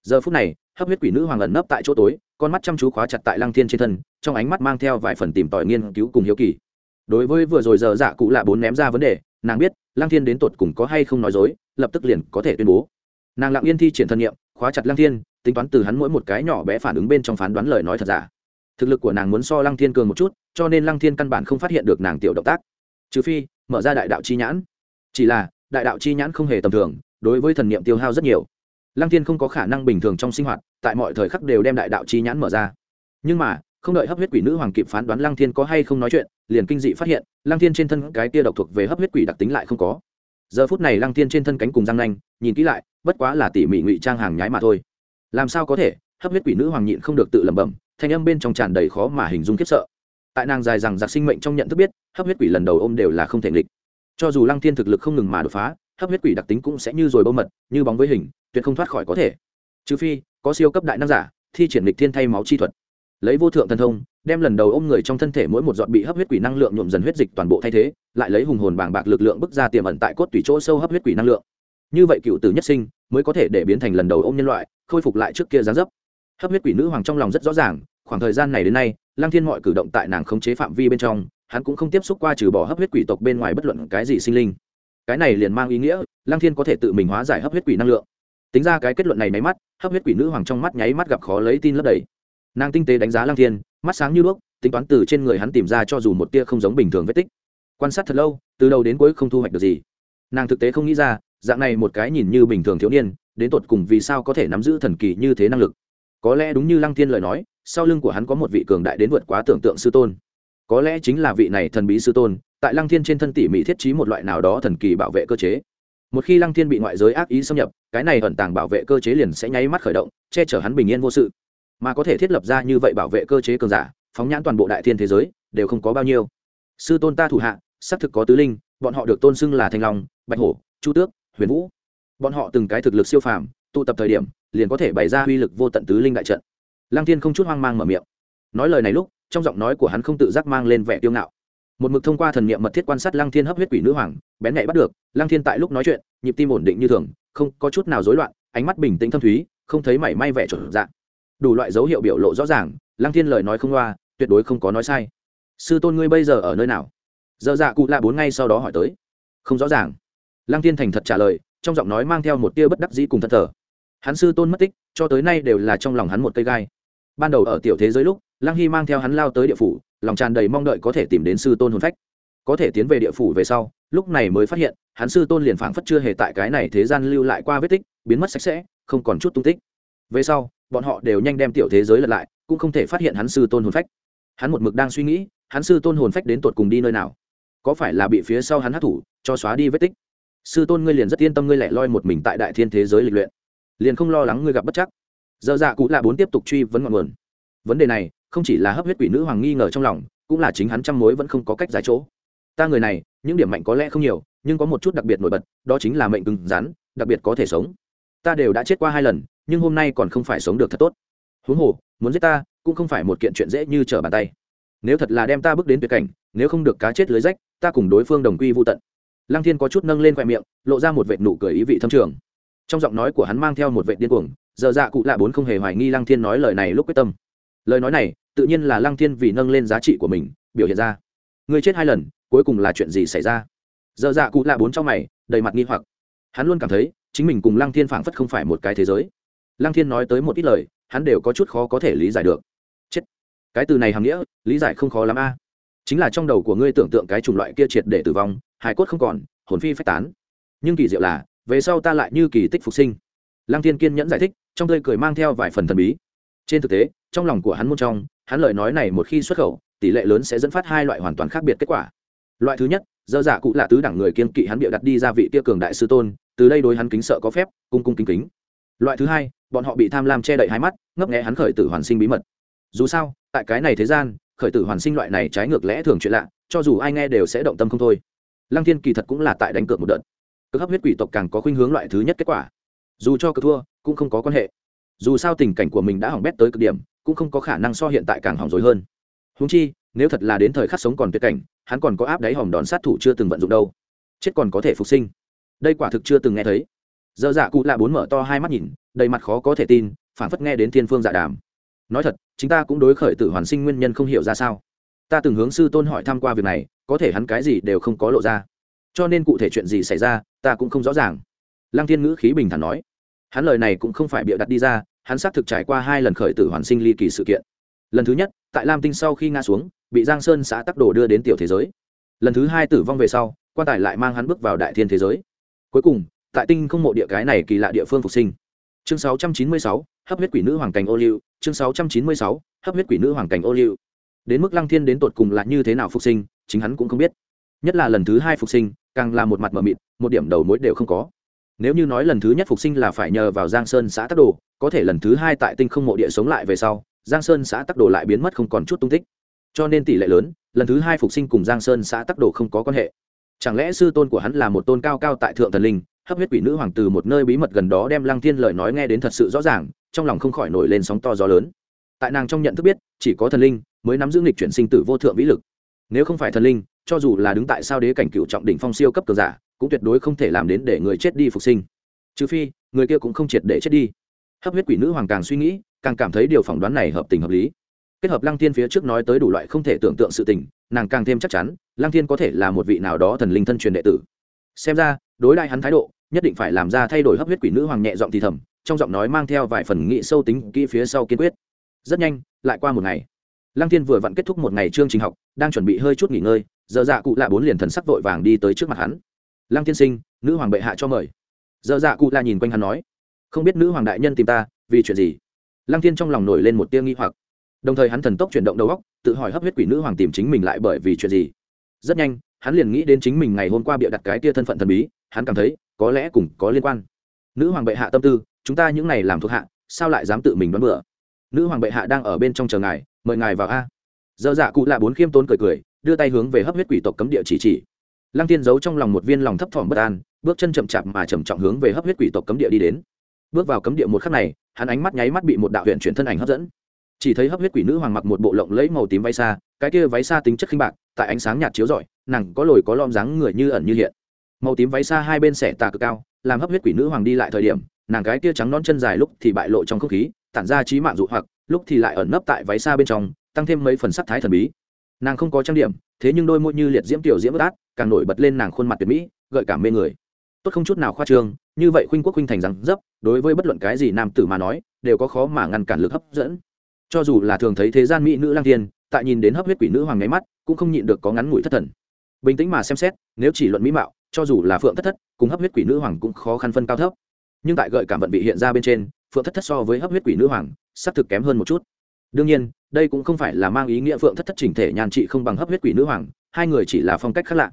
Giờ phút này, hấp huyết quỷ nữ hoàng ẩn nấp tại chỗ tối, con mắt chăm chú khóa chặt tại lăng thiên trên thân, trong ánh mắt mang theo vài phần tìm tòi nghiên cứu cùng hiếu kỳ. Đối với vừa rồi giờ dạ cụ lạ bốn ném ra vấn đề, nàng biết, lăng thiên đến tột cùng có hay không nói dối, lập tức liền có thể tuyên bố. Nàng lặng yên thi triển thân nhiệm khóa chặt lăng thiên tính toán từ hắn mỗi một cái nhỏ bé phản ứng bên trong phán đoán lời nói thật giả. Thực lực của nàng muốn so lăng thiên cường một chút, cho nên lăng thiên căn bản không phát hiện được nàng tiểu động tác. Trừ phi, mở ra đại đạo chi nhãn. Chỉ là, đại đạo chi nhãn không hề tầm thường, đối với thần niệm tiêu hao rất nhiều. Lăng thiên không có khả năng bình thường trong sinh hoạt, tại mọi thời khắc đều đem đại đạo chi nhãn mở ra. Nhưng mà, không đợi hấp huyết quỷ nữ hoàng kịp phán đoán lăng thiên có hay không nói chuyện, liền kinh dị phát hiện, lăng thiên trên thân cái tia độc thuộc về hấp huyết quỷ đặc tính lại không có. Giờ phút này lăng thiên trên thân cánh cùng răng nanh, nhìn kỹ lại, bất quá là tỉ mỉ ngụy trang hàng nhái mà thôi làm sao có thể? Hấp huyết quỷ nữ hoàng nhịn không được tự lẩm bẩm, thanh âm bên trong tràn đầy khó mà hình dung khiếp sợ. Tại nàng dài rằng giặc sinh mệnh trong nhận thức biết, hấp huyết quỷ lần đầu ôm đều là không thể nghịch. Cho dù lăng thiên thực lực không ngừng mà đột phá, hấp huyết quỷ đặc tính cũng sẽ như rồi bâu mật, như bóng với hình, tuyệt không thoát khỏi có thể. Trừ phi, có siêu cấp đại năng giả, thi triển lịch thiên thay máu chi thuật. Lấy vô thượng thần thông, đem lần đầu ôm người trong thân thể mỗi một giọt bị hấp huyết quỷ năng lượng nhuộm dần huyết dịch toàn bộ thay thế, lại lấy hùng hồn bàng bạc lực lượng bức ra tiềm ẩn tại cốt tủy chỗ sâu hấp huyết quỷ năng lượng. Như vậy cựu tử nhất sinh mới có thể để biến thành lần đầu ôm nhân loại khôi phục lại trước kia giá dấp. Hấp huyết quỷ nữ hoàng trong lòng rất rõ ràng, khoảng thời gian này đến nay, lăng thiên mọi cử động tại nàng khống chế phạm vi bên trong, hắn cũng không tiếp xúc qua trừ bỏ hấp huyết quỷ tộc bên ngoài bất luận cái gì sinh linh. Cái này liền mang ý nghĩa, lăng thiên có thể tự mình hóa giải hấp huyết quỷ năng lượng. Tính ra cái kết luận này máy mắt, hấp huyết quỷ nữ hoàng trong mắt nháy mắt gặp khó lấy tin lấp đầy. Nàng tinh tế đánh giá lăng thiên, mắt sáng như đuốc, tính toán từ trên người hắn tìm ra cho dù một tia không giống bình thường vết tích. Quan sát thật lâu, từ đầu đến cuối không thu hoạch được gì. Nàng thực tế không nghĩ ra, dạng này một cái nhìn như bình thường thiếu niên đến tột cùng vì sao có thể nắm giữ thần kỳ như thế năng lực? Có lẽ đúng như lăng thiên lời nói, sau lưng của hắn có một vị cường đại đến vượt quá tưởng tượng sư tôn. Có lẽ chính là vị này thần bí sư tôn, tại lăng thiên trên thân tỉ mỹ thiết trí một loại nào đó thần kỳ bảo vệ cơ chế. Một khi lăng thiên bị ngoại giới ác ý xâm nhập, cái này ẩn tàng bảo vệ cơ chế liền sẽ nháy mắt khởi động, che chở hắn bình yên vô sự. Mà có thể thiết lập ra như vậy bảo vệ cơ chế cường giả, phóng nhãn toàn bộ đại thiên thế giới, đều không có bao nhiêu. Sư tôn ta thủ hạ, xác thực có tứ linh, bọn họ được tôn xưng là thanh long, bạch hổ, chu tước, huyền vũ bọn họ từng cái thực lực siêu phàm, tụ tập thời điểm, liền có thể bày ra uy lực vô tận tứ linh đại trận. Lăng thiên không chút hoang mang mở miệng. Nói lời này lúc, trong giọng nói của hắn không tự giác mang lên vẻ tiêu ngạo. Một mực thông qua thần niệm mật thiết quan sát lăng thiên hấp huyết quỷ nữ hoàng, bén nhạy bắt được, lăng thiên tại lúc nói chuyện, nhịp tim ổn định như thường, không có chút nào rối loạn, ánh mắt bình tĩnh thâm thúy, không thấy mảy may vẻ chuẩn dạng. Đủ loại dấu hiệu biểu lộ rõ ràng, lăng thiên lời nói không loa, tuyệt đối không có nói sai. Sư tôn ngươi bây giờ ở nơi nào? Giờ dạ cụ lạ bốn ngay sau đó hỏi tới. Không rõ ràng lăng thiên thành thật trả lời, trong giọng nói mang theo một tia bất đắc dĩ cùng thật thờ. Hắn sư tôn mất tích, cho tới nay đều là trong lòng hắn một cây gai. Ban đầu ở tiểu thế giới lúc, lăng hy mang theo hắn lao tới địa phủ, lòng tràn đầy mong đợi có thể tìm đến sư tôn hồn phách. Có thể tiến về địa phủ về sau, lúc này mới phát hiện, hắn sư tôn liền phảng phất chưa hề tại cái này thế gian lưu lại qua vết tích, biến mất sạch sẽ, không còn chút tung tích. Về sau, bọn họ đều nhanh đem tiểu thế giới lật lại, cũng không thể phát hiện hắn sư tôn hồn phách. Hắn một mực đang suy nghĩ, hắn sư tôn hồn phách đến tột cùng đi nơi nào? Có phải là bị phía sau hắn hát thủ cho xóa đi vết tích? Sư tôn ngươi liền rất yên tâm ngươi lẻ loi một mình tại đại thiên thế giới lịch luyện, liền không lo lắng ngươi gặp bất chắc. Giờ dạ cụ là bốn tiếp tục truy vấn ngọn nguồn. Vấn đề này không chỉ là hấp huyết quỷ nữ hoàng nghi ngờ trong lòng, cũng là chính hắn trăm mối vẫn không có cách giải chỗ. Ta người này, những điểm mạnh có lẽ không nhiều, nhưng có một chút đặc biệt nổi bật, đó chính là mệnh cứng rắn, đặc biệt có thể sống. Ta đều đã chết qua hai lần, nhưng hôm nay còn không phải sống được thật tốt. Huống hồ, muốn giết ta, cũng không phải một kiện chuyện dễ như trở bàn tay. Nếu thật là đem ta bước đến tuyệt cảnh, nếu không được cá chết lưới rách, ta cùng đối phương đồng quy vô tận lăng thiên có chút nâng lên khoe miệng, lộ ra một vệt nụ cười ý vị thâm trường. Trong giọng nói của hắn mang theo một vệt điên cuồng, giờ dạ cụ lạ bốn không hề hoài nghi lăng thiên nói lời này lúc quyết tâm. Lời nói này, tự nhiên là lăng thiên vì nâng lên giá trị của mình, biểu hiện ra. Người chết hai lần, cuối cùng là chuyện gì xảy ra? Giờ dạ cụ lạ bốn trong mày, đầy mặt nghi hoặc. Hắn luôn cảm thấy, chính mình cùng lăng thiên phảng phất không phải một cái thế giới. Lăng thiên nói tới một ít lời, hắn đều có chút khó có thể lý giải được. Chết. Cái từ này hàm nghĩa, lý giải không khó lắm a. Chính là trong đầu của ngươi tưởng tượng cái chủng loại kia triệt để tử vong hải cốt không còn, hồn phi phách tán. Nhưng kỳ diệu là, về sau ta lại như kỳ tích phục sinh. Lăng thiên kiên nhẫn giải thích, trong tươi cười mang theo vài phần thần bí. Trên thực tế, trong lòng của hắn môn trong, hắn lời nói này một khi xuất khẩu, tỷ lệ lớn sẽ dẫn phát hai loại hoàn toàn khác biệt kết quả. Loại thứ nhất, dơ dạ cụ là tứ đẳng người kiên kỵ hắn bịa đặt đi ra vị kia cường đại sư tôn, từ đây đối hắn kính sợ có phép, cung cung kính kính. Loại thứ hai, bọn họ bị tham lam che đậy hai mắt, ngấp nghẽ hắn khởi tử hoàn sinh bí mật. Dù sao, tại cái này thế gian, khởi tử hoàn sinh loại này trái ngược lẽ thường chuyện lạ, cho dù ai nghe đều sẽ động tâm không thôi lăng thiên kỳ thật cũng là tại đánh cược một đợt. Cực hấp huyết quỷ tộc càng có khuynh hướng loại thứ nhất kết quả. Dù cho cực thua, cũng không có quan hệ. Dù sao tình cảnh của mình đã hỏng bét tới cực điểm, cũng không có khả năng so hiện tại càng hỏng rồi hơn. Húng chi, nếu thật là đến thời khắc sống còn tuyệt cảnh, hắn còn có áp đáy hòm đòn sát thủ chưa từng vận dụng đâu. Chết còn có thể phục sinh. Đây quả thực chưa từng nghe thấy. Dơ dạ cụ lạ bốn mở to hai mắt nhìn, đầy mặt khó có thể tin phản phất nghe đến thiên phương dạ đàm. Nói thật chúng ta cũng đối khởi tử hoàn sinh nguyên nhân không hiểu ra sao ta từng hướng sư tôn hỏi thăm qua việc này có thể hắn cái gì đều không có lộ ra. Cho nên cụ thể chuyện gì xảy ra ta cũng không rõ ràng. Lăng thiên ngữ khí bình thản nói. Hắn lời này cũng không phải bịa đặt đi ra hắn xác thực trải qua hai lần khởi tử hoàn sinh ly kỳ sự kiện. Lần thứ nhất tại lam tinh sau khi nga xuống bị giang sơn xã tắc đồ đưa đến tiểu thế giới. Lần thứ hai tử vong về sau quan tài lại mang hắn bước vào đại thiên thế giới. Cuối cùng tại tinh không mộ địa cái này kỳ lạ địa phương phục sinh. Chương 696, hấp huyết quỷ nữ hoàng cảnh ô liu chương sáu trăm chín mươi sáu hấp huyết quỷ nữ hoàng cảnh ô liu đến mức lăng thiên đến tột cùng là như thế nào phục sinh, chính hắn cũng không biết. Nhất là lần thứ hai phục sinh, càng là một mặt mờ mịt, một điểm đầu mối đều không có. Nếu như nói lần thứ nhất phục sinh là phải nhờ vào giang sơn xã tắc đồ, có thể lần thứ hai tại tinh không mộ địa sống lại về sau, giang sơn xã tắc đồ lại biến mất không còn chút tung tích. Cho nên tỷ lệ lớn, lần thứ hai phục sinh cùng giang sơn xã tắc đồ không có quan hệ. Chẳng lẽ sư tôn của hắn là một tôn cao cao tại thượng thần linh, hấp huyết quỷ nữ hoàng từ một nơi bí mật gần đó đem lăng thiên lời nói nghe đến thật sự rõ ràng, trong lòng không khỏi nổi lên sóng to gió lớn tại nàng trong nhận thức biết, chỉ có thần linh mới nắm giữ nghịch chuyển sinh tử vô thượng vĩ lực. Nếu không phải thần linh, cho dù là đứng tại sao đế cảnh cựu trọng đỉnh phong siêu cấp cờ giả, cũng tuyệt đối không thể làm đến để người chết đi phục sinh. Trừ phi, người kia cũng không triệt để chết đi. Hấp huyết quỷ nữ hoàng càng suy nghĩ, càng cảm thấy điều phỏng đoán này hợp tình hợp lý. Kết hợp lăng thiên phía trước nói tới đủ loại không thể tưởng tượng sự tình, nàng càng thêm chắc chắn, lăng thiên có thể là một vị nào đó thần linh thân truyền đệ tử. Xem ra, đối đại hắn thái độ, nhất định phải làm ra thay đổi hấp huyết quỷ nữ hoàng nhẹ giọng thì thầm, trong giọng nói mang theo vài phần nghị sâu tính kỹ phía sau kiên quyết rất nhanh, lại qua một ngày. Lăng thiên vừa vặn kết thúc một ngày chương trình học, đang chuẩn bị hơi chút nghỉ ngơi, giờ dạ cụ lạ bốn liền thần sắc vội vàng đi tới trước mặt hắn. Lăng tiên sinh, nữ hoàng bệ hạ cho mời. Giờ dạ cụ lạ nhìn quanh hắn nói. Không biết nữ hoàng đại nhân tìm ta, vì chuyện gì? Lăng tiên trong lòng nổi lên một tiêu nghi hoặc. Đồng thời hắn thần tốc chuyển động đầu óc, tự hỏi hấp huyết quỷ nữ hoàng tìm chính mình lại bởi vì chuyện gì. Rất nhanh, hắn liền nghĩ đến chính mình ngày hôm qua bịa đặt cái tia thân phận thần bí, hắn cảm thấy có lẽ cùng có liên quan. Nữ hoàng bệ hạ tâm tư, chúng ta những này làm thuộc hạ, sao lại dám tự mình đoán bừa? Nữ hoàng bệ hạ đang ở bên trong chờ ngài, mời ngài vào a. Dơ dạ cụ lạ bốn khiêm tốn cười cười, đưa tay hướng về hấp huyết quỷ tộc cấm địa chỉ chỉ. Lăng tiên giấu trong lòng một viên lòng thấp thỏm bất an, bước chân chậm chạp mà trầm trọng hướng về hấp huyết quỷ tộc cấm địa đi đến. Bước vào cấm địa một khắc này, hắn ánh mắt nháy mắt bị một đạo huyện chuyển thân ảnh hấp dẫn. Chỉ thấy hấp huyết quỷ nữ hoàng mặc một bộ lộng lẫy màu tím váy xa cái kia váy xa tính chất khinh bạc, tại ánh sáng nhạt chiếu rọi, nàng có lồi có lom dáng người như ẩn như hiện. Màu tím váy xa hai bên xẻ tà cực cao, làm hấp huyết quỷ nữ hoàng đi lại thời điểm nàng cái kia trắng non chân dài lúc thì bại lộ trong không khí, tản ra trí mạng dụ hoặc, lúc thì lại ẩn nấp tại váy xa bên trong, tăng thêm mấy phần sắc thái thần bí. Nàng không có trang điểm, thế nhưng đôi môi như liệt diễm tiểu diễm bất át, càng nổi bật lên nàng khuôn mặt tuyệt mỹ, gợi cảm mê người. Tốt không chút nào khoa trương, như vậy khuynh quốc khuynh thành rằng dấp đối với bất luận cái gì nam tử mà nói, đều có khó mà ngăn cản lực hấp dẫn. Cho dù là thường thấy thế gian mỹ nữ lang thiên, tại nhìn đến hấp huyết quỷ nữ hoàng ngáy mắt, cũng không nhịn được có ngắn ngủi thất thần. Bình tĩnh mà xem xét, nếu chỉ luận mỹ mạo, cho dù là phượng thất thất, cùng hấp huyết quỷ nữ hoàng cũng khó khăn phân cao thấp nhưng tại gợi cảm vận bị hiện ra bên trên, phượng thất thất so với hấp huyết quỷ nữ hoàng, xác thực kém hơn một chút. Đương nhiên, đây cũng không phải là mang ý nghĩa phượng thất thất chỉnh thể nhàn trị không bằng hấp huyết quỷ nữ hoàng, hai người chỉ là phong cách khác lạ.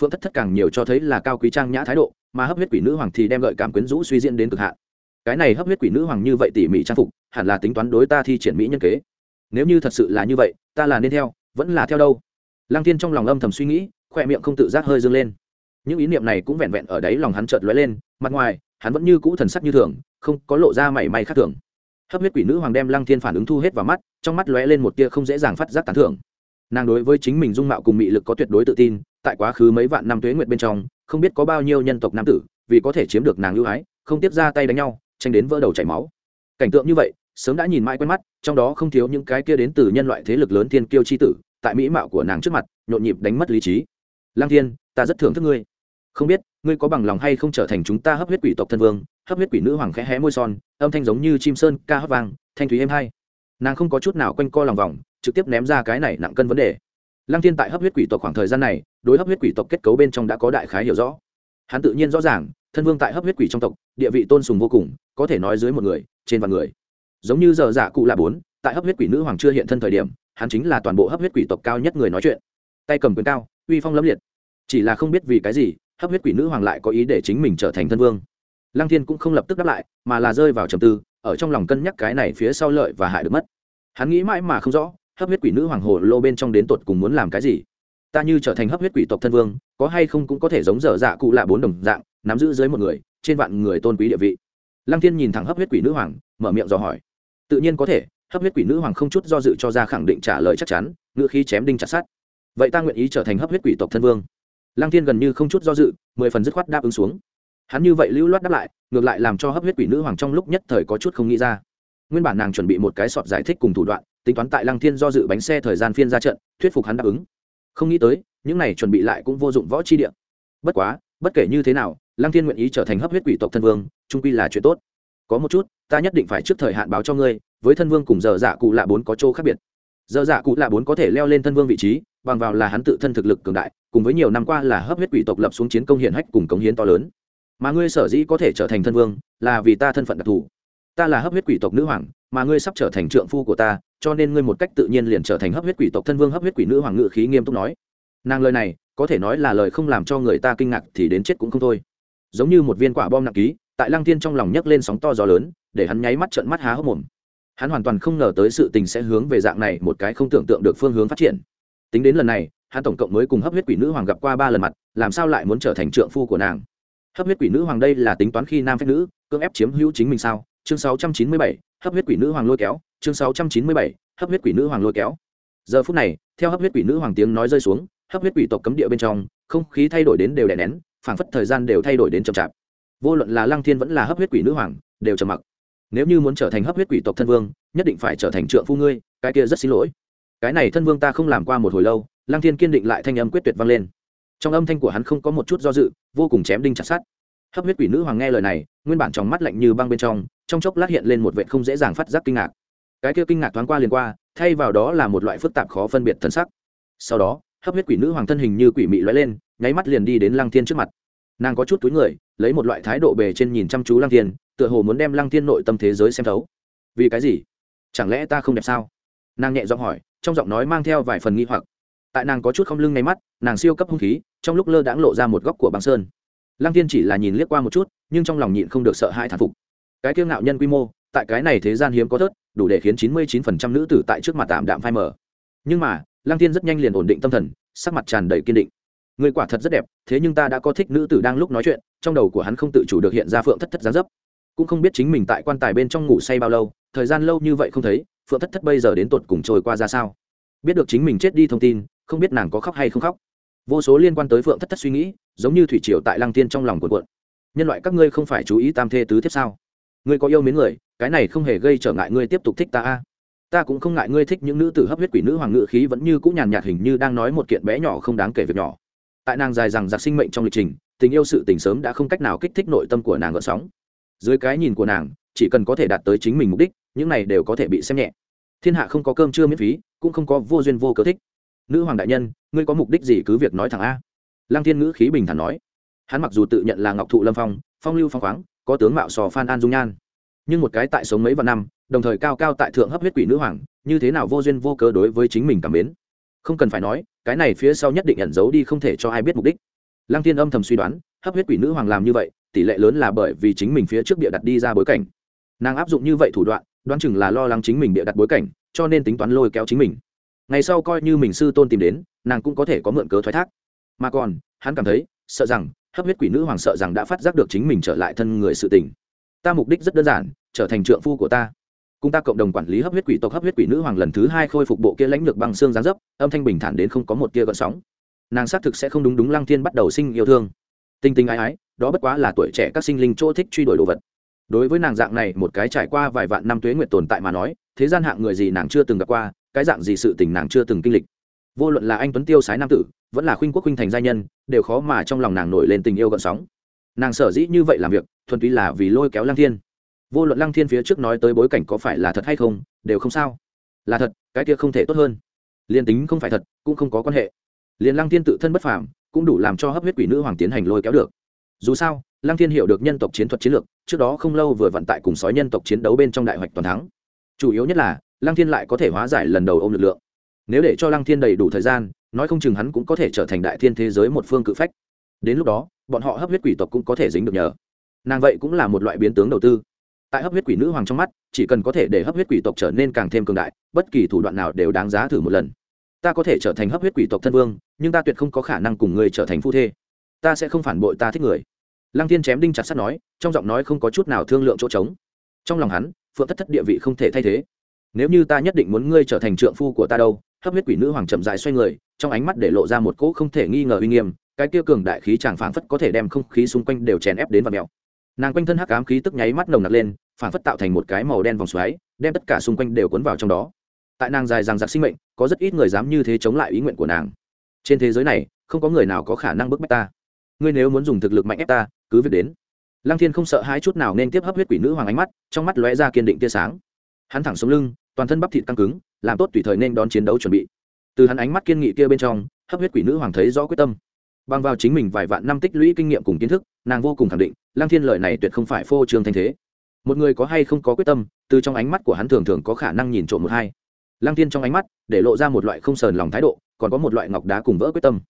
Phượng thất thất càng nhiều cho thấy là cao quý trang nhã thái độ, mà hấp huyết quỷ nữ hoàng thì đem gợi cảm quyến rũ suy diễn đến cực hạn. Cái này hấp huyết quỷ nữ hoàng như vậy tỉ mỉ trang phục, hẳn là tính toán đối ta thi triển mỹ nhân kế. Nếu như thật sự là như vậy, ta là nên theo, vẫn là theo đâu? Lăng thiên trong lòng âm thầm suy nghĩ, khoe miệng không tự giác hơi dâng lên. Những ý niệm này cũng vẹn vẹn ở đấy lòng hắn chợt lóe lên, mặt ngoài hắn vẫn như cũ thần sắc như thường, không có lộ ra mảy may khác thường. Hấp huyết quỷ nữ hoàng đem lăng thiên phản ứng thu hết vào mắt, trong mắt lóe lên một tia không dễ dàng phát giác tán thưởng. Nàng đối với chính mình dung mạo cùng mị lực có tuyệt đối tự tin, tại quá khứ mấy vạn năm tuế nguyệt bên trong, không biết có bao nhiêu nhân tộc nam tử, vì có thể chiếm được nàng ưu ái, không tiếp ra tay đánh nhau, tranh đến vỡ đầu chảy máu. Cảnh tượng như vậy, sớm đã nhìn mãi quen mắt, trong đó không thiếu những cái kia đến từ nhân loại thế lực lớn thiên kiêu chi tử, tại mỹ mạo của nàng trước mặt, nhộn nhịp đánh mất lý trí. Lăng thiên, ta rất thưởng thức ngươi. Không biết ngươi có bằng lòng hay không trở thành chúng ta hấp huyết quỷ tộc thân vương? Hấp huyết quỷ nữ hoàng khẽ hé môi son, âm thanh giống như chim sơn, ca hấp vang, thanh thúy êm hay. Nàng không có chút nào quanh co lòng vòng, trực tiếp ném ra cái này nặng cân vấn đề. Lăng thiên tại hấp huyết quỷ tộc khoảng thời gian này, đối hấp huyết quỷ tộc kết cấu bên trong đã có đại khái hiểu rõ. Hắn tự nhiên rõ ràng, thân vương tại hấp huyết quỷ trong tộc, địa vị tôn sùng vô cùng, có thể nói dưới một người, trên vạn người. Giống như giờ giả cụ là bốn, tại hấp huyết quỷ nữ hoàng chưa hiện thân thời điểm, hắn chính là toàn bộ hấp huyết quỷ tộc cao nhất người nói chuyện. Tay cầm quyền cao, uy phong lâm liệt. Chỉ là không biết vì cái gì hấp huyết quỷ nữ hoàng lại có ý để chính mình trở thành thân vương. Lăng thiên cũng không lập tức đáp lại, mà là rơi vào trầm tư, ở trong lòng cân nhắc cái này phía sau lợi và hại được mất. Hắn nghĩ mãi mà không rõ, hấp huyết quỷ nữ hoàng hồ lô bên trong đến tột cùng muốn làm cái gì. Ta như trở thành hấp huyết quỷ tộc thân vương, có hay không cũng có thể giống dở dạ cụ lạ bốn đồng dạng, nắm giữ dưới một người, trên vạn người tôn quý địa vị. Lăng thiên nhìn thẳng hấp huyết quỷ nữ hoàng, mở miệng dò hỏi. Tự nhiên có thể, hấp huyết quỷ nữ hoàng không chút do dự cho ra khẳng định trả lời chắc chắn, ngựa khí chém đinh chặt sát vậy ta nguyện ý trở thành hấp huyết quỷ tộc thân vương lăng thiên gần như không chút do dự, mười phần dứt khoát đáp ứng xuống. Hắn như vậy lưu loát đáp lại, ngược lại làm cho hấp huyết quỷ nữ hoàng trong lúc nhất thời có chút không nghĩ ra. Nguyên bản nàng chuẩn bị một cái sọt giải thích cùng thủ đoạn, tính toán tại lăng thiên do dự bánh xe thời gian phiên ra trận, thuyết phục hắn đáp ứng. Không nghĩ tới, những này chuẩn bị lại cũng vô dụng võ chi địa. Bất quá, bất kể như thế nào, lăng thiên nguyện ý trở thành hấp huyết quỷ tộc thân vương trung quy là chuyện tốt. Có một chút, ta nhất định phải trước thời hạn báo cho ngươi, với thân vương cùng giờ dạ cụ lạ bốn có chỗ khác biệt. Giờ dạ cụ lạ bốn có thể leo lên thân vương vị trí, bằng vào là hắn tự thân thực lực cường đại cùng với nhiều năm qua là hấp huyết quỷ tộc lập xuống chiến công hiển hách cùng cống hiến to lớn. Mà ngươi sở dĩ có thể trở thành thân vương, là vì ta thân phận đặc thù. Ta là hấp huyết quỷ tộc nữ hoàng, mà ngươi sắp trở thành trượng phu của ta, cho nên ngươi một cách tự nhiên liền trở thành hấp huyết quỷ tộc thân vương, hấp huyết quỷ nữ hoàng ngự khí nghiêm túc nói. Nàng lời này, có thể nói là lời không làm cho người ta kinh ngạc thì đến chết cũng không thôi. Giống như một viên quả bom nặng ký, tại lăng thiên trong lòng nhấc lên sóng to gió lớn, để hắn nháy mắt trận mắt há hốc mồm. Hắn hoàn toàn không ngờ tới sự tình sẽ hướng về dạng này một cái không tưởng tượng được phương hướng phát triển. Tính đến lần này hắn tổng cộng mới cùng hấp huyết quỷ nữ hoàng gặp qua ba lần mặt làm sao lại muốn trở thành trượng phu của nàng? Hấp huyết quỷ nữ hoàng đây là tính toán khi nam phép nữ cưỡng ép chiếm hữu chính mình sao? Chương 697, hấp huyết quỷ nữ hoàng lôi kéo. Chương 697, hấp huyết quỷ nữ hoàng lôi kéo. Giờ phút này theo hấp huyết quỷ nữ hoàng tiếng nói rơi xuống hấp huyết quỷ tộc cấm địa bên trong không khí thay đổi đến đều đè nén phảng phất thời gian đều thay đổi đến chậm chạp. Vô luận là lăng thiên vẫn là hấp huyết quỷ nữ hoàng đều trầm mặc. Nếu như muốn trở thành hấp huyết quỷ tộc thân vương nhất định phải trở thành trượng phu ngươi cái kia rất xin lỗi. Cái này thân vương ta không làm qua một hồi lâu lăng thiên kiên định lại thanh âm quyết tuyệt vang lên. Trong âm thanh của hắn không có một chút do dự, vô cùng chém đinh chặt sát hấp huyết quỷ nữ hoàng nghe lời này, nguyên bản trong mắt lạnh như băng bên trong trong chốc lát hiện lên một vệ không dễ dàng phát giác kinh ngạc. Cái kia kinh ngạc thoáng qua liền qua, thay vào đó là một loại phức tạp khó phân biệt thân sắc. Sau đó, hấp huyết quỷ nữ hoàng thân hình như quỷ mị lóe lên, nháy mắt liền đi đến lăng thiên trước mặt. Nàng có chút túi người, lấy một loại thái độ bề trên nhìn chăm chú lăng thiên, tựa hồ muốn đem lăng thiên nội tâm thế giới xem thấu. Vì cái gì? Chẳng lẽ ta không đẹp sao? Nàng nhẹ giọng hỏi, trong giọng nói mang theo vài phần nghi hoặc tại nàng có chút không lưng ngay mắt, nàng siêu cấp hung khí, trong lúc lơ đãng lộ ra một góc của băng sơn. Lăng thiên chỉ là nhìn liếc qua một chút, nhưng trong lòng nhịn không được sợ hãi thản phục. Cái kiêu ngạo nhân quy mô, tại cái này thế gian hiếm có thớt, đủ để khiến chín mươi chín phần trăm nữ tử tại trước mặt tạm đạm phai mờ. Nhưng mà, lăng thiên rất nhanh liền ổn định tâm thần, sắc mặt tràn đầy kiên định. Người quả thật rất đẹp, thế nhưng ta đã có thích nữ tử đang lúc nói chuyện, trong đầu của hắn không tự chủ được hiện ra phượng thất thất giá dấp. Cũng không biết chính mình tại quan tài bên trong ngủ say bao lâu, thời gian lâu như vậy không thấy, phượng thất thất bây giờ đến tột cùng trôi qua ra sao? Biết được chính mình chết đi thông tin không biết nàng có khóc hay không khóc. Vô số liên quan tới phượng thất thất suy nghĩ, giống như thủy triều tại lăng tiên trong lòng cuộn cuộn. Nhân loại các ngươi không phải chú ý tam thê tứ tiếp sao? Ngươi có yêu mến người, cái này không hề gây trở ngại ngươi tiếp tục thích ta a. Ta cũng không ngại ngươi thích những nữ tử hấp huyết quỷ nữ hoàng ngự khí vẫn như cũng nhàn nhạt hình như đang nói một kiện bé nhỏ không đáng kể việc nhỏ. Tại nàng dài rằng giặc sinh mệnh trong lịch trình, tình yêu sự tình sớm đã không cách nào kích thích nội tâm của nàng gợn sóng. Dưới cái nhìn của nàng, chỉ cần có thể đạt tới chính mình mục đích, những này đều có thể bị xem nhẹ. Thiên hạ không có cơm chưa miễn phí, cũng không có vô duyên vô cớ thích nữ hoàng đại nhân, ngươi có mục đích gì cứ việc nói thẳng a? Lăng thiên ngữ khí bình thản nói. Hắn mặc dù tự nhận là ngọc thụ lâm phong phong lưu phong khoáng, có tướng mạo sò phan an dung nhan, nhưng một cái tại sống mấy vạn năm, đồng thời cao cao tại thượng hấp huyết quỷ nữ hoàng, như thế nào vô duyên vô cớ đối với chính mình cảm mến? Không cần phải nói, cái này phía sau nhất định ẩn giấu đi không thể cho ai biết mục đích. Lăng thiên âm thầm suy đoán, hấp huyết quỷ nữ hoàng làm như vậy, tỷ lệ lớn là bởi vì chính mình phía trước bịa đặt đi ra bối cảnh. Nàng áp dụng như vậy thủ đoạn, đoán chừng là lo lắng chính mình bịa đặt bối cảnh, cho nên tính toán lôi kéo chính mình ngày sau coi như mình sư tôn tìm đến, nàng cũng có thể có mượn cớ thoái thác. Mà còn, hắn cảm thấy, sợ rằng, hấp huyết quỷ nữ hoàng sợ rằng đã phát giác được chính mình trở lại thân người sự tình. Ta mục đích rất đơn giản, trở thành trượng phu của ta. Cùng ta cộng đồng quản lý hấp huyết quỷ tộc, hấp huyết quỷ nữ hoàng lần thứ hai khôi phục bộ kia lãnh lược bằng xương gián dấp, âm thanh bình thản đến không có một tia gợn sóng. Nàng xác thực sẽ không đúng đúng lăng thiên bắt đầu sinh yêu thương. Tinh tinh ái ái, đó bất quá là tuổi trẻ các sinh linh chỗ thích truy đuổi đồ vật. Đối với nàng dạng này, một cái trải qua vài vạn năm tuế nguyện tồn tại mà nói, thế gian hạng người gì nàng chưa từng gặp qua cái dạng gì sự tình nàng chưa từng kinh lịch. Vô luận là anh tuấn tiêu sái nam tử, vẫn là khuynh quốc khuynh thành gia nhân, đều khó mà trong lòng nàng nổi lên tình yêu gợn sóng. Nàng sở dĩ như vậy làm việc, thuần túy là vì lôi kéo lăng thiên. Vô luận lăng thiên phía trước nói tới bối cảnh có phải là thật hay không, đều không sao. Là thật, cái kia không thể tốt hơn. Liền tính không phải thật, cũng không có quan hệ. Liền lăng thiên tự thân bất phàm, cũng đủ làm cho hấp huyết quỷ nữ hoàng tiến hành lôi kéo được. Dù sao, lăng thiên hiểu được nhân tộc chiến thuật chiến lược, trước đó không lâu vừa vận tại cùng sói nhân tộc chiến đấu bên trong đại hoạch toàn thắng. Chủ yếu nhất là lăng thiên lại có thể hóa giải lần đầu ôm lực lượng. Nếu để cho lăng thiên đầy đủ thời gian, nói không chừng hắn cũng có thể trở thành đại thiên thế giới một phương cự phách. Đến lúc đó, bọn họ hấp huyết quỷ tộc cũng có thể dính được nhờ. Nàng vậy cũng là một loại biến tướng đầu tư. Tại hấp huyết quỷ nữ hoàng trong mắt, chỉ cần có thể để hấp huyết quỷ tộc trở nên càng thêm cường đại, bất kỳ thủ đoạn nào đều đáng giá thử một lần. Ta có thể trở thành hấp huyết quỷ tộc thân vương, nhưng ta tuyệt không có khả năng cùng người trở thành phu thê. Ta sẽ không phản bội ta thích người. Lăng thiên chém đinh chặt sắt nói, trong giọng nói không có chút nào thương lượng chỗ trống. Trong lòng hắn, phượng thất thất địa vị không thể thay thế nếu như ta nhất định muốn ngươi trở thành trượng phu của ta đâu, hấp huyết quỷ nữ hoàng chậm dài xoay người, trong ánh mắt để lộ ra một cỗ không thể nghi ngờ uy nghiêm, cái kia cường đại khí chàng phảng phất có thể đem không khí xung quanh đều chèn ép đến và mèo. Nàng quanh thân hắc ám khí tức nháy mắt nồng nặc lên, phảng phất tạo thành một cái màu đen vòng xoáy, đem tất cả xung quanh đều cuốn vào trong đó. Tại nàng dài rằng giặc sinh mệnh, có rất ít người dám như thế chống lại ý nguyện của nàng. Trên thế giới này, không có người nào có khả năng bức bách ta. Ngươi nếu muốn dùng thực lực mạnh ép ta, cứ việc đến. Lăng thiên không sợ hai chút nào nên tiếp hấp huyết quỷ nữ hoàng ánh mắt, trong mắt lóe ra kiên định tia sáng. Hắn thẳng xuống lưng toàn thân bắp thịt căng cứng, làm tốt tùy thời nên đón chiến đấu chuẩn bị. Từ hắn ánh mắt kiên nghị kia bên trong, hấp huyết quỷ nữ hoàng thấy rõ quyết tâm. Bằng vào chính mình vài vạn năm tích lũy kinh nghiệm cùng kiến thức, nàng vô cùng khẳng định Lang thiên lợi này tuyệt không phải phô trương thanh thế. Một người có hay không có quyết tâm, từ trong ánh mắt của hắn thường thường có khả năng nhìn trộm một hai. Lang Thiên trong ánh mắt, để lộ ra một loại không sờn lòng thái độ, còn có một loại ngọc đá cùng vỡ quyết tâm.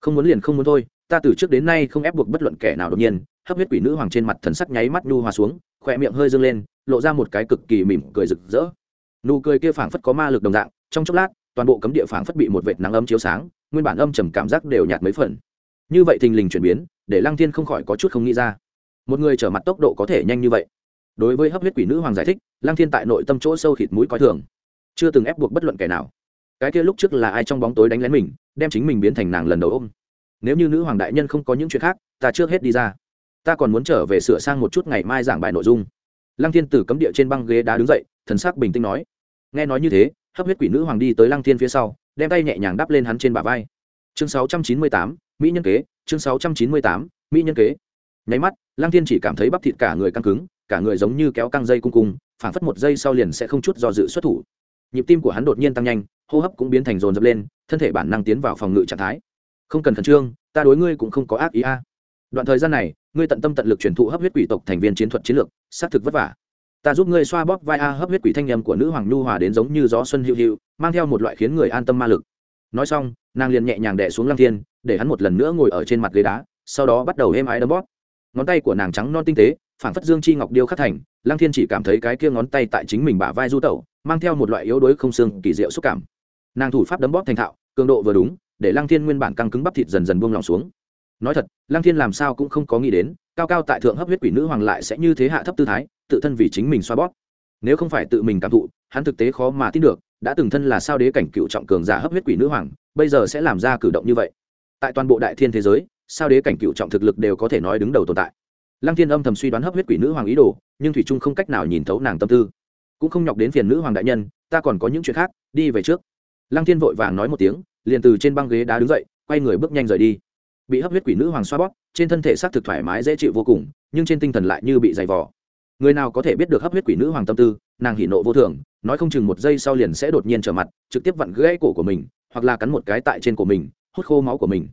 Không muốn liền không muốn thôi, ta từ trước đến nay không ép buộc bất luận kẻ nào đột nhiên, hấp huyết quỷ nữ hoàng trên mặt thần sắc nháy mắt nhu hòa xuống, khỏe miệng hơi dâng lên, lộ ra một cái cực kỳ mỉm cười rực rỡ nụ cười kia phảng phất có ma lực đồng dạng, trong chốc lát, toàn bộ cấm địa phảng phất bị một vệt nắng ấm chiếu sáng, nguyên bản âm trầm cảm giác đều nhạt mấy phần. Như vậy thình lình chuyển biến, để lăng thiên không khỏi có chút không nghĩ ra. Một người trở mặt tốc độ có thể nhanh như vậy. Đối với hấp huyết quỷ nữ hoàng giải thích, lăng thiên tại nội tâm chỗ sâu thịt mũi coi thường. Chưa từng ép buộc bất luận kẻ nào. Cái kia lúc trước là ai trong bóng tối đánh lén mình, đem chính mình biến thành nàng lần đầu ôm. Nếu như nữ hoàng đại nhân không có những chuyện khác, ta trước hết đi ra. Ta còn muốn trở về sửa sang một chút ngày mai giảng bài nội dung lăng thiên từ cấm địa trên băng ghế đá đứng dậy thần sắc bình tĩnh nói. Nghe nói như thế hấp huyết quỷ nữ hoàng đi tới lăng thiên phía sau đem tay nhẹ nhàng đắp lên hắn trên bả vai. Chương 698, mỹ nhân kế chương 698, mỹ nhân kế. Nháy mắt lăng thiên chỉ cảm thấy bắp thịt cả người căng cứng cả người giống như kéo căng dây cung cung phảng phất một giây sau liền sẽ không chút do dự xuất thủ. Nhịp tim của hắn đột nhiên tăng nhanh hô hấp cũng biến thành rồn rập lên thân thể bản năng tiến vào phòng ngự trạng thái. Không cần khẩn trương ta đối ngươi cũng không có ác ý a. Đoạn thời gian này ngươi tận tâm tận lực truyền thụ hấp huyết quỷ tộc thành viên chiến thuật chiến lược, xác thực vất vả. Ta giúp ngươi xoa bóp vai a hấp huyết quỷ thanh nhầm của nữ hoàng nhu hòa đến giống như gió xuân hữu hữu mang theo một loại khiến người an tâm ma lực. Nói xong, nàng liền nhẹ nhàng đẻ xuống lăng thiên, để hắn một lần nữa ngồi ở trên mặt ghế đá, sau đó bắt đầu êm ái đấm bóp. Ngón tay của nàng trắng non tinh tế phản phất dương chi ngọc điêu khắc thành, lăng thiên chỉ cảm thấy cái kia ngón tay tại chính mình bả vai du tẩu, mang theo một loại yếu đuối không xương, kỳ diệu xúc cảm. Nàng thủ pháp đấm bóp thành thạo, cường độ vừa đúng, để lăng thiên nguyên bản căng cứng bắp thịt dần dần buông lòng xuống nói thật, lăng thiên làm sao cũng không có nghĩ đến, cao cao tại thượng hấp huyết quỷ nữ hoàng lại sẽ như thế hạ thấp tư thái, tự thân vì chính mình xoa bóp. Nếu không phải tự mình cảm thụ, hắn thực tế khó mà tin được, đã từng thân là sao đế cảnh cựu trọng cường giả hấp huyết quỷ nữ hoàng, bây giờ sẽ làm ra cử động như vậy. Tại toàn bộ đại thiên thế giới, sao đế cảnh cựu trọng thực lực đều có thể nói đứng đầu tồn tại. Lăng thiên âm thầm suy đoán hấp huyết quỷ nữ hoàng ý đồ, nhưng thủy trung không cách nào nhìn thấu nàng tâm tư. Cũng không nhọc đến phiền nữ hoàng đại nhân, ta còn có những chuyện khác, đi về trước. Lăng thiên vội vàng nói một tiếng, liền từ trên băng ghế đá đứng dậy, quay người bước nhanh rời đi bị hấp huyết quỷ nữ hoàng xoa bóp, trên thân thể xác thực thoải mái, dễ chịu vô cùng, nhưng trên tinh thần lại như bị dày vò. Người nào có thể biết được hấp huyết quỷ nữ hoàng tâm tư, nàng hỉ nộ vô thường, nói không chừng một giây sau liền sẽ đột nhiên trở mặt, trực tiếp vặn gãy cổ của mình, hoặc là cắn một cái tại trên của mình, hút khô máu của mình.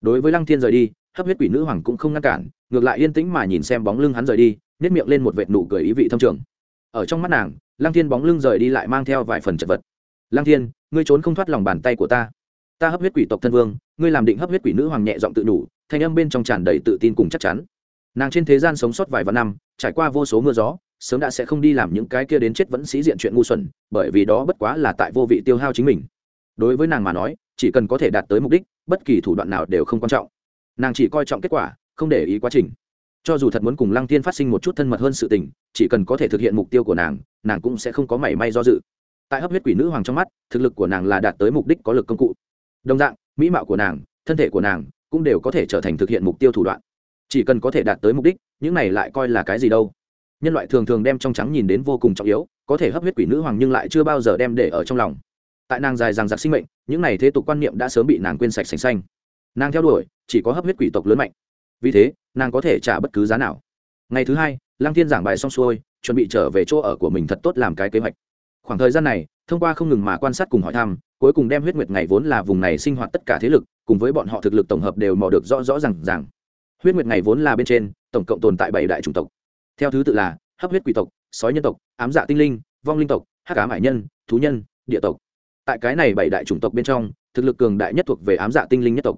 Đối với lăng thiên rời đi, hấp huyết quỷ nữ hoàng cũng không ngăn cản, ngược lại yên tĩnh mà nhìn xem bóng lưng hắn rời đi nếp miệng lên một vệt nụ cười ý vị thâm trường. Ở trong mắt nàng, lăng thiên bóng lưng rời đi lại mang theo vài phần chật vật. Lăng thiên, ngươi trốn không thoát lòng bàn tay của ta ta hấp huyết quỷ tộc thân vương, ngươi làm định hấp huyết quỷ nữ hoàng nhẹ giọng tự đủ, thanh âm bên trong tràn đầy tự tin cùng chắc chắn. Nàng trên thế gian sống sót vài vạn năm, trải qua vô số mưa gió, sớm đã sẽ không đi làm những cái kia đến chết vẫn sĩ diện chuyện ngu xuẩn, bởi vì đó bất quá là tại vô vị tiêu hao chính mình. Đối với nàng mà nói, chỉ cần có thể đạt tới mục đích, bất kỳ thủ đoạn nào đều không quan trọng. Nàng chỉ coi trọng kết quả, không để ý quá trình. Cho dù thật muốn cùng lăng tiên phát sinh một chút thân mật hơn sự tình, chỉ cần có thể thực hiện mục tiêu của nàng nàng cũng sẽ không có mảy may do dự. Tại hấp huyết quỷ nữ hoàng trong mắt, thực lực của nàng là đạt tới mục đích có lực công cụ đồng dạng, mỹ mạo của nàng, thân thể của nàng cũng đều có thể trở thành thực hiện mục tiêu thủ đoạn. Chỉ cần có thể đạt tới mục đích, những này lại coi là cái gì đâu. Nhân loại thường thường đem trong trắng nhìn đến vô cùng trọng yếu, có thể hấp huyết quỷ nữ hoàng nhưng lại chưa bao giờ đem để ở trong lòng. Tại nàng dài rằng giặc sinh mệnh, những này thế tục quan niệm đã sớm bị nàng quên sạch sành xanh. Nàng theo đuổi, chỉ có hấp huyết quỷ tộc lớn mạnh. Vì thế, nàng có thể trả bất cứ giá nào. Ngày thứ hai, lăng thiên giảng bài xong xuôi, chuẩn bị trở về chỗ ở của mình thật tốt làm cái kế hoạch. Khoảng thời gian này, thông qua không ngừng mà quan sát cùng hỏi thăm cuối cùng đem huyết nguyệt ngày vốn là vùng này sinh hoạt tất cả thế lực, cùng với bọn họ thực lực tổng hợp đều mò được rõ rõ r à n g rằng huyết nguyệt ngày vốn là bên trên, tổng cộng tồn tại bảy đại chủng tộc. Theo thứ tự là hấp huyết quỷ tộc, sói nhân tộc, ám dạ tinh linh, vong linh tộc, hắc ám hải nhân, thú nhân, địa tộc. Tại cái này bảy đại chủng tộc bên trong, thực lực cường đại nhất thuộc về ám dạ tinh linh nhất tộc.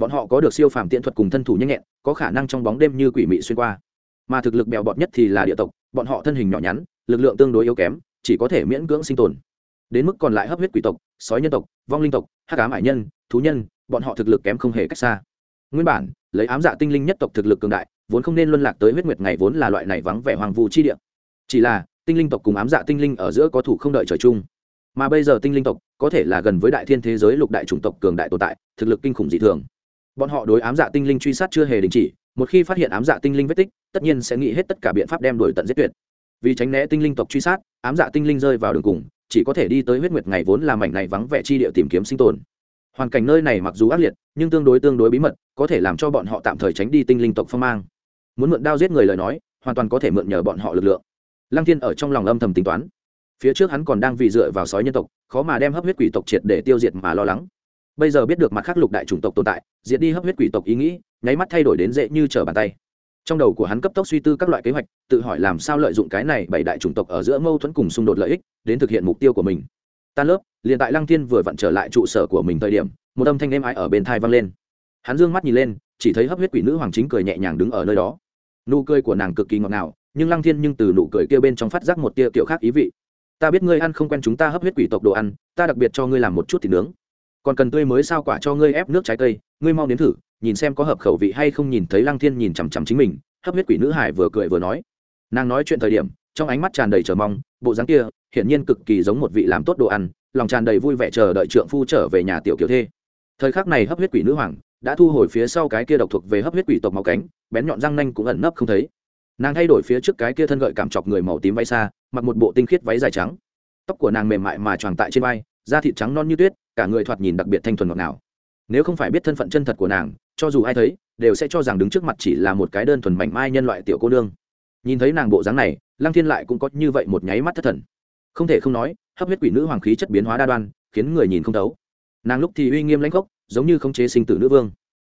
Bọn họ có được siêu phàm tiện thuật cùng thân thủ nhanh nhẹn, có khả năng trong bóng đêm như quỷ mị xuyên qua. Mà thực lực bèo bọt nhất thì là địa tộc, bọn họ thân hình nhỏ nhắn, lực lượng tương đối yếu kém, chỉ có thể miễn cưỡng sinh tồn đến mức còn lại hấp huyết quỷ tộc, sói nhân tộc, vong linh tộc hát cám hải nhân, thú nhân, bọn họ thực lực kém không hề cách xa. Nguyên bản, lấy ám dạ tinh linh nhất tộc thực lực cường đại, vốn không nên luân lạc tới huyết nguyệt ngày vốn là loại này vắng vẻ hoàng vu chi địa. Chỉ là, tinh linh tộc cùng ám dạ tinh linh ở giữa có thủ không đợi trời chung. Mà bây giờ tinh linh tộc có thể là gần với đại thiên thế giới lục đại chủng tộc cường đại tồn tại, thực lực kinh khủng dị thường. Bọn họ đối ám dạ tinh linh truy sát chưa hề đình chỉ, một khi phát hiện ám dạ tinh linh vết tích, tất nhiên sẽ nghĩ hết tất cả biện pháp đem đuổi tận giết tuyệt. Vì tránh né tinh linh tộc truy sát, ám dạ tinh linh rơi vào đường cùng chỉ có thể đi tới huyết nguyệt ngày vốn là mảnh này vắng vẻ chi địa tìm kiếm sinh tồn. Hoàn cảnh nơi này mặc dù ác liệt, nhưng tương đối tương đối bí mật, có thể làm cho bọn họ tạm thời tránh đi tinh linh tộc phong mang. Muốn mượn đao giết người lời nói, hoàn toàn có thể mượn nhờ bọn họ lực lượng. Lăng thiên ở trong lòng âm thầm tính toán. Phía trước hắn còn đang vì dựa vào sói nhân tộc, khó mà đem hấp huyết quỷ tộc triệt để tiêu diệt mà lo lắng. Bây giờ biết được mặt khác lục đại chủng tộc tồn tại, diệt đi hấp huyết quỷ tộc ý nghĩ, nháy mắt thay đổi đến dễ như trở bàn tay trong đầu của hắn cấp tốc suy tư các loại kế hoạch, tự hỏi làm sao lợi dụng cái này bảy đại chủng tộc ở giữa mâu thuẫn cùng xung đột lợi ích, đến thực hiện mục tiêu của mình. Tan lớp, liền tại lăng thiên vừa vặn trở lại trụ sở của mình thời điểm, một âm thanh êm ái ở bên thai vang lên. Hắn dương mắt nhìn lên, chỉ thấy hấp huyết quỷ nữ hoàng chính cười nhẹ nhàng đứng ở nơi đó. Nụ cười của nàng cực kỳ ngọt ngào, nhưng lăng thiên nhưng từ nụ cười kia bên trong phát giác một tia kiểu khác ý vị. Ta biết ngươi ăn không quen chúng ta hấp huyết quỷ tộc đồ ăn, ta đặc biệt cho ngươi làm một chút thịt nướng còn cần tươi mới sao quả cho ngươi ép nước trái cây, ngươi mau nếm thử, nhìn xem có hợp khẩu vị hay không nhìn thấy lăng thiên nhìn chằm chằm chính mình, hấp huyết quỷ nữ hải vừa cười vừa nói. Nàng nói chuyện thời điểm, trong ánh mắt tràn đầy chờ mong, bộ dáng kia, hiển nhiên cực kỳ giống một vị làm tốt đồ ăn, lòng tràn đầy vui vẻ chờ đợi trượng phu trở về nhà tiểu kiểu thê. Thời khắc này hấp huyết quỷ nữ hoàng đã thu hồi phía sau cái kia độc thuộc về hấp huyết quỷ tộc màu cánh, bén nhọn răng nanh cũng ẩn nấp không thấy. Nàng thay đổi phía trước cái kia thân gợi cảm chọc người màu tím váy xa, mặc một bộ tinh khiết váy dài trắng. Tóc của nàng mềm mại mà tròn tại trên vai da thịt trắng non như tuyết, cả người thoạt nhìn đặc biệt thanh thuần ngọt ngào. Nếu không phải biết thân phận chân thật của nàng, cho dù ai thấy, đều sẽ cho rằng đứng trước mặt chỉ là một cái đơn thuần mảnh mai nhân loại tiểu cô nương. Nhìn thấy nàng bộ dáng này, lăng thiên lại cũng có như vậy một nháy mắt thất thần. Không thể không nói, hấp huyết quỷ nữ hoàng khí chất biến hóa đa đoan, khiến người nhìn không thấu. Nàng lúc thì uy nghiêm lãnh gốc, giống như không chế sinh tử nữ vương.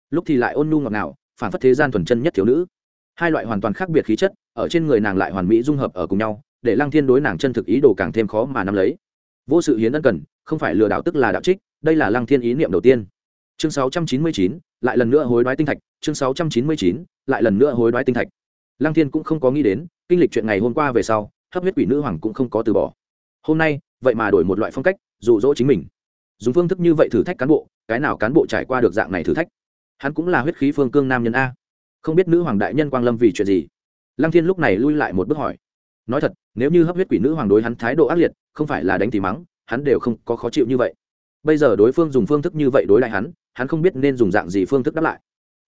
Lúc thì lại ôn nhu ngọt ngào, phản phất thế gian thuần chân nhất thiếu nữ. Hai loại hoàn toàn khác biệt khí chất, ở trên người nàng lại hoàn mỹ dung hợp ở cùng nhau, để lăng thiên đối nàng chân thực ý đồ càng thêm khó mà nắm lấy. Vô sự hiến ân cần không phải lừa đảo tức là đạo trích đây là lăng thiên ý niệm đầu tiên. Chương 699, lại lần nữa hối đoái tinh thạch. Chương 699, lại lần nữa hối đoái tinh thạch. Lăng thiên cũng không có nghĩ đến kinh lịch chuyện ngày hôm qua về sau hấp huyết quỷ nữ hoàng cũng không có từ bỏ. Hôm nay vậy mà đổi một loại phong cách dụ dỗ chính mình. Dùng phương thức như vậy thử thách cán bộ cái nào cán bộ trải qua được dạng này thử thách? Hắn cũng là huyết khí phương cương nam nhân a. Không biết nữ hoàng đại nhân quang lâm vì chuyện gì? Lăng thiên lúc này lui lại một bước hỏi. Nói thật nếu như hấp huyết quỷ nữ hoàng đối hắn thái độ ác liệt không phải là đánh thì mắng hắn đều không có khó chịu như vậy. Bây giờ đối phương dùng phương thức như vậy đối lại hắn hắn không biết nên dùng dạng gì phương thức đáp lại.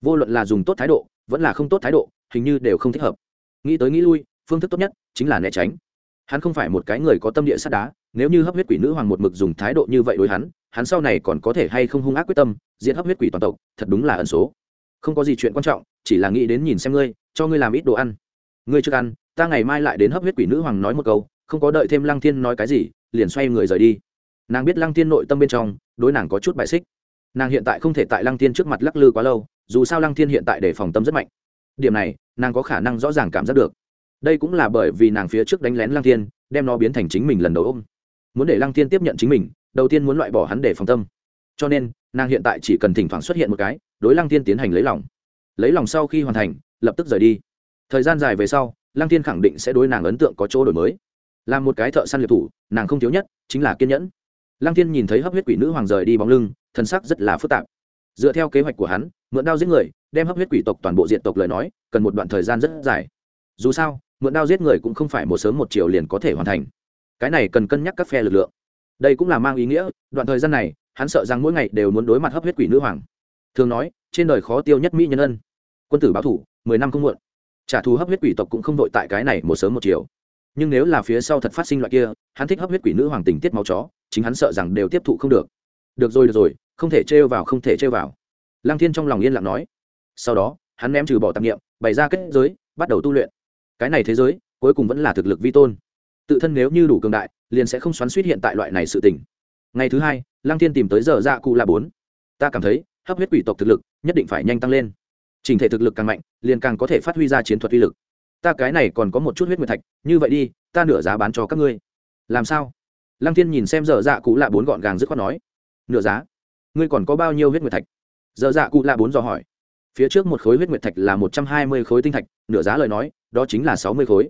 Vô luận là dùng tốt thái độ, vẫn là không tốt thái độ, hình như đều không thích hợp. Nghĩ tới nghĩ lui, phương thức tốt nhất chính là né tránh. Hắn không phải một cái người có tâm địa sắt đá, nếu như hấp huyết quỷ nữ hoàng một mực dùng thái độ như vậy đối hắn hắn sau này còn có thể hay không hung ác quyết tâm diễn hấp huyết quỷ toàn tộc, thật đúng là ẩn số. Không có gì chuyện quan trọng, chỉ là nghĩ đến nhìn xem ngươi, cho ngươi làm ít đồ ăn. Ngươi chưa ăn, ta ngày mai lại đến hấp huyết quỷ nữ hoàng nói một câu, không có đợi thêm lăng thiên nói cái gì liền xoay người rời đi. Nàng biết lăng thiên nội tâm bên trong, đối nàng có chút bại xích. Nàng hiện tại không thể tại lăng thiên trước mặt lắc lư quá lâu, dù sao lăng thiên hiện tại để phòng tâm rất mạnh. Điểm này, nàng có khả năng rõ ràng cảm giác được. Đây cũng là bởi vì nàng phía trước đánh lén lăng thiên, đem nó biến thành chính mình lần đầu ôm. Muốn để lăng thiên tiếp nhận chính mình, đầu tiên muốn loại bỏ hắn để phòng tâm. Cho nên, nàng hiện tại chỉ cần thỉnh thoảng xuất hiện một cái, đối lăng thiên tiến hành lấy lòng. Lấy lòng sau khi hoàn thành, lập tức rời đi. Thời gian dài về sau, lăng thiên khẳng định sẽ đối nàng ấn tượng có chỗ đổi mới là một cái thợ săn liệt thủ, nàng không thiếu nhất chính là kiên nhẫn. Lăng thiên nhìn thấy hấp huyết quỷ nữ hoàng rời đi bóng lưng, thân sắc rất là phức tạp. Dựa theo kế hoạch của hắn, mượn đao giết người, đem hấp huyết quỷ tộc toàn bộ diện tộc lời nói, cần một đoạn thời gian rất dài. Dù sao, mượn đao giết người cũng không phải một sớm một chiều liền có thể hoàn thành. Cái này cần cân nhắc các phe lực lượng. Đây cũng là mang ý nghĩa, đoạn thời gian này, hắn sợ rằng mỗi ngày đều muốn đối mặt hấp huyết quỷ nữ hoàng. Thường nói, trên đời khó tiêu nhất mỹ nhân ân. Quân tử báo thủ, mười năm không muộn. Trả thù hấp huyết quỷ tộc cũng không đội tại cái này một sớm một chiều nhưng nếu là phía sau thật phát sinh loại kia, hắn thích hấp huyết quỷ nữ hoàng tình tiết máu chó, chính hắn sợ rằng đều tiếp thụ không được. Được rồi được rồi, không thể trêu vào, không thể trêu vào. Lăng thiên trong lòng yên lặng nói. Sau đó, hắn ném trừ bỏ tạp nghiệm bày ra kết giới, bắt đầu tu luyện. Cái này thế giới, cuối cùng vẫn là thực lực vi tôn. Tự thân nếu như đủ cường đại, liền sẽ không xoắn suýt hiện tại loại này sự tình. Ngày thứ hai, lăng thiên tìm tới giờ ra cụ là bốn. Ta cảm thấy, hấp huyết quỷ tộc thực lực nhất định phải nhanh tăng lên. Trình thể thực lực càng mạnh, liền càng có thể phát huy ra chiến thuật uy lực ta cái này còn có một chút huyết nguyệt thạch, như vậy đi, ta nửa giá bán cho các ngươi. Làm sao? Lăng thiên nhìn xem dở dạ cụ lạ bốn gọn gàng dứt khoát nói. Nửa giá? Ngươi còn có bao nhiêu huyết nguyệt thạch? Dở dạ cụ lạ bốn dò hỏi. Phía trước một khối huyết nguyệt thạch là một trăm hai mươi khối tinh thạch, nửa giá lời nói, đó chính là sáu mươi khối.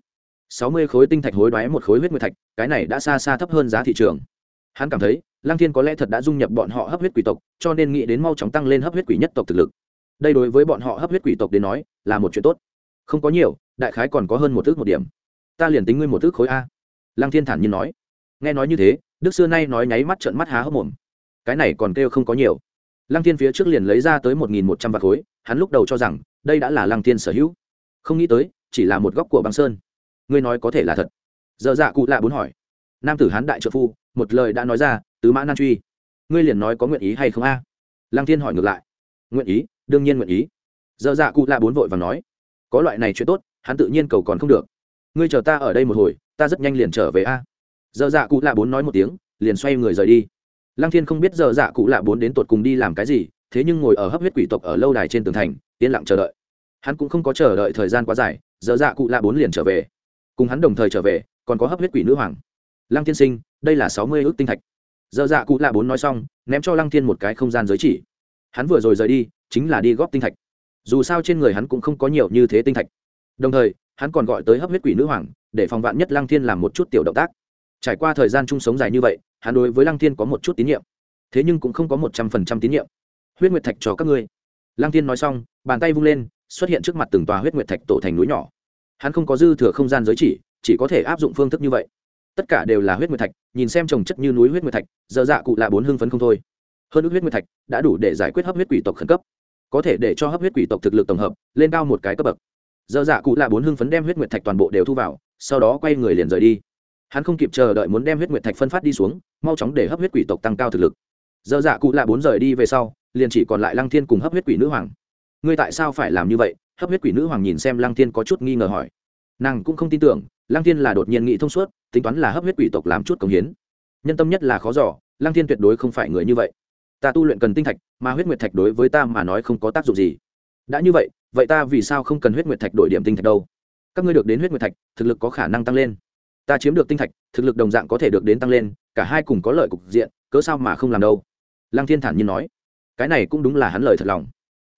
Sáu mươi khối tinh thạch hối đoái một khối huyết nguyệt thạch, cái này đã xa xa thấp hơn giá thị trường. Hắn cảm thấy, lăng thiên có lẽ thật đã dung nhập bọn họ hấp huyết quỷ tộc, cho nên nghĩ đến mau chóng tăng lên hấp huyết quỷ nhất tộc thực lực. Đây đối với bọn họ hấp huyết quỷ tộc đến nói, là một chuyện tốt. Không có nhiều đại khái còn có hơn một thước một điểm. Ta liền tính ngươi một thước khối a. Lăng thiên thản nhiên nói. Nghe nói như thế, đức xưa nay nói nháy mắt trợn mắt há hốc mồm. Cái này còn kêu không có nhiều. Lăng thiên phía trước liền lấy ra tới một nghìn một trăm vạt khối, hắn lúc đầu cho rằng, đây đã là lăng thiên sở hữu. Không nghĩ tới, chỉ là một góc của băng sơn. Ngươi nói có thể là thật? Dợ dạ cụ lạ bốn hỏi. Nam tử hán đại trợ phu, một lời đã nói ra, tứ mã nan truy. Ngươi liền nói có nguyện ý hay không a? Lăng thiên hỏi ngược lại. Nguyện ý, đương nhiên nguyện ý. Dợ dạ cụ lạ bốn vội và nói. Có loại này chuyện tốt hắn tự nhiên cầu còn không được. Ngươi chờ ta ở đây một hồi, ta rất nhanh liền trở về a. Giờ dạ cụ lạ bốn nói một tiếng, liền xoay người rời đi. Lăng thiên không biết giờ dạ cụ lạ bốn đến tột cùng đi làm cái gì, thế nhưng ngồi ở hấp huyết quỷ tộc ở lâu đài trên tường thành, yên lặng chờ đợi. Hắn cũng không có chờ đợi thời gian quá dài, giờ dạ cụ lạ bốn liền trở về. Cùng hắn đồng thời trở về, còn có hấp huyết quỷ nữ hoàng. Lăng tiên sinh, đây là sáu mươi ước tinh thạch. Giờ dạ cụ lạ bốn nói xong, ném cho lăng thiên một cái không gian giới chỉ. Hắn vừa rồi rời đi, chính là đi góp tinh thạch. Dù sao trên người hắn cũng không có nhiều như thế tinh thạch đồng thời, hắn còn gọi tới hấp huyết quỷ nữ hoàng, để phòng vạn nhất lăng thiên làm một chút tiểu động tác. Trải qua thời gian chung sống dài như vậy, hắn đối với lăng thiên có một chút tín nhiệm. Thế nhưng cũng không có một trăm phần trăm tín nhiệm. Huyết nguyệt thạch cho các ngươi. Lăng thiên nói xong, bàn tay vung lên, xuất hiện trước mặt từng tòa huyết nguyệt thạch tổ thành núi nhỏ. Hắn không có dư thừa không gian giới chỉ chỉ có thể áp dụng phương thức như vậy. Tất cả đều là huyết nguyệt thạch, nhìn xem trồng chất như núi huyết nguyệt thạch dơ dạ cụ là bốn hưng phấn không thôi. Hơn ước huyết nguyệt thạch đã đủ để giải quyết hấp huyết quỷ tộc khẩn cấp, có thể để cho hấp huyết quỷ tộc thực lực tổng hợp lên cao một cái cấp bậc dơ dạ cụ là bốn hưng phấn đem huyết nguyệt thạch toàn bộ đều thu vào, sau đó quay người liền rời đi. Hắn không kịp chờ đợi muốn đem huyết nguyệt thạch phân phát đi xuống, mau chóng để hấp huyết quỷ tộc tăng cao thực lực. Dơ dạ cụ là bốn rời đi về sau, liền chỉ còn lại lăng thiên cùng hấp huyết quỷ nữ hoàng. Ngươi tại sao phải làm như vậy? Hấp huyết quỷ nữ hoàng nhìn xem lăng thiên có chút nghi ngờ hỏi. Nàng cũng không tin tưởng, lăng thiên là đột nhiên nghĩ thông suốt, tính toán là hấp huyết quỷ tộc làm chút công hiến. Nhân tâm nhất là khó giỏ lăng thiên tuyệt đối không phải người như vậy. Ta tu luyện cần tinh thạch, mà huyết nguyệt thạch đối với ta mà nói không có tác dụng gì đã như vậy vậy ta vì sao không cần huyết nguyệt thạch đổi điểm tinh thạch đâu? Các ngươi được đến huyết nguyệt thạch, thực lực có khả năng tăng lên. Ta chiếm được tinh thạch, thực lực đồng dạng có thể được đến tăng lên, cả hai cùng có lợi cục diện, cớ sao mà không làm đâu? Lăng thiên thản nhiên nói. Cái này cũng đúng là hắn lời thật lòng.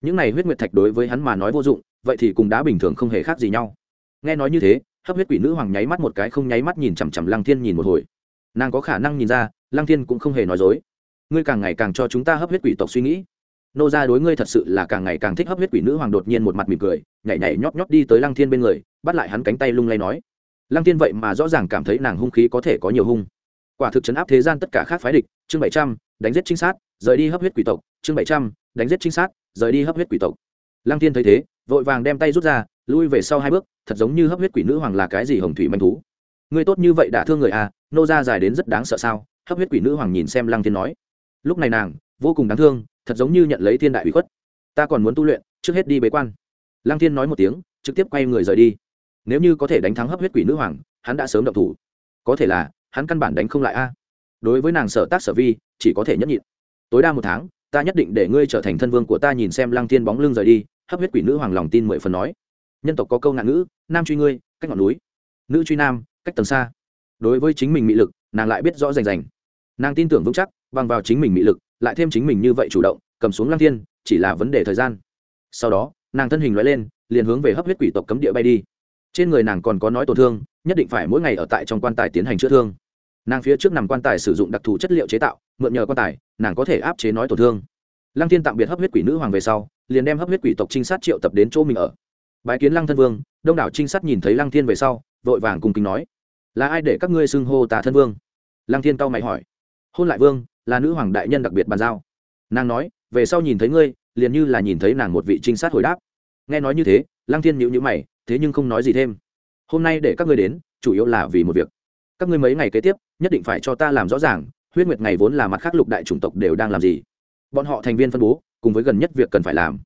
Những này huyết nguyệt thạch đối với hắn mà nói vô dụng, vậy thì cùng đá bình thường không hề khác gì nhau. Nghe nói như thế, hấp huyết quỷ nữ hoàng nháy mắt một cái không nháy mắt nhìn chằm chằm lăng thiên nhìn một hồi. Nàng có khả năng nhìn ra, lăng thiên cũng không hề nói dối. Ngươi càng ngày càng cho chúng ta hấp huyết quỷ tộc suy nghĩ nô ra đối ngươi thật sự là càng ngày càng thích hấp huyết quỷ nữ hoàng đột nhiên một mặt mỉm cười, nhảy nhảy nhóp nhóp đi tới lăng thiên bên người, bắt lại hắn cánh tay lung lay nói. Lăng thiên vậy mà rõ ràng cảm thấy nàng hung khí có thể có nhiều hung. Quả thực chấn áp thế gian tất cả khác phái địch, chương bảy trăm, đánh giết trinh sát, rời đi hấp huyết quỷ tộc, chương bảy trăm, đánh giết trinh sát, rời đi hấp huyết quỷ tộc. Lăng thiên thấy thế, vội vàng đem tay rút ra, lui về sau hai bước, thật giống như hấp huyết quỷ nữ hoàng là cái gì hồng thủy manh thú. Ngươi tốt như vậy đã thương người à nô ra dài đến rất đáng sợ sao? Hấp huyết quỷ nữ hoàng nhìn xem lăng thiên nói. Lúc này nàng vô cùng đáng thương, thật giống như nhận lấy thiên đại ủy khuất. Ta còn muốn tu luyện, trước hết đi bế quan. Lăng thiên nói một tiếng, trực tiếp quay người rời đi. Nếu như có thể đánh thắng hấp huyết quỷ nữ hoàng, hắn đã sớm động thủ. Có thể là, hắn căn bản đánh không lại a. Đối với nàng sở tác sở vi, chỉ có thể nhẫn nhịn. Tối đa một tháng, ta nhất định để ngươi trở thành thân vương của ta nhìn xem lăng thiên bóng lưng rời đi, hấp huyết quỷ nữ hoàng lòng tin mười phần nói. Nhân tộc có câu ngạn ngữ, nam truy ngươi, cách ngọn núi. Nữ truy nam, cách tầng xa. Đối với chính mình mị lực, nàng lại biết rõ rành rành. Nàng tin tưởng vững chắc, bằng vào chính mình mị lực lại thêm chính mình như vậy chủ động, cầm xuống lăng thiên, chỉ là vấn đề thời gian. Sau đó, nàng thân hình loại lên, liền hướng về hấp huyết quỷ tộc cấm địa bay đi. Trên người nàng còn có nói tổn thương, nhất định phải mỗi ngày ở tại trong quan tài tiến hành chữa thương. Nàng phía trước nằm quan tài sử dụng đặc thù chất liệu chế tạo, mượn nhờ quan tài, nàng có thể áp chế nói tổn thương. Lăng thiên tạm biệt hấp huyết quỷ nữ hoàng về sau, liền đem hấp huyết quỷ tộc trinh sát triệu tập đến chỗ mình ở. Bái kiến lăng thân vương, đông đảo trinh sát nhìn thấy lăng thiên về sau, vội vàng cùng kính nói, là ai để các ngươi xưng hô tà thân vương? Lăng thiên cao mày hỏi. Hôn lại vương là nữ hoàng đại nhân đặc biệt bàn giao. Nàng nói, về sau nhìn thấy ngươi, liền như là nhìn thấy nàng một vị trinh sát hồi đáp. Nghe nói như thế, lăng thiên nhịu nhữ mày, thế nhưng không nói gì thêm. Hôm nay để các ngươi đến, chủ yếu là vì một việc. Các ngươi mấy ngày kế tiếp, nhất định phải cho ta làm rõ ràng, huyết nguyệt ngày vốn là mặt khác lục đại chủng tộc đều đang làm gì. Bọn họ thành viên phân bố, cùng với gần nhất việc cần phải làm.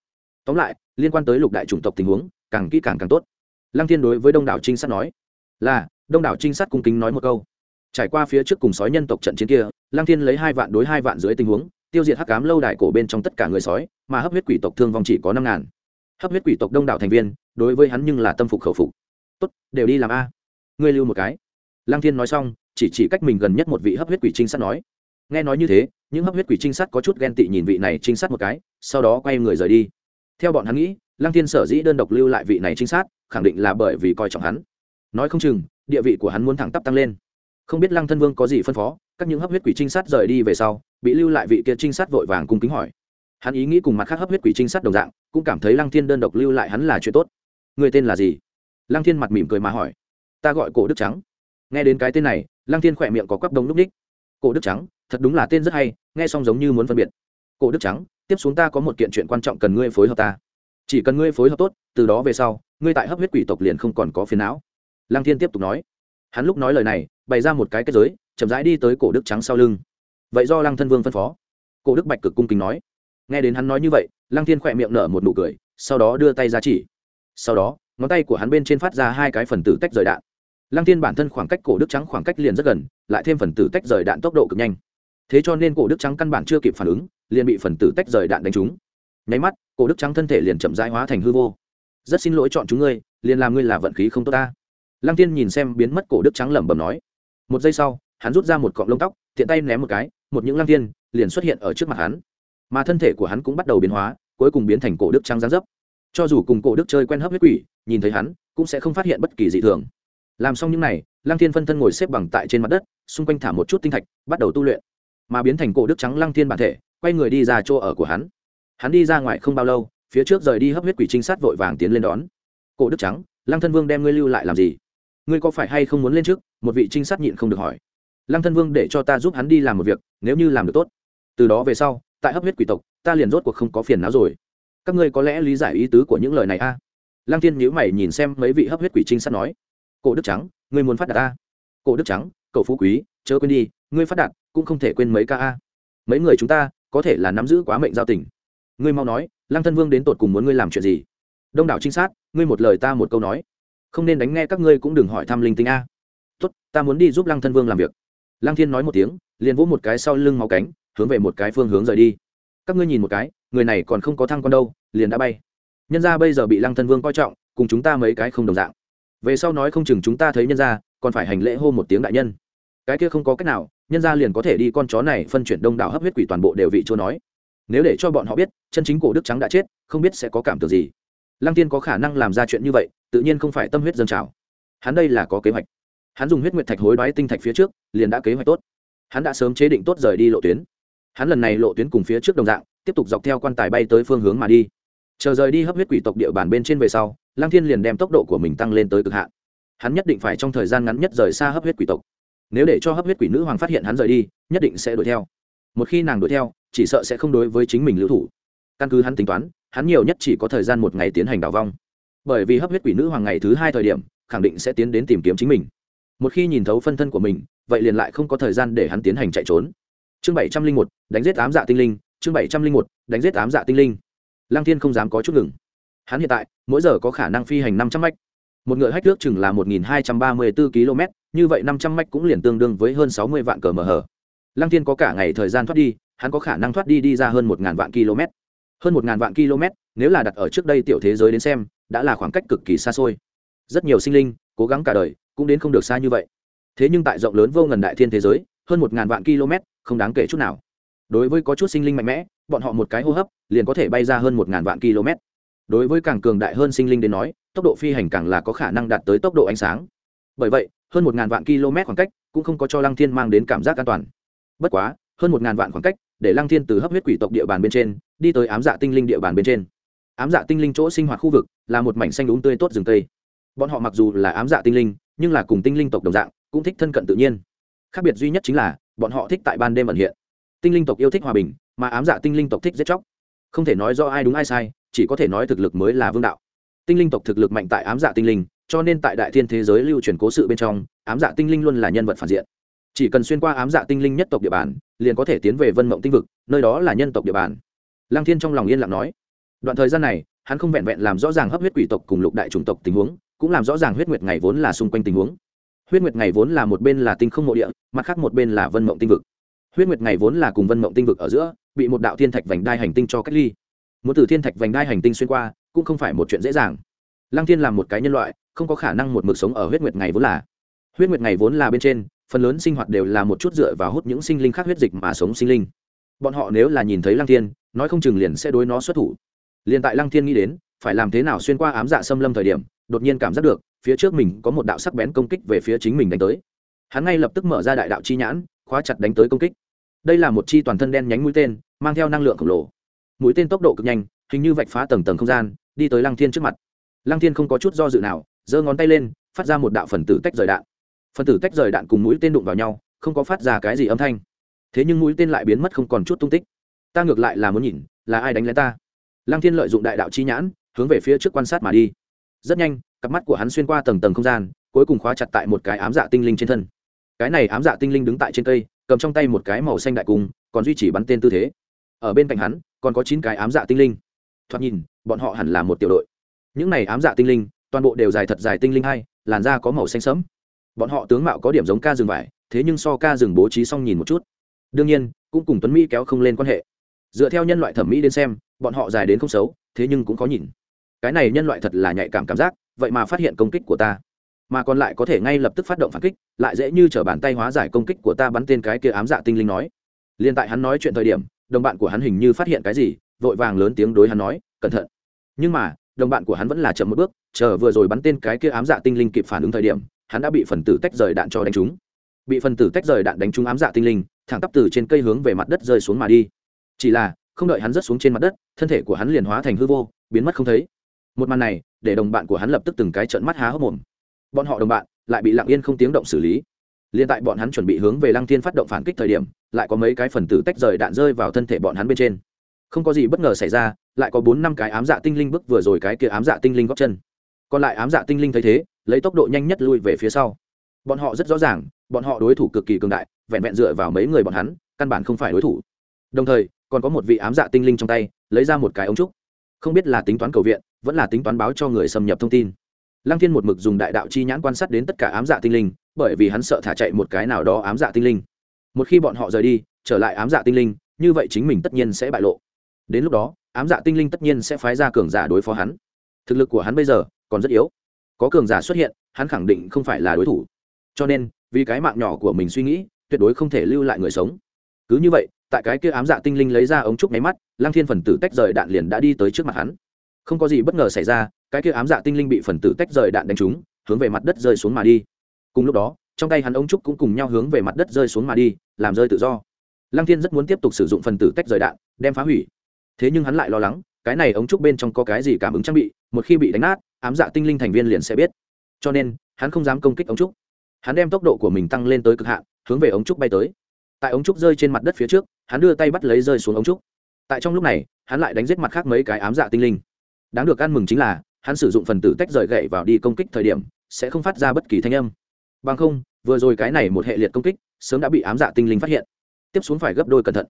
Tóm lại, liên quan tới lục đại chủng tộc tình huống, càng kỹ càng càng tốt. Lăng thiên đối với đông đảo trinh sát nói, là, đông đảo trinh sát cung kính nói một câu trải qua phía trước cùng sói nhân tộc trận chiến kia lang thiên lấy hai vạn đối hai vạn dưới tình huống, tiêu diệt hắc cám lâu đài cổ bên trong tất cả người sói, mà hấp huyết quỷ tộc thương vong chỉ có năm ngàn. Hấp huyết quỷ tộc đông đảo thành viên, đối với hắn nhưng là tâm phục khẩu phục. Tốt, đều đi làm a. Ngươi lưu một cái. Lang thiên nói xong, chỉ chỉ cách mình gần nhất một vị hấp huyết quỷ trinh sát nói. Nghe nói như thế, những hấp huyết quỷ trinh sát có chút ghen tị nhìn vị này trinh sát một cái, sau đó quay người rời đi. Theo bọn hắn nghĩ, lăng thiên sở dĩ đơn độc lưu lại vị này trinh sát, khẳng định là bởi vì coi trọng hắn. Nói không chừng, địa vị của hắn muốn thẳng tắp tăng lên không biết lăng thân vương có gì phân phó, các những hấp huyết quỷ trinh sát rời đi về sau, bị lưu lại vị kia trinh sát vội vàng cung kính hỏi. Hắn ý nghĩ cùng mặt khác hấp huyết quỷ trinh sát đồng dạng, cũng cảm thấy lăng thiên đơn độc lưu lại hắn là chuyện tốt. Người tên là gì? Lăng thiên mặt mỉm cười mà hỏi. Ta gọi cổ đức trắng. Nghe đến cái tên này, lăng thiên khỏe miệng có quắp đông lúc ních. Cổ đức trắng, thật đúng là tên rất hay, nghe xong giống như muốn phân biệt. Cổ đức trắng, tiếp xuống ta có một kiện chuyện quan trọng cần ngươi phối hợp ta. Chỉ cần ngươi phối hợp tốt, từ đó về sau, ngươi tại hấp huyết quỷ tộc liền không còn có phiền não. Lăng thiên tiếp tục nói. Hắn lúc nói lời này bày ra một cái kết giới, chậm rãi đi tới cổ đức trắng sau lưng. Vậy do lăng thân vương phân phó. Cổ đức bạch cực cung kính nói. Nghe đến hắn nói như vậy, lăng thiên khỏe miệng nở một nụ cười, sau đó đưa tay ra chỉ. Sau đó, ngón tay của hắn bên trên phát ra hai cái phần tử tách rời đạn. Lăng thiên bản thân khoảng cách cổ đức trắng khoảng cách liền rất gần, lại thêm phần tử tách rời đạn tốc độ cực nhanh. Thế cho nên cổ đức trắng căn bản chưa kịp phản ứng, liền bị phần tử tách rời đạn đánh trúng. Nháy mắt, cổ đức trắng thân thể liền chậm rãi hóa thành hư vô. Rất xin lỗi chọn chúng ngươi, liền làm ngươi là vận khí không tốt ta. Lăng tiên nhìn xem biến mất cổ đức trắng lẩm bẩm nói một giây sau, hắn rút ra một cọng lông tóc, tiện tay ném một cái, một những lăng Thiên liền xuất hiện ở trước mặt hắn. Mà thân thể của hắn cũng bắt đầu biến hóa, cuối cùng biến thành cổ đức trắng gián dấp. Cho dù cùng cổ đức chơi quen hấp huyết quỷ, nhìn thấy hắn, cũng sẽ không phát hiện bất kỳ dị thường. Làm xong những n à y lăng thiên phân thân ngồi xếp bằng tại trên mặt đất, xung quanh thả một chút tinh thạch, bắt đầu tu luyện. Mà biến thành cổ đức trắng lăng thiên bản thể, quay người đi ra chỗ ở của hắn. Hắn đi ra ngoài không bao lâu, phía trước rời đi hấp huyết quỷ trinh sát vội vàng tiến lên đón. Cổ đức trắng, lăng thân vương đem ngươi lưu lại làm gì? Ngươi có phải hay không muốn lên trước? Một vị trinh sát nhịn không được hỏi. Lăng thân vương để cho ta giúp hắn đi làm một việc, nếu như làm được tốt. Từ đó về sau, tại hấp huyết quỷ tộc, ta liền rốt cuộc không có phiền não rồi. Các ngươi có lẽ lý giải ý tứ của những lời này a. Lăng thiên nhíu mày nhìn xem mấy vị hấp huyết quỷ trinh sát nói. Cổ đức trắng, ngươi muốn phát đạt a? Cổ đức trắng, cậu phú quý, chớ quên đi, ngươi phát đạt cũng không thể quên mấy ca a. Mấy người chúng ta, có thể là nắm giữ quá mệnh giao tình. Ngươi mau nói, lăng thân vương đến tột cùng muốn ngươi làm chuyện gì? Đông đảo trinh sát, ngươi một lời ta một câu nói không nên đánh nghe các ngươi cũng đừng hỏi thăm linh tinh a. Tốt, ta muốn đi giúp lăng thân vương làm việc. Lăng thiên nói một tiếng, liền vỗ một cái sau lưng máu cánh, hướng về một cái phương hướng rời đi. Các ngươi nhìn một cái, người này còn không có thăng con đâu, liền đã bay. Nhân ra bây giờ bị lăng thân vương coi trọng, cùng chúng ta mấy cái không đồng dạng. Về sau nói không chừng chúng ta thấy nhân ra còn phải hành lễ hô một tiếng đại nhân. Cái kia không có cách nào, nhân ra liền có thể đi con chó này phân chuyển đông đảo hấp huyết quỷ toàn bộ đều vị chỗ nói. Nếu để cho bọn họ biết, chân chính cổ đức trắng đã chết, không biết sẽ có cảm tưởng gì. Lăng tiên có khả năng làm ra chuyện như vậy tự nhiên không phải tâm huyết dân trào. Hắn đây là có kế hoạch. Hắn dùng huyết nguyệt thạch hối đoái tinh thạch phía trước, liền đã kế hoạch tốt. Hắn đã sớm chế định tốt rời đi lộ tuyến. Hắn lần này lộ tuyến cùng phía trước đồng dạng, tiếp tục dọc theo quan tài bay tới phương hướng mà đi. Chờ rời đi hấp huyết quỷ tộc địa bàn bên trên về sau lang thiên liền đem tốc độ của mình tăng lên tới cực hạn. Hắn nhất định phải trong thời gian ngắn nhất rời xa hấp huyết quỷ tộc. Nếu để cho hấp huyết quỷ nữ hoàng phát hiện hắn rời đi, nhất định sẽ đuổi theo. Một khi nàng đuổi theo, chỉ sợ sẽ không đối với chính mình lưu thủ. Căn cứ hắn tính toán, hắn nhiều nhất chỉ có thời gian một ngày tiến hành đào vong bởi vì hấp huyết quỷ nữ hoàng ngày thứ hai thời điểm, khẳng định sẽ tiến đến tìm kiếm chính mình. Một khi nhìn thấu phân thân của mình, vậy liền lại không có thời gian để hắn tiến hành chạy trốn. Chương bảy trăm linh một, đánh giết ám dạ tinh linh, chương bảy trăm linh một, đánh giết ám dạ tinh linh. Lăng thiên không dám có chút ngừng. Hắn hiện tại, mỗi giờ có khả năng phi hành năm trăm mạch một ngựa hách nước chừng là một nghìn hai trăm ba mươi bốn km, như vậy năm trăm mạch cũng liền tương đương với hơn sáu mươi vạn cờ mờ hờ. Lăng thiên có cả ngày thời gian thoát đi, hắn có khả năng thoát đi đi ra hơn một ngàn vạn km. Hơn một ngàn vạn km, nếu là đặt ở trước đây tiểu thế giới đến xem đã là khoảng cách cực kỳ xa xôi. Rất nhiều sinh linh cố gắng cả đời cũng đến không được xa như vậy. Thế nhưng tại rộng lớn vô ngần đại thiên thế giới, hơn một ngàn vạn km, không đáng kể chút nào. Đối với có chút sinh linh mạnh mẽ, bọn họ một cái hô hấp liền có thể bay ra hơn một ngàn vạn km. Đối với càng cường đại hơn sinh linh đến nói, tốc độ phi hành càng là có khả năng đạt tới tốc độ ánh sáng. Bởi vậy, hơn một ngàn vạn km khoảng cách cũng không có cho lăng thiên mang đến cảm giác an toàn. Bất quá, hơn một ngàn vạn khoảng cách để lăng thiên từ hấp huyết quỷ tộc địa bàn bên trên đi tới ám dạ tinh linh địa bàn bên trên ám dạ tinh linh chỗ sinh hoạt khu vực là một mảnh xanh đúng tươi tốt rừng tây bọn họ mặc dù là ám dạ tinh linh, nhưng là cùng tinh linh tộc đồng dạng, cũng thích thân cận tự nhiên. Khác biệt duy nhất chính là, bọn họ thích tại ban đêm ẩn hiện. Tinh linh tộc yêu thích hòa bình, mà ám dạ tinh linh tộc thích giết chóc. Không thể nói do ai đúng ai sai, chỉ có thể nói thực lực mới là vương đạo. Tinh linh tộc thực lực mạnh tại ám dạ tinh linh, cho nên tại đại thiên thế giới lưu truyền cố sự bên trong, ám dạ tinh linh luôn là nhân vật phản diện. Chỉ cần xuyên qua ám dạ tinh linh nhất tộc địa bàn, liền có thể tiến về vân mộng tinh vực, nơi đó là nhân tộc địa bàn. Lang thiên trong lòng yên lặng nói đoạn thời gian này, hắn không vẹn vẹn làm rõ ràng hấp huyết quỷ tộc cùng lục đại chủng tộc tình huống, cũng làm rõ ràng huyết nguyệt ngày vốn là xung quanh tình huống. Huyết nguyệt ngày vốn là một bên là tinh không mộ địa, mặt khác một bên là vân mộng tinh vực. Huyết nguyệt ngày vốn là cùng vân mộng tinh vực ở giữa, bị một đạo thiên thạch vành đai hành tinh cho cách ly. Muốn từ thiên thạch vành đai hành tinh xuyên qua, cũng không phải một chuyện dễ dàng. Lăng thiên là một cái nhân loại, không có khả năng một mực sống ở huyết nguyệt ngày vốn là. Huyết nguyệt ngày vốn là bên trên, phần lớn sinh hoạt đều là một chút dựa vào hút những sinh linh khác huyết dịch mà sống sinh linh. Bọn họ nếu là nhìn thấy lăng thiên, nói không chừng liền sẽ đối nó xuất thủ liền tại lăng thiên nghĩ đến, phải làm thế nào xuyên qua ám dạ xâm lâm thời điểm, đột nhiên cảm giác được, phía trước mình có một đạo sắc bén công kích về phía chính mình đánh tới. Hắn ngay lập tức mở ra đại đạo chi nhãn, khóa chặt đánh tới công kích. Đây là một chi toàn thân đen nhánh mũi tên, mang theo năng lượng khổng lồ. Mũi tên tốc độ cực nhanh, hình như vạch phá tầng tầng không gian, đi tới lăng thiên trước mặt. Lăng thiên không có chút do dự nào, giơ ngón tay lên, phát ra một đạo phần tử tách rời đạn. Phần tử tách rời đạn cùng mũi tên đụng vào nhau, không có phát ra cái gì âm thanh. Thế nhưng mũi tên lại biến mất không còn chút tung tích. Ta ngược lại là muốn nhìn, là ai đánh lén ta? Lăng thiên lợi dụng đại đạo chi nhãn, hướng về phía trước quan sát mà đi. Rất nhanh, cặp mắt của hắn xuyên qua tầng tầng không gian, cuối cùng khóa chặt tại một cái ám dạ tinh linh trên thân. Cái này ám dạ tinh linh đứng tại trên cây, cầm trong tay một cái màu xanh đại cung, còn duy trì bắn tên tư thế. Ở bên cạnh hắn, còn có chín cái ám dạ tinh linh. Thoạt nhìn, bọn họ hẳn là một tiểu đội. Những này ám dạ tinh linh, toàn bộ đều dài thật dài tinh linh hay làn da có màu xanh sẫm. Bọn họ tướng mạo có điểm giống ca rừng vải, thế nhưng so ca rừng bố trí xong nhìn một chút. Đương nhiên, cũng cùng tuấn mỹ kéo không lên quan hệ. Dựa theo nhân loại thẩm mỹ đến xem bọn họ dài đến không xấu, thế nhưng cũng có nhìn. Cái này nhân loại thật là nhạy cảm cảm giác, vậy mà phát hiện công kích của ta. Mà còn lại có thể ngay lập tức phát động phản kích, lại dễ như t r ở bàn tay hóa giải công kích của ta bắn tên cái kia ám dạ tinh linh nói. Liền tại hắn nói chuyện thời điểm, đồng bạn của hắn hình như phát hiện cái gì, vội vàng lớn tiếng đối hắn nói, cẩn thận. Nhưng mà, đồng bạn của hắn vẫn là chậm một bước, chờ vừa rồi bắn tên cái kia ám dạ tinh linh kịp phản ứng thời điểm, hắn đã bị phần tử tách rời đạn cho đánh trúng. Bị phần tử tách rời đạn đánh trúng ám dạ tinh linh, thẳng tắp từ trên cây hướng về mặt đất rơi xuống mà đi. Chỉ là không đợi hắn rớt xuống trên mặt đất, thân thể của hắn liền hóa thành hư vô, biến mất không thấy. Một màn này, để đồng bạn của hắn lập tức từng cái trận mắt há hốc mồm. Bọn họ đồng bạn lại bị lặng yên không tiếng động xử lý. Liền tại bọn hắn chuẩn bị hướng về lăng thiên phát động phản kích thời điểm, lại có mấy cái phần tử tách rời đạn rơi vào thân thể bọn hắn bên trên. Không có gì bất ngờ xảy ra, lại có bốn năm cái ám dạ tinh linh bước vừa rồi cái kia ám dạ tinh linh góp chân. Còn lại ám dạ tinh linh thấy thế, lấy tốc độ nhanh nhất lui về phía sau. Bọn họ rất rõ ràng, bọn họ đối thủ cực kỳ cường đại, vẹn vẹn dựa vào mấy người bọn hắn, căn bản không phải đối thủ. Đồng thời còn có một vị ám dạ tinh linh trong tay, lấy ra một cái ống trúc. Không biết là tính toán cầu viện, vẫn là tính toán báo cho người xâm nhập thông tin. Lăng thiên một mực dùng đại đạo chi nhãn quan sát đến tất cả ám dạ tinh linh, bởi vì hắn sợ thả chạy một cái nào đó ám dạ tinh linh. Một khi bọn họ rời đi, trở lại ám dạ tinh linh, như vậy chính mình tất nhiên sẽ bại lộ. Đến lúc đó, ám dạ tinh linh tất nhiên sẽ phái ra cường giả đối phó hắn. Thực lực của hắn bây giờ còn rất yếu. Có cường giả xuất hiện, hắn khẳng định không phải là đối thủ. Cho nên, vì cái mạng nhỏ của mình suy nghĩ, tuyệt đối không thể lưu lại người sống. Cứ như vậy tại cái kia ám dạ tinh linh lấy ra ống trúc máy mắt, lăng thiên phần tử tách rời đạn liền đã đi tới trước mặt hắn. Không có gì bất ngờ xảy ra, cái kia ám dạ tinh linh bị phần tử tách rời đạn đánh trúng, hướng về mặt đất rơi xuống mà đi. Cùng lúc đó, trong tay hắn ống trúc cũng cùng nhau hướng về mặt đất rơi xuống mà đi, làm rơi tự do. Lăng thiên rất muốn tiếp tục sử dụng phần tử tách rời đạn, đem phá hủy. Thế nhưng hắn lại lo lắng, cái này ống trúc bên trong có cái gì cảm ứng trang bị, một khi bị đánh nát, ám dạ tinh linh thành viên liền sẽ biết. Cho nên, hắn không dám công kích ống trúc. Hắn đem tốc độ của mình tăng lên tới cực hạn, hướng về ống trúc bay tới. Tại ống trúc rơi trên mặt đất phía trước hắn đưa tay bắt lấy rơi xuống ống trúc. Tại trong lúc này, hắn lại đánh giết mặt khác mấy cái ám dạ tinh linh. Đáng được ăn mừng chính là, hắn sử dụng phần tử tách rời gậy vào đi công kích thời điểm, sẽ không phát ra bất kỳ thanh âm. Bằng không, vừa rồi cái này một hệ liệt công kích, sớm đã bị ám dạ tinh linh phát hiện. Tiếp xuống phải gấp đôi cẩn thận.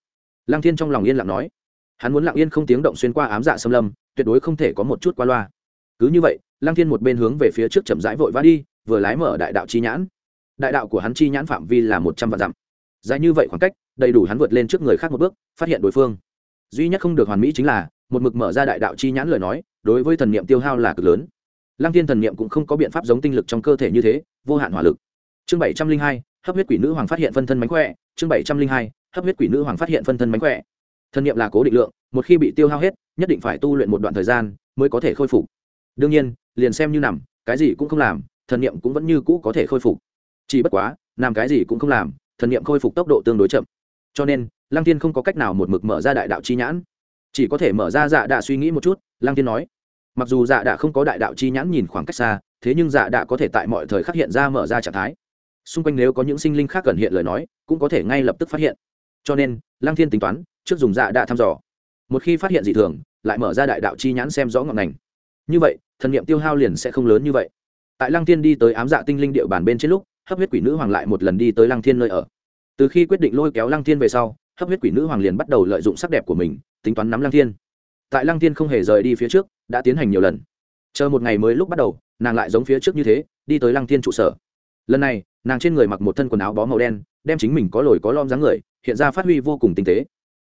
Lăng thiên trong lòng yên lặng nói. Hắn muốn lặng yên không tiếng động xuyên qua ám dạ xâm lâm, tuyệt đối không thể có một chút qua loa. Cứ như vậy, lăng thiên một bên hướng về phía trước chậm rãi vội vã đi, vừa lái mở đại đạo chi nhãn. Đại đạo của hắn chi nhãn phạm vi là một trăm vạn dặm. Dài như vậy khoảng cách đầy đủ hắn vượt lên trước người khác một bước, phát hiện đối phương. Duy nhất không được hoàn mỹ chính là, một mực mở ra đại đạo chi nhãn lời nói, đối với thần niệm tiêu hao là cực lớn. Lăng thiên thần niệm cũng không có biện pháp giống tinh lực trong cơ thể như thế, vô hạn hỏa lực. Chương bảy trăm linh hai, hấp huyết quỷ nữ hoàng phát hiện phân thân mánh khỏe. Chương bảy trăm linh hai, hấp huyết quỷ nữ hoàng phát hiện phân thân mánh khỏe. Thần niệm là cố định lượng, một khi bị tiêu hao hết, nhất định phải tu luyện một đoạn thời gian mới có thể khôi phục. Đương nhiên, liền xem như nằm, cái gì cũng không làm, thần niệm cũng vẫn như cũ có thể khôi phục. Chỉ bất quá làm cái gì cũng không làm, thần niệm khôi phục tốc độ tương đối chậm cho nên, lăng thiên không có cách nào một mực mở ra đại đạo chi nhãn. Chỉ có thể mở ra dạ đạ suy nghĩ một chút, lăng thiên nói. Mặc dù dạ đạ không có đại đạo chi nhãn nhìn khoảng cách xa, thế nhưng dạ đạ có thể tại mọi thời khắc hiện ra mở ra trạng thái. Xung quanh nếu có những sinh linh khác cần hiện lời nói, cũng có thể ngay lập tức phát hiện. Cho nên, lăng thiên tính toán, trước dùng dạ đạ thăm dò. Một khi phát hiện dị thường, lại mở ra đại đạo chi nhãn xem rõ ngọn ngành. Như vậy, thần nghiệm tiêu hao liền sẽ không lớn như vậy. Tại lăng thiên đi tới ám dạ tinh linh địa bàn bên trên lúc, hấp huyết quỷ nữ hoàng lại một lần đi tới lăng thiên nơi ở từ khi quyết định lôi kéo lăng thiên về sau, hấp huyết quỷ nữ hoàng liền bắt đầu lợi dụng sắc đẹp của mình, tính toán nắm lăng thiên. Tại lăng thiên không hề rời đi phía trước, đã tiến hành nhiều lần. Chờ một ngày mới lúc bắt đầu, nàng lại giống phía trước như thế, đi tới lăng thiên trụ sở. Lần này, nàng trên người mặc một thân quần áo bó màu đen, đem chính mình có lồi có lom dáng người, hiện ra phát huy vô cùng tinh tế.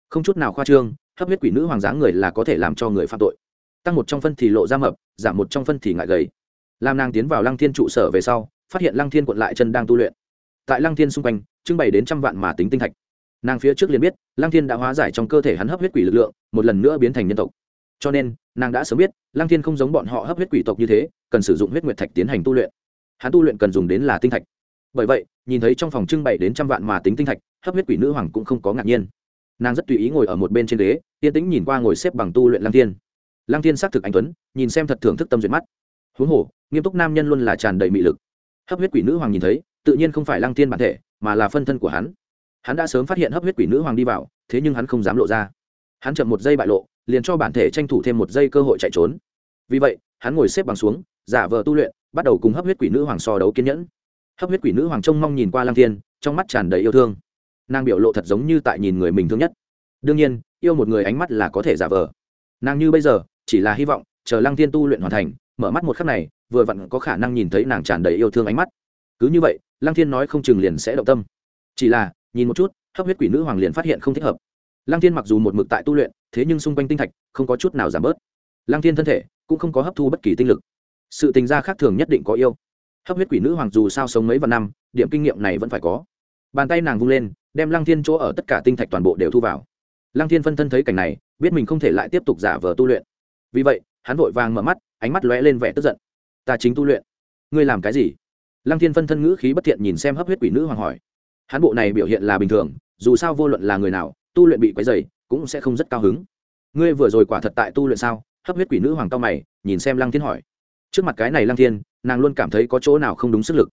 Không chút nào khoa trương, hấp huyết quỷ nữ hoàng dáng người là có thể làm cho người phạm tội. Tăng một trong phân thì lộ ra mập, giảm một trong phân thì ngại gầy. Làm nàng tiến vào lăng thiên trụ sở về sau, phát hiện lăng thiên quận lại chân đang tu luyện tại lăng thiên xung quanh, trưng bày đến trăm vạn mà tính tinh thạch. Nàng phía trước liền biết, lăng thiên đã hóa giải trong cơ thể hắn hấp huyết quỷ lực lượng, một lần nữa biến thành nhân tộc. Cho nên, nàng đã sớm biết, lăng thiên không giống bọn họ hấp huyết quỷ tộc như thế, cần sử dụng huyết nguyệt thạch tiến hành tu luyện. Hắn tu luyện cần dùng đến là tinh thạch. Bởi vậy, nhìn thấy trong phòng trưng bày đến trăm vạn mà tính tinh thạch, hấp huyết quỷ nữ hoàng cũng không có ngạc nhiên. Nàng rất tùy ý ngồi ở một bên trên ghế, yên tĩnh nhìn qua ngồi xếp bằng tu luyện lăng thiên. Lăng thiên xác thực anh tuấn, nhìn xem thật thưởng thức tâm duyệt mắt. Huống hồ, nghiêm túc nam nhân luôn là tràn đầy mị lực. Hấp huyết quỷ nữ hoàng nhìn thấy tự nhiên không phải lăng thiên bản thể, mà là phân thân của hắn. Hắn đã sớm phát hiện hấp huyết quỷ nữ hoàng đi vào, thế nhưng hắn không dám lộ ra. Hắn chậm một giây bại lộ, liền cho bản thể tranh thủ thêm một giây cơ hội chạy trốn. Vì vậy, hắn ngồi xếp bằng xuống, giả vờ tu luyện, bắt đầu cùng hấp huyết quỷ nữ hoàng so đấu kiên nhẫn. Hấp huyết quỷ nữ hoàng trông mong nhìn qua lăng thiên, trong mắt tràn đầy yêu thương. Nàng biểu lộ thật giống như tại nhìn người mình thương nhất. Đương nhiên, yêu một người ánh mắt là có thể giả vờ. Nàng như bây giờ, chỉ là hy vọng, chờ lăng thiên tu luyện hoàn thành, mở mắt một khắc này, vừa vặn có khả năng nhìn thấy nàng tràn đầy yêu thương ánh mắt cứ như vậy, lăng thiên nói không chừng liền sẽ động tâm. Chỉ là, nhìn một chút, hấp huyết quỷ nữ hoàng liền phát hiện không thích hợp. Lăng thiên mặc dù một mực tại tu luyện, thế nhưng xung quanh tinh thạch, không có chút nào giảm bớt. Lăng thiên thân thể, cũng không có hấp thu bất kỳ tinh lực. Sự tình gia khác thường nhất định có yêu. Hấp huyết quỷ nữ hoàng dù sao sống mấy vạn năm, điểm kinh nghiệm này vẫn phải có. Bàn tay nàng vung lên, đem lăng thiên chỗ ở tất cả tinh thạch toàn bộ đều thu vào. Lăng thiên phân thân thấy cảnh này, biết mình không thể lại tiếp tục giả vờ tu luyện. Vì vậy, hắn vội vàng mở mắt, ánh mắt lóe lên vẻ tức giận. Ta chính tu luyện. Ngươi làm cái gì? Lăng thiên phân thân ngữ khí bất thiện nhìn xem hấp huyết quỷ nữ hoàng hỏi. Hắn bộ này biểu hiện là bình thường, dù sao vô luận là người nào, tu luyện bị quấy dày cũng sẽ không rất cao hứng. Ngươi vừa rồi quả thật tại tu luyện sao? Hấp huyết quỷ nữ hoàng cao mày, nhìn xem lăng thiên hỏi. Trước mặt cái này lăng thiên, nàng luôn cảm thấy có chỗ nào không đúng sức lực.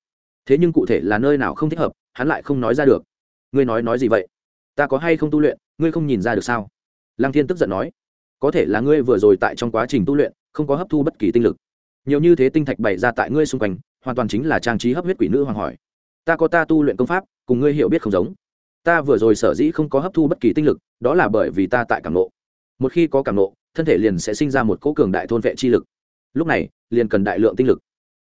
Thế nhưng cụ thể là nơi nào không thích hợp, hắn lại không nói ra được. Ngươi nói nói gì vậy? Ta có hay không tu luyện, ngươi không nhìn ra được sao? Lăng thiên tức giận nói. Có thể là ngươi vừa rồi tại trong quá trình tu luyện, không có hấp thu bất kỳ tinh lực. Nhiều như thế tinh thạch bày ra tại ngươi xung quanh hoàn toàn chính là trang trí hấp huyết quỷ nữ hoàng hỏi. Ta có ta tu luyện công pháp, cùng ngươi hiểu biết không giống. Ta vừa rồi sở dĩ không có hấp thu bất kỳ tinh lực, đó là bởi vì ta tại cảm nộ. Một khi có cảm nộ, thân thể liền sẽ sinh ra một cỗ cường đại thôn vệ chi lực. Lúc này, liền cần đại lượng tinh lực.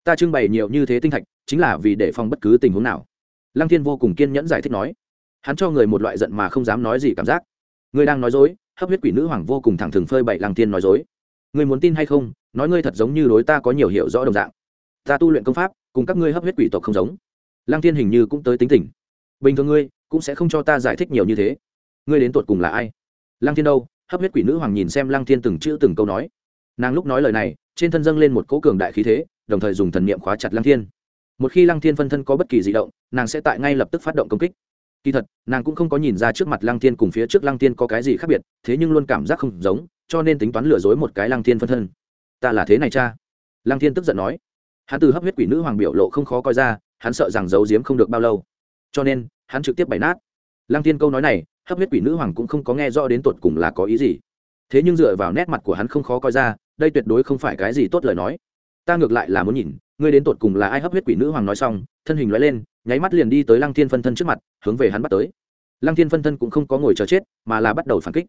Ta trưng bày nhiều như thế tinh thạch, chính là vì để phòng bất cứ tình huống nào. Lăng thiên vô cùng kiên nhẫn giải thích nói. Hắn cho người một loại giận mà không dám nói gì cảm giác. Ngươi đang nói dối, hấp huyết quỷ nữ hoàng vô cùng thẳng thừng phơi bậy lăng thiên nói dối. Ngươi muốn tin hay không, nói ngươi thật giống như đối ta có nhiều hiểu rõ đồng dạng ta tu luyện công pháp, cùng các ngươi hấp huyết quỷ tộc không giống. Lăng thiên hình như cũng tới tính tình. Bình thường ngươi cũng sẽ không cho ta giải thích nhiều như thế. Ngươi đến tột cùng là ai? Lăng thiên đâu? Hấp huyết quỷ nữ hoàng nhìn xem lăng thiên từng chữ từng câu nói. Nàng lúc nói lời này, trên thân dâng lên một cỗ cường đại khí thế, đồng thời dùng thần niệm khóa chặt lăng thiên. Một khi lăng thiên phân thân có bất kỳ di động, nàng sẽ tại ngay lập tức phát động công kích. Kỳ thật, nàng cũng không có nhìn ra trước mặt lăng thiên cùng phía trước lăng thiên có cái gì khác biệt, thế nhưng luôn cảm giác không giống, cho nên tính toán lừa dối một cái lăng thiên phân thân. Ta là thế này cha. Lăng thiên tức giận nói hắn từ hấp huyết quỷ nữ hoàng biểu lộ không khó coi ra, hắn sợ rằng giấu giếm không được bao lâu. Cho nên, hắn trực tiếp bày nát. Lăng thiên câu nói này, hấp huyết quỷ nữ hoàng cũng không có nghe rõ đến tột cùng là có ý gì. Thế nhưng dựa vào nét mặt của hắn không khó coi ra, đây tuyệt đối không phải cái gì tốt lời nói. Ta ngược lại là muốn nhìn, ngươi đến tột cùng là ai hấp huyết quỷ nữ hoàng nói xong, thân hình loại lên, nháy mắt liền đi tới lăng thiên phân thân trước mặt, hướng về hắn bắt tới. Lăng thiên phân thân cũng không có ngồi chờ chết, mà là bắt đầu phản kích.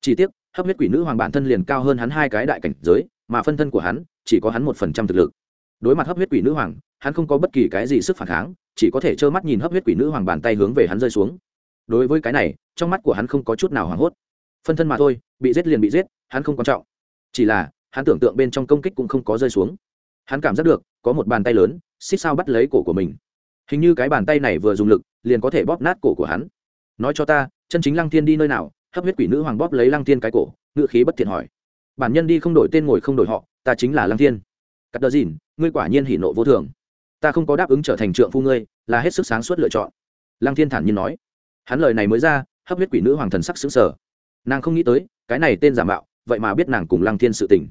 Chỉ tiếc, hấp huyết quỷ nữ hoàng bản thân liền cao hơn hắn hai cái đại cảnh giới, mà phân thân của hắn chỉ có hắn một phần trăm thực lực đối mặt hấp huyết quỷ nữ hoàng, hắn không có bất kỳ cái gì sức phản kháng, chỉ có thể trơ mắt nhìn hấp huyết quỷ nữ hoàng bàn tay hướng về hắn rơi xuống. Đối với cái này, trong mắt của hắn không có chút nào hoảng hốt. Phân thân mà thôi, bị giết liền bị giết, hắn không quan trọng. Chỉ là, hắn tưởng tượng bên trong công kích cũng không có rơi xuống. Hắn cảm giác được, có một bàn tay lớn, xích sao bắt lấy cổ của mình. Hình như cái bàn tay này vừa dùng lực, liền có thể bóp nát cổ của hắn. Nói cho ta, chân chính lăng thiên đi nơi nào? Hấp huyết quỷ nữ hoàng bóp lấy lăng thiên cái cổ ngự khí bất thiện hỏi. Bản nhân đi không đổi tên ngồi không đổi họ, ta chính là lăng thiên cắt đờ dìn, ngươi quả nhiên hỉ nộ vô thường. Ta không có đáp ứng trở thành trượng phu ngươi, là hết sức sáng suốt lựa chọn. Lăng thiên thản nhiên nói. Hắn lời này mới ra, hấp huyết quỷ nữ hoàng thần sắc xứng sở nàng không nghĩ tới, cái này tên giả mạo, vậy mà biết nàng cùng lăng thiên sự tình.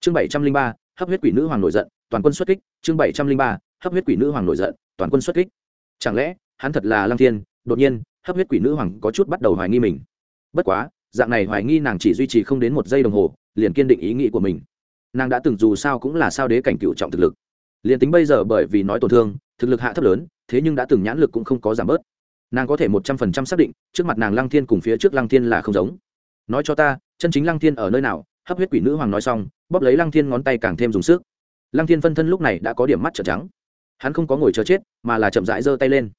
Chương bảy trăm linh ba, hấp huyết quỷ nữ hoàng nổi giận, toàn quân xuất kích. Chương bảy trăm linh ba, hấp huyết quỷ nữ hoàng nổi giận, toàn quân xuất kích. Chẳng lẽ, hắn thật là lăng thiên? Đột nhiên, hấp huyết quỷ nữ hoàng có chút bắt đầu hoài nghi mình. Bất quá, dạng này hoài nghi nàng chỉ duy trì không đến một giây đồng hồ, liền kiên định ý nghĩ của mình nàng đã từng dù sao cũng là sao đế cảnh cựu trọng thực lực. Liền tính bây giờ bởi vì nói tổn thương, thực lực hạ thấp lớn, thế nhưng đã từng nhãn lực cũng không có giảm bớt. Nàng có thể một trăm phần trăm xác định, trước mặt nàng lăng thiên cùng phía trước lăng thiên là không giống. Nói cho ta, chân chính lăng thiên ở nơi nào? Hấp huyết quỷ nữ hoàng nói xong, bóp lấy lăng thiên ngón tay càng thêm dùng sức. Lăng thiên phân thân lúc này đã có điểm mắt trợn trắng. Hắn không có ngồi chờ chết, mà là chậm rãi giơ tay lên.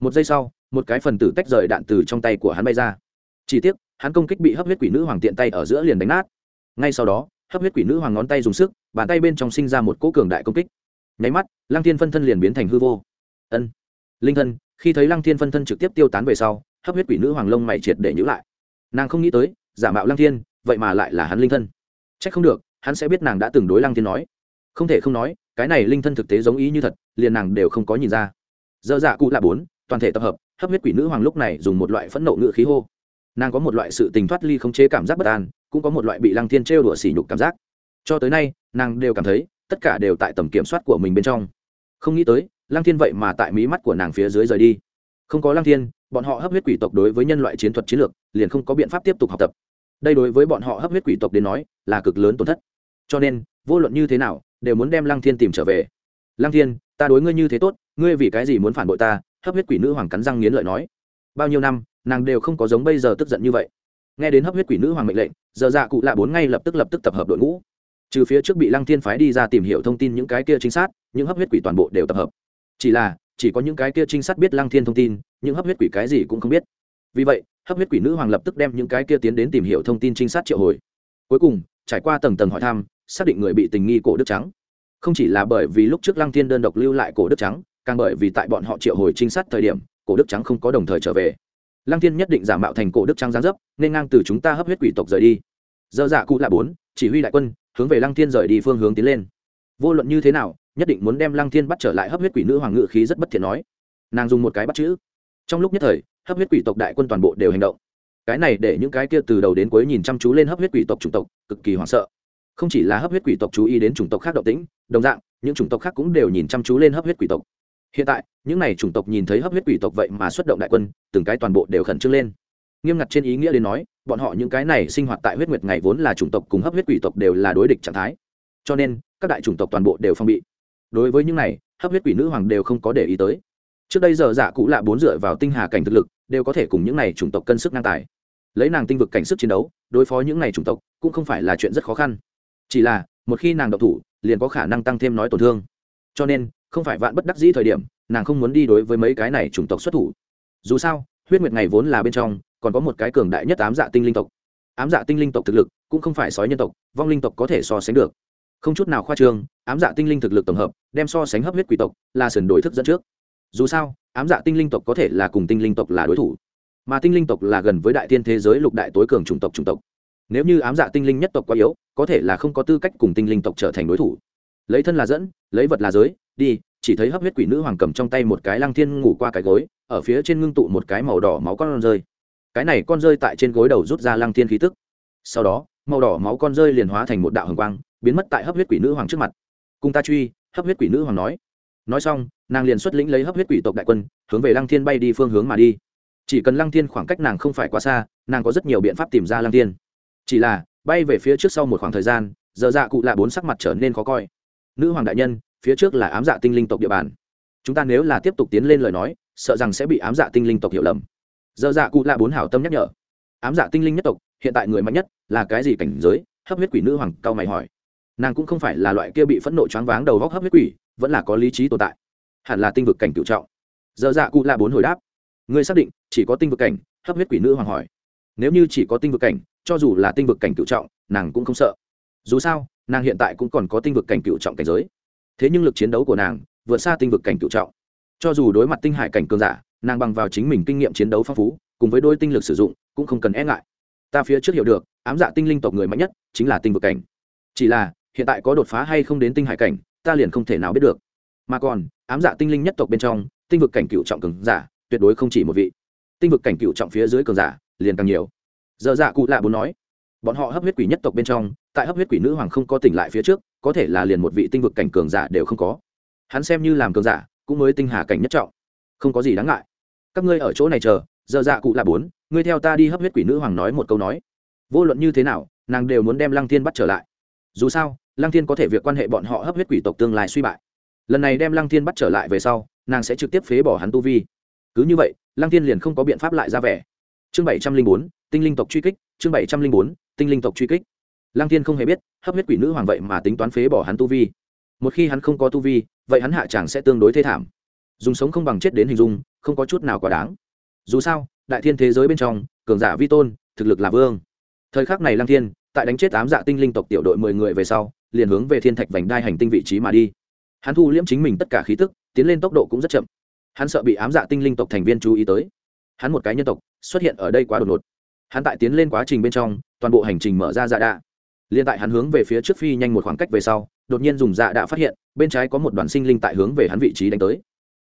Một giây sau, một cái phần tử tách rời đạn từ trong tay của hắn bay ra. Chỉ tiếc, hắn công kích bị hấp huyết quỷ nữ hoàng tiện tay ở giữa liền đánh nát. Ngay sau đó hấp huyết quỷ nữ hoàng ngón tay dùng sức, bàn tay bên trong sinh ra một cỗ cường đại công kích. Nháy mắt, lăng thiên phân thân liền biến thành hư vô. Ân. Linh thân, khi thấy lăng thiên phân thân trực tiếp tiêu tán về sau, hấp huyết quỷ nữ hoàng lông mày triệt để nhữ lại. Nàng không nghĩ tới, giả mạo lăng thiên, vậy mà lại là hắn linh thân. C h ắ c không được, hắn sẽ biết nàng đã từng đối lăng thiên nói. Không thể không nói, cái này linh thân thực tế giống ý như thật, liền nàng đều không có nhìn ra. Dơ dạ cụ là bốn, toàn thể tập hợp, hấp huyết quỷ nữ hoàng lúc này dùng một loại phẫn nộ ngự khí hô nàng có một loại sự tình thoát ly không chế cảm giác bất an, cũng có một loại bị lăng thiên trêu đùa sỉ nhục cảm giác. Cho tới nay, nàng đều cảm thấy, tất cả đều tại tầm kiểm soát của mình bên trong. Không nghĩ tới, lăng thiên vậy mà tại mí mắt của nàng phía dưới rời đi. Không có lăng thiên, bọn họ hấp huyết quỷ tộc đối với nhân loại chiến thuật chiến lược, liền không có biện pháp tiếp tục học tập. Đây đối với bọn họ hấp huyết quỷ tộc đến nói, là cực lớn tổn thất. Cho nên, vô luận như thế nào, đều muốn đem lăng thiên tìm trở về. Lăng thiên, ta đối ngươi như thế tốt, ngươi vì cái gì muốn phản bội ta? Hấp huyết quỷ nữ hoàng cắn răng nghiến lợi nói. Bao nhiêu năm nàng đều không có giống bây giờ tức giận như vậy. Nghe đến hấp huyết quỷ nữ hoàng mệnh lệnh, giờ dạ cụ lạ bốn ngay lập tức lập tức tập hợp đội ngũ. Trừ phía trước bị lăng thiên phái đi ra tìm hiểu thông tin những cái kia chính xác những hấp huyết quỷ toàn bộ đều tập hợp. Chỉ là, chỉ có những cái kia trinh sát biết lăng thiên thông tin, những hấp huyết quỷ cái gì cũng không biết. Vì vậy, hấp huyết quỷ nữ hoàng lập tức đem những cái kia tiến đến tìm hiểu thông tin trinh sát triệu hồi. Cuối cùng, trải qua tầng tầng hỏi thăm, xác định người bị tình nghi cổ đức trắng. Không chỉ là bởi vì lúc trước lăng thiên đơn độc lưu lại cổ đức trắng, càng bởi vì tại bọn họ triệu hồi trinh sát thời điểm, cổ đức trắng không có đồng thời trở về lăng thiên nhất định giả mạo thành cổ đức Trang giáng dấp, nên ngang từ chúng ta hấp huyết quỷ tộc rời đi. Dơ dạ cụ là bốn, chỉ huy đại quân, hướng về lăng thiên rời đi phương hướng tiến lên. Vô luận như thế nào, nhất định muốn đem lăng thiên bắt trở lại hấp huyết quỷ nữ hoàng ngự khí rất bất thiện nói. Nàng dùng một cái bắt chữ. Trong lúc nhất thời, hấp huyết quỷ tộc đại quân toàn bộ đều hành động. Cái này để những cái kia từ đầu đến cuối nhìn chăm chú lên hấp huyết quỷ tộc chủng tộc, cực kỳ hoảng sợ. Không chỉ là hấp huyết quỷ tộc chú ý đến chủng tộc khác động tĩnh, đồng dạng, những chủng tộc khác cũng đều nhìn chăm chú lên hấp huyết quỷ tộc hiện tại, những n à y chủng tộc nhìn thấy hấp huyết quỷ tộc vậy mà xuất động đại quân, từng cái toàn bộ đều khẩn trương lên. Nghiêm ngặt trên ý nghĩa đến nói, bọn họ những cái này sinh hoạt tại huyết nguyệt ngày vốn là chủng tộc cùng hấp huyết quỷ tộc đều là đối địch trạng thái. Cho nên, các đại chủng tộc toàn bộ đều phong bị. Đối với những này, hấp huyết quỷ nữ hoàng đều không có để ý tới. Trước đây giờ dạ cụ lạ bốn dựa vào tinh hà cảnh thực lực, đều có thể cùng những này chủng tộc cân sức ngang tài. Lấy nàng tinh vực cảnh sức chiến đấu, đối phó những này chủng tộc, cũng không phải là chuyện rất khó khăn. Chỉ là, một khi nàng độc thủ, liền có khả năng tăng thêm nói tổn thương. Cho nên không phải vạn bất đắc dĩ thời điểm, nàng không muốn đi đối với mấy cái này chủng tộc xuất thủ. Dù sao, huyết nguyệt này vốn là bên trong, còn có một cái cường đại nhất ám dạ tinh linh tộc. Ám dạ tinh linh tộc thực lực cũng không phải sói nhân tộc, vong linh tộc có thể so sánh được. Không chút nào khoa trương, ám dạ tinh linh thực lực tổng hợp, đem so sánh hấp huyết quỷ tộc là sườn đổi thức dẫn trước. Dù sao, ám dạ tinh linh tộc có thể là cùng tinh linh tộc là đối thủ, mà tinh linh tộc là gần với đại thiên thế giới lục đại tối cường chủng tộc chủng tộc. Nếu như ám dạ tinh linh nhất tộc quá yếu, có thể là không có tư cách cùng tinh linh tộc trở thành đối thủ. Lấy thân là dẫn lấy vật là giới, đi, chỉ thấy hấp huyết quỷ nữ hoàng cầm trong tay một cái lăng thiên ngủ qua cái gối, ở phía trên ngưng tụ một cái màu đỏ máu con rơi. Cái này con rơi tại trên gối đầu rút ra lăng thiên khí tức. Sau đó, màu đỏ máu con rơi liền hóa thành một đạo hồng quang, biến mất tại hấp huyết quỷ nữ hoàng trước mặt. Cùng ta truy, hấp huyết quỷ nữ hoàng nói. Nói xong, nàng liền xuất lĩnh lấy hấp huyết quỷ tộc đại quân, hướng về lăng thiên bay đi phương hướng mà đi. Chỉ cần lăng thiên khoảng cách nàng không phải quá xa, nàng có rất nhiều biện pháp tìm ra lăng thiên. Chỉ là, bay về phía trước sau một khoảng thời gian, giờ dạ cụ lạ bốn sắc mặt trở nên khó coi. Nữ hoàng đại nhân phía trước là ám dạ tinh linh tộc địa bàn. Chúng ta nếu là tiếp tục tiến lên lời nói, sợ rằng sẽ bị ám dạ tinh linh tộc hiểu lầm. Giờ dạ cụ lạ bốn hảo tâm nhắc nhở. Ám dạ tinh linh nhất tộc, hiện tại người mạnh nhất là cái gì cảnh giới? Hấp huyết quỷ nữ hoàng cao mày hỏi. Nàng cũng không phải là loại kia bị phẫn nộ choáng váng đầu góc hấp huyết quỷ, vẫn là có lý trí tồn tại. Hẳn là tinh vực cảnh cựu trọng. Giờ dạ cụ lạ bốn hồi đáp. Ngươi xác định, chỉ có tinh vực cảnh? Hấp huyết quỷ nữ hoàng hỏi. Nếu như chỉ có tinh vực cảnh, cho dù là tinh vực cảnh cựu trọng, nàng cũng không sợ. Dù sao, nàng hiện tại cũng còn có tinh vực cảnh cựu trọng cảnh giới thế nhưng lực chiến đấu của nàng vượt xa tinh vực cảnh cựu trọng. Cho dù đối mặt tinh hải cảnh cường giả, nàng bằng vào chính mình kinh nghiệm chiến đấu phong phú, cùng với đôi tinh lực sử dụng, cũng không cần e ngại. Ta phía trước hiểu được, ám dạ tinh linh tộc người mạnh nhất chính là tinh vực cảnh. Chỉ là, hiện tại có đột phá hay không đến tinh hải cảnh, ta liền không thể nào biết được. Mà còn, ám dạ tinh linh nhất tộc bên trong, tinh vực cảnh cựu trọng cường giả, tuyệt đối không chỉ một vị. Tinh vực cảnh cựu trọng phía dưới cường giả, liền càng nhiều. Giờ dạ cụ lạ bốn nói bọn họ hấp huyết quỷ nhất tộc bên trong, tại hấp huyết quỷ nữ hoàng không có tỉnh lại phía trước, có thể là liền một vị tinh vực cảnh cường giả đều không có. Hắn xem như làm cường giả, cũng mới tinh hà cảnh nhất trọng. Không có gì đáng ngại. Các ngươi ở chỗ này chờ, giờ dạ cụ là bốn, ngươi theo ta đi hấp huyết quỷ nữ hoàng nói một câu nói. Vô luận như thế nào, nàng đều muốn đem lăng thiên bắt trở lại. Dù sao, lăng thiên có thể việc quan hệ bọn họ hấp huyết quỷ tộc tương lai suy bại. Lần này đem lăng thiên bắt trở lại về sau, nàng sẽ trực tiếp phế bỏ hắn tu vi. Cứ như vậy, lăng thiên liền không có biện pháp lại ra vẻ. Chương bảy trăm linh bốn, tinh linh tộc truy kích, chương bảy trăm linh bốn tinh linh tộc truy kích. Lăng thiên không hề biết, hấp huyết quỷ nữ hoàng vậy mà tính toán phế bỏ hắn tu vi. Một khi hắn không có tu vi, vậy hắn hạ chẳng sẽ tương đối thê thảm. Dùng sống không bằng chết đến hình dung, không có chút nào quá đáng. Dù sao, đại thiên thế giới bên trong, cường giả vi tôn, thực lực là vương. Thời khắc này lăng thiên, tại đánh chết tám dạ tinh linh tộc tiểu đội mười người về sau, liền hướng về thiên thạch vành đai hành tinh vị trí mà đi. Hắn thu liễm chính mình tất cả khí tức, tiến lên tốc độ cũng rất chậm. Hắn sợ bị ám dạ tinh linh tộc thành viên chú ý tới. Hắn một cái nhân tộc, xuất hiện ở đây quá đột ngột hắn tại tiến lên quá trình bên trong, toàn bộ hành trình mở ra dạ đạ. Liên tại hắn hướng về phía trước phi nhanh một khoảng cách về sau, đột nhiên dùng dạ đạ phát hiện, bên trái có một đoàn sinh linh tại hướng về hắn vị trí đánh tới.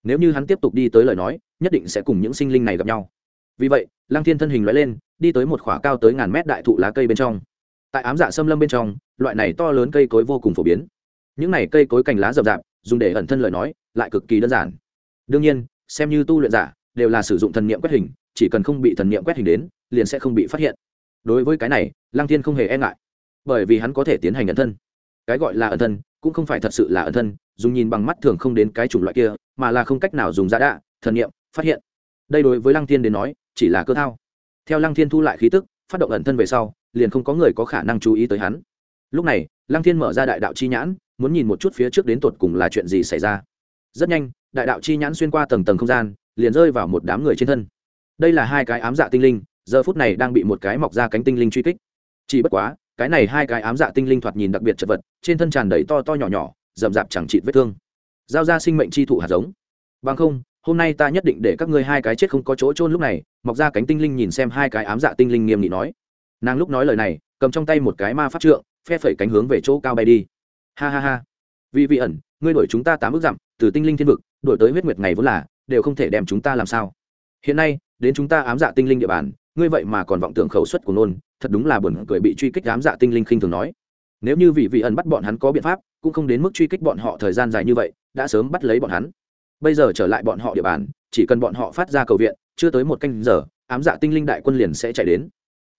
Nếu như hắn tiếp tục đi tới lời nói, nhất định sẽ cùng những sinh linh này gặp nhau. Vì vậy, lăng thiên thân hình loại lên, đi tới một khỏa cao tới ngàn mét đại thụ lá cây bên trong. Tại ám dạ xâm lâm bên trong, loại này to lớn cây cối vô cùng phổ biến. Những này cây cối cành lá rậm rạp, dùng để ẩn thân lời nói, lại cực kỳ đơn giản. Đương nhiên, xem như tu luyện giả, đều là sử dụng thần niệm quét hình, chỉ cần không bị thần niệm quét hình đến liền sẽ không bị phát hiện. Đối với cái này, lăng thiên không hề e ngại, bởi vì hắn có thể tiến hành ẩn thân. Cái gọi là ẩn thân, cũng không phải thật sự là ẩn thân, dùng nhìn bằng mắt thường không đến cái chủng loại kia, mà là không cách nào dùng giá đạ, thần niệm, phát hiện. Đây đối với lăng thiên đến nói, chỉ là cơ thao. Theo lăng thiên thu lại khí tức, phát động ẩn thân về sau, liền không có người có khả năng chú ý tới hắn. Lúc này, lăng thiên mở ra đại đạo chi nhãn, muốn nhìn một chút phía trước đến tột cùng là chuyện gì xảy ra. Rất nhanh, đại đạo chi nhãn xuyên qua tầng tầng không gian, liền rơi vào một đám người trên thân. Đây là hai cái ám dạ tinh linh giờ phút này đang bị một cái mọc ra cánh tinh linh truy kích. Chỉ bất quá, cái này hai cái ám dạ tinh linh thoạt nhìn đặc biệt chật vật, trên thân tràn đầy to to nhỏ nhỏ, rậm rạp chẳng chịt vết thương. Giao ra sinh mệnh chi thụ hạt giống. Bằng không, hôm nay ta nhất định để các ngươi hai cái chết không có chỗ trôn lúc này, mọc ra cánh tinh linh nhìn xem hai cái ám dạ tinh linh nghiêm nghị nói. Nàng lúc nói lời này, cầm trong tay một cái ma pháp trượng, phe phẩy cánh hướng về chỗ cao bay đi. Ha ha ha. Vì vị ẩn, ngươi đổi chúng ta tám ước dặm, từ tinh linh thiên vực đổi tới huyết nguyệt ngày vốn là, đều không thể đem chúng ta làm sao. Hiện nay, đến chúng ta ám dạ tinh linh địa bàn ngươi vậy mà còn vọng tưởng khẩu suất của nôn, thật đúng là buồn cười bị truy kích ám dạ tinh linh khinh thường nói. Nếu như vị vị ẩn bắt bọn hắn có biện pháp, cũng không đến mức truy kích bọn họ thời gian dài như vậy, đã sớm bắt lấy bọn hắn. Bây giờ trở lại bọn họ địa bàn, chỉ cần bọn họ phát ra cầu viện, chưa tới một canh giờ, ám dạ tinh linh đại quân liền sẽ chạy đến.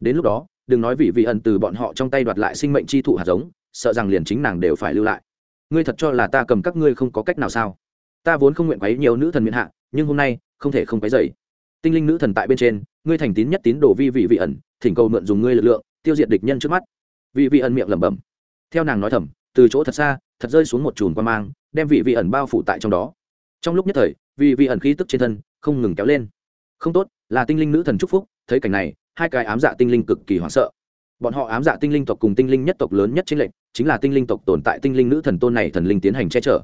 Đến lúc đó, đừng nói vị vị ẩn từ bọn họ trong tay đoạt lại sinh mệnh chi thụ hạt giống, sợ rằng liền chính nàng đều phải lưu lại. Ngươi thật cho là ta cầm các ngươi không có cách nào sao? Ta vốn không nguyện quấy nhiều nữ thần miễn hạ, nhưng hôm nay, không thể không quấy dày tinh linh nữ thần tại bên trên ngươi thành tín nhất tín đồ vi vị vị ẩn, thỉnh cầu mượn dùng ngươi lực lượng, tiêu diệt địch nhân trước mắt. Vị vị ẩn miệng lẩm bẩm. Theo nàng nói thầm, từ chỗ thật xa, thật rơi xuống một chùm quan mang, đem vị vị ẩn bao phủ tại trong đó. Trong lúc nhất thời vị vị ẩn khí tức trên thân không ngừng kéo lên. Không tốt, là tinh linh nữ thần chúc phúc, thấy cảnh này, hai cái ám dạ tinh linh cực kỳ hoảng sợ. Bọn họ ám dạ tinh linh tộc cùng tinh linh nhất tộc lớn nhất chính lệnh chính là tinh linh tộc tồn tại tinh linh nữ thần tôn này thần linh tiến hành che chở.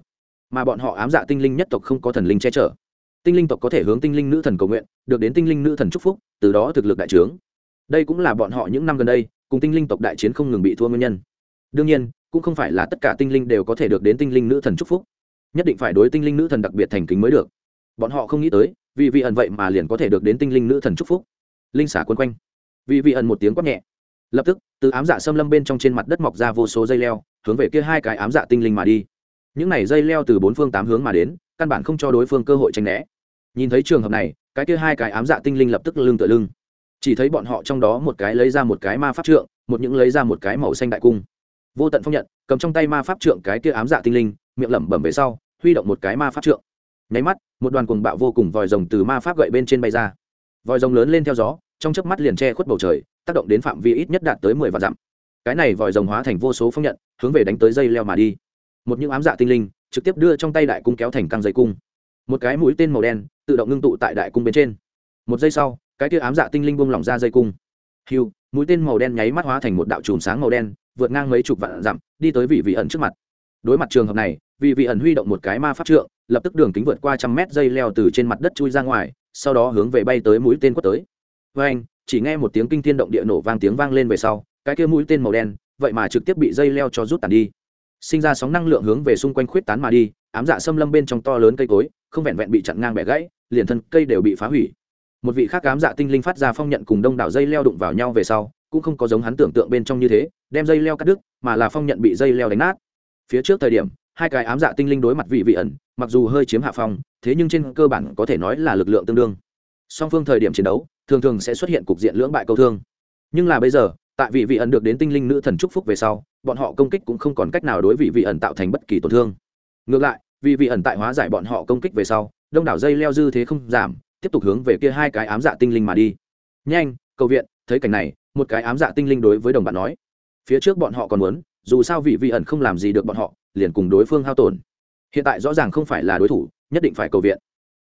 Mà bọn họ ám dạ tinh linh nhất tộc không có thần linh che chở tinh linh tộc có thể hướng tinh linh nữ thần cầu nguyện, được đến tinh linh nữ thần chúc phúc, từ đó thực lực đại trướng. Đây cũng là bọn họ những năm gần đây, cùng tinh linh tộc đại chiến không ngừng bị thua nguyên nhân. Đương nhiên, cũng không phải là tất cả tinh linh đều có thể được đến tinh linh nữ thần chúc phúc. Nhất định phải đối tinh linh nữ thần đặc biệt thành kính mới được. Bọn họ không nghĩ tới, vì vị ẩn vậy mà liền có thể được đến tinh linh nữ thần chúc phúc. Linh xả quân quanh. Vì vị ẩn một tiếng quát nhẹ. Lập tức, từ ám dạ xâm lâm bên trong trên mặt đất mọc ra vô số dây leo, hướng về kia hai cái ám dạ tinh linh mà đi. Những này dây leo từ bốn phương tám hướng mà đến, căn bản không cho đối phương cơ hội tranh né nhìn thấy trường hợp này, cái kia hai cái ám dạ tinh linh lập tức lưng tựa lưng. Chỉ thấy bọn họ trong đó một cái lấy ra một cái ma pháp trượng, một những lấy ra một cái màu xanh đại cung. Vô tận phong nhận, cầm trong tay ma pháp trượng cái kia ám dạ tinh linh, miệng lẩm bẩm về sau, huy động một cái ma pháp trượng. Nháy mắt, một đoàn cuồng bạo vô cùng vòi rồng từ ma pháp gậy bên trên bay ra. Vòi rồng lớn lên theo gió, trong chớp mắt liền che khuất bầu trời, tác động đến phạm vi ít nhất đạt tới mười vạn dặm. Cái này vòi rồng hóa thành vô số phong nhận, hướng về đánh tới dây leo mà đi. Một những ám dạ tinh linh, trực tiếp đưa trong tay đại cung kéo thành căng dây cung. Một cái mũi tên màu đen tự động ngưng tụ tại đại cung bên trên. Một giây sau, cái kia ám dạ tinh linh buông lỏng ra dây cung. Hiu mũi tên màu đen nháy mắt hóa thành một đạo chùm sáng màu đen, vượt ngang mấy chục vạn dặm, đi tới vị vị ẩn trước mặt. Đối mặt trường hợp này, vị vị ẩn huy động một cái ma pháp trượng, lập tức đường kính vượt qua trăm mét dây leo từ trên mặt đất chui ra ngoài, sau đó hướng về bay tới mũi tên quất tới. Vê anh, chỉ nghe một tiếng kinh thiên động địa nổ vang tiếng vang lên về sau, cái kia mũi tên màu đen, vậy mà trực tiếp bị dây leo cho rút tàn đi. Sinh ra sóng năng lượng hướng về xung quanh khuyết tán mà đi, ám dạ xâm lâm bên trong to lớn cây cối, không vẹn vẹn bị chặn ngang bẻ gãy liền thân cây đều bị phá hủy. Một vị khác ám dạ tinh linh phát ra phong nhận cùng đông đảo dây leo đụng vào nhau về sau, cũng không có giống hắn tưởng tượng bên trong như thế, đem dây leo cắt đứt, mà là phong nhận bị dây leo đánh nát. Phía trước thời điểm, hai cái ám dạ tinh linh đối mặt vị vị ẩn, mặc dù hơi chiếm hạ phong, thế nhưng trên cơ bản có thể nói là lực lượng tương đương. Song phương thời điểm chiến đấu, thường thường sẽ xuất hiện cục diện lưỡng bại câu thương. Nhưng là bây giờ, tại vị vị ẩn được đến tinh linh nữ thần c phúc về sau, bọn họ công kích cũng không còn cách nào đối vị vị ẩn tạo thành bất kỳ tổn thương. Ngược lại, vị vị ẩn tại hóa giải bọn họ công kích về sau đông đảo dây leo dư thế không giảm, tiếp tục hướng về kia hai cái ám dạ tinh linh mà đi. Nhanh, cầu viện, thấy cảnh này, một cái ám dạ tinh linh đối với đồng bạn nói. Phía trước bọn họ còn muốn, dù sao vị vị ẩn không làm gì được bọn họ, liền cùng đối phương hao tổn. Hiện tại rõ ràng không phải là đối thủ, nhất định phải cầu viện.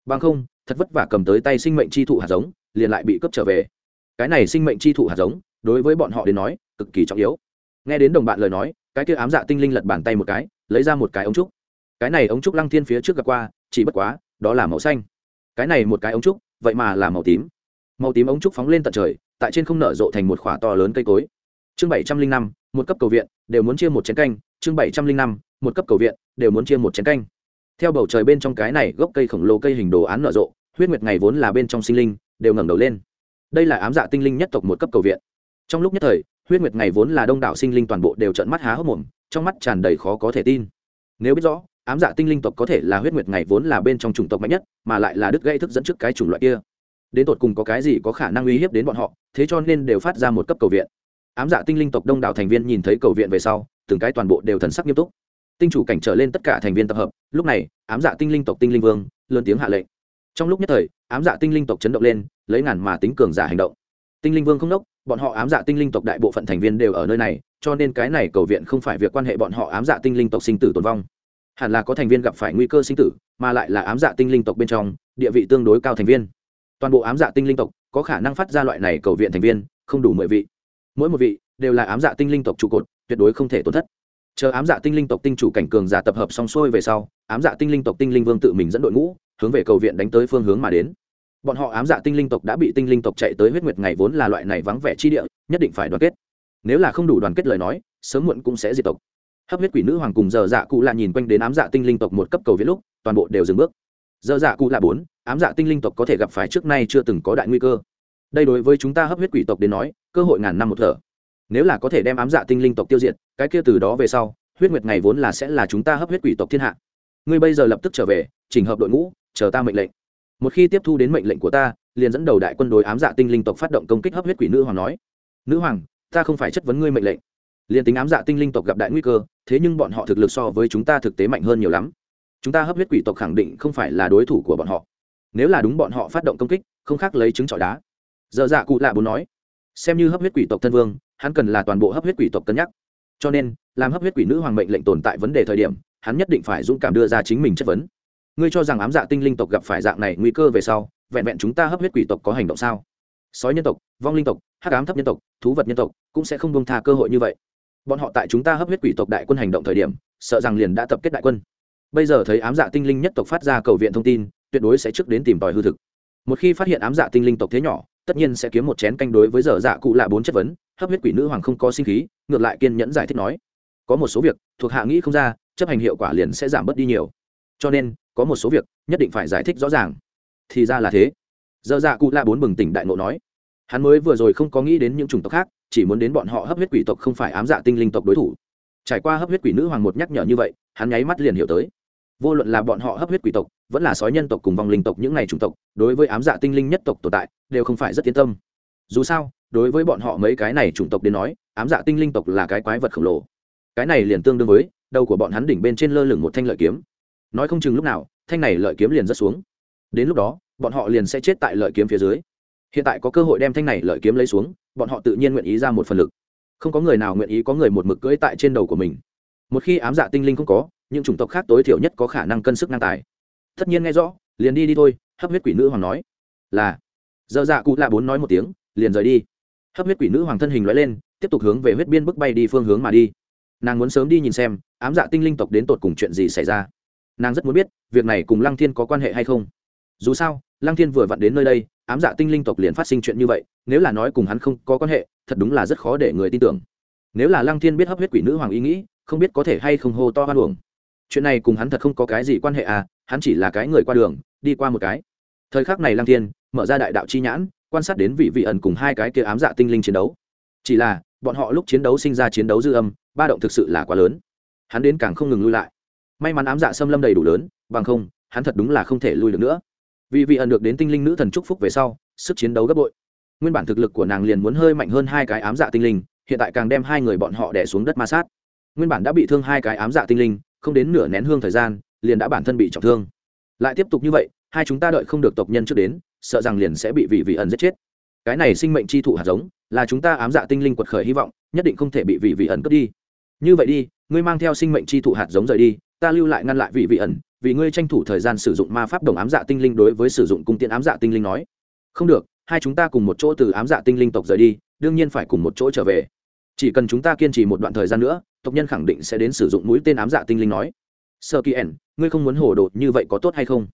Bằng không, thật vất vả cầm tới tay sinh mệnh chi thụ hạt giống, liền lại bị cướp trở về. Cái này sinh mệnh chi thụ hạt giống, đối với bọn họ đến nói, cực kỳ trọng yếu. Nghe đến đồng bạn lời nói, cái kia ám dạ tinh linh lật bàn tay một cái, lấy ra một cái ống trúc. Cái này ống trúc lăng thiên phía trước gặp qua, chỉ bất quá đó là màu xanh. Cái này một cái ống trúc, vậy mà là màu tím. Màu tím ống trúc phóng lên tận trời, tại trên không nở rộ thành một khỏa to lớn cây cối. Chương bảy trăm linh năm, một cấp cầu viện, đều muốn chia một chén canh. Chương bảy trăm linh năm, một cấp cầu viện, đều muốn chia một chén canh. Theo bầu trời bên trong cái này gốc cây khổng lồ cây hình đồ án nở rộ, huyết nguyệt ngày vốn là bên trong sinh linh, đều ngẩng đầu lên. Đây là ám dạ tinh linh nhất tộc một cấp cầu viện. Trong lúc nhất thời, huyết nguyệt ngày vốn là đông đảo sinh linh toàn bộ đều trợn mắt há hốc mồm, trong mắt tràn đầy khó có thể tin. Nếu biết rõ ám dạ tinh linh tộc có thể là huyết nguyệt ngày vốn là bên trong chủng tộc mạnh nhất, mà lại là đứt gây thức dẫn trước cái chủng loại kia. Đến tột cùng có cái gì có khả năng uy hiếp đến bọn họ, thế cho nên đều phát ra một cấp cầu viện. Ám dạ tinh linh tộc đông đảo thành viên nhìn thấy cầu viện về sau, từng cái toàn bộ đều thần sắc nghiêm túc. Tinh chủ cảnh trở lên tất cả thành viên tập hợp, lúc này, ám dạ tinh linh tộc tinh linh vương, lớn tiếng hạ lệnh. Trong lúc nhất thời, ám dạ tinh linh tộc chấn động lên, lấy ngàn mà tính cường giả hành động. Tinh linh vương không đốc, bọn họ ám dạ tinh linh tộc đại bộ phận thành viên đều ở nơi này, cho nên cái này cầu viện không phải việc quan hệ bọn họ ám dạ tinh linh tộc sinh tử tồn vong hẳn là có thành viên gặp phải nguy cơ sinh tử, mà lại là ám dạ tinh linh tộc bên trong, địa vị tương đối cao thành viên. Toàn bộ ám dạ tinh linh tộc có khả năng phát ra loại này cầu viện thành viên, không đủ mười vị. Mỗi một vị đều là ám dạ tinh linh tộc trụ cột, tuyệt đối không thể tổn thất. Chờ ám dạ tinh linh tộc tinh chủ cảnh cường giả tập hợp xong xuôi về sau, ám dạ tinh linh tộc tinh linh vương tự mình dẫn đội ngũ, hướng về cầu viện đánh tới phương hướng mà đến. Bọn họ ám dạ tinh linh tộc đã bị tinh linh tộc chạy tới huyết nguyệt ngày vốn là loại này vắng vẻ chi địa, nhất định phải đoàn kết. Nếu là không đủ đoàn kết lời nói, sớm muộn cũng sẽ diệt tộc hấp huyết quỷ nữ hoàng cùng giờ dạ cụ là nhìn quanh đến ám dạ tinh linh tộc một cấp cầu viết lúc, toàn bộ đều dừng bước. Giờ dạ cụ là bốn, ám dạ tinh linh tộc có thể gặp phải trước nay chưa từng có đại nguy cơ. Đây đối với chúng ta hấp huyết quỷ tộc đến nói, cơ hội ngàn năm một thở. Nếu là có thể đem ám dạ tinh linh tộc tiêu diệt, cái kia từ đó về sau, huyết nguyệt ngày vốn là sẽ là chúng ta hấp huyết quỷ tộc thiên hạ. Ngươi bây giờ lập tức trở về, chỉnh hợp đội ngũ, chờ ta mệnh lệnh. Một khi tiếp thu đến mệnh lệnh của ta, liền dẫn đầu đại quân đối ám dạ tinh linh tộc phát động công kích hấp huyết quỷ nữ hoàng nói. Nữ hoàng, ta không phải chất vấn ngươi mệnh lệnh liền tính ám dạ tinh linh tộc gặp đại nguy cơ, thế nhưng bọn họ thực lực so với chúng ta thực tế mạnh hơn nhiều lắm. Chúng ta hấp huyết quỷ tộc khẳng định không phải là đối thủ của bọn họ. Nếu là đúng bọn họ phát động công kích, không khác lấy trứng trọi đá. Dơ dạ cụ lạ bốn nói. Xem như hấp huyết quỷ tộc thân vương, hắn cần là toàn bộ hấp huyết quỷ tộc cân nhắc. Cho nên, làm hấp huyết quỷ nữ hoàng mệnh lệnh tồn tại vấn đề thời điểm, hắn nhất định phải dũng cảm đưa ra chính mình chất vấn. Ngươi cho rằng ám dạ tinh linh tộc gặp phải dạng này nguy cơ về sau, vẹn vẹn chúng ta hấp huyết quỷ tộc có hành động sao? Sói nhân tộc, vong linh tộc, hắc ám thấp nhân tộc, thú vật nhân tộc cũng sẽ không bông tha cơ hội như vậy bọn họ tại chúng ta hấp huyết quỷ tộc đại quân hành động thời điểm, sợ rằng liền đã tập kết đại quân. Bây giờ thấy ám dạ tinh linh nhất tộc phát ra cầu viện thông tin, tuyệt đối sẽ trước đến tìm tòi hư thực. Một khi phát hiện ám dạ tinh linh tộc thế nhỏ, tất nhiên sẽ kiếm một chén canh đối với dở dạ cụ lạ bốn chất vấn, hấp huyết quỷ nữ hoàng không có sinh khí, ngược lại kiên nhẫn giải thích nói, có một số việc, thuộc hạ nghĩ không ra, chấp hành hiệu quả liền sẽ giảm bớt đi nhiều. Cho nên, có một số việc, nhất định phải giải thích rõ ràng. Thì ra là thế. Dở dạ cụ lạ bốn bừng tỉnh đại nộ nói, hắn mới vừa rồi không có nghĩ đến những chủng tộc khác chỉ muốn đến bọn họ hấp huyết quỷ tộc không phải ám dạ tinh linh tộc đối thủ. Trải qua hấp huyết quỷ nữ hoàng một nhắc nhở như vậy, hắn nháy mắt liền hiểu tới. Vô luận là bọn họ hấp huyết quỷ tộc, vẫn là sói nhân tộc cùng vòng linh tộc những n à y chủng tộc, đối với ám dạ tinh linh nhất tộc tồn tại, đều không phải rất yên tâm. Dù sao, đối với bọn họ mấy cái này chủng tộc đến nói, ám dạ tinh linh tộc là cái quái vật khổng lồ. Cái này liền tương đương với, đầu của bọn hắn đỉnh bên trên lơ lửng một thanh lợi kiếm. Nói không chừng lúc nào, thanh này lợi kiếm liền rơi xuống. Đến lúc đó, bọn họ liền sẽ chết tại lợi kiếm phía dưới hiện tại có cơ hội đem thanh này lợi kiếm lấy xuống, bọn họ tự nhiên nguyện ý ra một phần lực. Không có người nào nguyện ý có người một mực cưỡi tại trên đầu của mình. Một khi ám dạ tinh linh không có, những chủng tộc khác tối thiểu nhất có khả năng cân sức năng tài. Tất nhiên nghe rõ, liền đi đi thôi, hấp huyết quỷ nữ hoàng nói. Là. Dơ dạ cụ lạ bốn nói một tiếng, liền rời đi. Hấp huyết quỷ nữ hoàng thân hình loại lên, tiếp tục hướng về huyết biên bức bay đi phương hướng mà đi. Nàng muốn sớm đi nhìn xem, ám dạ tinh linh tộc đến tột cùng chuyện gì xảy ra. Nàng rất muốn biết, việc này cùng lăng thiên có quan hệ hay không. Dù sao, lăng thiên vừa vặn đến nơi đây ám dạ tinh linh tộc liền phát sinh chuyện như vậy, nếu là nói cùng hắn không có quan hệ, thật đúng là rất khó để người tin tưởng. Nếu là lăng thiên biết hấp huyết quỷ nữ hoàng ý nghĩ, không biết có thể hay không hô to hoan uổng. Chuyện này cùng hắn thật không có cái gì quan hệ à hắn chỉ là cái người qua đường, đi qua một cái. Thời khắc này lăng thiên, mở ra đại đạo chi nhãn, quan sát đến vị vị ẩn cùng hai cái kia ám dạ tinh linh chiến đấu. Chỉ là, bọn họ lúc chiến đấu sinh ra chiến đấu dư âm, ba động thực sự là quá lớn. Hắn đến càng không ngừng lui lại. May mắn ám dạ xâm lâm đầy đủ lớn, bằng không, hắn thật đúng là không thể lui được nữa vì vị ẩn được đến tinh linh nữ thần chúc phúc về sau, sức chiến đấu gấp bội. Nguyên bản thực lực của nàng liền muốn hơi mạnh hơn hai cái ám dạ tinh linh, hiện tại càng đem hai người bọn họ đẻ xuống đất ma sát. Nguyên bản đã bị thương hai cái ám dạ tinh linh, không đến nửa nén hương thời gian, liền đã bản thân bị trọng thương. Lại tiếp tục như vậy, hai chúng ta đợi không được tộc nhân trước đến, sợ rằng liền sẽ bị vị vị ẩn giết chết. Cái này sinh mệnh chi thụ hạt giống, là chúng ta ám dạ tinh linh quật khởi hy vọng, nhất định không thể bị vị vị ẩn cướp đi. Như vậy đi, ngươi mang theo sinh mệnh chi thụ hạt giống rời đi, ta lưu lại ngăn lại vị vị ẩn vì ngươi tranh thủ thời gian sử dụng ma pháp đồng ám dạ tinh linh đối với sử dụng cung tiện ám dạ tinh linh nói. Không được, hai chúng ta cùng một chỗ từ ám dạ tinh linh tộc rời đi, đương nhiên phải cùng một chỗ trở về. Chỉ cần chúng ta kiên trì một đoạn thời gian nữa, tộc nhân khẳng định sẽ đến sử dụng mũi tên ám dạ tinh linh nói. Sơ kỳ ẩn, ngươi không muốn hồ đột như vậy có tốt hay không?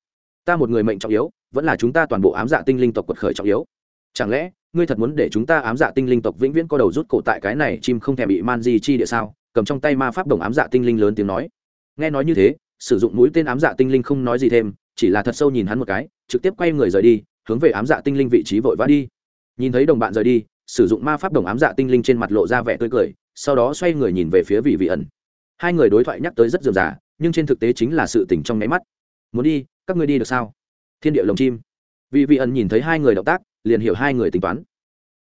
Ta một người mệnh trọng yếu, vẫn là chúng ta toàn bộ ám dạ tinh linh tộc quật khởi trọng yếu. Chẳng lẽ, ngươi thật muốn để chúng ta ám dạ tinh linh tộc vĩnh viễn có đầu rút cổ tại cái này chim không thể bị man di chi địa sao? Cầm trong tay ma pháp đồng ám dạ tinh linh lớn tiếng nói. Nghe nói như thế sử dụng mũi tên ám dạ tinh linh không nói gì thêm, chỉ là thật sâu nhìn hắn một cái, trực tiếp quay người rời đi, hướng về ám dạ tinh linh vị trí vội vã đi. Nhìn thấy đồng bạn rời đi, sử dụng ma pháp đồng ám dạ tinh linh trên mặt lộ ra vẻ tươi cười, sau đó xoay người nhìn về phía vị vị ẩn. Hai người đối thoại nhắc tới rất dườm dà nhưng trên thực tế chính là sự tỉnh trong nháy mắt. Muốn đi, các ngươi đi được sao? Thiên địa lồng chim. Vị vị ẩn nhìn thấy hai người động tác, liền hiểu hai người tính toán.